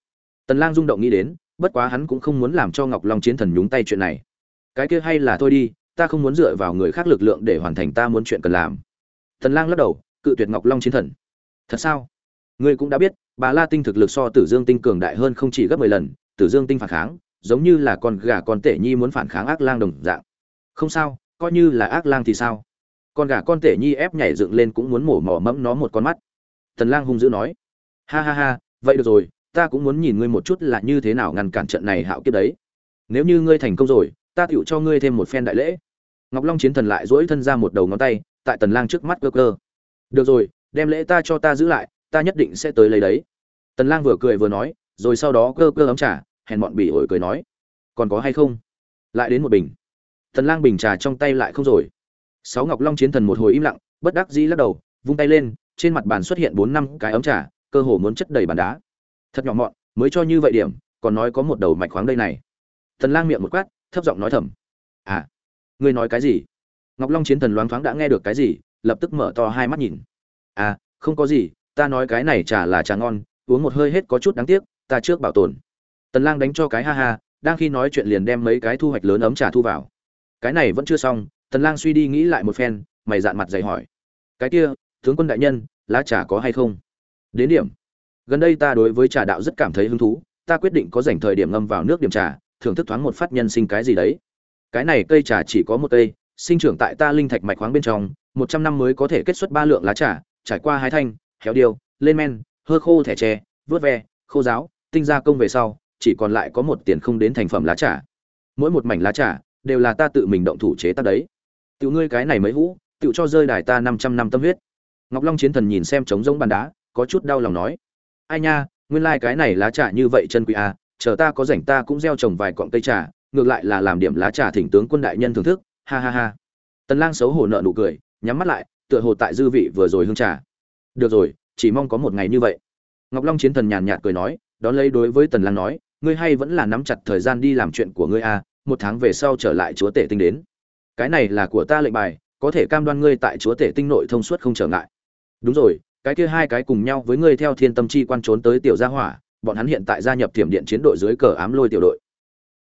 Tần lang rung động nghĩ đến, bất quá hắn cũng không muốn làm cho ngọc long chiến thần nhúng tay chuyện này. Cái kia hay là thôi đi, ta không muốn dựa vào người khác lực lượng để hoàn thành ta muốn chuyện cần làm. Tần lang lắc đầu, cự tuyệt ngọc long chiến thần. Thật sao? Ngươi cũng đã biết, bà la tinh thực lực so tử dương tinh cường đại hơn không chỉ gấp 10 lần, tử dương tinh phản kháng giống như là con gà con tể nhi muốn phản kháng ác lang đồng dạng. Không sao, coi như là ác lang thì sao? Con gà con tể nhi ép nhảy dựng lên cũng muốn mổ mỏ mẫm nó một con mắt. Tần lang hung dữ nói. Ha ha ha, vậy được rồi, ta cũng muốn nhìn ngươi một chút là như thế nào ngăn cản trận này hạo kiếp đấy. Nếu như ngươi thành công rồi, ta tựu cho ngươi thêm một phen đại lễ. Ngọc long chiến thần lại duỗi thân ra một đầu ngón tay, tại tần lang trước mắt cơ cơ. Được rồi, đem lễ ta cho ta giữ lại, ta nhất định sẽ tới lấy đấy. Tần lang vừa cười vừa nói, rồi sau đó cơ cơ ấm trả hèn mọn bỉ ổi cười nói, còn có hay không? Lại đến một bình. Thần lang bình trà trong tay lại không rồi. Sáu ngọc long chiến thần một hồi im lặng, bất đắc dĩ lắc đầu, vung tay lên, trên mặt bàn xuất hiện bốn năm cái ấm trà, cơ hồ muốn chất đầy bàn đá. Thật nhỏ mọn, mới cho như vậy điểm, còn nói có một đầu mạch khoáng đây này. Thần lang miệng một quát, thấp giọng nói thầm à ngươi nói cái gì? Ngọc long chiến thần loáng thoáng đã nghe được cái gì, lập tức mở to hai mắt nhìn. À không có gì, ta nói cái này trà là trà ngon, uống một hơi hết có chút đáng tiếc, ta trước bảo tồn tần lang đánh cho cái ha ha đang khi nói chuyện liền đem mấy cái thu hoạch lớn ấm trà thu vào. Cái này vẫn chưa xong tần lang suy đi nghĩ lại một phen mày dạn mặt dày hỏi. Cái kia tướng quân đại nhân lá trà có hay không? Đến điểm. Gần đây ta đối với trà đạo rất cảm thấy hứng thú ta quyết định có dành thời điểm ngâm vào nước điểm trà thưởng thức thoáng một phát nhân sinh cái gì đấy. Cái này cây trà chỉ có một cây sinh trưởng tại ta linh thạch mạch khoáng bên trong một trăm năm mới có thể kết xuất ba lượng lá trà trải qua hái thanh héo điều, lên men hơ khô thẻ tre vớt ve khô giáo tinh gia công về sau chỉ còn lại có một tiền không đến thành phẩm lá trà. Mỗi một mảnh lá trà đều là ta tự mình động thủ chế tác đấy. Tiểu ngươi cái này mới hũ, tiểu cho rơi đài ta năm trăm năm tâm huyết. Ngọc long chiến thần nhìn xem trống rỗng bàn đá, có chút đau lòng nói. Ai nha, nguyên lai cái này lá trà như vậy chân quý à chờ ta có rảnh ta cũng gieo trồng vài cọng cây trà, ngược lại là làm điểm lá trà thỉnh tướng quân đại nhân thưởng thức, ha ha ha. Tần lang xấu hổ nợ nụ cười, nhắm mắt lại, tựa hồ tại dư vị vừa rồi hương trà. Được rồi, chỉ mong có một ngày như vậy. Ngọc long chiến thần nhàn nhạt cười nói, đón lấy đối với tần lang nói ngươi hay vẫn là nắm chặt thời gian đi làm chuyện của ngươi à một tháng về sau trở lại chúa tể tinh đến. Cái này là của ta lệnh bài, có thể cam đoan ngươi tại chúa tể tinh nội thông suốt không trở ngại. Đúng rồi, cái kia hai cái cùng nhau với ngươi theo thiên tâm chi quan trốn tới tiểu gia hỏa, bọn hắn hiện tại gia nhập thiểm điện chiến đội dưới cờ ám lôi tiểu đội.